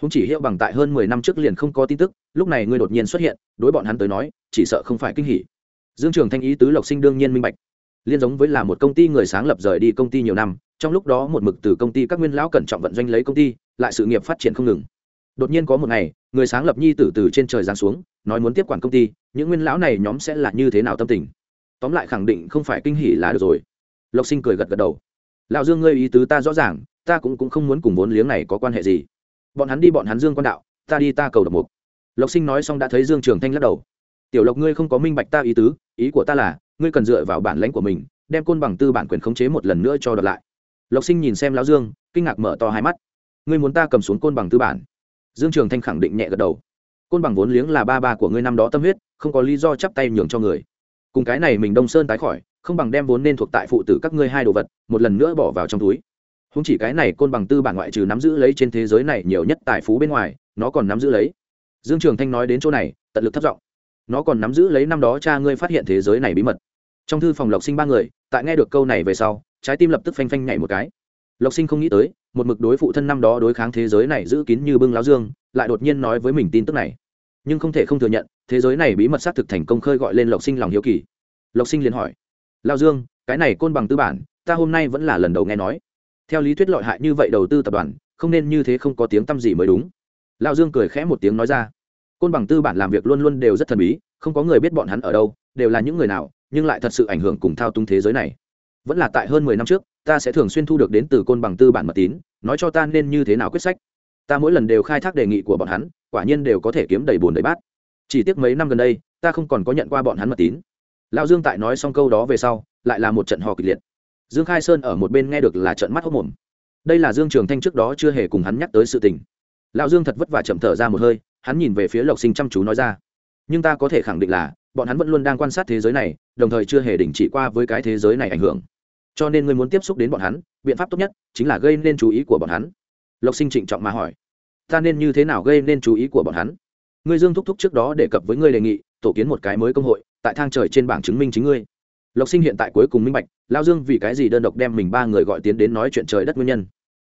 A: Húng chỉ hiệu bằng tại hơn mười năm trước liền không có tin tức, lúc này ngươi đột nhiên xuất hiện, đối bọn hắn tới nói, chỉ sợ không phải kinh hỉ. Dương trường thanh ý tứ lộc sinh đương nhiên minh bạch. Liên giống với là một công ty người sáng lập rời đi công ty nhiều năm trong lúc đó một mực từ công ty các nguyên lão cẩn trọng vận doanh lấy công ty, lại sự nghiệp phát triển không ngừng. Đột nhiên có một ngày, người sáng lập nhi tử từ trên trời giáng xuống, nói muốn tiếp quản công ty, những nguyên lão này nhóm sẽ là như thế nào tâm tình? Tóm lại khẳng định không phải kinh hỉ là được rồi. Lộc sinh cười gật gật đầu. Lão dương ngươi ý tứ ta rõ ràng, ta cũng cũng không muốn cùng vốn liếng này có quan hệ gì. Bọn hắn đi bọn hắn dương quan đạo, ta đi ta cầu độc mục. Lộc sinh nói xong đã thấy dương trường thanh lắc đầu. Tiểu lộc ngươi không có minh bạch ta ý tứ, ý của ta là, ngươi cần dựa vào bản lãnh của mình, đem côn bằng tư bản quyền khống chế một lần nữa cho đợt lại lộc sinh nhìn xem lão dương, kinh ngạc mở to hai mắt. Ngươi muốn ta cầm xuống côn bằng tư bản? Dương trường thanh khẳng định nhẹ gật đầu. Côn bằng vốn liếng là ba ba của ngươi năm đó tâm huyết, không có lý do chắp tay nhường cho người. Cùng cái này mình đông sơn tái khỏi, không bằng đem vốn nên thuộc tại phụ tử các ngươi hai đồ vật, một lần nữa bỏ vào trong túi. Không chỉ cái này côn bằng tư bản ngoại trừ nắm giữ lấy trên thế giới này nhiều nhất tài phú bên ngoài, nó còn nắm giữ lấy. Dương trường thanh nói đến chỗ này, tận lực thất vọng nó còn nắm giữ lấy năm đó cha ngươi phát hiện thế giới này bí mật. Trong thư phòng lộc sinh ba người, tại nghe được câu này về sau trái tim lập tức phanh phanh nhảy một cái. Lộc sinh không nghĩ tới, một mực đối phụ thân năm đó đối kháng thế giới này giữ kín như bưng láo dương, lại đột nhiên nói với mình tin tức này. Nhưng không thể không thừa nhận, thế giới này bí mật xác thực thành công khơi gọi lên lộc sinh lòng hiếu kỳ. Lộc sinh liền hỏi lao dương, cái này côn bằng tư bản, ta hôm nay vẫn là lần đầu nghe nói. Theo lý thuyết lợi hại như vậy đầu tư tập đoàn, không nên như thế không có tiếng tăm gì mới đúng. Lão dương cười khẽ một tiếng nói ra, côn bằng tư bản làm việc luôn luôn đều rất thần bí, không có người biết bọn hắn ở đâu, đều là những người nào, nhưng lại thật sự ảnh hưởng cùng thao túng thế giới này vẫn là tại hơn mười năm trước, ta sẽ thường xuyên thu được đến từ côn bằng tư bản mật tín, nói cho ta nên như thế nào quyết sách. Ta mỗi lần đều khai thác đề nghị của bọn hắn, quả nhiên đều có thể kiếm đầy bùn đầy bát. Chỉ tiếc mấy năm gần đây, ta không còn có nhận qua bọn hắn mật tín. Lão dương tại nói xong câu đó về sau, lại là một trận hò kịch liệt. Dương khai sơn ở một bên nghe được là trận mắt hốc mồm. Đây là dương trường thanh trước đó chưa hề cùng hắn nhắc tới sự tình. Lão dương thật vất vả chậm thở ra một hơi, hắn nhìn về phía lộc sinh chăm chú nói ra. Nhưng ta có thể khẳng định là bọn hắn vẫn luôn đang quan sát thế giới này, đồng thời chưa hề đình chỉ qua với cái thế giới này ảnh hưởng. Cho nên ngươi muốn tiếp xúc đến bọn hắn, biện pháp tốt nhất chính là gây nên chú ý của bọn hắn. Lộc sinh trịnh trọng mà hỏi. Ta nên như thế nào gây nên chú ý của bọn hắn? Ngươi dương thúc thúc trước đó đề cập với ngươi đề nghị, tổ kiến một cái mới công hội, tại thang trời trên bảng chứng minh chính ngươi. Lộc sinh hiện tại cuối cùng minh bạch, lao dương vì cái gì đơn độc đem mình ba người gọi tiến đến nói chuyện trời đất nguyên nhân.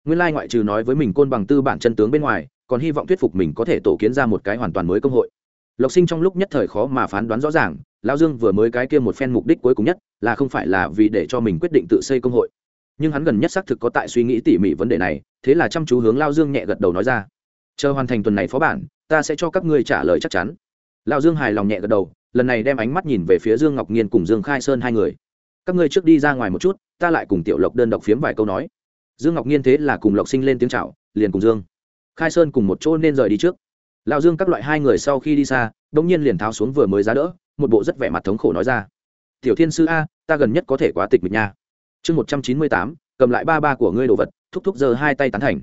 A: Nguyên lai ngoại trừ nói với mình côn bằng tư bản chân tướng bên ngoài, còn hy vọng thuyết phục mình có thể tổ kiến ra một cái hoàn toàn mới công hội lộc sinh trong lúc nhất thời khó mà phán đoán rõ ràng, Lão dương vừa mới cái kia một phen mục đích cuối cùng nhất là không phải là vì để cho mình quyết định tự xây công hội. Nhưng hắn gần nhất xác thực có tại suy nghĩ tỉ mỉ vấn đề này, thế là chăm chú hướng lao dương nhẹ gật đầu nói ra. Chờ hoàn thành tuần này phó bản, ta sẽ cho các ngươi trả lời chắc chắn. Lao dương hài lòng nhẹ gật đầu, lần này đem ánh mắt nhìn về phía dương ngọc nhiên cùng dương khai sơn hai người. Các ngươi trước đi ra ngoài một chút, ta lại cùng tiểu lộc đơn độc phiếm vài câu nói. Dương ngọc nhiên thế là cùng lộc sinh lên tiếng c h à o liền cùng dương khai sơn cùng một chỗ nên rời đi trước lão dương các loại hai người sau khi đi xa đ ỗ n g nhiên liền tháo xuống vừa mới giá đỡ, một bộ rất vẻ mặt thống khổ nói ra. Tiểu thiên sư a, ta gần nhất có thể quá tịch mịch nha. Chương một trăm chín mươi tám, cầm lại ba ba của ngươi đồ vật, thúc thúc giờ hai tay tán thành.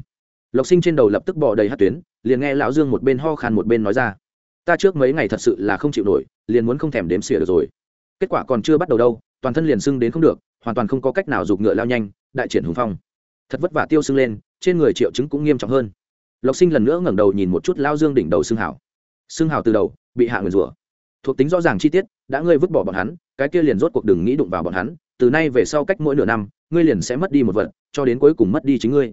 A: Lộc sinh trên đầu lập tức bỏ đầy hát tuyến, liền nghe lão dương một bên ho khan một bên nói ra. Ta trước mấy ngày thật sự là không chịu nổi, liền muốn không thèm đếm xỉa được rồi. Kết quả còn chưa bắt đầu đâu, toàn thân liền sưng đến không được, hoàn toàn không có cách nào giục ngựa lao nhanh, đại triển hùng phong. Thật vất vả tiêu sưng lên, trên người triệu chứng cũng nghiêm trọng hơn lộc sinh lần nữa ngẩng đầu nhìn một chút lao dương đỉnh đầu xương hảo xương hảo từ đầu, bị hạ nguyền rủa. Thuộc tính rõ ràng chi tiết, đã ngươi vứt bỏ bọn hắn, cái kia liền rốt cuộc đừng nghĩ đụng vào bọn hắn, từ nay về sau cách mỗi nửa năm, ngươi liền sẽ mất đi một vật, cho đến cuối cùng mất đi chính ngươi.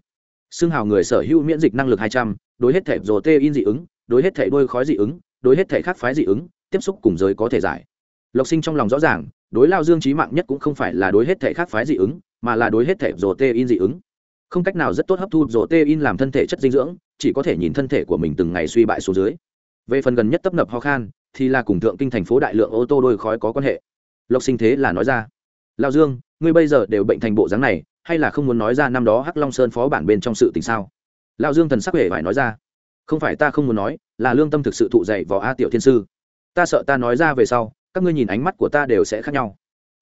A: Xương hào người sở hữu miễn dịch năng lực hai trăm, đối hết thể rồ tê in dị ứng, đối hết thể đôi khói dị ứng, đối hết thể khác phái dị ứng, tiếp xúc cùng giới có thể giải. Lộc sinh trong lòng rõ ràng, đối lao dương trí mạng nhất cũng không phải là đối hết thể khác phái dị ứng, mà là đối hết thể rồ tê in dị ứng. Không cách nào rất tốt hấp thu rồ tê in làm thân thể chất dinh dưỡng chỉ có thể nhìn thân thể của mình từng ngày suy bại xuống dưới. Về phần gần nhất tấp nập ho khan, thì là cùng thượng kinh thành phố đại lượng ô tô đôi khói có quan hệ. Lộc sinh thế là nói ra lao dương, ngươi bây giờ đều bệnh thành bộ dáng này, hay là không muốn nói ra năm đó hắc long sơn phó bản bên trong sự tình sao? Lao dương thần sắc hề phải nói ra, không phải ta không muốn nói, là lương tâm thực sự thụ dạy vào a tiểu thiên sư. Ta sợ ta nói ra về sau, các ngươi nhìn ánh mắt của ta đều sẽ khác nhau.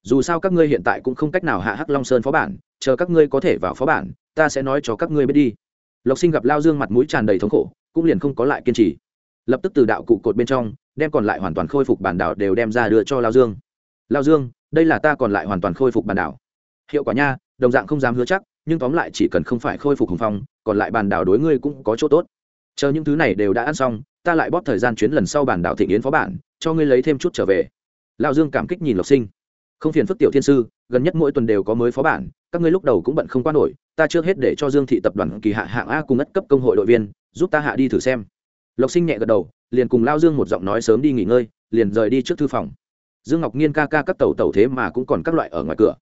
A: Dù sao các ngươi hiện tại cũng không cách nào hạ hắc long sơn phó bản, chờ các ngươi có thể vào phó bản, ta sẽ nói cho các ngươi biết đi lộc sinh gặp lao dương mặt mũi tràn đầy thống khổ, cũng liền không có lại kiên trì. Lập tức từ đạo cụ cột bên trong, đem còn lại hoàn toàn khôi phục bản đảo đều đem ra đưa cho lao dương. Lao dương, đây là ta còn lại hoàn toàn khôi phục bản đảo. Hiệu quả nha, đồng dạng không dám hứa chắc, nhưng tóm lại chỉ cần không phải khôi phục hùng phong, còn lại bản đảo đối ngươi cũng có chỗ tốt. Chờ những thứ này đều đã ăn xong, ta lại bóp thời gian chuyến lần sau bản đảo thị yến phó bản, cho ngươi lấy thêm chút trở về. Lao dương cảm kích nhìn lộc sinh. Không phiền phức tiểu thiên sư, gần nhất mỗi tuần đều có mới phó bản, các ngươi lúc đầu cũng bận không qua nổi ta trước hết để cho dương thị tập đoàn kỳ hạ hạng a cùng ất cấp công hội đội viên, giúp ta hạ đi thử xem. Lộc sinh nhẹ gật đầu, liền cùng lao dương một giọng nói sớm đi nghỉ ngơi, liền rời đi trước thư phòng. Dương ngọc nhiên ca ca các tàu tàu thế mà cũng còn các loại ở ngoài cửa.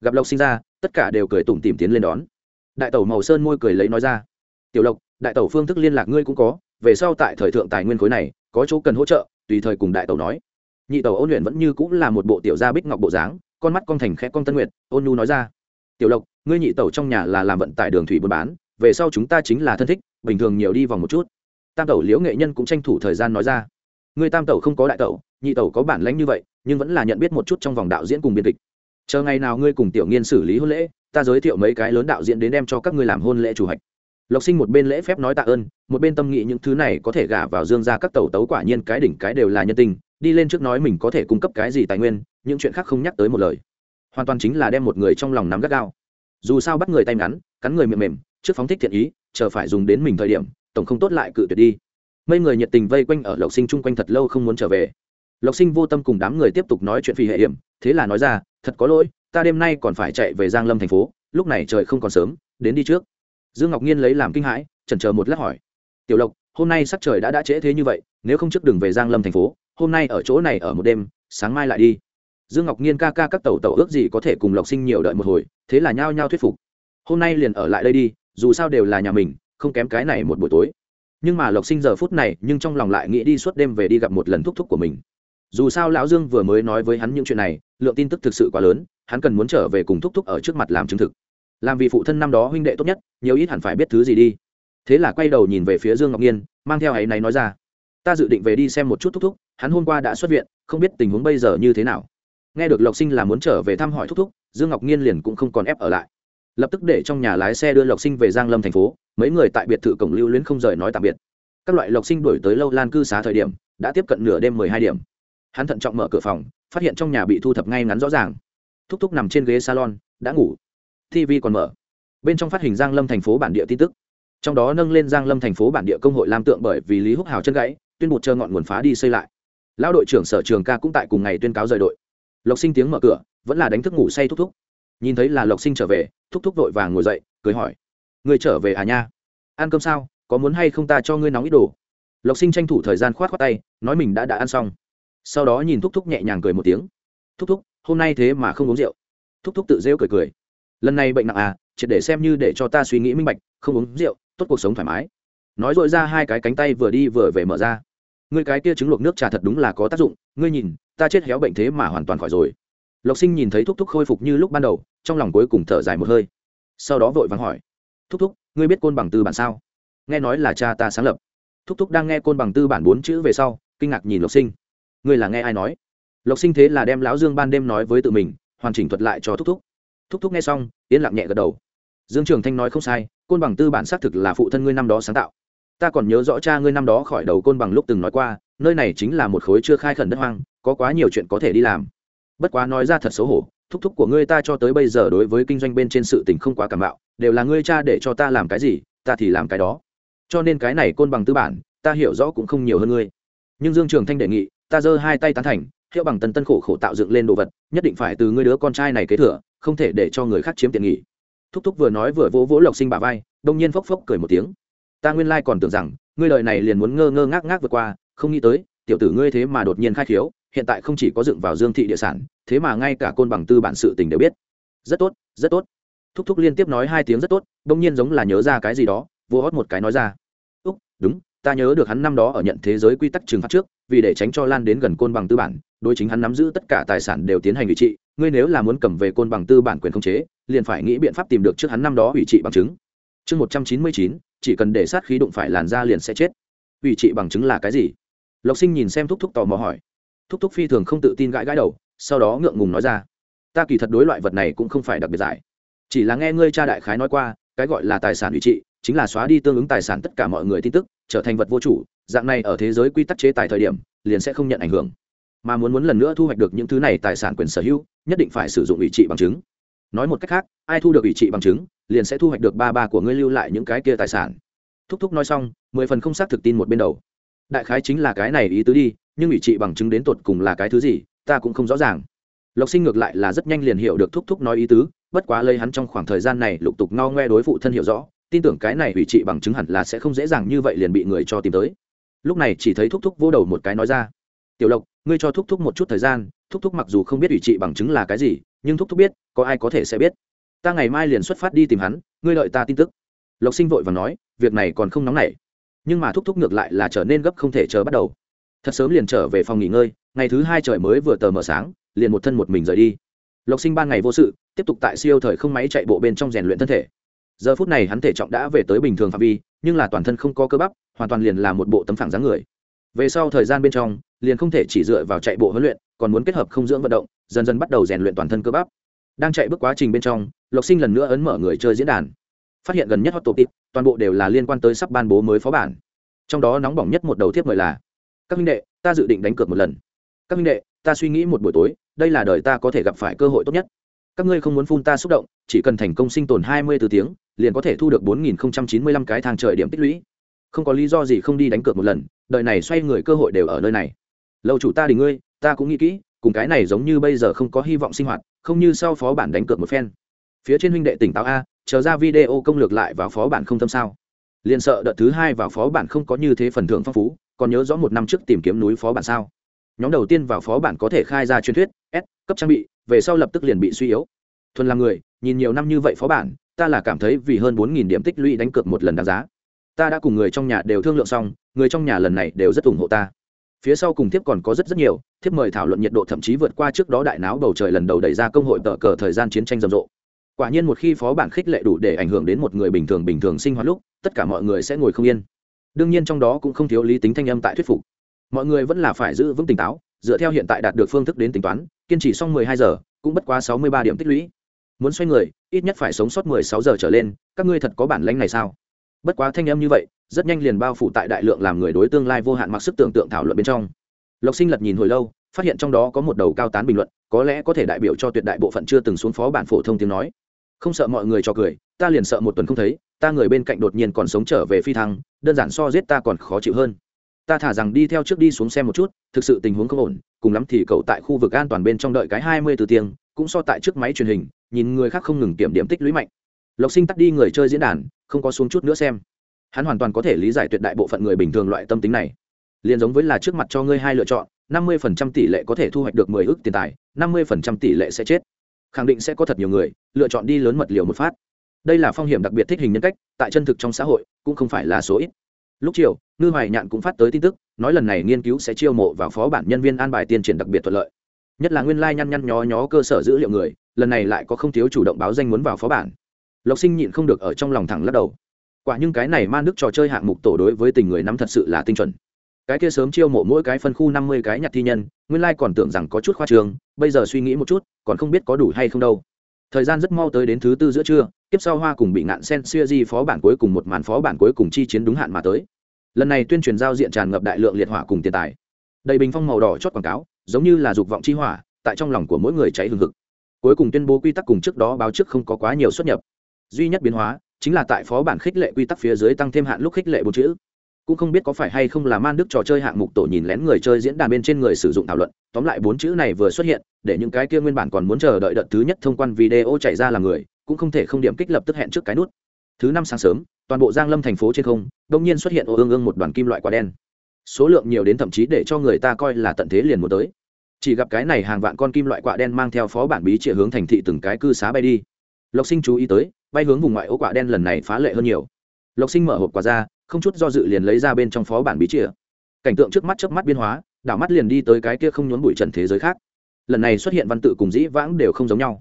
A: Gặp lộc sinh ra, tất cả đều cười tủm tìm tiến lên đón. Đại tàu màu sơn môi cười lấy nói ra, tiểu lộc, đại tàu phương thức liên lạc ngươi cũng có, về sau tại thời thượng tài nguyên khối này, có chỗ cần hỗ trợ, tùy thời cùng đại tàu nói. Nhị tàu ôn luyện vẫn như cũng là một bộ tiểu gia bích ngọc bộ dáng, con mắt con thành khẽ con tân nguyệt, ôn nhu nói ra, tiểu lộc ngươi nhị tẩu trong nhà là làm vận tải đường thủy buôn bán, về sau chúng ta chính là thân thích, bình thường nhiều đi vòng một chút. Tam tẩu liễu nghệ nhân cũng tranh thủ thời gian nói ra. Ngươi tam tẩu không có đại tẩu, nhị tẩu có bản lãnh như vậy, nhưng vẫn là nhận biết một chút trong vòng đạo diễn cùng biên kịch. Chờ ngày nào ngươi cùng tiểu nghiên xử lý hôn lễ, ta giới thiệu mấy cái lớn đạo diễn đến đem cho các ngươi làm hôn lễ chủ hạch. Lộc sinh một bên lễ phép nói tạ ơn, một bên tâm nghị những thứ này có thể gả vào dương ra các tẩu tấu quả nhiên cái đỉnh cái đều là nhân tình, đi lên trước nói mình có thể cung cấp cái gì tài nguyên, những chuyện khác không nhắc tới một lời. Hoàn toàn chính là đem một người trong lòng nắm gắt gao dù sao bắt người tay ngắn, cắn người mềm mềm, trước phóng thích thiện ý, chờ phải dùng đến mình thời điểm, tổng không tốt lại cự tuyệt đi. Mấy người nhiệt tình vây quanh ở lộc sinh chung quanh thật lâu không muốn trở về. Lộc sinh vô tâm cùng đám người tiếp tục nói chuyện phi hệ hiểm, thế là nói ra, thật có lỗi, ta đêm nay còn phải chạy về giang lâm thành phố, lúc này trời không còn sớm, đến đi trước. Dương ngọc nhiên lấy làm kinh hãi, chần chờ một lát hỏi, tiểu lộc, hôm nay sắc trời đã đã trễ thế như vậy, nếu không trước đừng về giang lâm thành phố, hôm nay ở chỗ này ở một đêm, sáng mai lại đi dương ngọc nhiên ca ca các tàu tàu ước gì có thể cùng lộc sinh nhiều đợi một hồi, thế là nhao nhao thuyết phục. Hôm nay liền ở lại đây đi, dù sao đều là nhà mình, không kém cái này một buổi tối. Nhưng mà lộc sinh giờ phút này, nhưng trong lòng lại nghĩ đi suốt đêm về đi gặp một lần thúc thúc của mình. Dù sao lão dương vừa mới nói với hắn những chuyện này, lượng tin tức thực sự quá lớn, hắn cần muốn trở về cùng thúc thúc ở trước mặt làm chứng thực. Làm vì phụ thân năm đó huynh đệ tốt nhất, nhiều ít hẳn phải biết thứ gì đi. Thế là quay đầu nhìn về phía dương ngọc nhiên mang theo ấy này nói ra. Ta dự định về đi xem một chút thúc thúc, hắn hôm qua đã xuất viện, không biết tình huống bây giờ như thế nào nghe được lộc sinh là muốn trở về thăm hỏi thúc thúc, dương ngọc nhiên liền cũng không còn ép ở lại. Lập tức để trong nhà lái xe đưa lộc sinh về giang lâm thành phố, mấy người tại biệt thự cổng lưu luyến không rời nói tạm biệt. Các loại lộc sinh đổi tới lâu lan cư xá thời điểm, đã tiếp cận nửa đêm mười hai điểm. Hắn thận trọng mở cửa phòng, phát hiện trong nhà bị thu thập ngay ngắn rõ ràng. Thúc thúc nằm trên ghế salon, đã ngủ. Tv còn mở. Bên trong phát hình giang lâm thành phố bản địa tin tức. Trong đó nâng lên giang lâm thành phố bản địa công hội lam tượng bởi vì lý húc hào chân gãy, tuyên bột chờ ngọn nguồn phá đi xây lại. Lão đội trưởng sở trường ca cũng tại cùng ngày tuyên cáo rời đội lộc sinh tiếng mở cửa, vẫn là đánh thức ngủ say thúc thúc. Nhìn thấy là lộc sinh trở về, thúc thúc vội vàng ngồi dậy, cười hỏi. Người trở về à nha? Ăn cơm sao? Có muốn hay không ta cho ngươi nóng ít đồ? Lộc sinh tranh thủ thời gian khoát khoát tay, nói mình đã đã ăn xong. Sau đó nhìn thúc thúc nhẹ nhàng cười một tiếng. Thúc thúc, hôm nay thế mà không uống rượu. Thúc thúc tự rêu cười cười. Lần này bệnh nặng à triệt để xem như để cho ta suy nghĩ minh bạch, không uống rượu, tốt cuộc sống thoải mái. Nói dội ra hai cái cánh tay vừa đi vừa về mở ra ngươi cái kia trứng luộc nước trà thật đúng là có tác dụng, ngươi nhìn, ta chết héo bệnh thế mà hoàn toàn khỏi rồi. Lộc sinh nhìn thấy thúc thúc khôi phục như lúc ban đầu, trong lòng cuối cùng thở dài một hơi. Sau đó vội vàng hỏi, thúc thúc, ngươi biết côn bằng tư bản sao? Nghe nói là cha ta sáng lập. Thúc thúc đang nghe côn bằng tư bản bốn chữ về sau, kinh ngạc nhìn lộc sinh. Ngươi là nghe ai nói? Lộc sinh thế là đem lão dương ban đêm nói với tự mình, hoàn chỉnh thuật lại cho thúc thúc. Thúc thúc nghe xong, yên lặng nhẹ gật đầu. Dương trường thanh nói không sai, côn bằng tư bản xác thực là phụ thân ngươi năm đó sáng tạo ta còn nhớ rõ cha ngươi năm đó khỏi đầu côn bằng lúc từng nói qua, nơi này chính là một khối chưa khai khẩn đất hoang, có quá nhiều chuyện có thể đi làm. Bất quá nói ra thật xấu hổ, thúc thúc của ngươi ta cho tới bây giờ đối với kinh doanh bên trên sự tình không quá cảm bạo đều là ngươi cha để cho ta làm cái gì, ta thì làm cái đó. Cho nên cái này côn bằng tư bản, ta hiểu rõ cũng không nhiều hơn ngươi. Nhưng dương trường thanh đề nghị, ta giơ hai tay tán thành, hiệu bằng tần tân khổ khổ tạo dựng lên đồ vật, nhất định phải từ ngươi đứa con trai này kế thừa, không thể để cho người khác chiếm tiện nghỉ thúc thúc vừa nói vừa vỗ vỗ lộc sinh bà vai, đông nhiên phốc phốc cười một tiếng ta nguyên lai còn tưởng rằng, ngươi đời này liền muốn ngơ ngơ ngác ngác vượt qua, không nghĩ tới, tiểu tử ngươi thế mà đột nhiên khai khiếu, hiện tại không chỉ có dựng vào dương thị địa sản, thế mà ngay cả côn bằng tư bản sự tình đều biết. Rất tốt rất tốt. Thúc thúc liên tiếp nói hai tiếng rất tốt đông nhiên giống là nhớ ra cái gì đó, vô hót một cái nói ra. Úc, đúng, ta nhớ được hắn năm đó ở nhận thế giới quy tắc trừng phạt trước, vì để tránh cho lan đến gần côn bằng tư bản, đối chính hắn nắm giữ tất cả tài sản đều tiến hành ủy trị, ngươi nếu là muốn cầm về côn bằng tư bản quyền khống chế, liền phải nghĩ biện pháp tìm được trước hắn năm đó ủy trị bằng chứng. Chương một trăm chín mươi chín chỉ cần để sát khí đụng phải làn da liền sẽ chết. Ủy trị bằng chứng là cái gì? Lộc sinh nhìn xem thúc thúc tò mò hỏi. Thúc thúc phi thường không tự tin gãi gãi đầu, sau đó ngượng ngùng nói ra. Ta kỳ thật đối loại vật này cũng không phải đặc biệt giải. Chỉ là nghe ngươi cha đại khái nói qua, cái gọi là tài sản ủy trị, chính là xóa đi tương ứng tài sản tất cả mọi người tin tức, trở thành vật vô chủ, dạng này ở thế giới quy tắc chế tài thời điểm, liền sẽ không nhận ảnh hưởng. Mà muốn muốn lần nữa thu hoạch được những thứ này tài sản quyền sở hữu, nhất định phải sử dụng ủy trị bằng chứng. Nói một cách khác, ai thu được ủy trị bằng chứng liền sẽ thu hoạch được ba ba của ngươi lưu lại những cái kia tài sản. Thúc thúc nói xong, mười phần không xác thực tin một bên đầu. Đại khái chính là cái này ý tứ đi, nhưng ủy trị bằng chứng đến tột cùng là cái thứ gì, ta cũng không rõ ràng. Lộc sinh ngược lại là rất nhanh liền hiểu được thúc thúc nói ý tứ, bất quá lấy hắn trong khoảng thời gian này lục tục ngao ngoe đối phụ thân hiểu rõ, tin tưởng cái này ủy trị bằng chứng hẳn là sẽ không dễ dàng như vậy liền bị người cho tìm tới. Lúc này chỉ thấy thúc thúc vô đầu một cái nói ra, tiểu lộc, ngươi cho thúc thúc một chút thời gian, thúc thúc mặc dù không biết ủy trị bằng chứng là cái gì, nhưng thúc thúc biết, có ai có thể sẽ biết ta ngày mai liền xuất phát đi tìm hắn, ngươi đợi ta tin tức. Lộc sinh vội và nói, việc này còn không nóng nảy, nhưng mà thúc thúc ngược lại là trở nên gấp không thể chờ bắt đầu. Thật sớm liền trở về phòng nghỉ ngơi, ngày thứ hai trời mới vừa tờ mờ sáng, liền một thân một mình rời đi. Lộc sinh ban ngày vô sự, tiếp tục tại siêu thời không máy chạy bộ bên trong rèn luyện thân thể. Giờ phút này hắn thể trọng đã về tới bình thường phạm vi, nhưng là toàn thân không có cơ bắp, hoàn toàn liền là một bộ tấm phẳng dáng người. Về sau thời gian bên trong, liền không thể chỉ dựa vào chạy bộ huấn luyện, còn muốn kết hợp không dưỡng vận động, dần dần bắt đầu rèn luyện toàn thân cơ bắp đang chạy bước quá trình bên trong, lộc sinh lần nữa ấn mở người chơi diễn đàn. Phát hiện gần nhất hot topic, toàn bộ đều là liên quan tới sắp ban bố mới phó bản. Trong đó nóng bỏng nhất một đầu thiếp mời là, các minh đệ, ta dự định đánh cược một lần. Các minh đệ, ta suy nghĩ một buổi tối, đây là đời ta có thể gặp phải cơ hội tốt nhất. Các ngươi không muốn phun ta xúc động, chỉ cần thành công sinh tồn hai mươi từ tiếng, liền có thể thu được bốn nghìn chín mươi lăm cái thang trời điểm tích lũy. Không có lý do gì không đi đánh cược một lần, đời này xoay người cơ hội đều ở nơi này. Lâu chủ ta đình ngươi, ta cũng nghĩ kỹ cùng cái này giống như bây giờ không có hy vọng sinh hoạt, không như sau phó bản đánh cược một phen. Phía trên huynh đệ tỉnh táo a, chờ ra video công lược lại vào phó bản không tâm sao. Liền sợ đợt thứ hai vào phó bản không có như thế phần thưởng phong phú, còn nhớ rõ một năm trước tìm kiếm núi phó bản sao. Nhóm đầu tiên vào phó bản có thể khai ra truyền thuyết, s, cấp trang bị, về sau lập tức liền bị suy yếu. Thuần là người, nhìn nhiều năm như vậy phó bản, ta là cảm thấy vì hơn bốn nghìn điểm tích lũy đánh cược một lần đáng giá. Ta đã cùng người trong nhà đều thương lượng xong, người trong nhà lần này đều rất ủng hộ ta. Phía sau cùng thiếp còn có rất rất nhiều thiếp mời thảo luận nhiệt độ thậm chí vượt qua trước đó đại náo bầu trời lần đầu đẩy ra công hội tờ cờ thời gian chiến tranh rầm rộ. Quả nhiên một khi phó bản khích lệ đủ để ảnh hưởng đến một người bình thường bình thường sinh hoạt lúc, tất cả mọi người sẽ ngồi không yên. Đương nhiên trong đó cũng không thiếu lý tính thanh âm tại thuyết phục. Mọi người vẫn là phải giữ vững tỉnh táo, dựa theo hiện tại đạt được phương thức đến tính toán, kiên trì xong mười hai giờ, cũng bất quá sáu mươi ba điểm tích lũy. Muốn xoay người, ít nhất phải sống sót mười sáu giờ trở lên, các ngươi thật có bản lãnh này sao? Bất quá thanh âm như vậy, rất nhanh liền bao phủ tại đại lượng làm người đối tương lai vô hạn mặc sức tưởng tượng thảo luận bên trong lộc sinh lật nhìn hồi lâu, phát hiện trong đó có một đầu cao tán bình luận, có lẽ có thể đại biểu cho tuyệt đại bộ phận chưa từng xuống phó bản phổ thông tiếng nói. Không sợ mọi người cho cười, ta liền sợ một tuần không thấy, ta người bên cạnh đột nhiên còn sống trở về phi thăng, đơn giản so giết ta còn khó chịu hơn. Ta thả rằng đi theo trước đi xuống xem một chút, thực sự tình huống không ổn, cùng lắm thì cậu tại khu vực an toàn bên trong đợi cái hai mươi từ tiếng, cũng so tại trước máy truyền hình, nhìn người khác không ngừng kiểm điểm tích lũy mạnh. Lộc sinh tắt đi người chơi diễn đàn, không có xuống chút nữa xem. Hắn hoàn toàn có thể lý giải tuyệt đại bộ phận người bình thường loại tâm tính này liền giống với là trước mặt cho ngươi hai lựa chọn, năm mươi phần trăm tỷ lệ có thể thu hoạch được mười ước tiền tài, năm mươi phần trăm tỷ lệ sẽ chết. Khẳng định sẽ có thật nhiều người lựa chọn đi lớn mật liều một phát. Đây là phong hiểm đặc biệt thích hình nhân cách, tại chân thực trong xã hội cũng không phải là số ít. Lúc chiều, ngư hoài nhạn cũng phát tới tin tức, nói lần này nghiên cứu sẽ chiêu mộ vào phó bản nhân viên an bài tiên triển đặc biệt thuận lợi. Nhất là nguyên lai nhăn nhăn nhó nhó cơ sở dữ liệu người, lần này lại có không thiếu chủ động báo danh muốn vào phó bản. Lộc sinh nhịn không được ở trong lòng thẳng lắc đầu. Quả nhưng cái này man nước trò chơi hạng mục tổ đối với tình người nắm thật sự là tinh chuẩn cái kia sớm chiêu mộ mỗi cái phân khu năm mươi cái nhặt thi nhân, nguyên lai còn tưởng rằng có chút khoa trường, bây giờ suy nghĩ một chút, còn không biết có đủ hay không đâu. Thời gian rất mau tới đến thứ tư giữa trưa tiếp sau hoa cùng bị ngạn sen xuya di phó bản cuối cùng một màn phó bản cuối cùng chi chiến đúng hạn mà tới. Lần này tuyên truyền giao diện tràn ngập đại lượng liệt hỏa cùng tiền tài. Đầy bình phong màu đỏ chót quảng cáo, giống như là dục vọng chi hỏa, tại trong lòng của mỗi người cháy hừng hực. Cuối cùng tuyên bố quy tắc cùng trước đó báo trước không có quá nhiều xuất nhập. Duy nhất biến hóa, chính là tại phó bản khích lệ quy tắc phía dưới tăng thêm hạn lúc khích lệ bốn chữ cũng không biết có phải hay không là man đức trò chơi hạng mục tổ nhìn lén người chơi diễn đàn bên trên người sử dụng thảo luận, tóm lại bốn chữ này vừa xuất hiện, để những cái kia nguyên bản còn muốn chờ đợi đợt thứ nhất thông quan video chạy ra là người, cũng không thể không điểm kích lập tức hẹn trước cái nút. Thứ năm sáng sớm, toàn bộ giang lâm thành phố trên không, đông nhiên xuất hiện ô ương ương một đoàn kim loại quả đen. Số lượng nhiều đến thậm chí để cho người ta coi là tận thế liền một tới. Chỉ gặp cái này hàng vạn con kim loại quạ đen mang theo phó bản bí trịa hướng thành thị từng cái cư xá bay đi. Lộc sinh chú ý tới, bay hướng vùng ngoại ô quạ đen lần này phá lệ hơn nhiều. Lộc sinh mở hộp quả ra không chút do dự liền lấy ra bên trong phó bản bí chìa. Cảnh tượng trước mắt chớp mắt biên hóa, đảo mắt liền đi tới cái kia không nhốn bụi trần thế giới khác. Lần này xuất hiện văn tự cùng dĩ vãng đều không giống nhau.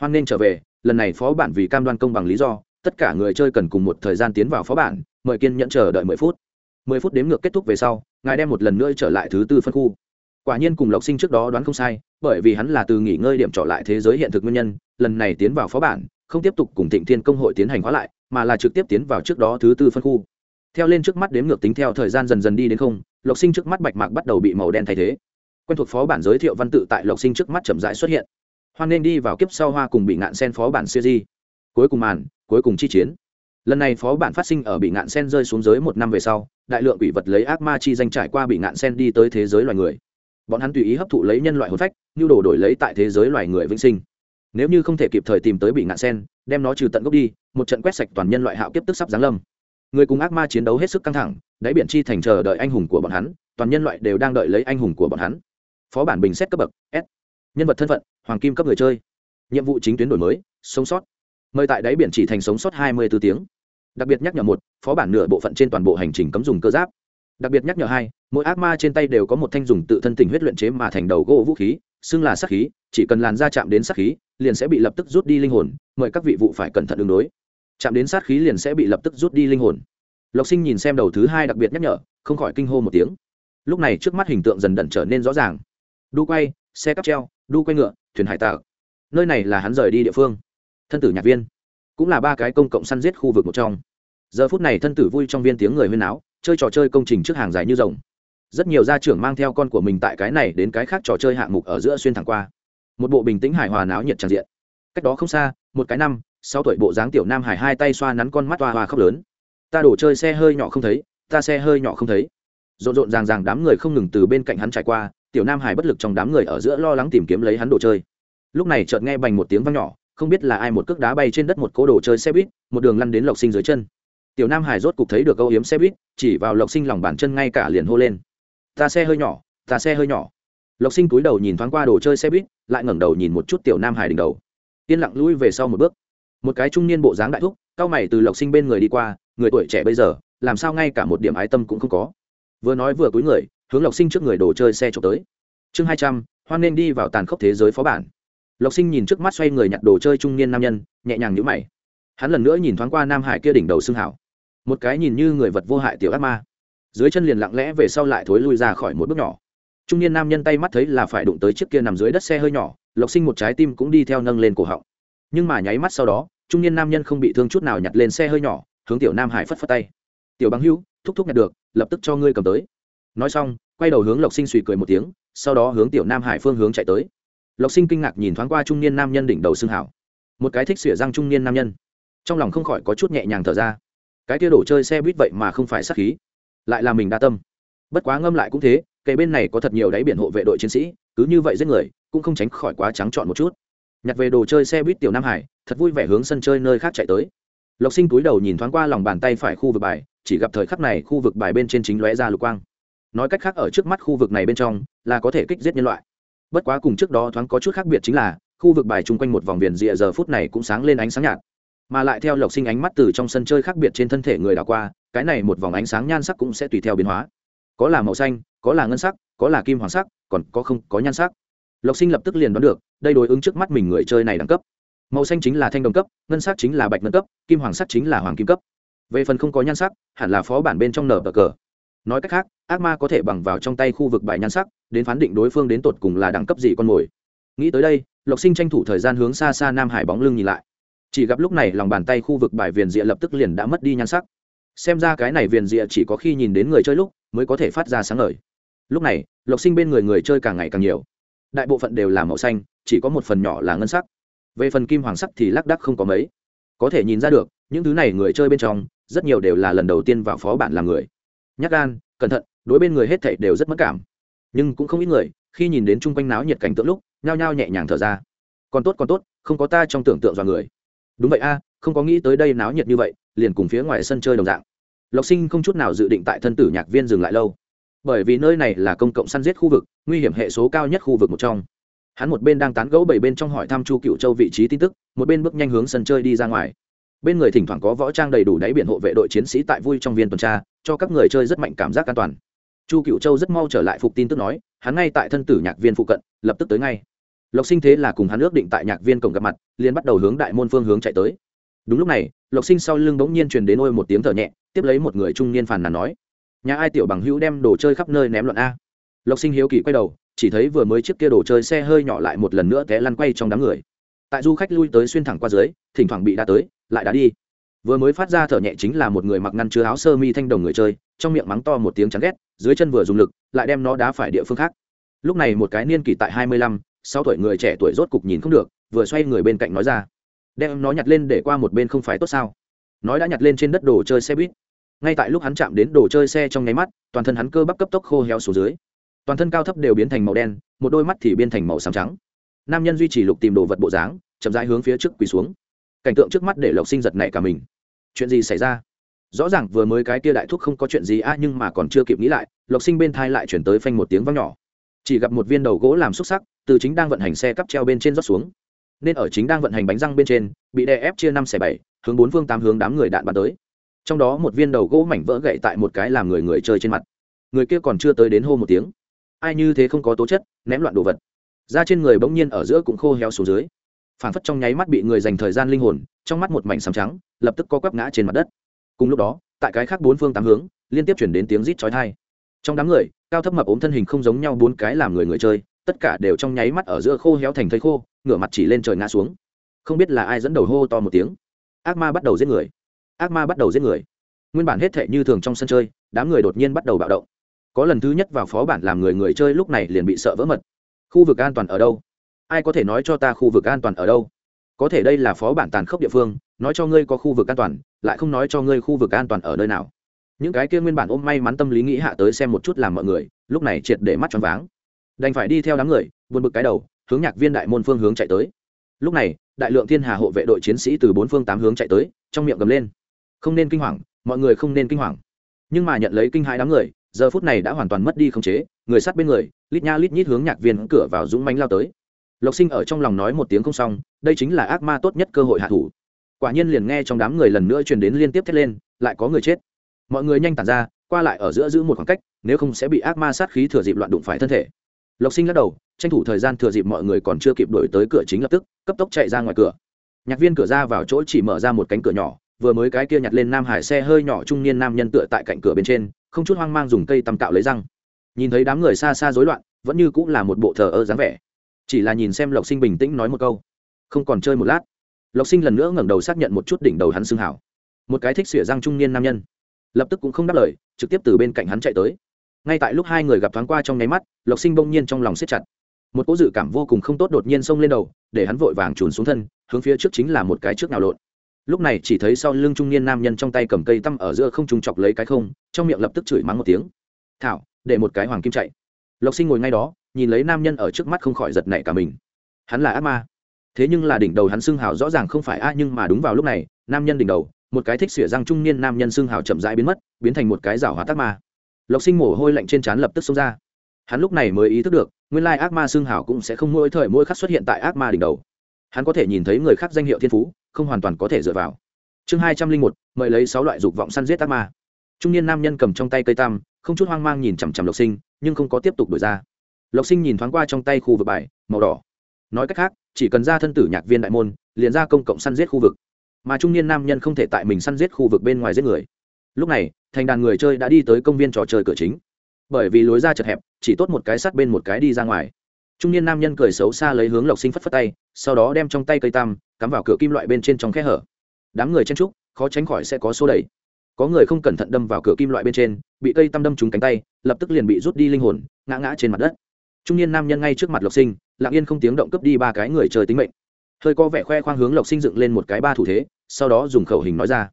A: Hoan nên trở về, lần này phó bản vì cam đoan công bằng lý do, tất cả người chơi cần cùng một thời gian tiến vào phó bản, mời kiên nhẫn chờ đợi mười phút. Mười phút đếm ngược kết thúc về sau, ngài đem một lần nữa trở lại thứ tư phân khu. Quả nhiên cùng lộc sinh trước đó đoán không sai, bởi vì hắn là từ nghỉ ngơi điểm trở lại thế giới hiện thực nguyên nhân, lần này tiến vào phó bản, không tiếp tục cùng thịnh thiên công hội tiến hành hóa lại, mà là trực tiếp tiến vào trước đó thứ tư phân khu theo lên trước mắt đếm ngược tính theo thời gian dần dần đi đến không, lộc sinh trước mắt bạch mạc bắt đầu bị màu đen thay thế. Quen thuộc phó bản giới thiệu văn tự tại lộc sinh trước mắt chậm rãi xuất hiện. Hoan nên đi vào kiếp sau hoa cùng bị ngạn sen phó bản siêu di cuối cùng màn, cuối cùng chi chiến. Lần này phó bản phát sinh ở bị ngạn sen rơi xuống giới một năm về sau, đại lượng quỷ vật lấy ác ma chi danh trải qua bị ngạn sen đi tới thế giới loài người. Bọn hắn tùy ý hấp thụ lấy nhân loại hồn phách như đồ đổi lấy tại thế giới loài người vĩnh sinh. Nếu như không thể kịp thời tìm tới bị ngạn sen, đem nó trừ tận gốc đi, một trận quét sạch toàn nhân loại hạo kiếp tức sắp giáng lâm người cùng ác ma chiến đấu hết sức căng thẳng, đáy biển chi thành chờ đợi anh hùng của bọn hắn, toàn nhân loại đều đang đợi lấy anh hùng của bọn hắn. Phó bản bình xét cấp bậc, s. Nhân vật thân phận, hoàng kim cấp người chơi. Nhiệm vụ chính tuyến đổi mới, sống sót. Mời tại đáy biển chỉ thành sống sót hai mươi b ố tiếng. Đặc biệt nhắc nhở một, phó bản nửa bộ phận trên toàn bộ hành trình cấm dùng cơ giáp. Đặc biệt nhắc nhở hai, mỗi ác ma trên tay đều có một thanh dùng tự thân tình huyết luyện chế mà thành đầu gỗ vũ khí, xưng là sắc khí, chỉ cần làn da chạm đến sắc khí, liền sẽ bị lập tức rút đi linh hồn, mời các vị vụ phải cẩn thận ứng đối chạm đến sát khí liền sẽ bị lập tức rút đi linh hồn. Lộc sinh nhìn xem đầu thứ hai đặc biệt nhắc nhở, không khỏi kinh hô một tiếng. Lúc này trước mắt hình tượng dần đần trở nên rõ ràng. Đu quay, xe cắp treo, đu quay ngựa, thuyền hải tạc. Nơi này là hắn rời đi địa phương. Thân tử nhạc viên. Cũng là ba cái công cộng săn giết khu vực một trong. Giờ phút này thân tử vui trong viên tiếng người huyên áo chơi trò chơi công trình trước hàng dài như rồng. Rất nhiều gia trưởng mang theo con của mình tại cái này đến cái khác trò chơi hạng mục ở giữa xuyên thẳng qua. Một bộ bình tĩnh hài hòa náo nhiệt tràn diện. Cách đó không xa, một cái năm sau tuổi bộ dáng tiểu nam hải hai tay xoa nắn con mắt toa hoa khóc lớn. Ta đổ chơi xe hơi nhỏ không thấy, ta xe hơi nhỏ không thấy. Rộn rộn ràng ràng đám người không ngừng từ bên cạnh hắn trải qua, tiểu nam hải bất lực trong đám người ở giữa lo lắng tìm kiếm lấy hắn đồ chơi. Lúc này chợt nghe bành một tiếng vang nhỏ, không biết là ai một cước đá bay trên đất một cố đồ chơi xe buýt, một đường lăn đến lộc sinh dưới chân. Tiểu nam hải rốt cục thấy được âu yếm xe buýt, chỉ vào lộc sinh lòng bàn chân ngay cả liền hô lên. Ta xe hơi nhỏ, ta xe hơi nhỏ. Lộc sinh cúi đầu nhìn thoáng qua đồ chơi xe buýt, lại ngẩng đầu nhìn một chút tiểu nam hải đỉnh đầu. Yên lặng lui về sau một bước một cái trung niên bộ dáng đại thúc, cao mày từ lộc sinh bên người đi qua, người tuổi trẻ bây giờ, làm sao ngay cả một điểm ái tâm cũng không có. Vừa nói vừa cúi người, hướng lộc sinh trước người đồ chơi xe trộm tới. Chương hai trăm, hoan nên đi vào tàn khốc thế giới phó bản. Lộc sinh nhìn trước mắt xoay người nhặt đồ chơi trung niên nam nhân, nhẹ nhàng nhữ mày. Hắn lần nữa nhìn thoáng qua nam hải kia đỉnh đầu xương hảo. Một cái nhìn như người vật vô hại tiểu ác ma. Dưới chân liền lặng lẽ về sau lại thối lui ra khỏi một bước nhỏ. Trung niên nam nhân tay mắt thấy là phải đụng tới chiếc kia nằm dưới đất xe hơi nhỏ, lộc sinh một trái tim cũng đi theo nâng lên cổ họng nhưng mà nháy mắt sau đó, trung niên nam nhân không bị thương chút nào nhặt lên xe hơi nhỏ, hướng tiểu nam hải phất phất tay. Tiểu bằng hữu, thúc thúc nhặt được, lập tức cho ngươi cầm tới. Nói xong, quay đầu hướng lộc sinh suy cười một tiếng, sau đó hướng tiểu nam hải phương hướng chạy tới. Lộc sinh kinh ngạc nhìn thoáng qua trung niên nam nhân đỉnh đầu xương hảo một cái thích xỉa răng trung niên nam nhân. Trong lòng không khỏi có chút nhẹ nhàng thở ra. Cái kia đổ chơi xe buýt vậy mà không phải sát khí, lại là mình đa tâm. Bất quá ngâm lại cũng thế kề bên này có thật nhiều đáy biển hộ vệ đội chiến sĩ, cứ như vậy giết người, cũng không tránh khỏi quá trắng trọn một chút nhặt về đồ chơi xe buýt tiểu nam hải, thật vui vẻ hướng sân chơi nơi khác chạy tới. Lộc sinh túi đầu nhìn thoáng qua lòng bàn tay phải khu vực bài, chỉ gặp thời khắc này khu vực bài bên trên chính lóe ra lục quang. Nói cách khác ở trước mắt khu vực này bên trong, là có thể kích giết nhân loại. Bất quá cùng trước đó thoáng có chút khác biệt chính là, khu vực bài chung quanh một vòng viền rìa giờ phút này cũng sáng lên ánh sáng nhạt. Mà lại theo lộc sinh ánh mắt từ trong sân chơi khác biệt trên thân thể người đảo qua, cái này một vòng ánh sáng nhan sắc cũng sẽ tùy theo biến hóa. Có là màu xanh, có là ngân sắc, có là kim hoàng sắc, còn có không có nhan sắc lộc sinh lập tức liền đoán được, đây đối ứng trước mắt mình người chơi này đẳng cấp. Màu xanh chính là thanh đồng cấp, ngân sắc chính là bạch ngân cấp, kim hoàng sắc chính là hoàng kim cấp. Về phần không có nhan sắc, hẳn là phó bản bên trong nở bờ cờ. Nói cách khác, ác ma có thể bằng vào trong tay khu vực bài nhan sắc, đến phán định đối phương đến tột cùng là đẳng cấp gì con mồi. Nghĩ tới đây, lộc sinh tranh thủ thời gian hướng xa xa nam hải bóng lưng nhìn lại. Chỉ gặp lúc này lòng bàn tay khu vực bài viền rịa lập tức liền đã mất đi nhan sắc. Xem ra cái này viền rịa chỉ có khi nhìn đến người chơi lúc, mới có thể phát ra sáng ngời. Lúc này, lộc sinh bên người người chơi càng ngày càng nhiều đại bộ phận đều là màu xanh, chỉ có một phần nhỏ là ngân sắc. Về phần kim hoàng sắc thì lác đắc không có mấy. Có thể nhìn ra được, những thứ này người chơi bên trong, rất nhiều đều là lần đầu tiên vào phó bản làm người. Nhắc gan, cẩn thận, đối bên người hết thảy đều rất mất cảm. Nhưng cũng không ít người, khi nhìn đến chung quanh náo nhiệt cảnh tượng lúc, nhao nhao nhẹ nhàng thở ra. Còn tốt còn tốt, không có ta trong tưởng tượng dọa người. Đúng vậy a, không có nghĩ tới đây náo nhiệt như vậy, liền cùng phía ngoài sân chơi đồng dạng. Lộc sinh không chút nào dự định tại thân tử nhạc viên dừng lại lâu bởi vì nơi này là công cộng săn giết khu vực, nguy hiểm hệ số cao nhất khu vực một trong. Hắn một bên đang tán gẫu bảy bên trong hỏi thăm chu cựu châu vị trí tin tức, một bên bước nhanh hướng sân chơi đi ra ngoài. Bên người thỉnh thoảng có võ trang đầy đủ đáy biển hộ vệ đội chiến sĩ tại vui trong viên tuần tra, cho các người chơi rất mạnh cảm giác an toàn. Chu cựu châu rất mau trở lại phục tin tức nói, hắn ngay tại thân tử nhạc viên phụ cận, lập tức tới ngay. Lộc sinh thế là cùng hắn ước định tại nhạc viên cổng gặp mặt, liền bắt đầu hướng đại môn phương hướng chạy tới. Đúng lúc này, lộc sinh sau lưng bỗng nhiên truyền đến ôi một tiếng thở nhẹ, tiếp lấy một người trung niên phàn nàn nói nhà ai tiểu bằng hữu đem đồ chơi khắp nơi ném loạn a? Lộc sinh hiếu kỳ quay đầu, chỉ thấy vừa mới chiếc kia đồ chơi xe hơi nhỏ lại một lần nữa té lăn quay trong đám người. Tại du khách lui tới xuyên thẳng qua dưới, thỉnh thoảng bị đá tới, lại đá đi. Vừa mới phát ra thở nhẹ chính là một người mặc ngăn chứa áo sơ mi thanh đồng người chơi, trong miệng mắng to một tiếng chán ghét, dưới chân vừa dùng lực, lại đem nó đá phải địa phương khác. Lúc này một cái niên kỷ tại hai mươi lăm, sáu tuổi người trẻ tuổi rốt cục nhìn không được, vừa xoay người bên cạnh nói ra. Đem nó nhặt lên để qua một bên không phải tốt sao? Nói đã nhặt lên trên đất đồ chơi xe buýt ngay tại lúc hắn chạm đến đồ chơi xe trong nháy mắt, toàn thân hắn cơ bắp cấp tốc khô héo xuống dưới. Toàn thân cao thấp đều biến thành màu đen, một đôi mắt thì biến thành màu xám trắng. Nam nhân duy trì lục tìm đồ vật bộ dáng, chậm rãi hướng phía trước quỳ xuống. Cảnh tượng trước mắt để lộc sinh giật nảy cả mình. Chuyện gì xảy ra? Rõ ràng vừa mới cái kia đại thúc không có chuyện gì a nhưng mà còn chưa kịp nghĩ lại, lộc sinh bên thai lại chuyển tới phanh một tiếng văng nhỏ. Chỉ gặp một viên đầu gỗ làm xúc sắc, từ chính đang vận hành xe cắp treo bên trên rót xuống. Nên ở chính đang vận hành bánh răng bên trên, bị đè ép chia năm xẻ bảy, hướng bốn phương tám hướng đám người đạn bắn tới trong đó một viên đầu gỗ mảnh vỡ gậy tại một cái làm người người chơi trên mặt. Người kia còn chưa tới đến hô một tiếng. Ai như thế không có tố chất, ném loạn đồ vật. Da trên người bỗng nhiên ở giữa cũng khô héo xuống dưới. Phản phất trong nháy mắt bị người dành thời gian linh hồn, trong mắt một mảnh sàm trắng, lập tức co quắp ngã trên mặt đất. Cùng lúc đó, tại cái khác bốn phương tám hướng, liên tiếp chuyển đến tiếng rít chói thai trong đám người, cao thấp mập ốm thân hình không giống nhau bốn cái làm người người chơi, tất cả đều trong nháy mắt ở giữa khô héo thành thây khô, ngửa mặt chỉ lên trời ngã xuống. Không biết là ai dẫn đầu hô to một tiếng. Ác ma bắt đầu giết người ác ma bắt đầu giết người. Nguyên bản hết thệ như thường trong sân chơi, đám người đột nhiên bắt đầu bạo động. Có lần thứ nhất vào phó bản làm người người chơi lúc này liền bị sợ vỡ mật. Khu vực an toàn ở đâu? Ai có thể nói cho ta khu vực an toàn ở đâu? Có thể đây là phó bản tàn khốc địa phương, nói cho ngươi có khu vực an toàn, lại không nói cho ngươi khu vực an toàn ở nơi nào. Những cái kia nguyên bản ôm may mắn tâm lý nghĩ hạ tới xem một chút làm mọi người, lúc này triệt để mắt choáng váng. Đành phải đi theo đám người, buồn bực cái đầu, hướng nhạc viên đại môn phương hướng chạy tới. Lúc này, đại lượng thiên hà hộ vệ đội chiến sĩ từ bốn phương tám hướng chạy tới, trong miệng gầm lên không nên kinh hoàng, mọi người không nên kinh hoàng. Nhưng mà nhận lấy kinh hãi đám người, giờ phút này đã hoàn toàn mất đi khống chế, người sát bên người, lít nha lít nhít hướng nhạc viên cửa vào dũng mánh lao tới. Lộc sinh ở trong lòng nói một tiếng không xong, đây chính là ác ma tốt nhất cơ hội hạ thủ. Quả nhiên liền nghe trong đám người lần nữa truyền đến liên tiếp thét lên, lại có người chết. Mọi người nhanh tản ra, qua lại ở giữa giữ một khoảng cách, nếu không sẽ bị ác ma sát khí thừa dịp loạn đụng phải thân thể. Lộc sinh lắc đầu, tranh thủ thời gian thừa dịp mọi người còn chưa kịp đổi tới cửa chính lập tức, cấp tốc chạy ra ngoài cửa. Nhạc viên cửa ra vào chỗ chỉ mở ra một cánh cửa nhỏ vừa mới cái kia nhặt lên nam hải xe hơi nhỏ trung niên nam nhân tựa tại cạnh cửa bên trên, không chút hoang mang dùng cây tăm cạo lấy răng. Nhìn thấy đám người xa xa rối loạn, vẫn như cũng là một bộ thờ ơ dáng vẻ. Chỉ là nhìn xem lộc sinh bình tĩnh nói một câu. Không còn chơi một lát. Lộc sinh lần nữa ngẩng đầu xác nhận một chút đỉnh đầu hắn xương hảo. Một cái thích xỉa răng trung niên nam nhân. Lập tức cũng không đáp lời, trực tiếp từ bên cạnh hắn chạy tới. Ngay tại lúc hai người gặp thoáng qua trong nháy mắt, lộc sinh bỗng nhiên trong lòng siết chặt. Một cỗ dự cảm vô cùng không tốt đột nhiên xông lên đầu, để hắn vội vàng trùn xuống thân, hướng phía trước chính là một cái trước nào lộn lúc này chỉ thấy sau lưng trung niên nam nhân trong tay cầm cây tăm ở giữa không trùng chọc lấy cái không, trong miệng lập tức chửi mắng một tiếng. Thảo, để một cái hoàng kim chạy. Lộc sinh ngồi ngay đó, nhìn lấy nam nhân ở trước mắt không khỏi giật nảy cả mình. Hắn là ác ma. Thế nhưng là đỉnh đầu hắn xưng hào rõ ràng không phải a nhưng mà đúng vào lúc này, nam nhân đỉnh đầu, một cái thích xỉa răng trung niên nam nhân xưng hào chậm rãi biến mất, biến thành một cái rào hóa tác ma. Lộc sinh mồ hôi lạnh trên trán lập tức xông ra. Hắn lúc này mới ý thức được, nguyên lai ác ma xưng hào cũng sẽ không mỗi thời mỗi khắc xuất hiện tại ác ma đỉnh đầu hắn có thể nhìn thấy người khác danh hiệu thiên phú, không hoàn toàn có thể dựa vào. Chương hai trăm linh một, mời lấy sáu loại dục vọng săn giết ác ma. Trung niên nam nhân cầm trong tay cây tam, không chút hoang mang nhìn chằm chằm lộc sinh, nhưng không có tiếp tục đổi ra. Lộc sinh nhìn thoáng qua trong tay khu vực bài, màu đỏ. Nói cách khác, chỉ cần ra thân tử nhạc viên đại môn, liền ra công cộng săn giết khu vực. Mà trung niên nam nhân không thể tại mình săn giết khu vực bên ngoài giết người. Lúc này, thành đàn người chơi đã đi tới công viên trò chơi cửa chính. Bởi vì lối ra chật hẹp, chỉ tốt một cái sắt bên một cái đi ra ngoài trung niên nam nhân cười xấu xa lấy hướng lộc sinh phất phất tay, sau đó đem trong tay cây tam, cắm vào cửa kim loại bên trên trong khe hở. Đám người chen trúc khó tránh khỏi sẽ có số đẩy. Có người không cẩn thận đâm vào cửa kim loại bên trên, bị cây tăm đâm trúng cánh tay, lập tức liền bị rút đi linh hồn, ngã ngã trên mặt đất. Trung niên nam nhân ngay trước mặt lộc sinh, lặng yên không tiếng động cướp đi ba cái người chơi tính mệnh. Hơi có vẻ khoe khoang hướng lộc sinh dựng lên một cái ba thủ thế, sau đó dùng khẩu hình nói ra.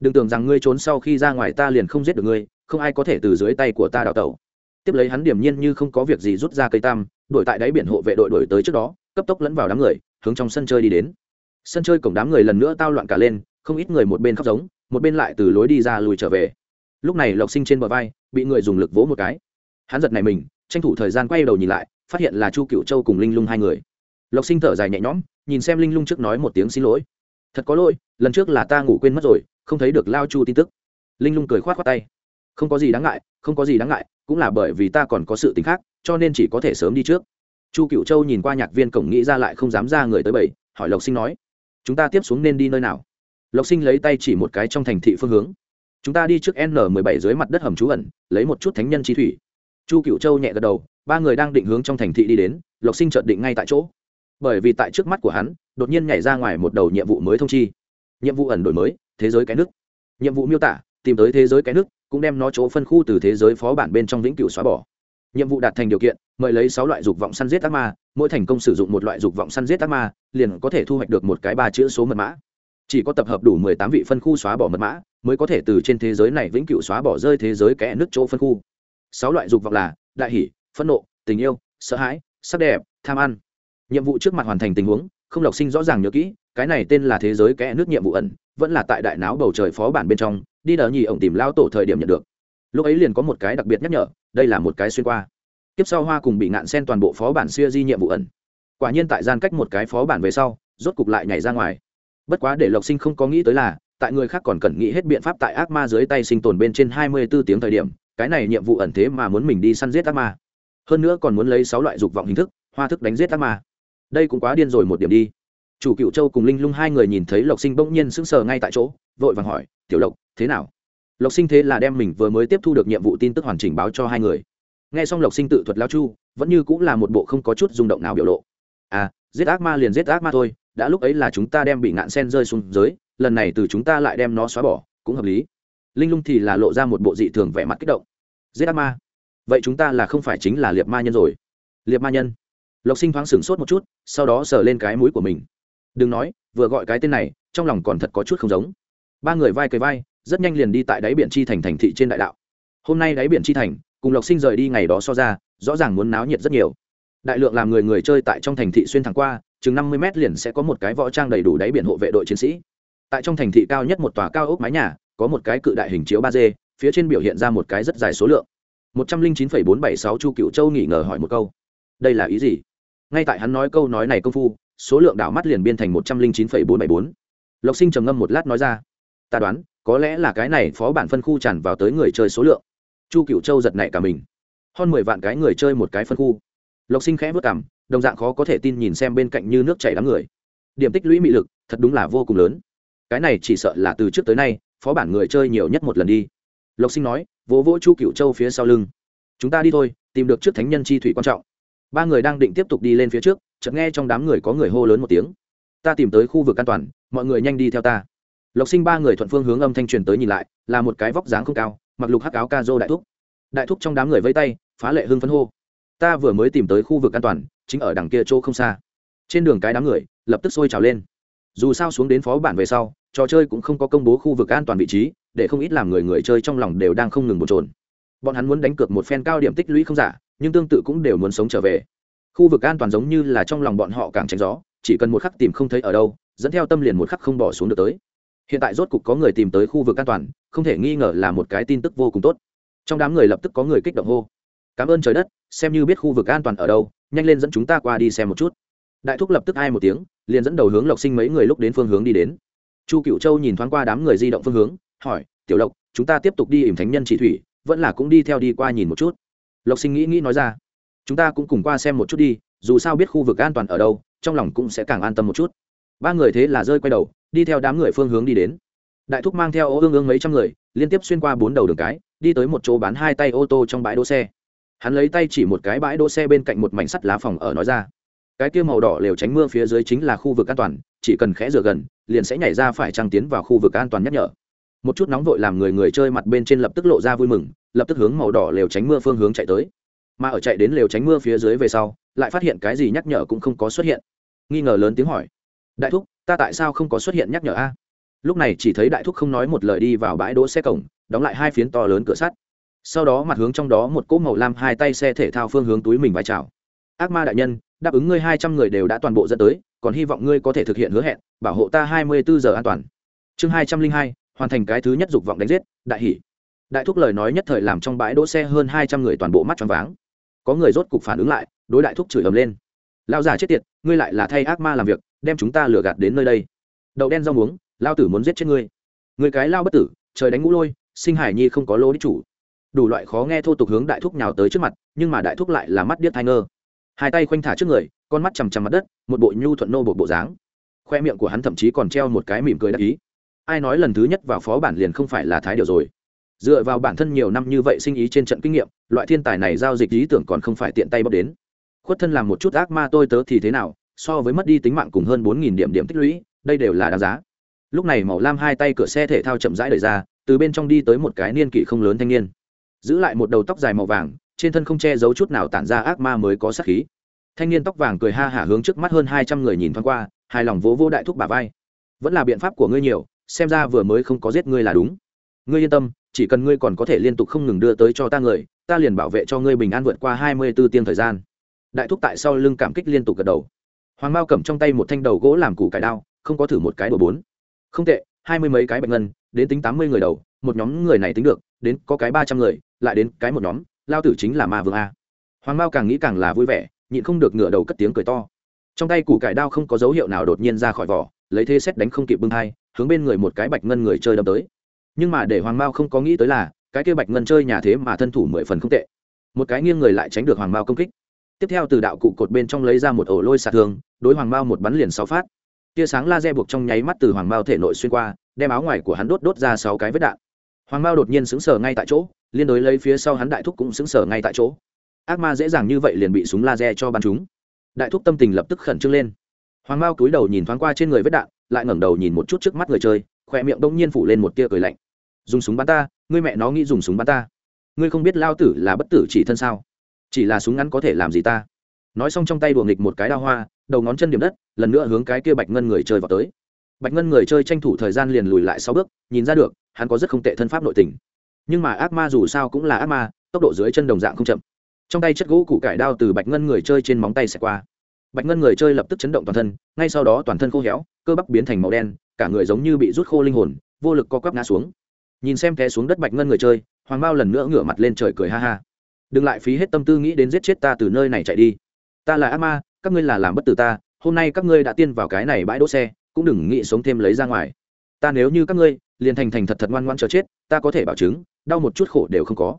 A: Đừng tưởng rằng ngươi trốn sau khi ra ngoài ta liền không giết được ngươi, không ai có thể từ dưới tay của ta đào tẩu tiếp lấy hắn điểm nhiên như không có việc gì rút ra cây tam, đuổi tại đáy biển hộ vệ đội đuổi tới trước đó, cấp tốc lẫn vào đám người, hướng trong sân chơi đi đến. Sân chơi cổng đám người lần nữa tao loạn cả lên, không ít người một bên khóc giống, một bên lại từ lối đi ra lùi trở về. Lúc này lộc sinh trên bờ vai, bị người dùng lực vỗ một cái. Hắn giật này mình, tranh thủ thời gian quay đầu nhìn lại, phát hiện là chu cựu châu cùng linh lung hai người. Lộc sinh thở dài nhẹ nhõm, nhìn xem linh lung trước nói một tiếng xin lỗi. Thật có lỗi, lần trước là ta ngủ quên mất rồi, không thấy được lao chu tin tức. Linh lung cười k h o á t khoác tay. Không có gì đáng ngại, không có gì đáng ngại cũng là bởi vì ta còn có sự t ì n h khác, cho nên chỉ có thể sớm đi trước. Chu cựu châu nhìn qua nhạc viên cổng nghĩ ra lại không dám ra người tới bảy hỏi lộc sinh nói, chúng ta tiếp xuống nên đi nơi nào? Lộc sinh lấy tay chỉ một cái trong thành thị phương hướng. Chúng ta đi trước n mười bảy dưới mặt đất hầm trú ẩn, lấy một chút thánh nhân chi thủy. Chu cựu châu nhẹ gật đầu, ba người đang định hướng trong thành thị đi đến, lộc sinh chợt định ngay tại chỗ. Bởi vì tại trước mắt của hắn, đột nhiên nhảy ra ngoài một đầu nhiệm vụ mới thông chi. Nhiệm vụ ẩn đổi mới, thế giới cái nước. Nhiệm vụ miêu tả, tìm tới thế giới cái nước cũng đem nó chỗ phân khu từ thế giới phó bản bên trong vĩnh cửu xóa bỏ. Nhiệm vụ đạt thành điều kiện, mời lấy sáu loại dục vọng săn giết ác ma, mỗi thành công sử dụng một loại dục vọng săn giết ác ma, liền có thể thu hoạch được một cái ba chữ số mật mã. Chỉ có tập hợp đủ mười tám vị phân khu xóa bỏ mật mã, mới có thể từ trên thế giới này vĩnh cửu xóa bỏ rơi thế giới kẽ nước chỗ phân khu. Sáu loại dục vọng là đại hỷ, phẫn nộ, tình yêu, sợ hãi, sắc đẹp, tham ăn. Nhiệm vụ trước mặt hoàn thành tình huống, không lộc sinh rõ ràng nhớ kỹ, cái này tên là thế giới kẽ nước nhiệm vụ ẩn, vẫn là tại đại não bầu trời phó bản bên trong đi đờ nhì ổng tìm lao tổ thời điểm nhận được. Lúc ấy liền có một cái đặc biệt nhắc nhở, đây là một cái xuyên qua. Tiếp sau hoa cùng bị ngạn sen toàn bộ phó bản xuya di nhiệm vụ ẩn. Quả nhiên tại gian cách một cái phó bản về sau, rốt cục lại nhảy ra ngoài. Bất quá để lộc sinh không có nghĩ tới là, tại người khác còn cần nghĩ hết biện pháp tại ác ma dưới tay sinh tồn bên trên hai mươi 24 tiếng thời điểm, cái này nhiệm vụ ẩn thế mà muốn mình đi săn giết ác ma. Hơn nữa còn muốn lấy sáu loại dục vọng hình thức, hoa thức đánh giết ác ma. Đây cũng quá điên rồi một điểm đi. Chủ cựu châu cùng linh lung hai người nhìn thấy lộc sinh bỗng nhiên sững sờ ngay tại chỗ vội vàng hỏi, tiểu lộc, thế nào? Lộc sinh thế là đem mình vừa mới tiếp thu được nhiệm vụ tin tức hoàn chỉnh báo cho hai người. Nghe xong lộc sinh tự thuật lao chu, vẫn như cũng là một bộ không có chút rung động nào biểu lộ. À giết ác ma liền giết ác ma thôi, đã lúc ấy là chúng ta đem bị ngạn sen rơi xuống dưới, lần này từ chúng ta lại đem nó xóa bỏ, cũng hợp lý. Linh lung thì là lộ ra một bộ dị thường vẻ mặt kích động. Giết ác ma? Vậy chúng ta là không phải chính là liệt ma nhân rồi? Liệt ma nhân? Lộc sinh thoáng sửng sốt một chút, sau đó sờ lên cái mũi của mình. Đừng nói, vừa gọi cái tên này, trong lòng còn thật có chút không giống ba người vai cây vai, rất nhanh liền đi tại đáy biển chi thành thành thị trên đại đạo. Hôm nay đáy biển chi thành, cùng lộc sinh rời đi ngày đó so ra, rõ ràng muốn náo nhiệt rất nhiều. Đại lượng làm người người chơi tại trong thành thị xuyên thẳng qua, chừng năm mươi mét liền sẽ có một cái võ trang đầy đủ đáy biển hộ vệ đội chiến sĩ. Tại trong thành thị cao nhất một tòa cao ốc mái nhà, có một cái cự đại hình chiếu ba d, phía trên biểu hiện ra một cái rất dài số lượng. một trăm linh chín phẩy bốn bảy sáu chu cựu châu nghỉ ngờ hỏi một câu. Đây là ý gì? Ngay tại hắn nói câu nói này công phu, số lượng đảo mắt liền biên thành một trăm linh chín phẩy bốn bảy bốn. Lộc sinh trầm ngâm một lát nói ra ta đoán, có lẽ là cái này phó bản phân khu tràn vào tới người chơi số lượng. Chu cựu châu giật nảy cả mình. Hơn mười vạn cái người chơi một cái phân khu. Lộc sinh khẽ vất cảm, đồng dạng khó có thể tin nhìn xem bên cạnh như nước chảy đám người. Điểm tích lũy mị lực, thật đúng là vô cùng lớn. Cái này chỉ sợ là từ trước tới nay, phó bản người chơi nhiều nhất một lần đi. Lộc sinh nói, vỗ vỗ chu cựu châu phía sau lưng. Chúng ta đi thôi, tìm được trước thánh nhân chi thủy quan trọng. Ba người đang định tiếp tục đi lên phía trước, chợt nghe trong đám người có người hô lớn một tiếng. Ta tìm tới khu vực an toàn, mọi người nhanh đi theo ta lộc sinh ba người thuận phương hướng âm thanh truyền tới nhìn lại, là một cái vóc dáng không cao, mặc lục hắc áo ca dô đại thúc. Đại thúc trong đám người vây tay, phá lệ hưng phấn hô. Ta vừa mới tìm tới khu vực an toàn, chính ở đằng kia chỗ không xa. Trên đường cái đám người, lập tức sôi trào lên. Dù sao xuống đến phó bản về sau, trò chơi cũng không có công bố khu vực an toàn vị trí, để không ít làm người người chơi trong lòng đều đang không ngừng bồn trồn bọn hắn muốn đánh cược một phen cao điểm tích lũy không giả, nhưng tương tự cũng đều muốn sống trở về. Khu vực an toàn giống như là trong lòng bọn họ càng tránh gió, chỉ cần một khắc tìm không thấy ở đâu, dẫn theo tâm liền một khắc không bỏ xuống được tới hiện tại rốt cục có người tìm tới khu vực an toàn, không thể nghi ngờ là một cái tin tức vô cùng tốt. Trong đám người lập tức có người kích động hô. Cảm ơn trời đất, xem như biết khu vực an toàn ở đâu, nhanh lên dẫn chúng ta qua đi xem một chút. Đại thúc lập tức ai một tiếng, liền dẫn đầu hướng lộc sinh mấy người lúc đến phương hướng đi đến. Chu cựu châu nhìn thoáng qua đám người di động phương hướng, hỏi, tiểu lộc, chúng ta tiếp tục đi ỉm thánh nhân chỉ thủy, vẫn là cũng đi theo đi qua nhìn một chút. Lộc sinh nghĩ nghĩ nói ra, chúng ta cũng cùng qua xem một chút đi, dù sao biết khu vực an toàn ở đâu, trong lòng cũng sẽ càng an tâm một chút. Ba người thế là rơi quay đầu đi theo đám người phương hướng đi đến. Đại thúc mang theo ô ương ương mấy trăm người, liên tiếp xuyên qua bốn đầu đường cái, đi tới một chỗ bán hai tay ô tô trong bãi đỗ xe. Hắn lấy tay chỉ một cái bãi đỗ xe bên cạnh một mảnh sắt lá phòng ở nói ra. Cái kia màu đỏ lều tránh mưa phía dưới chính là khu vực an toàn, chỉ cần khẽ rửa gần, liền sẽ nhảy ra phải trăng tiến vào khu vực an toàn nhắc nhở. Một chút nóng vội làm người người chơi mặt bên trên lập tức lộ ra vui mừng, lập tức hướng màu đỏ lều tránh mưa phương hướng chạy tới. Mà ở chạy đến lều tránh mưa phía dưới về sau, lại phát hiện cái gì nhắc nhở cũng không có xuất hiện. Nghi ngờ lớn tiếng hỏi. Đại thúc ta tại sao không có xuất hiện nhắc nhở a? Lúc này chỉ thấy đại thúc không nói một lời đi vào bãi đỗ xe cổng, đóng lại hai phiến to lớn cửa sắt. Sau đó mặt hướng trong đó một cỗ màu lam hai tay xe thể thao phương hướng túi mình vai trào ác ma đại nhân, đáp ứng ngươi hai trăm người đều đã toàn bộ dẫn tới, còn hy vọng ngươi có thể thực hiện hứa hẹn, bảo hộ ta hai mươi bốn giờ an toàn. Chương hai trăm linh hai, hoàn thành cái thứ nhất dục vọng đánh giết, đại hỷ. Đại thúc lời nói nhất thời làm trong bãi đỗ xe hơn hai trăm người toàn bộ mắt tròn váng. Có người rốt cục phản ứng lại, đối đại thúc chửi ầm lên. Lao già chết tiệt, ngươi lại là thay ác ma làm việc đem chúng ta lừa gạt đến nơi đây. Đậu đen rau muống, lao tử muốn giết chết ngươi. Người cái lao bất tử, trời đánh ngũ lôi, sinh hải nhi không có lô đích chủ. Đủ loại khó nghe thô tục hướng đại thúc nhào tới trước mặt, nhưng mà đại thúc lại là mắt điếc thai ngơ. Hai tay khoanh thả trước người, con mắt chằm chằm mặt đất, một bộ nhu thuận nô bộ bộ dáng. Khoe miệng của hắn thậm chí còn treo một cái mỉm cười đắc ý. Ai nói lần thứ nhất vào phó bản liền không phải là thái điều rồi? Dựa vào bản thân nhiều năm như vậy sinh ý trên trận kinh nghiệm, loại thiên tài này giao dịch lý tưởng còn không phải tiện tay bóc đến. Khuất thân làm một chút ác ma tôi tớ thì thế nào? So với mất đi tính mạng cùng hơn bốn nghìn điểm điểm tích lũy, đây đều là đáng giá. Lúc này màu lam hai tay cửa xe thể thao chậm rãi đẩy ra, từ bên trong đi tới một cái niên kỷ không lớn thanh niên. Giữ lại một đầu tóc dài màu vàng, trên thân không che giấu chút nào tản ra ác ma mới có sát khí. Thanh niên tóc vàng cười ha hả hướng trước mắt hơn hai trăm người nhìn thoáng qua, hài lòng vỗ vô đại thúc bà vai. Vẫn là biện pháp của ngươi nhiều, xem ra vừa mới không có giết ngươi là đúng. Ngươi yên tâm, chỉ cần ngươi còn có thể liên tục không ngừng đưa tới cho ta người, ta liền bảo vệ cho ngươi bình an vượt qua hai mươi b ố tiên thời gian. Đại thúc tại sau lưng cảm kích liên tục gật đầu hoàng mao cầm trong tay một thanh đầu gỗ làm củ cải đao không có thử một cái đồ bốn. Không tệ hai mươi mấy cái bạch ngân đến tính tám mươi người đầu một nhóm người này tính được đến có cái ba trăm người lại đến cái một nhóm lao tử chính là ma vương a. Hoàng mao càng nghĩ càng là vui vẻ nhịn không được ngửa đầu cất tiếng cười to. Trong tay củ cải đao không có dấu hiệu nào đột nhiên ra khỏi vỏ lấy thế xét đánh không kịp bưng thai, hướng bên người một cái bạch ngân người chơi đâm tới. Nhưng mà để hoàng mao không có nghĩ tới là cái kia bạch ngân chơi nhà thế mà thân thủ mười phần không tệ. Một cái nghiêng người lại tránh được hoàng mao công kích tiếp theo từ đạo cụ cột bên trong lấy ra một ổ lôi xạ thường, đối hoàng mao một bắn liền sáu phát. Tia sáng laser buộc trong nháy mắt từ hoàng mao thể nội xuyên qua, đem áo ngoài của hắn đốt đốt ra sáu cái vết đạn. Hoàng mao đột nhiên xứng sở ngay tại chỗ, liên đối lấy phía sau hắn đại thúc cũng xứng sở ngay tại chỗ. Ác ma dễ dàng như vậy liền bị súng laser cho bắn chúng đại thúc tâm tình lập tức khẩn trương lên. Hoàng mao cúi đầu nhìn thoáng qua trên người vết đạn, lại ngẩng đầu nhìn một chút trước mắt người chơi khỏe miệng đông nhiên phủ lên một tia cười lạnh. Dùng súng bắn ta, ngươi mẹ nó nghĩ dùng súng bắn ta. Ngươi không biết lao tử là bất tử chỉ thân sao? Chỉ là súng ngắn có thể làm gì ta? Nói xong trong tay đùa nghịch một cái đao hoa, đầu ngón chân điểm đất, lần nữa hướng cái kia bạch ngân người chơi vào tới. Bạch ngân người chơi tranh thủ thời gian liền lùi lại sáu bước, nhìn ra được, hắn có rất không tệ thân pháp nội tình. Nhưng mà ác ma dù sao cũng là ác ma, tốc độ dưới chân đồng dạng không chậm. Trong tay chất gỗ củ cải đao từ bạch ngân người chơi trên móng tay xẹt qua. Bạch ngân người chơi lập tức chấn động toàn thân, ngay sau đó toàn thân khô héo, cơ bắp biến thành màu đen, cả người giống như bị rút khô linh hồn, vô lực co quắp ngã xuống. Nhìn xem té xuống đất bạch ngân người chơi, hoàng bao lần nữa ngửa mặt lên trời cười ha ha đừng lại phí hết tâm tư nghĩ đến giết chết ta từ nơi này chạy đi. Ta là ác ma, các ngươi là làm bất tử ta, hôm nay các ngươi đã tiên vào cái này bãi đỗ xe, cũng đừng nghĩ sống thêm lấy ra ngoài. Ta nếu như các ngươi, liền thành thành thật thật ngoan ngoan chờ chết, ta có thể bảo chứng, đau một chút khổ đều không có.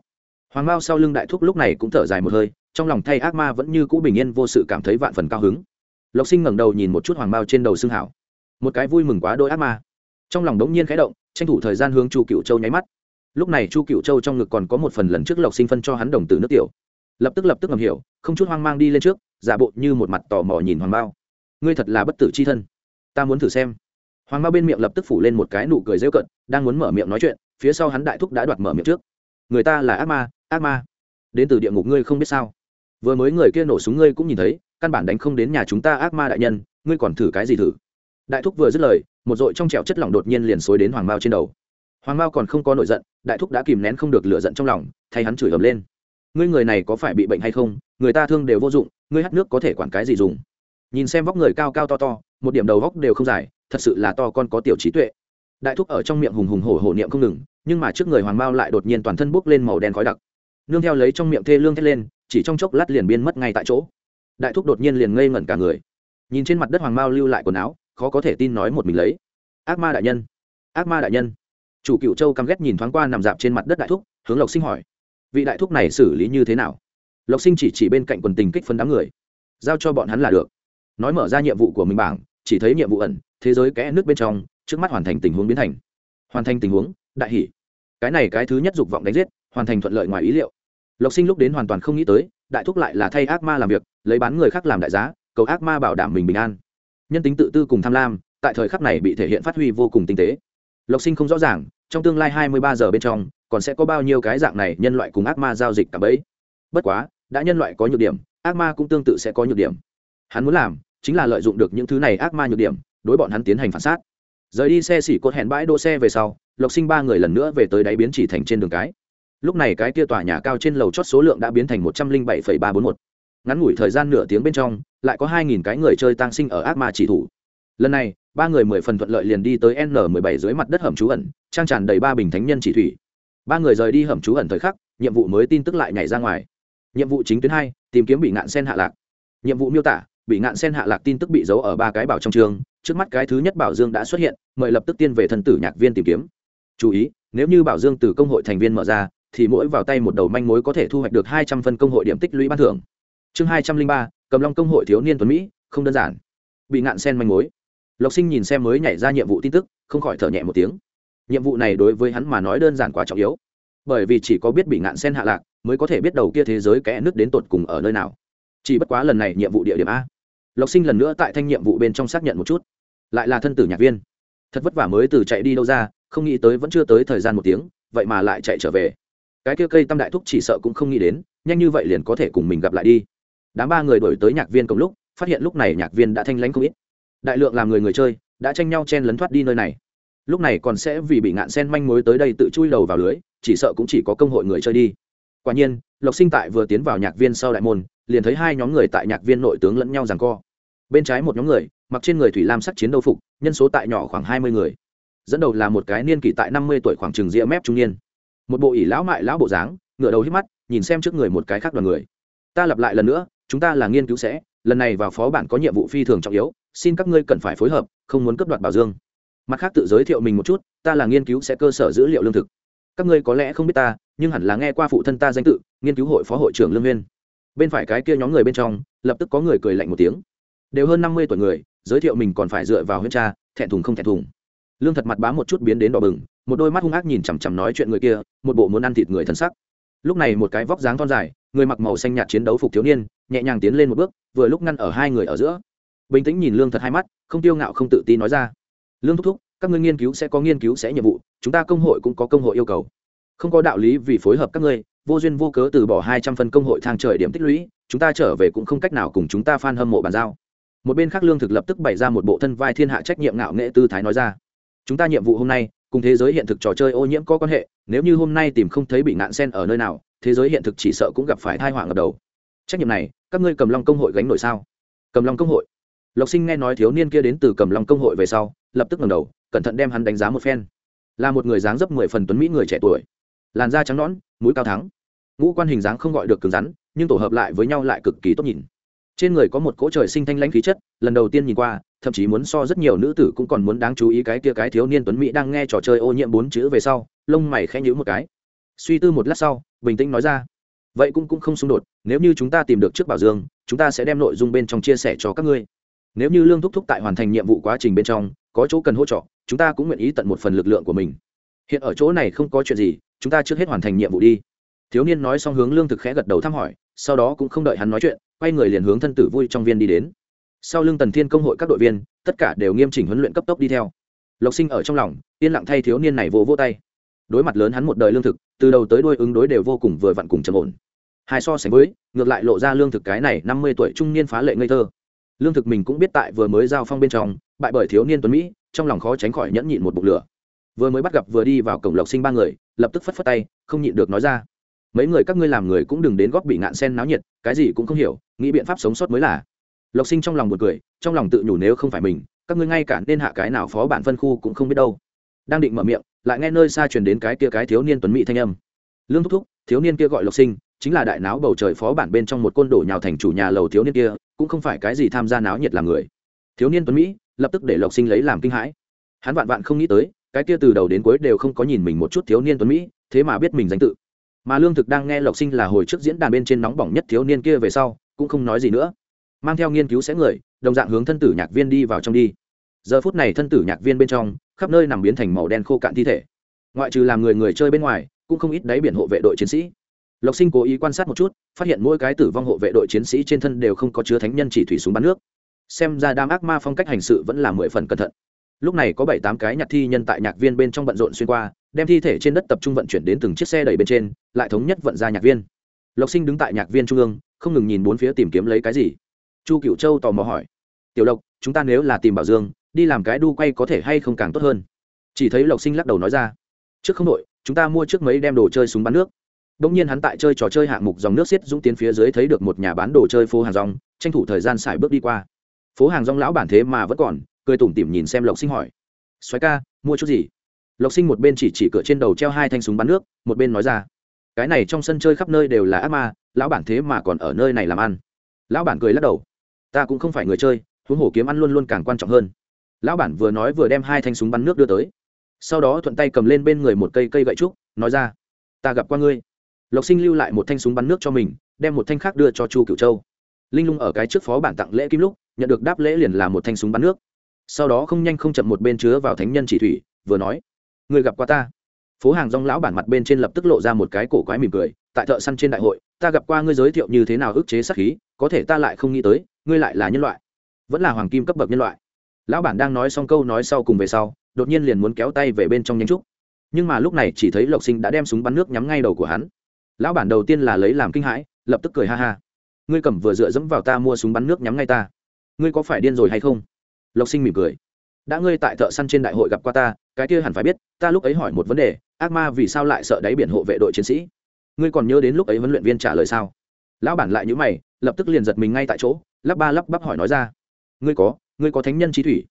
A: Hoàng mao sau lưng đại thúc lúc này cũng thở dài một hơi, trong lòng thay ác ma vẫn như cũ bình yên vô sự cảm thấy vạn phần cao hứng. Lộc sinh ngẩng đầu nhìn một chút hoàng mao trên đầu xương hảo. Một cái vui mừng quá đôi ác ma. Trong lòng đống nhiên khẽ động, tranh thủ thời gian hướng chu cựu châu nháy mắt lúc này chu cựu châu trong ngực còn có một phần lần trước lộc sinh phân cho hắn đồng từ nước tiểu. Lập tức lập tức ngầm hiểu, không chút hoang mang đi lên trước, giả bộ như một mặt tò mò nhìn hoàng bao ngươi thật là bất tử c h i thân. Ta muốn thử xem. Hoàng bao bên miệng lập tức phủ lên một cái nụ cười rêu cận đang muốn mở miệng nói chuyện, phía sau hắn đại thúc đã đoạt mở miệng trước. Người ta là ác ma ác ma. Đến từ địa ngục ngươi không biết sao. Vừa mới người kia nổ súng ngươi cũng nhìn thấy, căn bản đánh không đến nhà chúng ta ác ma đại nhân, ngươi còn thử cái gì thử? Đại thúc vừa dứt lời, một dội trong trẹo chất lỏng đột nhiên liền xối đến hoàng bao trên đầu hoàng mao còn không có nổi giận, đại thúc đã kìm nén không được lửa giận trong lòng, thay hắn chửi ầm lên. Ngươi người này có phải bị bệnh hay không? Người ta thương đều vô dụng, ngươi hắt nước có thể quản cái gì dùng? Nhìn xem vóc người cao cao to to, một điểm đầu vóc đều không dài, thật sự là to con có tiểu trí tuệ. Đại thúc ở trong miệng hùng hùng hổ hổ niệm không ngừng, nhưng mà trước người hoàng mao lại đột nhiên toàn thân bốc lên màu đen khói đặc. Nương theo lấy trong miệng thê lương thét lên, chỉ trong chốc lát liền biên mất ngay tại chỗ. Đại thúc đột nhiên liền ngây ngẩn cả người. Nhìn trên mặt đất hoàng mao lưu lại quần áo, khó có thể tin nói một mình lấy. Ác ma đại nhân! Ác ma đại nhân! Chủ cựu châu căm ghét nhìn thoáng qua nằm dạp trên mặt đất đại thúc, hướng lộc sinh hỏi, vị đại thúc này xử lý như thế nào? Lộc sinh chỉ chỉ bên cạnh quần tình kích phân đám người, giao cho bọn hắn là được. Nói mở ra nhiệm vụ của mình bảng, chỉ thấy nhiệm vụ ẩn, thế giới kẽ nước bên trong, trước mắt hoàn thành tình huống biến thành. Hoàn thành tình huống, đại hỷ cái này cái thứ nhất dục vọng đánh giết, hoàn thành thuận lợi ngoài ý liệu. Lộc sinh lúc đến hoàn toàn không nghĩ tới, đại thúc lại là thay ác ma làm việc, lấy bán người khác làm đại giá, cầu ác ma bảo đảm mình bình an. Nhân tính tự tư cùng tham lam, tại thời khắc này bị thể hiện phát huy vô cùng tinh tế lộc sinh không rõ ràng, trong tương lai hai mươi ba giờ bên trong, còn sẽ có bao nhiêu cái dạng này nhân loại cùng ác ma giao dịch cả bấy. Bất quá, đã nhân loại có nhược điểm, ác ma cũng tương tự sẽ có nhược điểm. Hắn muốn làm, chính là lợi dụng được những thứ này ác ma nhược điểm, đối bọn hắn tiến hành phản xác rời đi xe xỉ cột hẹn bãi đỗ xe về sau, lộc sinh ba người lần nữa về tới đáy biến chỉ thành trên đường cái. Lúc này cái kia tòa nhà cao trên lầu chót số lượng đã biến thành một trăm linh bảy ba trăm bốn một. Ngắn ngủi thời gian nửa tiếng bên trong, lại có hai nghìn cái người chơi tăng sinh ở ác ma chỉ thủ. Lần này ba người mười phần thuận lợi liền đi tới n mười bảy dưới mặt đất hầm trú ẩn, trang tràn đầy ba bình thánh nhân chỉ thủy. Ba người rời đi hầm trú ẩn thời khắc, nhiệm vụ mới tin tức lại nhảy ra ngoài. Nhiệm vụ chính tuyến hai, tìm kiếm bị ngạn sen hạ lạc. Nhiệm vụ miêu tả, bị ngạn sen hạ lạc tin tức bị giấu ở ba cái bảo trong trường, trước mắt cái thứ nhất bảo dương đã xuất hiện, mời lập tức tiên về thân tử nhạc viên tìm kiếm. Chú ý, nếu như bảo dương từ công hội thành viên mở ra, thì mỗi vào tay một đầu manh mối có thể thu hoạch được hai trăm phân công hội điểm tích lũy ban thưởng. Chương hai trăm linh ba, cầm long công hội thiếu niên tuấn mỹ, không đơn giản. Bị ngạn sen manh mối lộc sinh nhìn xem mới nhảy ra nhiệm vụ tin tức, không khỏi thở nhẹ một tiếng. Nhiệm vụ này đối với hắn mà nói đơn giản quá trọng yếu. Bởi vì chỉ có biết bị ngạn sen hạ lạc, mới có thể biết đầu kia thế giới kẽ nước đến tột cùng ở nơi nào. Chỉ bất quá lần này nhiệm vụ địa điểm a. Lộc sinh lần nữa tại thanh nhiệm vụ bên trong xác nhận một chút. Lại là thân tử nhạc viên. Thật vất vả mới từ chạy đi đâu ra, không nghĩ tới vẫn chưa tới thời gian một tiếng, vậy mà lại chạy trở về. Cái kia cây tam đại thúc chỉ sợ cũng không nghĩ đến, nhanh như vậy liền có thể cùng mình gặp lại đi. Đám ba người đổi tới nhạc viên cùng lúc, phát hiện lúc này nhạc viên đã thanh lãnh không ít đại lượng làm người người chơi đã tranh nhau chen lấn thoát đi nơi này. Lúc này còn sẽ vì bị ngạn sen manh mối tới đây tự chui đầu vào lưới, chỉ sợ cũng chỉ có công hội người chơi đi. Quả nhiên, lộc sinh tại vừa tiến vào nhạc viên sau đại môn, liền thấy hai nhóm người tại nhạc viên nội tướng lẫn nhau rằng co. Bên trái một nhóm người, mặc trên người thủy lam sắc chiến đấu phục, nhân số tại nhỏ khoảng hai mươi người. Dẫn đầu là một cái niên kỷ tại năm mươi tuổi khoảng chừng ria mép trung niên. Một bộ ỷ lão mại lão bộ dáng ngựa đầu hít mắt, nhìn xem trước người một cái khác đoàn người. Ta lặp lại lần nữa, chúng ta là nghiên cứu sẽ, lần này vào phó bản có nhiệm vụ phi thường trọng yếu xin các ngươi cần phải phối hợp, không muốn cấp đoạt bảo dương. Mặt khác tự giới thiệu mình một chút, ta là nghiên cứu sẽ cơ sở dữ liệu lương thực. Các ngươi có lẽ không biết ta, nhưng hẳn là nghe qua phụ thân ta danh tự, nghiên cứu hội phó hội trưởng lương nguyên bên phải cái kia nhóm người bên trong, lập tức có người cười lạnh một tiếng. Đều hơn năm mươi tuổi người, giới thiệu mình còn phải dựa vào huyết cha thẹn thùng không thẹn thùng. Lương thật mặt bám một chút biến đến đỏ bừng, một đôi mắt hung ác nhìn chằm chằm nói chuyện người kia, một bộ muốn ăn thịt người thân sắc. Lúc này một cái vóc dáng thon dài, người mặc màu xanh nhạt chiến đấu phục thiếu niên, nhẹ nhàng tiến lên một bước, vừa lúc ngăn ở hai người ở giữa bình tĩnh nhìn lương thật hai mắt, không tiêu ngạo không tự tin nói ra. Lương thúc thúc, các ngươi nghiên cứu sẽ có nghiên cứu sẽ nhiệm vụ, chúng ta công hội cũng có công hội yêu cầu. Không có đạo lý vì phối hợp các ngươi, vô duyên vô cớ từ bỏ hai trăm phần công hội thang trời điểm tích lũy, chúng ta trở về cũng không cách nào cùng chúng ta f a n hâm mộ bàn giao. Một bên khác lương thực lập tức bày ra một bộ thân vai thiên hạ trách nhiệm ngạo nghệ tư thái nói ra. Chúng ta nhiệm vụ hôm nay, cùng thế giới hiện thực trò chơi ô nhiễm có quan hệ, nếu như hôm nay tìm không thấy bị nạn sen ở nơi nào, thế giới hiện thực chỉ sợ cũng gặp phải thai họa ngập đầu. Trách nhiệm này, các ngươi cầm long công hội gánh nổi sao? Cầm long công hội lộc sinh nghe nói thiếu niên kia đến từ cầm long công hội về sau, lập tức ngầm đầu, cẩn thận đem hắn đánh giá một phen. Là một người dáng dấp mười phần tuấn mỹ người trẻ tuổi. Làn da trắng nõn, mũi cao thắng. Ngũ quan hình dáng không gọi được cứng rắn, nhưng tổ hợp lại với nhau lại cực kỳ tốt nhìn. Trên người có một cỗ trời sinh thanh lãnh khí chất, lần đầu tiên nhìn qua, thậm chí muốn so rất nhiều nữ tử cũng còn muốn đáng chú ý cái kia cái thiếu niên tuấn mỹ đang nghe trò chơi ô nhiễm bốn chữ về sau, lông mày khẽ nhíu một cái. Suy tư một lát sau, bình tĩnh nói ra. Vậy cũng cũng không xung đột, nếu như chúng ta tìm được trước bảo dương, chúng ta sẽ đem nội dung bên trong chia sẻ cho các ngươi nếu như lương thúc thúc tại hoàn thành nhiệm vụ quá trình bên trong, có chỗ cần hỗ trợ, chúng ta cũng nguyện ý tận một phần lực lượng của mình. Hiện ở chỗ này không có chuyện gì, chúng ta trước hết hoàn thành nhiệm vụ đi. Thiếu niên nói xong hướng lương thực khẽ gật đầu thăm hỏi, sau đó cũng không đợi hắn nói chuyện, quay người liền hướng thân tử vui trong viên đi đến. Sau lưng tần thiên công hội các đội viên, tất cả đều nghiêm chỉnh huấn luyện cấp tốc đi theo. Lộc sinh ở trong lòng, yên lặng thay thiếu niên này vỗ vỗ tay. Đối mặt lớn hắn một đời lương thực, từ đầu tới đuôi ứng đối đều vô cùng vừa vặn cùng trầm ổn. Hai so sánh với, ngược lại lộ ra lương thực cái này năm mươi tuổi trung niên phá lệ ngây thơ lương thực mình cũng biết tại vừa mới giao phong bên trong, bại bởi thiếu niên tuấn mỹ, trong lòng khó tránh khỏi nhẫn nhịn một bụng lửa. Vừa mới bắt gặp vừa đi vào cổng lộc sinh ba người, lập tức phất phất tay, không nhịn được nói ra. Mấy người các ngươi làm người cũng đừng đến góp bị ngạn sen náo nhiệt, cái gì cũng không hiểu, nghĩ biện pháp sống sót mới là. Lộc sinh trong lòng một cười, trong lòng tự nhủ nếu không phải mình, các ngươi ngay cả nên hạ cái nào phó bản phân khu cũng không biết đâu. Đang định mở miệng, lại nghe nơi xa truyền đến cái kia cái thiếu niên tuấn mỹ thanh âm. Lương thúc thúc, thiếu niên kia gọi lộc sinh chính là đại náo bầu trời phó bản bên trong một côn đổ nhào thành chủ nhà lầu thiếu niên kia, cũng không phải cái gì tham gia náo nhiệt làm người. Thiếu niên tuấn mỹ, lập tức để lộc sinh lấy làm kinh hãi. Hắn vạn vạn không nghĩ tới, cái kia từ đầu đến cuối đều không có nhìn mình một chút thiếu niên tuấn mỹ, thế mà biết mình danh tự. Mà lương thực đang nghe lộc sinh là hồi trước diễn đàn bên trên nóng bỏng nhất thiếu niên kia về sau, cũng không nói gì nữa. Mang theo nghiên cứu sẽ người, đồng dạng hướng thân tử nhạc viên đi vào trong đi. Giờ phút này thân tử nhạc viên bên trong, khắp nơi nằm biến thành màu đen khô cạn thi thể. Ngoại trừ làm người người chơi bên ngoài, cũng không ít đáy biển hộ vệ đội chiến sĩ lộc sinh cố ý quan sát một chút, phát hiện mỗi cái tử vong hộ vệ đội chiến sĩ trên thân đều không có chứa thánh nhân chỉ thủy súng bắn nước. Xem ra đam ác ma phong cách hành sự vẫn là mười phần cẩn thận. Lúc này có bảy tám cái nhặt thi nhân tại nhạc viên bên trong bận rộn xuyên qua, đem thi thể trên đất tập trung vận chuyển đến từng chiếc xe đẩy bên trên, lại thống nhất vận ra nhạc viên. Lộc sinh đứng tại nhạc viên trung ương, không ngừng nhìn bốn phía tìm kiếm lấy cái gì. Chu cựu châu tò mò hỏi, tiểu lộc, chúng ta nếu là tìm bảo dương, đi làm cái đu quay có thể hay không càng tốt hơn? Chỉ thấy lộc sinh lắc đầu nói ra, trước không đội, chúng ta mua trước mấy đem đồ chơi súng bắn nước. Đông nhiên hắn tại chơi trò chơi hạng mục dòng nước xiết dũng tiến phía dưới thấy được một nhà bán đồ chơi phố hàng rong, tranh thủ thời gian xài bước đi qua. Phố hàng rong lão bản thế mà vẫn còn, cười tủm tỉm nhìn xem Lộc Sinh hỏi: "Soái ca, mua chút gì?" Lộc Sinh một bên chỉ chỉ cửa trên đầu treo hai thanh súng bắn nước, một bên nói ra: "Cái này trong sân chơi khắp nơi đều là ác ma, lão bản thế mà còn ở nơi này làm ăn." Lão bản cười lắc đầu: "Ta cũng không phải người chơi, huống hồ kiếm ăn luôn luôn càng quan trọng hơn." Lão bản vừa nói vừa đem hai thanh súng bắn nước đưa tới. Sau đó thuận tay cầm lên bên người một cây cây gậy trúc, nói ra: "Ta gặp qua ngươi." Lộc sinh lưu lại một thanh súng bắn nước cho mình, đem một thanh khác đưa cho chu cựu châu. Linh lung ở cái trước phó bản tặng lễ kim lúc, nhận được đáp lễ liền là một thanh súng bắn nước. Sau đó không nhanh không chậm một bên chứa vào thánh nhân chỉ thủy, vừa nói, người gặp qua ta? Phố hàng rong lão bản mặt bên trên lập tức lộ ra một cái cổ quái mỉm cười, tại thợ săn trên đại hội, ta gặp qua ngươi giới thiệu như thế nào ức chế sát khí, có thể ta lại không nghĩ tới, ngươi lại là nhân loại, vẫn là hoàng kim cấp bậc nhân loại. Lão bản đang nói xong câu nói sau cùng về sau, đột nhiên liền muốn kéo tay về bên trong nhánh trúc. Nhưng mà lúc này chỉ thấy lộc sinh đã đem súng bắn nước nhắm ngay đầu của hắn lão bản đầu tiên là lấy làm kinh hãi, lập tức cười ha ha. Ngươi cầm vừa dựa dẫm vào ta mua súng bắn nước nhắm ngay ta. Ngươi có phải điên rồi hay không? Lộc sinh mỉm cười. Đã ngươi tại thợ săn trên đại hội gặp qua ta, cái kia hẳn phải biết, ta lúc ấy hỏi một vấn đề, ác ma vì sao lại sợ đáy biển hộ vệ đội chiến sĩ? Ngươi còn nhớ đến lúc ấy huấn luyện viên trả lời sao? Lão bản lại nhữ mày, lập tức liền giật mình ngay tại chỗ, lắp ba lắp bắp hỏi nói ra. Ngươi có ngươi có thánh nhân trí thủy?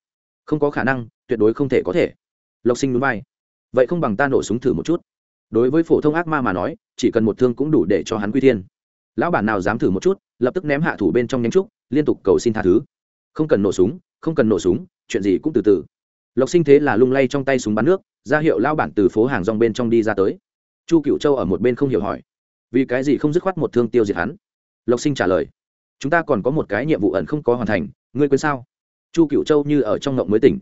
A: Không có khả năng, tuyệt đối không thể có thể. Lộc sinh núi bay vậy không bằng ta nổ súng thử một chút đối với phổ thông ác ma mà nói, chỉ cần một thương cũng đủ để cho hắn quy thiên. Lão bản nào dám thử một chút, lập tức ném hạ thủ bên trong nhánh trúc, liên tục cầu xin tha thứ. Không cần nổ súng, không cần nổ súng, chuyện gì cũng từ từ. Lộc sinh thế là lung lay trong tay súng bắn nước, ra hiệu lao bản từ phố hàng rong bên trong đi ra tới. Chu cựu châu ở một bên không hiểu hỏi, vì cái gì không dứt khoát một thương tiêu diệt hắn? Lộc sinh trả lời, chúng ta còn có một cái nhiệm vụ ẩn không có hoàn thành, ngươi quên sao? Chu cựu châu như ở trong ngộng mới tỉnh.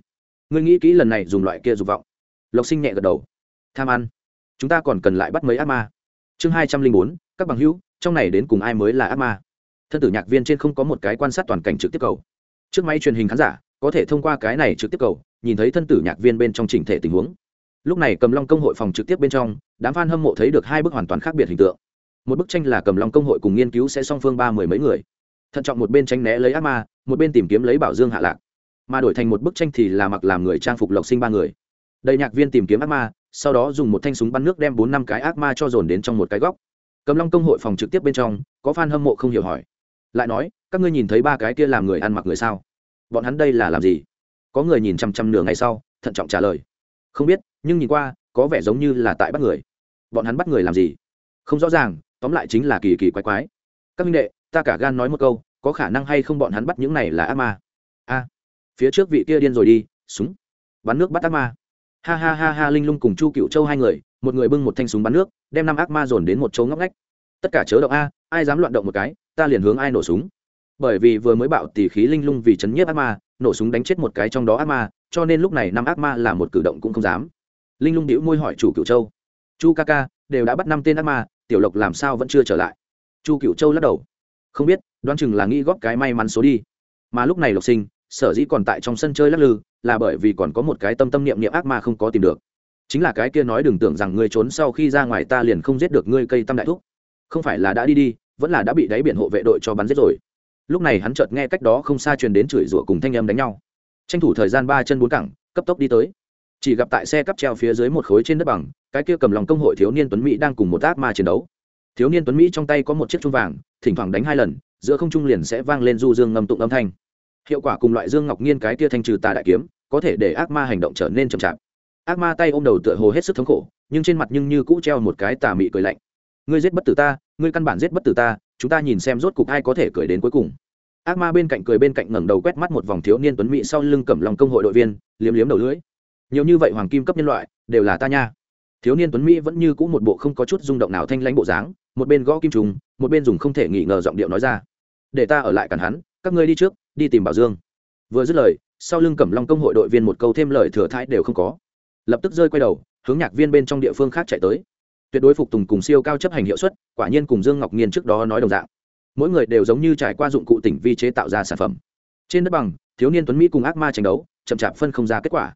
A: Ngươi nghĩ kỹ lần này dùng loại kia dục vọng. Lộc sinh nhẹ gật đầu, tham ăn chúng ta còn cần lại bắt mấy ác ma. Chương hai trăm linh bốn, các bằng hữu, trong này đến cùng ai mới là ác ma? Thân tử nhạc viên trên không có một cái quan sát toàn cảnh trực tiếp cầu. Trước máy truyền hình khán giả, có thể thông qua cái này trực tiếp cầu, nhìn thấy thân tử nhạc viên bên trong chỉnh thể tình huống. Lúc này cầm long công hội phòng trực tiếp bên trong, đám f a n hâm mộ thấy được hai bức hoàn toàn khác biệt hình tượng. Một bức tranh là cầm long công hội cùng nghiên cứu sẽ song phương ba mười mấy người. Thận trọng một bên tranh né lấy ác ma, một bên tìm kiếm lấy bảo dương hạ lạc. Mà đổi thành một bức tranh thì là mặc làm người trang phục lộc sinh ba người. Đầy nhạc viên tìm kiếm ác ma sau đó dùng một thanh súng bắn nước đem bốn năm cái ác ma cho dồn đến trong một cái góc. Cầm long công hội phòng trực tiếp bên trong, có f a n hâm mộ không hiểu hỏi. Lại nói, các ngươi nhìn thấy ba cái kia làm người ăn mặc người sao? Bọn hắn đây là làm gì? Có người nhìn chăm chăm nửa ngày sau, thận trọng trả lời. Không biết, nhưng nhìn qua, có vẻ giống như là tại bắt người. Bọn hắn bắt người làm gì? Không rõ ràng, tóm lại chính là kỳ kỳ quái quái. Các minh đệ, ta cả gan nói một câu, có khả năng hay không bọn hắn bắt những này là ác ma? A, phía trước vị kia điên rồi đi, súng. Bắn nước bắt ác ma ha ha ha ha, linh lung cùng chu cựu châu hai người, một người bưng một thanh súng bắn nước, đem năm ác ma dồn đến một chỗ ngóc ngách. Tất cả chớ động a, ai dám loạn động một cái, ta liền hướng ai nổ súng. Bởi vì vừa mới bạo tỉ khí linh lung vì chấn nhiếp ác ma, nổ súng đánh chết một cái trong đó ác ma, cho nên lúc này năm ác ma là một cử động cũng không dám. Linh lung đĩu môi hỏi chủ cựu châu. Chu ca ca, đều đã bắt năm tên ác ma, tiểu lộc làm sao vẫn chưa trở lại? Chu cựu châu lắc đầu. Không biết, đoán chừng là nghĩ góp cái may mắn số đi. Mà lúc này lộc sinh sở dĩ còn tại trong sân chơi lắc lư, là bởi vì còn có một cái tâm tâm niệm niệm ác ma không có tìm được. Chính là cái kia nói đừng tưởng rằng ngươi trốn sau khi ra ngoài ta liền không giết được ngươi cây tâm đại thúc. Không phải là đã đi đi, vẫn là đã bị đáy biển hộ vệ đội cho bắn giết rồi. Lúc này hắn chợt nghe cách đó không xa truyền đến chửi rủa cùng thanh âm đánh nhau. Tranh thủ thời gian ba chân bốn cẳng, cấp tốc đi tới. Chỉ gặp tại xe cắp treo phía dưới một khối trên đất bằng, cái kia cầm lòng công hội thiếu niên tuấn mỹ đang cùng một ác ma chiến đấu. Thiếu niên tuấn mỹ trong tay có một chiếc chuông vàng, thỉnh thoảng đánh hai lần, giữa không trung liền sẽ vang lên du dương ngầm tụng âm thanh hiệu quả cùng loại dương ngọc nghiên cái kia thanh trừ tà đại kiếm, có thể để ác ma hành động trở nên chậm chạp. Ác ma tay ôm đầu tựa hồ hết sức thống khổ, nhưng trên mặt nhưng như cũ treo một cái tà mị cười lạnh. Ngươi giết bất tử ta, ngươi căn bản giết bất tử ta, chúng ta nhìn xem rốt cục ai có thể cười đến cuối cùng. Ác ma bên cạnh cười bên cạnh ngẩng đầu quét mắt một vòng thiếu niên tuấn mỹ sau lưng cẩm lòng công hội đội viên, liếm liếm đầu lưỡi. Nhiều như vậy hoàng kim cấp nhân loại, đều là ta nha. Thiếu niên tuấn mỹ vẫn như cũ một bộ không có chút rung động nào thanh lãnh bộ dáng, một bên gõ kim trùng, một bên dùng không thể nghỉ ngờ giọng điệu nói ra. Để ta ở lại cản hắn các ngươi đi trước, đi tìm bảo dương. Vừa dứt lời, sau lưng cẩm long công hội đội viên một câu thêm lời thừa thãi đều không có. Lập tức rơi quay đầu, hướng nhạc viên bên trong địa phương khác chạy tới. Tuyệt đối phục tùng cùng siêu cao chấp hành hiệu suất, quả nhiên cùng dương ngọc nhiên trước đó nói đồng dạng. Mỗi người đều giống như trải qua dụng cụ tỉnh vi chế tạo ra sản phẩm. Trên đất bằng, thiếu niên tuấn mỹ cùng ác ma tranh đấu, chậm chạp phân không ra kết quả.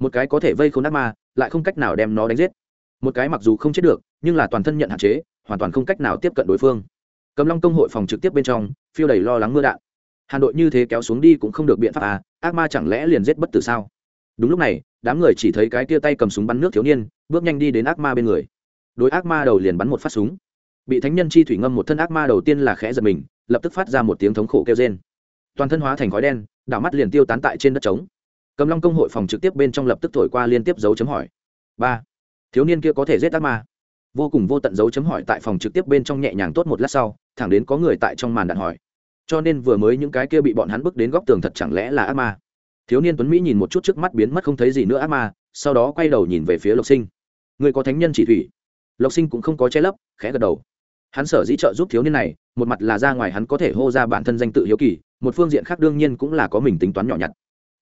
A: Một cái có thể vây khốn ác ma, lại không cách nào đem nó đánh giết. Một cái mặc dù không chết được, nhưng là toàn thân nhận hạn chế, hoàn toàn không cách nào tiếp cận đối phương. Cầm long công hội phòng trực tiếp bên trong, phiêu đầy lo lắng mưa đạn. Hà Nội như thế kéo xuống đi cũng không được biện pháp à ác ma chẳng lẽ liền giết bất tử sao? Đúng lúc này, đám người chỉ thấy cái tia tay cầm súng bắn nước thiếu niên, bước nhanh đi đến ác ma bên người. Đối ác ma đầu liền bắn một phát súng. Bị thánh nhân chi thủy ngâm một thân ác ma đầu tiên là khẽ giật mình, lập tức phát ra một tiếng thống khổ kêu trên toàn thân hóa thành khói đen, đảo mắt liền tiêu tán tại trên đất trống. Cầm long công hội phòng trực tiếp bên trong lập tức thổi qua liên tiếp dấu chấm hỏi. Ba. Thiếu niên kia có thể giết ác ma? Vô cùng vô tận dấu chấm hỏi tại phòng trực tiếp bên trong nhẹ nhàng tốt một lát sau, thẳng đến có người tại trong màn đạn hỏi cho nên vừa mới những cái kia bị bọn hắn bước đến góc tường thật chẳng lẽ là ác ma? Thiếu niên tuấn mỹ nhìn một chút trước mắt biến mất không thấy gì nữa ác ma, sau đó quay đầu nhìn về phía lộc sinh. Người có thánh nhân chỉ thủy. Lộc sinh cũng không có che lấp, khẽ gật đầu. Hắn sở dĩ trợ giúp thiếu niên này, một mặt là ra ngoài hắn có thể hô ra bản thân danh tự hiếu kỳ, một phương diện khác đương nhiên cũng là có mình tính toán nhỏ nhặt.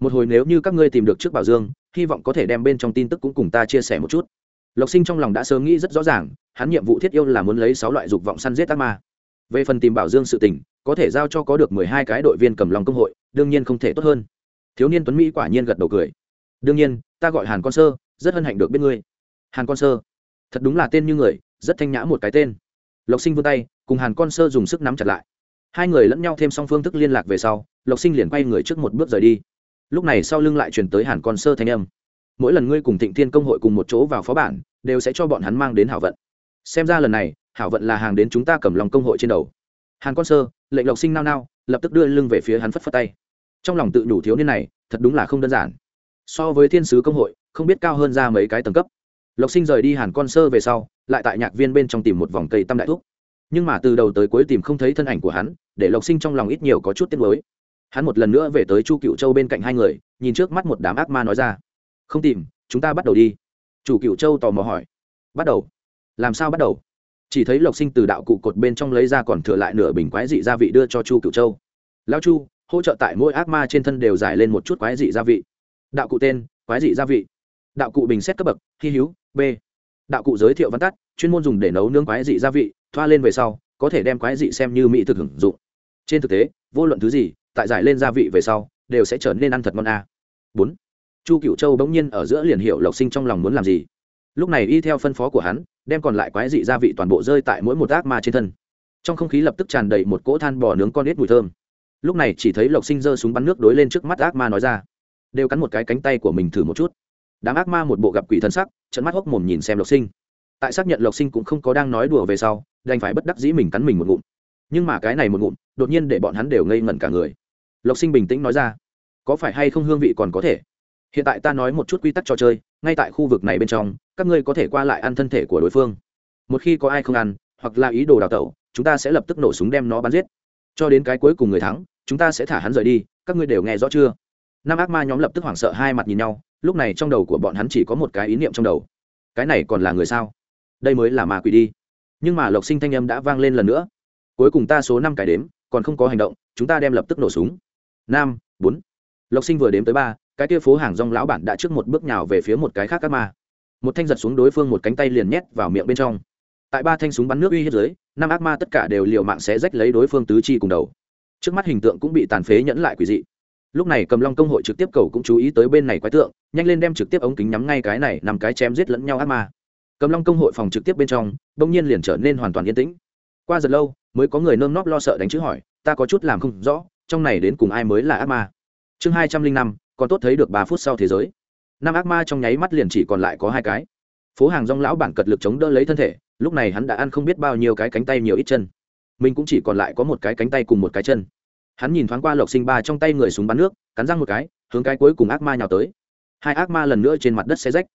A: Một hồi nếu như các ngươi tìm được trước bảo dương, hy vọng có thể đem bên trong tin tức cũng cùng ta chia sẻ một chút. Lộc sinh trong lòng đã sớm nghĩ rất rõ ràng, hắn nhiệm vụ thiết yêu là muốn lấy sáu loại dục vọng săn giết ác ma về phần tìm bảo dương sự tình, có thể giao cho có được mười hai cái đội viên cầm lòng công hội, đương nhiên không thể tốt hơn. Thiếu niên tuấn mỹ quả nhiên gật đầu cười. Đương nhiên, ta gọi hàn con sơ, rất hân hạnh được biết ngươi. Hàn con sơ. Thật đúng là tên như người, rất thanh nhã một cái tên. Lộc sinh vươn tay, cùng hàn con sơ dùng sức nắm chặt lại. Hai người lẫn nhau thêm song phương thức liên lạc về sau, lộc sinh liền quay người trước một bước rời đi. Lúc này sau lưng lại truyền tới hàn con sơ thanh âm. Mỗi lần ngươi cùng thịnh thiên công hội cùng một chỗ vào phó bản, đều sẽ cho bọn hắn mang đến hảo vận. Xem ra lần này hảo vận là hàng đến chúng ta cầm lòng công hội trên đầu. Hàn con sơ, lệnh lộc sinh nao nao, lập tức đưa lưng về phía hắn phất phất tay. Trong lòng tự đủ thiếu niên này, thật đúng là không đơn giản. So với thiên sứ công hội, không biết cao hơn ra mấy cái tầng cấp. Lộc sinh rời đi hàn con sơ về sau, lại tại nhạc viên bên trong tìm một vòng cây tam đại thúc. Nhưng mà từ đầu tới cuối tìm không thấy thân ảnh của hắn, để lộc sinh trong lòng ít nhiều có chút tiếc nuối. Hắn một lần nữa về tới chu cựu châu bên cạnh hai người, nhìn trước mắt một đám ác ma nói ra. Không tìm, chúng ta bắt đầu đi. Chủ cựu châu tò mò hỏi. Bắt đầu? Làm sao bắt đầu? Chỉ thấy lộc sinh từ đạo cụ cột bên trong lấy ra còn thừa lại nửa bình quái dị gia vị đưa cho chu cửu châu. Lao chu, hỗ trợ tại mỗi ác ma trên thân đều giải lên một chút quái dị gia vị. Đạo cụ tên, quái dị gia vị. Đạo cụ bình xét cấp bậc hy hữu, b. Đạo cụ giới thiệu văn tắt, chuyên môn dùng để nấu nướng quái dị gia vị, thoa lên về sau, có thể đem quái dị xem như mỹ thực hưởng dụng. Trên thực tế, vô luận thứ gì, tại giải lên gia vị về sau, đều sẽ trở nên ăn thật ngon a. Bốn. Chu cựu châu bỗng nhiên ở giữa liền hiệu lộc sinh trong lòng muốn làm gì. Lúc này y theo phân phó của hắn đem còn lại quái dị gia vị toàn bộ rơi tại mỗi một ác ma trên thân. Trong không khí lập tức tràn đầy một cỗ than bò nướng con ếch mùi thơm. Lúc này chỉ thấy lộc sinh giơ súng bắn nước đối lên trước mắt ác ma nói ra. Đều cắn một cái cánh tay của mình thử một chút. Đám ác ma một bộ gặp quỷ thân sắc trận mắt hốc mồm nhìn xem lộc sinh. Tại xác nhận lộc sinh cũng không có đang nói đùa về sau, đành phải bất đắc dĩ mình cắn mình một ngụm. Nhưng mà cái này một ngụm, đột nhiên để bọn hắn đều ngây ngẩn cả người. Lộc sinh bình tĩnh nói ra, có phải hay không hương vị còn có thể? Hiện tại ta nói một chút quy tắc trò chơi, ngay tại khu vực này bên trong các ngươi có thể qua lại ăn thân thể của đối phương. Một khi có ai không ăn, hoặc là ý đồ đào tẩu, chúng ta sẽ lập tức nổ súng đem nó bắn giết. Cho đến cái cuối cùng người thắng, chúng ta sẽ thả hắn rời đi, các ngươi đều nghe rõ chưa? Năm ác ma nhóm lập tức hoảng sợ hai mặt nhìn nhau, lúc này trong đầu của bọn hắn chỉ có một cái ý niệm trong đầu. Cái này còn là người sao? Đây mới là ma quỷ đi. Nhưng mà lộc sinh thanh âm đã vang lên lần nữa. Cuối cùng ta số năm cái đếm, còn không có hành động, chúng ta đem lập tức nổ súng. Năm bốn. Lộc sinh vừa đếm tới ba, cái kia phố hàng rong lão bản đã trước một bước nhào về phía một cái khác ác ma một thanh giật xuống đối phương một cánh tay liền nhét vào miệng bên trong. Tại ba thanh súng bắn nước uy hiếp dưới, năm ác ma tất cả đều liều mạng sẽ rách lấy đối phương tứ chi cùng đầu. Trước mắt hình tượng cũng bị tàn phế nhẫn lại quỷ dị. Lúc này cầm long công hội trực tiếp cầu cũng chú ý tới bên này quái tượng, nhanh lên đem trực tiếp ống kính nhắm ngay cái này nằm cái chém giết lẫn nhau ác ma. Cầm long công hội phòng trực tiếp bên trong đông nhiên liền trở nên hoàn toàn yên tĩnh. Qua giật lâu, mới có người nơm nóp lo sợ đánh chữ hỏi, ta có chút làm không rõ, trong này đến cùng ai mới là ác ma? Chương hai trăm linh năm, còn tốt thấy được ba phút sau thế giới năm ác ma trong nháy mắt liền chỉ còn lại có hai cái. Phố hàng rong lão bản cật lực chống đỡ lấy thân thể, lúc này hắn đã ăn không biết bao nhiêu cái cánh tay nhiều ít chân. Mình cũng chỉ còn lại có một cái cánh tay cùng một cái chân. Hắn nhìn thoáng qua lộc sinh ba trong tay người súng bắn nước, cắn răng một cái, hướng cái cuối cùng ác ma nhào tới. Hai ác ma lần nữa trên mặt đất xe rách.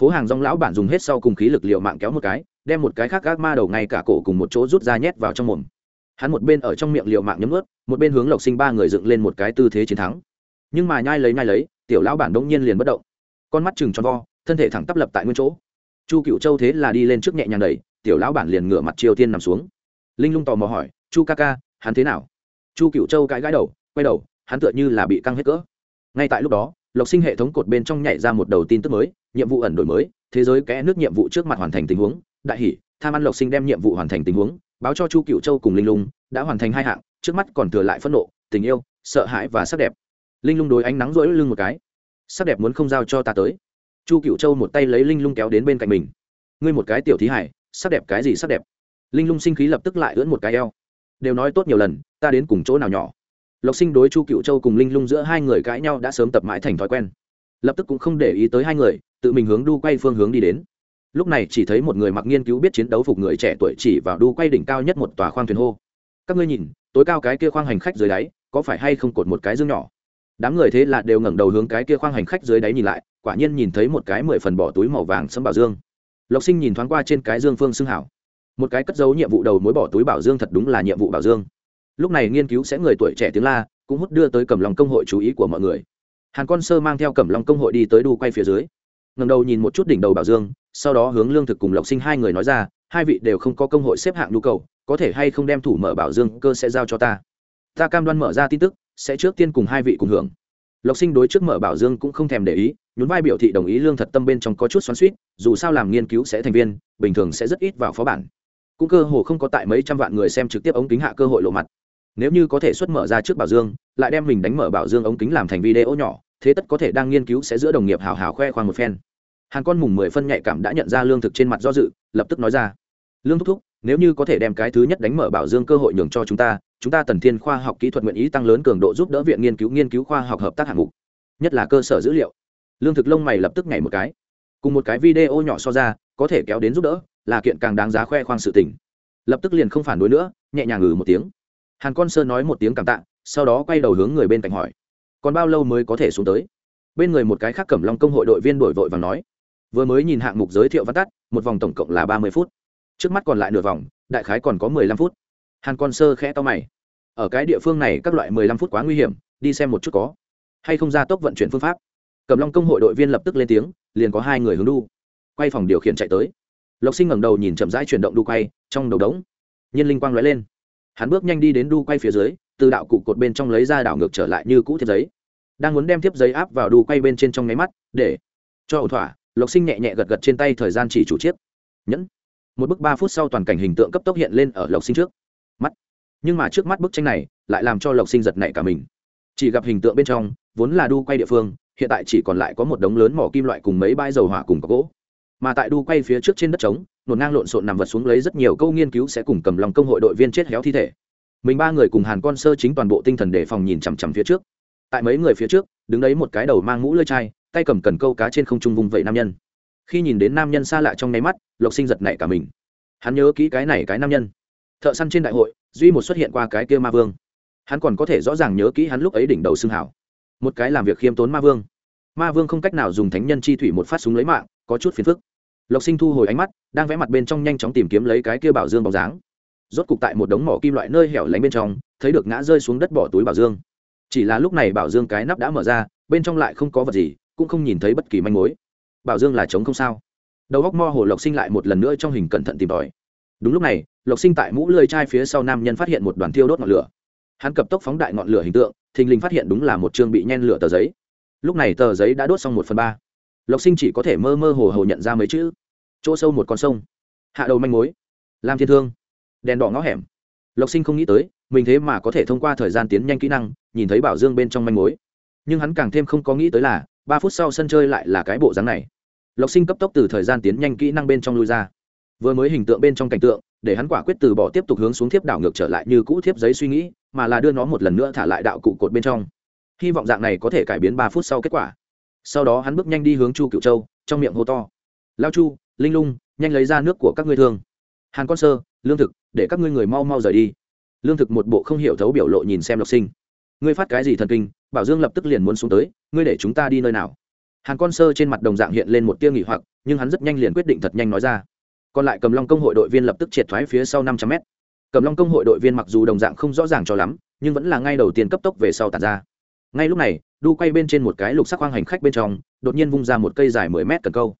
A: Phố hàng rong lão bản dùng hết sau cùng khí lực liệu mạng kéo một cái, đem một cái khác ác ma đầu ngay cả cổ cùng một chỗ rút ra nhét vào trong mồm. Hắn một bên ở trong miệng liệu mạng nhấm ướt một bên hướng lộc sinh ba người dựng lên một cái tư thế chiến thắng. Nhưng mà nhai lấy nhai lấy, tiểu lão bản đông nhiên liền bất động con mắt chừng tròn vo, thân thể thẳng tắp lập tại nguyên chỗ. Chu cựu châu thế là đi lên trước nhẹ nhàng đẩy, tiểu lão bản liền ngửa mặt triều tiên nằm xuống. Linh lung tò mò hỏi, chu ca ca, hắn thế nào? Chu cựu châu cãi gãi đầu, quay đầu, hắn tựa như là bị căng hết cỡ. Ngay tại lúc đó, lộc sinh hệ thống cột bên trong nhảy ra một đầu tin tức mới, nhiệm vụ ẩn đổi mới, thế giới kẽ nước nhiệm vụ trước mặt hoàn thành tình huống, đại hỷ tham ăn lộc sinh đem nhiệm vụ hoàn thành tình huống, báo cho chu cựu châu cùng linh lung, đã hoàn thành hai hạng, trước mắt còn thừa lại phẫn nộ, tình yêu, sợ hãi và sắc đẹp. Linh lung đối ánh nắng rỗi lưng một cái sắc đẹp muốn không giao cho ta tới. Chu cựu châu một tay lấy linh lung kéo đến bên cạnh mình. Ngươi một cái tiểu thí hải, sắc đẹp cái gì sắc đẹp? Linh lung sinh khí lập tức lại ưỡn một cái eo. Đều nói tốt nhiều lần, ta đến cùng chỗ nào nhỏ? Lộc sinh đối chu cựu châu cùng linh lung giữa hai người cãi nhau đã sớm tập mãi thành thói quen. Lập tức cũng không để ý tới hai người, tự mình hướng đu quay phương hướng đi đến. Lúc này chỉ thấy một người mặc nghiên cứu biết chiến đấu phục người trẻ tuổi chỉ vào đu quay đỉnh cao nhất một tòa khoang thuyền hô. Các ngươi nhìn, tối cao cái kia khoang hành khách dưới đáy, có phải hay không cột một cái dương nhỏ? Đám người thế là đều ngẩng đầu hướng cái kia khoang hành khách dưới đáy nhìn lại, quả nhiên nhìn thấy một cái mười phần bỏ túi màu vàng sấm bảo dương. Lộc sinh nhìn thoáng qua trên cái dương phương xưng hảo. Một cái cất dấu nhiệm vụ đầu mối bỏ túi bảo dương thật đúng là nhiệm vụ bảo dương. Lúc này nghiên cứu sẽ người tuổi trẻ tiếng la, cũng hút đưa tới cầm lòng công hội chú ý của mọi người. Hàn con sơ mang theo cầm lòng công hội đi tới đu quay phía dưới. Ngầm đầu nhìn một chút đỉnh đầu bảo dương, sau đó hướng lương thực cùng lộc sinh hai người nói ra, hai vị đều không có công hội xếp hạng nhu cầu, có thể hay không đem thủ mở bảo dương cơ sẽ giao cho ta. Ta cam đoan mở ra tin tức sẽ trước tiên cùng hai vị cùng hưởng. Lộc sinh đối trước mở bảo dương cũng không thèm để ý, nhún vai biểu thị đồng ý lương thật tâm bên trong có chút xoắn suýt dù sao làm nghiên cứu sẽ thành viên, bình thường sẽ rất ít vào phó bản. Cũng cơ hồ không có tại mấy trăm vạn người xem trực tiếp ống kính hạ cơ hội lộ mặt. Nếu như có thể xuất mở ra trước bảo dương, lại đem mình đánh mở bảo dương ống kính làm thành video nhỏ, thế tất có thể đang nghiên cứu sẽ giữa đồng nghiệp hào hào khoe khoang một phen. Hàng con mùng mười phân nhạy cảm đã nhận ra lương thực trên mặt do dự, lập tức nói ra. Lương thúc thúc, nếu như có thể đem cái thứ nhất đánh mở bảo dương cơ hội nhường cho chúng ta chúng ta tần thiên khoa học kỹ thuật nguyện ý tăng lớn cường độ giúp đỡ viện nghiên cứu nghiên cứu khoa học hợp tác hạng mục, nhất là cơ sở dữ liệu. Lương thực lông mày lập tức nhảy một cái. Cùng một cái video nhỏ so ra, có thể kéo đến giúp đỡ, là kiện càng đáng giá khoe khoang sự tình. Lập tức liền không phản đối nữa, nhẹ nhàng ngừ một tiếng. Hàn con sơ nói một tiếng cảm tạ, sau đó quay đầu hướng người bên cạnh hỏi. Còn bao lâu mới có thể xuống tới? Bên người một cái khác cẩm long công hội đội viên đổi vội và nói. Vừa mới nhìn hạng mục giới thiệu văn tắt, một vòng tổng cộng là ba mươi phút. Trước mắt còn lại nửa vòng, đại khái còn có mười lăm phút hàn con sơ khẽ to mày. Ở cái địa phương này các loại mười lăm phút quá nguy hiểm, đi xem một chút có hay không ra tốc vận chuyển phương pháp. Cầm long công hội đội viên lập tức lên tiếng, liền có hai người hướng đu. Quay phòng điều khiển chạy tới. Lộc sinh ngẩng đầu nhìn chậm rãi chuyển động đu quay, trong đầu đống, nhiên linh quang lóe lên. Hắn bước nhanh đi đến đu quay phía dưới, từ đạo cụ cột bên trong lấy ra đảo ngược trở lại như cũ thiếp giấy. Đang muốn đem thiếp giấy áp vào đu quay bên trên trong nháy mắt, để cho ẩu thỏa, lộc sinh nhẹ nhẹ gật gật trên tay thời gian chỉ chủ chiếc. Nhẫn. Một bức ba phút sau toàn cảnh hình tượng cấp tốc hiện lên ở lộc sinh trước nhưng mà trước mắt bức tranh này lại làm cho lộc sinh giật nảy cả mình. Chỉ gặp hình tượng bên trong, vốn là đu quay địa phương, hiện tại chỉ còn lại có một đống lớn mỏ kim loại cùng mấy bãi dầu hỏa cùng có gỗ. Mà tại đu quay phía trước trên đất trống nổ ngang lộn xộn nằm vật xuống lấy rất nhiều câu nghiên cứu sẽ cùng cầm lòng công hội đội viên chết héo thi thể. Mình ba người cùng hàn con sơ chính toàn bộ tinh thần đề phòng nhìn chằm chằm phía trước. Tại mấy người phía trước, đứng đấy một cái đầu mang mũ lơi chai, tay cầm cần câu cá trên không trung vùng vẫy nam nhân. Khi nhìn đến nam nhân xa lạ trong nháy mắt, lộc sinh giật nảy cả mình. Hắn nhớ kỹ cái này cái nam nhân. Thợ săn trên đại hội duy một xuất hiện qua cái kia ma vương. Hắn còn có thể rõ ràng nhớ kỹ hắn lúc ấy đỉnh đầu xương hảo. Một cái làm việc khiêm tốn ma vương. Ma vương không cách nào dùng thánh nhân chi thủy một phát súng lấy mạng, có chút phiền phức. Lộc sinh thu hồi ánh mắt, đang vẽ mặt bên trong nhanh chóng tìm kiếm lấy cái kia bảo dương bóng dáng. Rốt cục tại một đống mỏ kim loại nơi hẻo lánh bên trong, thấy được ngã rơi xuống đất bỏ túi bảo dương. Chỉ là lúc này bảo dương cái nắp đã mở ra, bên trong lại không có vật gì, cũng không nhìn thấy bất kỳ manh mối. Bảo dương là trống không sao. Đầu góc mo hồ lộc sinh lại một lần nữa trong hình cẩn thận tìm tòi. Đúng lúc này lộc sinh tại mũ lơi chai phía sau nam nhân phát hiện một đoàn thiêu đốt ngọn lửa. Hắn cập tốc phóng đại ngọn lửa hình tượng, thình lình phát hiện đúng là một chương bị nhen lửa tờ giấy. Lúc này tờ giấy đã đốt xong một phần ba. Lộc sinh chỉ có thể mơ mơ hồ hồ nhận ra mấy chữ. Chỗ sâu một con sông. Hạ đầu manh mối. Làm thiên thương. Đèn đỏ ngõ hẻm. Lộc sinh không nghĩ tới, mình thế mà có thể thông qua thời gian tiến nhanh kỹ năng, nhìn thấy bảo dương bên trong manh mối. Nhưng hắn càng thêm không có nghĩ tới là, ba phút sau sân chơi lại là cái bộ dáng này. Lộc sinh cấp tốc từ thời gian tiến nhanh kỹ năng bên trong lui ra. Vừa mới hình tượng bên trong cảnh tượng để hắn quả quyết từ bỏ tiếp tục hướng xuống thiếp đảo ngược trở lại như cũ thiếp giấy suy nghĩ, mà là đưa nó một lần nữa thả lại đạo cụ cột bên trong. Hy vọng dạng này có thể cải biến ba phút sau kết quả. Sau đó hắn bước nhanh đi hướng chu cựu châu, trong miệng hô to lao chu, linh lung, nhanh lấy ra nước của các ngươi thương. Hàn con sơ, lương thực, để các ngươi người mau mau rời đi. Lương thực một bộ không hiểu thấu biểu lộ nhìn xem lộc sinh. Ngươi phát cái gì thần kinh, bảo dương lập tức liền muốn xuống tới, ngươi để chúng ta đi nơi nào? Hàn con sơ trên mặt đồng dạng hiện lên một tia nghỉ hoặc, nhưng hắn rất nhanh liền quyết định thật nhanh nói ra còn lại cầm long công hội đội viên lập tức triệt thoái phía sau năm trăm mét. Cầm long công hội đội viên mặc dù đồng dạng không rõ ràng cho lắm, nhưng vẫn là ngay đầu tiên cấp tốc về sau tàn ra. Ngay lúc này, đu quay bên trên một cái lục sắc hoang hành khách bên trong, đột nhiên vung ra một cây dài mười mét cần câu.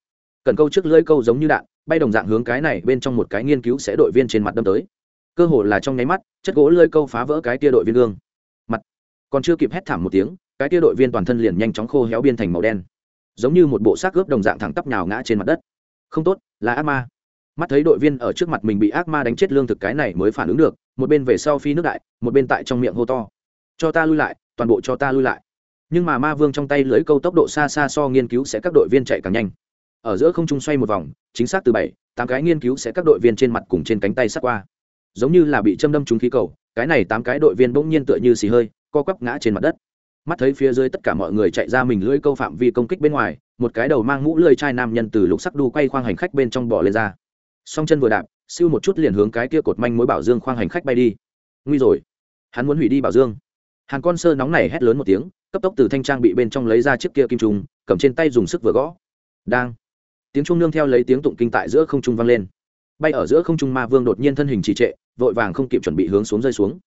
A: Cần câu trước lưỡi câu giống như đạn, bay đồng dạng hướng cái này bên trong một cái nghiên cứu sẽ đội viên trên mặt đâm tới. Cơ hồ là trong nháy mắt, chất gỗ lưỡi câu phá vỡ cái tia đội viên gương. Mặt. Còn chưa kịp hét thảm một tiếng, cái tia đội viên toàn thân liền nhanh chóng khô héo biên thành màu đen. Giống như một bộ xác ướp đồng dạng thẳng tắp nhào ngã trên mặt đất. Không tốt, là ác ma mắt thấy đội viên ở trước mặt mình bị ác ma đánh chết lương thực cái này mới phản ứng được, một bên về sau phi nước đại, một bên tại trong miệng hô to. Cho ta lui lại, toàn bộ cho ta lui lại. Nhưng mà ma vương trong tay lưới câu tốc độ xa xa so nghiên cứu sẽ các đội viên chạy càng nhanh. Ở giữa không trung xoay một vòng, chính xác từ bảy, tám cái nghiên cứu sẽ các đội viên trên mặt cùng trên cánh tay sắt qua. Giống như là bị châm đâm trúng khí cầu, cái này tám cái đội viên bỗng nhiên tựa như xì hơi, co quắp ngã trên mặt đất. Mắt thấy phía dưới tất cả mọi người chạy ra mình lưỡi câu phạm vi công kích bên ngoài, một cái đầu mang mũ lưỡi chai nam nhân từ lục sắc đu quay khoang hành khách bên trong bỏ lên ra song chân vừa đạp, siêu một chút liền hướng cái kia cột manh mối bảo dương khoang hành khách bay đi. Nguy rồi, hắn muốn hủy đi bảo dương. Hàn con sơ nóng này hét lớn một tiếng, cấp tốc từ thanh trang bị bên trong lấy ra chiếc kia kim trùng cầm trên tay dùng sức vừa gõ. Đang, tiếng trung nương theo lấy tiếng tụng kinh tại giữa không trung vang lên. Bay ở giữa không trung ma vương đột nhiên thân hình trì trệ, vội vàng không kịp chuẩn bị hướng xuống rơi xuống.